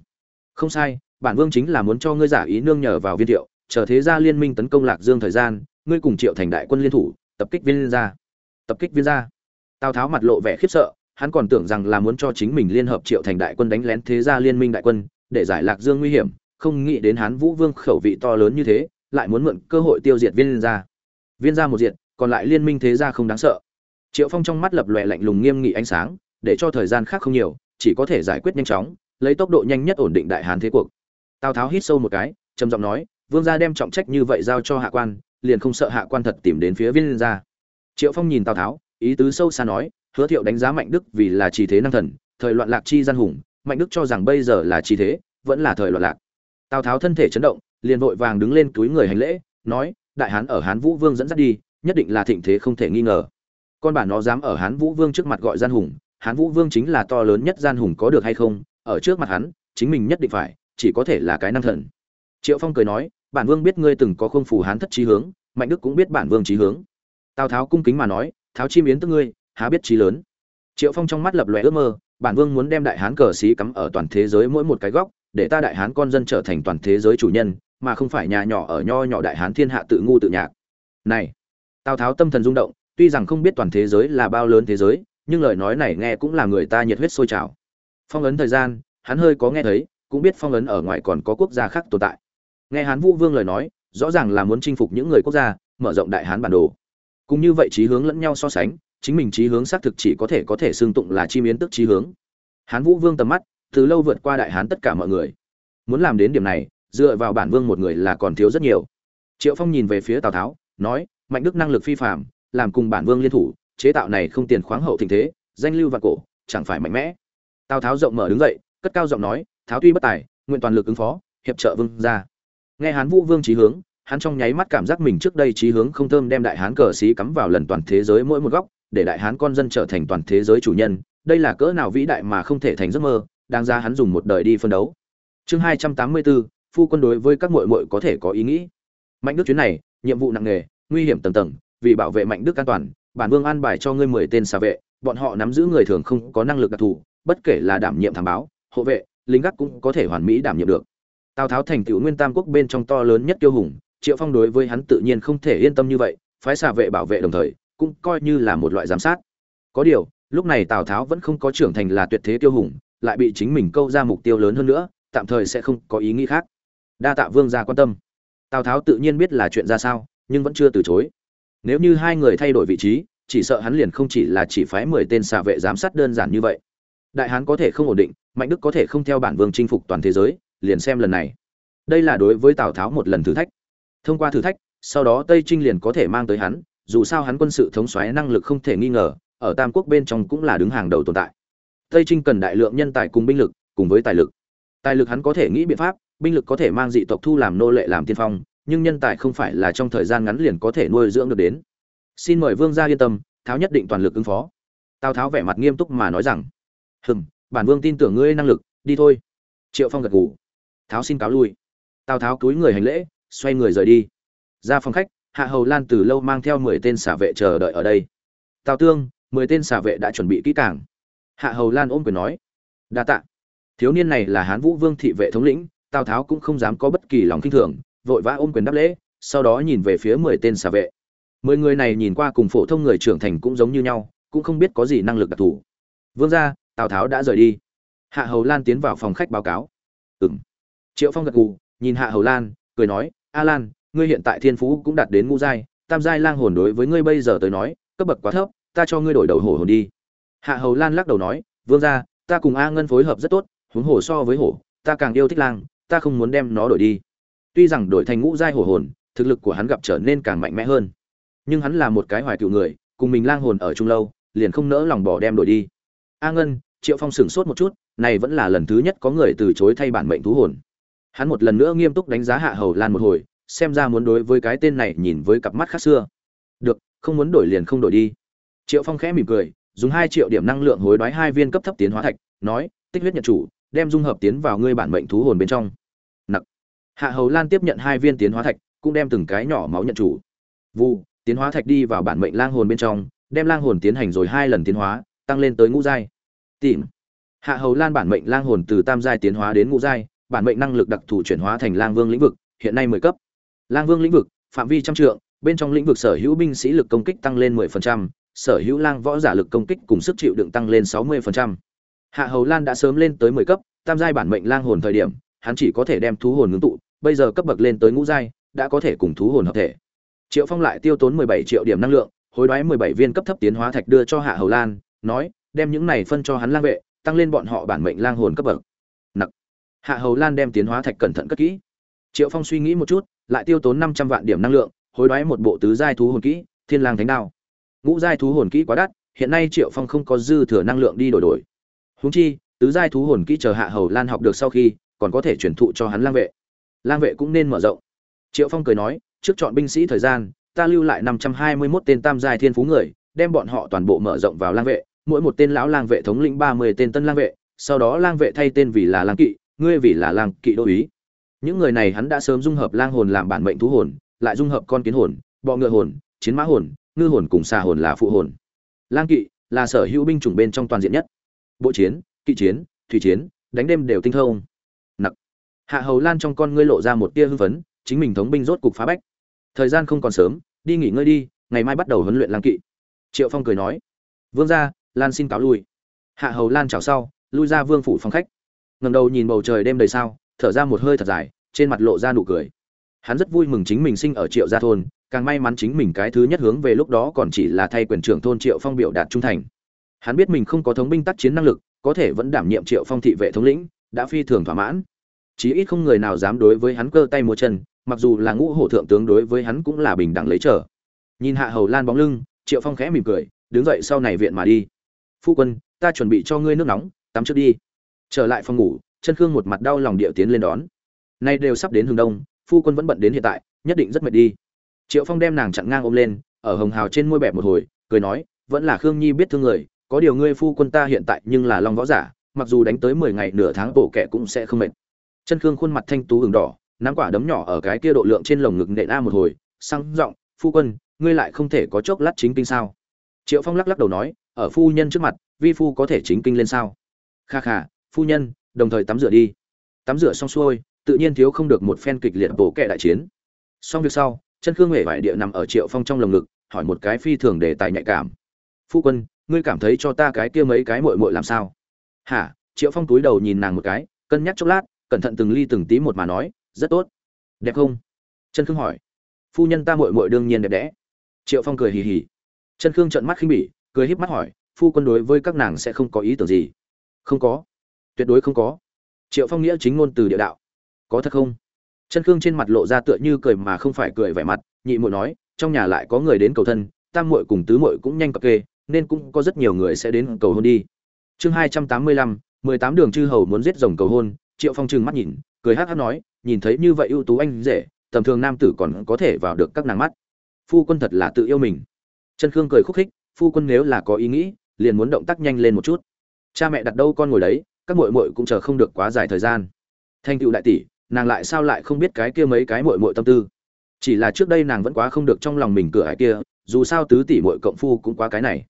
Không sai, bản vương chính là muốn cho ngươi giả ý nương nhờ vào viên thiệu, chờ thế gia liên minh tấn công lạc dương thời gian, ngươi cùng triệu thành đại quân liên thủ, tập kích viên gia. Tập kích viên gia. Tào tháo mặt lộ vẻ khiếp sợ, hắn còn tưởng rằng là muốn cho chính mình liên hợp triệu thành đại quân đánh lén thế gia liên minh đại quân, để giải lạc dương nguy hiểm, không nghĩ đến hắn vũ vương khẩu vị to lớn như thế, lại muốn mượn cơ hội tiêu diệt viên gia. Viên gia một diện còn lại liên minh thế gia không đáng sợ. Triệu phong trong mắt lập lòe lạnh lùng nghiêm nghị ánh sáng, để cho thời gian khác không nhiều, chỉ có thể giải quyết nhanh chóng, lấy tốc độ nhanh nhất ổn định đại hán thế cuộc. Tào tháo hít sâu một cái, trầm giọng nói, vương gia đem trọng trách như vậy giao cho hạ quan, liền không sợ hạ quan thật tìm đến phía viên gia. Triệu phong nhìn tào tháo, ý tứ sâu xa nói, hứa thiệu đánh giá mạnh đức vì là trì thế năng thần, thời loạn lạc chi gian hùng, mạnh đức cho rằng bây giờ là trì thế, vẫn là thời loạn lạc. Tào tháo thân thể chấn động, liền vội vàng đứng lên túi người hành lễ, nói, đại hán ở hán vũ vương dẫn dắt đi nhất định là thịnh thế không thể nghi ngờ. Con bản nó dám ở hán vũ vương trước mặt gọi gian hùng, hán vũ vương chính là to lớn nhất gian hùng có được hay không, ở trước mặt hắn, chính mình nhất định phải, chỉ có thể là cái năng thần. Triệu phong cười nói, bản vương biết ngươi từng có không phù hán thất trí hướng, mạnh đức cũng biết bản vương trí hướng. Tào tháo cung kính mà nói, tháo chim yến tức ngươi, há biết trí lớn. Triệu phong trong mắt lập lòe ước mơ, bản vương muốn đem đại hán cờ xí cắm ở toàn thế giới mỗi một cái góc, để ta đại hán con dân trở thành toàn thế giới chủ nhân, mà không phải nhà nhỏ ở nho nhỏ đại hán thiên hạ tự ngu tự nhạc. Này tào tháo tâm thần rung động, tuy rằng không biết toàn thế giới là bao lớn thế giới, nhưng lời nói này nghe cũng là người ta nhiệt huyết sôi trào. Phong ấn thời gian, hắn hơi có nghe thấy, cũng biết phong ấn ở ngoài còn có quốc gia khác tồn tại. Nghe hán vũ vương lời nói, rõ ràng là muốn chinh phục những người quốc gia, mở rộng đại hán bản đồ. Cùng như vậy trí hướng lẫn nhau so sánh, chính mình chí hướng xác thực chỉ có thể có thể xương tụng là chi miến tức chí hướng. Hán vũ vương tầm mắt, từ lâu vượt qua đại hán tất cả mọi người. Muốn làm đến điểm này, dựa vào bản vương một người là còn thiếu rất nhiều. Triệu phong nhìn về phía tào tháo, nói mạnh đức năng lực phi phạm, làm cùng bản vương liên thủ, chế tạo này không tiền khoáng hậu tình thế, danh lưu và cổ, chẳng phải mạnh mẽ. Tào tháo rộng mở đứng dậy, cất cao giọng nói, tháo tuy bất tài, nguyện toàn lực ứng phó, hiệp trợ vương ra nghe hán vũ vương trí hướng, hắn trong nháy mắt cảm giác mình trước đây trí hướng không thơm đem đại hán cờ xí cắm vào lần toàn thế giới mỗi một góc, để đại hán con dân trở thành toàn thế giới chủ nhân, đây là cỡ nào vĩ đại mà không thể thành giấc mơ đang ra hắn dùng một đời đi phân đấu. Chương hai trăm tám mươi bốn, phu quân đối với các muội muội có thể có ý nghĩ. Mạnh đức chuyến này, nhiệm vụ nặng nề nguy hiểm tầng tầng, vì bảo vệ mạnh đức an toàn, bản vương an bài cho ngươi mười tên xà vệ, bọn họ nắm giữ người thường không có năng lực đặc thù, bất kể là đảm nhiệm thám báo, hộ vệ, lính gác cũng có thể hoàn mỹ đảm nhiệm được. Tào tháo thành tựu nguyên tam quốc bên trong to lớn nhất tiêu hùng, triệu phong đối với hắn tự nhiên không thể yên tâm như vậy, phái xà vệ bảo vệ đồng thời, cũng coi như là một loại giám sát. Có điều, lúc này tào tháo vẫn không có trưởng thành là tuyệt thế tiêu hùng, lại bị chính mình câu ra mục tiêu lớn hơn nữa, tạm thời sẽ không có ý nghĩ khác. Đa tạ vương ra quan tâm. Tào tháo tự nhiên biết là chuyện ra sao nhưng vẫn chưa từ chối. Nếu như hai người thay đổi vị trí, chỉ sợ hắn liền không chỉ là chỉ phái mười tên xạ vệ giám sát đơn giản như vậy. Đại hán có thể không ổn định, mạnh đức có thể không theo bản vương chinh phục toàn thế giới, liền xem lần này. Đây là đối với tào tháo một lần thử thách. Thông qua thử thách, sau đó tây trinh liền có thể mang tới hắn, dù sao hắn quân sự thống xoáy năng lực không thể nghi ngờ, ở tam quốc bên trong cũng là đứng hàng đầu tồn tại. Tây trinh cần đại lượng nhân tài cùng binh lực, cùng với tài lực. Tài lực hắn có thể nghĩ biện pháp, binh lực có thể mang dị tộc thu làm nô lệ làm tiên phong nhưng nhân tài không phải là trong thời gian ngắn liền có thể nuôi dưỡng được đến. Xin mời vương gia yên tâm, tháo nhất định toàn lực ứng phó. Tào tháo vẻ mặt nghiêm túc mà nói rằng, hừm, bản vương tin tưởng ngươi năng lực, đi thôi. Triệu phong gật gù. Tháo xin cáo lui. Tào tháo cúi người hành lễ, xoay người rời đi. Ra phòng khách, hạ hầu lan từ lâu mang theo mười tên xả vệ chờ đợi ở đây. Tào tương, mười tên xả vệ đã chuẩn bị kỹ càng. Hạ hầu lan ôm quyền nói. Đa tạ. Thiếu niên này là hán vũ vương thị vệ thống lĩnh, tào tháo cũng không dám có bất kỳ lòng kinh thường vội vã ôm quyền đáp lễ, sau đó nhìn về phía mười tên xả vệ. Mười người này nhìn qua cùng phổ thông người trưởng thành cũng giống như nhau, cũng không biết có gì năng lực đặc thù. Vương gia, tào tháo đã rời đi. Hạ hầu lan tiến vào phòng khách báo cáo. Ừ m triệu phong gật gù, nhìn hạ hầu lan, cười nói, a lan, ngươi hiện tại thiên phú cũng đạt đến ngũ giai, tam giai lang hồn đối với ngươi bây giờ tới nói, cấp bậc quá thấp, ta cho ngươi đổi đầu hổ hồn đi. Hạ hầu lan lắc đầu nói, vương gia, ta cùng a ngân phối hợp rất tốt, huống hồ so với hổ, ta càng yêu thích lang, ta không muốn đem nó đổi đi tuy rằng đổi thành ngũ giai hổ hồn, thực lực của hắn gặp trở nên càng mạnh mẽ hơn. Nhưng hắn là một cái hoài cựu người, cùng mình lang hồn ở chung lâu, liền không nỡ lòng bỏ đem đổi đi. A ngân, triệu phong sửng sốt một chút, này vẫn là lần thứ nhất có người từ chối thay bản mệnh thú hồn. Hắn một lần nữa nghiêm túc đánh giá hạ hầu lan một hồi, xem ra muốn đối với cái tên này nhìn với cặp mắt khác xưa. Được, không muốn đổi liền không đổi đi. Triệu phong khẽ mỉm cười, dùng hai triệu điểm năng lượng hối đoái hai viên cấp thấp tiến hóa thạch, nói, tích huyết nhận chủ, đem dung hợp tiến vào ngươi bản mệnh thú hồn bên trong hạ hầu lan tiếp nhận hai viên tiến hóa thạch, cũng đem từng cái nhỏ máu nhận chủ. Vu tiến hóa thạch đi vào bản mệnh lang hồn bên trong, đem lang hồn tiến hành rồi hai lần tiến hóa, tăng lên tới ngũ giai. Tìm. Hạ hầu lan bản mệnh lang hồn từ tam giai tiến hóa đến ngũ giai, bản mệnh năng lực đặc thù chuyển hóa thành lang vương lĩnh vực, hiện nay mười cấp. Lang vương lĩnh vực, phạm vi trăm trượng, bên trong lĩnh vực sở hữu binh sĩ lực công kích tăng lên mười phần trăm, sở hữu lang võ giả lực công kích cùng sức chịu đựng tăng lên sáu mươi phần trăm. Hạ hầu lan đã sớm lên tới mười cấp, tam giai bản mệnh lang hồn thời điểm, hắn chỉ có thể đem thú hồn ngưng tụ bây giờ cấp bậc lên tới ngũ giai, đã có thể cùng thú hồn hợp thể. Triệu phong lại tiêu tốn mười bảy triệu điểm năng lượng, hối đoái mười bảy viên cấp thấp tiến hóa thạch đưa cho hạ hầu lan, nói, đem những này phân cho hắn lang vệ, tăng lên bọn họ bản mệnh lang hồn cấp bậc. Nặc. Hạ hầu lan đem tiến hóa thạch cẩn thận cất kỹ. Triệu phong suy nghĩ một chút, lại tiêu tốn năm trăm vạn điểm năng lượng, hối đoái một bộ tứ giai thú hồn kỹ, thiên lang thánh đao. Ngũ giai thú hồn kỹ quá đắt, hiện nay triệu phong không có dư thừa năng lượng đi đổi đổi. Huống chi, tứ giai thú hồn kỹ chờ hạ hầu lan học được sau khi, còn có thể chuyển thụ cho hắn lang vệ lang vệ cũng nên mở rộng. Triệu phong cười nói, trước chọn binh sĩ thời gian, ta lưu lại năm trăm hai mươi 521 tên tam giai thiên phú người, đem bọn họ toàn bộ mở rộng vào lang vệ, mỗi một tên lão lang vệ thống lĩnh ba mươi tên tân lang vệ, sau đó lang vệ thay tên vì là lang kỵ, ngươi vì là lang kỵ đô ý những người này hắn đã sớm dung hợp lang hồn làm bản mệnh thú hồn, lại dung hợp con kiến hồn, bọ ngựa hồn, chiến mã hồn, ngư hồn cùng xà hồn là phụ hồn. Lang kỵ là sở hữu binh chủng bên trong toàn diện nhất. Bộ chiến, kỵ chiến, thủy chiến, đánh đêm đều tinh thông hạ hầu lan trong con ngươi lộ ra một tia hưng phấn, chính mình thống binh rốt cục phá bách. Thời gian không còn sớm, đi nghỉ ngơi đi, ngày mai bắt đầu huấn luyện lang kỵ. Triệu phong cười nói, vương ra lan xin cáo lui. Hạ hầu lan chào sau, lui ra vương phủ phòng khách. Ngầm đầu nhìn bầu trời đêm đầy sao, thở ra một hơi thật dài, trên mặt lộ ra nụ cười. Hắn rất vui mừng chính mình sinh ở triệu gia thôn, càng may mắn chính mình cái thứ nhất hướng về lúc đó còn chỉ là thay quyền trưởng thôn triệu phong biểu đạt trung thành. Hắn biết mình không có thống binh tác chiến năng lực, có thể vẫn đảm nhiệm triệu phong thị vệ thống lĩnh, đã phi thường thỏa mãn chí ít không người nào dám đối với hắn cơ tay múa chân, mặc dù là ngũ hổ thượng tướng đối với hắn cũng là bình đẳng lấy trở. Nhìn hạ hầu lan bóng lưng, triệu phong khẽ mỉm cười, đứng dậy sau này viện mà đi. Phu quân, ta chuẩn bị cho ngươi nước nóng, tắm trước đi. Trở lại phòng ngủ chân khương một mặt đau lòng địa tiến lên đón. Nay đều sắp đến hướng đông, phu quân vẫn bận đến hiện tại, nhất định rất mệt đi. Triệu phong đem nàng chặn ngang ôm lên, ở hồng hào trên môi bẹp một hồi, cười nói, vẫn là khương nhi biết thương người, có điều ngươi phu quân ta hiện tại nhưng là long võ giả, mặc dù đánh tới mười ngày nửa tháng bổ kẻ cũng sẽ không mệt chân khương khuôn mặt thanh tú hừng đỏ, nắm quả đấm nhỏ ở cái kia độ lượng trên lồng ngực nện a một hồi, sang giọng, phu quân, ngươi lại không thể có chốc lát chính kinh sao? Triệu phong lắc lắc đầu nói, ở phu nhân trước mặt, vi phu có thể chính kinh lên sao? Kha kha, phu nhân, đồng thời tắm rửa đi. Tắm rửa xong xuôi, tự nhiên thiếu không được một phen kịch liệt bổ kẹ đại chiến. Xong việc sau, chân khương huệ vải địa nằm ở triệu phong trong lồng ngực, hỏi một cái phi thường để tài nhạy cảm. Phu quân, ngươi cảm thấy cho ta cái kia mấy cái mội mội làm sao? Hả? Triệu phong túi đầu nhìn nàng một cái, cân nhắc chốc lát cẩn thận từng ly từng tí một mà nói, rất tốt. Đẹp không? Chân khương hỏi. Phu nhân ta mội mội đương nhiên đẹp đẽ. Triệu phong cười hì hì. Chân khương trợn mắt khinh bỉ, cười híp mắt hỏi, phu quân đối với các nàng sẽ không có ý tưởng gì? Không có. Tuyệt đối không có. Triệu phong nghĩa chính ngôn từ địa đạo. Có thật không? Chân khương trên mặt lộ ra tựa như cười mà không phải cười vẻ mặt, nhị muội nói, trong nhà lại có người đến cầu thân, tam muội cùng tứ muội cũng nhanh cập kê, nên cũng có rất nhiều người sẽ đến cầu hôn đi. Chương hai trăm tám mươi lăm, mười tám đường chư hầu muốn giết rồng cầu hôn triệu phong trừng mắt nhìn cười hát hát nói nhìn thấy như vậy ưu tú anh dễ, tầm thường nam tử còn có thể vào được các nàng mắt. Phu quân thật là tự yêu mình. Chân khương cười khúc khích phu quân nếu là có ý nghĩ liền muốn động tác nhanh lên một chút. Cha mẹ đặt đâu con ngồi đấy các muội muội cũng chờ không được quá dài thời gian. Thanh cựu đại tỷ nàng lại sao lại không biết cái kia mấy cái muội muội tâm tư? Chỉ là trước đây nàng vẫn quá không được trong lòng mình cửa ải kia dù sao tứ tỷ muội cộng phu cũng quá cái này.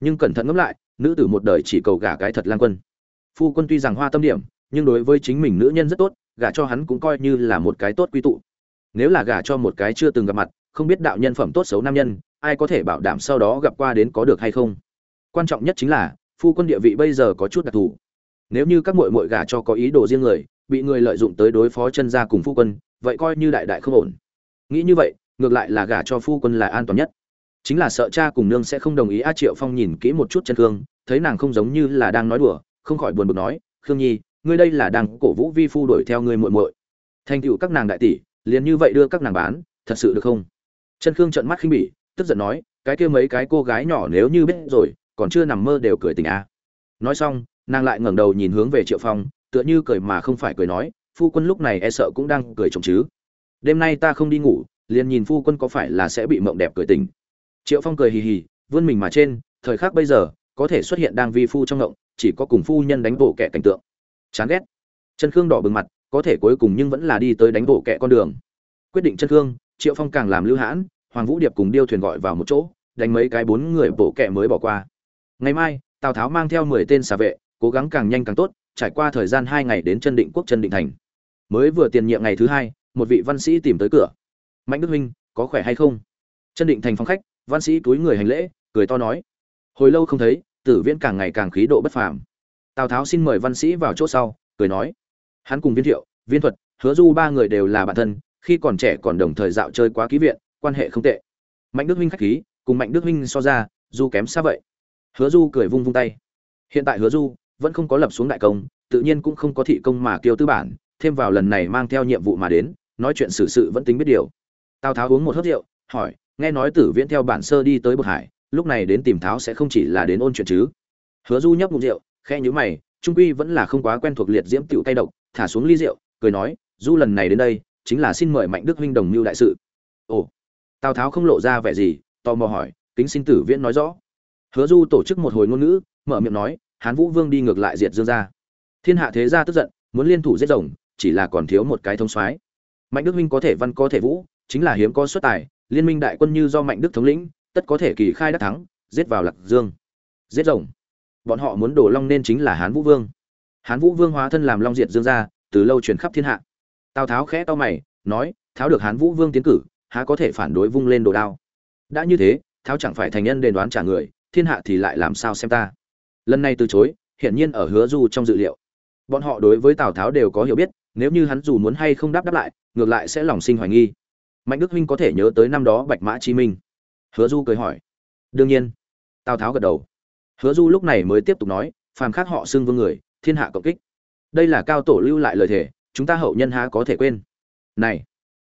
Nhưng cẩn thận ngẫm lại nữ tử một đời chỉ cầu gả cái thật lang quân. Phu quân tuy rằng hoa tâm điểm nhưng đối với chính mình nữ nhân rất tốt, gả cho hắn cũng coi như là một cái tốt quy tụ. Nếu là gả cho một cái chưa từng gặp mặt, không biết đạo nhân phẩm tốt xấu nam nhân, ai có thể bảo đảm sau đó gặp qua đến có được hay không? Quan trọng nhất chính là, phu quân địa vị bây giờ có chút đặc thù. Nếu như các muội muội gả cho có ý đồ riêng người, bị người lợi dụng tới đối phó chân gia cùng phu quân, vậy coi như đại đại không ổn. Nghĩ như vậy, ngược lại là gả cho phu quân là an toàn nhất. Chính là sợ cha cùng nương sẽ không đồng ý a triệu phong nhìn kỹ một chút chân khương, thấy nàng không giống như là đang nói đùa, không khỏi buồn bực nói, khương nhi ngươi đây là đang cổ vũ vi phu đuổi theo ngươi muội muội. Thành tựu các nàng đại tỷ, liền như vậy đưa các nàng bán, thật sự được không? Chân khương trợn mắt khinh bỉ, tức giận nói, cái kia mấy cái cô gái nhỏ nếu như biết rồi, còn chưa nằm mơ đều cười tình a. Nói xong, nàng lại ngẩng đầu nhìn hướng về triệu phong, tựa như cười mà không phải cười nói, phu quân lúc này e sợ cũng đang cười trộm chứ. Đêm nay ta không đi ngủ, liền nhìn phu quân có phải là sẽ bị mộng đẹp cười tình triệu phong cười hì hì, vươn mình mà trên, thời khắc bây giờ, có thể xuất hiện đang vi phu trong ngộng chỉ có cùng phu nhân đánh bộ kẻ cảnh tượng chán ghét. Chân khương đỏ bừng mặt, có thể cuối cùng nhưng vẫn là đi tới đánh bộ kẻ con đường. Quyết định chân khương, triệu phong càng làm lưu hãn, hoàng vũ điệp cùng điêu thuyền gọi vào một chỗ, đánh mấy cái bốn người bộ kẻ mới bỏ qua. Ngày mai, tào tháo mang theo mười tên xà vệ, cố gắng càng nhanh càng tốt, trải qua thời gian hai ngày đến chân định quốc chân định thành. Mới vừa tiền nhiệm ngày thứ hai, một vị văn sĩ tìm tới cửa. Mạnh đức huynh, có khỏe hay không? Chân định thành phong khách, văn sĩ túi người hành lễ, cười to nói. Hồi lâu không thấy, tử viễn càng ngày càng khí độ bất phàm tào tháo xin mời văn sĩ vào chỗ sau, cười nói. Hắn cùng viên thiệu, viên thuật, hứa du ba người đều là bạn thân, khi còn trẻ còn đồng thời dạo chơi quá ký viện, quan hệ không tệ. Mạnh đức huynh khách khí, cùng mạnh đức huynh so ra du kém xa vậy. Hứa du cười vung vung tay. Hiện tại hứa du vẫn không có lập xuống đại công, tự nhiên cũng không có thị công mà kiêu tư bản, thêm vào lần này mang theo nhiệm vụ mà đến, nói chuyện xử sự vẫn tính biết điều. Tào tháo uống một hớt rượu, hỏi, nghe nói tử viễn theo bản sơ đi tới bậc hải, lúc này đến tìm tháo sẽ không chỉ là đến ôn chuyện chứ? Hứa du nhấp ngụm rượu khe nhíu mày, trung quy vẫn là không quá quen thuộc liệt diễm tiểu cay độc, thả xuống ly rượu, cười nói, du lần này đến đây, chính là xin mời mạnh đức huynh đồng mưu đại sự. Ồ, tào tháo không lộ ra vẻ gì, tò mò hỏi, kính xin tử viễn nói rõ. Hứa du tổ chức một hồi ngôn ngữ, mở miệng nói, hán vũ vương đi ngược lại diệt dương gia. Thiên hạ thế gia tức giận, muốn liên thủ giết rồng, chỉ là còn thiếu một cái thông soái. Mạnh đức huynh có thể văn, có thể vũ, chính là hiếm có xuất tài, liên minh đại quân như do mạnh đức thống lĩnh, tất có thể kỳ khai đắc thắng, giết vào lạc dương. Giết rồng bọn họ muốn đổ long nên chính là hán vũ vương. Hán vũ vương hóa thân làm long diệt dương gia, từ lâu truyền khắp thiên hạ. Tào tháo khẽ to mày, nói, tháo được hán vũ vương tiến cử, há có thể phản đối vung lên đồ đao? Đã như thế, tháo chẳng phải thành nhân đền đoán trả người, thiên hạ thì lại làm sao xem ta? Lần này từ chối, hiển nhiên ở hứa du trong dự liệu. Bọn họ đối với tào tháo đều có hiểu biết, nếu như hắn dù muốn hay không đáp đáp lại, ngược lại sẽ lòng sinh hoài nghi. Mạnh đức huynh có thể nhớ tới năm đó bạch mã chi minh. Hứa du cười hỏi. Đương nhiên. Tào tháo gật đầu hứa du lúc này mới tiếp tục nói, phàm khác họ xưng vương người, thiên hạ cộng kích. Đây là cao tổ lưu lại lời thề, chúng ta hậu nhân há có thể quên. Này,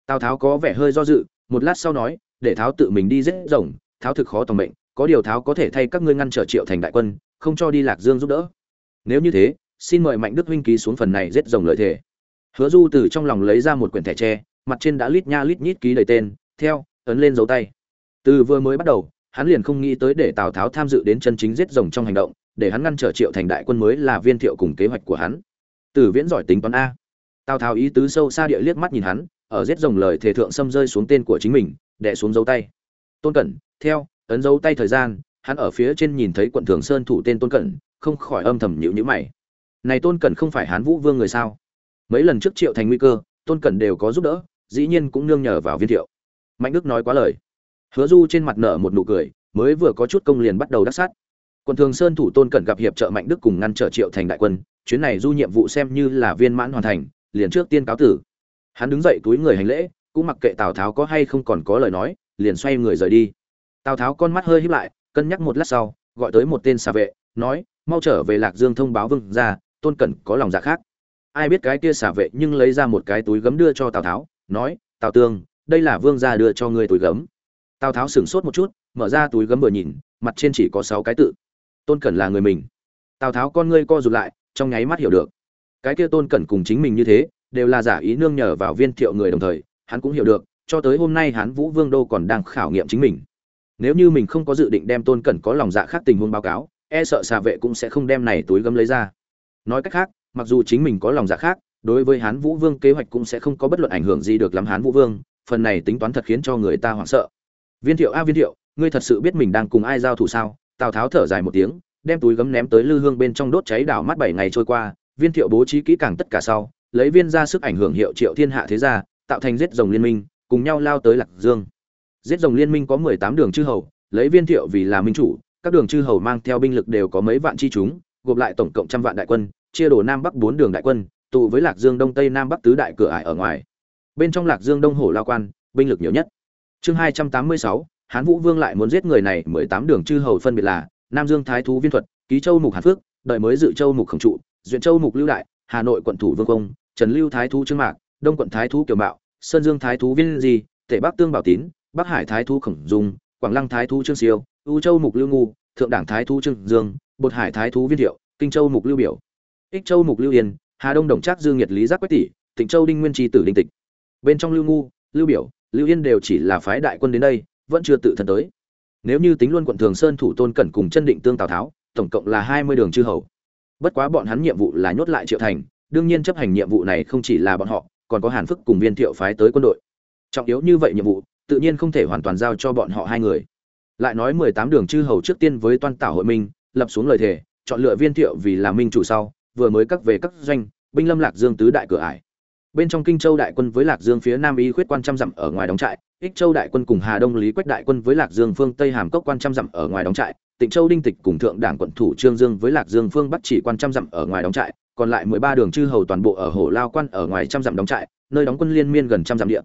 tào tháo có vẻ hơi do dự, một lát sau nói, để tháo tự mình đi giết rồng, tháo thực khó tòng mệnh, có điều tháo có thể thay các ngươi ngăn trở triệu thành đại quân, không cho đi lạc dương giúp đỡ. Nếu như thế, xin mời mạnh đức huynh ký xuống phần này giết rồng lợi thề. Hứa du từ trong lòng lấy ra một quyển thẻ tre, mặt trên đã lít nha lít nhít ký đầy tên, theo, ấn lên dấu tay. Từ vừa mới bắt đầu hắn liền không nghĩ tới để tào tháo tham dự đến chân chính giết rồng trong hành động, để hắn ngăn trở triệu thành đại quân mới là viên thiệu cùng kế hoạch của hắn. Từ viễn giỏi tính toán a. Tào tháo ý tứ sâu xa địa liếc mắt nhìn hắn, ở giết rồng lời thể thượng xâm rơi xuống tên của chính mình đẻ xuống dấu tay. Tôn cẩn, theo, ấn dấu tay thời gian, hắn ở phía trên nhìn thấy quận thường sơn thủ tên tôn cẩn, không khỏi âm thầm nhịu nhữ mày. Này tôn cẩn không phải hán vũ vương người sao? Mấy lần trước triệu thành nguy cơ, tôn cẩn đều có giúp đỡ, dĩ nhiên cũng nương nhờ vào viên thiệu. Mạnh đức nói quá lời hứa du trên mặt nở một nụ cười, mới vừa có chút công liền bắt đầu đắc sát. Quận thường sơn thủ tôn cẩn gặp hiệp trợ mạnh đức cùng ngăn trở triệu thành đại quân, chuyến này du nhiệm vụ xem như là viên mãn hoàn thành, liền trước tiên cáo tử. Hắn đứng dậy túi người hành lễ, cũng mặc kệ tào tháo có hay không còn có lời nói, liền xoay người rời đi. Tào tháo con mắt hơi híp lại, cân nhắc một lát sau, gọi tới một tên xà vệ, nói, mau trở về lạc dương thông báo vương ra tôn cẩn có lòng dạ khác. Ai biết cái kia xà vệ nhưng lấy ra một cái túi gấm đưa cho tào tháo, nói, tào tương đây là vương gia đưa cho ngươi túi gấm tào tháo sửng sốt một chút, mở ra túi gấm vừa nhìn, mặt trên chỉ có sáu cái tự. Tôn cẩn là người mình. Tào tháo con ngươi co rụt lại, trong nháy mắt hiểu được. Cái kia tôn cẩn cùng chính mình như thế, đều là giả ý nương nhờ vào viên thiệu người đồng thời, hắn cũng hiểu được, cho tới hôm nay hắn vũ vương đô còn đang khảo nghiệm chính mình. Nếu như mình không có dự định đem tôn cẩn có lòng dạ khác tình huống báo cáo e sợ xà vệ cũng sẽ không đem này túi gấm lấy ra. Nói cách khác, mặc dù chính mình có lòng dạ khác, đối với hán vũ vương kế hoạch cũng sẽ không có bất luận ảnh hưởng gì được lắm hán vũ vương, phần này tính toán thật khiến cho người ta hoảng sợ viên thiệu, a, viên thiệu, ngươi thật sự biết mình đang cùng ai giao thủ sao? Tào tháo thở dài một tiếng, đem túi gấm ném tới lư hương bên trong đốt cháy đảo mắt bảy ngày trôi qua. Viên thiệu bố trí kỹ càng tất cả sau, lấy viên ra sức ảnh hưởng hiệu triệu thiên hạ thế gia, tạo thành giết rồng liên minh, cùng nhau lao tới lạc dương. Giết rồng liên minh có mười tám đường chư hầu, lấy viên thiệu vì là minh chủ, các đường chư hầu mang theo binh lực đều có mấy vạn chi chúng, gộp lại tổng cộng trăm vạn đại quân, chia đổ nam bắc bốn đường đại quân, tụ với lạc dương đông tây nam bắc tứ đại cửa ải ở ngoài. Bên trong lạc dương đông hồ lao quan, binh lực nhiều nhất chương hai trăm tám mươi sáu, hán vũ vương lại muốn giết người này, mười tám đường chư hầu phân biệt là nam dương thái thú viên thuật, ký châu mục hàn phước đợi mới dự châu mục khổng trụ, duyện châu mục lưu đại, hà nội quận thủ vương công, trần lưu thái thú trương mạc, đông quận thái thú kiều mạo, sơn dương thái thú viên di, tể bắc tương bảo tín, bắc hải thái thú khổng dung, quảng lăng thái thú trương siêu ưu châu mục lưu ngu, thượng đảng thái thú trương dương, bột hải thái thú viên thiệu, kinh châu mục lưu biểu, ích châu mục lưu yên, hà đông đồng trác dương nhiệt lý giác quách tỷ tịnh châu đinh nguyên tri tử đinh tịch. Bên trong lưu ngu, lưu biểu lưu yên đều chỉ là phái đại quân đến đây, vẫn chưa tự thân tới. Nếu như tính luôn quận thường sơn thủ tôn cẩn cùng chân định tương tào tháo, tổng cộng là hai mươi đường chư hầu. Bất quá bọn hắn nhiệm vụ là nhốt lại triệu thành, đương nhiên chấp hành nhiệm vụ này không chỉ là bọn họ, còn có hàn phức cùng viên thiệu phái tới quân đội. Trọng yếu như vậy nhiệm vụ, tự nhiên không thể hoàn toàn giao cho bọn họ hai người. Lại nói mười tám đường chư hầu trước tiên với toan tảo hội minh, lập xuống lời thề, chọn lựa viên thiệu vì là minh chủ sau, vừa mới cắt về các doanh, binh lâm lạc dương tứ đại cửa ải bên trong kinh châu đại quân với lạc dương phía nam y khuyết quan trăm dặm ở ngoài đóng trại, ích châu đại quân cùng hà đông lý quách đại quân với lạc dương phương tây hàm cốc quan trăm dặm ở ngoài đóng trại, tịnh châu đinh tịch cùng thượng đảng quận thủ trương dương với lạc dương phương bắc chỉ quan trăm dặm ở ngoài đóng trại, còn lại mười ba đường chư hầu toàn bộ ở hồ lao quan ở ngoài trăm dặm đóng trại, nơi đóng quân liên miên gần trăm dặm địa.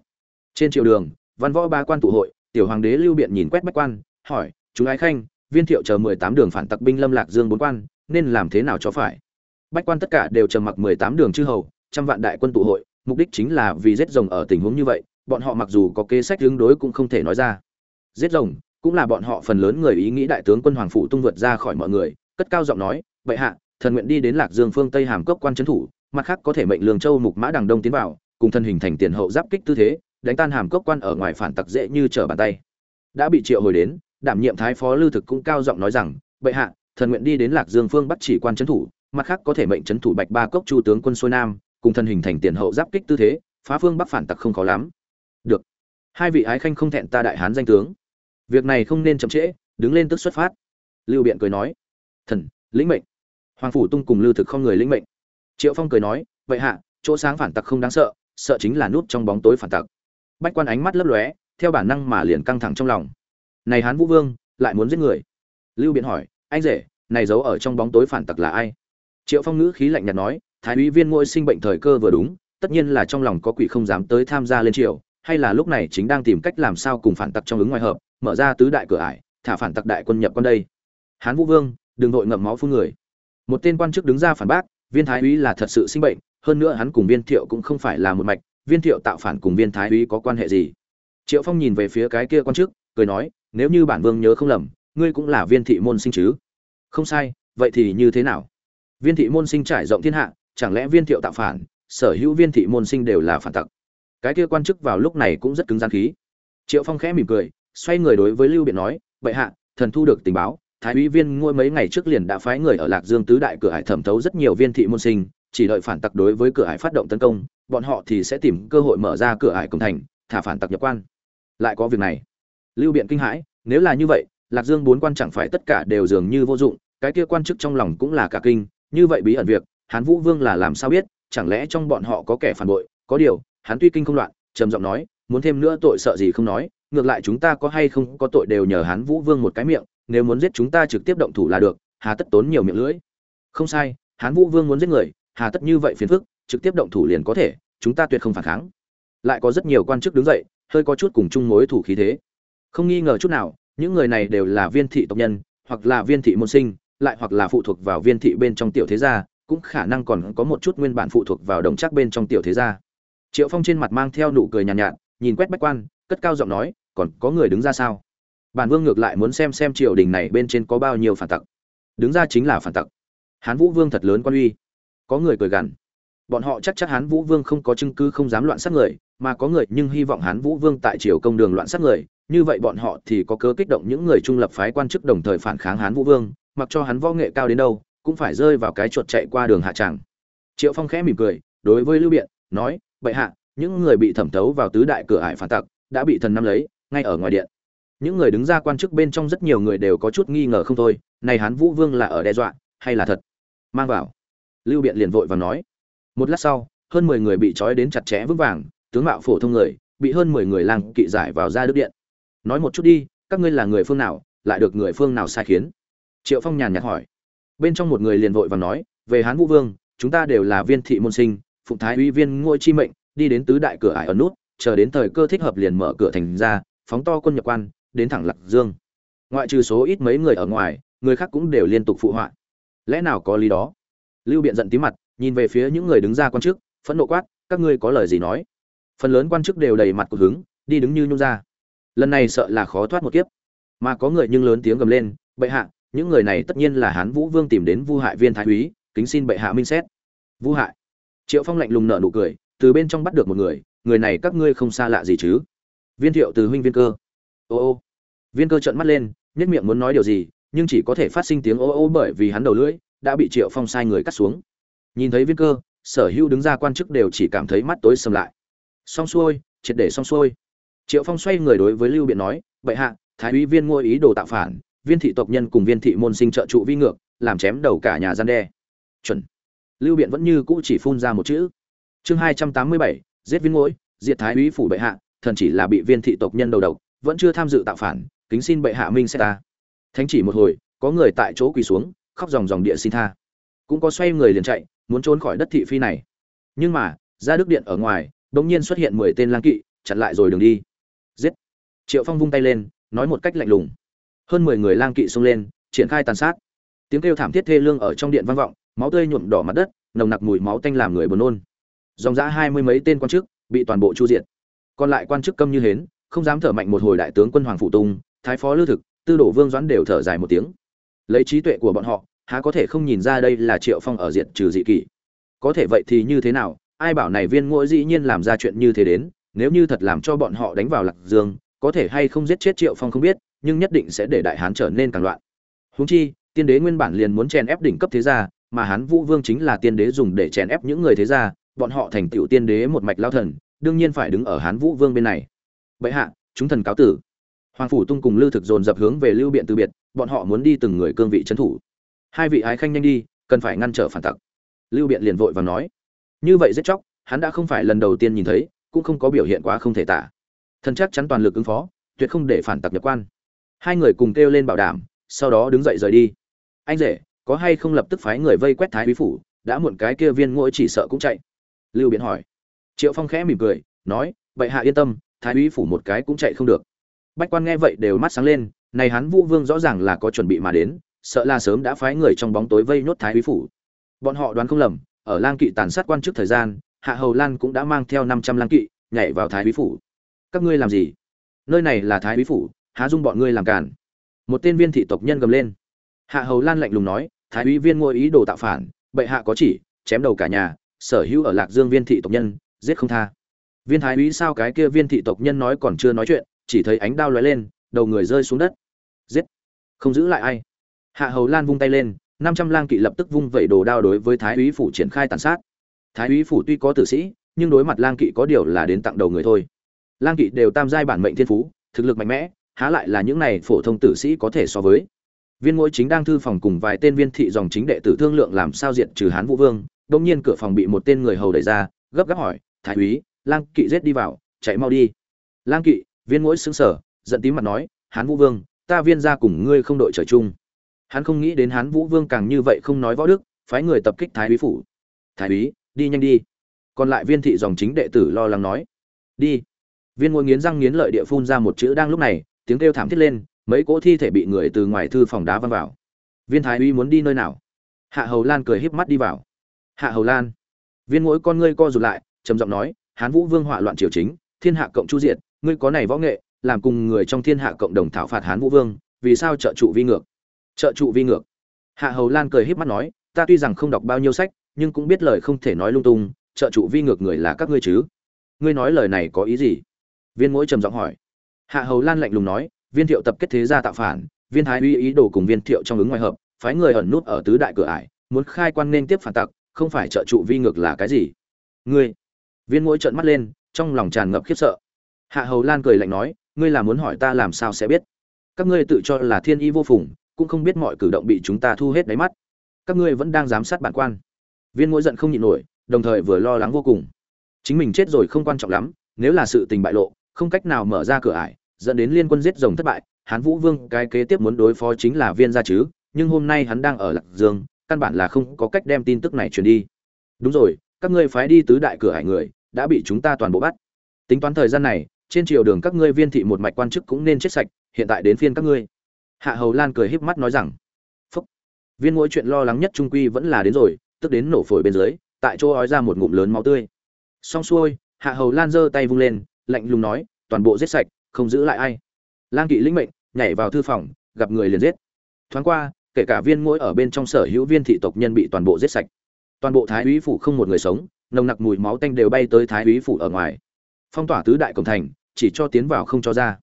Trên triều đường, văn võ ba quan tụ hội, tiểu hoàng đế lưu biện nhìn quét bách quan, hỏi chúng ái khanh, viên thiệu chờ mười tám đường phản tặc binh lâm lạc dương bốn quan, nên làm thế nào cho phải? Bách quan tất cả đều trầm mặc mười tám đường chư hầu, trăm vạn đại quân tụ hội mục đích chính là vì giết rồng ở tình huống như vậy, bọn họ mặc dù có kế sách hướng đối cũng không thể nói ra. Giết rồng cũng là bọn họ phần lớn người ý nghĩ đại tướng quân hoàng phụ tung vượt ra khỏi mọi người, cất cao giọng nói, bệ hạ, thần nguyện đi đến lạc dương phương tây hàm cốc quan trấn thủ, mặt khác có thể mệnh lương châu mục mã đằng đông tiến vào, cùng thân hình thành tiền hậu giáp kích tư thế, đánh tan hàm cốc quan ở ngoài phản tặc dễ như trở bàn tay. Đã bị triệu hồi đến, đảm nhiệm thái phó lưu thực cũng cao giọng nói rằng, bệ hạ, thần nguyện đi đến lạc dương phương bắt chỉ quan trấn thủ, mặt khác có thể mệnh trấn thủ bạch ba cốc chu tướng quân xuôi nam cùng thân hình thành tiền hậu giáp kích tư thế, phá phương bắc phản tặc không khó lắm. Được. Hai vị ái khanh không thẹn ta đại hán danh tướng. Việc này không nên chậm trễ, đứng lên tức xuất phát. Lưu biện cười nói. Thần, lĩnh mệnh. Hoàng phủ tung cùng lưu thực không người lĩnh mệnh. Triệu phong cười nói. Vậy hạ, chỗ sáng phản tặc không đáng sợ sợ chính là nút trong bóng tối phản tặc. Bách quan ánh mắt lấp lóe, theo bản năng mà liền căng thẳng trong lòng. Này hán vũ vương, lại muốn giết người? Lưu biện hỏi. Anh rể, này giấu ở trong bóng tối phản tặc là ai? Triệu phong ngữ khí lạnh nhạt nói thái úy viên ngôi sinh bệnh thời cơ vừa đúng, tất nhiên là trong lòng có quỷ không dám tới tham gia lên triều, hay là lúc này chính đang tìm cách làm sao cùng phản tặc trong ứng ngoài hợp, mở ra tứ đại cửa ải, thả phản tặc đại quân nhập con đây. Hán vũ vương, đừng vội ngậm máu phun người. Một tên quan chức đứng ra phản bác, viên thái úy là thật sự sinh bệnh, hơn nữa hắn cùng viên thiệu cũng không phải là một mạch, viên thiệu tạo phản cùng viên thái úy có quan hệ gì? Triệu phong nhìn về phía cái kia quan chức, cười nói, nếu như bản vương nhớ không lầm, ngươi cũng là viên thị môn sinh chứ? Không sai, vậy thì như thế nào? Viên thị môn sinh trải rộng thiên hạ chẳng lẽ viên thiệu tạo phản, sở hữu viên thị môn sinh đều là phản tặc? Cái kia quan chức vào lúc này cũng rất cứng gian khí. Triệu phong khẽ mỉm cười, xoay người đối với lưu biện nói, bệ hạ, thần thu được tình báo, thái úy viên ngôi mấy ngày trước liền đã phái người ở lạc dương tứ đại cửa hải thẩm thấu rất nhiều viên thị môn sinh, chỉ đợi phản tặc đối với cửa hải phát động tấn công, bọn họ thì sẽ tìm cơ hội mở ra cửa hải cổng thành, thả phản tặc nhập quan. Lại có việc này. Lưu biện kinh hãi, nếu là như vậy, lạc dương bốn quan chẳng phải tất cả đều dường như vô dụng, cái kia quan chức trong lòng cũng là cả kinh, như vậy bí ẩn việc hán vũ vương là làm sao biết, chẳng lẽ trong bọn họ có kẻ phản bội? Có điều, hắn tuy kinh không loạn, trầm giọng nói, muốn thêm nữa tội sợ gì không nói, ngược lại chúng ta có hay không có tội đều nhờ hán vũ vương một cái miệng, nếu muốn giết chúng ta trực tiếp động thủ là được, hà tất tốn nhiều miệng lưỡi. Không sai, hán vũ vương muốn giết người, hà tất như vậy phiền phức, trực tiếp động thủ liền có thể, chúng ta tuyệt không phản kháng. Lại có rất nhiều quan chức đứng dậy, hơi có chút cùng chung mối thủ khí thế. Không nghi ngờ chút nào, những người này đều là viên thị tộc nhân, hoặc là viên thị môn sinh, lại hoặc là phụ thuộc vào viên thị bên trong tiểu thế gia cũng khả năng còn có một chút nguyên bản phụ thuộc vào đồng chắc bên trong tiểu thế gia. Triệu phong trên mặt mang theo nụ cười nhàn nhạt, nhạt nhìn quét bách quan cất cao giọng nói còn có người đứng ra sao? Bản vương ngược lại muốn xem xem triều đình này bên trên có bao nhiêu phản tặc. Đứng ra chính là phản tặc. Hán vũ vương thật lớn quan uy. Có người cười gằn. Bọn họ chắc chắn hán vũ vương không có chứng cứ không dám loạn sát người mà có người nhưng hy vọng hán vũ vương tại triều công đường loạn sát người như vậy bọn họ thì có cớ kích động những người trung lập phái quan chức đồng thời phản kháng hán vũ vương mặc cho hắn võ nghệ cao đến đâu cũng phải rơi vào cái chuột chạy qua đường hạ tràng. Triệu phong khẽ mỉm cười, đối với lưu biện, nói, bệ hạ, những người bị thẩm thấu vào tứ đại cửa ải phản tặc đã bị thần năm lấy, ngay ở ngoài điện. Những người đứng ra quan chức bên trong rất nhiều người đều có chút nghi ngờ không thôi, này hán vũ vương là ở đe dọa, hay là thật? Mang vào. Lưu biện liền vội và nói, một lát sau, hơn mười người bị trói đến chặt chẽ vững vàng, tướng mạo phổ thông người, bị hơn mười người làng kỵ giải vào ra đức điện. Nói một chút đi, các ngươi là người phương nào, lại được người phương nào sai khiến? Triệu phong nhàn nhạt hỏi bên trong một người liền vội và nói, về hán vũ vương, chúng ta đều là viên thị môn sinh, phụng thái uy viên ngôi chi mệnh, đi đến tứ đại cửa ải ở nút, chờ đến thời cơ thích hợp liền mở cửa thành ra, phóng to quân nhập quan, đến thẳng lạc dương. Ngoại trừ số ít mấy người ở ngoài, người khác cũng đều liên tục phụ họa. Lẽ nào có lý đó? Lưu biện giận tí mặt, nhìn về phía những người đứng ra quan chức, phẫn nộ quát, các ngươi có lời gì nói? Phần lớn quan chức đều đầy mặt của hứng, đi đứng như nhung ra. Lần này sợ là khó thoát một kiếp. Mà có người nhưng lớn tiếng gầm lên, bệ hạ những người này tất nhiên là hán vũ vương tìm đến vu hại viên thái úy, kính xin bệ hạ minh xét. Vu hại. Triệu phong lạnh lùng nợ nụ cười, từ bên trong bắt được một người người này các ngươi không xa lạ gì chứ? Viên thiệu từ huynh viên cơ. Ô ô. Viên cơ trợn mắt lên, nhất miệng muốn nói điều gì, nhưng chỉ có thể phát sinh tiếng ô ô bởi vì hắn đầu lưỡi đã bị triệu phong sai người cắt xuống. Nhìn thấy viên cơ, sở hữu đứng ra quan chức đều chỉ cảm thấy mắt tối sầm lại. Xong xuôi, triệt để xong xuôi. Triệu phong xoay người đối với lưu biện nói, bệ hạ, thái úy viên ngôi ý đồ tạo phản viên thị tộc nhân cùng viên thị môn sinh trợ trụ vi ngược làm chém đầu cả nhà gian đe. Chuẩn. Lưu biện vẫn như cũ chỉ phun ra một chữ. Chương hai trăm tám mươi bảy giết viên ngỗi, diệt thái úy phủ bệ hạ thần chỉ là bị viên thị tộc nhân đầu độc vẫn chưa tham dự tạo phản kính xin bệ hạ minh xét ta. Thánh chỉ một hồi có người tại chỗ quỳ xuống khóc dòng dòng địa xin tha. Cũng có xoay người liền chạy muốn trốn khỏi đất thị phi này. Nhưng mà ra đức điện ở ngoài đột nhiên xuất hiện mười tên lang kỵ chặn lại rồi đường đi. Giết. Triệu phong vung tay lên nói một cách lạnh lùng hơn mười người lang kỵ xông lên triển khai tàn sát. Tiếng kêu thảm thiết thê lương ở trong điện vang vọng máu tươi nhuộm đỏ mặt đất nồng nặc mùi máu tanh làm người buồn nôn. Dòng dã hai mươi mấy tên quan chức bị toàn bộ chu diện, còn lại quan chức câm như hến không dám thở mạnh một hồi đại tướng quân hoàng phụ Tùng, thái phó lưu thực tư đổ vương doãn đều thở dài một tiếng. Lấy trí tuệ của bọn họ há có thể không nhìn ra đây là triệu phong ở diện trừ dị kỷ? Có thể vậy thì như thế nào? Ai bảo này viên ngỗi dĩ nhiên làm ra chuyện như thế đến nếu như thật làm cho bọn họ đánh vào lạc dương có thể hay không giết chết triệu phong không biết nhưng nhất định sẽ để đại hán trở nên càng loạn. Húng chi, tiên đế nguyên bản liền muốn chèn ép đỉnh cấp thế gia, mà hán vũ vương chính là tiên đế dùng để chèn ép những người thế gia, bọn họ thành tựu tiên đế một mạch lao thần, đương nhiên phải đứng ở hán vũ vương bên này. Bệ hạ, chúng thần cáo tử. Hoàng phủ tung cùng lưu thực dồn dập hướng về lưu biện từ biệt, bọn họ muốn đi từng người cương vị trấn thủ. Hai vị ái khanh nhanh đi, cần phải ngăn trở phản tặc. Lưu biện liền vội và nói. Như vậy giết chóc, hắn đã không phải lần đầu tiên nhìn thấy, cũng không có biểu hiện quá không thể tả. Thần chắc chắn toàn lực ứng phó, tuyệt không để phản tặc nhập quan hai người cùng kêu lên bảo đảm, sau đó đứng dậy rời đi. Anh rể, có hay không lập tức phái người vây quét thái quý phủ, đã muộn cái kia viên ngỗi chỉ sợ cũng chạy? Lưu biện hỏi. Triệu phong khẽ mỉm cười, nói vậy hạ yên tâm, thái úy phủ một cái cũng chạy không được. Bách quan nghe vậy đều mắt sáng lên, này hắn vũ vương rõ ràng là có chuẩn bị mà đến, sợ là sớm đã phái người trong bóng tối vây nhốt thái úy phủ. Bọn họ đoán không lầm, ở lang kỵ tàn sát quan trước thời gian, hạ hầu lan cũng đã mang theo năm trăm lang kỵ nhảy vào thái úy phủ. Các ngươi làm gì? Nơi này là thái úy phủ há dung bọn ngươi làm cản một tên viên thị tộc nhân gầm lên. Hạ hầu lan lạnh lùng nói, thái úy viên ngôi ý đồ tạo phản, bệ hạ có chỉ, chém đầu cả nhà, sở hữu ở lạc dương viên thị tộc nhân, giết không tha. Viên thái úy sao cái kia viên thị tộc nhân nói còn chưa nói chuyện, chỉ thấy ánh đao lóe lên, đầu người rơi xuống đất. Giết! Không giữ lại ai. Hạ hầu lan vung tay lên, năm trăm lang kỵ lập tức vung vẩy đồ đao đối với thái úy phủ triển khai tàn sát. Thái úy phủ tuy có tử sĩ, nhưng đối mặt lang kỵ có điều là đến tặng đầu người thôi. Lang kỵ đều tam giai bản mệnh thiên phú, thực lực mạnh mẽ há lại là những này phổ thông tử sĩ có thể so với. Viên ngôi chính đang thư phòng cùng vài tên viên thị dòng chính đệ tử thương lượng làm sao diệt trừ hán vũ vương đông nhiên cửa phòng bị một tên người hầu đẩy ra, gấp gáp hỏi, thái úy, lang kỵ giết đi vào, chạy mau đi. Lang kỵ, viên ngỗi xứng sở giận tím mặt nói, hán vũ vương, ta viên ra cùng ngươi không đội trời chung. Hắn không nghĩ đến hán vũ vương càng như vậy không nói võ đức, phái người tập kích thái úy phủ. Thái úy, đi nhanh đi. Còn lại viên thị dòng chính đệ tử lo lắng nói, đi. Viên ngôi nghiến răng nghiến lợi địa phun ra một chữ đang lúc này tiếng kêu thảm thiết lên, mấy cỗ thi thể bị người từ ngoài thư phòng đá văng vào. Viên thái uy muốn đi nơi nào? Hạ hầu lan cười híp mắt đi vào. Hạ hầu lan, viên mỗi con ngươi co rụt lại, trầm giọng nói, hán vũ vương họa loạn triều chính, thiên hạ cộng chu diệt, ngươi có này võ nghệ, làm cùng người trong thiên hạ cộng đồng thảo phạt hán vũ vương, vì sao trợ trụ vi ngược? Trợ trụ vi ngược. Hạ hầu lan cười híp mắt nói, ta tuy rằng không đọc bao nhiêu sách, nhưng cũng biết lời không thể nói lung tung, trợ trụ vi ngược người là các ngươi chứ? Ngươi nói lời này có ý gì? Viên mỗi trầm giọng hỏi hạ hầu lan lạnh lùng nói, viên thiệu tập kết thế gia tạo phản, viên thái uy ý đồ cùng viên thiệu trong ứng ngoài hợp, phái người ẩn nút ở tứ đại cửa ải, muốn khai quan nên tiếp phản tặc, không phải trợ trụ vi ngược là cái gì? Ngươi. Viên mỗi trợn mắt lên, trong lòng tràn ngập khiếp sợ. Hạ hầu lan cười lạnh nói, ngươi là muốn hỏi ta làm sao sẽ biết? Các ngươi tự cho là thiên y vô phùng, cũng không biết mọi cử động bị chúng ta thu hết đáy mắt. Các ngươi vẫn đang giám sát bản quan. Viên mỗi giận không nhịn nổi, đồng thời vừa lo lắng vô cùng. Chính mình chết rồi không quan trọng lắm, nếu là sự tình bại lộ không cách nào mở ra cửa ải, dẫn đến liên quân giết rồng thất bại, hán vũ vương cái kế tiếp muốn đối phó chính là viên gia chứ, nhưng hôm nay hắn đang ở lạc dương, căn bản là không có cách đem tin tức này truyền đi. Đúng rồi, các ngươi phái đi tứ đại cửa hải người, đã bị chúng ta toàn bộ bắt. Tính toán thời gian này, trên triều đường các ngươi viên thị một mạch quan chức cũng nên chết sạch, hiện tại đến phiên các ngươi. Hạ hầu lan cười híp mắt nói rằng, phúc. Viên mỗi chuyện lo lắng nhất trung quy vẫn là đến rồi, tức đến nổ phổi bên dưới, tại chỗ ói ra một ngụm lớn máu tươi. Xong xuôi, hạ hầu lan giơ tay vung lên lạnh lùng nói, toàn bộ giết sạch, không giữ lại ai. Lang kỵ lĩnh mệnh, nhảy vào thư phòng, gặp người liền giết. Thoáng qua, kể cả viên mỗi ở bên trong sở hữu viên thị tộc nhân bị toàn bộ giết sạch. Toàn bộ thái úy phủ không một người sống, nồng nặc mùi máu tanh đều bay tới thái úy phủ ở ngoài. Phong tỏa tứ đại cổng thành, chỉ cho tiến vào không cho ra.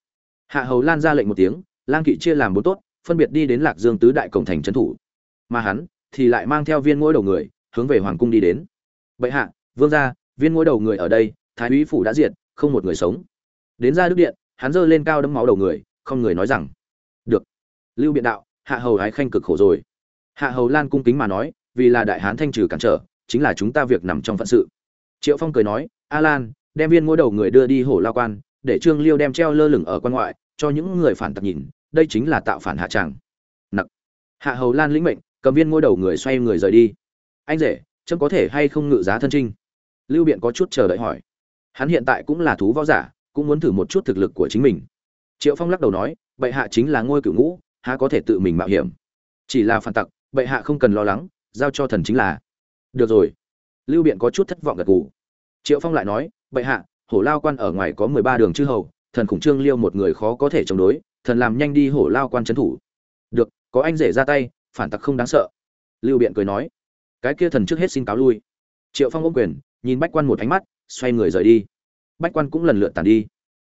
Hạ hầu lan ra lệnh một tiếng, lang kỵ chia làm bốn tốt, phân biệt đi đến lạc dương tứ đại cổng thành trấn thủ. Mà hắn thì lại mang theo viên mỗi đầu người, hướng về hoàng cung đi đến. Bệ hạ, vương gia, viên mỗi đầu người ở đây, thái úy phủ đã diệt không một người sống. Đến ra đức điện, hắn giơ lên cao đấm máu đầu người, không người nói rằng, được, lưu biện đạo, hạ hầu hái khanh cực khổ rồi. Hạ hầu lan cung kính mà nói, vì là đại hán thanh trừ cản trở, chính là chúng ta việc nằm trong phận sự. Triệu phong cười nói, a lan, đem viên mỗi đầu người đưa đi hổ lao quan, để trương liêu đem treo lơ lửng ở quan ngoại, cho những người phản tặc nhìn, đây chính là tạo phản hạ tràng. Nặc. Hạ hầu lan lĩnh mệnh, cầm viên ngôi đầu người xoay người rời đi. Anh rể, chấm có thể hay không ngự giá thân trinh? Lưu biện có chút chờ đợi hỏi hắn hiện tại cũng là thú võ giả, cũng muốn thử một chút thực lực của chính mình. Triệu phong lắc đầu nói, bệ hạ chính là ngôi cửu ngũ, há có thể tự mình mạo hiểm? Chỉ là phản tặc, bệ hạ không cần lo lắng, giao cho thần chính là. Được rồi. Lưu biện có chút thất vọng gật gù. Triệu phong lại nói, bệ hạ, hổ lao quan ở ngoài có mười ba đường chư hầu, thần khủng trương liêu một người khó có thể chống đối, thần làm nhanh đi hổ lao quan trấn thủ. Được, có anh rể ra tay, phản tặc không đáng sợ. Lưu biện cười nói. Cái kia thần trước hết xin cáo lui. Triệu phong ôm quyền, nhìn bách quan một ánh mắt xoay người rời đi. Bách quan cũng lần lượt tàn đi.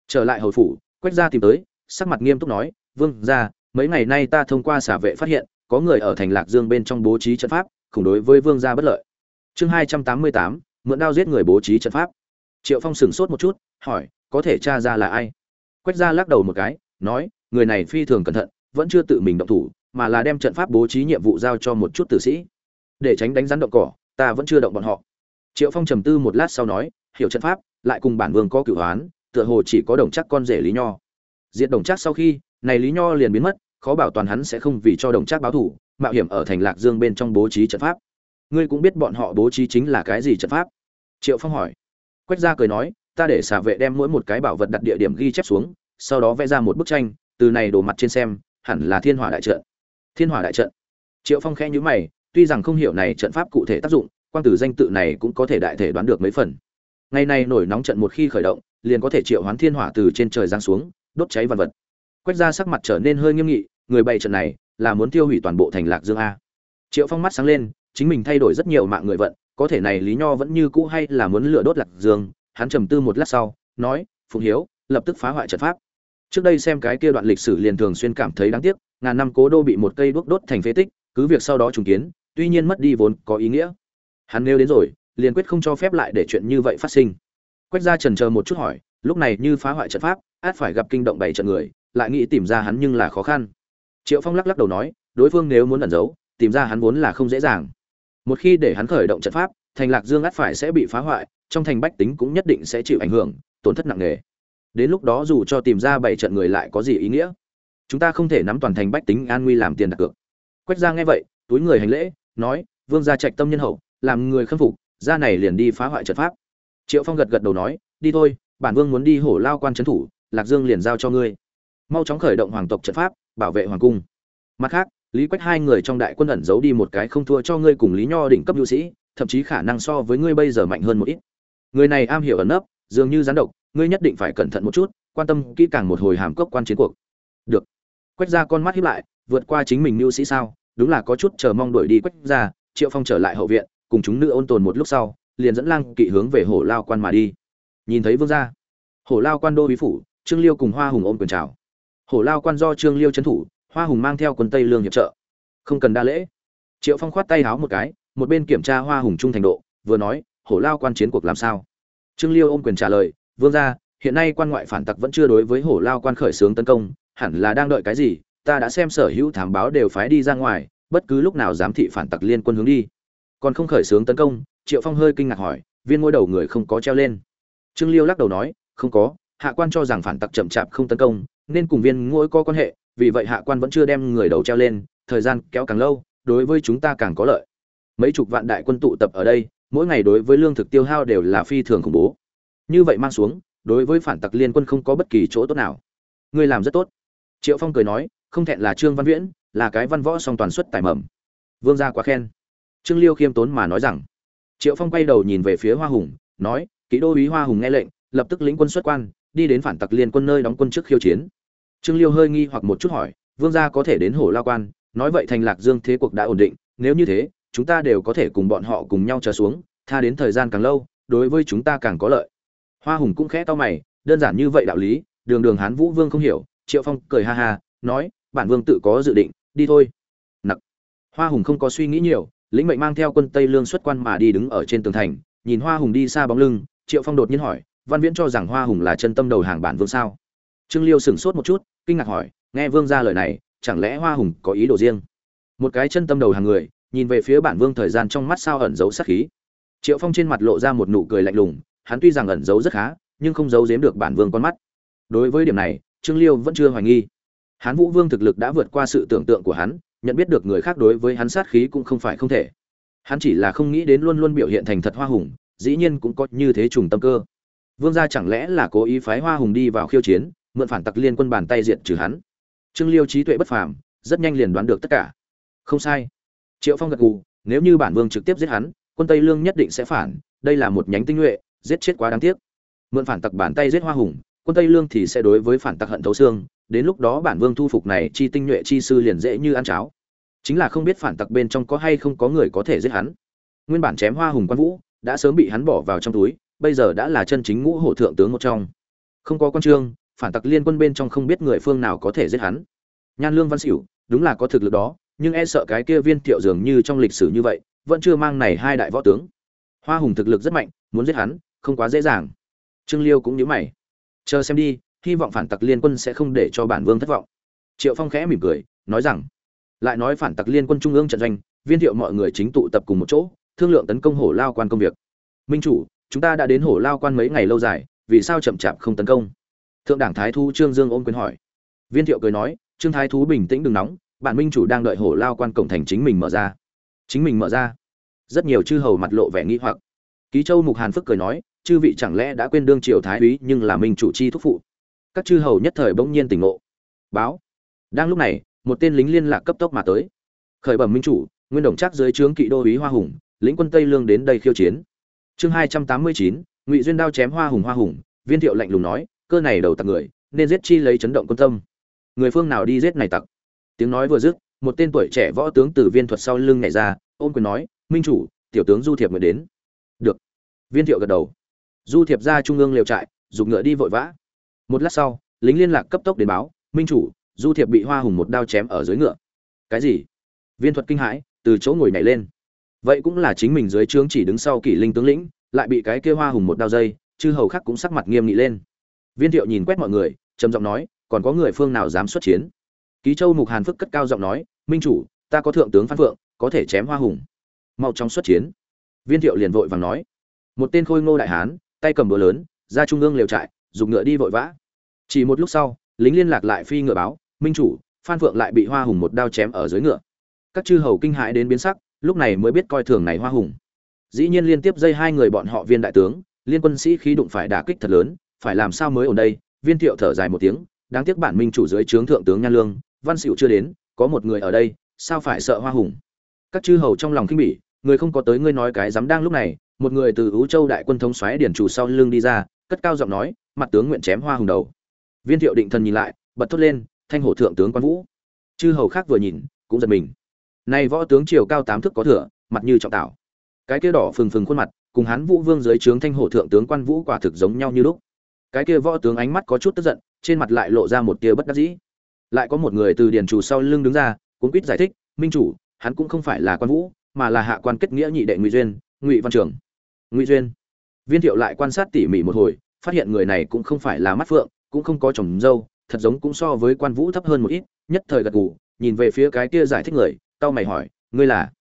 Trở lại hồi phủ, quách gia tìm tới, sắc mặt nghiêm túc nói, vương gia, mấy ngày nay ta thông qua xả vệ phát hiện, có người ở thành lạc dương bên trong bố trí trận pháp, khủng đối với vương gia bất lợi. Chương hai trăm tám mươi tám, mượn đao giết người bố trí trận pháp. Triệu phong sửng sốt một chút, hỏi, có thể tra ra là ai? Quách gia lắc đầu một cái, nói, người này phi thường cẩn thận, vẫn chưa tự mình động thủ, mà là đem trận pháp bố trí nhiệm vụ giao cho một chút tử sĩ. Để tránh đánh rắn động cỏ, ta vẫn chưa động bọn họ. Triệu phong trầm tư một lát sau nói hiểu trận pháp, lại cùng bản vương có cửu hoán, tựa hồ chỉ có đồng chắc con rể lý nho. Diệt đồng chắc sau khi, này lý nho liền biến mất, khó bảo toàn hắn sẽ không vì cho đồng chắc báo thủ, mạo hiểm ở thành lạc dương bên trong bố trí trận pháp. Ngươi cũng biết bọn họ bố trí chính là cái gì trận pháp? Triệu phong hỏi. Quách gia cười nói, ta để xà vệ đem mỗi một cái bảo vật đặt địa điểm ghi chép xuống, sau đó vẽ ra một bức tranh, từ này đổ mặt trên xem, hẳn là thiên hỏa đại trận. Thiên hỏa đại trận. Triệu phong khẽ nhíu mày, tuy rằng không hiểu này trận pháp cụ thể tác dụng, quang tử danh tự này cũng có thể đại thể đoán được mấy phần ngày nay nổi nóng trận một khi khởi động, liền có thể triệu hoán thiên hỏa từ trên trời giáng xuống, đốt cháy vật vật. Quét ra sắc mặt trở nên hơi nghiêm nghị, người bày trận này là muốn tiêu hủy toàn bộ thành lạc dương a. Triệu phong mắt sáng lên, chính mình thay đổi rất nhiều mạng người vận, có thể này lý nho vẫn như cũ hay là muốn lửa đốt lạc dương, hắn trầm tư một lát sau, nói, phụng hiếu, lập tức phá hoại trận pháp. Trước đây xem cái kia đoạn lịch sử liền thường xuyên cảm thấy đáng tiếc, ngàn năm cố đô bị một cây đuốc đốt thành phế tích, cứ việc sau đó trùng kiến, tuy nhiên mất đi vốn có ý nghĩa. Hắn nêu đến rồi liền quyết không cho phép lại để chuyện như vậy phát sinh. Quách gia trần chờ một chút hỏi, lúc này như phá hoại trận pháp, át phải gặp kinh động bảy trận người, lại nghĩ tìm ra hắn nhưng là khó khăn. Triệu phong lắc lắc đầu nói, đối phương nếu muốn ẩn giấu, tìm ra hắn vốn là không dễ dàng. Một khi để hắn khởi động trận pháp, thành lạc dương át phải sẽ bị phá hoại, trong thành bách tính cũng nhất định sẽ chịu ảnh hưởng, tổn thất nặng nề. Đến lúc đó dù cho tìm ra bảy trận người lại có gì ý nghĩa? Chúng ta không thể nắm toàn thành bách tính an nguy làm tiền đặt cược. Quách gia nghe vậy, túi người hành lễ, nói, vương gia trạch tâm nhân hậu, làm người khâm phục ra này liền đi phá hoại trận pháp. Triệu phong gật gật đầu nói, đi thôi, bản vương muốn đi hổ lao quan trấn thủ, lạc dương liền giao cho ngươi. Mau chóng khởi động hoàng tộc trận pháp, bảo vệ hoàng cung. Mặt khác, lý quách hai người trong đại quân ẩn giấu đi một cái không thua cho ngươi cùng lý nho đỉnh cấp nhu sĩ, thậm chí khả năng so với ngươi bây giờ mạnh hơn một ít. Người này am hiểu ẩn nấp, dường như gián độc, ngươi nhất định phải cẩn thận một chút, quan tâm kỹ càng một hồi hàm cốc quan chiến cuộc. Được. Quách ra con mắt hiếp lại, vượt qua chính mình mưu sĩ sao, đúng là có chút chờ mong đuổi đi quách ra triệu phong trở lại hậu viện cùng chúng nữ ôn tồn một lúc sau, liền dẫn lang kỵ hướng về hổ lao quan mà đi. Nhìn thấy vương gia, hổ lao quan đô bí phủ, trương liêu cùng hoa hùng ôm quyền chào. Hổ lao quan do trương liêu trấn thủ, hoa hùng mang theo quân tây lương hiệp trợ. Không cần đa lễ. Triệu phong khoát tay háo một cái, một bên kiểm tra hoa hùng trung thành độ, vừa nói, hổ lao quan chiến cuộc làm sao? Trương liêu ôm quyền trả lời, vương gia, hiện nay quan ngoại phản tặc vẫn chưa đối với hổ lao quan khởi xướng tấn công, hẳn là đang đợi cái gì, ta đã xem sở hữu thám báo đều phái đi ra ngoài, bất cứ lúc nào giám thị phản tặc liên quân hướng đi còn không khởi xướng tấn công, triệu phong hơi kinh ngạc hỏi, viên ngôi đầu người không có treo lên. Trương liêu lắc đầu nói, không có, hạ quan cho rằng phản tặc chậm chạp không tấn công, nên cùng viên ngôi có quan hệ, vì vậy hạ quan vẫn chưa đem người đầu treo lên, thời gian kéo càng lâu, đối với chúng ta càng có lợi. Mấy chục vạn đại quân tụ tập ở đây, mỗi ngày đối với lương thực tiêu hao đều là phi thường khủng bố. Như vậy mang xuống, đối với phản tặc liên quân không có bất kỳ chỗ tốt nào. Ngươi làm rất tốt. Triệu phong cười nói, không thẹn là trương văn viễn, là cái văn võ song toàn xuất tài mầm. Vương gia quá khen trương liêu khiêm tốn mà nói rằng, triệu phong quay đầu nhìn về phía hoa hùng, nói kỹ đô úy hoa hùng nghe lệnh, lập tức lĩnh quân xuất quan, đi đến phản tặc liên quân nơi đóng quân trước khiêu chiến. Trương liêu hơi nghi hoặc một chút hỏi, vương gia có thể đến hổ lao quan, nói vậy thành lạc dương thế cuộc đã ổn định, nếu như thế, chúng ta đều có thể cùng bọn họ cùng nhau trở xuống, tha đến thời gian càng lâu, đối với chúng ta càng có lợi. Hoa hùng cũng khẽ to mày, đơn giản như vậy đạo lý, đường đường hán vũ vương không hiểu, triệu phong cười ha ha, nói, bản vương tự có dự định, đi thôi. Nặc. Hoa hùng không có suy nghĩ nhiều lĩnh mệnh mang theo quân tây lương xuất quan mà đi đứng ở trên tường thành, nhìn hoa hùng đi xa bóng lưng, triệu phong đột nhiên hỏi, văn viễn cho rằng hoa hùng là chân tâm đầu hàng bản vương sao? Trương liêu sửng sốt một chút, kinh ngạc hỏi, nghe vương ra lời này, chẳng lẽ hoa hùng có ý đồ riêng? Một cái chân tâm đầu hàng người, nhìn về phía bản vương thời gian trong mắt sao ẩn giấu sát khí. Triệu phong trên mặt lộ ra một nụ cười lạnh lùng, hắn tuy rằng ẩn giấu rất khá, nhưng không giấu giếm được bản vương con mắt. Đối với điểm này, trương liêu vẫn chưa hoài nghi. Hán vũ vương thực lực đã vượt qua sự tưởng tượng của hắn nhận biết được người khác đối với hắn sát khí cũng không phải không thể. Hắn chỉ là không nghĩ đến luôn luôn biểu hiện thành thật hoa hùng, dĩ nhiên cũng có như thế trùng tâm cơ. Vương gia chẳng lẽ là cố ý phái hoa hùng đi vào khiêu chiến, mượn phản tặc liên quân bàn tay diện trừ hắn? Trương liêu trí tuệ bất phàm, rất nhanh liền đoán được tất cả. Không sai. Triệu phong gật gù, nếu như bản vương trực tiếp giết hắn, quân tây lương nhất định sẽ phản, đây là một nhánh tinh nhuệ, giết chết quá đáng tiếc. Mượn phản tặc bàn tay giết hoa hùng, quân tây lương thì sẽ đối với phản tặc hận thấu xương đến lúc đó bản vương thu phục này, chi tinh nhuệ chi sư liền dễ như ăn cháo. Chính là không biết phản tặc bên trong có hay không có người có thể giết hắn. Nguyên bản chém hoa hùng quan vũ, đã sớm bị hắn bỏ vào trong túi, bây giờ đã là chân chính ngũ hổ thượng tướng một trong. Không có quan trương, phản tặc liên quân bên trong không biết người phương nào có thể giết hắn. Nhan lương văn xỉu đúng là có thực lực đó, nhưng e sợ cái kia viên thiệu dường như trong lịch sử như vậy, vẫn chưa mang này hai đại võ tướng. Hoa hùng thực lực rất mạnh, muốn giết hắn, không quá dễ dàng. Trương liêu cũng nhớ mày. Chờ xem đi hy vọng phản tặc liên quân sẽ không để cho bản vương thất vọng. Triệu phong khẽ mỉm cười, nói rằng, lại nói phản tặc liên quân trung ương trận doanh, viên thiệu mọi người chính tụ tập cùng một chỗ, thương lượng tấn công hổ lao quan công việc. Minh chủ, chúng ta đã đến hổ lao quan mấy ngày lâu dài, vì sao chậm chạp không tấn công? Thượng đảng thái thu trương dương ôm quyền hỏi. Viên thiệu cười nói, trương thái thú bình tĩnh đừng nóng, bản minh chủ đang đợi hổ lao quan cổng thành chính mình mở ra. Chính mình mở ra? Rất nhiều chư hầu mặt lộ vẻ nghi hoặc. Ký châu mục hàn phức cười nói, chư vị chẳng lẽ đã quên đương triều thái úy nhưng là minh chủ chi thúc phụ? Các chư hầu nhất thời bỗng nhiên tỉnh ngộ. Báo. Đang lúc này, một tên lính liên lạc cấp tốc mà tới. Khởi bẩm minh chủ, nguyên đồng trác dưới trướng kỵ đô úy hoa hùng, lĩnh quân tây lương đến đây khiêu chiến. Chương hai trăm tám mươi chín, ngụy duyên đao chém hoa hùng hoa hùng, viên thiệu lạnh lùng nói, cơ này đầu tặc người, nên giết chi lấy chấn động quân tâm. Người phương nào đi giết này tặc? Tiếng nói vừa dứt, một tên tuổi trẻ võ tướng từ viên thuật sau lưng nhảy ra, ôm quyền nói, minh chủ, tiểu tướng du thiệp mới đến. Được. Viên thiệu gật đầu. Du thiệp ra trung ương liều trại dùng ngựa đi vội vã một lát sau, lính liên lạc cấp tốc đến báo, minh chủ, du thiệp bị hoa hùng một đao chém ở dưới ngựa. Cái gì? Viên thuật kinh hãi, từ chỗ ngồi nhảy lên. Vậy cũng là chính mình dưới trướng chỉ đứng sau kỷ linh tướng lĩnh, lại bị cái kia hoa hùng một đao dây, chư hầu khác cũng sắc mặt nghiêm nghị lên. Viên thiệu nhìn quét mọi người, trầm giọng nói, còn có người phương nào dám xuất chiến? Ký châu mục hàn phức cất cao giọng nói, minh chủ, ta có thượng tướng phan phượng, có thể chém hoa hùng. Mau chóng xuất chiến. Viên thiệu liền vội vàng nói, một tên khôi ngô đại hán, tay cầm búa lớn, ra trung ương liều trại dùng ngựa đi vội vã. Chỉ một lúc sau, lính liên lạc lại phi ngựa báo, minh chủ, phan phượng lại bị hoa hùng một đao chém ở dưới ngựa. Các chư hầu kinh hãi đến biến sắc, lúc này mới biết coi thường này hoa hùng. Dĩ nhiên liên tiếp dây hai người bọn họ viên đại tướng, liên quân sĩ khí đụng phải đả kích thật lớn, phải làm sao mới ở đây? Viên thiệu thở dài một tiếng, đáng tiếc bản minh chủ dưới trướng thượng tướng nhan lương, văn xịu chưa đến, có một người ở đây, sao phải sợ hoa hùng? Các chư hầu trong lòng kinh bỉ, người không có tới ngươi nói cái dám đang lúc này, một người từ ú châu đại quân thống xoáy điển chủ sau lưng đi ra cất cao giọng nói, mặt tướng nguyện chém hoa hùng đầu. Viên thiệu định thần nhìn lại, bật thốt lên, thanh hổ thượng tướng quan vũ. Chư hầu khác vừa nhìn, cũng giật mình. Nay võ tướng chiều cao tám thước có thừa, mặt như trọng tảo. Cái kia đỏ phừng phừng khuôn mặt, cùng hán vũ vương dưới trướng thanh hổ thượng tướng quan vũ quả thực giống nhau như lúc. Cái kia võ tướng ánh mắt có chút tức giận, trên mặt lại lộ ra một tia bất đắc dĩ. Lại có một người từ điền chủ sau lưng đứng ra, cuốn quýt giải thích, minh chủ, hắn cũng không phải là quan vũ, mà là hạ quan kết nghĩa nhị đệ ngụy duyên, ngụy văn trường. Ngụy duyên viên thiệu lại quan sát tỉ mỉ một hồi, phát hiện người này cũng không phải là mắt phượng, cũng không có chồng dâu, thật giống cũng so với quan vũ thấp hơn một ít, nhất thời gật gù, nhìn về phía cái kia giải thích người tao mày hỏi, ngươi là?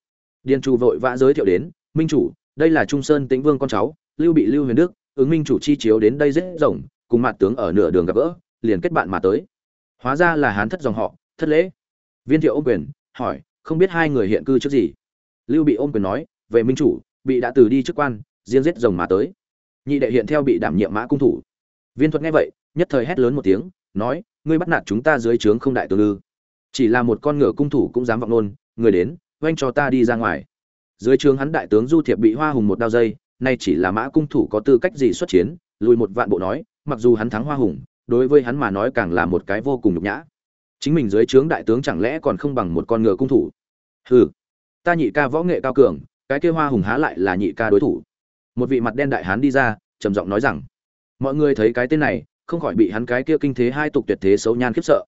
Điền Chu vội vã giới thiệu đến, minh chủ, đây là trung sơn tĩnh vương con cháu, lưu bị lưu huyền đức, ứng minh chủ chi chiếu đến đây dễ rộng, cùng mặt tướng ở nửa đường gặp gỡ, liền kết bạn mà tới. Hóa ra là hán thất dòng họ, thất lễ. Viên thiệu ôm quyền, hỏi, không biết hai người hiện cư trước gì? Lưu bị ôm quyền nói, về minh chủ, bị đã từ đi chức quan riêng giết rồng mà tới. Nhị đệ hiện theo bị đảm nhiệm mã cung thủ. Viên thuật nghe vậy nhất thời hét lớn một tiếng nói ngươi bắt nạt chúng ta dưới trướng không đại tướng, lư chỉ là một con ngựa cung thủ cũng dám vọng nôn người đến oanh cho ta đi ra ngoài. Dưới trướng hắn đại tướng du thiệp bị hoa hùng một đao dây nay chỉ là mã cung thủ có tư cách gì xuất chiến lùi một vạn bộ nói mặc dù hắn thắng hoa hùng đối với hắn mà nói càng là một cái vô cùng nhục nhã. Chính mình dưới trướng đại tướng chẳng lẽ còn không bằng một con ngựa cung thủ? Hừ ta nhị ca võ nghệ cao cường cái kia hoa hùng há lại là nhị ca đối thủ một vị mặt đen đại hán đi ra, trầm giọng nói rằng, mọi người thấy cái tên này, không khỏi bị hắn cái kia kinh thế hai tục tuyệt thế xấu nhan khiếp sợ.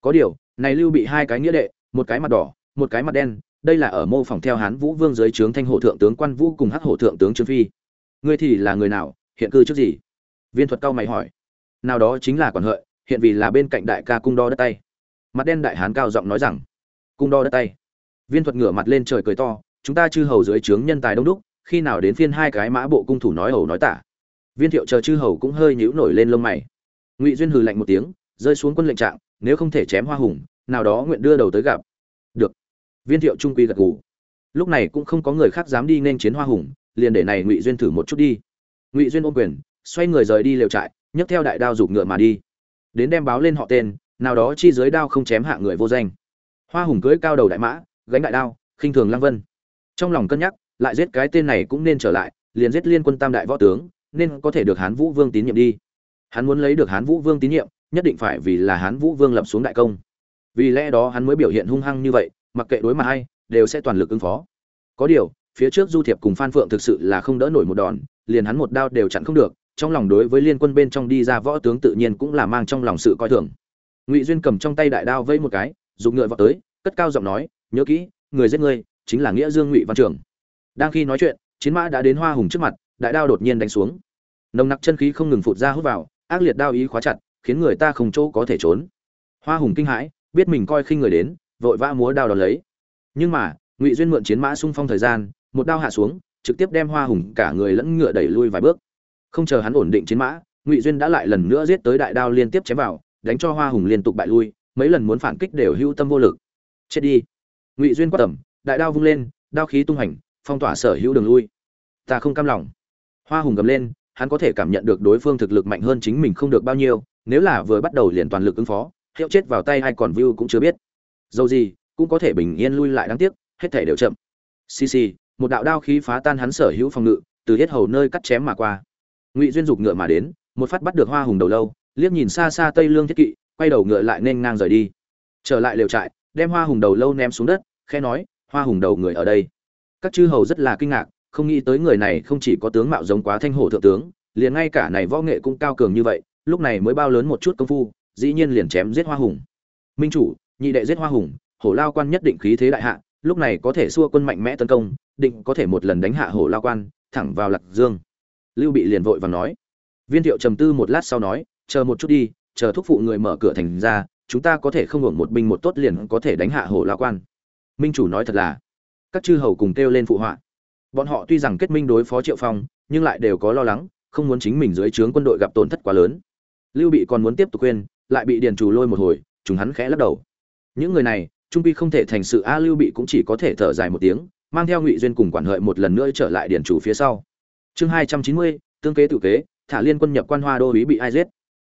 Có điều, này lưu bị hai cái nghĩa đệ, một cái mặt đỏ, một cái mặt đen, đây là ở mô phỏng theo hán vũ vương dưới trướng thanh hổ thượng tướng quan vũ cùng hắc hổ thượng tướng trương phi. Ngươi thì là người nào, hiện cư trước gì? Viên thuật cao mày hỏi. Nào đó chính là quản hợi, hiện vì là bên cạnh đại ca cung đo đất tay. Mặt đen đại hán cao giọng nói rằng, cung đo đất tay. Viên thuật ngửa mặt lên trời cười to, chúng ta chư hầu dưới trướng nhân tài đông đúc khi nào đến phiên hai cái mã bộ cung thủ nói hầu nói tả. Viên thiệu chờ chư hầu cũng hơi nhíu nổi lên lông mày. Ngụy duyên hừ lạnh một tiếng, rơi xuống quân lệnh trạng, nếu không thể chém hoa hùng, nào đó nguyện đưa đầu tới gặp. Được. Viên thiệu trung quy gật gù. Lúc này cũng không có người khác dám đi nên chiến hoa hùng, liền để này ngụy duyên thử một chút đi. Ngụy duyên ôm quyền, xoay người rời đi lều trại, nhấc theo đại đao giục ngựa mà đi. Đến đem báo lên họ tên, nào đó chi dưới đao không chém hạ người vô danh. Hoa hùng cưỡi cao đầu đại mã, gánh đại đao, khinh thường lăng vân. Trong lòng cân nhắc lại giết cái tên này cũng nên trở lại, liền giết liên quân tam đại võ tướng, nên có thể được hán vũ vương tín nhiệm đi. Hắn muốn lấy được hán vũ vương tín nhiệm, nhất định phải vì là hán vũ vương lập xuống đại công. Vì lẽ đó hắn mới biểu hiện hung hăng như vậy, mặc kệ đối mặt hay đều sẽ toàn lực ứng phó. Có điều, phía trước du thiệp cùng phan phượng thực sự là không đỡ nổi một đòn, liền hắn một đao đều chặn không được, trong lòng đối với liên quân bên trong đi ra võ tướng tự nhiên cũng là mang trong lòng sự coi thường. Ngụy duyên cầm trong tay đại đao vây một cái dùng ngựa vào tới, cất cao giọng nói, nhớ kỹ, người giết ngươi, chính là nghĩa dương ngụy văn trường đang khi nói chuyện, chiến mã đã đến hoa hùng trước mặt, đại đao đột nhiên đánh xuống. Nồng nặc chân khí không ngừng phụt ra hút vào, ác liệt đao ý khóa chặt, khiến người ta không chỗ có thể trốn. Hoa hùng kinh hãi, biết mình coi khi người đến, vội vã múa đao đón lấy. Nhưng mà, ngụy duyên mượn chiến mã xung phong thời gian, một đao hạ xuống, trực tiếp đem hoa hùng cả người lẫn ngựa đẩy lui vài bước. Không chờ hắn ổn định chiến mã, ngụy duyên đã lại lần nữa giết tới đại đao liên tiếp chém vào, đánh cho hoa hùng liên tục bại lui, mấy lần muốn phản kích đều hữu tâm vô lực. Chết đi. Ngụy duyên quát tẩm đại đao vung lên, đao khí tung hành phong tỏa sở hữu đường lui. Ta không cam lòng. Hoa hùng gầm lên, hắn có thể cảm nhận được đối phương thực lực mạnh hơn chính mình không được bao nhiêu, nếu là vừa bắt đầu liền toàn lực ứng phó, hiệu chết vào tay hay còn view cũng chưa biết. Dầu gì, cũng có thể bình yên lui lại đáng tiếc, hết thể đều chậm. Xì xì, một đạo đao khí phá tan hắn sở hữu phòng ngự, từ hết hầu nơi cắt chém mà qua. Ngụy duyên dục ngựa mà đến, một phát bắt được hoa hùng đầu lâu, liếc nhìn xa xa tây lương thiết kỵ, quay đầu ngựa lại nên ngang rời đi. Trở lại lều trại, đem hoa hùng đầu lâu ném xuống đất khe nói, hoa hùng đầu người ở đây các chư hầu rất là kinh ngạc, không nghĩ tới người này không chỉ có tướng mạo giống quá thanh hổ thượng tướng, liền ngay cả này võ nghệ cũng cao cường như vậy, lúc này mới bao lớn một chút công phu, dĩ nhiên liền chém giết hoa hùng. Minh chủ, nhị đệ giết hoa hùng, hổ lao quan nhất định khí thế đại hạ, lúc này có thể xua quân mạnh mẽ tấn công, định có thể một lần đánh hạ hổ lao quan, thẳng vào lạc dương. Lưu bị liền vội và nói. Viên thiệu trầm tư một lát sau nói, chờ một chút đi, chờ thúc phụ người mở cửa thành ra, chúng ta có thể không hưởng một binh một tốt liền có thể đánh hạ hổ lao quan. Minh chủ nói thật là các chư hầu cùng kêu lên phụ họa. Bọn họ tuy rằng kết minh đối phó triệu phong, nhưng lại đều có lo lắng, không muốn chính mình dưới trướng quân đội gặp tổn thất quá lớn. Lưu bị còn muốn tiếp tục quên lại bị điền trù lôi một hồi, chúng hắn khẽ lắc đầu. Những người này, trung pi không thể thành sự, a, lưu bị cũng chỉ có thể thở dài một tiếng, mang theo ngụy duyên cùng quản hợi một lần nữa trở lại điền chủ phía sau. Chương hai trăm chín mươi, tương kế tự kế, thả liên quân nhập quan hoa đô ý bị ai giết.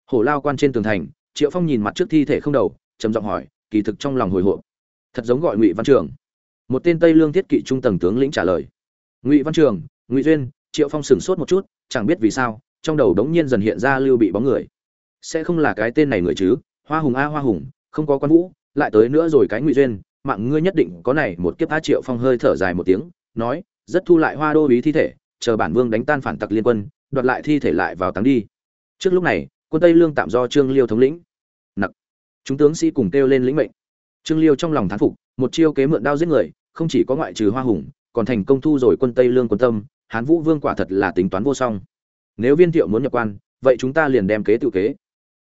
Hổ lao quan trên tường thành, triệu phong nhìn mặt trước thi thể không đầu, trầm giọng hỏi, kỳ thực trong lòng hồi hộp. Thật giống gọi ngụy văn trường một tên tây lương thiết kỵ trung tầng tướng lĩnh trả lời. Ngụy văn trường, ngụy duyên, triệu phong sửng sốt một chút, chẳng biết vì sao, trong đầu đống nhiên dần hiện ra lưu bị bóng người. Sẽ không là cái tên này người chứ? Hoa hùng a, hoa hùng, không có quan vũ, lại tới nữa rồi cái ngụy duyên, mạng ngươi nhất định có này một kiếp a triệu phong hơi thở dài một tiếng, nói, rất thu lại hoa đô ý thi thể, chờ bản vương đánh tan phản tặc liên quân, đoạt lại thi thể lại vào táng đi. Trước lúc này, quân tây lương tạm do trương liêu thống lĩnh. Nặc. Chúng tướng sĩ cùng kêu lên lĩnh mệnh. Trương liêu trong lòng thán phục, một chiêu kế mượn đao giết người không chỉ có ngoại trừ hoa hùng, còn thành công thu rồi quân tây lương quân tâm, hán vũ vương quả thật là tính toán vô song. Nếu viên thiệu muốn nhập quan, vậy chúng ta liền đem kế tự kế.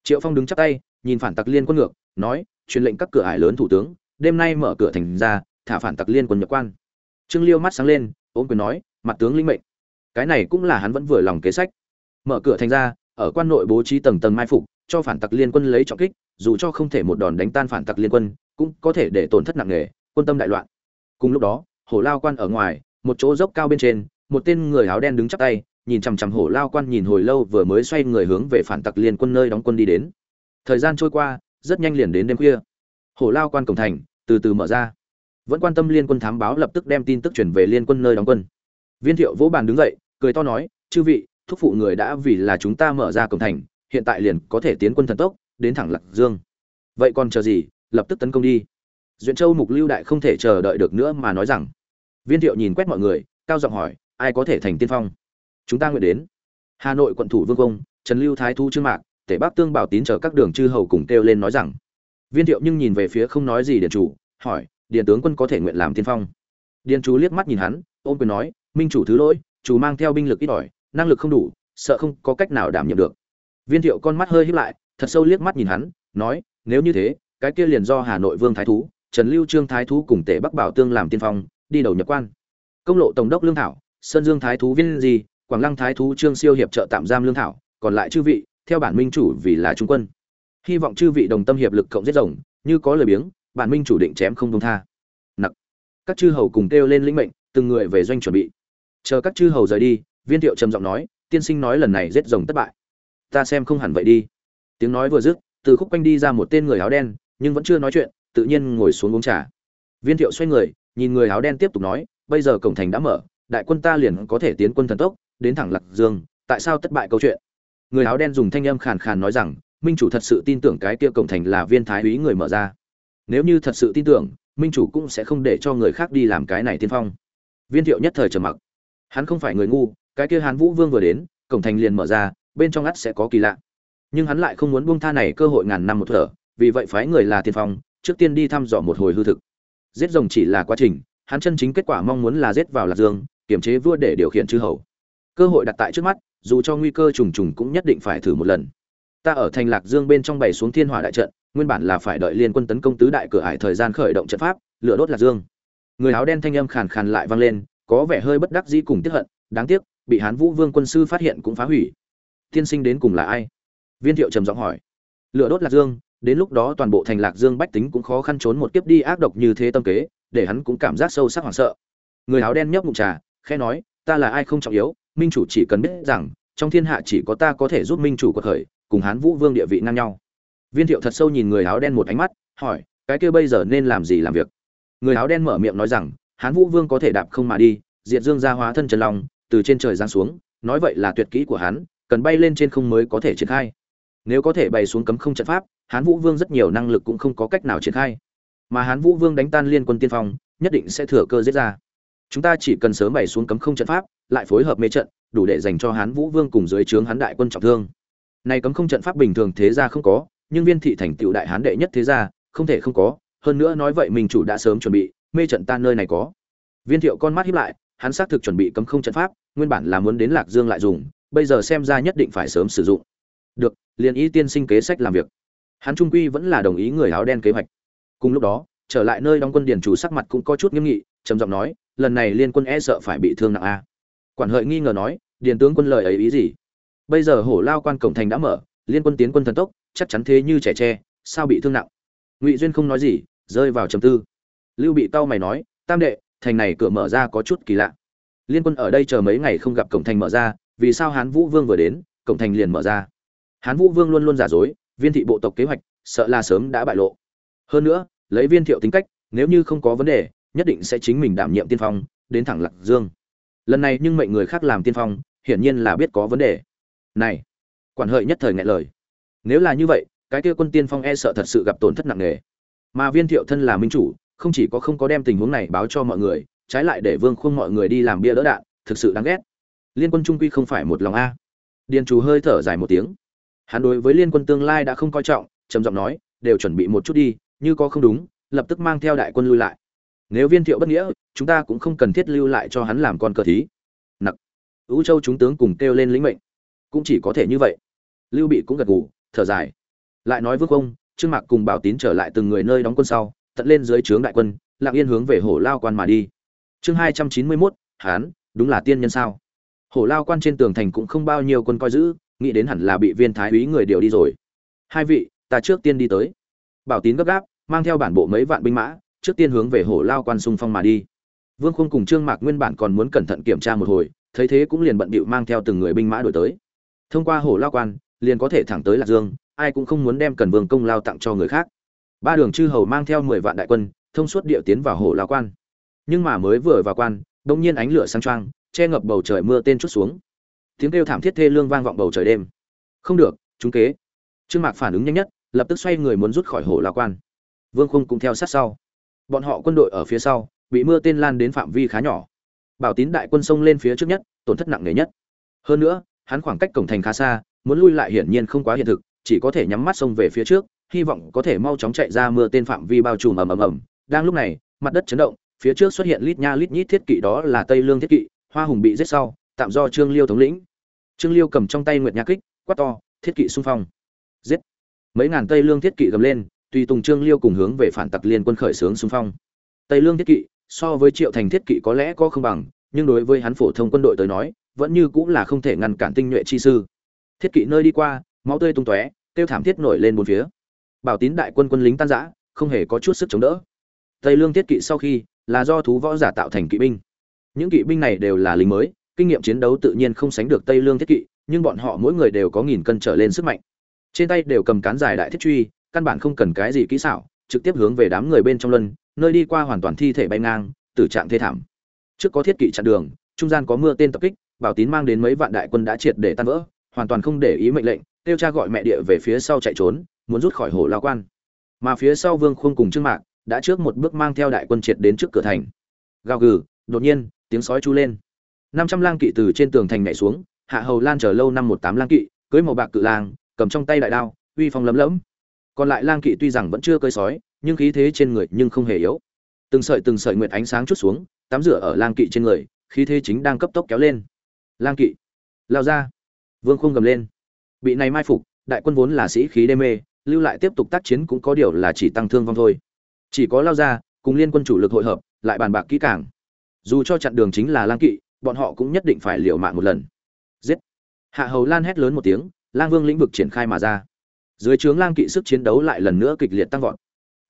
Triệu phong đứng chắp tay, nhìn phản tặc liên quân ngược, nói, truyền lệnh các cửa ải lớn thủ tướng, đêm nay mở cửa thành ra, thả phản tặc liên quân nhập quan. Trương liêu mắt sáng lên, ôm quyền nói, mặt tướng linh mệnh. Cái này cũng là hắn vẫn vừa lòng kế sách. Mở cửa thành ra, ở quan nội bố trí tầng tầng mai phục, cho phản tặc liên quân lấy trọng kích, dù cho không thể một đòn đánh tan phản tặc liên quân, cũng có thể để tổn thất nặng nề, quân tâm đại loạn cùng lúc đó, hổ lao quan ở ngoài, một chỗ dốc cao bên trên, một tên người áo đen đứng chắp tay, nhìn chằm chằm hổ lao quan nhìn hồi lâu vừa mới xoay người hướng về phản tặc liên quân nơi đóng quân đi đến. Thời gian trôi qua, rất nhanh liền đến đêm khuya. Hổ lao quan cổng thành, từ từ mở ra. Vẫn quan tâm liên quân thám báo lập tức đem tin tức chuyển về liên quân nơi đóng quân. Viên thiệu vỗ bàn đứng dậy, cười to nói, chư vị, thúc phụ người đã vì là chúng ta mở ra cổng thành, hiện tại liền có thể tiến quân thần tốc, đến thẳng lạc dương. Vậy còn chờ gì, lập tức tấn công đi duyện châu mục lưu đại không thể chờ đợi được nữa mà nói rằng. Viên thiệu nhìn quét mọi người, cao giọng hỏi, ai có thể thành tiên phong? Chúng ta nguyện đến. Hà nội quận thủ vương công, trần lưu thái thu trương mạc, tể bắc tương bảo tín chờ các đường chư hầu cùng kêu lên nói rằng. Viên thiệu nhưng nhìn về phía không nói gì điện chủ, hỏi điện tướng quân có thể nguyện làm tiên phong? Điện chủ liếc mắt nhìn hắn, ôm quyền nói, minh chủ thứ lỗi, chủ mang theo binh lực ít ỏi, năng lực không đủ, sợ không có cách nào đảm nhiệm được. Viên thiệu con mắt hơi híp lại, thật sâu liếc mắt nhìn hắn, nói, nếu như thế, cái kia liền do hà nội vương thái thú trần lưu trương thái thú cùng Tề bắc bảo tương làm tiên phong, đi đầu nhập quan. Công lộ tổng đốc lương thảo, sơn dương thái thú viên gì quảng lăng thái thú trương siêu hiệp trợ tạm giam lương thảo, còn lại chư vị, theo bản minh chủ vì là trung quân. Hy vọng chư vị đồng tâm hiệp lực cộng giết rồng, như có lời biếng, bản minh chủ định chém không dung tha. Nặc. Các chư hầu cùng kêu lên lĩnh mệnh, từng người về doanh chuẩn bị. Chờ các chư hầu rời đi, viên thiệu trầm giọng nói, tiên sinh nói lần này giết rồng thất bại. Ta xem không hẳn vậy đi. Tiếng nói vừa dứt, từ khúc quanh đi ra một tên người áo đen, nhưng vẫn chưa nói chuyện tự nhiên ngồi xuống uống trà. Viên thiệu xoay người, nhìn người áo đen tiếp tục nói, bây giờ cổng thành đã mở, đại quân ta liền có thể tiến quân thần tốc, đến thẳng lạc dương, tại sao thất bại câu chuyện? Người áo đen dùng thanh âm khàn khàn nói rằng, minh chủ thật sự tin tưởng cái kia cổng thành là viên thái úy người mở ra. Nếu như thật sự tin tưởng, minh chủ cũng sẽ không để cho người khác đi làm cái này tiên phong. Viên thiệu nhất thời trầm mặc. Hắn không phải người ngu, cái kia hán vũ vương vừa đến, cổng thành liền mở ra, bên trong ắt sẽ có kỳ lạ. Nhưng hắn lại không muốn buông tha này cơ hội ngàn năm một thở, vì vậy phái người là tiên phong trước tiên đi thăm dò một hồi hư thực. Giết rồng chỉ là quá trình, hắn chân chính kết quả mong muốn là giết vào lạc dương, kiềm chế vua để điều khiển chư hầu. Cơ hội đặt tại trước mắt, dù cho nguy cơ trùng trùng cũng nhất định phải thử một lần. Ta ở thành lạc dương bên trong bày xuống thiên hỏa đại trận, nguyên bản là phải đợi liên quân tấn công tứ đại cửa ải thời gian khởi động trận pháp, lửa đốt lạc dương. Người áo đen thanh âm khàn khàn lại vang lên, có vẻ hơi bất đắc dĩ cùng tiếc hận, đáng tiếc, bị hán vũ vương quân sư phát hiện cũng phá hủy. Tiên sinh đến cùng là ai? Viên thiệu trầm giọng hỏi. Lửa đốt lạc dương đến lúc đó toàn bộ thành lạc dương bách tính cũng khó khăn trốn một kiếp đi ác độc như thế tâm kế, để hắn cũng cảm giác sâu sắc hoảng sợ. Người áo đen nhấp ngụm trà, khẽ nói, ta là ai không trọng yếu, minh chủ chỉ cần biết rằng, trong thiên hạ chỉ có ta có thể giúp minh chủ cuộc khởi, cùng hán vũ vương địa vị ngang nhau. Viên thiệu thật sâu nhìn người áo đen một ánh mắt, hỏi, cái kia bây giờ nên làm gì làm việc? Người áo đen mở miệng nói rằng, hán vũ vương có thể đạp không mà đi, diệt dương gia hóa thân trần long, từ trên trời giáng xuống, nói vậy là tuyệt kỹ của hắn, cần bay lên trên không mới có thể triển khai nếu có thể bày xuống cấm không trận pháp, hán vũ vương rất nhiều năng lực cũng không có cách nào triển khai. Mà hán vũ vương đánh tan liên quân tiên phong, nhất định sẽ thừa cơ giết ra. Chúng ta chỉ cần sớm bày xuống cấm không trận pháp, lại phối hợp mê trận, đủ để dành cho hán vũ vương cùng dưới trướng hán đại quân trọng thương. Này cấm không trận pháp bình thường thế gia không có, nhưng viên thị thành tựu đại hán đệ nhất thế gia, không thể không có. Hơn nữa nói vậy mình chủ đã sớm chuẩn bị, mê trận tan nơi này có. Viên thiệu con mắt hiếp lại, hắn xác thực chuẩn bị cấm không trận pháp, nguyên bản là muốn đến lạc dương lại dùng, bây giờ xem ra nhất định phải sớm sử dụng được, liền ý tiên sinh kế sách làm việc. Hắn trung quy vẫn là đồng ý người áo đen kế hoạch. Cùng lúc đó, trở lại nơi đóng quân điền chủ sắc mặt cũng có chút nghiêm nghị, trầm giọng nói, lần này liên quân e sợ phải bị thương nặng a. Quản hợi nghi ngờ nói, điền tướng quân lời ấy ý gì? Bây giờ hổ lao quan cổng thành đã mở, liên quân tiến quân thần tốc, chắc chắn thế như trẻ tre, sao bị thương nặng? Ngụy duyên không nói gì, rơi vào trầm tư. Lưu bị tao mày nói, tam đệ, thành này cửa mở ra có chút kỳ lạ. Liên quân ở đây chờ mấy ngày không gặp cổng thành mở ra, vì sao hán vũ vương vừa đến, cổng thành liền mở ra? Hán vũ vương luôn luôn giả dối, viên thị bộ tộc kế hoạch, sợ là sớm đã bại lộ. Hơn nữa, lấy viên thiệu tính cách, nếu như không có vấn đề, nhất định sẽ chính mình đảm nhiệm tiên phong, đến thẳng lạc dương. Lần này nhưng mệnh người khác làm tiên phong, hiển nhiên là biết có vấn đề. Này, quản hợi nhất thời ngại lời. Nếu là như vậy, cái kia quân tiên phong e sợ thật sự gặp tổn thất nặng nề. Mà viên thiệu thân là minh chủ, không chỉ có không có đem tình huống này báo cho mọi người, trái lại để vương khuông mọi người đi làm bia đỡ đạn, thực sự đáng ghét. Liên quân trung quy không phải một lòng a. Điền chủ hơi thở dài một tiếng hắn đối với liên quân tương lai đã không coi trọng, trầm giọng nói, đều chuẩn bị một chút đi, như có không đúng, lập tức mang theo đại quân lui lại. Nếu viên thiệu bất nghĩa, chúng ta cũng không cần thiết lưu lại cho hắn làm con cờ thí. Nặc. Ưu châu chúng tướng cùng kêu lên lĩnh mệnh. Cũng chỉ có thể như vậy. Lưu bị cũng gật gù, thở dài. Lại nói vương công trương mạc cùng bảo tín trở lại từng người nơi đóng quân sau, tận lên dưới trướng đại quân, lặng yên hướng về hổ lao quan mà đi. Chương hai trăm chín mươi mốt, hán, đúng là tiên nhân sao? Hổ lao quan trên tường thành cũng không bao nhiêu quân coi giữ nghĩ đến hẳn là bị viên thái úy người điều đi rồi. Hai vị, ta trước tiên đi tới. Bảo tín gấp gáp, mang theo bản bộ mấy vạn binh mã, trước tiên hướng về hổ lao quan xung phong mà đi. Vương khung cùng trương mạc nguyên bản còn muốn cẩn thận kiểm tra một hồi, thấy thế cũng liền bận bịu mang theo từng người binh mã đổi tới. Thông qua hổ lao quan, liền có thể thẳng tới lạc dương, ai cũng không muốn đem cần vương công lao tặng cho người khác. Ba đường chư hầu mang theo mười vạn đại quân, thông suốt địa tiến vào hồ lao quan. Nhưng mà mới vừa vào quan đông nhiên ánh lửa sáng trăng che ngập bầu trời mưa tên chút xuống tiếng kêu thảm thiết thê lương vang vọng bầu trời đêm. Không được chúng kế. Trương mạc phản ứng nhanh nhất, lập tức xoay người muốn rút khỏi hồ la quan. Vương khung cũng theo sát sau. Bọn họ quân đội ở phía sau, bị mưa tên lan đến phạm vi khá nhỏ. Bảo tín đại quân sông lên phía trước nhất, tổn thất nặng nề nhất. Hơn nữa, hắn khoảng cách cổng thành khá xa, muốn lui lại hiển nhiên không quá hiện thực, chỉ có thể nhắm mắt sông về phía trước, hy vọng có thể mau chóng chạy ra mưa tên phạm vi bao trùm ầm ầm ầm. Đang lúc này, mặt đất chấn động, phía trước xuất hiện lít nha lít nhít thiết kỵ đó là tây lương thiết kỵ, hoa hùng bị giết sau tạm do trương liêu thống lĩnh. Trương liêu cầm trong tay nguyệt nha kích, quát to, thiết kỵ xung phong. Giết. Mấy ngàn tây lương thiết kỵ gầm lên, tùy tùng trương liêu cùng hướng về phản tặc liên quân khởi xướng xung phong. Tây lương thiết kỵ, so với triệu thành thiết kỵ có lẽ có không bằng, nhưng đối với hắn phổ thông quân đội tới nói, vẫn như cũng là không thể ngăn cản tinh nhuệ chi sư. Thiết kỵ nơi đi qua, máu tươi tung tóe tiêu thảm thiết nổi lên bốn phía. Bảo tín đại quân quân lính tan rã, không hề có chút sức chống đỡ. Tây lương thiết kỵ sau khi, là do thú võ giả tạo thành kỵ binh. Những kỵ binh này đều là lính mới kinh nghiệm chiến đấu tự nhiên không sánh được tây lương thiết kỵ, nhưng bọn họ mỗi người đều có nghìn cân trở lên sức mạnh. Trên tay đều cầm cán dài đại thiết truy, căn bản không cần cái gì kỹ xảo, trực tiếp hướng về đám người bên trong luân, nơi đi qua hoàn toàn thi thể bay ngang, tử trạng thê thảm. Trước có thiết kỵ chặn đường, trung gian có mưa tên tập kích, bảo tín mang đến mấy vạn đại quân đã triệt để tan vỡ, hoàn toàn không để ý mệnh lệnh tiêu cha gọi mẹ địa về phía sau chạy trốn, muốn rút khỏi hồ lao quan. Mà phía sau vương khuông cùng trương mạc đã trước một bước mang theo đại quân triệt đến trước cửa thành. Gào gừ, đột nhiên, tiếng sói chu lên năm trăm lang kỵ từ trên tường thành nhảy xuống, hạ hầu lan chờ lâu năm một tám lang kỵ, cưới màu bạc cự lang cầm trong tay đại đao, uy phong lấm lẫm còn lại lang kỵ tuy rằng vẫn chưa cơi sói, nhưng khí thế trên người nhưng không hề yếu. Từng sợi từng sợi nguyệt ánh sáng chút xuống, tắm rửa ở lang kỵ trên người, khí thế chính đang cấp tốc kéo lên. Lang kỵ, lao ra. Vương khung gầm lên. Bị này mai phục, đại quân vốn là sĩ khí đê mê, lưu lại tiếp tục tác chiến cũng có điều là chỉ tăng thương vong thôi. Chỉ có lao ra, cùng liên quân chủ lực hội hợp, lại bàn bạc kỹ càng. Dù cho chặn đường chính là lang kỵ bọn họ cũng nhất định phải liều mạng một lần. Giết. Hạ hầu lan hét lớn một tiếng, lang vương lĩnh vực triển khai mà ra. Dưới trướng lang kỵ sức chiến đấu lại lần nữa kịch liệt tăng vọt.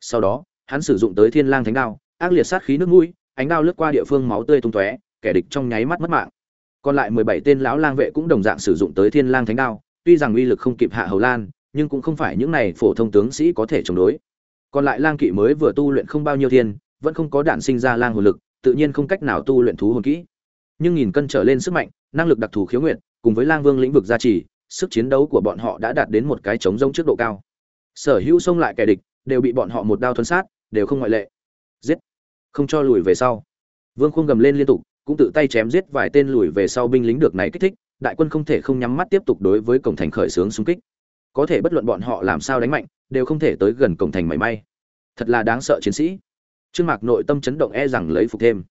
Sau đó, hắn sử dụng tới thiên lang thánh đao, ác liệt sát khí nước mũi, ánh đao lướt qua địa phương máu tươi tung tóe, kẻ địch trong nháy mắt mất mạng. Còn lại mười bảy tên lão lang vệ cũng đồng dạng sử dụng tới thiên lang thánh đao, tuy rằng uy lực không kịp hạ hầu lan, nhưng cũng không phải những này phổ thông tướng sĩ có thể chống đối. Còn lại lang kỵ mới vừa tu luyện không bao nhiêu thiên, vẫn không có đạn sinh ra lang hồn lực, tự nhiên không cách nào tu luyện thú hồn kỹ nhưng nghìn cân trở lên sức mạnh, năng lực đặc thù khiếu nguyện cùng với lang vương lĩnh vực gia trì, sức chiến đấu của bọn họ đã đạt đến một cái chống rông trước độ cao. Sở hữu xông lại kẻ địch, đều bị bọn họ một đao thuần sát, đều không ngoại lệ. Giết! Không cho lùi về sau. Vương khung gầm lên liên tục, cũng tự tay chém giết vài tên lùi về sau binh lính được này kích thích, đại quân không thể không nhắm mắt tiếp tục đối với cổng thành khởi xướng xung kích. Có thể bất luận bọn họ làm sao đánh mạnh, đều không thể tới gần cổng thành mảy may. Thật là đáng sợ chiến sĩ. Trương mạc nội tâm chấn động e rằng lấy phục thêm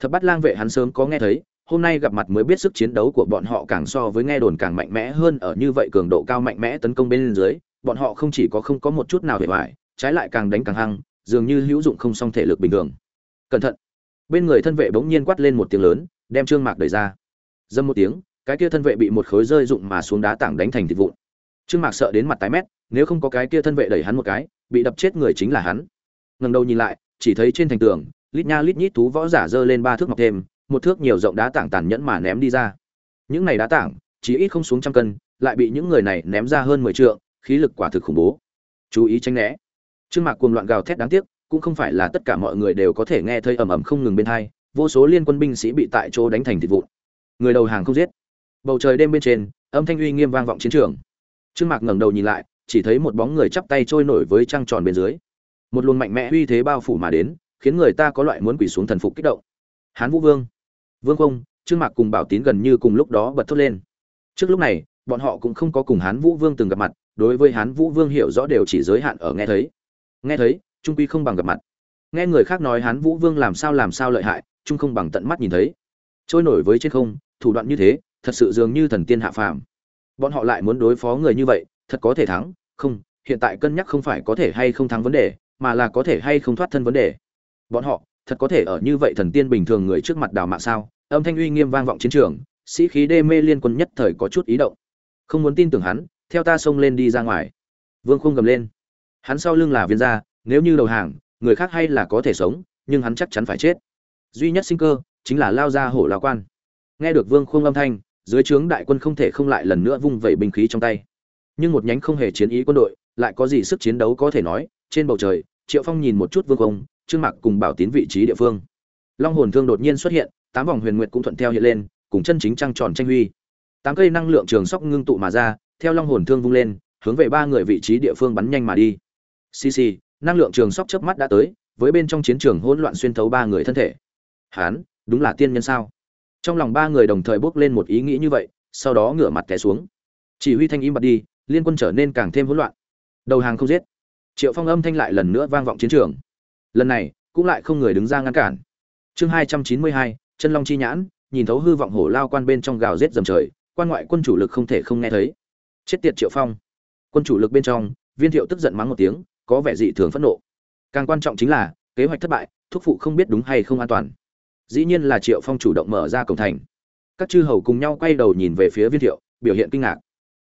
thập Bát lang vệ hắn sớm có nghe thấy, hôm nay gặp mặt mới biết sức chiến đấu của bọn họ càng so với nghe đồn càng mạnh mẽ hơn ở như vậy cường độ cao mạnh mẽ tấn công bên dưới, bọn họ không chỉ có không có một chút nào hề hoài trái lại càng đánh càng hăng, dường như hữu dụng không song thể lực bình thường. Cẩn thận. Bên người thân vệ bỗng nhiên quát lên một tiếng lớn, đem trương mạc đẩy ra. Dâm một tiếng, cái kia thân vệ bị một khối rơi dụng mà xuống đá tảng đánh thành thịt vụn. Trương mạc sợ đến mặt tái mét, nếu không có cái kia thân vệ đẩy hắn một cái, bị đập chết người chính là hắn. Ngẩng đầu nhìn lại, chỉ thấy trên thành tường lít nha lít nhít thú võ giả giơ lên ba thước ngọc thêm một thước nhiều rộng đá tảng tàn nhẫn mà ném đi ra. Những này đá tảng chỉ ít không xuống trăm cân lại bị những người này ném ra hơn mười trượng khí lực quả thực khủng bố. Chú ý tránh né. Trương mạc cuồng loạn gào thét đáng tiếc cũng không phải là tất cả mọi người đều có thể nghe thấy ầm ầm không ngừng bên tai, vô số liên quân binh sĩ bị tại chỗ đánh thành thịt vụn. Người đầu hàng không giết. Bầu trời đêm bên trên âm thanh uy nghiêm vang vọng chiến trường. Trương mạc ngẩng đầu nhìn lại chỉ thấy một bóng người chắp tay trôi nổi với trăng tròn bên dưới. Một luồng mạnh mẽ uy thế bao phủ mà đến khiến người ta có loại muốn quỳ xuống thần phục kích động. Hán vũ vương. Vương không, trương mạc cùng bảo tín gần như cùng lúc đó bật thốt lên. Trước lúc này, bọn họ cũng không có cùng hán vũ vương từng gặp mặt, đối với hán vũ vương hiểu rõ đều chỉ giới hạn ở nghe thấy. Nghe thấy, trung quy không bằng gặp mặt. Nghe người khác nói hán vũ vương làm sao làm sao lợi hại, trung không bằng tận mắt nhìn thấy. Trôi nổi với trên không, thủ đoạn như thế, thật sự dường như thần tiên hạ phàm. Bọn họ lại muốn đối phó người như vậy, thật có thể thắng, không, hiện tại cân nhắc không phải có thể hay không thắng vấn đề, mà là có thể hay không thoát thân vấn đề bọn họ, thật có thể ở như vậy thần tiên bình thường người trước mặt đào mạng sao? Âm thanh uy nghiêm vang vọng chiến trường, sĩ khí đê mê liên quân nhất thời có chút ý động. Không muốn tin tưởng hắn, theo ta xông lên đi ra ngoài. Vương khung gầm lên. Hắn sau lưng là viên gia, nếu như đầu hàng, người khác hay là có thể sống, nhưng hắn chắc chắn phải chết. Duy nhất sinh cơ, chính là lao ra hổ lao quan. Nghe được vương khung âm thanh, dưới trướng đại quân không thể không lại lần nữa vung vẩy binh khí trong tay. Nhưng một nhánh không hề chiến ý quân đội, lại có gì sức chiến đấu có thể nói? Trên bầu trời, triệu phong nhìn một chút vương khung trương mặc cùng bảo tín vị trí địa phương. Long hồn thương đột nhiên xuất hiện, tám vòng huyền nguyệt cũng thuận theo hiện lên, cùng chân chính trăng tròn tranh huy. Tám cây năng lượng trường sóc ngưng tụ mà ra, theo long hồn thương vung lên, hướng về ba người vị trí địa phương bắn nhanh mà đi. Xì xì, năng lượng trường sóc chớp mắt đã tới, với bên trong chiến trường hỗn loạn xuyên thấu ba người thân thể. Hán, đúng là tiên nhân sao? Trong lòng ba người đồng thời bốc lên một ý nghĩ như vậy, sau đó ngửa mặt té xuống. Chỉ huy thanh im bật đi, liên quân trở nên càng thêm hỗn loạn. Đầu hàng không giết. Triệu phong âm thanh lại lần nữa vang vọng chiến trường lần này, cũng lại không người đứng ra ngăn cản. Chương hai trăm chín mươi hai, chân long chi nhãn, nhìn thấu hư vọng hổ lao quan bên trong gào rết dầm trời, quan ngoại quân chủ lực không thể không nghe thấy. Chết tiệt triệu phong. Quân chủ lực bên trong, viên thiệu tức giận mắng một tiếng, có vẻ dị thường phẫn nộ. Càng quan trọng chính là, kế hoạch thất bại, thúc phụ không biết đúng hay không an toàn. Dĩ nhiên là triệu phong chủ động mở ra cổng thành. Các chư hầu cùng nhau quay đầu nhìn về phía viên thiệu, biểu hiện kinh ngạc.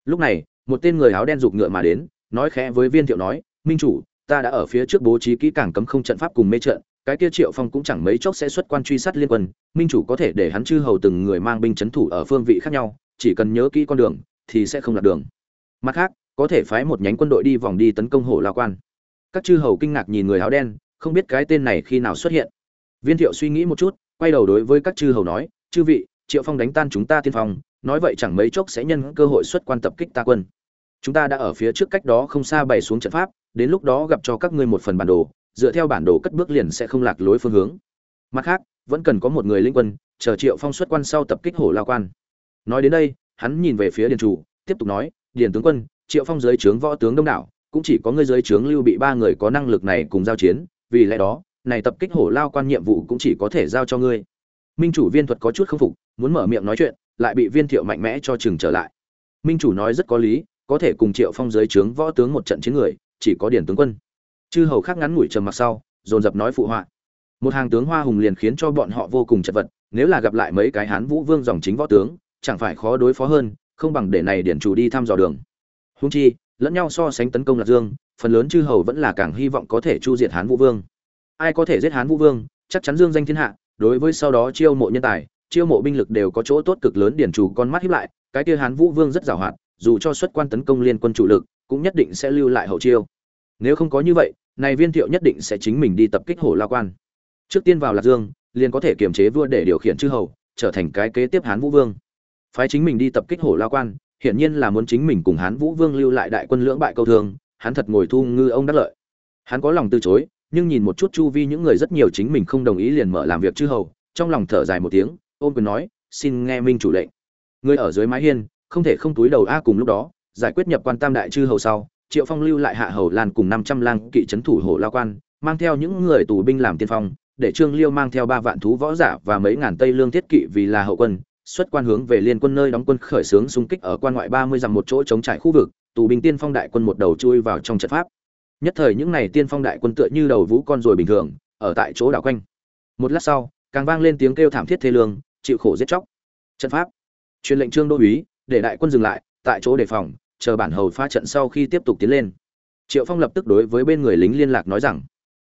Lúc này, một tên người áo đen giục ngựa mà đến, nói khẽ với viên thiệu nói, minh chủ ta đã ở phía trước bố trí kỹ càng cấm không trận pháp cùng mê trận, cái kia triệu phong cũng chẳng mấy chốc sẽ xuất quan truy sát liên quân, minh chủ có thể để hắn chư hầu từng người mang binh c h ấ n thủ ở phương vị khác nhau, chỉ cần nhớ kỹ con đường, thì sẽ không lạc đường. Mặt khác, có thể phái một nhánh quân đội đi vòng đi tấn công hổ lao quan. Các chư hầu kinh ngạc nhìn người áo đen, không biết cái tên này khi nào xuất hiện. Viên thiệu suy nghĩ một chút, quay đầu đối với các chư hầu nói, chư vị, triệu phong đánh tan chúng ta tiên phong, nói vậy chẳng mấy chốc sẽ nhân cơ hội xuất quan tập kích ta quân. Chúng ta đã ở phía trước cách đó không xa bày xuống trận pháp đến lúc đó gặp cho các ngươi một phần bản đồ, dựa theo bản đồ cất bước liền sẽ không lạc lối phương hướng. Mặt khác, vẫn cần có một người linh quân, chờ triệu phong xuất quan sau tập kích hổ lao quan. Nói đến đây, hắn nhìn về phía điền chủ, tiếp tục nói, điền tướng quân, triệu phong dưới trướng võ tướng đông đảo, cũng chỉ có ngươi dưới trướng lưu bị ba người có năng lực này cùng giao chiến, vì lẽ đó, này tập kích hổ lao quan nhiệm vụ cũng chỉ có thể giao cho ngươi. Minh chủ viên thuật có chút không phục, muốn mở miệng nói chuyện, lại bị viên thiệu mạnh mẽ cho chừng trở lại. Minh chủ nói rất có lý, có thể cùng triệu phong dưới trướng võ tướng một trận chiến người chỉ có điển tướng quân. Chư hầu khác ngắn ngủi trầm mặc sau, dồn dập nói phụ họa. Một hàng tướng hoa hùng liền khiến cho bọn họ vô cùng chật vật, nếu là gặp lại mấy cái hán vũ vương dòng chính võ tướng, chẳng phải khó đối phó hơn, không bằng để này điển chủ đi thăm dò đường. Húng chi, lẫn nhau so sánh tấn công lạc dương, phần lớn chư hầu vẫn là càng hy vọng có thể chu diệt hán vũ vương. Ai có thể giết hán vũ vương, chắc chắn dương danh thiên hạ, đối với sau đó chiêu mộ nhân tài, chiêu mộ binh lực đều có chỗ tốt cực lớn điển chủ con mắt hiếp lại, cái kia hán vũ vương rất giàu hoạt dù cho xuất quan tấn công liên quân chủ lực cũng nhất định sẽ lưu lại hậu chiêu. Nếu không có như vậy, này viên thiệu nhất định sẽ chính mình đi tập kích hổ lao quan. Trước tiên vào lạc dương, liền có thể kiềm chế vua để điều khiển chư hầu, trở thành cái kế tiếp hán vũ vương. Phái chính mình đi tập kích hổ lao quan, hiển nhiên là muốn chính mình cùng hán vũ vương lưu lại đại quân lưỡng bại câu thương, hắn thật ngồi thu ngư ông đắc lợi. Hắn có lòng từ chối, nhưng nhìn một chút chu vi những người rất nhiều chính mình không đồng ý liền mở làm việc chư hầu, trong lòng thở dài một tiếng ôm quyền nói, xin nghe minh chủ lệnh. Người ở dưới mái hiên, không thể không túi đầu a cùng lúc đó giải quyết nhập quan tam đại chư hầu sau, triệu phong lưu lại hạ hầu lan cùng năm trăm lang kỵ trấn thủ hổ lao quan, mang theo những người tù binh làm tiên phong, để trương liêu mang theo ba vạn thú võ giả và mấy ngàn tây lương thiết kỵ vì là hậu quân, xuất quan hướng về liên quân nơi đóng quân khởi xướng xung kích ở quan ngoại ba mươi dặm một chỗ chống trải khu vực, tù binh tiên phong đại quân một đầu chui vào trong trận pháp. Nhất thời những này tiên phong đại quân tựa như đầu vũ con rồi bình thường, ở tại chỗ đảo quanh. Một lát sau, càng vang lên tiếng kêu thảm thiết thê lương, chịu khổ giết chóc. Trận pháp. Truyền lệnh trương đô úy, để đại quân dừng lại, tại chỗ đề phòng chờ bản hầu pha trận sau khi tiếp tục tiến lên. Triệu phong lập tức đối với bên người lính liên lạc nói rằng,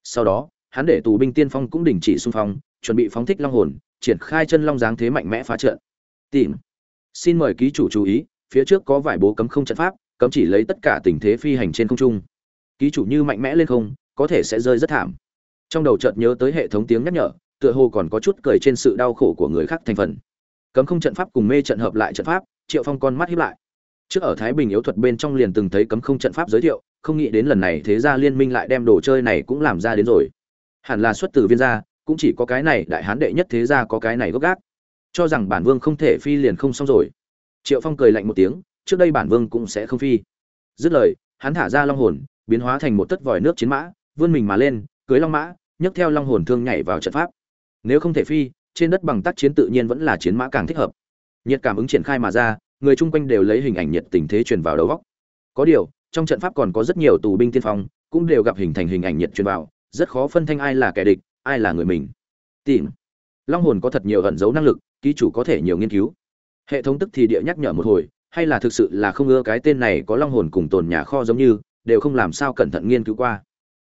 sau đó, hắn để tù binh tiên phong cũng đình chỉ xung phong, chuẩn bị phóng thích long hồn, triển khai chân long dáng thế mạnh mẽ phá trận. Tìm. Xin mời ký chủ chú ý, phía trước có vài bố cấm không trận pháp, cấm chỉ lấy tất cả tình thế phi hành trên không trung. Ký chủ như mạnh mẽ lên không, có thể sẽ rơi rất thảm. Trong đầu chợt nhớ tới hệ thống tiếng nhắc nhở, tựa hồ còn có chút cười trên sự đau khổ của người khác thành phần. Cấm không trận pháp cùng mê trận hợp lại trận pháp, triệu phong con mắt hiếp lại trước ở thái bình yếu thuật bên trong liền từng thấy cấm không trận pháp giới thiệu, không nghĩ đến lần này thế gia liên minh lại đem đồ chơi này cũng làm ra đến rồi. Hẳn là xuất từ viên gia, cũng chỉ có cái này đại hán đệ nhất thế gia có cái này gốc gác. Cho rằng bản vương không thể phi liền không xong rồi. Triệu phong cười lạnh một tiếng, trước đây bản vương cũng sẽ không phi. Dứt lời, hắn thả ra long hồn, biến hóa thành một tất vòi nước chiến mã, vươn mình mà lên, cưới long mã, nhấc theo long hồn thương nhảy vào trận pháp. Nếu không thể phi, trên đất bằng tác chiến tự nhiên vẫn là chiến mã càng thích hợp. Nhiệt cảm ứng triển khai mà ra người chung quanh đều lấy hình ảnh nhiệt tình thế truyền vào đầu góc. Có điều, trong trận pháp còn có rất nhiều tù binh tiên phong, cũng đều gặp hình thành hình ảnh nhiệt truyền vào, rất khó phân thanh ai là kẻ địch, ai là người mình. Tìm. Long hồn có thật nhiều ẩn dấu năng lực, ký chủ có thể nhiều nghiên cứu. Hệ thống tức thì địa nhắc nhở một hồi, hay là thực sự là không ưa cái tên này có long hồn cùng tồn nhà kho giống như, đều không làm sao cẩn thận nghiên cứu qua.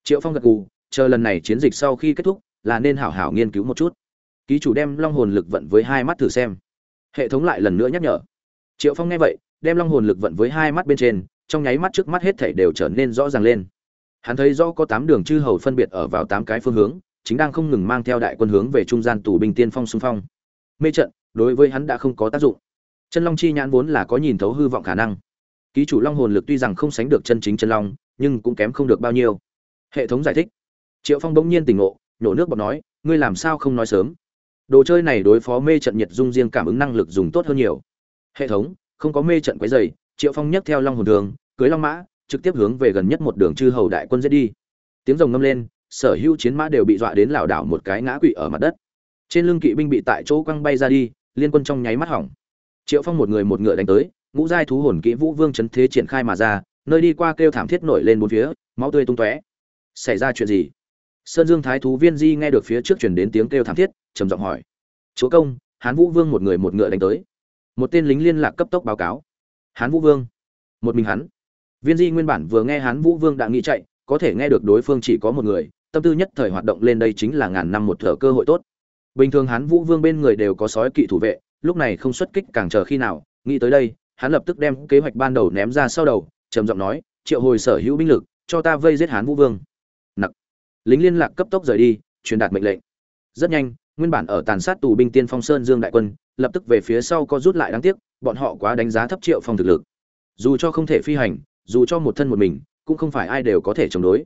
Triệu phong gật gù, chờ lần này chiến dịch sau khi kết thúc, là nên hảo hảo nghiên cứu một chút. Ký chủ đem long hồn lực vận với hai mắt thử xem. Hệ thống lại lần nữa nhắc nhở triệu phong nghe vậy, đem long hồn lực vận với hai mắt bên trên, trong nháy mắt trước mắt hết thảy đều trở nên rõ ràng lên. Hắn thấy rõ có tám đường chư hầu phân biệt ở vào tám cái phương hướng, chính đang không ngừng mang theo đại quân hướng về trung gian tù binh tiên phong xung phong. Mê trận, đối với hắn đã không có tác dụng. Chân long chi nhãn vốn là có nhìn thấu hư vọng khả năng. Ký chủ long hồn lực tuy rằng không sánh được chân chính chân long, nhưng cũng kém không được bao nhiêu. Hệ thống giải thích. Triệu phong bỗng nhiên tỉnh ngộ, nhổ nước bọt nói, ngươi làm sao không nói sớm? Đồ chơi này đối phó mê trận nhiệt dung riêng cảm ứng năng lực dùng tốt hơn nhiều hệ thống, không có mê trận quấy dày triệu phong nhấc theo long hồn đường, cưới long mã, trực tiếp hướng về gần nhất một đường chư hầu đại quân giết đi. Tiếng rồng ngâm lên, sở hữu chiến mã đều bị dọa đến lảo đảo một cái ngã quỵ ở mặt đất. Trên lưng kỵ binh bị tại chỗ quăng bay ra đi, liên quân trong nháy mắt hỏng. Triệu phong một người một ngựa đánh tới, ngũ giai thú hồn kỹ vũ vương chấn thế triển khai mà ra, nơi đi qua kêu thảm thiết nổi lên bốn phía, máu tươi tung tóe. Xảy ra chuyện gì? Sơn dương thái thú viên di nghe được phía trước chuyển đến tiếng kêu thảm thiết, trầm giọng hỏi. Chúa công, hán vũ vương một người một ngựa đánh tới một tên lính liên lạc cấp tốc báo cáo. Hán vũ vương. Một mình hắn. Viên di nguyên bản vừa nghe hán vũ vương đã nghĩ chạy, có thể nghe được đối phương chỉ có một người, tâm tư nhất thời hoạt động lên đây chính là ngàn năm một thở cơ hội tốt. Bình thường hán vũ vương bên người đều có sói kỵ thủ vệ, lúc này không xuất kích càng chờ khi nào, nghĩ tới đây, hắn lập tức đem kế hoạch ban đầu ném ra sau đầu, trầm giọng nói, triệu hồi sở hữu binh lực, cho ta vây giết hán vũ vương. Nặc. Lính liên lạc cấp tốc rời đi, truyền đạt mệnh lệnh. Rất nhanh, nguyên bản ở tàn sát tù binh tiên phong sơn dương đại quân lập tức về phía sau có rút lại đáng tiếc, bọn họ quá đánh giá thấp triệu phong thực lực. Dù cho không thể phi hành, dù cho một thân một mình, cũng không phải ai đều có thể chống đối.